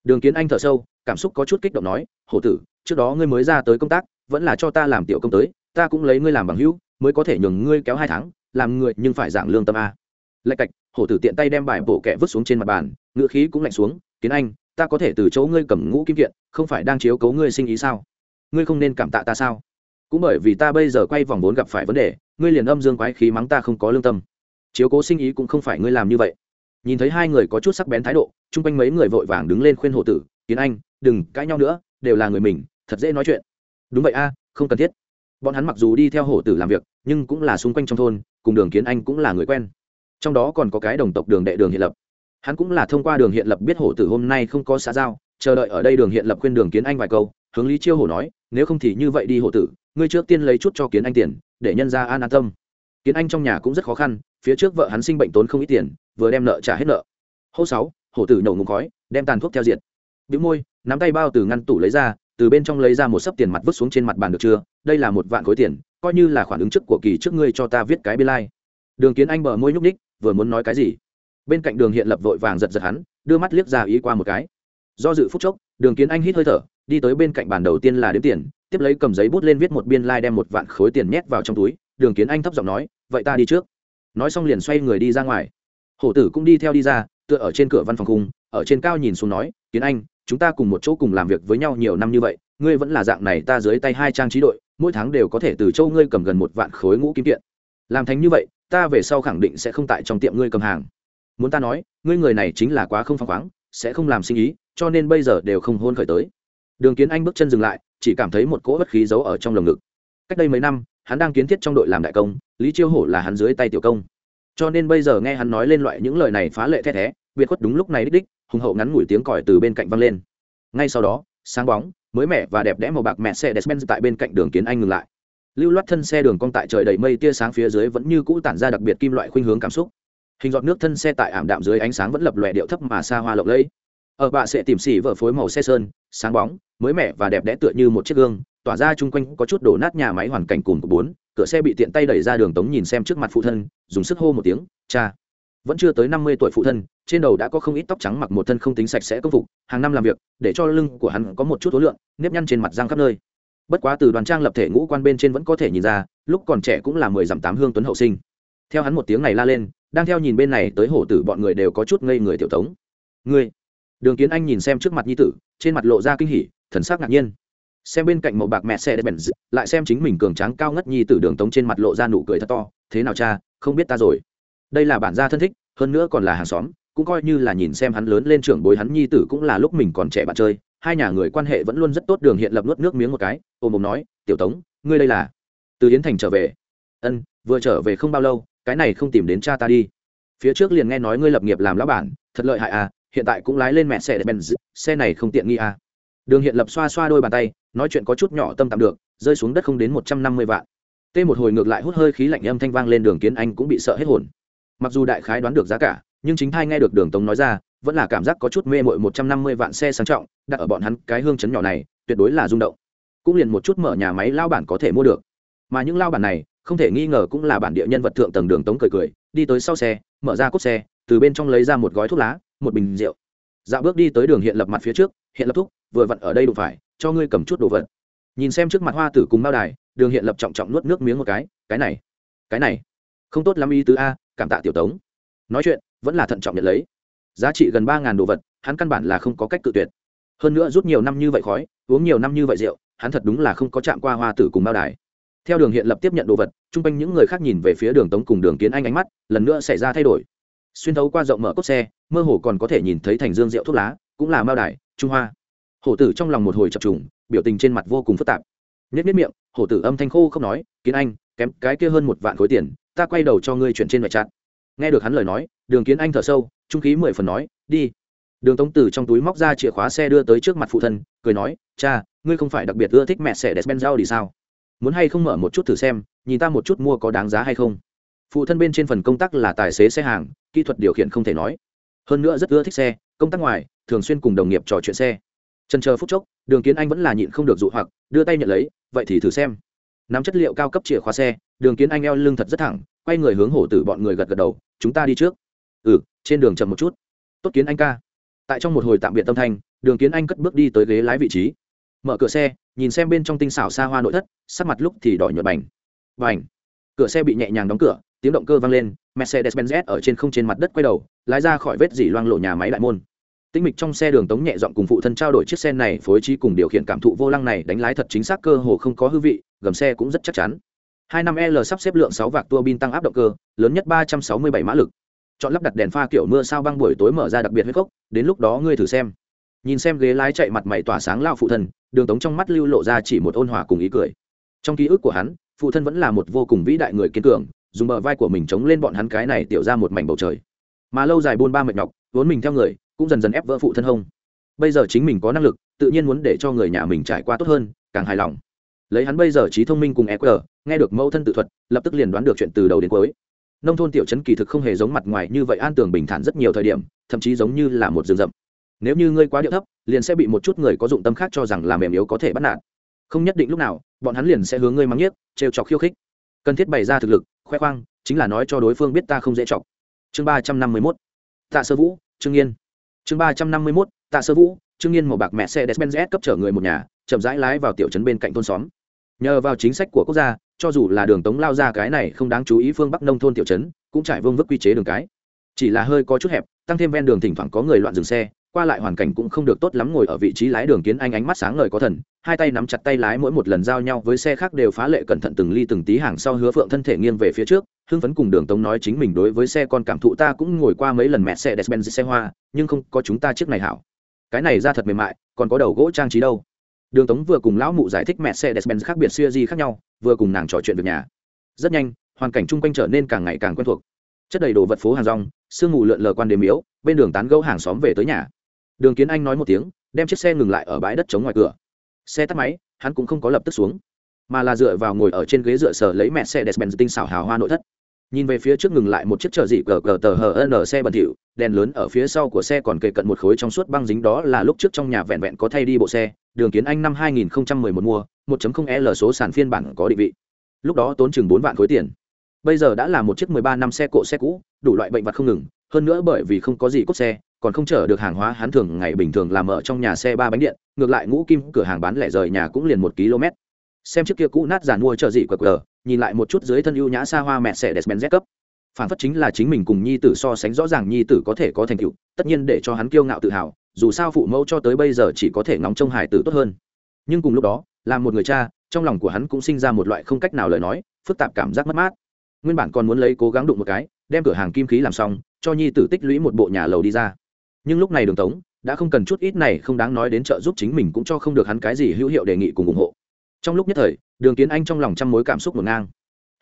Đường kiến anh thở sâu, cảm xúc có chút kích động nói, hổ tử, trước đó ngươi mới ra tới công tác, vẫn là cho ta làm tiểu công tới, ta cũng lấy ngươi làm bằng hữu, mới có thể nhường ngươi kéo hai tháng, làm người nhưng phải giảng lương tâm a. Lạch cạch, hổ tử tiện tay đem bài bộ kẹ vứt xuống trên mặt bàn ngựa khí cũng lạnh xuống, kiến anh ta có thể từ chỗ ngươi cầm ngũ kim kiện, không phải đang chiếu cấu ngươi sinh ý sao? Ngươi không nên cảm tạ ta sao? Cũng bởi vì ta bây giờ quay vòng vốn gặp phải vấn đề, ngươi liền âm dương quái khí mắng ta không có lương tâm. Chiếu cố sinh ý cũng không phải ngươi làm như vậy. Nhìn thấy hai người có chút sắc bén thái độ, chung quanh mấy người vội vàng đứng lên khuyên hộ tử, kiến anh, đừng cãi nhau nữa, đều là người mình, thật dễ nói chuyện. Đúng vậy a, không cần thiết. Bọn hắn mặc dù đi theo hổ tử làm việc, nhưng cũng là xung quanh trong thôn, cùng đường kiến anh cũng là người quen. Trong đó còn có cái đồng tộc đường đệ đường hiện lập hắn cũng là thông qua đường hiện lập biết hổ tử hôm nay không có xã giao, chờ đợi ở đây đường hiện lập khuyên đường kiến anh vài câu, hướng lý chiêu hổ nói, nếu không thì như vậy đi hổ tử, ngươi trước tiên lấy chút cho kiến anh tiền, để nhân ra an an tâm. Kiến anh trong nhà cũng rất khó khăn, phía trước vợ hắn sinh bệnh tốn không ít tiền, vừa đem nợ trả hết nợ. Hô sáu, hổ tử nổ ngụm khói, đem tàn thuốc theo diệt. Bĩu môi, nắm tay bao từ ngăn tủ lấy ra, từ bên trong lấy ra một sấp tiền mặt vứt xuống trên mặt bàn được chưa? Đây là một vạn khối tiền, coi như là khoản ứng chức của kỳ trước ngươi cho ta viết cái biên lai. đường kiến anh bờ môi nhúc ních vừa muốn nói cái gì? Bên cạnh đường hiện lập vội vàng giật giật hắn, đưa mắt liếc ra ý qua một cái. Do dự phút chốc, đường kiến anh hít hơi thở, đi tới bên cạnh bàn đầu tiên là đếm tiền, tiếp lấy cầm giấy bút lên viết một biên lai、like、đem một vạn khối tiền nhét vào trong túi, đường kiến anh thấp giọng nói, vậy ta đi trước. Nói xong liền xoay người đi ra ngoài. Hổ tử cũng đi theo đi ra, tựa ở trên cửa văn phòng khung, ở trên cao nhìn xuống nói, kiến anh, chúng ta cùng một chỗ cùng làm việc với nhau nhiều năm như vậy, ngươi vẫn là dạng này ta dưới tay hai trang trí đội, mỗi tháng đều có thể từ châu ngươi cầm gần một vạn khối ngũ kim kiện. Làm thành như vậy, ta về sau khẳng định sẽ không tại trong tiệm ngươi cầm hàng muốn ta nói, ngươi người này chính là quá không phăng khoáng, sẽ không làm sinh ý, cho nên bây giờ đều không hôn khởi tới. Đường kiến anh bước chân dừng lại, chỉ cảm thấy một cỗ bất khí giấu ở trong lồng ngực. Cách đây mấy năm, hắn đang kiến thiết trong đội làm đại công, lý chiêu hổ là hắn dưới tay tiểu công. Cho nên bây giờ nghe hắn nói lên loại những lời này phá lệ the thé, biệt khuất đúng lúc này đích đích, hùng hậu ngắn ngủi tiếng còi từ bên cạnh văng lên. Ngay sau đó, sáng bóng, mới mẻ và đẹp đẽ màu bạc mẹ xe despen tại bên cạnh đường kiến anh ngừng lại. Lưu loát thân xe đường cong tại trời đầy mây tia sáng phía dưới vẫn như cũ tản ra đặc biệt kim loại khuynh hướng cảm xúc hình giọt nước thân xe tại ảm đạm dưới ánh sáng vẫn lập lòe điệu thấp mà xa hoa lộng lẫy. Ở bạ sẽ tìm xỉ vở phối màu xe sơn, sáng bóng, mới mẻ và đẹp đẽ tựa như một chiếc gương, tỏa ra chung quanh có chút đổ nát nhà máy hoàn cảnh cùng của bốn, cửa xe bị tiện tay đẩy ra đường tống nhìn xem trước mặt phụ thân, dùng sức hô một tiếng, cha. Vẫn chưa tới năm mươi tuổi phụ thân, trên đầu đã có không ít tóc trắng mặc một thân không tính sạch sẽ công phục, hàng năm làm việc, để cho lưng của hắn có một chút ối lượng, nếp nhăn trên mặt răng khắp nơi. Bất quá từ đoàn trang lập thể ngũ quan bên trên vẫn có thể nhìn ra, lúc còn trẻ cũng là mười dặm tám hương tuấn hậu sinh. Theo hắn một tiếng này la lên đang theo nhìn bên này tới hổ tử bọn người đều có chút ngây người tiểu tống. Ngươi, đường kiến anh nhìn xem trước mặt nhi tử, trên mặt lộ ra kinh hỉ, thần sắc ngạc nhiên. Xem bên cạnh màu bạc mẹ xe bèn lại xem chính mình cường tráng cao ngất nhi tử đường tống trên mặt lộ ra nụ cười thật to, thế nào cha, không biết ta rồi? Đây là bản gia thân thích, hơn nữa còn là hàng xóm, cũng coi như là nhìn xem hắn lớn lên trưởng bối hắn nhi tử cũng là lúc mình còn trẻ bạn chơi, hai nhà người quan hệ vẫn luôn rất tốt, đường hiện lập nuốt nước miếng một cái ôm ôm nói, tiểu tống, ngươi đây là? Từ yến thành trở về. Ân, vừa trở về không bao lâu cái này không tìm đến cha ta đi. Phía trước liền nghe nói ngươi lập nghiệp làm lão bản, thật lợi hại à hiện tại cũng lái lên mẹ xe để xe này không tiện nghi à. Đường hiện lập xoa xoa đôi bàn tay, nói chuyện có chút nhỏ tâm tạm được, rơi xuống đất không đến một trăm năm mươi vạn. Tê một hồi ngược lại hút hơi khí lạnh âm thanh vang lên đường kiến anh cũng bị sợ hết hồn. Mặc dù đại khái đoán được giá cả, nhưng chính thai nghe được đường tống nói ra, vẫn là cảm giác có chút mê mội một trăm năm mươi vạn xe sang trọng, đặt ở bọn hắn cái hương chấn nhỏ này, tuyệt đối là rung động. Cũng liền một chút mở nhà máy lao bản có thể mua được. Mà những lao bản này không thể nghi ngờ cũng là bản địa nhân vật thượng tầng đường tống cười cười, đi tới sau xe, mở ra cốt xe, từ bên trong lấy ra một gói thuốc lá, một bình rượu. Dạo bước đi tới đường hiện lập mặt phía trước, hiện lập thúc, vừa vặn ở đây đụng phải, cho ngươi cầm chút đồ vật. Nhìn xem trước mặt hoa tử cùng bao đài, đường hiện lập trọng trọng nuốt nước miếng một cái cái này cái này, không tốt lắm ý tứ a, cảm tạ tiểu tống. Nói chuyện, vẫn là thận trọng nhận lấy. Giá trị gần ba ngàn đồ vật, hắn căn bản là không có cách tự tuyệt. Hơn nữa rút nhiều năm như vậy khói, uống nhiều năm như vậy rượu, hắn thật đúng là không có chạm qua hoa tử cùng bao đài theo đường hiện lập tiếp nhận đồ vật, chung quanh những người khác nhìn về phía đường tống cùng đường kiến anh ánh mắt lần nữa xảy ra thay đổi. Xuyên thấu qua rộng mở cốt xe, mơ hồ còn có thể nhìn thấy thành dương rượu thuốc lá, cũng là mao đài, trung hoa. Hổ tử trong lòng một hồi chập trùng, biểu tình trên mặt vô cùng phức tạp. Nhất nhất miệng, hổ tử âm thanh khô không nói, kiến anh, kém cái kia hơn một vạn khối tiền, ta quay đầu cho ngươi chuyển trên vạch chặt nghe được hắn lời nói, đường kiến anh thở sâu, trung khí mười phần nói, đi. Đường tống tử trong túi móc ra chìa khóa xe đưa tới trước mặt phụ thân, cười nói, cha, ngươi không phải đặc biệt ưa thích mẹ xẻ đẹp benz đi sao? Muốn hay không mở một chút thử xem, nhìn ta một chút mua có đáng giá hay không. Phụ thân bên trên phần công tác là tài xế xe hàng, kỹ thuật điều khiển không thể nói. Hơn nữa rất ưa thích xe, công tác ngoài, thường xuyên cùng đồng nghiệp trò chuyện xe. Trần chờ phút chốc, đường kiến anh vẫn là nhịn không được dụ hoặc, đưa tay nhận lấy, vậy thì thử xem. Nắm chất liệu cao cấp chìa khóa xe, đường kiến anh eo lưng thật rất thẳng, quay người hướng hổ tử bọn người gật gật đầu, chúng ta đi trước. Ừ trên đường chậm một chút. Tốt kiến anh ca. Tại trong một hồi tạm biệt tâm thanh, đường kiến anh cất bước đi tới ghế lái vị trí. Mở cửa xe nhìn xem bên trong tinh xảo xa hoa nội thất, sắc mặt lúc thì đỏ nhuận bành. Bành! Cửa xe bị nhẹ nhàng đóng cửa, tiếng động cơ vang lên mercedes benz ở trên không trên mặt đất quay đầu, lái ra khỏi vết dỉ loang lộ nhà máy đại môn. Tinh mịch trong xe đường tống nhẹ dọn cùng phụ thân trao đổi chiếc xe này phối trí cùng điều khiển cảm thụ vô lăng này đánh lái thật chính xác cơ hồ không có hư vị, gầm xe cũng rất chắc chắn. Hai năm l sắp xếp lượng sáu vạc tua bin tăng áp động cơ, lớn nhất ba trăm sáu mươi bảy mã lực. Chọn lắp đặt đèn pha kiểu mưa sao băng buổi tối mở ra đặc biệt huyết cốc đến lúc đó ngươi thử xem nhìn xem ghế lái chạy mặt mày tỏa sáng lao phụ thân, đường tống trong mắt lưu lộ ra chỉ một ôn hòa cùng ý cười. Trong ký ức của hắn, phụ thân vẫn là một vô cùng vĩ đại người kiên cường, dùng bờ vai của mình chống lên bọn hắn cái này tiểu ra một mảnh bầu trời. Mà lâu dài buôn ba mệt nhọc, vốn mình theo người, cũng dần dần ép vỡ phụ thân hông. Bây giờ chính mình có năng lực, tự nhiên muốn để cho người nhà mình trải qua tốt hơn, càng hài lòng. Lấy hắn bây giờ trí thông minh cùng eq nghe được mẫu thân tự thuật, lập tức liền đoán được chuyện từ đầu đến cuối. Nông thôn tiểu trấn kỳ thực không hề giống mặt ngoài như vậy an tường bình thản rất nhiều thời điểm, thậm chí giống như là một rừng rậm nếu như ngươi quá điệu thấp, liền sẽ bị một chút người có dụng tâm khác cho rằng là mềm yếu có thể bắt nạt. Không nhất định lúc nào, bọn hắn liền sẽ hướng ngươi mắng nhiếc, trêu chọc khiêu khích. Cần thiết bày ra thực lực, khoe khoang, chính là nói cho đối phương biết ta không dễ chọc. Chương ba trăm năm mươi mốt. Tạ sơ vũ, trương yên chương ba trăm năm mươi mốt. Tạ sơ vũ, trương yên màu bạc mẹ xe despenz cấp chở người một nhà, chậm rãi lái vào tiểu trấn bên cạnh thôn xóm. Nhờ vào chính sách của quốc gia, cho dù là đường tống lao ra cái này không đáng chú ý phương bắc nông thôn tiểu trấn, cũng trải vương vức quy chế đường cái. Chỉ là hơi có chút hẹp, tăng thêm ven đường thỉnh thoảng có người loạn dừng xe qua lại hoàn cảnh cũng không được tốt lắm ngồi ở vị trí lái đường kiến anh ánh mắt sáng ngời có thần, hai tay nắm chặt tay lái mỗi một lần giao nhau với xe khác đều phá lệ cẩn thận từng ly từng tí hàng sau hứa phượng thân thể nghiêng về phía trước, hưng phấn cùng đường tống nói chính mình đối với xe con cảm thụ ta cũng ngồi qua mấy lần mẹ xe despen xe hoa, nhưng không có chúng ta chiếc này hảo. Cái này ra thật mềm mại, còn có đầu gỗ trang trí đâu. Đường tống vừa cùng lão mụ giải thích mẹ xe despen khác biệt siêu di khác nhau, vừa cùng nàng trò chuyện việc nhà. Rất nhanh, hoàn cảnh chung quanh trở nên càng ngày càng quen thuộc. Chất đầy đồ vật phố hàng rong, sương mù lượn lờ quan đêm miếu, bên đường tán gấu hàng xóm về tới nhà đường kiến anh nói một tiếng, đem chiếc xe ngừng lại ở bãi đất chống ngoài cửa. Xe tắt máy, hắn cũng không có lập tức xuống, mà là dựa vào ngồi ở trên ghế dựa sở lấy mẹ xe despen tinh xảo hào hoa nội thất. Nhìn về phía trước ngừng lại một chiếc chở dị cờ cờ tờ hờ n xe bẩn thỉu, đèn lớn ở phía sau của xe còn kề cận một khối trong suốt băng dính đó là lúc trước trong nhà vẹn vẹn có thay đi bộ xe, đường kiến anh năm 2011 mua 1.0 l số sản phiên bản có định vị. Lúc đó tốn chừng bốn vạn khối tiền. Bây giờ đã là một chiếc 13 năm xe cộ xe cũ, đủ loại bệnh vật không ngừng, hơn nữa bởi vì không có gì cốt xe còn không chở được hàng hóa, hắn thường ngày bình thường làm ở trong nhà xe ba bánh điện, ngược lại ngũ kim cửa hàng bán lẻ rời nhà cũng liền một km. Xem chiếc kia cũ nát giàn mua chợ dị quờ quờ, nhìn lại một chút dưới thân ưu nhã xa hoa mẹ xe despen z cấp. Phản phất chính là chính mình cùng nhi tử so sánh rõ ràng nhi tử có thể có thành tựu, tất nhiên để cho hắn kiêu ngạo tự hào, dù sao phụ mẫu cho tới bây giờ chỉ có thể ngóng trông hải tử tốt hơn. Nhưng cùng lúc đó, là một người cha, trong lòng của hắn cũng sinh ra một loại không cách nào lời nói, phức tạp cảm giác mất mát. Nguyên bản còn muốn lấy cố gắng đụng một cái, đem cửa hàng kim khí làm xong, cho nhi tử tích lũy một bộ nhà lầu đi ra nhưng lúc này đường tống đã không cần chút ít này không đáng nói đến trợ giúp chính mình cũng cho không được hắn cái gì hữu hiệu đề nghị cùng ủng hộ. Trong lúc nhất thời, đường kiến anh trong lòng trăm mối cảm xúc ngổn ngang.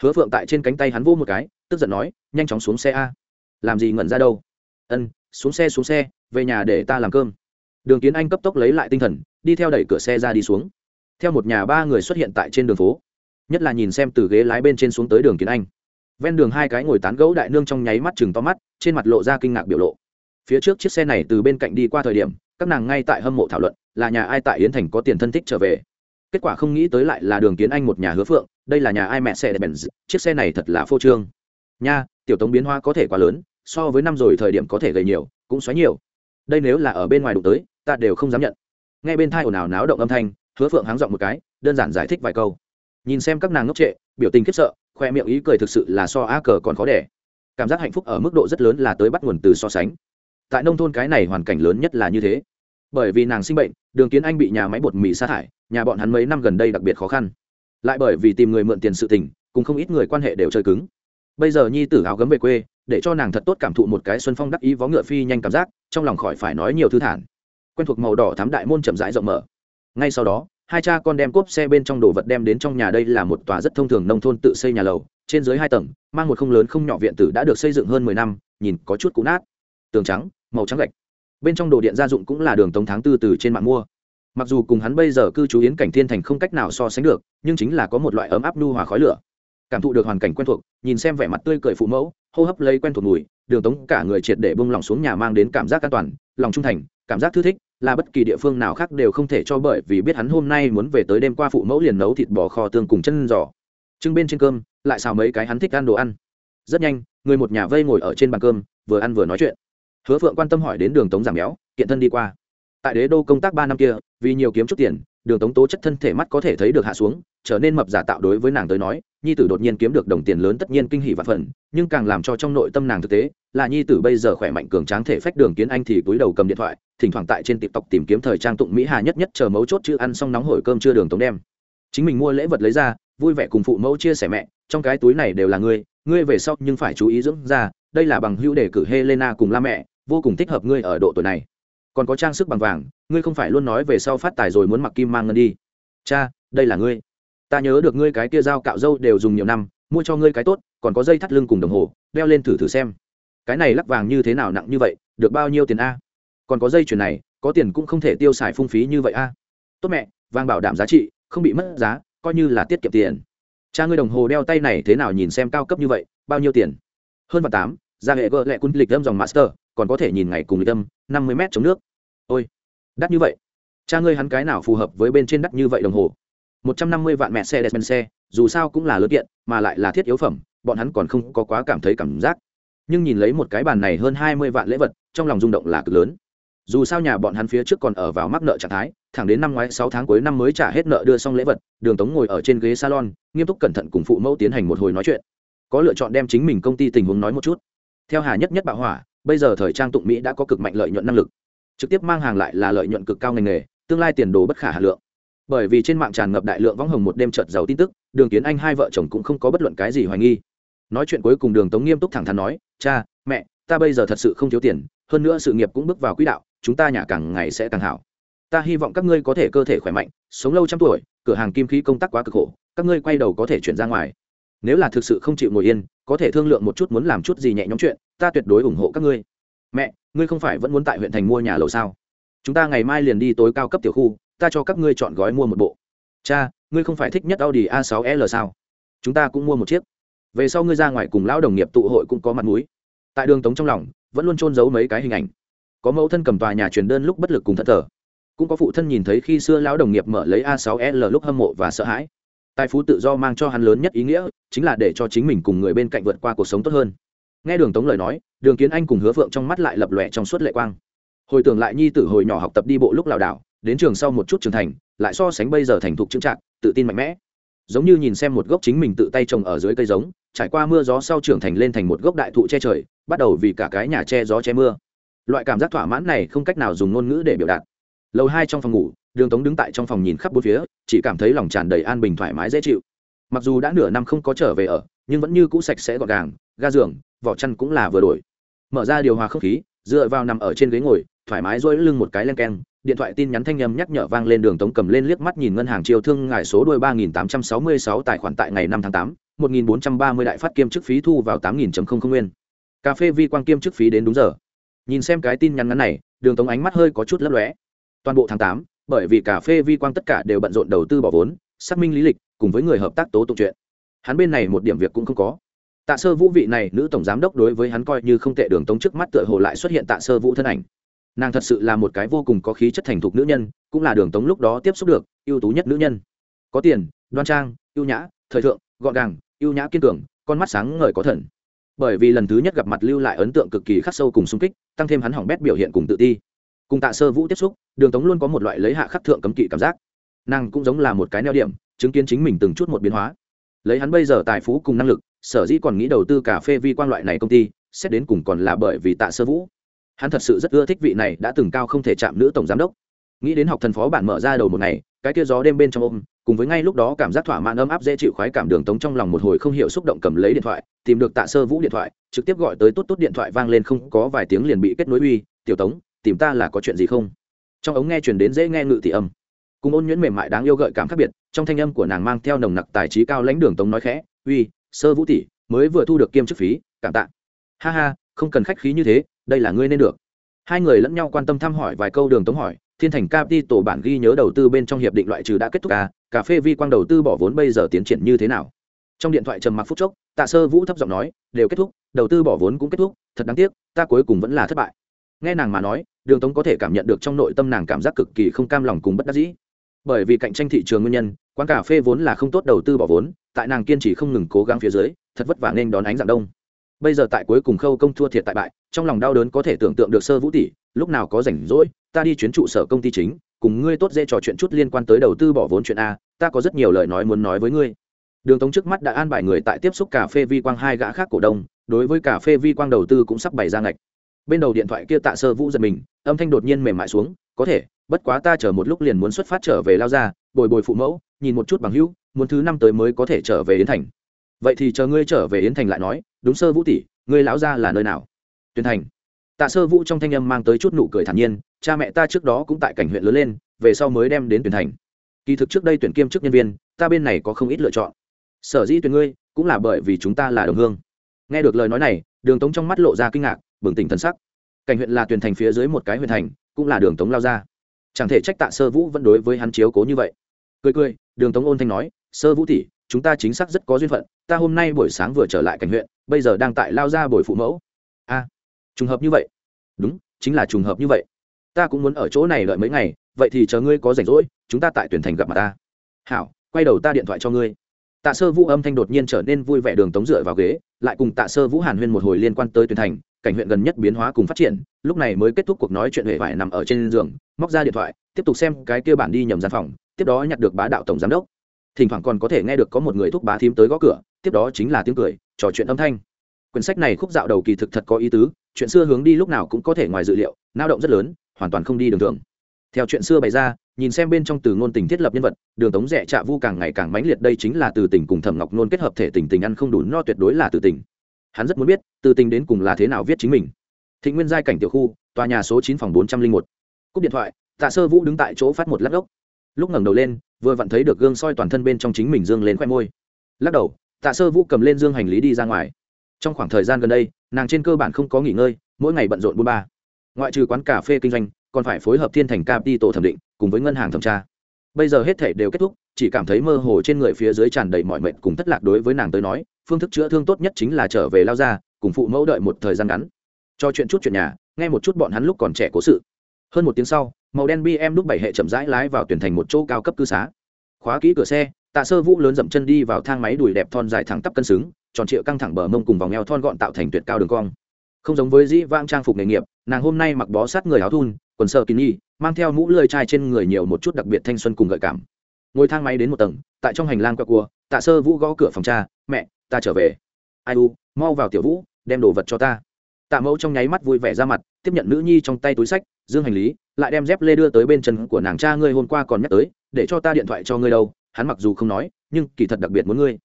Hứa phượng tại trên cánh tay hắn vô một cái, tức giận nói, nhanh chóng xuống xe a. Làm gì ngẩn ra đâu? Ân, xuống xe xuống xe, về nhà để ta làm cơm. Đường kiến anh cấp tốc lấy lại tinh thần, đi theo đẩy cửa xe ra đi xuống. Theo một nhà ba người xuất hiện tại trên đường phố, nhất là nhìn xem từ ghế lái bên trên xuống tới đường kiến anh. Ven đường hai cái ngồi tán gẫu đại nương trong nháy mắt chừng to mắt, trên mặt lộ ra kinh ngạc biểu lộ phía trước chiếc xe này từ bên cạnh đi qua thời điểm, các nàng ngay tại hâm mộ thảo luận là nhà ai tại yến thành có tiền thân thích trở về. Kết quả không nghĩ tới lại là đường kiến anh một nhà hứa phượng, đây là nhà ai mẹ xe đẹp bèn chiếc xe này thật là phô trương. Nha, tiểu tống biến hoa có thể quá lớn, so với năm rồi thời điểm có thể gầy nhiều, cũng xoáy nhiều. Đây nếu là ở bên ngoài đụng tới, ta đều không dám nhận. Ngay bên thai ồn ào náo động âm thanh, hứa phượng háng giọng một cái, đơn giản giải thích vài câu. Nhìn xem các nàng ngốc trệ, biểu tình khiếp sợ, khoe miệng ý cười thực sự là so a cờ còn khó đẻ. Cảm giác hạnh phúc ở mức độ rất lớn là tới bắt nguồn từ so sánh tại nông thôn cái này hoàn cảnh lớn nhất là như thế. Bởi vì nàng sinh bệnh, đường kiến anh bị nhà máy bột mì sa thải, nhà bọn hắn mấy năm gần đây đặc biệt khó khăn. Lại bởi vì tìm người mượn tiền sự tình, cùng không ít người quan hệ đều chơi cứng. Bây giờ nhi tử áo gấm về quê, để cho nàng thật tốt cảm thụ một cái xuân phong đắc ý vó ngựa phi nhanh cảm giác, trong lòng khỏi phải nói nhiều thư thản. Quen thuộc màu đỏ thám đại môn chậm rãi rộng mở. Ngay sau đó, hai cha con đem cốp xe bên trong đồ vật đem đến trong nhà đây là một tòa rất thông thường nông thôn tự xây nhà lầu, trên dưới hai tầng, mang một không lớn không nhỏ viện tử đã được xây dựng hơn mười năm, nhìn có chút cũ nát. Tường trắng màu trắng gạch. Bên trong đồ điện gia dụng cũng là đường tống tháng tư từ trên mạng mua. Mặc dù cùng hắn bây giờ cư trú yến cảnh thiên thành không cách nào so sánh được, nhưng chính là có một loại ấm áp nu hòa khói lửa. Cảm thụ được hoàn cảnh quen thuộc, nhìn xem vẻ mặt tươi cười phụ mẫu, hô hấp lấy quen thuộc mùi, đường tống cả người triệt để bông lòng xuống nhà mang đến cảm giác an toàn, lòng trung thành, cảm giác thư thích, là bất kỳ địa phương nào khác đều không thể cho bởi vì biết hắn hôm nay muốn về tới đêm qua phụ mẫu liền nấu thịt bò kho tương cùng chân giò. Trưng bên trên cơm, lại xào mấy cái hắn thích ăn đồ ăn. Rất nhanh, người một nhà vây ngồi ở trên bàn cơm, vừa ăn vừa nói chuyện hứa phượng quan tâm hỏi đến đường tống giảm béo kiện thân đi qua. Tại đế đô công tác ba năm kia, vì nhiều kiếm chút tiền, đường tống tố chất thân thể mắt có thể thấy được hạ xuống, trở nên mập giả tạo đối với nàng tới nói, nhi tử đột nhiên kiếm được đồng tiền lớn tất nhiên kinh hỷ và phần, nhưng càng làm cho trong nội tâm nàng thực tế, là nhi tử bây giờ khỏe mạnh cường tráng thể phách đường kiến anh thì túi đầu cầm điện thoại, thỉnh thoảng tại trên tiktok tìm kiếm thời trang tụng mỹ hà nhất nhất chờ mấu chốt chữ ăn xong nóng hổi cơm chưa đường tống đem. Chính mình mua lễ vật lấy ra, vui vẻ cùng phụ mẫu chia sẻ mẹ, trong cái túi này đều là ngươi ngươi về sau nhưng phải chú ý dưỡng ra đây là bằng hữu đề cử helena cùng la mẹ, vô cùng thích hợp ngươi ở độ tuổi này. Còn có trang sức bằng vàng, ngươi không phải luôn nói về sau phát tài rồi muốn mặc kim mang ngân đi. Cha, đây là ngươi. Ta nhớ được ngươi cái kia dao cạo râu đều dùng nhiều năm, mua cho ngươi cái tốt, còn có dây thắt lưng cùng đồng hồ, đeo lên thử thử xem. Cái này lắc vàng như thế nào nặng như vậy, được bao nhiêu tiền a? Còn có dây chuyền này, có tiền cũng không thể tiêu xài phung phí như vậy a. Tốt mẹ, vàng bảo đảm giá trị, không bị mất giá, coi như là tiết kiệm tiền cha ngươi đồng hồ đeo tay này thế nào nhìn xem cao cấp như vậy, bao nhiêu tiền? Hơn và tám, ra hệ gợ lẹ cung lịch lâm dòng master, còn có thể nhìn ngày cùng lịch lâm năm mươi m chống nước. Ôi, đắt như vậy. Cha ngươi hắn cái nào phù hợp với bên trên đắt như vậy đồng hồ? một trăm năm mươi vạn mẹ xe đẹp xe, dù sao cũng là lớn kiện, mà lại là thiết yếu phẩm, bọn hắn còn không có quá cảm thấy cảm giác. Nhưng nhìn lấy một cái bàn này hơn hai mươi vạn lễ vật, trong lòng rung động là cực lớn dù sao nhà bọn hắn phía trước còn ở vào mắc nợ trạng thái, thẳng đến năm ngoái sáu tháng cuối năm mới trả hết nợ đưa xong lễ vật, đường tống ngồi ở trên ghế salon, nghiêm túc cẩn thận cùng phụ mẫu tiến hành một hồi nói chuyện. Có lựa chọn đem chính mình công ty tình huống nói một chút. Theo hà nhất nhất bạo hỏa, bây giờ thời trang tụng mỹ đã có cực mạnh lợi nhuận năng lực. Trực tiếp mang hàng lại là lợi nhuận cực cao ngành nghề, tương lai tiền đồ bất khả hà lượng. Bởi vì trên mạng tràn ngập đại lượng võng hồng một đêm trợt giàu tin tức, đường kiến anh hai vợ chồng cũng không có bất luận cái gì hoài nghi. Nói chuyện cuối cùng đường tống nghiêm túc thẳng thắn nói, cha, mẹ, ta bây giờ thật sự không thiếu tiền, hơn nữa sự nghiệp cũng bước vào quỹ đạo chúng ta nhà càng ngày sẽ càng hảo. Ta hy vọng các ngươi có thể cơ thể khỏe mạnh, sống lâu trăm tuổi, cửa hàng kim khí công tác quá cực khổ, các ngươi quay đầu có thể chuyển ra ngoài. Nếu là thực sự không chịu ngồi yên, có thể thương lượng một chút muốn làm chút gì nhẹ nhõm chuyện, ta tuyệt đối ủng hộ các ngươi. Mẹ, ngươi không phải vẫn muốn tại huyện thành mua nhà lầu sao? Chúng ta ngày mai liền đi tối cao cấp tiểu khu, ta cho các ngươi chọn gói mua một bộ. Cha, ngươi không phải thích nhất audi a 6 l sao? Chúng ta cũng mua một chiếc. Về sau ngươi ra ngoài cùng lão đồng nghiệp tụ hội cũng có mặt mũi. Tại đường tống trong lòng, vẫn luôn trôn giấu mấy cái hình ảnh có mẫu thân cầm tòa nhà truyền đơn lúc bất lực cùng thất thờ. Cũng có phụ thân nhìn thấy khi xưa lão đồng nghiệp mở lấy a 6 l lúc hâm mộ và sợ hãi. Tài phú tự do mang cho hắn lớn nhất ý nghĩa chính là để cho chính mình cùng người bên cạnh vượt qua cuộc sống tốt hơn. Nghe đường tống lời nói, đường kiến anh cùng hứa phượng trong mắt lại lập lòe trong suốt lệ quang. Hồi tưởng lại nhi tử hồi nhỏ học tập đi bộ lúc lảo đảo, đến trường sau một chút trưởng thành, lại so sánh bây giờ thành thục trưng trạng tự tin mạnh mẽ. Giống như nhìn xem một gốc chính mình tự tay trồng ở dưới cây giống, trải qua mưa gió sau trưởng thành lên thành một gốc đại thụ che trời, bắt đầu vì cả cái nhà che gió che mưa loại cảm giác thỏa mãn này không cách nào dùng ngôn ngữ để biểu đạt. Lầu hai trong phòng ngủ, đường tống đứng tại trong phòng nhìn khắp bốn phía, chỉ cảm thấy lòng tràn đầy an bình thoải mái dễ chịu. Mặc dù đã nửa năm không có trở về ở, nhưng vẫn như cũ sạch sẽ gọn gàng, ga giường, vỏ chăn cũng là vừa đổi. Mở ra điều hòa không khí, dựa vào nằm ở trên ghế ngồi, thoải mái dỗi lưng một cái len keng, điện thoại tin nhắn thanh âm nhắc nhở vang lên đường tống cầm lên liếc mắt nhìn ngân hàng chiêu thương ngài số đôi ba nghìn tám trăm sáu mươi sáu tài khoản tại ngày năm tháng tám, một nghìn bốn trăm ba mươi đại phát kiêm chức phí thu vào tám nghìn không không nguyên. Cà phê vi quang kiêm chức phí đến đúng giờ nhìn xem cái tin nhắn ngắn này, đường tống ánh mắt hơi có chút lấp lóe. Toàn bộ tháng tám, bởi vì cà phê vi quang tất cả đều bận rộn đầu tư bỏ vốn, xác minh lý lịch, cùng với người hợp tác tố tụng chuyện. Hắn bên này một điểm việc cũng không có. Tạ sơ vũ vị này nữ tổng giám đốc đối với hắn coi như không tệ đường tống trước mắt tựa hồ lại xuất hiện tạ sơ vũ thân ảnh. Nàng thật sự là một cái vô cùng có khí chất thành thục nữ nhân, cũng là đường tống lúc đó tiếp xúc được, ưu tú nhất nữ nhân. Có tiền, đoan trang, ưu nhã, thời thượng, gọn gàng, ưu nhã kiên cường, con mắt sáng ngời có thần bởi vì lần thứ nhất gặp mặt lưu lại ấn tượng cực kỳ khắc sâu cùng sung kích, tăng thêm hắn hỏng bét biểu hiện cùng tự ti. Cùng tạ sơ vũ tiếp xúc, đường tống luôn có một loại lấy hạ khắc thượng cấm kỵ cảm giác. Nàng cũng giống là một cái neo điểm, chứng kiến chính mình từng chút một biến hóa. Lấy hắn bây giờ tài phú cùng năng lực, sở dĩ còn nghĩ đầu tư cà phê vi quan loại này công ty, xét đến cùng còn là bởi vì tạ sơ vũ. Hắn thật sự rất ưa thích vị này đã từng cao không thể chạm nữ tổng giám đốc. Nghĩ đến học thần phó bản mở ra đầu một ngày, cái kia gió đêm bên trong ôm cùng với ngay lúc đó cảm giác thỏa mãn ấm áp dễ chịu khoái cảm đường tống trong lòng một hồi không hiểu xúc động cầm lấy điện thoại, tìm được tạ sơ vũ điện thoại, trực tiếp gọi tới tốt tốt điện thoại vang lên không có vài tiếng liền bị kết nối uy, tiểu tống, tìm ta là có chuyện gì không? Trong ống nghe chuyển đến dễ nghe ngự tỷ âm. Cùng ôn nhuyễn mềm mại đáng yêu gợi cảm khác biệt, trong thanh âm của nàng mang theo nồng nặc tài trí cao lãnh đường tống nói khẽ, uy, sơ vũ tỷ mới vừa thu được kiêm chức phí, cảm tạ. Ha ha, không cần khách khí như thế, đây là ngươi nên được. Hai người lẫn nhau quan tâm thăm hỏi vài câu đường tống hỏi, thiên thành capital bản ghi nhớ đầu tư bên trong hiệp định loại trừ đã kết thúc à? Cà phê vi quang đầu tư bỏ vốn bây giờ tiến triển như thế nào? Trong điện thoại trầm mặc phút chốc, tạ sơ vũ thấp giọng nói, đều kết thúc, đầu tư bỏ vốn cũng kết thúc, thật đáng tiếc, ta cuối cùng vẫn là thất bại. Nghe nàng mà nói, đường tống có thể cảm nhận được trong nội tâm nàng cảm giác cực kỳ không cam lòng cùng bất đắc dĩ. Bởi vì cạnh tranh thị trường nguyên nhân, quán cà phê vốn là không tốt đầu tư bỏ vốn, tại nàng kiên trì không ngừng cố gắng phía dưới, thật vất vả nên đón ánh dạng đông. Bây giờ tại cuối cùng khâu công thua thiệt tại bại, trong lòng đau đớn có thể tưởng tượng được sơ vũ tỷ, lúc nào có rảnh rỗi, ta đi chuyến trụ sở công ty chính cùng ngươi tốt dễ trò chuyện chút liên quan tới đầu tư bỏ vốn chuyện a, ta có rất nhiều lời nói muốn nói với ngươi. Đường tống trước mắt đã an bài người tại tiếp xúc cà phê vi quang hai gã khác cổ đông, đối với cà phê vi quang đầu tư cũng sắp bày ra ngạch. Bên đầu điện thoại kia tạ sơ vũ giật mình, âm thanh đột nhiên mềm mại xuống, có thể, bất quá ta chờ một lúc liền muốn xuất phát trở về lao ra, bồi bồi phụ mẫu, nhìn một chút bằng hữu, muốn thứ năm tới mới có thể trở về yến thành. Vậy thì chờ ngươi trở về yến thành lại nói, đúng sơ vũ tỷ, ngươi lão ra là nơi nào? Tuyên thành tạ sơ vũ trong thanh âm mang tới chút nụ cười thản nhiên, cha mẹ ta trước đó cũng tại cảnh huyện lớn lên, về sau mới đem đến tuyển thành. Kỳ thực trước đây tuyển kiêm chức nhân viên, ta bên này có không ít lựa chọn. Sở dĩ tuyển ngươi, cũng là bởi vì chúng ta là đồng hương. Nghe được lời nói này, đường tống trong mắt lộ ra kinh ngạc, bừng tỉnh thân sắc. Cảnh huyện là tuyển thành phía dưới một cái huyện thành, cũng là đường tống lao ra. Chẳng thể trách tạ sơ vũ vẫn đối với hắn chiếu cố như vậy. Cười cười, đường tống ôn thanh nói, sơ vũ tỷ, chúng ta chính xác rất có duyên phận, ta hôm nay buổi sáng vừa trở lại cảnh huyện, bây giờ đang tại lao ra buổi phụ mẫu trùng hợp như vậy. Đúng, chính là trùng hợp như vậy. Ta cũng muốn ở chỗ này đợi mấy ngày, vậy thì chờ ngươi có rảnh rỗi, chúng ta tại tuyển thành gặp mặt ta. Hảo, quay đầu ta điện thoại cho ngươi. Tạ sơ vũ âm thanh đột nhiên trở nên vui vẻ đường tống dựa vào ghế, lại cùng tạ sơ vũ hàn huyên một hồi liên quan tới tuyển thành, cảnh huyện gần nhất biến hóa cùng phát triển, lúc này mới kết thúc cuộc nói chuyện huệ vải nằm ở trên giường, móc ra điện thoại, tiếp tục xem cái kia bản đi nhầm gian phòng, tiếp đó nhặt được bá đạo tổng giám đốc. Thỉnh thoảng còn có thể nghe được có một người thúc bá thím tới gõ cửa, tiếp đó chính là tiếng cười, trò chuyện âm thanh. Quyển sách này khúc dạo đầu kỳ thực thật có ý tứ chuyện xưa hướng đi lúc nào cũng có thể ngoài dự liệu lao động rất lớn, hoàn toàn không đi đường thường. Theo chuyện xưa bày ra, nhìn xem bên trong từ ngôn tình thiết lập nhân vật, đường tống rẻ trạ vu càng ngày càng mãnh liệt đây chính là từ tình cùng thẩm ngọc nôn kết hợp thể tình tình ăn không đủ no tuyệt đối là từ tình. Hắn rất muốn biết, từ tình đến cùng là thế nào viết chính mình. Thị nguyên giai cảnh tiểu khu, tòa nhà số chín phòng bốn trăm linh một. Cúp điện thoại, tạ sơ vũ đứng tại chỗ phát một lắc gốc lúc ngẩng đầu lên, vừa vặn thấy được gương soi toàn thân bên trong chính mình dương lên khoe môi. Lắc đầu, tạ sơ vũ cầm lên dương hành lý đi ra ngoài. Trong khoảng thời gian gần đây nàng trên cơ bản không có nghỉ ngơi, mỗi ngày bận rộn buôn ba. Ngoại trừ quán cà phê kinh doanh, còn phải phối hợp thiên thành tổ thẩm định, cùng với ngân hàng thẩm tra. Bây giờ hết thể đều kết thúc, chỉ cảm thấy mơ hồ trên người phía dưới tràn đầy mọi mệnh cùng thất lạc đối với nàng tới nói, phương thức chữa thương tốt nhất chính là trở về lao ra, cùng phụ mẫu đợi một thời gian ngắn. Cho chuyện chút chuyện nhà, nghe một chút bọn hắn lúc còn trẻ cố sự. Hơn một tiếng sau, màu đen bm lúc bảy hệ chậm rãi lái vào tuyển thành một chỗ cao cấp cư xá. Khóa kỹ cửa xe, tạ sơ vũ lớn dậm chân đi vào thang máy đùi đẹp thon dài thẳng tắp cân xứng tròn trịa căng thẳng bờ mông cùng vòng eo thon gọn tạo thành tuyệt cao đường cong. Không giống với dĩ vãng trang phục nghề nghiệp, nàng hôm nay mặc bó sát người áo thun, quần sơ kín nhi mang theo mũ lơi chai trên người nhiều một chút đặc biệt thanh xuân cùng gợi cảm. Ngồi thang máy đến một tầng, tại trong hành lang quẹo cua, tạ sơ vũ gõ cửa phòng cha, mẹ, ta trở về. Ai u, mau vào tiểu vũ, đem đồ vật cho ta. Tạ mẫu trong nháy mắt vui vẻ ra mặt, tiếp nhận nữ nhi trong tay túi sách, dương hành lý, lại đem dép lê đưa tới bên chân của nàng cha ngươi hôm qua còn nhắc tới, để cho ta điện thoại cho ngươi đâu, hắn mặc dù không nói, nhưng kỳ thật đặc biệt muốn ngươi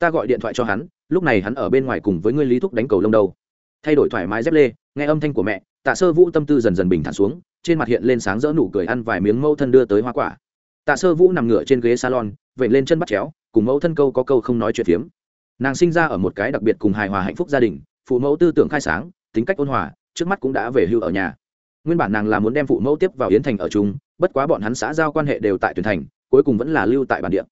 ta gọi điện thoại cho hắn, lúc này hắn ở bên ngoài cùng với ngươi lý thúc đánh cầu lông đầu thay đổi thoải mái dép lê, nghe âm thanh của mẹ, tạ sơ vũ tâm tư dần dần bình thản xuống, trên mặt hiện lên sáng rỡ nụ cười ăn vài miếng mẫu thân đưa tới hoa quả. Tạ sơ vũ nằm ngửa trên ghế salon vậy lên chân bắt chéo, cùng mẫu thân câu có câu không nói chuyện phiếm. Nàng sinh ra ở một cái đặc biệt cùng hài hòa hạnh phúc gia đình, phụ mẫu tư tưởng khai sáng, tính cách ôn hòa, trước mắt cũng đã về hưu ở nhà. Nguyên bản nàng là muốn đem phụ mẫu tiếp vào yến thành ở chung, bất quá bọn hắn xã giao quan hệ đều tại tuyển thành, cuối cùng vẫn là lưu tại bản địa.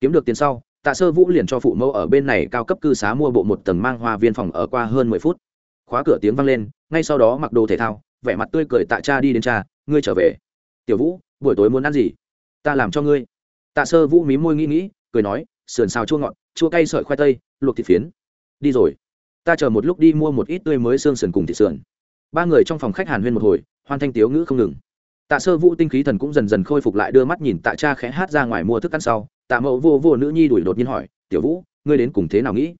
Kiếm được tiền sau tạ sơ vũ liền cho phụ mẫu ở bên này cao cấp cư xá mua bộ một tầng mang hoa viên phòng ở qua hơn mười phút. Khóa cửa tiếng vang lên, ngay sau đó mặc đồ thể thao, vẻ mặt tươi cười tạ cha đi đến cha, ngươi trở về. Tiểu vũ, buổi tối muốn ăn gì? Ta làm cho ngươi. Tạ sơ vũ mí môi nghĩ nghĩ, cười nói, sườn xào chua ngọt, chua cay sợi khoai tây, luộc thịt phiến. Đi rồi. Ta chờ một lúc đi mua một ít tươi mới xương sườn cùng thịt sườn. Ba người trong phòng khách hàn huyên một hồi, hoan thanh tiếu ngữ không ngừng. Tạ sơ vũ tinh khí thần cũng dần dần khôi phục lại, đưa mắt nhìn tạ cha khẽ hát ra ngoài mua thức ăn sau tạ mẫu vô vô nữ nhi đuổi đột nhiên hỏi, tiểu vũ, ngươi đến cùng thế nào nghĩ?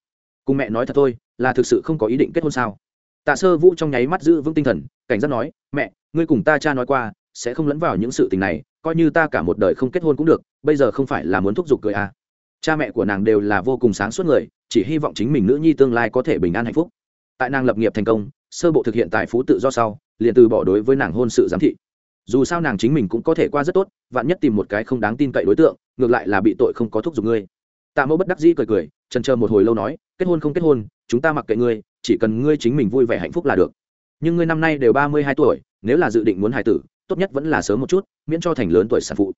Cùng mẹ nói thật thôi, là thực sự không có ý định kết hôn sao? Tạ sơ vũ trong nháy mắt giữ vững tinh thần, cảnh giác nói, mẹ, ngươi cùng ta cha nói qua, sẽ không lẫn vào những sự tình này, coi như ta cả một đời không kết hôn cũng được, bây giờ không phải là muốn thúc giục cười à. cha mẹ của nàng đều là vô cùng sáng suốt người, chỉ hy vọng chính mình nữ nhi tương lai có thể bình an hạnh phúc. Tại nàng lập nghiệp thành công, sơ bộ thực hiện tài phú tự do sau, liền từ bỏ đối với nàng hôn sự giám thị dù sao nàng chính mình cũng có thể qua rất tốt, vạn nhất tìm một cái không đáng tin cậy đối tượng, ngược lại là bị tội không có thúc giục ngươi. Tạ mẫu bất đắc dĩ cười cười, trần chờ một hồi lâu nói, kết hôn không kết hôn, chúng ta mặc kệ ngươi, chỉ cần ngươi chính mình vui vẻ hạnh phúc là được. Nhưng ngươi năm nay đều ba mươi hai tuổi, nếu là dự định muốn hài tử, tốt nhất vẫn là sớm một chút, miễn cho thành lớn tuổi sản phụ.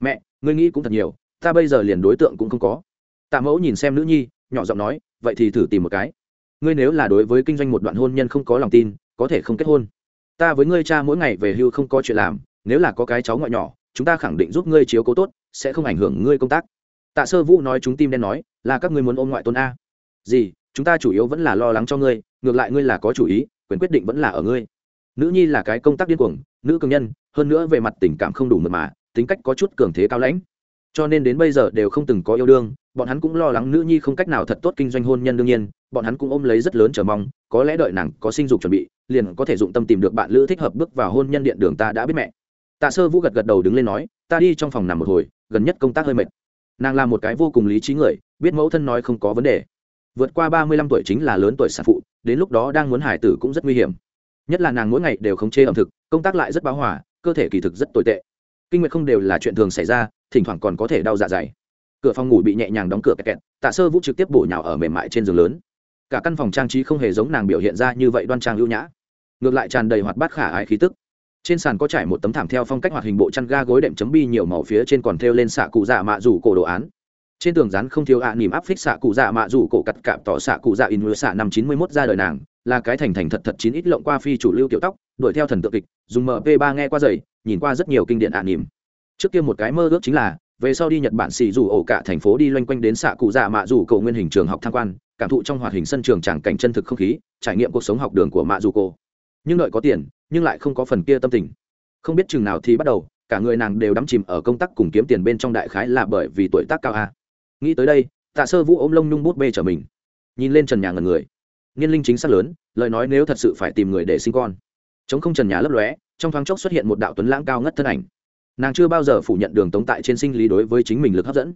Mẹ, ngươi nghĩ cũng thật nhiều, ta bây giờ liền đối tượng cũng không có. Tạ mẫu nhìn xem nữ nhi, nhỏ giọng nói, vậy thì thử tìm một cái. Ngươi nếu là đối với kinh doanh một đoạn hôn nhân không có lòng tin, có thể không kết hôn ta với ngươi cha mỗi ngày về hưu không có chuyện làm, nếu là có cái cháu ngoại nhỏ, chúng ta khẳng định giúp ngươi chiếu cố tốt, sẽ không ảnh hưởng ngươi công tác. Tạ sơ vũ nói chúng tim đen nói, là các ngươi muốn ôm ngoại tôn a. Gì, chúng ta chủ yếu vẫn là lo lắng cho ngươi, ngược lại ngươi là có chủ ý, quyền quyết định vẫn là ở ngươi. Nữ nhi là cái công tác điên cuồng, nữ cường nhân, hơn nữa về mặt tình cảm không đủ mật mà, tính cách có chút cường thế cao lãnh. Cho nên đến bây giờ đều không từng có yêu đương bọn hắn cũng lo lắng nữ nhi không cách nào thật tốt kinh doanh hôn nhân đương nhiên, bọn hắn cũng ôm lấy rất lớn chờ mong, có lẽ đợi nàng có sinh dục chuẩn bị, liền có thể dụng tâm tìm được bạn lữ thích hợp bước vào hôn nhân điện đường ta đã biết mẹ. Tạ sơ vũ gật gật đầu đứng lên nói, ta đi trong phòng nằm một hồi, gần nhất công tác hơi mệt. Nàng là một cái vô cùng lý trí người, biết mẫu thân nói không có vấn đề. Vượt qua ba mươi lăm tuổi chính là lớn tuổi sản phụ, đến lúc đó đang muốn hải tử cũng rất nguy hiểm. Nhất là nàng mỗi ngày đều không chê ẩm thực, công tác lại rất báo hỏa cơ thể kỳ thực rất tồi tệ. Kinh nguyệt không đều là chuyện thường xảy ra, thỉnh thoảng còn có thể đau dạ dày cửa phòng ngủ bị nhẹ nhàng đóng cửa kẹt kẹt tạ sơ vũ trực tiếp bổ nhào ở mềm mại trên giường lớn. Cả căn phòng trang trí không hề giống nàng biểu hiện ra như vậy đoan trang ưu nhã. Ngược lại tràn đầy hoạt bát khả ái khí tức. Trên sàn có trải một tấm thảm theo phong cách hoạt hình bộ chăn ga gối đệm chấm bi nhiều màu phía trên còn thêu lên xạ cụ dạ mạ rủ cổ đồ án. Trên tường rán không thiếu ạ à, nỉm áp phích xạ cụ dạ mạ rủ cổ cặt cạp tỏ xạ cụ dạ in mưa xạ năm chín mươi mốt ra đời nàng là cái thành thành thật thật chín ít lộng qua phi chủ lưu kiểu tóc đuổi theo thần tượng kịch dùng mp ba nghe qua dày nhìn qua rất nhiều kinh điển ạ à, nỉm. Trước kia một cái mơ ước chính là về sau đi nhật bản xì dù ổ cả thành phố đi loanh quanh đến xạ cụ dạ mạ dù cầu nguyên hình trường học tham quan, cảm thụ trong hoạt hình sân trường tràng cảnh chân thực không khí, trải nghiệm cuộc sống học đường của mạ dù cô. nhưng đợi có tiền, nhưng lại không có phần kia tâm tình. Không biết chừng nào thì bắt đầu, cả người nàng đều đắm chìm ở công tác cùng kiếm tiền bên trong đại khái là bởi vì tuổi tác cao a. Nghĩ tới đây, tạ sơ vũ ôm lông nhung bút bê trở mình. Nhìn lên trần nhà ngần người. Niên linh chính xác lớn, lời nói nếu thật sự phải tìm người để sinh con. Chống không trần nhà lấp lóe, trong thoáng chốc xuất hiện một đạo tuấn lãng cao ngất thân ảnh nàng chưa bao giờ phủ nhận đường tống tại trên sinh lý đối với chính mình lực hấp dẫn.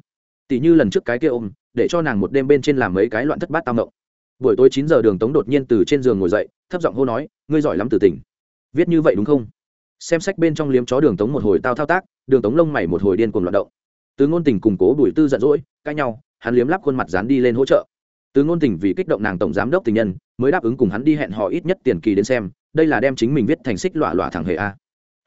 Tỷ như lần trước cái kia ôm, để cho nàng một đêm bên trên làm mấy cái loạn thất bát tao ngộng. Buổi tối chín giờ đường tống đột nhiên từ trên giường ngồi dậy, thấp giọng hô nói, ngươi giỏi lắm từ tỉnh viết như vậy đúng không? Xem sách bên trong liếm chó đường tống một hồi tao thao tác, đường tống lông mày một hồi điên cuồng loạt động. Từ ngôn tình củng cố bùi tư giận dỗi, cãi nhau, hắn liếm lắp khuôn mặt dán đi lên hỗ trợ. Từ ngôn tình vì kích động nàng tổng giám đốc tình nhân, mới đáp ứng cùng hắn đi hẹn họ ít nhất tiền kỳ đến xem, đây là đem chính mình viết thành xích lọa lọa thẳng hề a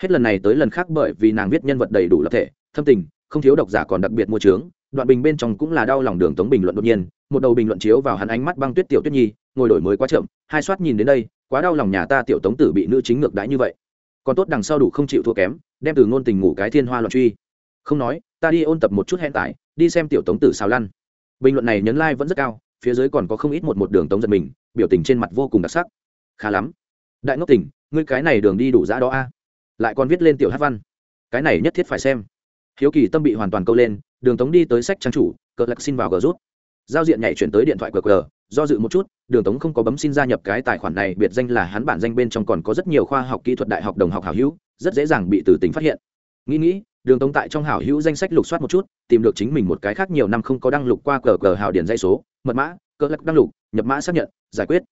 hết lần này tới lần khác bởi vì nàng viết nhân vật đầy đủ lập thể, thâm tình, không thiếu độc giả còn đặc biệt mua trướng, đoạn bình bên trong cũng là đau lòng đường tống bình luận đột nhiên, một đầu bình luận chiếu vào hắn ánh mắt băng tuyết tiểu tuyết nhi, ngồi đổi mới quá chậm, hai soát nhìn đến đây, quá đau lòng nhà ta tiểu tống tử bị nữ chính ngược đãi như vậy. Còn tốt đằng sau đủ không chịu thua kém, đem từ ngôn tình ngủ cái thiên hoa loạn truy. Không nói, ta đi ôn tập một chút hẹn tải, đi xem tiểu tống tử xào lăn. Bình luận này nhấn like vẫn rất cao, phía dưới còn có không ít một một đường tống giật mình, biểu tình trên mặt vô cùng đặc sắc. Khá lắm. Đại ngốc tình, ngươi cái này đường đi đủ giã đó a lại còn viết lên tiểu hát văn. Cái này nhất thiết phải xem. Hiếu kỳ tâm bị hoàn toàn câu lên, đường tống đi tới sách trang chủ, cờ lạc xin vào gờ rút. Giao diện nhảy chuyển tới điện thoại qr do dự một chút, đường tống không có bấm xin gia nhập cái tài khoản này, biệt danh là hắn bản danh bên trong còn có rất nhiều khoa học kỹ thuật đại học đồng học hảo hữu, rất dễ dàng bị từ tính phát hiện. Nghĩ nghĩ, đường tống tại trong hảo hữu danh sách lục soát một chút, tìm được chính mình một cái khác nhiều năm không có đăng lục qua cờ cờ hào điển dây số, mật mã, cờ lạc đăng lục, nhập mã xác nhận, giải quyết.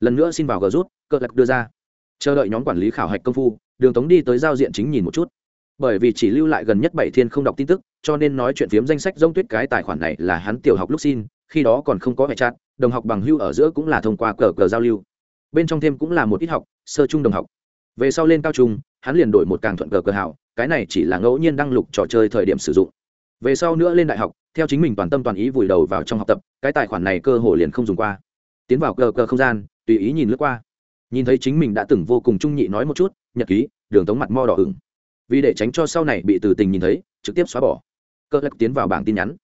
Lần nữa xin vào gờ rút, cờ lạc đưa ra. Chờ đợi nhóm quản lý khảo hạch công phu đường tống đi tới giao diện chính nhìn một chút. Bởi vì chỉ lưu lại gần nhất bảy thiên không đọc tin tức, cho nên nói chuyện phiếm danh sách rông tuyết cái tài khoản này là hắn tiểu học lúc xin, khi đó còn không có hệ chặt đồng học bằng hưu ở giữa cũng là thông qua cờ cờ giao lưu. Bên trong thêm cũng là một ít học, sơ trung đồng học. Về sau lên cao trung, hắn liền đổi một càng thuận cờ cờ hảo, cái này chỉ là ngẫu nhiên đăng lục trò chơi thời điểm sử dụng. Về sau nữa lên đại học, theo chính mình toàn tâm toàn ý vùi đầu vào trong học tập, cái tài khoản này cơ hồ liền không dùng qua. Tiến vào cờ cờ không gian, tùy ý nhìn lướt qua. Nhìn thấy chính mình đã từng vô cùng trung nhị nói một chút nhật ký đường tống mặt mo đỏ ửng. Vì để tránh cho sau này bị từ tình nhìn thấy trực tiếp xóa bỏ. Cơ lắc tiến vào bảng tin nhắn.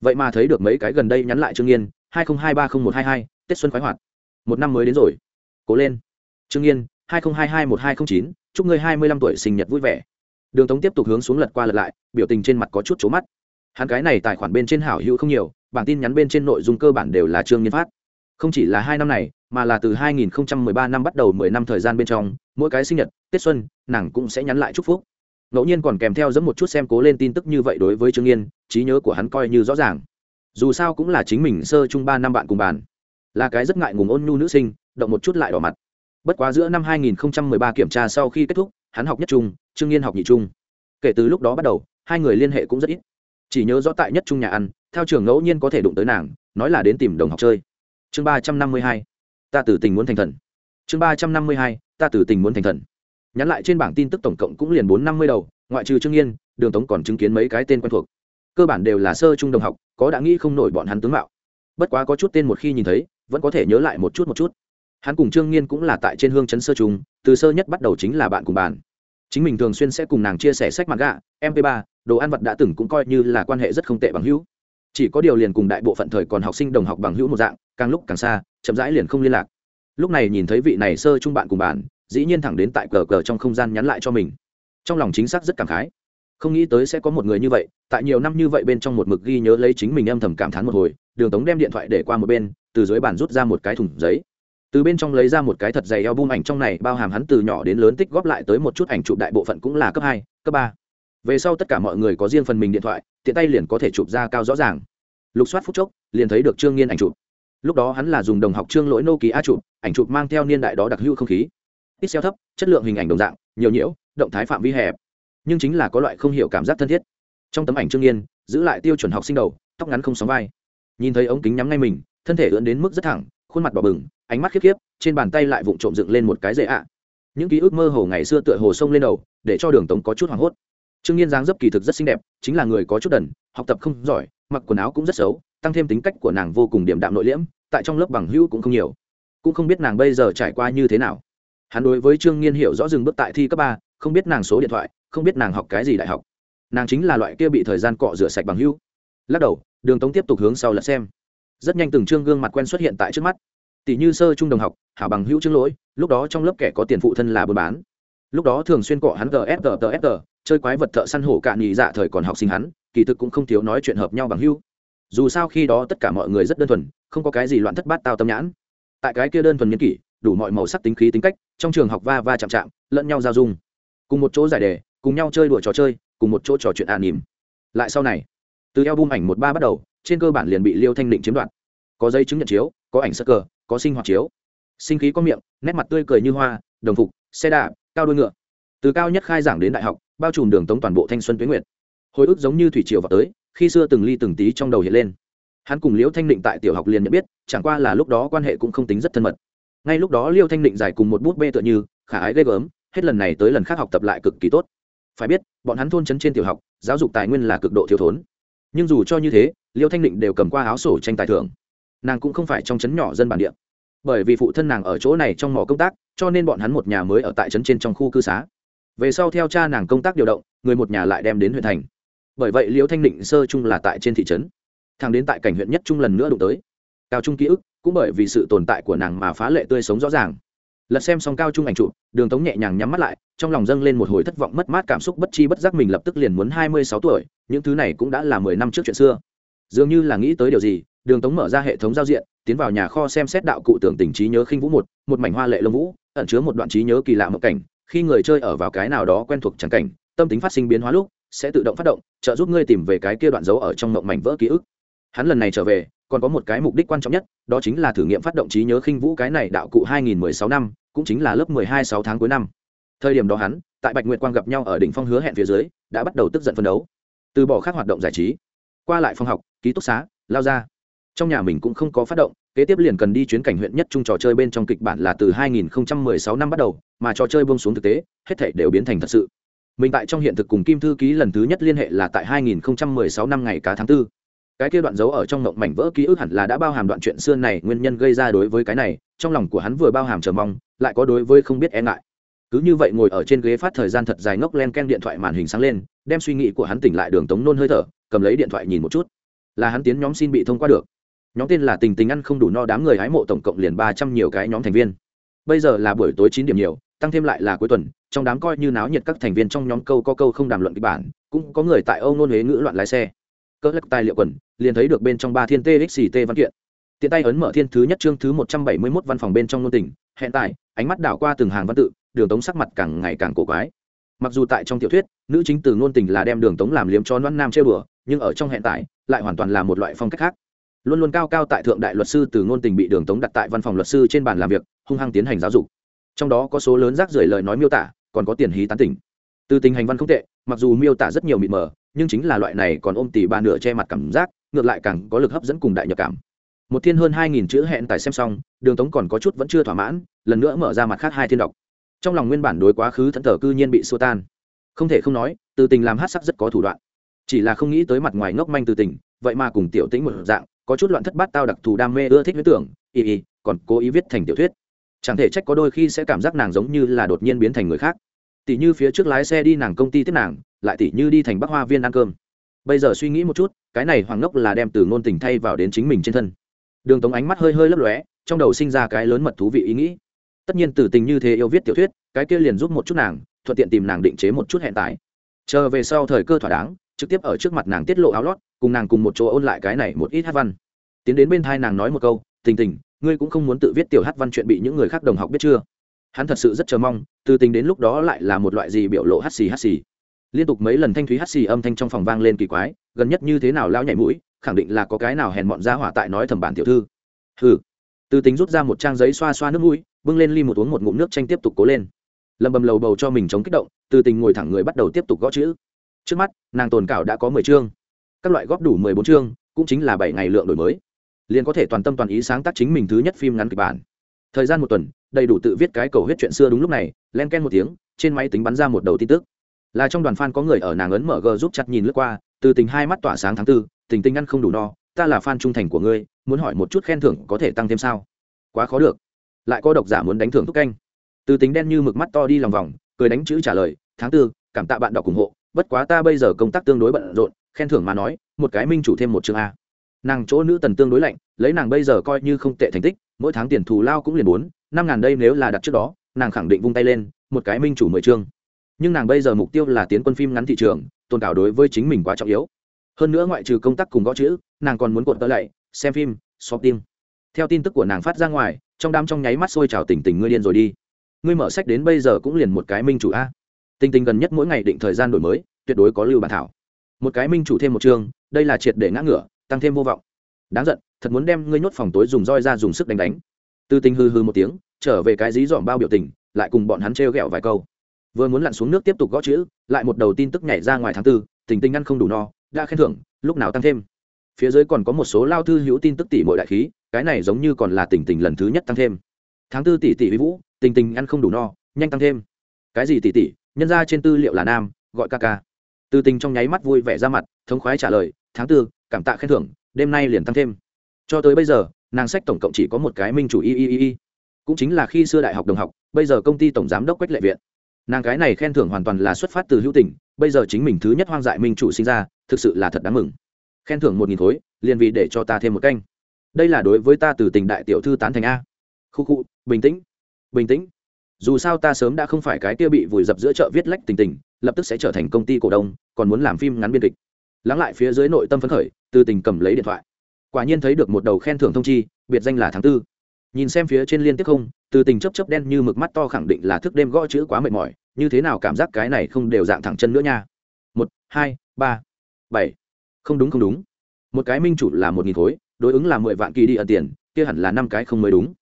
Vậy mà thấy được mấy cái gần đây nhắn lại trương yên, hai nghìn hai ba không một hai hai tết xuân khoái hoạt. Một năm mới đến rồi. Cố lên. Trương yên, hai nghìn hai hai một hai t r ă n h chín chúc ngươi hai mươi lăm tuổi sinh nhật vui vẻ. Đường tống tiếp tục hướng xuống lật qua lật lại biểu tình trên mặt có chút trố mắt. Hắn cái này tài khoản bên trên hảo hữu không nhiều bản tin nhắn bên trên nội dung cơ bản đều là trương nghiên phát. Không chỉ là hai năm này mà là từ 2013 năm bắt đầu 10 năm thời gian bên trong, mỗi cái sinh nhật, Tết xuân, nàng cũng sẽ nhắn lại chúc phúc. Ngẫu nhiên còn kèm theo dẫn một chút xem cố lên tin tức như vậy đối với Trương Yên, trí nhớ của hắn coi như rõ ràng. Dù sao cũng là chính mình sơ trung ba năm bạn cùng bàn, là cái rất ngại ngùng ôn nhu nữ sinh, động một chút lại đỏ mặt. Bất quá giữa năm 2013 kiểm tra sau khi kết thúc, hắn học nhất trung, Trương Yên học nhị trung. Kể từ lúc đó bắt đầu, hai người liên hệ cũng rất ít. Chỉ nhớ rõ tại nhất trung nhà ăn, theo trường ngẫu nhiên có thể đụng tới nàng, nói là đến tìm đồng học chơi. Chương 352 ta từ tình muốn thành thần chương ba trăm năm mươi hai ta từ tình muốn thành thần nhắn lại trên bảng tin tức tổng cộng cũng liền bốn năm mươi đầu, ngoại trừ trương nghiên đường tống còn chứng kiến mấy cái tên quen thuộc. Cơ bản đều là sơ trung đồng học, có đã nghĩ không nổi bọn hắn tướng mạo. Bất quá có chút tên một khi nhìn thấy, vẫn có thể nhớ lại một chút một chút. Hắn cùng trương nghiên cũng là tại trên hương chấn sơ trung, từ sơ nhất bắt đầu chính là bạn cùng bàn. Chính mình thường xuyên sẽ cùng nàng chia sẻ sách mặt gạ mp 3 đồ ăn vật đã từng cũng coi như là quan hệ rất không tệ bằng hữu. Chỉ có điều liền cùng đại bộ phận thời còn học sinh đồng học bằng hữu một dạng, càng lúc càng xa, chậm rãi liền không liên lạc. Lúc này nhìn thấy vị này sơ trung bạn cùng bàn dĩ nhiên thẳng đến tại cờ cờ trong không gian nhắn lại cho mình. Trong lòng chính xác rất cảm khái. Không nghĩ tới sẽ có một người như vậy, tại nhiều năm như vậy bên trong một mực ghi nhớ lấy chính mình âm thầm cảm thán một hồi, đường tống đem điện thoại để qua một bên, từ dưới bàn rút ra một cái thùng giấy. Từ bên trong lấy ra một cái thật dày eo bung ảnh trong này, bao hàm hắn từ nhỏ đến lớn tích góp lại tới một chút ảnh chụp đại bộ phận cũng là cấp hai, cấp ba. Về sau tất cả mọi người có riêng phần mình điện thoại, tiện tay liền có thể chụp ra cao rõ ràng. Lục soát phút chốc, liền thấy được trương nghiên ảnh chụp. Lúc đó hắn là dùng đồng học trương lỗi nô ký a chụp, ảnh chụp mang theo niên đại đó đặc hữu không khí ít xeo thấp chất lượng hình ảnh đồng dạng nhiều nhiễu động thái phạm vi hẹp. Nhưng chính là có loại không hiểu cảm giác thân thiết. Trong tấm ảnh trương yên, giữ lại tiêu chuẩn học sinh đầu tóc ngắn không sóng vai. Nhìn thấy ống kính nhắm ngay mình thân thể ưỡn đến mức rất thẳng khuôn mặt đỏ bừng ánh mắt khiếp khiếp trên bàn tay lại vụng trộm dựng lên một cái dễ ạ. Những ký ức mơ hồ ngày xưa tựa hồ sông lên đầu để cho đường tống có chút hoảng hốt. Trương nhiên dáng dấp kỳ thực rất xinh đẹp chính là người có chút đần học tập không giỏi mặc quần áo cũng rất xấu tăng thêm tính cách của nàng vô cùng điểm đạm nội liễm tại trong lớp bằng hữu cũng không nhiều. Cũng không biết nàng bây giờ trải qua như thế nào hắn đối với trương nghiên hiểu rõ dừng bước tại thi cấp ba, không biết nàng số điện thoại, không biết nàng học cái gì đại học. Nàng chính là loại kia bị thời gian cọ rửa sạch bằng hữu. Lắc đầu, đường tống tiếp tục hướng sau lật xem. Rất nhanh từng trương gương mặt quen xuất hiện tại trước mắt. Tỷ như sơ trung đồng học, hảo bằng hữu trương lỗi, lúc đó trong lớp kẻ có tiền phụ thân là buôn bán. Lúc đó thường xuyên cọ hắn gfgfg chơi quái vật thợ săn hổ cạn nhị dạ thời còn học sinh hắn, kỳ thực cũng không thiếu nói chuyện hợp nhau bằng hữu. Dù sao khi đó tất cả mọi người rất đơn thuần, không có cái gì loạn thất bát tao tâm nhãn. Tại cái kia đơn thuần nhân kỷ đủ mọi màu sắc tính khí tính cách trong trường học va va chạm chạm lẫn nhau giao dung. Cùng một chỗ giải đề cùng nhau chơi đùa trò chơi cùng một chỗ trò chuyện an nỉm. Lại sau này từ eo bung ảnh một ba bắt đầu trên cơ bản liền bị liêu thanh định chiếm đoạt. Có giấy chứng nhận chiếu có ảnh sơ cờ có sinh hoạt chiếu. Sinh khí có miệng nét mặt tươi cười như hoa đồng phục xe đạp cao đôi ngựa. Từ cao nhất khai giảng đến đại học bao trùm đường tống toàn bộ thanh xuân tuyến nguyện, hồi ức giống như thủy triều vào tới khi xưa từng ly từng tí trong đầu hiện lên. Hắn cùng liễu thanh định tại tiểu học liền nhận biết chẳng qua là lúc đó quan hệ cũng không tính rất thân mật ngay lúc đó liêu thanh định giải cùng một bút bê tựa như, khả ái ghê gớm, hết lần này tới lần khác học tập lại cực kỳ tốt. Phải biết, bọn hắn thôn trấn trên tiểu học, giáo dục tài nguyên là cực độ thiếu thốn. Nhưng dù cho như thế, liêu thanh định đều cầm qua áo sổ tranh tài thưởng. Nàng cũng không phải trong trấn nhỏ dân bản địa. Bởi vì phụ thân nàng ở chỗ này trong mỏ công tác, cho nên bọn hắn một nhà mới ở tại trấn trên trong khu cư xá. Về sau theo cha nàng công tác điều động, người một nhà lại đem đến huyện thành. Bởi vậy Liêu thanh định sơ chung là tại trên thị trấn. Thằng đến tại cảnh huyện nhất trung lần nữa đụng tới. Cao trung ký ức cũng bởi vì sự tồn tại của nàng mà phá lệ tươi sống rõ ràng. Lật xem xong cao trung ảnh trụ đường tống nhẹ nhàng nhắm mắt lại, trong lòng dâng lên một hồi thất vọng mất mát cảm xúc bất chi bất giác mình lập tức liền muốn hai mươi sáu tuổi, những thứ này cũng đã là mười năm trước chuyện xưa. Dường như là nghĩ tới điều gì, đường tống mở ra hệ thống giao diện, tiến vào nhà kho xem xét đạo cụ tưởng tình trí nhớ khinh vũ một một mảnh hoa lệ lông vũ, ẩn chứa một đoạn trí nhớ kỳ lạ mộng cảnh. Khi người chơi ở vào cái nào đó quen thuộc trắng cảnh, tâm tính phát sinh biến hóa lúc, sẽ tự động phát động, trợ giúp ngươi tìm về cái kia đoạn dấu ở trong mộng mảnh vỡ ký ức hắn lần này trở về, còn có một cái mục đích quan trọng nhất, đó chính là thử nghiệm phát động trí nhớ khinh vũ cái này đạo cụ 2016 năm, cũng chính là lớp 12 6 tháng cuối năm. Thời điểm đó hắn, tại bạch nguyệt quang gặp nhau ở đỉnh phong hứa hẹn phía dưới, đã bắt đầu tức giận phân đấu. Từ bỏ các hoạt động giải trí, qua lại phòng học, ký túc xá, lao ra. Trong nhà mình cũng không có phát động, kế tiếp liền cần đi chuyến cảnh huyện nhất trung trò chơi bên trong kịch bản là từ 2016 năm bắt đầu, mà trò chơi buông xuống thực tế, hết thảy đều biến thành thật sự. Mình tại trong hiện thực cùng kim thư ký lần thứ nhất liên hệ là tại 2016 năm ngày cá tháng 4 cái kia đoạn dấu ở trong mộng mảnh vỡ ký ức hẳn là đã bao hàm đoạn chuyện xưa này nguyên nhân gây ra đối với cái này, trong lòng của hắn vừa bao hàm chờ mong, lại có đối với không biết e ngại. Cứ như vậy ngồi ở trên ghế phát thời gian thật dài ngốc len ken điện thoại màn hình sáng lên, đem suy nghĩ của hắn tỉnh lại đường tống nôn hơi thở, cầm lấy điện thoại nhìn một chút. Là hắn tiến nhóm xin bị thông qua được. Nhóm tên là tình tình ăn không đủ no đám người hái mộ tổng cộng liền ba trăm nhiều cái nhóm thành viên. Bây giờ là buổi tối chín điểm nhiều, tăng thêm lại là cuối tuần, trong đám coi như náo nhiệt các thành viên trong nhóm câu có câu không đàm luận kịch bản, cũng có người tại âu nôn huế ngữ loạn lái xe cơ lắc tài liệu quần, liền thấy được bên trong ba thiên txt văn kiện. Tiện tay ấn mở thiên thứ nhất chương thứ một trăm bảy mươi mốt văn phòng bên trong ngôn tình hiện tại ánh mắt đảo qua từng hàng văn tự, đường tống sắc mặt càng ngày càng cổ quái. Mặc dù tại trong tiểu thuyết, nữ chính từ ngôn tình là đem đường tống làm liếm cho non nam chơi bừa nhưng ở trong hiện tại lại hoàn toàn là một loại phong cách khác. Luôn luôn cao cao tại thượng đại luật sư từ ngôn tình bị đường tống đặt tại văn phòng luật sư trên bàn làm việc, hung hăng tiến hành giáo dục. Trong đó có số lớn rác rưởi lời nói miêu tả, còn có tiền hí tán tỉnh. Từ tình hành văn không tệ, mặc dù miêu tả rất nhiều mịt mờ nhưng chính là loại này còn ôm tỷ ba nửa che mặt cảm giác, ngược lại càng có lực hấp dẫn cùng đại nhập cảm. Một thiên hơn hai nghìn chữ hẹn tài xem xong, đường tống còn có chút vẫn chưa thỏa mãn, lần nữa mở ra mặt khác hai thiên đọc. Trong lòng nguyên bản đối quá khứ thẫn thờ cư nhiên bị xua tan. Không thể không nói, từ tình làm hát sắc rất có thủ đoạn. Chỉ là không nghĩ tới mặt ngoài ngốc manh từ tình, vậy mà cùng tiểu tĩnh một dạng, có chút loạn thất bát tao đặc thù đam mê ưa thích huyết tưởng, y y, còn cố ý viết thành tiểu thuyết. Chẳng thể trách có đôi khi sẽ cảm giác nàng giống như là đột nhiên biến thành người khác tỷ như phía trước lái xe đi nàng công ty tiếp nàng, lại tỷ như đi thành bắc hoa viên ăn cơm. Bây giờ suy nghĩ một chút, cái này hoàng ngốc là đem từ ngôn tình thay vào đến chính mình trên thân. Đường tống ánh mắt hơi hơi lấp lóe, trong đầu sinh ra cái lớn mật thú vị ý nghĩ. Tất nhiên từ tình như thế yêu viết tiểu thuyết, cái kia liền giúp một chút nàng, thuận tiện tìm nàng định chế một chút hẹn tài chờ về sau thời cơ thỏa đáng, trực tiếp ở trước mặt nàng tiết lộ áo lót, cùng nàng cùng một chỗ ôn lại cái này một ít hát văn. Tiến đến bên thai nàng nói một câu, tình tình, ngươi cũng không muốn tự viết tiểu hát văn chuyện bị những người khác đồng học biết chưa? Hắn thật sự rất chờ mong, từ tính đến lúc đó lại là một loại gì biểu lộ hắt xì hắt xì. Liên tục mấy lần thanh thúy hắt xì âm thanh trong phòng vang lên kỳ quái, gần nhất như thế nào lao nhảy mũi, khẳng định là có cái nào hèn mọn ra hỏa tại nói thầm bản tiểu thư. Hừ. Từ tính rút ra một trang giấy xoa xoa nước mũi, bưng lên ly một uống một ngụm nước tranh tiếp tục cố lên. Lầm bầm lầu bầu cho mình chống kích động, từ tình ngồi thẳng người bắt đầu tiếp tục gõ chữ. Trước mắt, nàng tồn cảo đã có mười chương. Các loại góp đủ mười bốn chương, cũng chính là bảy ngày lượng đổi mới. Liền có thể toàn tâm toàn ý sáng tác chính mình thứ nhất phim ngắn kịch bản thời gian một tuần, đầy đủ tự viết cái cầu huyết chuyện xưa đúng lúc này, len ken một tiếng, trên máy tính bắn ra một đầu tin tức. Là trong đoàn fan có người ở nàng ấn mở g giúp chặt nhìn lướt qua, từ tình hai mắt tỏa sáng tháng tư, tình tinh ăn không đủ no, ta là fan trung thành của ngươi, muốn hỏi một chút khen thưởng có thể tăng thêm sao? Quá khó được. Lại có độc giả muốn đánh thưởng thúc canh. Từ tính đen như mực mắt to đi lòng vòng, cười đánh chữ trả lời, tháng tư, cảm tạ bạn đọc ủng hộ, bất quá ta bây giờ công tác tương đối bận rộn, khen thưởng mà nói, một cái minh chủ thêm một chương a nàng chỗ nữ tần tương đối lạnh, lấy nàng bây giờ coi như không tệ thành tích, mỗi tháng tiền thù lao cũng liền bốn, năm ngàn đây nếu là đặt trước đó, nàng khẳng định vung tay lên, một cái minh chủ mười chương. Nhưng nàng bây giờ mục tiêu là tiến quân phim ngắn thị trường, tồn cảo đối với chính mình quá trọng yếu. Hơn nữa ngoại trừ công tác cùng gõ chữ, nàng còn muốn cuộn tơ lạy, xem phim shopping theo tin tức của nàng phát ra ngoài, trong đám trong nháy mắt sôi trào tỉnh tỉnh ngươi điên rồi đi. Ngươi mở sách đến bây giờ cũng liền một cái minh chủ a. Tình tình gần nhất mỗi ngày định thời gian đổi mới, tuyệt đối có lưu bản thảo. Một cái minh chủ thêm một chương, đây là triệt để ngã ngửa tăng thêm vô vọng. Đáng giận, thật muốn đem ngươi nhốt phòng tối dùng roi ra dùng sức đánh đánh. Từ tình hư hư một tiếng, trở về cái dí dỏm bao biểu tình, lại cùng bọn hắn trêu ghẹo vài câu. Vừa muốn lặn xuống nước tiếp tục gõ chữ, lại một đầu tin tức nhảy ra ngoài tháng tư, tình tình ăn không đủ no, đã khen thưởng, lúc nào tăng thêm. Phía dưới còn có một số lao thư hữu tin tức tỷ mỗi đại khí, cái này giống như còn là tình tình lần thứ nhất tăng thêm. Tháng tư tỷ tỷ vĩ vũ, tình tình ăn không đủ no, nhanh tăng thêm. Cái gì tỷ tỷ, nhân ra trên tư liệu là nam, gọi ca ca. Từ tình trong nháy mắt vui vẻ ra mặt, thống khoái trả lời, tháng tư cảm tạ khen thưởng, đêm nay liền tăng thêm. Cho tới bây giờ, nàng sách tổng cộng chỉ có một cái minh chủ y y y y. Cũng chính là khi xưa đại học đồng học, bây giờ công ty tổng giám đốc quách lệ viện. Nàng cái này khen thưởng hoàn toàn là xuất phát từ hữu tình, bây giờ chính mình thứ nhất hoang dại minh chủ sinh ra, thực sự là thật đáng mừng. Khen thưởng một nghìn khối, liền vì để cho ta thêm một canh. Đây là đối với ta từ tình đại tiểu thư tán thành a. Khu khu, bình tĩnh bình tĩnh. Dù sao ta sớm đã không phải cái kia bị vùi dập giữa chợ viết lách tình tình, lập tức sẽ trở thành công ty cổ đông, còn muốn làm phim ngắn biên kịch. Lắng lại phía dưới nội tâm phấn khởi từ tình cầm lấy điện thoại. Quả nhiên thấy được một đầu khen thưởng thông chi, biệt danh là tháng tư. Nhìn xem phía trên liên tiếp không, từ tình chấp chấp đen như mực mắt to khẳng định là thức đêm gõ chữ quá mệt mỏi, như thế nào cảm giác cái này không đều dạng thẳng chân nữa nha. Một, hai, ba, bảy. Không đúng không đúng. Một cái minh chủ là một nghìn khối, đối ứng là mười vạn kỳ đi ẩn tiền, kia hẳn là năm cái không mới đúng.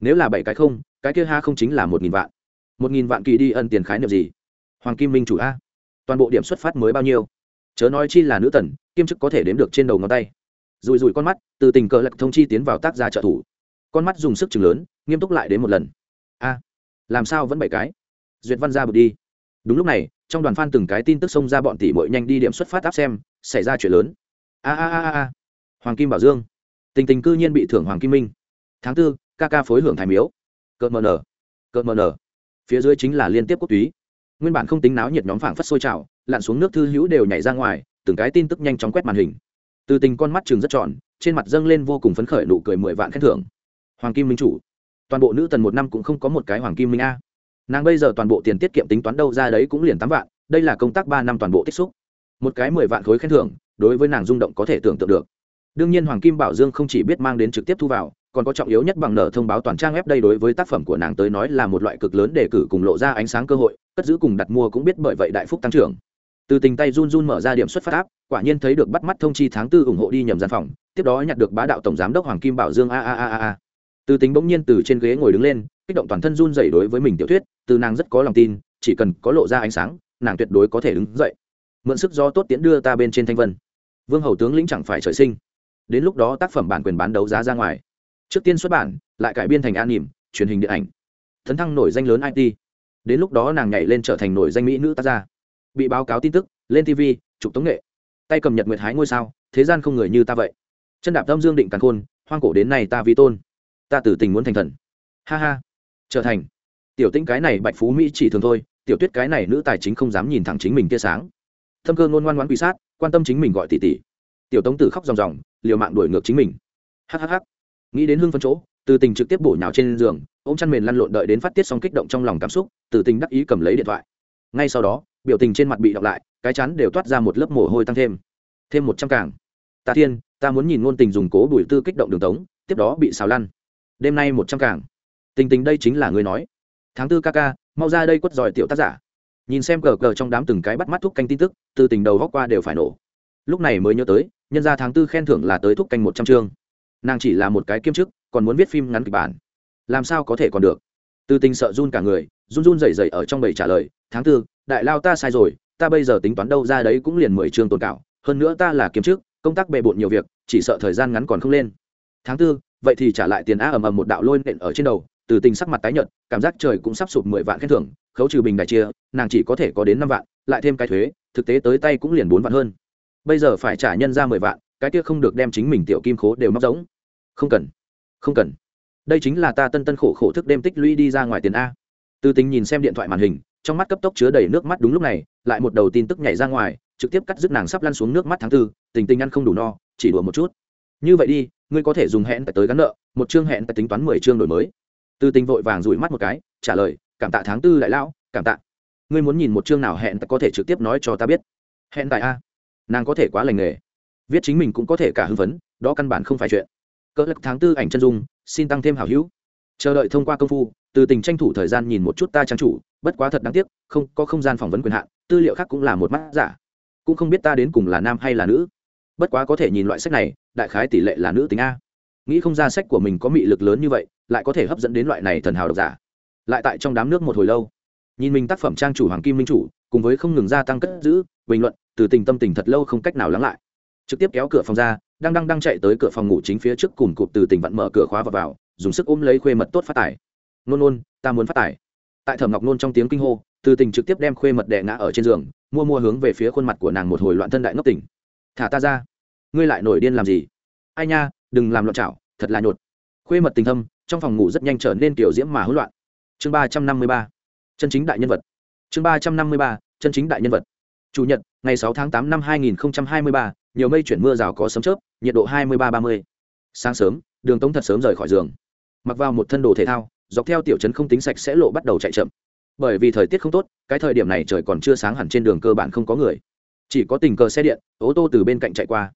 Nếu là bảy cái không, cái kia ha không chính là một nghìn vạn. Một nghìn vạn kỳ đi ẩn tiền khái niệm gì? Hoàng kim minh chủ a. Toàn bộ điểm xuất phát mới bao nhiêu? Chớ nói chi là nữ tần kiêm chức có thể đếm được trên đầu ngón tay. Rùi rùi con mắt, từ tình cờ lật thông chi tiến vào tác gia trợ thủ. Con mắt dùng sức chừng lớn, nghiêm túc lại đến một lần. A, làm sao vẫn bảy cái? Duyệt văn ra bực đi. Đúng lúc này, trong đoàn f từng cái tin tức xông ra bọn tỷ mội nhanh đi điểm xuất phát áp xem, xảy ra chuyện lớn. A a a a. Hoàng kim bảo dương. Tình tình cư nhiên bị thưởng hoàng kim minh. Tháng tư, ca ca phối hưởng thái miếu. Cợt mờ nở. Cợt mờ nở. Phía dưới chính là liên tiếp quốc túy. Nguyên bản không tính náo nhiệt nhóm phảng phất sôi trào, lặn xuống nước thư hữu đều nhảy ra ngoài từng cái tin tức nhanh chóng quét màn hình. Từ tình con mắt trường rất tròn, trên mặt dâng lên vô cùng phấn khởi nụ cười mười vạn khen thưởng. Hoàng kim minh chủ, toàn bộ nữ tần một năm cũng không có một cái hoàng kim minh a. Nàng bây giờ toàn bộ tiền tiết kiệm tính toán đâu ra đấy cũng liền tám vạn, đây là công tác ba năm toàn bộ tích xúc. Một cái mười vạn khối khen thưởng, đối với nàng rung động có thể tưởng tượng được. Đương nhiên hoàng kim bảo dương không chỉ biết mang đến trực tiếp thu vào, còn có trọng yếu nhất bằng nợ thông báo toàn trang web đây đối với tác phẩm của nàng tới nói là một loại cực lớn để cử cùng lộ ra ánh sáng cơ hội, cất giữ cùng đặt mua cũng biết bởi vậy đại phúc tăng trưởng từ tình tay run run mở ra điểm xuất phát áp, quả nhiên thấy được bắt mắt thông chi tháng tư ủng hộ đi nhầm gian phòng, tiếp đó nhặt được bá đạo tổng giám đốc hoàng kim bảo dương a a a a a. Từ tính bỗng nhiên từ trên ghế ngồi đứng lên, kích động toàn thân run dậy đối với mình tiểu thuyết, từ nàng rất có lòng tin, chỉ cần có lộ ra ánh sáng, nàng tuyệt đối có thể đứng dậy. Mượn sức do tốt tiễn đưa ta bên trên thanh vân. Vương hầu tướng lĩnh chẳng phải trời sinh. Đến lúc đó tác phẩm bản quyền bán đấu giá ra ngoài. Trước tiên xuất bản, lại cải biên thành an nỉm, truyền hình điện ảnh. Thấn thăng nổi danh lớn it đến lúc đó nàng nhảy lên trở thành nổi danh mỹ nữ tác gia bị báo cáo tin tức, lên tv chụp tống nghệ. Tay cầm nhật nguyệt hái ngôi sao, thế gian không người như ta vậy. Chân đạp tâm dương định càn khôn, hoang cổ đến nay ta vi tôn. Ta tử tình muốn thành thần. Ha ha. Trở thành. Tiểu tĩnh cái này bạch phú mỹ chỉ thường thôi, tiểu tuyết cái này nữ tài chính không dám nhìn thẳng chính mình tia sáng. Thâm cơ ngôn ngoan ngoãn quy sát, quan tâm chính mình gọi tỷ tỷ. Tiểu tống tử khóc ròng ròng, liều mạng đuổi ngược chính mình. Hhh nghĩ đến hưng phân chỗ, từ tình trực tiếp bổ nhào trên giường, ôm chăn mền lăn lộn đợi đến phát tiết xong kích động trong lòng cảm xúc, từ tình đắc ý cầm lấy điện thoại. Ngay sau đó biểu tình trên mặt bị đọc lại, cái chắn đều toát ra một lớp mồ hôi tăng thêm. Thêm một trăm càng. Ta thiên, ta muốn nhìn ngôn tình dùng cố bùi tư kích động đường tống, tiếp đó bị xào lăn. Đêm nay một trăm càng. Tình tình đây chính là người nói. Tháng tư ca ca, mau ra đây quất giỏi tiểu tác giả. Nhìn xem cờ cờ trong đám từng cái bắt mắt thúc canh tin tức, từ tình đầu góc qua đều phải nổ. Lúc này mới nhớ tới, nhân ra tháng tư khen thưởng là tới thúc canh một trăm chương. Nàng chỉ là một cái kiêm chức, còn muốn viết phim ngắn kịch bản. Làm sao có thể còn được? Từ tình sợ run cả người, run run rẩy rẩy ở trong bầy trả lời tháng tư, đại lao ta sai rồi, ta bây giờ tính toán đâu ra đấy cũng liền mười chương tồn cảo, hơn nữa ta là kiếm chức, công tác bề bộn nhiều việc, chỉ sợ thời gian ngắn còn không lên. Tháng tư, vậy thì trả lại tiền á ầm ầm một đạo lôi nện ở trên đầu, từ tình sắc mặt tái nhợt, cảm giác trời cũng sắp sụp mười vạn khen thưởng, khấu trừ bình đại chia, nàng chỉ có thể có đến năm vạn, lại thêm cái thuế, thực tế tới tay cũng liền bốn vạn hơn. Bây giờ phải trả nhân ra mười vạn, cái kia không được đem chính mình tiểu kim khố đều móc giống không cần không cần. Đây chính là ta tân tân khổ khổ thức đêm tích lũy đi ra ngoài tiền a. Từ tình nhìn xem điện thoại màn hình trong mắt cấp tốc chứa đầy nước mắt đúng lúc này, lại một đầu tin tức nhảy ra ngoài, trực tiếp cắt dứt nàng sắp lăn xuống nước mắt tháng tư, tình tình ăn không đủ no, chỉ đùa một chút. Như vậy đi, ngươi có thể dùng hẹn tại tới gắn nợ, một chương hẹn tại tính toán mười chương đổi mới. Từ tình vội vàng rủi mắt một cái, trả lời, cảm tạ tháng tư đại lão, cảm tạ. Ngươi muốn nhìn một chương nào hẹn tại có thể trực tiếp nói cho ta biết? Hẹn tại a. Nàng có thể quá lành nghề. Viết chính mình cũng có thể cả hưng vấn đó căn bản không phải chuyện. Cỡ lắc tháng tư ảnh chân dung, xin tăng thêm hảo hữu. Chờ đợi thông qua công phu từ tình tranh thủ thời gian nhìn một chút ta trang chủ bất quá thật đáng tiếc, không có không gian phỏng vấn quyền hạn, tư liệu khác cũng là một mắt giả. Cũng không biết ta đến cùng là nam hay là nữ. Bất quá có thể nhìn loại sách này, đại khái tỷ lệ là nữ tính a. Nghĩ không ra sách của mình có mị lực lớn như vậy, lại có thể hấp dẫn đến loại này thần hào độc giả. Lại tại trong đám nước một hồi lâu, nhìn mình tác phẩm trang chủ hoàng kim minh chủ, cùng với không ngừng gia tăng cất giữ, bình luận, từ tình tâm tình thật lâu không cách nào lắng lại. Trực tiếp kéo cửa phòng ra, đang đang đang chạy tới cửa phòng ngủ chính phía trước cùng cụp từ tình vặn mở cửa khóa và vào, dùng sức ôm lấy khuê mật tốt phát tải. nôn nôn, ta muốn phát tải tại thẩm ngọc nôn trong tiếng kinh hô, từ tình trực tiếp đem khuê mật đè ngã ở trên giường, mua mua hướng về phía khuôn mặt của nàng một hồi loạn thân đại ngốc tỉnh. Thả ta ra. Ngươi lại nổi điên làm gì? Ai nha, đừng làm loạn chảo, thật là nhột. Khuê mật tình thâm, trong phòng ngủ rất nhanh trở nên kiểu diễm mà hỗn loạn. Chương ba trăm năm mươi ba. Chân chính đại nhân vật. Chương ba trăm năm mươi ba, chân chính đại nhân vật. Chủ nhật, ngày sáu tháng tám năm hai nghìn hai mươi ba, nhiều mây chuyển mưa rào có sấm chớp, nhiệt độ hai mươi ba ba mươi. Sáng sớm, đường tống thật sớm rời khỏi giường. Mặc vào một thân đồ thể thao dọc theo tiểu trấn không tính sạch sẽ lộ bắt đầu chạy chậm. Bởi vì thời tiết không tốt, cái thời điểm này trời còn chưa sáng hẳn trên đường cơ bản không có người. Chỉ có tình cờ xe điện, ô tô từ bên cạnh chạy qua.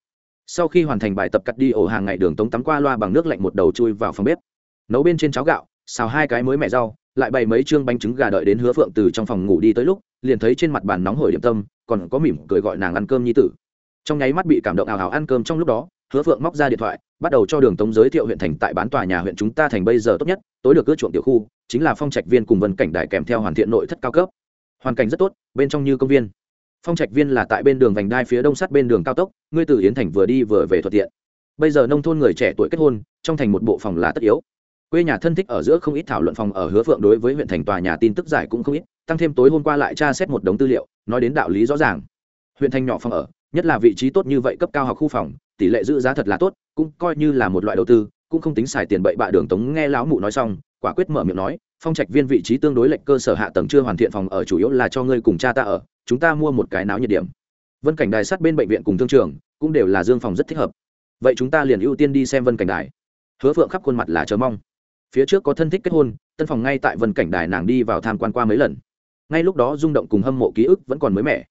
Sau khi hoàn thành bài tập cắt đi ổ hàng ngày đường tống tắm qua loa bằng nước lạnh một đầu chui vào phòng bếp. Nấu bên trên cháo gạo, xào hai cái mới mẹ rau, lại bày mấy chương bánh trứng gà đợi đến hứa phượng từ trong phòng ngủ đi tới lúc, liền thấy trên mặt bàn nóng hổi điểm tâm, còn có mỉm cười gọi nàng ăn cơm nhi tử. Trong nháy mắt bị cảm động ào ào ăn cơm trong lúc đó hứa phượng móc ra điện thoại, bắt đầu cho đường tống giới thiệu huyện thành tại bán tòa nhà huyện chúng ta thành bây giờ tốt nhất, tối được ưa chuộng tiểu khu, chính là phong trạch viên cùng vân cảnh đại kèm theo hoàn thiện nội thất cao cấp. Hoàn cảnh rất tốt, bên trong như công viên. Phong trạch viên là tại bên đường vành đai phía đông sát bên đường cao tốc, ngươi từ yến thành vừa đi vừa về thuận tiện. Bây giờ nông thôn người trẻ tuổi kết hôn, trong thành một bộ phòng là tất yếu. Quê nhà thân thích ở giữa không ít thảo luận phòng ở hứa phượng đối với huyện thành tòa nhà tin tức giải cũng không ít, tăng thêm tối hôm qua lại tra xét một đống tư liệu, nói đến đạo lý rõ ràng. Huyện thành nhỏ phòng ở, nhất là vị trí tốt như vậy cấp cao học khu phòng tỷ lệ giữ giá thật là tốt, cũng coi như là một loại đầu tư, cũng không tính xài tiền bậy bạ đường tống nghe lão mụ nói xong, quả quyết mở miệng nói, phong trạch viên vị trí tương đối lệnh cơ sở hạ tầng chưa hoàn thiện phòng ở chủ yếu là cho ngươi cùng cha ta ở, chúng ta mua một cái náo nhiệt điểm. Vân cảnh đài sát bên bệnh viện cùng thương trường, cũng đều là dương phòng rất thích hợp. Vậy chúng ta liền ưu tiên đi xem vân cảnh đài. Hứa phượng khắp khuôn mặt là chờ mong. Phía trước có thân thích kết hôn, tân phòng ngay tại vân cảnh đài nàng đi vào tham quan qua mấy lần. Ngay lúc đó rung động cùng hâm mộ ký ức vẫn còn mới mẻ.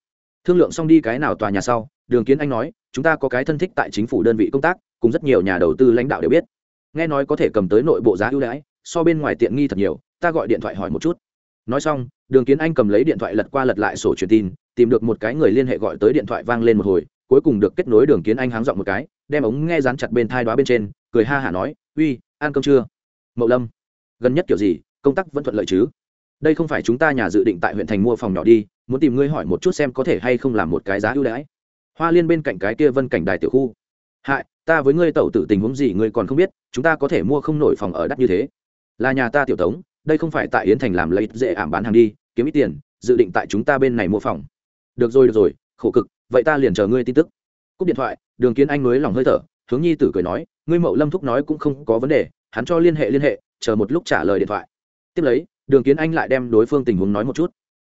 Thương lượng xong đi cái nào tòa nhà sau, đường kiến anh nói chúng ta có cái thân thích tại chính phủ đơn vị công tác, cùng rất nhiều nhà đầu tư lãnh đạo đều biết. Nghe nói có thể cầm tới nội bộ giá ưu đãi, so bên ngoài tiện nghi thật nhiều, ta gọi điện thoại hỏi một chút. Nói xong, đường kiến anh cầm lấy điện thoại lật qua lật lại sổ truyền tin, tìm được một cái người liên hệ gọi tới điện thoại vang lên một hồi, cuối cùng được kết nối đường kiến anh háng dọn một cái, đem ống nghe dán chặt bên thai đoá bên trên, cười ha hả nói, uy, ăn cơm chưa? Mậu lâm, gần nhất kiểu gì, công tác vẫn thuận lợi chứ? Đây không phải chúng ta nhà dự định tại huyện thành mua phòng nhỏ đi, muốn tìm ngươi hỏi một chút xem có thể hay không làm một cái giá ưu đãi hoa liên bên cạnh cái kia vân cảnh đài tiểu khu. Hại, ta với ngươi tẩu tử tình huống gì ngươi còn không biết, chúng ta có thể mua không nổi phòng ở đắt như thế. Là nhà ta tiểu tống, đây không phải tại yến thành làm lấy dễ ảm bán hàng đi, kiếm ít tiền, dự định tại chúng ta bên này mua phòng. Được rồi được rồi, khổ cực, vậy ta liền chờ ngươi tin tức. Cúp điện thoại, đường kiến anh mới lòng hơi thở, hướng nhi tử cười nói, ngươi mậu lâm thúc nói cũng không có vấn đề, hắn cho liên hệ liên hệ, chờ một lúc trả lời điện thoại. Tiếp lấy, đường kiến anh lại đem đối phương tình huống nói một chút.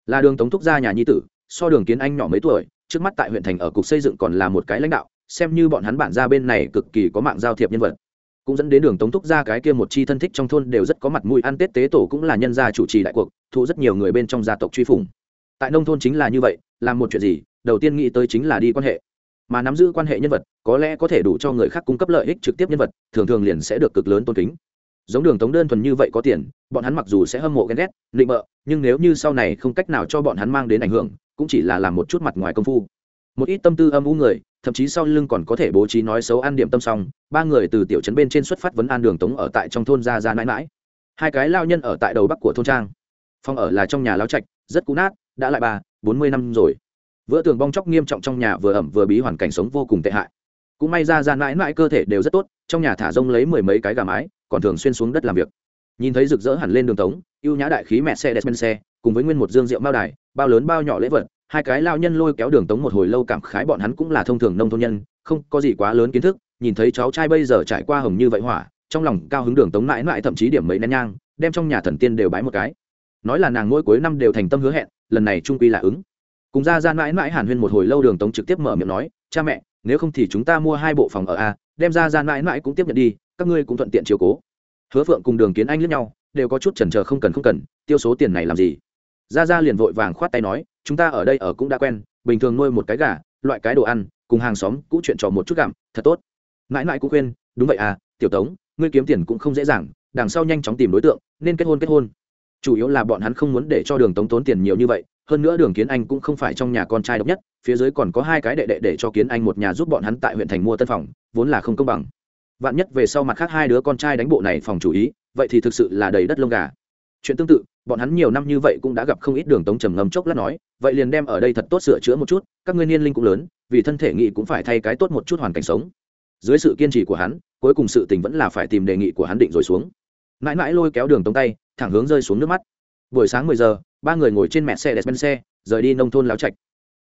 Là đường tống thúc ra nhà nhi tử, so đường kiến anh nhỏ mấy tuổi trước mắt tại huyện thành ở cục xây dựng còn là một cái lãnh đạo, xem như bọn hắn bản ra bên này cực kỳ có mạng giao thiệp nhân vật. Cũng dẫn đến đường tống thúc ra cái kia một chi thân thích trong thôn đều rất có mặt mũi, ăn tết tế tổ cũng là nhân gia chủ trì đại cuộc, thu rất nhiều người bên trong gia tộc truy phủng. Tại nông thôn chính là như vậy, làm một chuyện gì, đầu tiên nghĩ tới chính là đi quan hệ. Mà nắm giữ quan hệ nhân vật, có lẽ có thể đủ cho người khác cung cấp lợi ích trực tiếp nhân vật, thường thường liền sẽ được cực lớn tôn kính. Giống đường tống đơn thuần như vậy có tiền, bọn hắn mặc dù sẽ hâm mộ ghen ghét định bợ, nhưng nếu như sau này không cách nào cho bọn hắn mang đến ảnh hưởng cũng chỉ là làm một chút mặt ngoài công phu. Một ít tâm tư âm u người, thậm chí sau lưng còn có thể bố trí nói xấu an điểm tâm xong, ba người từ tiểu trấn bên trên xuất phát vấn an đường tống ở tại trong thôn ra ra mãi mãi. Hai cái lao nhân ở tại đầu bắc của thôn trang. Phòng ở là trong nhà lao trạch, rất cũ nát, đã lại ba bốn mươi năm rồi. Vỡ tường bong chóc nghiêm trọng trong nhà vừa ẩm vừa bí hoàn cảnh sống vô cùng tệ hại. Cũng may ra ra mãi mãi cơ thể đều rất tốt, trong nhà thả rông lấy mười mấy cái gà mái, còn thường xuyên xuống đất làm việc. Nhìn thấy rực rỡ hẳn lên đường tống ưu nhã đại khí mẹ xe despen xe, cùng với nguyên một dương rượu mao đài bao lớn bao nhỏ lễ vật, hai cái lao nhân lôi kéo đường tống một hồi lâu cảm khái bọn hắn cũng là thông thường nông thôn nhân, không có gì quá lớn kiến thức, nhìn thấy cháu trai bây giờ trải qua hồng như vậy hỏa, trong lòng cao hứng đường tống mãi mãi thậm chí điểm mấy nén nhang, đem trong nhà thần tiên đều bái một cái. Nói là nàng mỗi cuối năm đều thành tâm hứa hẹn, lần này trung quy là ứng. Cùng ra ra mãi mãi hàn huyên một hồi lâu đường tống trực tiếp mở miệng nói, cha mẹ, nếu không thì chúng ta mua hai bộ phòng ở a, đem ra ra mãi mãi cũng tiếp nhận đi, các ngươi cũng thuận tiện chiều cố. Hứa phượng cùng đường kiến anh lẫn nhau, đều có chút chần chờ không cần không cần, tiêu số tiền này làm gì? Ra ra liền vội vàng khoát tay nói, chúng ta ở đây ở cũng đã quen, bình thường nuôi một cái gà, loại cái đồ ăn, cùng hàng xóm cũ chuyện trò một chút gặm, thật tốt. Mãi mãi cũng khuyên, đúng vậy à tiểu tống, ngươi kiếm tiền cũng không dễ dàng, đằng sau nhanh chóng tìm đối tượng, nên kết hôn kết hôn. Chủ yếu là bọn hắn không muốn để cho đường tống tốn tiền nhiều như vậy, hơn nữa đường kiến anh cũng không phải trong nhà con trai độc nhất, phía dưới còn có hai cái đệ đệ để cho kiến anh một nhà giúp bọn hắn tại huyện thành mua tân phòng, vốn là không công bằng. Vạn nhất về sau mặt khác hai đứa con trai đánh bộ này phòng chủ ý, vậy thì thực sự là đầy đất lông gà. Chuyện tương tự bọn hắn nhiều năm như vậy cũng đã gặp không ít đường tống trầm ngâm chốc lát nói, vậy liền đem ở đây thật tốt sửa chữa một chút, các ngươi niên linh cũng lớn, vì thân thể nghị cũng phải thay cái tốt một chút hoàn cảnh sống. Dưới sự kiên trì của hắn, cuối cùng sự tình vẫn là phải tìm đề nghị của hắn định rồi xuống. Mãi mãi lôi kéo đường tống tay, thẳng hướng rơi xuống nước mắt. Buổi sáng mười giờ, ba người ngồi trên mẹ xe đẹp bên xe, rời đi nông thôn láo trạch.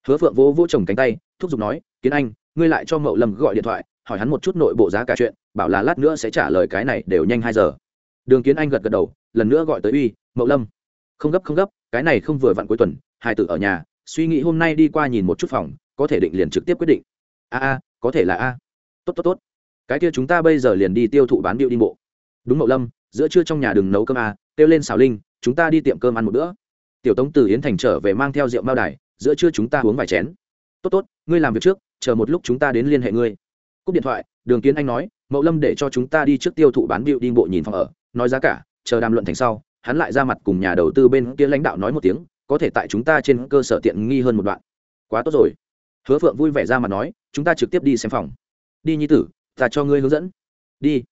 Hứa phượng vỗ vỗ chồng cánh tay, thúc giục nói, kiến anh, ngươi lại cho mậu lâm gọi điện thoại, hỏi hắn một chút nội bộ giá cả chuyện, bảo là lát nữa sẽ trả lời cái này đều nhanh hai giờ. Đường kiến anh gật gật đầu, lần nữa gọi tới uy, mậu lâm không gấp không gấp, cái này không vừa vặn cuối tuần, hai tử ở nhà, suy nghĩ hôm nay đi qua nhìn một chút phòng, có thể định liền trực tiếp quyết định. A a, có thể là a. Tốt tốt tốt. Cái kia chúng ta bây giờ liền đi tiêu thụ bán điệu đi bộ đúng mậu lâm, giữa trưa trong nhà đừng nấu cơm a, kêu lên xào linh, chúng ta đi tiệm cơm ăn một bữa. Tiểu tống từ yến thành trở về mang theo rượu mao đài, giữa trưa chúng ta uống vài chén. Tốt tốt, ngươi làm việc trước, chờ một lúc chúng ta đến liên hệ ngươi. Cúp điện thoại, đường kiến anh nói, mậu lâm để cho chúng ta đi trước tiêu thụ bán điệu đi bộ nhìn phòng ở, nói giá cả, chờ đàm luận thành sau hắn lại ra mặt cùng nhà đầu tư bên kia lãnh đạo nói một tiếng, có thể tại chúng ta trên cơ sở tiện nghi hơn một đoạn. Quá tốt rồi. Hứa phượng vui vẻ ra mặt nói, chúng ta trực tiếp đi xem phòng. Đi nhi tử, ta cho ngươi hướng dẫn. Đi.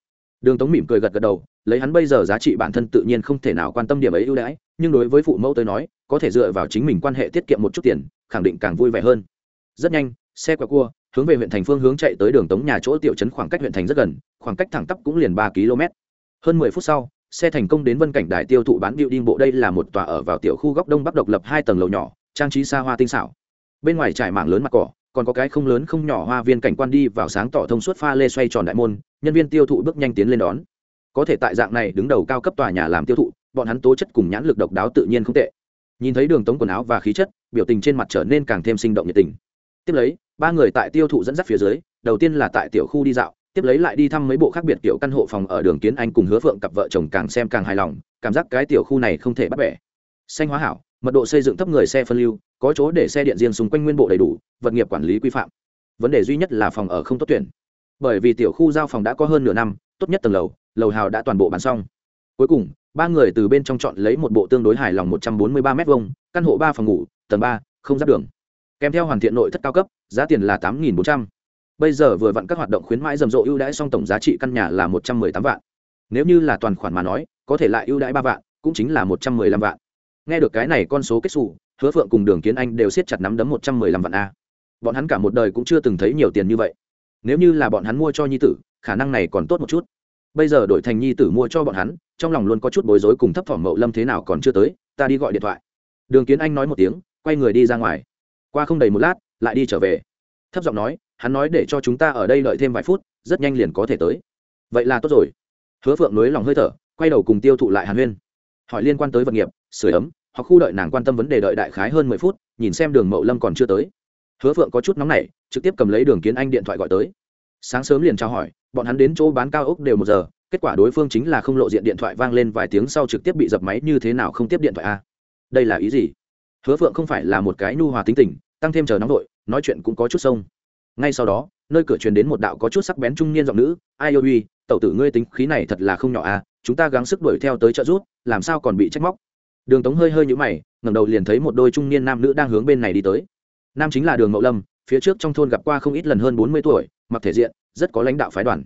Đường tống mỉm cười gật gật đầu, lấy hắn bây giờ giá trị bản thân tự nhiên không thể nào quan tâm điểm ấy ưu đãi, nhưng đối với phụ mẫu tới nói, có thể dựa vào chính mình quan hệ tiết kiệm một chút tiền, khẳng định càng vui vẻ hơn. Rất nhanh, xe quẹo cua, hướng về huyện thành phương hướng chạy tới đường tống nhà chỗ tiểu trấn khoảng cách huyện thành rất gần, khoảng cách thẳng tắp cũng liền ba km. Hơn mười phút sau xe thành công đến vân cảnh đài tiêu thụ bán điệu đi bộ đây là một tòa ở vào tiểu khu góc đông bắc độc lập hai tầng lầu nhỏ, trang trí xa hoa tinh xảo. Bên ngoài trải mảng lớn mặt cỏ, còn có cái không lớn không nhỏ hoa viên cảnh quan đi vào sáng tỏ thông suốt pha lê xoay tròn đại môn, nhân viên tiêu thụ bước nhanh tiến lên đón. Có thể tại dạng này đứng đầu cao cấp tòa nhà làm tiêu thụ, bọn hắn tố chất cùng nhãn lực độc đáo tự nhiên không tệ. Nhìn thấy đường tống quần áo và khí chất, biểu tình trên mặt trở nên càng thêm sinh động nhiệt tình. Tiếp lấy, ba người tại tiêu thụ dẫn dắt phía dưới, đầu tiên là tại tiểu khu đi dạo tiếp lấy lại đi thăm mấy bộ khác biệt kiểu căn hộ phòng ở đường kiến anh cùng hứa phượng cặp vợ chồng càng xem càng hài lòng, cảm giác cái tiểu khu này không thể bắt bẻ. Xanh hóa hảo, mật độ xây dựng thấp người xe phân lưu, có chỗ để xe điện riêng xung quanh nguyên bộ đầy đủ, vật nghiệp quản lý quy phạm. Vấn đề duy nhất là phòng ở không tốt tuyển. Bởi vì tiểu khu giao phòng đã có hơn nửa năm, tốt nhất tầng lầu lầu hào đã toàn bộ bán xong. Cuối cùng, ba người từ bên trong chọn lấy một bộ tương đối hài lòng một trăm bốn mươi ba m hai căn hộ ba phòng ngủ, tầng ba, không giáp đường. Kèm theo hoàn thiện nội thất cao cấp, giá tiền là tám bốn trăm bây giờ vừa vặn các hoạt động khuyến mãi rầm rộ ưu đãi xong tổng giá trị căn nhà là một trăm mười tám vạn. Nếu như là toàn khoản mà nói, có thể lại ưu đãi ba vạn, cũng chính là một trăm mười lăm vạn. Nghe được cái này con số kết xù, hứa phượng cùng đường kiến anh đều siết chặt nắm đấm một trăm mười lăm vạn a. Bọn hắn cả một đời cũng chưa từng thấy nhiều tiền như vậy. Nếu như là bọn hắn mua cho nhi tử, khả năng này còn tốt một chút. Bây giờ đổi thành nhi tử mua cho bọn hắn, trong lòng luôn có chút bối rối cùng thấp thỏm mậu lâm thế nào còn chưa tới, ta đi gọi điện thoại. Đường kiến anh nói một tiếng, quay người đi ra ngoài. Qua không đầy một lát, lại đi trở về. Thấp giọng nói hắn nói để cho chúng ta ở đây đợi thêm vài phút, rất nhanh liền có thể tới. Vậy là tốt rồi. Hứa phượng nới lòng hơi thở, quay đầu cùng tiêu thụ lại hàn huyên. Hỏi liên quan tới vật nghiệp sửa ấm, hoặc khu đợi nàng quan tâm vấn đề đợi đại khái hơn mười phút, nhìn xem đường mậu lâm còn chưa tới. Hứa phượng có chút nóng nảy, trực tiếp cầm lấy đường kiến anh điện thoại gọi tới. Sáng sớm liền trao hỏi, bọn hắn đến chỗ bán cao ốc đều một giờ, kết quả đối phương chính là không lộ diện điện thoại vang lên vài tiếng sau trực tiếp bị dập máy như thế nào không tiếp điện thoại a? Đây là ý gì? Hứa phượng không phải là một cái nhu hòa tính tình, tăng thêm chờ nóng vội, nói chuyện cũng có chút sông ngay sau đó, nơi cửa truyền đến một đạo có chút sắc bén trung niên giọng nữ, ai ôi uy tẩu tử ngươi tính khí này thật là không nhỏ à chúng ta gắng sức đuổi theo tới trợ rút làm sao còn bị trách móc? Đường tống hơi hơi nhũ mày, ngẩng đầu liền thấy một đôi trung niên nam nữ đang hướng bên này đi tới. Nam chính là đường mậu lâm, phía trước trong thôn gặp qua không ít lần hơn bốn mươi tuổi, mặc thể diện, rất có lãnh đạo phái đoàn.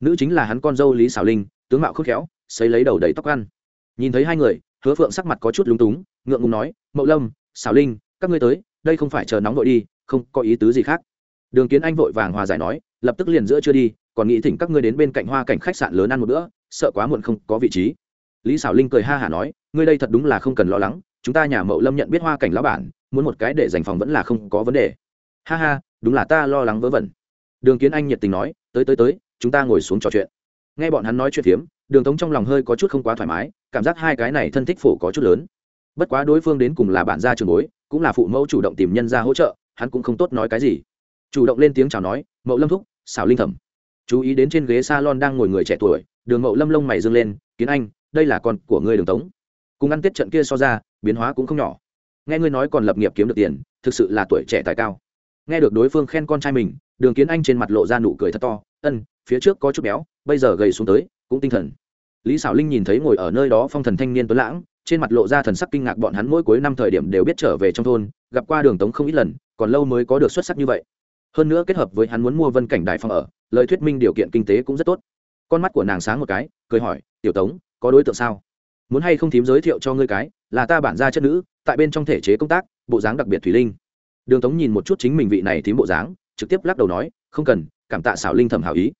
Nữ chính là hắn con dâu lý xảo linh, tướng mạo khôn khéo, xấy lấy đầu đầy tóc ăn. Nhìn thấy hai người, hứa phượng sắc mặt có chút lúng túng, ngượng ngùng nói, mậu lâm xảo linh, các ngươi tới, đây không phải chờ nóng vội đi, không có ý tứ gì khác đường kiến anh vội vàng hòa giải nói, lập tức liền giữa chưa đi, còn nghĩ thỉnh các ngươi đến bên cạnh hoa cảnh khách sạn lớn ăn một bữa, sợ quá muộn không có vị trí. Lý xảo linh cười ha hả nói, ngươi đây thật đúng là không cần lo lắng, chúng ta nhà mậu lâm nhận biết hoa cảnh lão bản, muốn một cái để dành phòng vẫn là không có vấn đề. Ha ha, đúng là ta lo lắng vớ vẩn. Đường kiến anh nhiệt tình nói, tới tới tới, chúng ta ngồi xuống trò chuyện. Nghe bọn hắn nói chuyện phiếm, đường tống trong lòng hơi có chút không quá thoải mái, cảm giác hai cái này thân thích phổ có chút lớn. Bất quá đối phương đến cùng là bản gia trường bối, cũng là phụ mẫu chủ động tìm nhân ra hỗ trợ, hắn cũng không tốt nói cái gì chủ động lên tiếng chào nói, mậu lâm thúc, xảo linh thẩm. Chú ý đến trên ghế s a lon đang ngồi người trẻ tuổi, đường mậu lâm lông mày dâng lên, kiến anh, đây là con của ngươi đường tống. Cùng ăn tiết trận kia so ra, biến hóa cũng không nhỏ. Nghe ngươi nói còn lập nghiệp kiếm được tiền, thực sự là tuổi trẻ tài cao. Nghe được đối phương khen con trai mình, đường kiến anh trên mặt lộ ra nụ cười thật to, ân, phía trước có chút béo, bây giờ gầy xuống tới, cũng tinh thần. Lý xảo linh nhìn thấy ngồi ở nơi đó phong thần thanh niên tuấn lãng, trên mặt lộ ra thần sắc kinh ngạc bọn hắn mỗi cuối năm thời điểm đều biết trở về trong thôn, gặp qua đường tống không ít lần, còn lâu mới có được xuất sắc như vậy hơn nữa kết hợp với hắn muốn mua vân cảnh đại phòng ở lời thuyết minh điều kiện kinh tế cũng rất tốt. Con mắt của nàng sáng một cái cười hỏi tiểu tống có đối tượng sao? Muốn hay không thím giới thiệu cho ngươi cái là ta bản gia chất nữ tại bên trong thể chế công tác bộ dáng đặc biệt thủy linh. Đường tống nhìn một chút chính mình vị này thím bộ dáng trực tiếp lắc đầu nói không cần cảm tạ xảo linh thẩm hảo ý.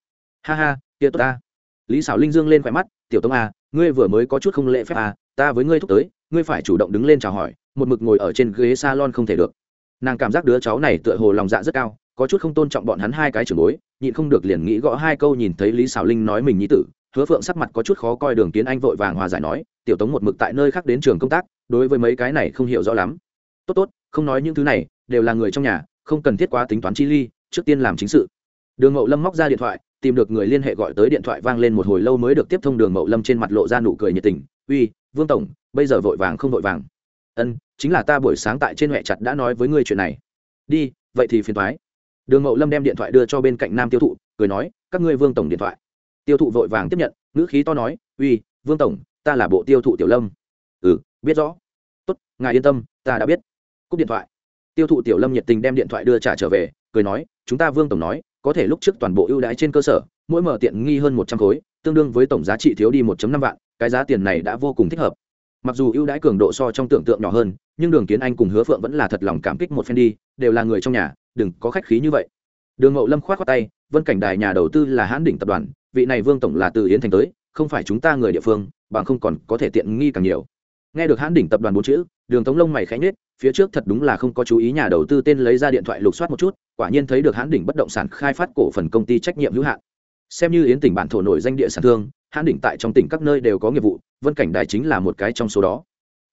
Ha ha kia tốt ta. Lý xảo linh dương lên khỏe mắt tiểu tống à, ngươi vừa mới có chút không lễ phép à, ta với ngươi thúc tới ngươi phải chủ động đứng lên chào hỏi một mực ngồi ở trên ghế salon không thể được. Nàng cảm giác đứa cháu này tựa hồ lòng dạ rất cao có chút không tôn trọng bọn hắn hai cái trưởng bối, nhịn không được liền nghĩ gõ hai câu nhìn thấy lý xảo linh nói mình nhí tử, hứa phượng sắc mặt có chút khó coi đường kiến anh vội vàng hòa giải nói, tiểu tống một mực tại nơi khác đến trường công tác, đối với mấy cái này không hiểu rõ lắm. Tốt tốt, không nói những thứ này, đều là người trong nhà, không cần thiết quá tính toán chi ly, trước tiên làm chính sự. Đường mậu lâm móc ra điện thoại, tìm được người liên hệ gọi tới điện thoại vang lên một hồi lâu mới được tiếp thông đường mậu lâm trên mặt lộ ra nụ cười nhiệt tình, uy, vương tổng, bây giờ vội vàng không vội vàng. Ân, chính là ta buổi sáng tại trên huệ chặt đã nói với ngươi chuyện này. Đi, vậy thì phiền thoái đường mậu lâm đem điện thoại đưa cho bên cạnh nam tiêu thụ, cười nói, các ngươi vương tổng điện thoại. Tiêu thụ vội vàng tiếp nhận, ngữ khí to nói, uy, vương tổng, ta là bộ tiêu thụ tiểu lâm. Ừ biết rõ. Tốt, ngài yên tâm, ta đã biết. Cúp điện thoại. Tiêu thụ tiểu lâm nhiệt tình đem điện thoại đưa trả trở về, cười nói, chúng ta vương tổng nói, có thể lúc trước toàn bộ ưu đãi trên cơ sở, mỗi mở tiện nghi hơn một trăm khối, tương đương với tổng giá trị thiếu đi một năm vạn, cái giá tiền này đã vô cùng thích hợp. Mặc dù ưu đãi cường độ so trong tưởng tượng nhỏ hơn nhưng đường kiến anh cùng hứa phượng vẫn là thật lòng cảm kích một phen đi, đều là người trong nhà, đừng có khách khí như vậy. Đường ngậu lâm k h o á t khoác tay, vân cảnh đài nhà đầu tư là hãn đỉnh tập đoàn, vị này vương tổng là từ yến thành tới, không phải chúng ta người địa phương, bằng không còn có thể tiện nghi càng nhiều. Nghe được hãn đỉnh tập đoàn bốn chữ, đường tống lông mày khẽ nhết phía trước thật đúng là không có chú ý nhà đầu tư tên lấy ra điện thoại lục soát một chút, quả nhiên thấy được hãn đỉnh bất động sản khai phát cổ phần công ty trách nhiệm hữu hạn. Xem như yến tỉnh bản thổ nổi danh địa sản thương, hãn đỉnh tại trong tỉnh các nơi đều có nghiệp vụ, vân cảnh đài chính là một cái trong số đó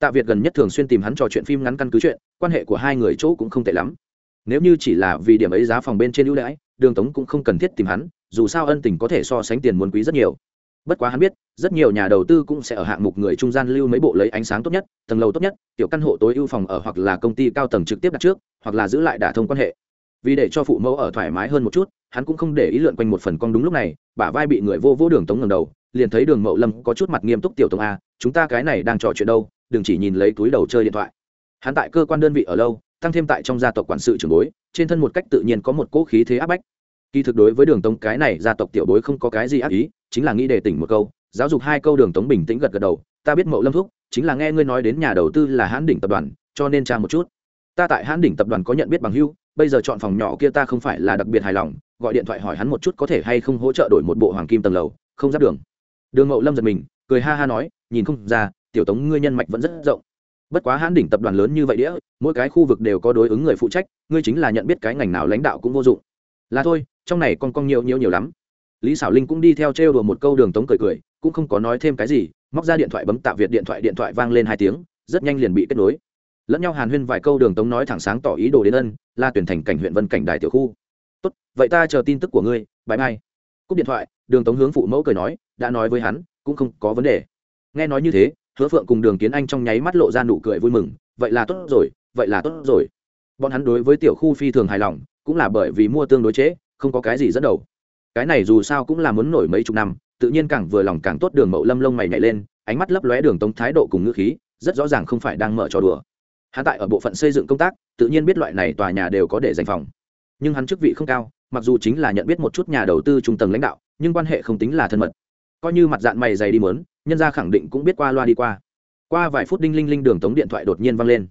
tạ việt gần nhất thường xuyên tìm hắn trò chuyện phim ngắn căn cứ chuyện, quan hệ của hai người chỗ cũng không tệ lắm. Nếu như chỉ là vì điểm ấy giá phòng bên trên ưu đãi, đường tống cũng không cần thiết tìm hắn, dù sao ân tình có thể so sánh tiền muốn quý rất nhiều. Bất quá hắn biết, rất nhiều nhà đầu tư cũng sẽ ở hạng mục người trung gian lưu mấy bộ lấy ánh sáng tốt nhất, tầng lầu tốt nhất, tiểu căn hộ tối ưu phòng ở hoặc là công ty cao tầng trực tiếp đặt trước, hoặc là giữ lại đả thông quan hệ. Vì để cho phụ mẫu ở thoải mái hơn một chút, hắn cũng không để ý lượn quanh một phần con đúng lúc này, bả vai bị người vô vô đường tống ngầm đầu, liền thấy đường mậu lâm có chút mặt nghiêm túc, tiểu tống a, chúng ta cái này đang trò chuyện đâu? Đừng chỉ nhìn lấy túi đầu chơi điện thoại. Hắn tại cơ quan đơn vị ở lâu, tăng thêm tại trong gia tộc quản sự trưởng bối, trên thân một cách tự nhiên có một cỗ khí thế áp bách. Kỳ thực đối với đường tống cái này, gia tộc tiểu bối không có cái gì ác ý, chính là nghĩ để tỉnh một câu, giáo dục hai câu đường tống bình tĩnh gật gật đầu, ta biết mậu lâm thúc, chính là nghe ngươi nói đến nhà đầu tư là hãn đỉnh tập đoàn, cho nên tra một chút. Ta tại hãn đỉnh tập đoàn có nhận biết bằng hưu bây giờ chọn phòng nhỏ kia ta không phải là đặc biệt hài lòng, gọi điện thoại hỏi hắn một chút có thể hay không hỗ trợ đổi một bộ hoàng kim tầng lầu, không giáp đường. Đường mậu lâm giật mình, cười ha ha nói, nhìn không ra tiểu tống ngươi nhân mạch vẫn rất rộng. Bất quá hãn đỉnh tập đoàn lớn như vậy đĩa, mỗi cái khu vực đều có đối ứng người phụ trách, ngươi chính là nhận biết cái ngành nào lãnh đạo cũng vô dụng. Là thôi, trong này con con nhiều nhiều nhiều lắm. Lý xảo linh cũng đi theo trêu đùa một câu đường tống cười cười, cũng không có nói thêm cái gì, móc ra điện thoại bấm tạo việt điện thoại điện thoại vang lên hai tiếng, rất nhanh liền bị kết nối. Lẫn nhau hàn huyên vài câu đường tống nói thẳng sáng tỏ ý đồ đến ân, là tuyển thành cảnh huyện vân cảnh đài tiểu khu. Tốt, vậy ta chờ tin tức của ngươi bãi mai cúp điện thoại, đường tống hướng phụ mẫu cười nói, đã nói với hắn, cũng không có vấn đề. Nghe nói như thế hứa phượng cùng đường kiến anh trong nháy mắt lộ ra nụ cười vui mừng vậy là tốt rồi vậy là tốt rồi. Bọn hắn đối với tiểu khu phi thường hài lòng cũng là bởi vì mua tương đối chế, không có cái gì dẫn đầu. Cái này dù sao cũng là muốn nổi mấy chục năm tự nhiên càng vừa lòng càng tốt đường mậu lâm lông mày nhảy lên ánh mắt lấp lóe đường tống thái độ cùng ngữ khí rất rõ ràng không phải đang mở trò đùa. Hắn tại ở bộ phận xây dựng công tác tự nhiên biết loại này tòa nhà đều có để dành phòng. Nhưng hắn chức vị không cao mặc dù chính là nhận biết một chút nhà đầu tư trung tầng lãnh đạo nhưng quan hệ không tính là thân mật. Coi như mặt dạng mày dày đi mớn nhân gia khẳng định cũng biết qua loa đi qua. Qua vài phút đinh linh linh đường tống điện thoại đột nhiên văng lên.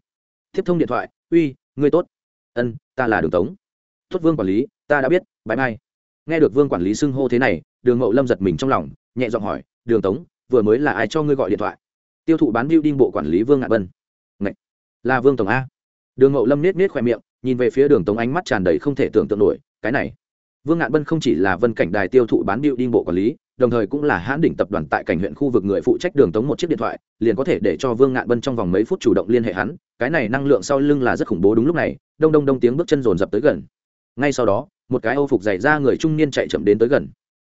Tiếp thông điện thoại, uy, ngươi tốt. Ân, ta là đường tống. Tốt vương quản lý, ta đã biết bãi mai. Nghe được vương quản lý xưng hô thế này, đường mậu lâm giật mình trong lòng, nhẹ giọng hỏi, đường tống, vừa mới là ai cho ngươi gọi điện thoại? Tiêu thụ bán building bộ quản lý vương ngạn bân. Ngậy! là vương tổng a. Đường mậu lâm nết nết khoe miệng, nhìn về phía đường tống ánh mắt tràn đầy không thể tưởng tượng nổi, cái này vương ngạn Bân không chỉ là vân cảnh đài tiêu thụ bán building bộ quản lý, đồng thời cũng là hãn đỉnh tập đoàn tại cảnh huyện khu vực người phụ trách đường tống một chiếc điện thoại, liền có thể để cho vương ngạn Bân trong vòng mấy phút chủ động liên hệ hắn, cái này năng lượng sau lưng là rất khủng bố đúng lúc này, đông đông đông tiếng bước chân rồn rập tới gần. Ngay sau đó, một cái âu phục dày ra người trung niên chạy chậm đến tới gần.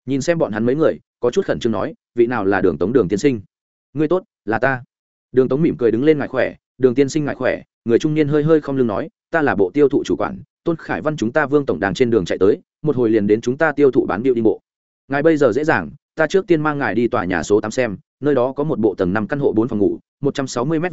Nhìn xem bọn hắn mấy người, có chút khẩn trương nói, vị nào là đường tống đường tiên sinh? Ngươi tốt, là ta. Đường tống mỉm cười đứng lên ngại khỏe, đường tiên sinh ngại khỏe. Người trung niên hơi hơi không lưng nói, ta là bộ tiêu thụ chủ quản, tôn khải văn chúng ta vương tổng đang trên đường chạy tới một hồi liền đến chúng ta tiêu thụ bán điệu đi bộ ngài bây giờ dễ dàng, ta trước tiên mang ngài đi tòa nhà số tám xem, nơi đó có một bộ tầng năm căn hộ bốn phòng ngủ, một trăm sáu mươi m hai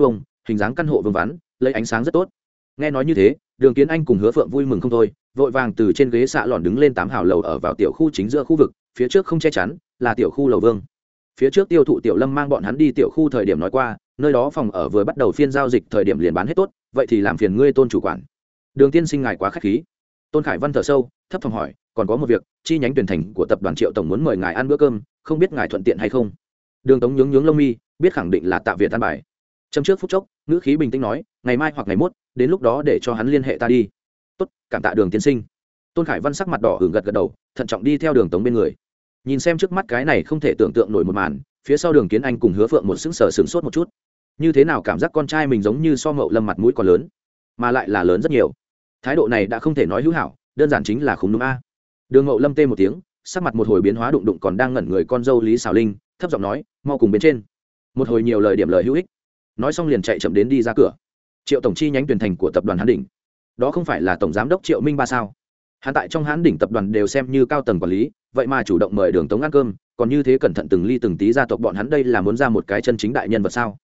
hình dáng căn hộ vương vắn, lấy ánh sáng rất tốt. Nghe nói như thế, đường kiến anh cùng hứa phượng vui mừng không thôi, vội vàng từ trên ghế xạ lòn đứng lên tám hào lầu ở vào tiểu khu chính giữa khu vực, phía trước không che chắn, là tiểu khu lầu vương. Phía trước tiêu thụ tiểu lâm mang bọn hắn đi tiểu khu thời điểm nói qua, nơi đó phòng ở vừa bắt đầu phiên giao dịch thời điểm liền bán hết tốt, vậy thì làm phiền ngươi tôn chủ quản. Đường tiên sinh ngài quá k h á c h khí. Tôn khải văn thở sâu thấp phòng hỏi, còn có một việc, chi nhánh tuyển thành của tập đoàn triệu tổng muốn mời ngài ăn bữa cơm, không biết ngài thuận tiện hay không? Đường tống nhướng nhướng lông mi, biết khẳng định là tạ việt tan bài. Châm trước phút chốc, ngữ khí bình tĩnh nói, ngày mai hoặc ngày mốt, đến lúc đó để cho hắn liên hệ ta đi. Tốt, cảm tạ đường tiên sinh. Tôn khải văn sắc mặt đỏ hưởng gật gật đầu, thận trọng đi theo đường tống bên người. Nhìn xem trước mắt cái này không thể tưởng tượng nổi một màn, phía sau đường kiến anh cùng hứa phượng một sững sờ sửng sốt một chút. Như thế nào cảm giác con trai mình giống như so mậu lâm mặt mũi còn lớn, mà lại là lớn rất nhiều. Thái độ này đã không thể nói hữu hảo đơn giản chính là khủng đúng a. Đường mậu lâm tê một tiếng, sắc mặt một hồi biến hóa đụng đụng còn đang ngẩn người con dâu lý xảo linh, thấp giọng nói, mau cùng bên trên. Một hồi nhiều lời điểm lời hữu ích. Nói xong liền chạy chậm đến đi ra cửa. Triệu tổng chi nhánh tuyển thành của tập đoàn hán đỉnh. Đó không phải là tổng giám đốc triệu minh ba sao? Hắn tại trong hán đỉnh tập đoàn đều xem như cao tầng quản lý, vậy mà chủ động mời đường tống ăn cơm, còn như thế cẩn thận từng ly từng tí gia tộc bọn hắn đây là muốn ra một cái chân chính đại nhân vật sao?